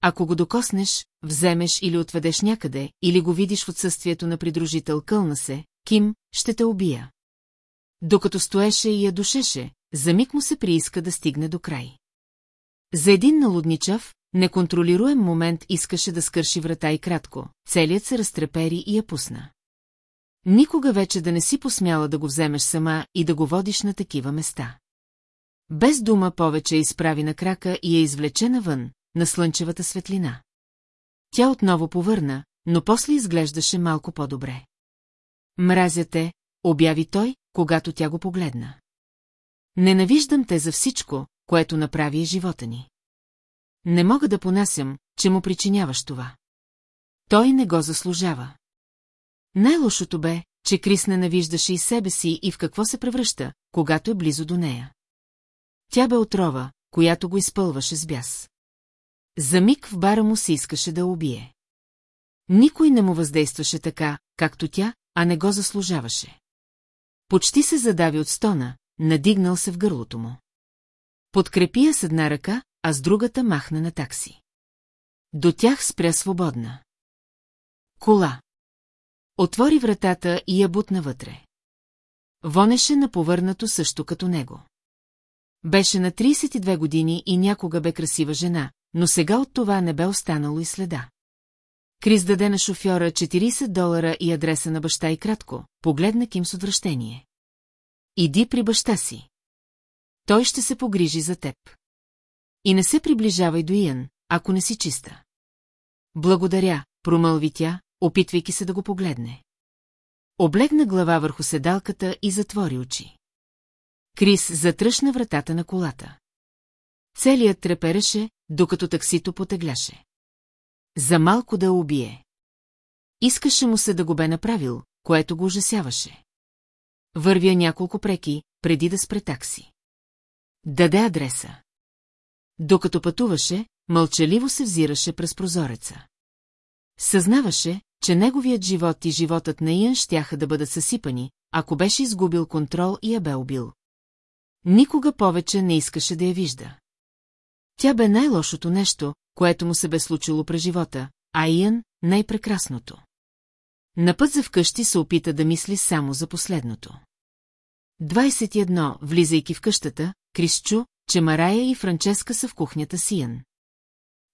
Ако го докоснеш, вземеш или отведеш някъде, или го видиш в отсъствието на придружител кълна се, Ким, ще те убия. Докато стоеше и я душеше, за миг му се прииска да стигне до край. За един налудничав, неконтролируем момент искаше да скърши врата и кратко, целият се разтрепери и я пусна. Никога вече да не си посмяла да го вземеш сама и да го водиш на такива места. Без дума повече изправи на крака и я извлече навън, на слънчевата светлина. Тя отново повърна, но после изглеждаше малко по-добре. Мразя те, обяви той, когато тя го погледна. Ненавиждам те за всичко, което направи живота ни. Не мога да понасям, че му причиняваш това. Той не го заслужава. Най-лошото бе, че Крис ненавиждаше и себе си и в какво се превръща, когато е близо до нея. Тя бе отрова, която го изпълваше с бяс. За миг в бара му се искаше да убие. Никой не му въздействаше така, както тя, а не го заслужаваше. Почти се задави от стона, надигнал се в гърлото му. Подкрепи я с една ръка, а с другата махна на такси. До тях спря свободна. Кола. Отвори вратата и я бутна вътре. Вонеше на повърнато също като него. Беше на 32 години и някога бе красива жена, но сега от това не бе останало и следа. Крис даде на шофьора 40 долара и адреса на баща и кратко, погледна Ким с отвращение. Иди при баща си. Той ще се погрижи за теб. И не се приближавай до Иян, ако не си чиста. Благодаря, промълви тя, опитвайки се да го погледне. Облегна глава върху седалката и затвори очи. Крис затръшна вратата на колата. Целият трепереше, докато таксито потегляше. За малко да убие. Искаше му се да го бе направил, което го ужасяваше. Вървя няколко преки, преди да спре такси. Даде адреса. Докато пътуваше, мълчаливо се взираше през прозореца. Съзнаваше, че неговият живот и животът на Иан щяха да бъдат съсипани, ако беше изгубил контрол и я бе убил. Никога повече не искаше да я вижда. Тя бе най-лошото нещо, което му се бе случило през живота, а Иан – най-прекрасното. На път за вкъщи се опита да мисли само за последното. 21. Влизайки в къщата, Крис чу, че Марая и Франческа са в кухнята си Иан.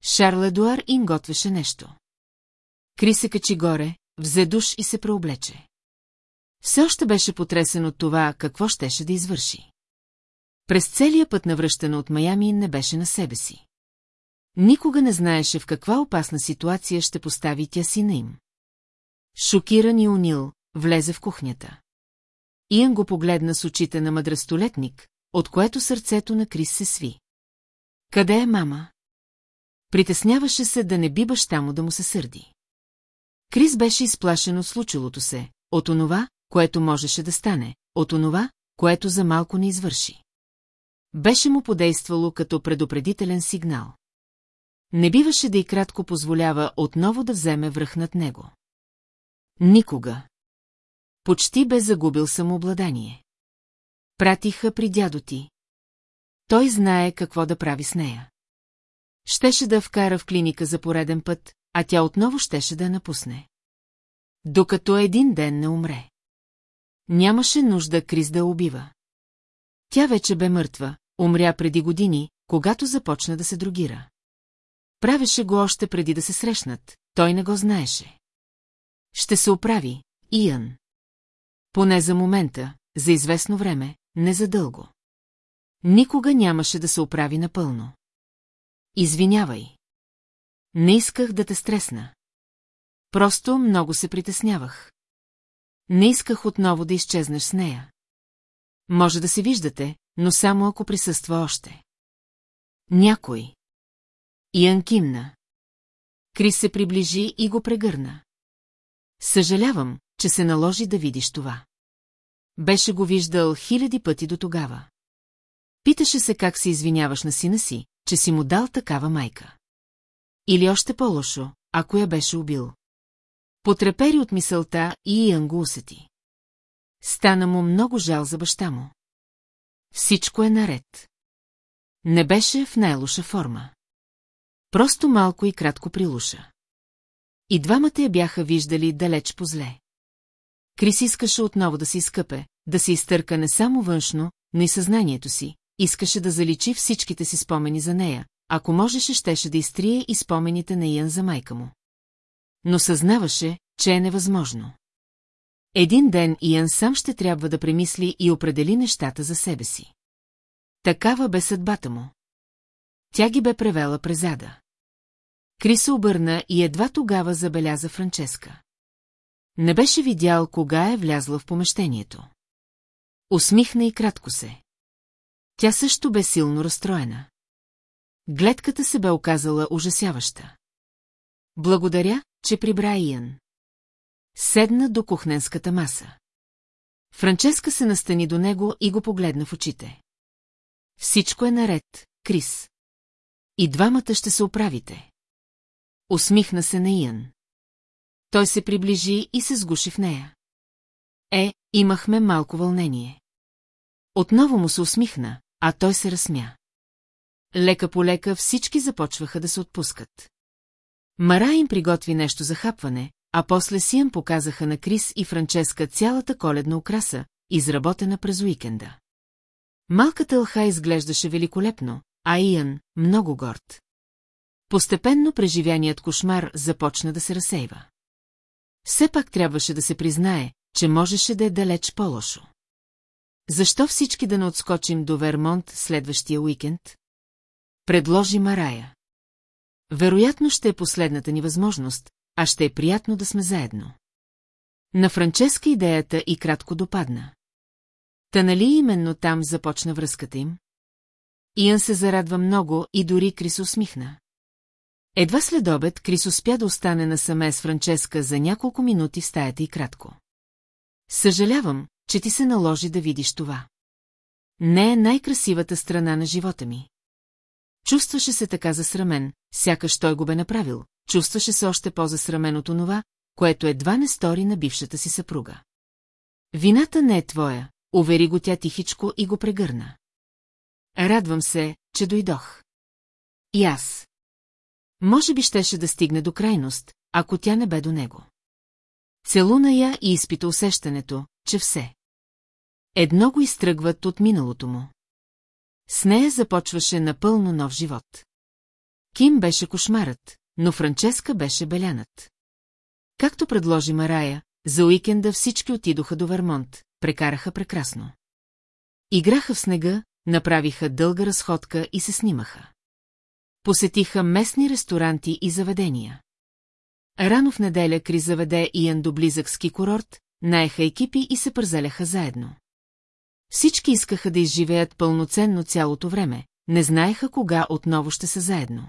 Шарл Едуар им готвеше нещо. Крис се качи горе, взе душ и се преоблече. Все още беше потресен от това, какво щеше да извърши. През целия път на връщане от Майами не беше на себе си. Никога не знаеше в каква опасна ситуация ще постави тя сина им. Шокиран и унил, влезе в кухнята. Иан го погледна с очите на мъдрастолетник, от което сърцето на Крис се сви. Къде е мама? Притесняваше се да не би баща му да му се сърди. Крис беше изплашен от случилото се, от онова, което можеше да стане, от онова, което за малко не извърши. Беше му подействало като предупредителен сигнал. Не биваше да и кратко позволява отново да вземе връх над него. Никога. Почти бе загубил самообладание. Пратиха при дядо ти. Той знае какво да прави с нея. Щеше да вкара в клиника за пореден път, а тя отново щеше да напусне. Докато един ден не умре. Нямаше нужда Крис да убива. Тя вече бе мъртва, умря преди години, когато започна да се другира. Правеше го още преди да се срещнат, той не го знаеше. Ще се оправи,Иян. Поне за момента, за известно време, не за дълго. Никога нямаше да се оправи напълно. Извинявай. Не исках да те стресна. Просто много се притеснявах. Не исках отново да изчезнеш с нея. Може да се виждате, но само ако присъства още. Някой. Иан кимна. Крис се приближи и го прегърна. Съжалявам, че се наложи да видиш това. Беше го виждал хиляди пъти до тогава. Питаше се как се извиняваш на сина си, че си му дал такава майка. Или още по-лошо, ако я беше убил. Потрепери от мисълта и Иан го усети. Стана му много жал за баща му. Всичко е наред. Не беше в най-лоша форма. Просто малко и кратко прилуша. И двамата я бяха виждали далеч по зле. Крис искаше отново да се изкъпе, да се изтърка не само външно, но и съзнанието си, искаше да заличи всичките си спомени за нея, ако можеше, щеше да изтрие и спомените на Ян за майка му. Но съзнаваше, че е невъзможно. Един ден Иан сам ще трябва да премисли и определи нещата за себе си. Такава бе съдбата му. Тя ги бе превела през ада. Крис обърна и едва тогава забеляза Франческа. Не беше видял кога е влязла в помещението. Усмихна и кратко се. Тя също бе силно разстроена. Гледката се бе оказала ужасяваща. Благодаря, че прибра Иан. Седна до кухненската маса. Франческа се настани до него и го погледна в очите. Всичко е наред, Крис. И двамата ще се оправите. Усмихна се на Иан. Той се приближи и се сгуши в нея. Е, имахме малко вълнение. Отново му се усмихна, а той се разсмя. Лека по лека всички започваха да се отпускат. Мара им приготви нещо за хапване, а после Сиан показаха на Крис и Франческа цялата коледна украса, изработена през уикенда. Малката лха изглеждаше великолепно, а Иан – много горд. Постепенно преживяният кошмар започна да се разсейва. Все пак трябваше да се признае, че можеше да е далеч по-лошо. Защо всички да не отскочим до Вермонт следващия уикенд? Предложи Марая. Вероятно ще е последната ни възможност, а ще е приятно да сме заедно. На Франческа идеята и кратко допадна. Та нали именно там започна връзката им? Иан се зарадва много и дори Крис усмихна. Едва след обед Крис успя да остане насаме с Франческа за няколко минути в стаята и кратко. Съжалявам, че ти се наложи да видиш това. Не е най-красивата страна на живота ми. Чувстваше се така засрамен, сякаш той го бе направил, чувстваше се още по-засрамен от онова, което едва не стори на бившата си съпруга. Вината не е твоя, увери го тя тихичко и го прегърна. Радвам се, че дойдох. И аз. Може би щеше да стигне до крайност, ако тя не бе до него. Целуна я и изпита усещането, че все. Едно го изтръгват от миналото му. С нея започваше напълно нов живот. Ким беше кошмарът, но Франческа беше белянат. Както предложи Марая, за уикенда всички отидоха до Вермонт, прекараха прекрасно. Играха в снега, направиха дълга разходка и се снимаха. Посетиха местни ресторанти и заведения. Рано в неделя Кри заведеИян до близък ски курорт, наеха екипи и се пързеляха заедно. Всички искаха да изживеят пълноценно цялото време, не знаеха кога отново ще са заедно.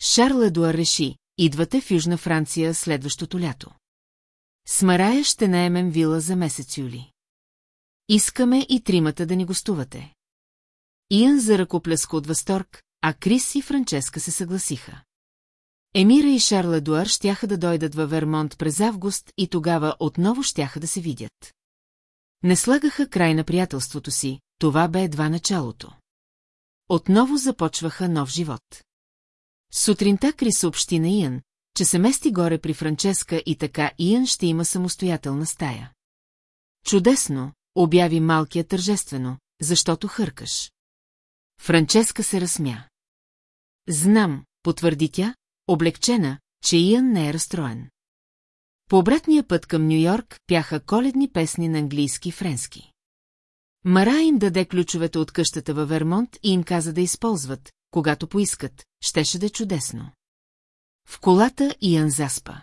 Шарл Едуар реши, идвате в Южна Франция следващото лято. С Марая ще наемем вила за месец юли. Искаме и тримата да ни гостувате. Иан за ръкопляска от възторг, а Крис и Франческа се съгласиха. Емира и Шарл Едуар щяха да дойдат във Вермонт през август и тогава отново щяха да се видят. Не слагаха край на приятелството си, това бе едва началото. Отново започваха нов живот. Сутринта Кри съобщи на Иан, че се мести горе при Франческа и така Иан ще има самостоятелна стая. Чудесно, обяви малкият тържествено, защото хъркаш. Франческа се разсмя. Знам, потвърди тя, облегчена, че Иан не е разстроен. По обратния път към Нью-Йорк пяха коледни песни на английски и френски. Мара им даде ключовете от къщата във Вермонт и им каза да използват, когато поискат, щеше да е чудесно. В колата Иан заспа.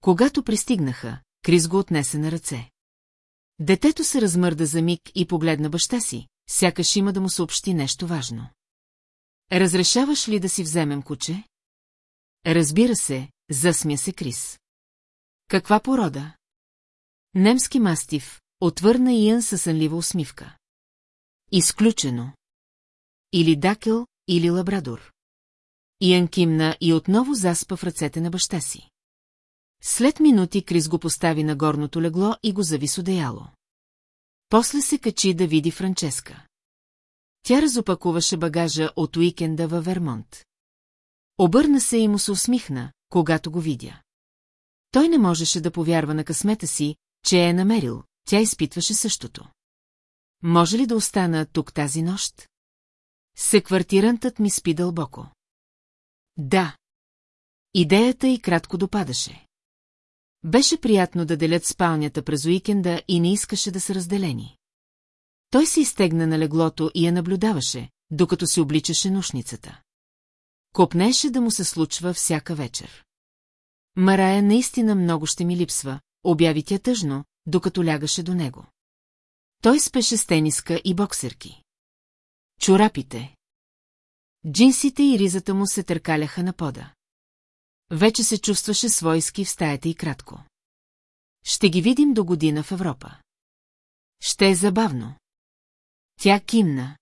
Когато пристигнаха, Крис го отнесе на ръце. Детето се размърда за миг и погледна баща си, сякаш има да му съобщи нещо важно. Разрешаваш ли да си вземем куче? Разбира се, засмя се Крис. Каква порода? Немски мастив, отвърна Иан със сънлива усмивка. Изключено. Или дакел, или лабрадор. Иан кимна и отново заспа в ръцете на баща си. След минути Крис го постави на горното легло и го зави с. После се качи да види Франческа. Тя разопакуваше багажа от уикенда във Вермонт. Обърна се и му се усмихна, когато го видя. Той не можеше да повярва на късмета си, че е намерил, тя изпитваше същото. Може ли да остана тук тази нощ? Секвартирантът ми спи дълбоко. Да. Идеята и кратко допадаше. Беше приятно да делят спалнята през уикенда и не искаше да са разделени. Той се изтегна на леглото и я наблюдаваше, докато се обличаше нушницата. Копнеше да му се случва всяка вечер. Марая наистина много ще ми липсва, обяви тя тъжно, докато лягаше до него. Той спеше с тениска и боксерки. Чорапите. Джинсите и ризата му се търкаляха на пода. Вече се чувстваше свойски в стаята и кратко. Ще ги видим до година в Европа. Ще е забавно. Тя кимна.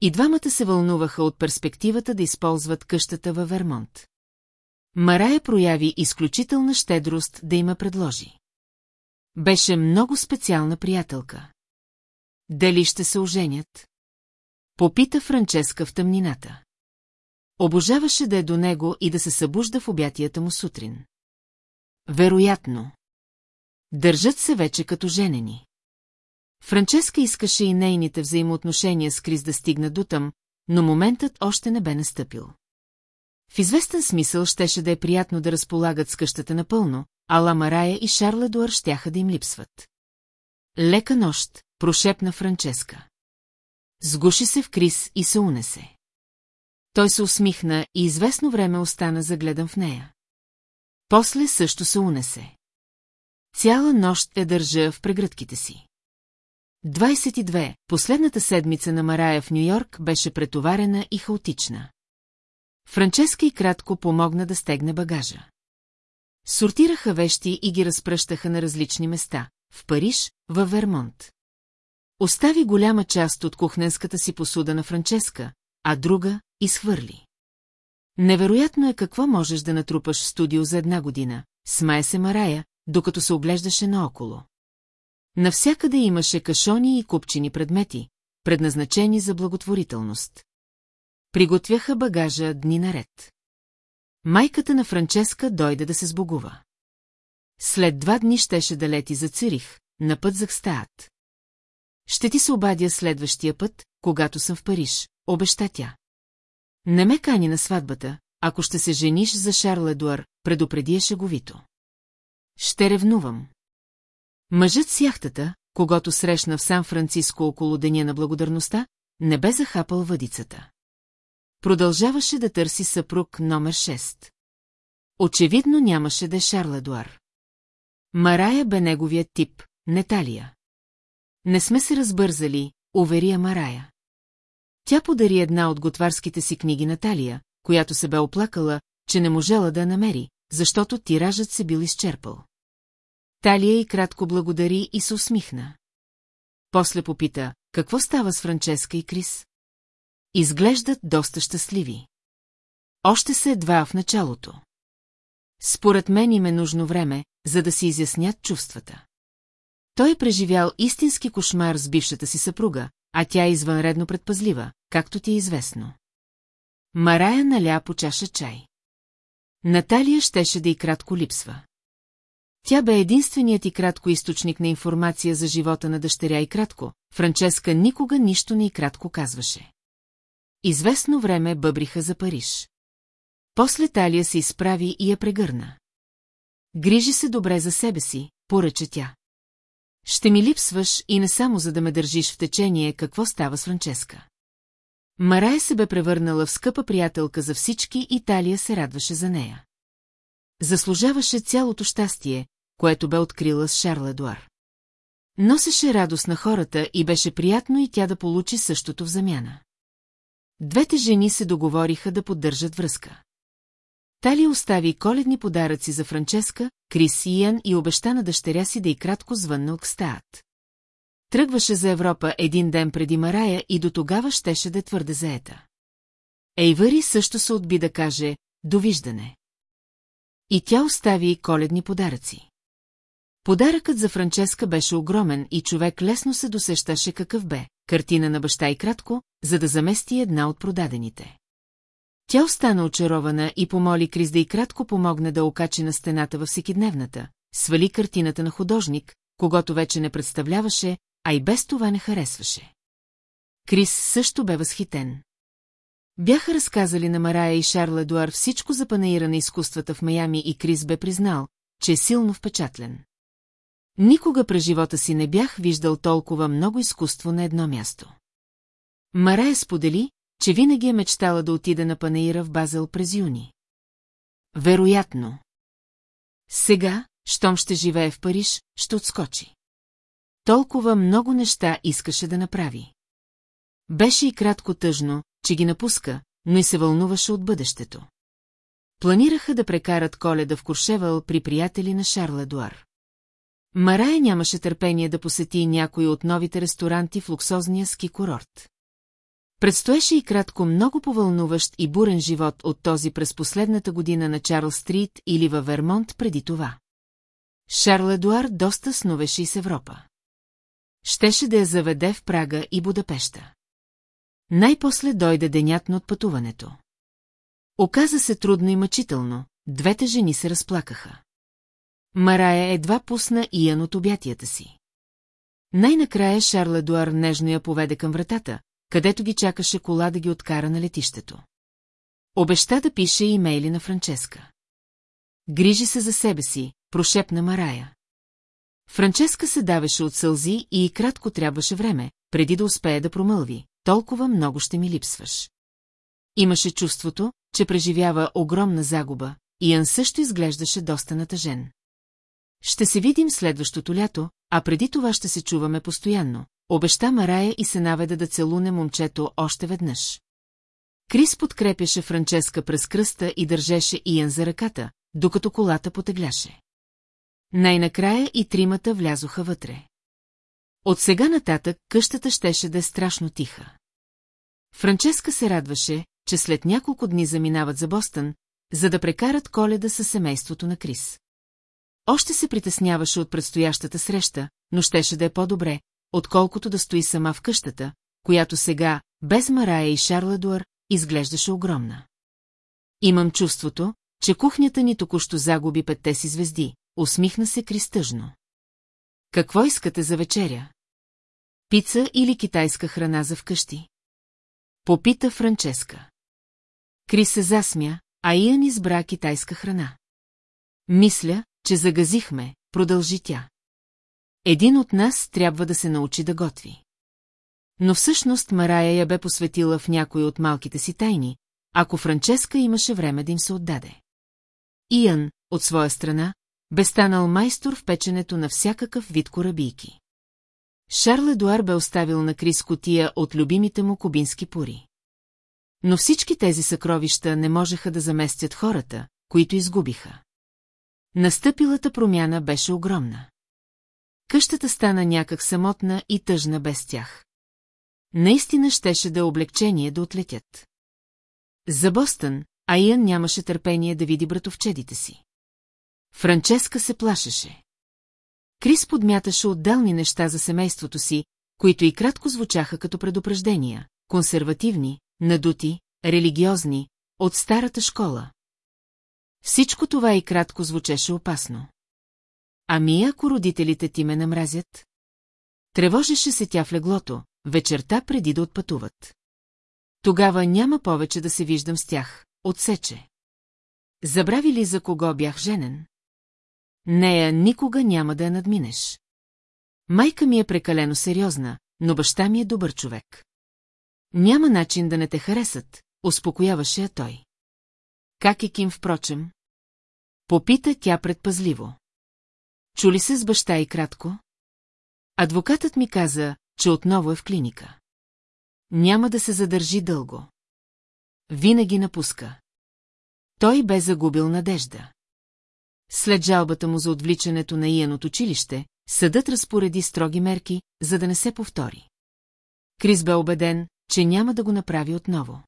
И двамата се вълнуваха от перспективата да използват къщата във Вермонт. Марая прояви изключителна щедрост да има предложи. Беше много специална приятелка. Дали ще се оженят? Попита Франческа в тъмнината. Обожаваше да е до него и да се събужда в обятията му сутрин. Вероятно. Държат се вече като женени. Франческа искаше и нейните взаимоотношения с Крис да стигнат до там, но моментът още не бе настъпил. В известен смисъл щеше да е приятно да разполагат с къщата напълно, ала Марая и Шарла Дуар щяха да им липсват. Лека нощ, прошепна Франческа. Сгуши се в Крис и се унесе. Той се усмихна и известно време остана загледан в нея. После също се унесе. Цяла нощ е държа в прегръдките си. 22. Последната седмица на Марая в Нью-Йорк беше претоварена и хаотична. Франческа и кратко помогна да стегне багажа. Сортираха вещи и ги разпръщаха на различни места – в Париж, във Вермонт. Остави голяма част от кухненската си посуда на Франческа, а друга – изхвърли. Невероятно е какво можеш да натрупаш в студио за една година, смая се Марая, докато се оглеждаше наоколо. Навсякъде имаше кашони и купчини предмети, предназначени за благотворителност. Приготвяха багажа дни наред. Майката на Франческа дойде да се сбогува. След два дни щеше да лети за Цирих, на път за Хстаат. Ще ти се обадя следващия път, когато съм в Париж, обеща тя. Не ме кани на сватбата, ако ще се жениш за Шарл Едуар, предупреди шеговито. Ще ревнувам. Мъжът с яхтата, когато срещна в Сан-Франциско около Деня на благодарността, не бе захапал въдицата. Продължаваше да търси съпруг номер 6. Очевидно нямаше да е Шарл Едуар. Марая бе неговият тип, не Талия. Не сме се разбързали, уверия Марая. Тя подари една от готварските си книги на Талия, която се бе оплакала, че не можела да я намери, защото тиражът се бил изчерпал. Талия и кратко благодари и се усмихна. После попита, какво става с Франческа и Крис? Изглеждат доста щастливи. Още се едва в началото. Според мен им е нужно време, за да си изяснят чувствата. Той е преживял истински кошмар с бившата си съпруга, а тя е извънредно предпазлива, както ти е известно. Марая наля по чаша чай. Наталия щеше да и кратко липсва. Тя бе единственият и кратко източник на информация за живота на дъщеря и кратко, Франческа никога нищо не и кратко казваше. Известно време бъбриха за Париж. После Талия се изправи и я прегърна. Грижи се добре за себе си, поръча тя. Ще ми липсваш и не само за да ме държиш в течение какво става с Франческа. Марая се бе превърнала в скъпа приятелка за всички и Талия се радваше за нея. Заслужаваше цялото щастие, което бе открила с Шарл Едуар. Носеше радост на хората и беше приятно и тя да получи същото в замяна. Двете жени се договориха да поддържат връзка. Тали остави коледни подаръци за Франческа, Крис и Иан и обеща на дъщеря си да и кратко звънна стаат. Тръгваше за Европа един ден преди Марая и до тогава щеше да е твърде заета. Ейвари също се отби да каже «Довиждане». И тя остави коледни подаръци. Подаръкът за Франческа беше огромен и човек лесно се досещаше какъв бе, картина на баща и кратко, за да замести една от продадените. Тя остана очарована и помоли Крис да и кратко помогне да окачи на стената във всекидневната, свали картината на художник, когато вече не представляваше, а и без това не харесваше. Крис също бе възхитен. Бяха разказали на Марая и Шарл Едуар всичко за панаира на изкуствата в Майами и Крис бе признал, че е силно впечатлен. Никога през живота си не бях виждал толкова много изкуство на едно място. Марая сподели, че винаги е мечтала да отида на панаира в Базел през юни. Вероятно. Сега, щом ще живее в Париж, ще отскочи. Толкова много неща искаше да направи. Беше и кратко тъжно, че ги напуска, но и се вълнуваше от бъдещето. Планираха да прекарат коледа в Куршевал при приятели на Шарл Едуар. Марая нямаше търпение да посети някой от новите ресторанти в луксозния ски курорт. Предстоеше и кратко много повълнуващ и бурен живот от този през последната година на Чарл Стрит или във Вермонт преди това. Шарл Едуар доста сновеше и с Европа. Щеше да я заведе в Прага и Будапеща. Най-после дойде денят на отпътуването. Оказа се трудно и мъчително, двете жени се разплакаха. Марая едва пусна Иян от обятията си. Най-накрая Шарл Едуар нежно я поведе към вратата, където ги чакаше кола да ги откара на летището. Обеща да пише имейли на Франческа. Грижи се за себе си, прошепна Марая. Франческа се давеше от сълзи и кратко трябваше време, преди да успее да промълви. Толкова много ще ми липсваш. Имаше чувството, че преживява огромна загуба, и Ян също изглеждаше доста натъжен. Ще се видим следващото лято, а преди това ще се чуваме постоянно, обеща Марая и се наведа да целуне момчето още веднъж. Крис подкрепяше Франческа през кръста и държешеИян за ръката, докато колата потегляше. Най-накрая и тримата влязоха вътре. От сега нататък къщата щеше да е страшно тиха. Франческа се радваше, че след няколко дни заминават за Бостън, за да прекарат коледа със семейството на Крис. Още се притесняваше от предстоящата среща, но щеше да е по-добре, отколкото да стои сама в къщата, която сега, без Марая и Шарладуар, изглеждаше огромна. Имам чувството, че кухнята ни току-що загуби петте си звезди, усмихна се кристъжно. Какво искате за вечеря? Пица или китайска храна за вкъщи? Попита Франческа. Крис се засмя, а Иан избра китайска храна. Мисля, че загазихме, продължи тя. Един от нас трябва да се научи да готви. Но всъщност Марая я бе посветила в някои от малките си тайни, ако Франческа имаше време да им се отдаде. Иян, от своя страна, бе станал майстор в печенето на всякакъв вид корабийки. Шарл Едуар бе оставил на Крис котия от любимите му кубински пури. Но всички тези съкровища не можеха да заместят хората, които изгубиха. Настъпилата промяна беше огромна. Къщата стана някак самотна и тъжна без тях. Наистина щеше да е облегчение да отлетят. За Бостън, Айън нямаше търпение да види братовчедите си. Франческа се плашеше. Крис подмяташе отделни неща за семейството си, които и кратко звучаха като предупреждения, консервативни, надути, религиозни, от старата школа. Всичко това и кратко звучеше опасно. Ами ако родителите ти ме намразят? Тревожеше се тя в леглото, вечерта преди да отпътуват. Тогава няма повече да се виждам с тях, отсече. Забрави ли за кого бях женен? Нея никога няма да я надминеш. Майка ми е прекалено сериозна, но баща ми е добър човек. Няма начин да не те харесат, успокояваше я той. Как е Ким, впрочем? Попита тя предпазливо. Чули се с баща и кратко? Адвокатът ми каза, че отново е в клиника. Няма да се задържи дълго. Винаги напуска. Той бе загубил надежда. След жалбата му за отвличането наИян от училище, съдът разпореди строги мерки, за да не се повтори. Крис бе убеден, че няма да го направи отново.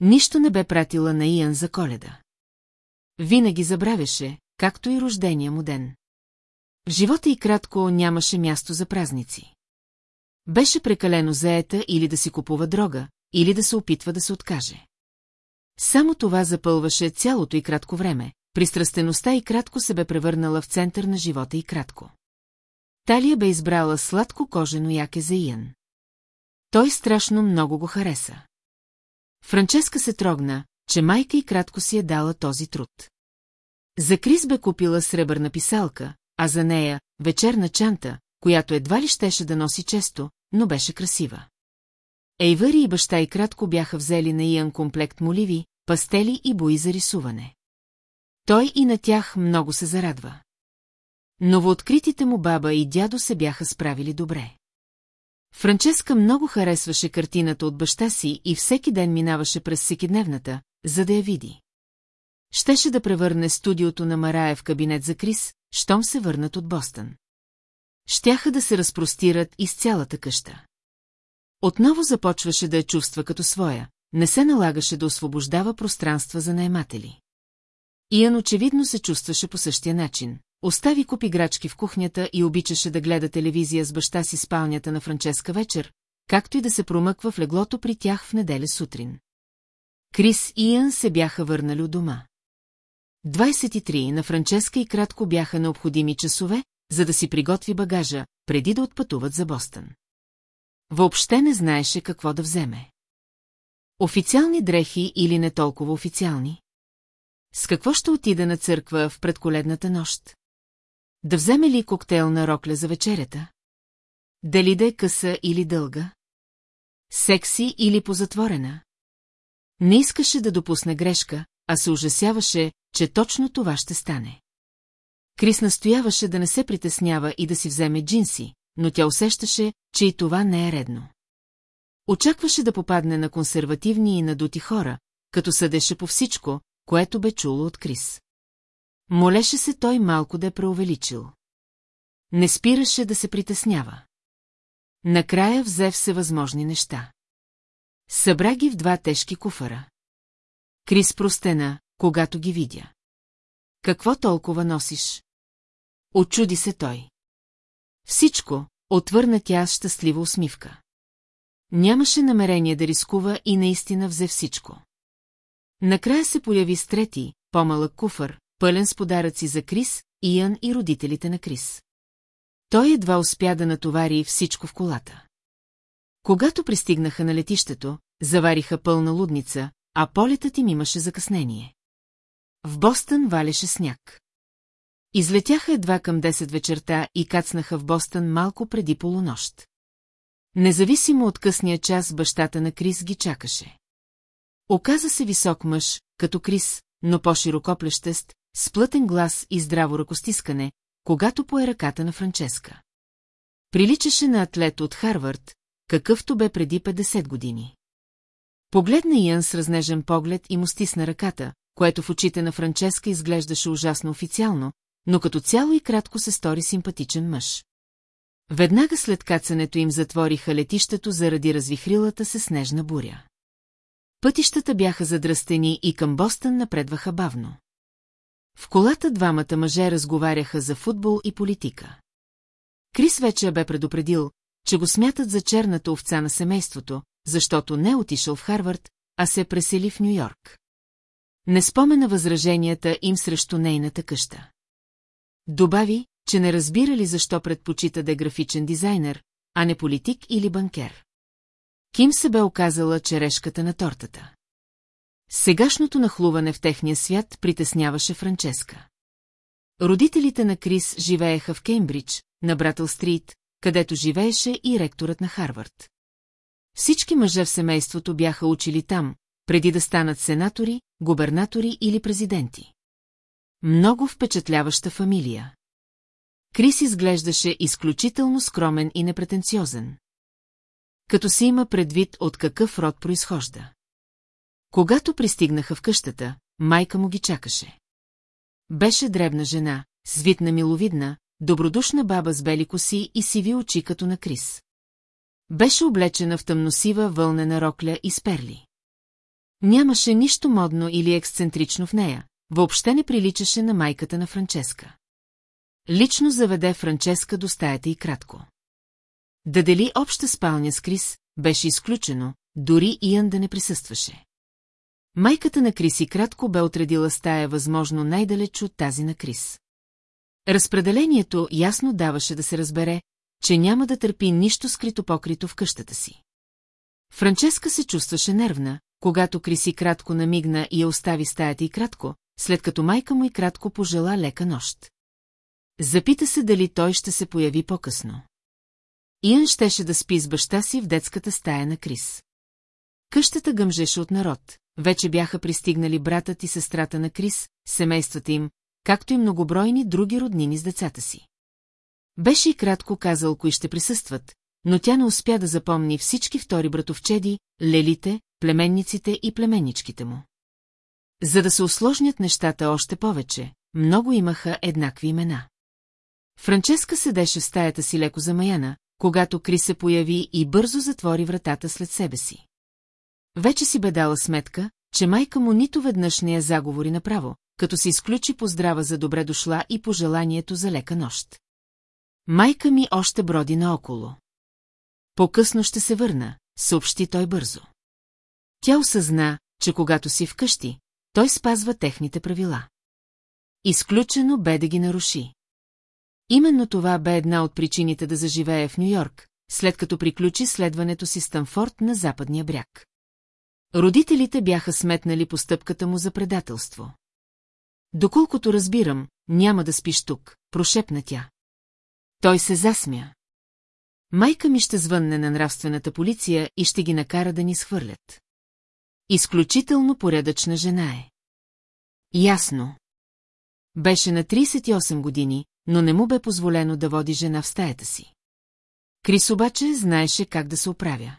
Нищо не бе пратила наИян за коледа. Винаги забравяше, както и рождения му ден. Живота и кратко нямаше място за празници. Беше прекалено заета или да си купува дрога, или да се опитва да се откаже. Само това запълваше цялото и кратко време, пристрастеността и кратко се бе превърнала в център на живота и кратко. Талия бе избрала сладко кожено яке за Иян. Той страшно много го хареса. Франческа се трогна, че майка и кратко си е дала този труд. За Крис бе купила сребърна писалка, а за нея – вечерна чанта, която едва ли щеше да носи често, но беше красива. Ейвъри и баща и кратко бяха взели на Иян комплект моливи, пастели и бои за рисуване. Той и на тях много се зарадва. Новооткритите му баба и дядо се бяха справили добре. Франческа много харесваше картината от баща си и всеки ден минаваше през всекидневната, за да я види. Щеше да превърне студиото на Марая в кабинет за Крис, щом се върнат от Бостън. Щяха да се разпростират из цялата къща. Отново започваше да я чувства като своя, не се налагаше да освобождава пространства за наематели. Иан очевидно се чувстваше по същия начин. Остави куп играчки в кухнята и обичаше да гледа телевизия с баща си спалнята на Франческа вечер, както и да се промъква в леглото при тях в неделя сутрин. Крис и Иан се бяха върнали от дома. 23 на Франческа и кратко бяха необходими часове, за да си приготви багажа, преди да отпътуват за Бостън. Въобще не знаеше какво да вземе. Официални дрехи или не толкова официални? С какво ще отида на църква в предколедната нощ? Да вземе ли коктейл на рокля за вечерята? Дали да е къса или дълга? Секси или позатворена? Не искаше да допусне грешка, а се ужасяваше, че точно това ще стане. Крис настояваше да не се притеснява и да си вземе джинси, но тя усещаше, че и това не е редно. Очакваше да попадне на консервативни и надути хора, като съдеше по всичко, което бе чуло от Крис. Молеше се той малко да е преувеличил. Не спираше да се притеснява. Накрая взе всевъзможни неща. Събра ги в два тежки куфара. Крис простена, когато ги видя. Какво толкова носиш? Очуди се той. Всичко, отвърна тя с щастлива усмивка. Нямаше намерение да рискува и наистина взе всичко. Накрая се появи с трети, по-малък куфър, пълен с подаръци за Крис,Иян и родителите на Крис. Той едва успя да натовари всичко в колата. Когато пристигнаха на летището, завариха пълна лудница, а полетът им имаше закъснение. В Бостън валеше сняг. Излетяха едва към 10 вечерта и кацнаха в Бостън малко преди полунощ. Независимо от късния час, бащата на Крис ги чакаше. Оказа се висок мъж, като Крис, но по-широкоплещест, с плътен глас и здраво ръкостискане, когато пое ръката на Франческа. Приличаше на атлет от Харвард, какъвто бе преди 50 години. Погледна Ян с разнежен поглед и му стисна ръката, което в очите на Франческа изглеждаше ужасно официално, но като цяло и кратко се стори симпатичен мъж. Веднага след кацането им затвориха летището заради развихрилата се снежна буря. Пътищата бяха задръстени и към Бостън напредваха бавно. В колата двамата мъже разговаряха за футбол и политика. Крис вече бе предупредил, че го смятат за черната овца на семейството, защото не е отишъл в Харвард, а се пресели в Нью-Йорк. Не спомена възраженията им срещу нейната къща. Добави, че не разбира ли защо предпочита да е графичен дизайнер, а не политик или банкер. Ким се бе оказала черешката на тортата. Сегашното нахлуване в техния свят притесняваше Франческа. Родителите на Крис живееха в Кеймбридж, на Братъл Стрит, където живееше и ректорът на Харвард. Всички мъже в семейството бяха учили там, преди да станат сенатори, губернатори или президенти. Много впечатляваща фамилия. Крис изглеждаше изключително скромен и непретенциозен. Като се има предвид от какъв род произхожда. Когато пристигнаха в къщата, майка му ги чакаше. Беше дребна жена, свитна миловидна, добродушна баба с бели коси и сиви очи като на Крис. Беше облечена в тъмносива вълнена рокля и сперли. Нямаше нищо модно или ексцентрично в нея, въобще не приличаше на майката на Франческа. Лично заведе Франческа до стаята и кратко. Да дели обща спалня с Крис, беше изключено, дори Иан да не присъстваше. Майката на Крис и кратко бе отредила стая възможно най-далеч от тази на Крис. Разпределението ясно даваше да се разбере, че няма да търпи нищо скрито покрито в къщата си. Франческа се чувстваше нервна, когато Криси кратко намигна и я остави стаята и кратко, след като майка му и кратко пожела лека нощ. Запита се дали той ще се появи по-късно. Иан щеше да спи с баща си в детската стая на Крис. Къщата гъмжеше от народ, вече бяха пристигнали братът и сестрата на Крис, семействата им, както и многобройни други роднини с децата си. Беше и кратко казал, кои ще присъстват, но тя не успя да запомни всички втори братовчеди, лелите, племенниците и племенничките му. За да се усложнят нещата още повече, много имаха еднакви имена. Франческа седеше в стаята си леко замаяна, когато Кри се появи и бързо затвори вратата след себе си. Вече си бе дала сметка, че майка му нито веднъж не я заговори направо, като се изключи поздрава за добре дошла и пожеланието за лека нощ. Майка ми още броди наоколо. По-късно ще се върна, съобщи той бързо. Тя осъзна, че когато си вкъщи, той спазва техните правила. Изключено бе да ги наруши. Именно това бе една от причините да заживее в Нью-Йорк, след като приключи следването си Станфорд на западния бряг. Родителите бяха сметнали постъпката му за предателство. Доколкото разбирам, няма да спиш тук, прошепна тя. Той се засмя. Майка ми ще звънне на нравствената полиция и ще ги накара да ни схвърлят. Изключително порядъчна жена е. Ясно. Беше на 38 години, но не му бе позволено да води жена в стаята си. Крис обаче знаеше как да се оправя.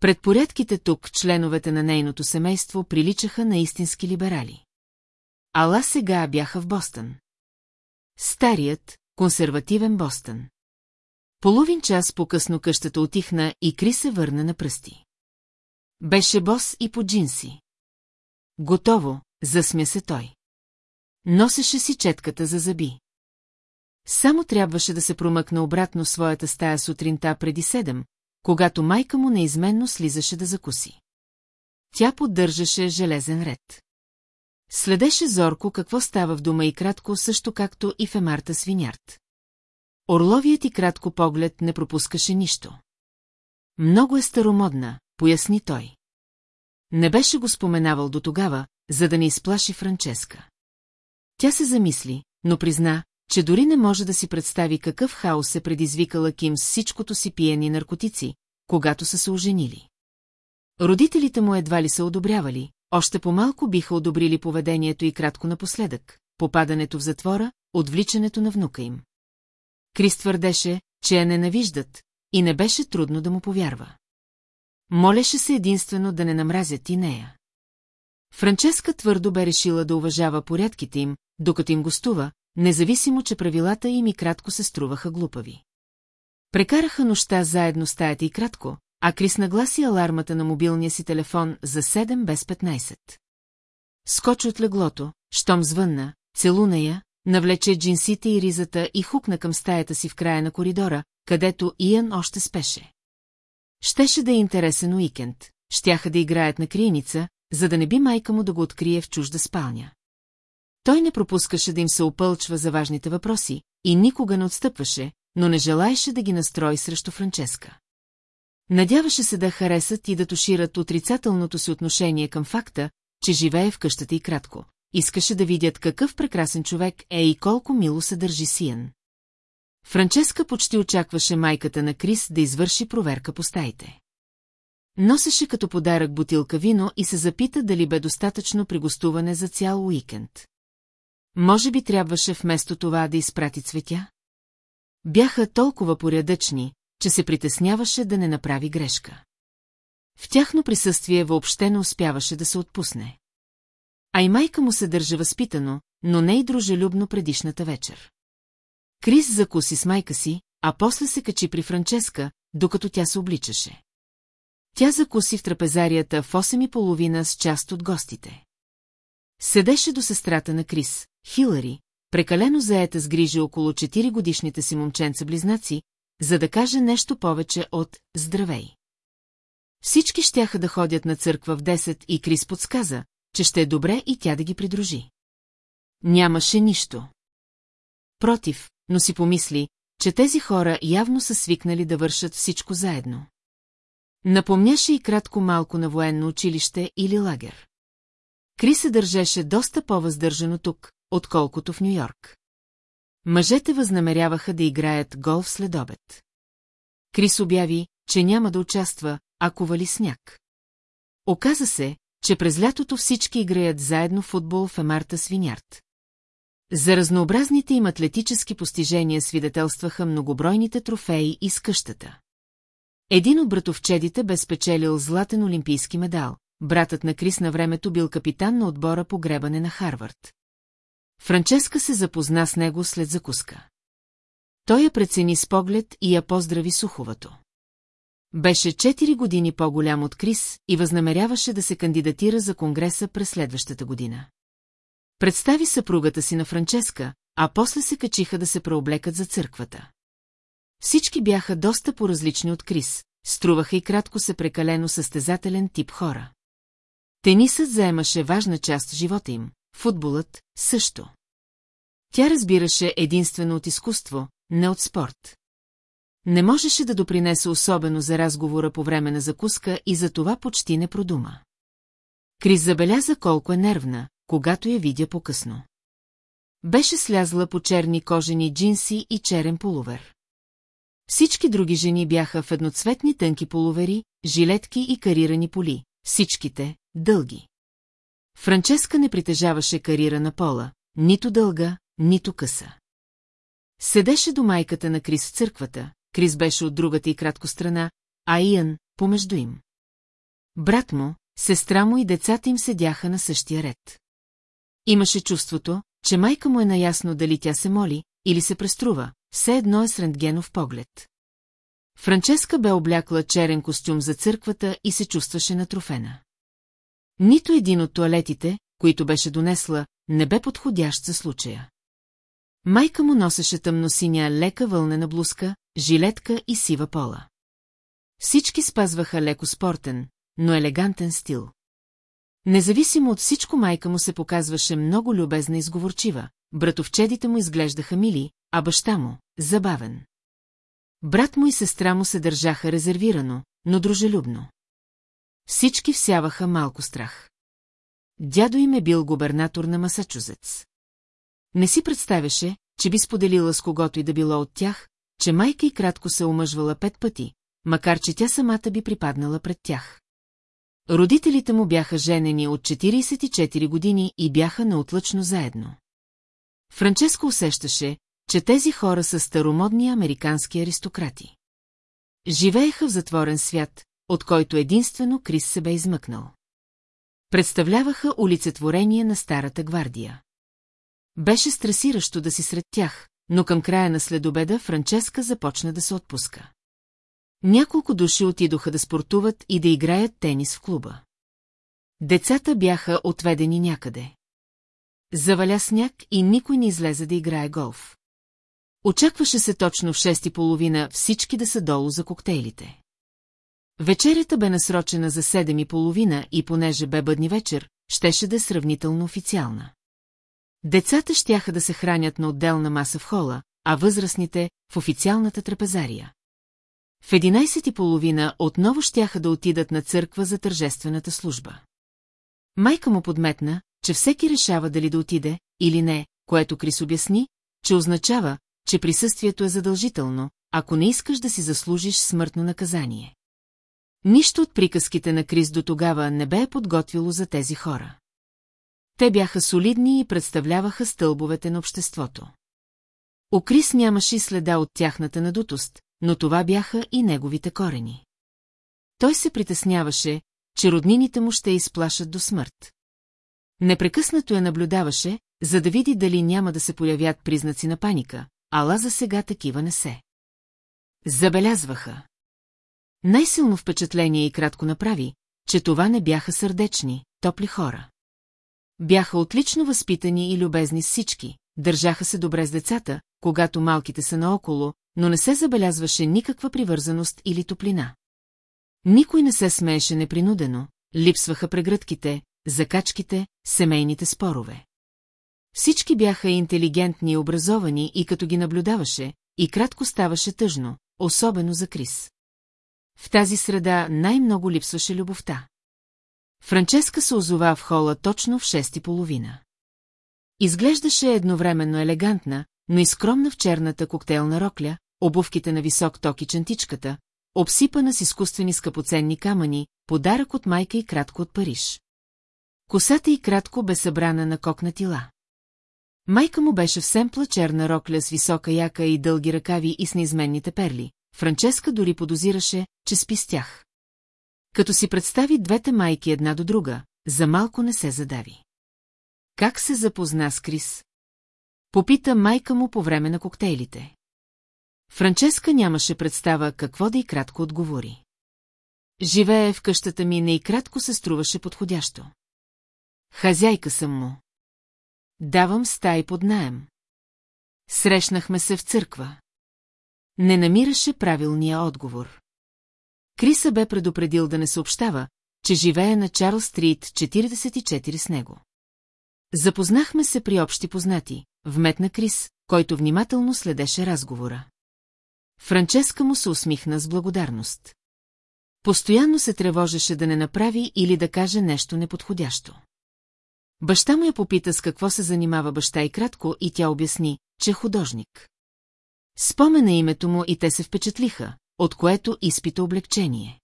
Предпорядките тук, членовете на нейното семейство, приличаха на истински либерали. Ала сега бяха в Бостън. Старият, консервативен Бостън. Половин час по-късно къщата отихна и Крис се върна на пръсти. Беше бос и по джинси. Готово, засмя се той. Носеше си четката за зъби. Само трябваше да се промъкна обратно своята стая сутринта преди седем, когато майка му неизменно слизаше да закуси. Тя поддържаше железен ред. Следеше зорко какво става в дома и кратко, също както и в Емарта свинярд. Орловият и кратко поглед не пропускаше нищо. Много е старомодна, поясни той. Не беше го споменавал до тогава, за да не изплаши Франческа. Тя се замисли, но призна, че дори не може да си представи какъв хаос се предизвикала Ким с всичкото си пиени наркотици, когато са се оженили. Родителите му едва ли са одобрявали, още по-малко биха одобрили поведението и кратко напоследък, попадането в затвора, отвличането на внука им. Крис твърдеше, че я ненавиждат, и не беше трудно да му повярва. Молеше се единствено да не намразят и нея. Франческа твърдо бе решила да уважава порядките им, докато им гостува, независимо, че правилата им и кратко се струваха глупави. Прекараха нощта заедно стаята и кратко, а Крис нагласи алармата на мобилния си телефон за 7 без 15. Скочи от леглото, щом звънна, целуна я, навлече джинсите и ризата и хукна към стаята си в края на коридора, където Иан още спеше. Щеше да е интересен уикенд, щяха да играят на криеница, за да не би майка му да го открие в чужда спалня. Той не пропускаше да им се опълчва за важните въпроси и никога не отстъпваше, но не желаеше да ги настрои срещу Франческа. Надяваше се да харесат и да тушират отрицателното си отношение към факта, че живее в къщата и кратко. Искаше да видят какъв прекрасен човек е и колко мило се държи Сиен. Франческа почти очакваше майката на Крис да извърши проверка по стаите. Носеше като подарък бутилка вино и се запита дали бе достатъчно пригостуване за цял уикенд. Може би трябваше вместо това да изпрати цветя? Бяха толкова порядъчни, че се притесняваше да не направи грешка. В тяхно присъствие въобще не успяваше да се отпусне. А и майка му се държа възпитано, но не и дружелюбно предишната вечер. Крис закуси с майка си, а после се качи при Франческа, докато тя се обличаше. Тя закуси в трапезарията в 8 и половина с част от гостите. Седеше до сестрата на Крис, Хилари, прекалено заета с грижи около 4 годишните си момченца-близнаци, за да каже нещо повече от «Здравей». Всички щяха да ходят на църква в 10 и Крис подсказа, че ще е добре и тя да ги придружи. Нямаше нищо. Против, но си помисли, че тези хора явно са свикнали да вършат всичко заедно. Напомняше и кратко малко на военно училище или лагер. Кри се държеше доста по-въздържано тук, отколкото в Нью-Йорк. Мъжете възнамеряваха да играят голф след обед. Крис обяви, че няма да участва, ако вали сняг. Оказа се, че през лятото всички играят заедно футбол в Емарта Свинярд. За разнообразните им атлетически постижения свидетелстваха многобройните трофеи из къщата. Един от братовчедите бе спечелил златен олимпийски медал, братът на Крис на времето бил капитан на отбора по гребане на Харвард. Франческа се запозна с него след закуска. Той я прецени с поглед и я поздрави суховато. Беше 4 години по-голям от Крис и възнамеряваше да се кандидатира за Конгреса през следващата година. Представи съпругата си на Франческа, а после се качиха да се преоблекат за църквата. Всички бяха доста по-различни от Крис, струваха и кратко се прекалено състезателен тип хора. Тенисът заемаше важна част в живота им, футболът – също. Тя разбираше единствено от изкуство, не от спорт. Не можеше да допринесе особено за разговора по време на закуска и за това почти не продума. Крис забеляза колко е нервна, когато я видя по-късно. Беше слязла по черни кожени джинси и черен полувер. Всички други жени бяха в едноцветни тънки полувери, жилетки и карирани поли, всичките – дълги. Франческа не притежаваше карира на пола, нито дълга, нито къса. Седеше до майката на Крис в църквата, Крис беше от другата и кратко страна, а Иан – помежду им. Брат му, сестра му и децата им седяха на същия ред. Имаше чувството, че майка му е наясно дали тя се моли или се преструва, все едно е с рентгенов поглед. Франческа бе облякла черен костюм за църквата и се чувстваше натрофена. Нито един от туалетите, които беше донесла, не бе подходящ за случая. Майка му носеше тъмносиня лека вълнена блузка, жилетка и сива пола. Всички спазваха леко спортен, но елегантен стил. Независимо от всичко майка му се показваше много любезна и сговорчива, братовчедите му изглеждаха мили, а баща му – забавен. Брат му и сестра му се държаха резервирано, но дружелюбно. Всички всяваха малко страх. Дядо им е бил губернатор на Масачузец. Не си представяше, че би споделила с когото и да било от тях, че майка и кратко се омъжвала пет пъти, макар че тя самата би припаднала пред тях. Родителите му бяха женени от 44 години и бяха неотлъчно заедно. Франческо усещаше, че тези хора са старомодни американски аристократи. Живееха в затворен свят, от който единствено Крис се бе измъкнал. Представляваха олицетворение на Старата гвардия. Беше стресиращо да си сред тях, но към края на следобеда Франческа започна да се отпуска. Няколко души отидоха да спортуват и да играят тенис в клуба. Децата бяха отведени някъде. Заваля сняг и никой не излезе да играе голф. Очакваше се точно в шести половина всички да са долу за коктейлите. Вечерята бе насрочена за седем и половина и понеже бе бъдни вечер, щеше да е сравнително официална. Децата щяха да се хранят на отделна маса в хола, а възрастните – в официалната трапезария. В 11 и половина отново щяха да отидат на църква за тържествената служба. Майка му подметна, че всеки решава дали да отиде или не, което Крис обясни, че означава, че присъствието е задължително, ако не искаш да си заслужиш смъртно наказание. Нищо от приказките на Крис до тогава не бе подготвило за тези хора. Те бяха солидни и представляваха стълбовете на обществото. У Крис нямаше следа от тяхната надутост, но това бяха и неговите корени. Той се притесняваше, че роднините му ще изплашат до смърт. Непрекъснато я наблюдаваше, за да види дали няма да се появят признаци на паника, ала за сега такива не се. Забелязваха. Най-силно впечатление и кратко направи, че това не бяха сърдечни, топли хора. Бяха отлично възпитани и любезни всички, държаха се добре с децата, когато малките са наоколо, но не се забелязваше никаква привързаност или топлина. Никой не се смееше непринудено, липсваха прегръдките, закачките, семейните спорове. Всички бяха интелигентни и образовани и като ги наблюдаваше, и кратко ставаше тъжно, особено за Крис. В тази среда най-много липсваше любовта. Франческа се озова в хола точно в шести половина. Изглеждаше едновременно елегантна, но и скромна в черната коктейлна рокля, обувките на висок ток и чантичката, обсипана с изкуствени скъпоценни камъни, подарък от майка и кратко от Париж. Косата и кратко бе събрана на кокнатила. Майка му беше в семпла черна рокля с висока яка и дълги ръкави и с неизменните перли. Франческа дори подозираше, че спи с тях. Като си представи двете майки една до друга, за малко не се задави. Как се запозна с Крис? Попита майка му по време на коктейлите. Франческа нямаше представа какво да и кратко отговори. Живее в къщата ми не и кратко се струваше подходящо. Хазяйка съм му. Давам стаи под наем. Срещнахме се в църква. Не намираше правилния отговор. Криса бе предупредил да не съобщава, че живее на Чарл Стрит 44 с него. Запознахме се при общи познати, вметна Крис, който внимателно следеше разговора. Франческа му се усмихна с благодарност. Постоянно се тревожеше да не направи или да каже нещо неподходящо. Баща му я попита с какво се занимава баща и кратко и тя обясни, че художник. Спомена името му и те се впечатлиха, от което изпита облегчение.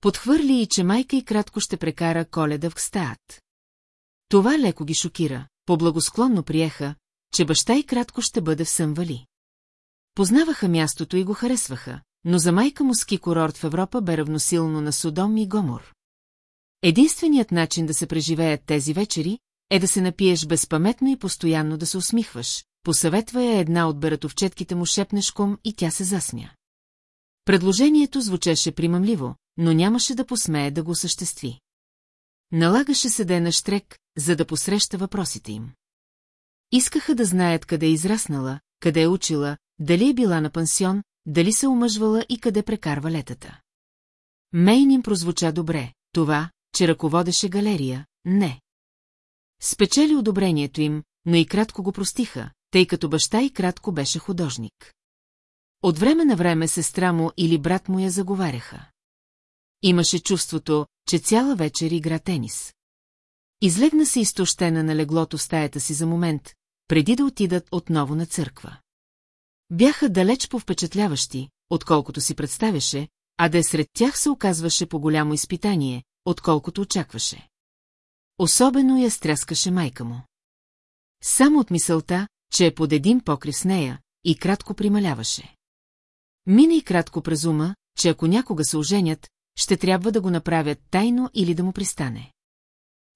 Подхвърли и, че майка и кратко ще прекара коледа в стаят. Това леко ги шокира, по-благосклонно приеха, че баща и кратко ще бъде в Сънвали. Познаваха мястото и го харесваха, но за майка му ски курорт в Европа бе равносилно на Содом и Гомор. Единственият начин да се преживеят тези вечери е да се напиеш безпаметно и постоянно да се усмихваш, посъветва я една от бератовчетките му шепнешком и тя се засмя. Предложението звучеше примамливо, но нямаше да посмее да го осъществи. Налагаше се да е на штрек, за да посреща въпросите им. Искаха да знаят къде е израснала, къде е учила, дали е била на пансион, дали се омъжвала и къде прекарва летата. Мейн им прозвуча добре, това, че ръководеше галерия, не. Спечели одобрението им, но и кратко го простиха, тъй като баща и кратко беше художник. От време на време сестра му или брат му я заговаряха. Имаше чувството, че цяла вечер игра тенис. Излегна се изтощена на леглото в стаята си за момент, преди да отидат отново на църква. Бяха далеч по-впечатляващи, отколкото си представяше, а да е сред тях се оказваше по-голямо изпитание, отколкото очакваше. Особено я стряскаше майка му. Само от мисълта, че е под един покрив с нея, и кратко прималяваше. Мина и кратко презума, че ако някога се оженят, ще трябва да го направят тайно или да му пристане.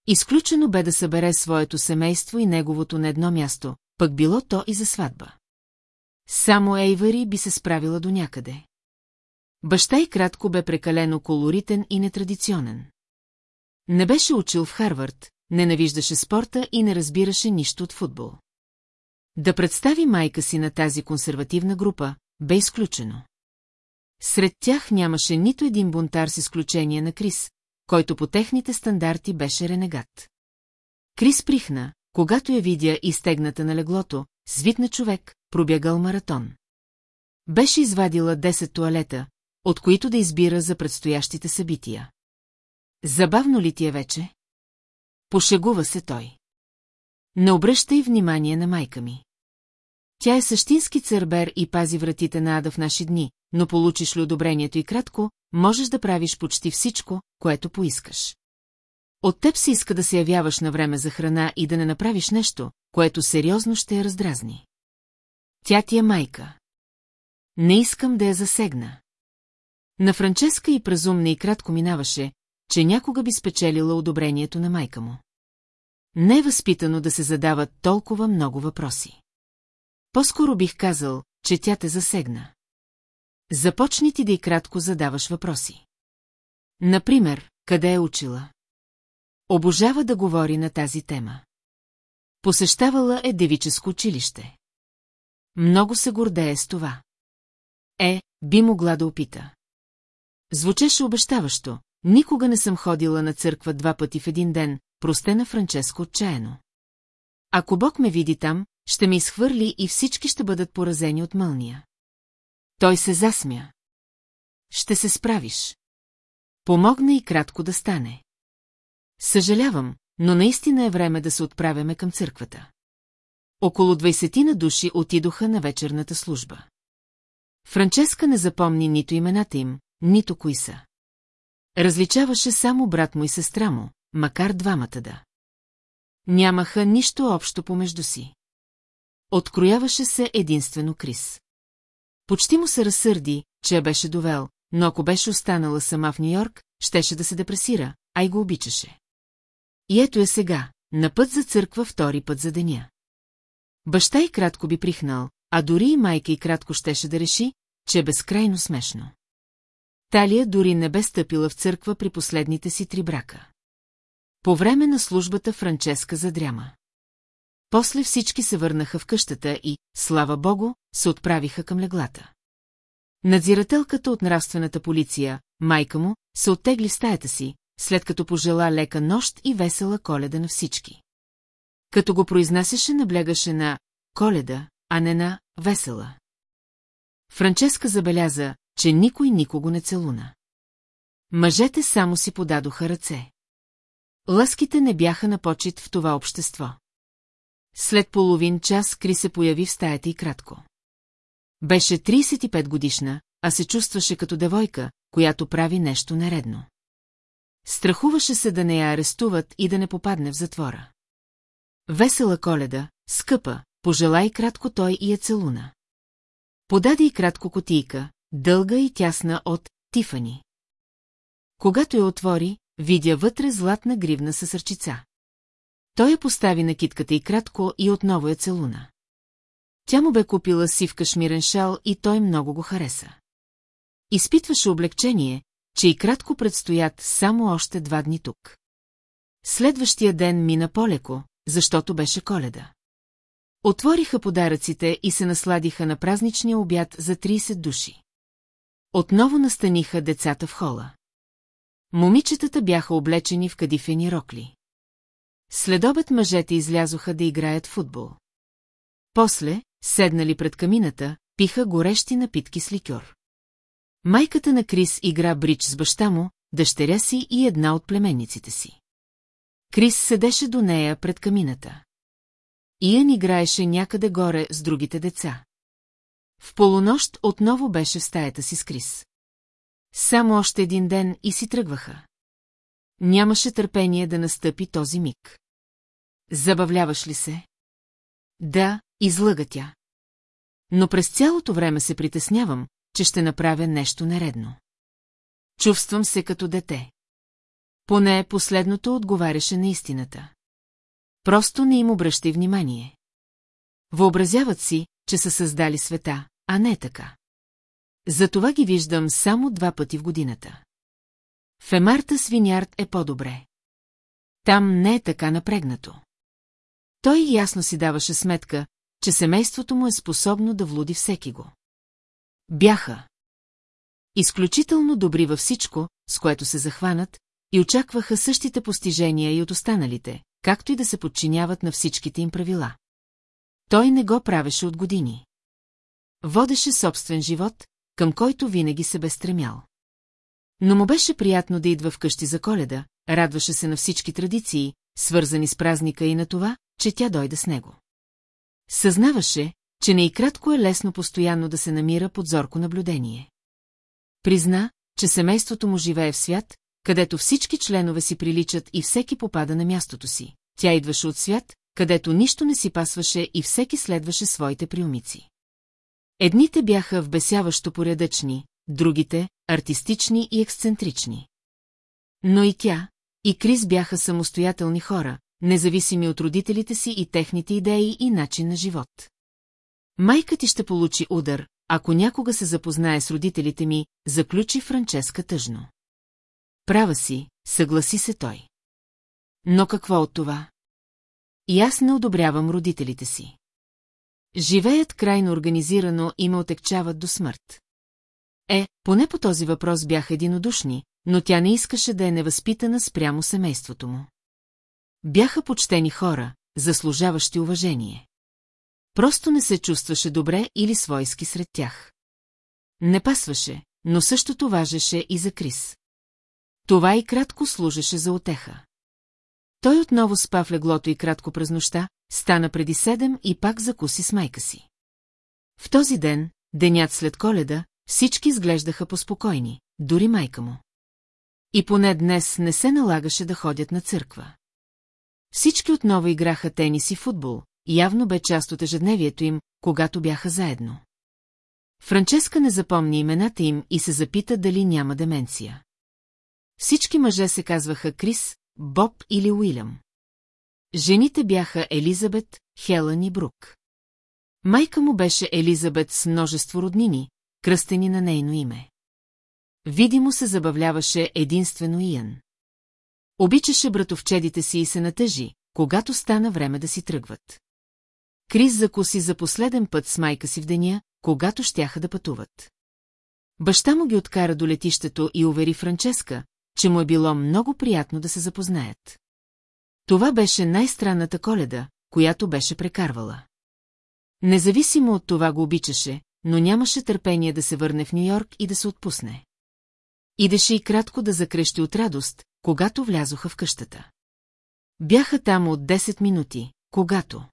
Изключено бе да събере своето семейство и неговото на едно място, пък било то и за сватба. Само Ейвари би се справила до някъде. Баща и кратко бе прекалено колоритен и нетрадиционен. Не беше учил в Харвард, ненавиждаше спорта и не разбираше нищо от футбол. Да представи майка си на тази консервативна група, бе изключено. Сред тях нямаше нито един бунтар с изключение на Крис, който по техните стандарти беше ренегат. Крис прихна, когато я видя изтегната на леглото, свитна човек, пробягал маратон. Беше извадила 10 туалета, от които да избира за предстоящите събития. Забавно ли ти е вече? Пошегува се той. Не обръщай внимание на майка ми. Тя е същински църбер и пази вратите на ада в наши дни, но получиш ли одобрението и кратко, можеш да правиш почти всичко, което поискаш. От теб се иска да се явяваш на време за храна и да не направиш нещо, което сериозно ще я раздразни. Тя ти е майка. Не искам да я засегна. На Франческа и празумна и кратко минаваше, че някога би спечелила одобрението на майка му. Не е възпитано да се задават толкова много въпроси. По-скоро бих казал, че тя те засегна. Започни ти да и кратко задаваш въпроси. Например, къде е учила? Обожава да говори на тази тема. Посещавала е девическо училище. Много се гордее с това. Е, би могла да опита. Звучеше обещаващо. Никога не съм ходила на църква два пъти в един ден, простена Франческо отчаяно. Ако Бог ме види там, ще ме изхвърли и всички ще бъдат поразени от мълния. Той се засмя. Ще се справиш. Помогна и кратко да стане. Съжалявам, но наистина е време да се отправяме към църквата. Около 20 на души отидоха на вечерната служба. Франческа не запомни нито имената им, нито кои са. Различаваше само брат му и сестра му, макар двамата да. Нямаха нищо общо помежду си. Открояваше се единствено Крис. Почти му се разсърди, че я беше довел, но ако беше останала сама в Нью-Йорк, щеше да се депресира, а и го обичаше. И ето е сега, на път за църква втори път за деня. Баща и кратко би прихнал, а дори и майка и кратко щеше да реши, че е безкрайно смешно. Талия дори не бе стъпила в църква при последните си три брака. По време на службата Франческа задряма. После всички се върнаха в къщата и, слава богу, се отправиха към леглата. Надзирателката от нравствената полиция, майка му, се оттегли стаята си, след като пожела лека нощ и весела коледа на всички. Като го произнасяше, наблягаше на коледа, а не на весела. Франческа забеляза, че никой никого не целуна. Мъжете само си подадоха ръце. Лъските не бяха на почет в това общество. След половин час Кри се появи в стаята и кратко. Беше 35 годишна, а се чувстваше като девойка, която прави нещо нередно. Страхуваше се да не я арестуват и да не попадне в затвора. Весела коледа, скъпа, пожела и кратко той и я целуна. Подаде и кратко котийка, дълга и тясна от Тифани. Когато я отвори, видя вътре златна гривна със сърчица. Той я постави на китката и кратко и отново я целуна. Тя му бе купила сив кашмирен шал и той много го хареса. Изпитваше облегчение, че и кратко предстоят само още два дни тук. Следващия ден мина полеко, защото беше коледа. Отвориха подаръците и се насладиха на празничния обяд за 30 души. Отново настаниха децата в хола. Момичетата бяха облечени в кадифени рокли. Следобед мъжете излязоха да играят футбол. После, седнали пред камината, пиха горещи напитки с ликьор. Майката на Крис игра брич с баща му, дъщеря си и една от племенниците си. Крис седеше до нея пред камината. Иан играеше някъде горе с другите деца. В полунощ отново беше в стаята си с Крис. Само още един ден и си тръгваха. Нямаше търпение да настъпи този миг. Забавляваш ли се? Да, излъга тя. Но през цялото време се притеснявам, че ще направя нещо нередно. Чувствам се като дете. Поне последното отговаряше на истината. Просто не им обръщай внимание. Въобразяват си, че са създали света, а не така. Затова ги виждам само два пъти в годината. В Емарта свинярд е по-добре. Там не е така напрегнато. Той ясно си даваше сметка, че семейството му е способно да влуди всеки го. Бяха. Изключително добри във всичко, с което се захванат, и очакваха същите постижения и от останалите, както и да се подчиняват на всичките им правила. Той не го правеше от години. Водеше собствен живот, към който винаги се бе стремял. Но му беше приятно да идва вкъщи за коледа, радваше се на всички традиции, свързани с празника и на това, че тя дойде с него. Съзнаваше, че не и кратко е лесно постоянно да се намира под зорко наблюдение. Призна, че семейството му живее в свят, където всички членове си приличат и всеки попада на мястото си. Тя идваше от свят, където нищо не си пасваше и всеки следваше своите приумици. Едните бяха вбесяващо порядъчни, другите – артистични и ексцентрични. Но и тя, и Крис бяха самостоятелни хора, независими от родителите си и техните идеи и начин на живот. Майка ти ще получи удар, ако някога се запознае с родителите ми, заключи Франческа тъжно. Права си, съгласи се той. Но какво от това? И аз не одобрявам родителите си. Живеят крайно организирано и ме отекчават до смърт. Е, поне по този въпрос бяха единодушни, но тя не искаше да е невъзпитана спрямо семейството му. Бяха почтени хора, заслужаващи уважение. Просто не се чувстваше добре или свойски сред тях. Не пасваше, но същото важеше и за Крис. Това и кратко служеше за отеха. Той отново спа в леглото и кратко през нощта, стана преди седем и пак закуси с майка си. В този ден, денят след коледа, всички изглеждаха поспокойни, дори майка му. И поне днес не се налагаше да ходят на църква. Всички отново играха тенис и футбол, явно бе част от ежедневието им, когато бяха заедно. Франческа не запомни имената им и се запита дали няма деменция. Всички мъже се казваха Крис, Боб или Уилям. Жените бяха Елизабет, Хелън и Брук. Майка му беше Елизабет с множество роднини, кръстени на нейно име. Видимо се забавляваше единствено Иан. Обичаше братовчедите си и се натъжи, когато стана време да си тръгват. Крис закуси за последен път с майка си в деня, когато щяха да пътуват. Баща му ги откара до летището и увери Франческа, че му е било много приятно да се запознаят. Това беше най-странната коледа, която беше прекарвала. Независимо от това го обичаше, но нямаше търпение да се върне в Нью-Йорк и да се отпусне. Идеше и кратко да закрещи от радост, когато влязоха в къщата. Бяха там от 10 минути, когато...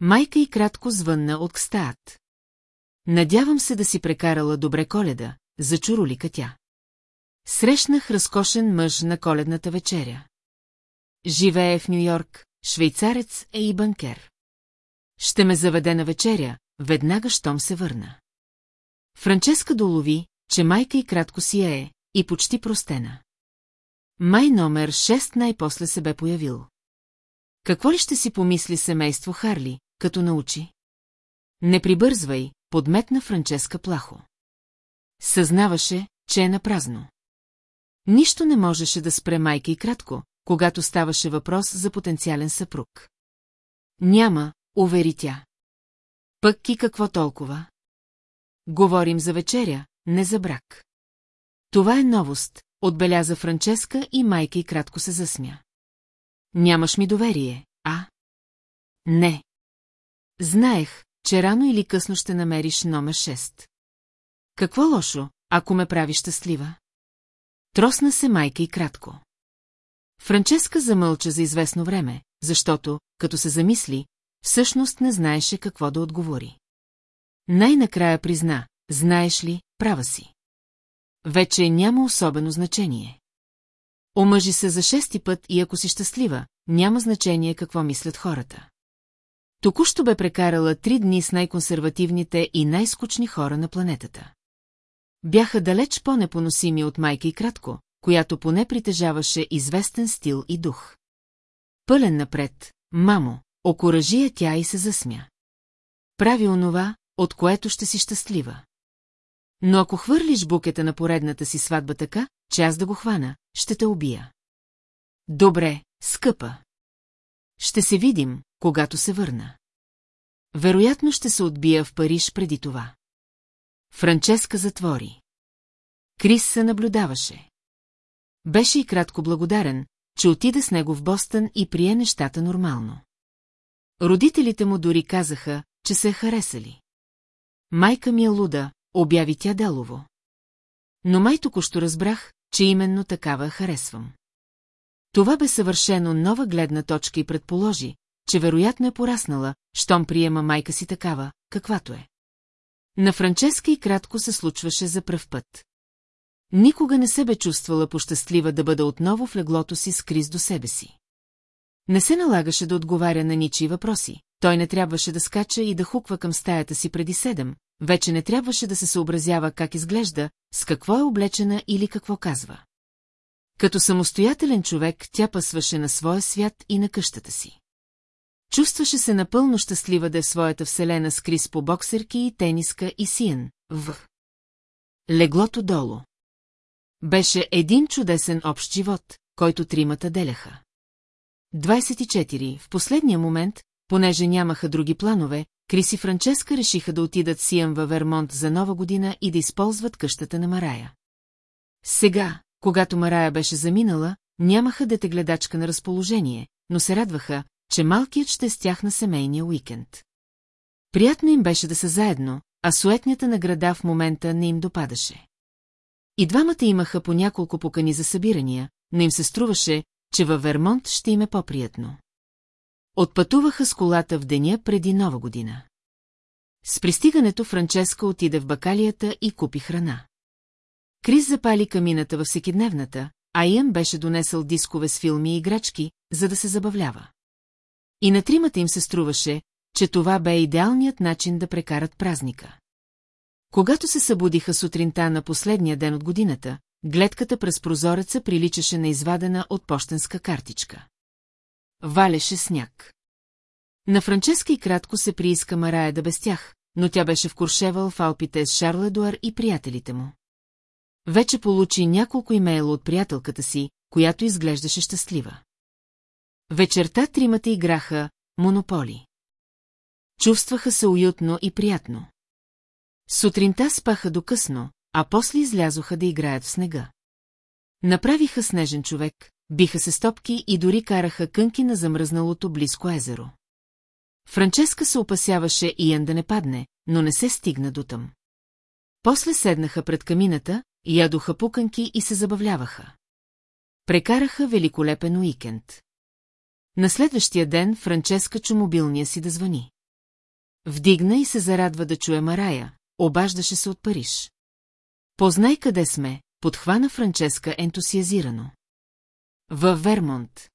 Майка и кратко звънна от кстаат. Надявам се да си прекарала добре коледа, зачуролика тя. Срещнах разкошен мъж на коледната вечеря. Живее в Нью-Йорк, швейцарец е и банкер. Ще ме заведе на вечеря, веднага щом се върна. Франческа долови, че майка и кратко си е, и почти простена. Май номер 6 най-после се бе появил. Какво ли ще си помисли семейство Харли, като научи? Не прибързвай, подметна Франческа плахо. Съзнаваше, че е напразно. Нищо не можеше да спре майка и кратко, когато ставаше въпрос за потенциален съпруг. Няма, увери тя. Пък и какво толкова? Говорим за вечеря, не за брак. Това е новост, отбеляза Франческа и майка и кратко се засмя. Нямаш ми доверие, а? Не. Знаех, че рано или късно ще намериш номер 6. Какво лошо, ако ме прави щастлива? Тросна се майка и кратко. Франческа замълча за известно време, защото, като се замисли, всъщност не знаеше какво да отговори. Най-накрая призна, знаеш ли, права си. Вече няма особено значение. Омъжи се за шести път и ако си щастлива, няма значение какво мислят хората. Току-що бе прекарала три дни с най-консервативните и най-скучни хора на планетата. Бяха далеч по-непоносими от майка и кратко, която поне притежаваше известен стил и дух. Пълен напред, мамо, окоръжи я тя и се засмя. Прави онова, от което ще си щастлива. Но ако хвърлиш букета на поредната си сватба така, че аз да го хвана, ще те убия. Добре, скъпа. Ще се видим, когато се върна. Вероятно ще се отбия в Париж преди това. Франческа затвори. Крис се наблюдаваше. Беше и кратко благодарен, че отида с него в Бостън и прие нещата нормално. Родителите му дори казаха, че се е харесали. Майка ми е луда, обяви тя делово. Но май току-що разбрах, че именно такава харесвам. Това бе съвършено нова гледна точка и предположи, че вероятно е пораснала, щом приема майка си такава, каквато е. На Франческа и кратко се случваше за пръв път. Никога не се бе чувствала пощастлива да бъде отново в леглото си с Крис до себе си. Не се налагаше да отговаря на ничии въпроси, той не трябваше да скача и да хуква към стаята си преди седем, вече не трябваше да се съобразява как изглежда, с какво е облечена или какво казва. Като самостоятелен човек тя пъсваше на своя свят и на къщата си. Чувстваше се напълно щастлива да е в своята вселена с Крис по боксерки и тениска и сиен, в. Леглото долу. Беше един чудесен общ живот, който тримата деляха. 24. В последния момент, понеже нямаха други планове, Крис и Франческа решиха да отидат Сиен във Вермонт за нова година и да използват къщата на Марая. Сега, когато Марая беше заминала, нямаха детегледачка на разположение, но се радваха, че малкият ще стях на семейния уикенд. Приятно им беше да са заедно, а суетнята награда в момента не им допадаше. И двамата имаха по няколко покани за събирания, но им се струваше, че във Вермонт ще им е по-приятно. Отпътуваха с колата в деня преди нова година. С пристигането Франческа отиде в бакалията и купи храна. Крис запали камината във всекидневната, а Иан беше донесъл дискове с филми и играчки, за да се забавлява. И на тримата им се струваше, че това бе идеалният начин да прекарат празника. Когато се събудиха сутринта на последния ден от годината, гледката през прозореца приличаше на извадена от почтенска картичка. Валеше сняг. На Франческа и кратко се прииска Марая да без тях, но тя беше в Куршевал в Алпите с Шарл Едуар и приятелите му. Вече получи няколко имейла от приятелката си, която изглеждаше щастлива. Вечерта тримата играха монополи. Чувстваха се уютно и приятно. Сутринта спаха до късно, а после излязоха да играят в снега. Направиха снежен човек, биха се стопки и дори караха кънки на замръзналото близко езеро. Франческа се опасяваше Иен да не падне, но не се стигна до там. После седнаха пред камината, ядоха пуканки и се забавляваха. Прекараха великолепен уикенд. На следващия ден Франческа чу мобилния си да звъни. Вдигна и се зарадва да чуе Марая, обаждаше се от Париж. Познай къде сме, подхвана Франческа ентусиазирано. Във Вермонт.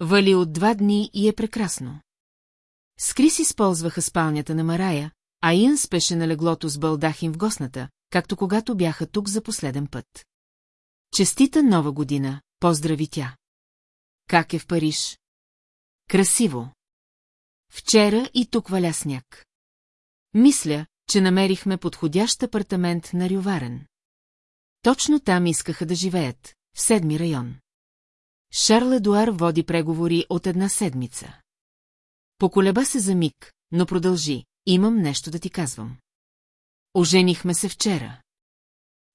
Вали от два дни и е прекрасно. С Крис използваха спалнята на Марая, а Иан спеше на леглото с балдахин в гостната, както когато бяха тук за последен път. Честита нова година, поздрави тя. Как е в Париж? Красиво. Вчера и тук валя сняг. Мисля, че намерихме подходящ апартамент на Рюварен. Точно там искаха да живеят, в седми район. Шарл Едуар води преговори от една седмица. Поколеба се за миг, но продължи, имам нещо да ти казвам. Оженихме се вчера.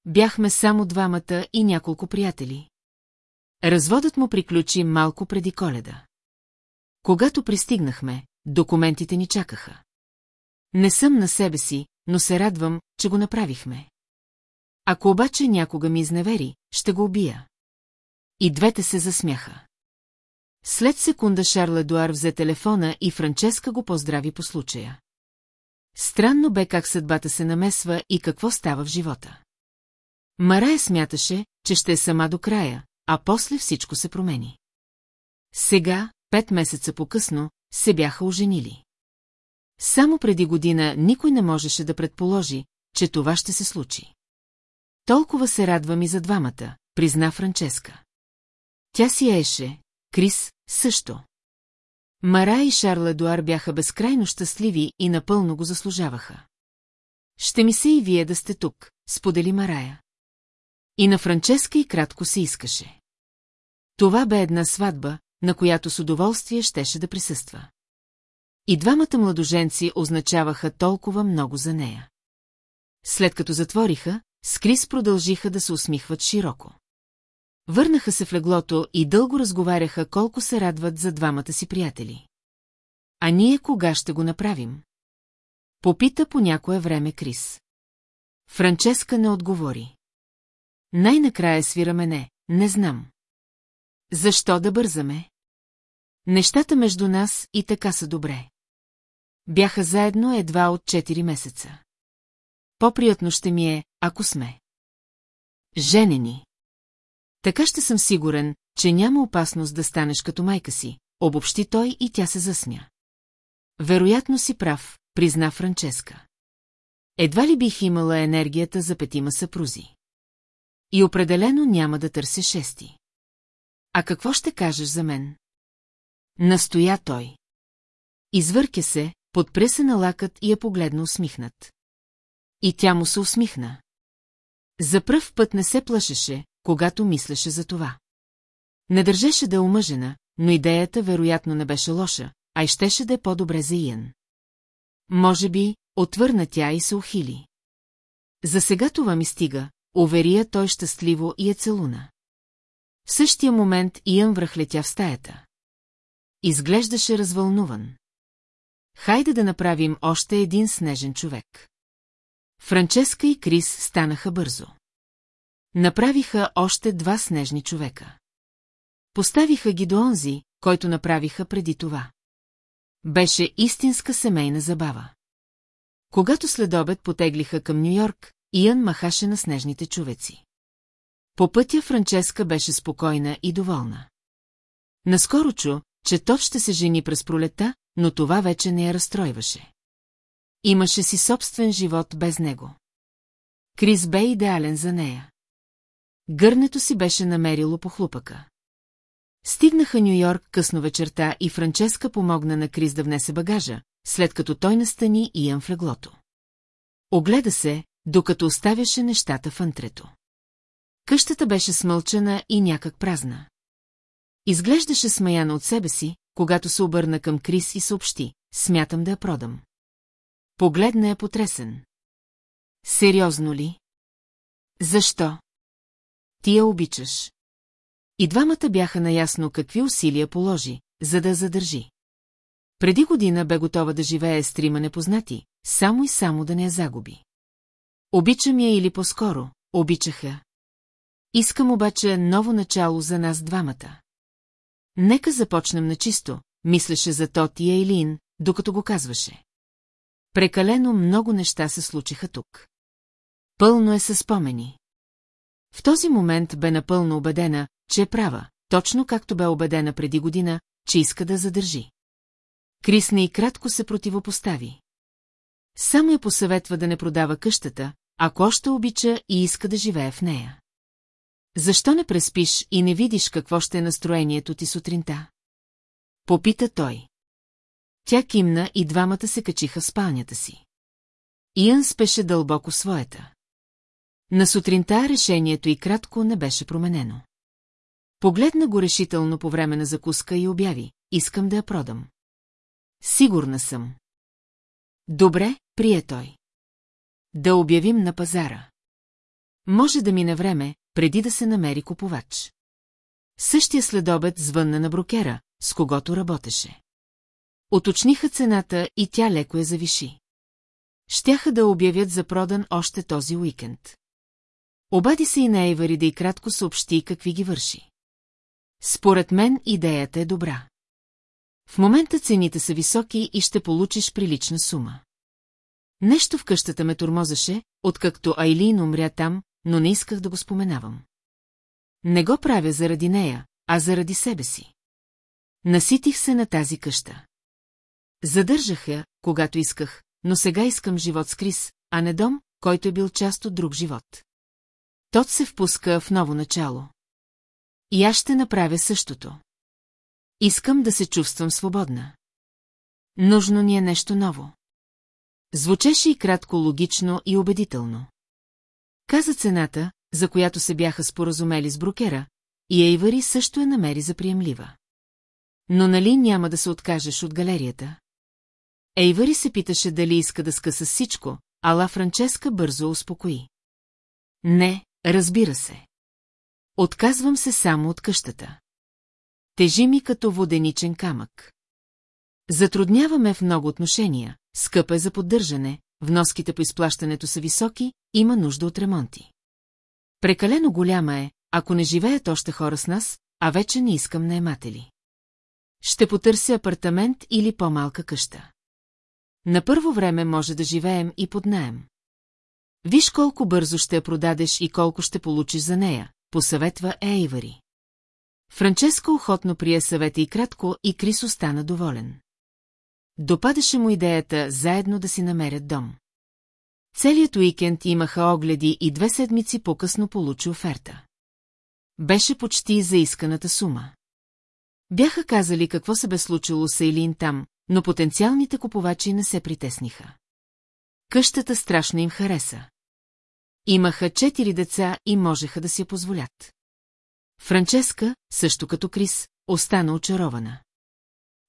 Бяхме само двамата и няколко приятели. Разводът му приключи малко преди коледа. Когато пристигнахме, документите ни чакаха. Не съм на себе си, но се радвам, че го направихме. Ако обаче някога ми изневери, ще го убия. И двете се засмяха. След секунда Шарл Едуар взе телефона и Франческа го поздрави по случая. Странно бе как съдбата се намесва и какво става в живота. Марая смяташе, че ще е сама до края, а после всичко се промени. Сега, пет месеца по-късно, се бяха оженили. Само преди година никой не можеше да предположи, че това ще се случи. Толкова се радвам и за двамата, призна Франческа. Тя си еше, Крис също. Мара и Шарл Едуар бяха безкрайно щастливи и напълно го заслужаваха. Ще ми се и вие да сте тук, сподели Марая. И на Франческа и кратко се искаше. Това бе една сватба, на която с удоволствие щеше да присъства. И двамата младоженци означаваха толкова много за нея. След като затвориха, с Крис продължиха да се усмихват широко. Върнаха се в леглото и дълго разговаряха колко се радват за двамата си приятели. А ние кога ще го направим? Попита по някое време Крис. Франческа не отговори. Най-накрая свираме не, не знам. Защо да бързаме? Нещата между нас и така са добре. Бяха заедно едва от 4 месеца. По-приятно ще ми е, ако сме. Женени. Така ще съм сигурен, че няма опасност да станеш като майка си, обобщи той и тя се засмя. Вероятно си прав, призна Франческа. Едва ли бих имала енергията за петима съпрузи. И определено няма да търся шести. А какво ще кажеш за мен? Настоя той. Извърке се, подпре се на лакът и я погледна усмихнат. И тя му се усмихна. За пръв път не се плашеше, когато мислеше за това. Не държеше да е омъжена, но идеята вероятно не беше лоша, а и щеше да е по-добре за Иен. Може би, отвърна тя и се ухили. За сега това ми стига, уверия той щастливо и е целуна. В същия момент Иен връхлетя в стаята. Изглеждаше развълнуван. Хайде да направим още един снежен човек. Франческа и Крис станаха бързо. Направиха още два снежни човека. Поставиха ги до онзи, който направиха преди това. Беше истинска семейна забава. Когато след обед потеглиха към Нью-Йорк, Иан махаше на снежните човеци. По пътя Франческа беше спокойна и доволна. Наскоро чу, че Тов ще се жени през пролета, но това вече не я разстройваше. Имаше си собствен живот без него. Крис бе идеален за нея. Гърнето си беше намерило по хлупъка. Стигнаха Нью-Йорк късно вечерта и Франческа помогна на Крис да внесе багажа, след като той настани Иан в леглото. Огледа се, докато оставяше нещата в антрето. Къщата беше смълчена и някак празна. Изглеждаше смаяна от себе си, когато се обърна към Крис и съобщи, смятам да я продам. Погледна я потресен. Сериозно ли? Защо? Ти я обичаш. И двамата бяха наясно какви усилия положи, за да задържи. Преди година бе готова да живее с трима непознати, само и само да не я загуби. Обичам я или по-скоро, обичаха. Искам обаче ново начало за нас двамата. Нека започнем на чисто, мислеше за Тоти и Ейлин, докато го казваше. Прекалено много неща се случиха тук. Пълно е със спомени. В този момент бе напълно убедена, че е права, точно както бе убедена преди година, че иска да задържи. Крисна и кратко се противопостави. Само я посъветва да не продава къщата, ако още обича и иска да живее в нея. Защо не преспиш и не видиш какво ще е настроението ти сутринта? Попита той. Тя кимна и двамата се качиха в спалнята си. Иан спеше дълбоко своята. На сутринта решението и кратко не беше променено. Погледна го решително по време на закуска и обяви, искам да я продам. Сигурна съм. Добре, прие той. Да обявим на пазара. Може да мине време, преди да се намери купувач. Същия следобед звънна на брокера, с когото работеше. Оточниха цената и тя леко я завиши. Щяха да обявят за продан още този уикенд. Обади се и на Ейвари да и кратко съобщи какви ги върши. Според мен идеята е добра. В момента цените са високи и ще получиш прилична сума. Нещо в къщата ме тормозеше, откакто Айлин умря там, но не исках да го споменавам. Не го правя заради нея, а заради себе си. Наситих се на тази къща. Задържах я, когато исках, но сега искам живот с Крис, а не дом, който е бил част от друг живот. Тот се впуска в ново начало. И аз ще направя същото. Искам да се чувствам свободна. Нужно ни е нещо ново. Звучеше и кратко логично и убедително. Каза цената, за която се бяха споразумели с брокера, и Ейвари също я намери за приемлива. Но нали няма да се откажеш от галерията? Ейвари се питаше дали иска да скъса всичко, ала Франческа бързо успокои. Не, разбира се. Отказвам се само от къщата. Тежи ми като воденичен камък. Затрудняваме в много отношения, скъпа е за поддържане, вноските по изплащането са високи, има нужда от ремонти. Прекалено голяма е, ако не живеят още хора с нас, а вече не искам наематели. Ще потърся апартамент или по-малка къща. На първо време може да живеем и под наем. Виж колко бързо ще я продадеш и колко ще получиш за нея, посъветва Ейвари. Франческа охотно прие съвета и кратко, и Крис остана доволен. Допадаше му идеята заедно да си намерят дом. Целият уикенд имаха огледи и две седмици по-късно получи оферта. Беше почти за исканата сума. Бяха казали какво се бе случило с Ейлин там, но потенциалните купувачи не се притесниха. Къщата страшно им хареса. Имаха четири деца и можеха да си я позволят. Франческа, също като Крис, остана очарована.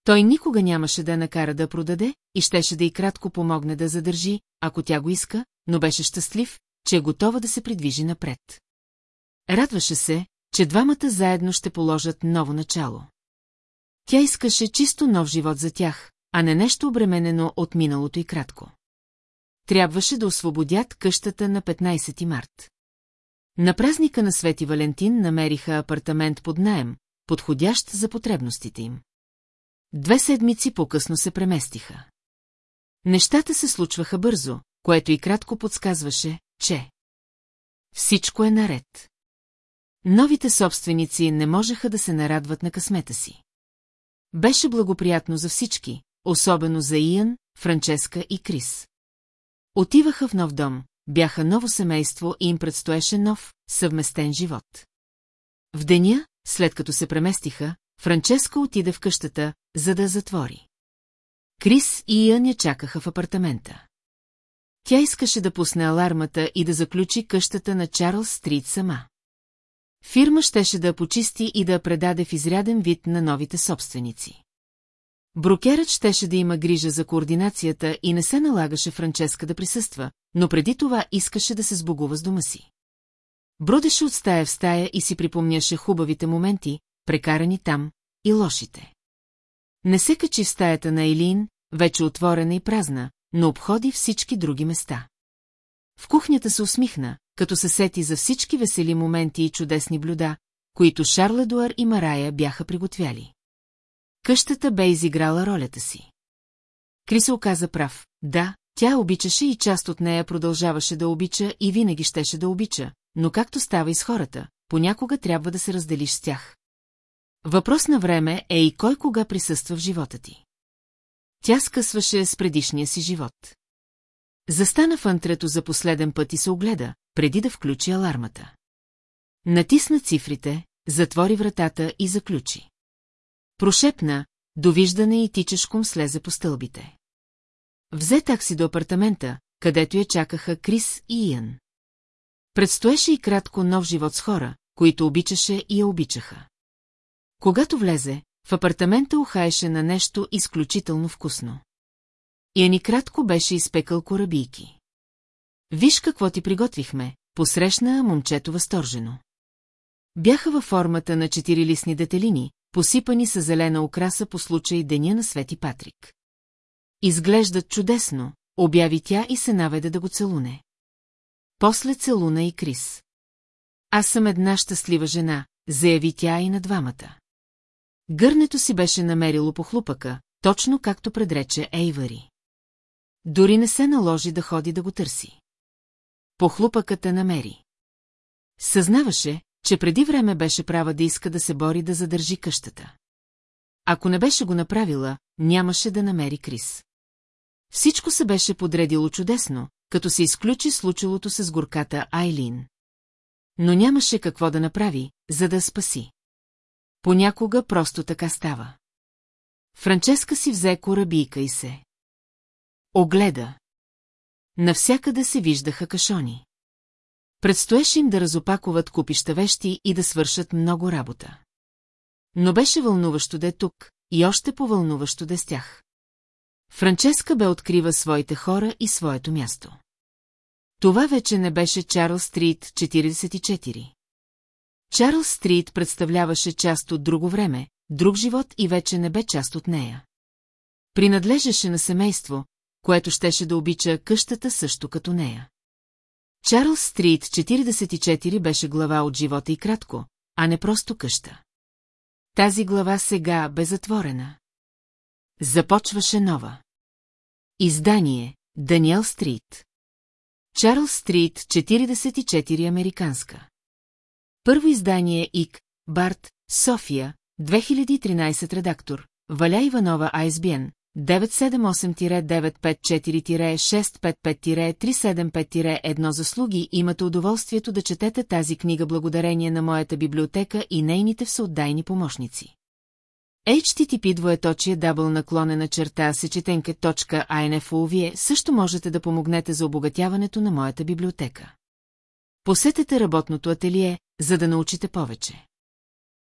Той никога нямаше да накара да продаде и щеше да и кратко помогне да задържи, ако тя го иска, но беше щастлив, че е готова да се придвижи напред. Радваше се, че двамата заедно ще положат ново начало. Тя искаше чисто нов живот за тях, а не нещо обременено от миналото и кратко. Трябваше да освободят къщата на 15 март. На празника на Свети Валентин намериха апартамент под наем, подходящ за потребностите им. Две седмици по-късно се преместиха. Нещата се случваха бързо, което и кратко подсказваше, че всичко е наред. Новите собственици не можеха да се нарадват на късмета си. Беше благоприятно за всички, особено за Иан, Франческа и Крис. Отиваха в нов дом, бяха ново семейство и им предстоеше нов, съвместен живот. В деня, след като се преместиха, Франческа отиде в къщата, за да затвори. Крис и Иан я чакаха в апартамента. Тя искаше да пусне алармата и да заключи къщата на Чарлз Стрит сама. Фирма щеше да я почисти и да я предаде в изряден вид на новите собственици. Брокерът щеше да има грижа за координацията и не се налагаше Франческа да присъства, но преди това искаше да се сбогува с дома си. Бродеше от стая в стая и си припомняше хубавите моменти, прекарани там, и лошите. Не се качи в стаята на Елин, вече отворена и празна, но обходи всички други места. В кухнята се усмихна, като се сети за всички весели моменти и чудесни блюда, които Шарледуар и Марая бяха приготвяли. Къщата бе изиграла ролята си. Крис оказа прав. Да, тя обичаше и част от нея продължаваше да обича и винаги щеше да обича, но както става и с хората, понякога трябва да се разделиш с тях. Въпрос на време е и кой кога присъства в живота ти. Тя скъсваше с предишния си живот. Застана в антрето за последен път и се огледа, преди да включи алармата. Натисна цифрите, затвори вратата и заключи. Прошепна, довиждане и тичешком слезе по стълбите. Взе такси до апартамента, където я чакаха Крис и Иан. Предстоеше и кратко нов живот с хора, които обичаше и я обичаха. Когато влезе, в апартамента ухаеше на нещо изключително вкусно. Яни кратко беше изпекал корабийки. Виж какво ти приготвихме, посрещна момчето възторжено. Бяха във формата на четирилистни детелини, посипани с зелена окраса по случай Деня на Свети Патрик. Изглеждат чудесно, обяви тя и се наведе да го целуне. После целуна и Крис. Аз съм една щастлива жена, заяви тя и на двамата. Гърнето си беше намерило по хлупъка, точно както предрече Ейвари. Дори не се наложи да ходи да го търси. Похлупъката намери. Съзнаваше, че преди време беше права да иска да се бори да задържи къщата. Ако не беше го направила, нямаше да намери Крис. Всичко се беше подредило чудесно, като се изключи случилото с горката Айлин. Но нямаше какво да направи, за да спаси. Понякога просто така става. Франческа си взе корабийка и се. Огледа. Навсякъде се виждаха кашони. Предстоеше им да разопакуват купища вещи и да свършат много работа. Но беше вълнуващо да е тук и още по-вълнуващо да е с тях. Франческа бе открива своите хора и своето място. Това вече не беше Чарлз Стрит 44. Чарлз Стрит представляваше част от друго време, друг живот и вече не бе част от нея. Принадлежеше на семейство, което щеше да обича къщата също като нея. Чарлз Стрит 44 беше глава от живота и кратко, а не просто къща. Тази глава сега бе затворена. Започваше нова. Издание Даниел Стрит Чарлз Стрит 44 Американска Първо издание ИК Барт София 2013 редактор Валя Иванова ISBN 978-954-655-375-1 заслуги имате удоволствието да четете тази книга благодарение на моята библиотека и нейните всеотдайни помощници. HTTP двоеточие дабл наклонена черта сечетенка.info Вие също можете да помогнете за обогатяването на моята библиотека. Посетете работното ателие, за да научите повече.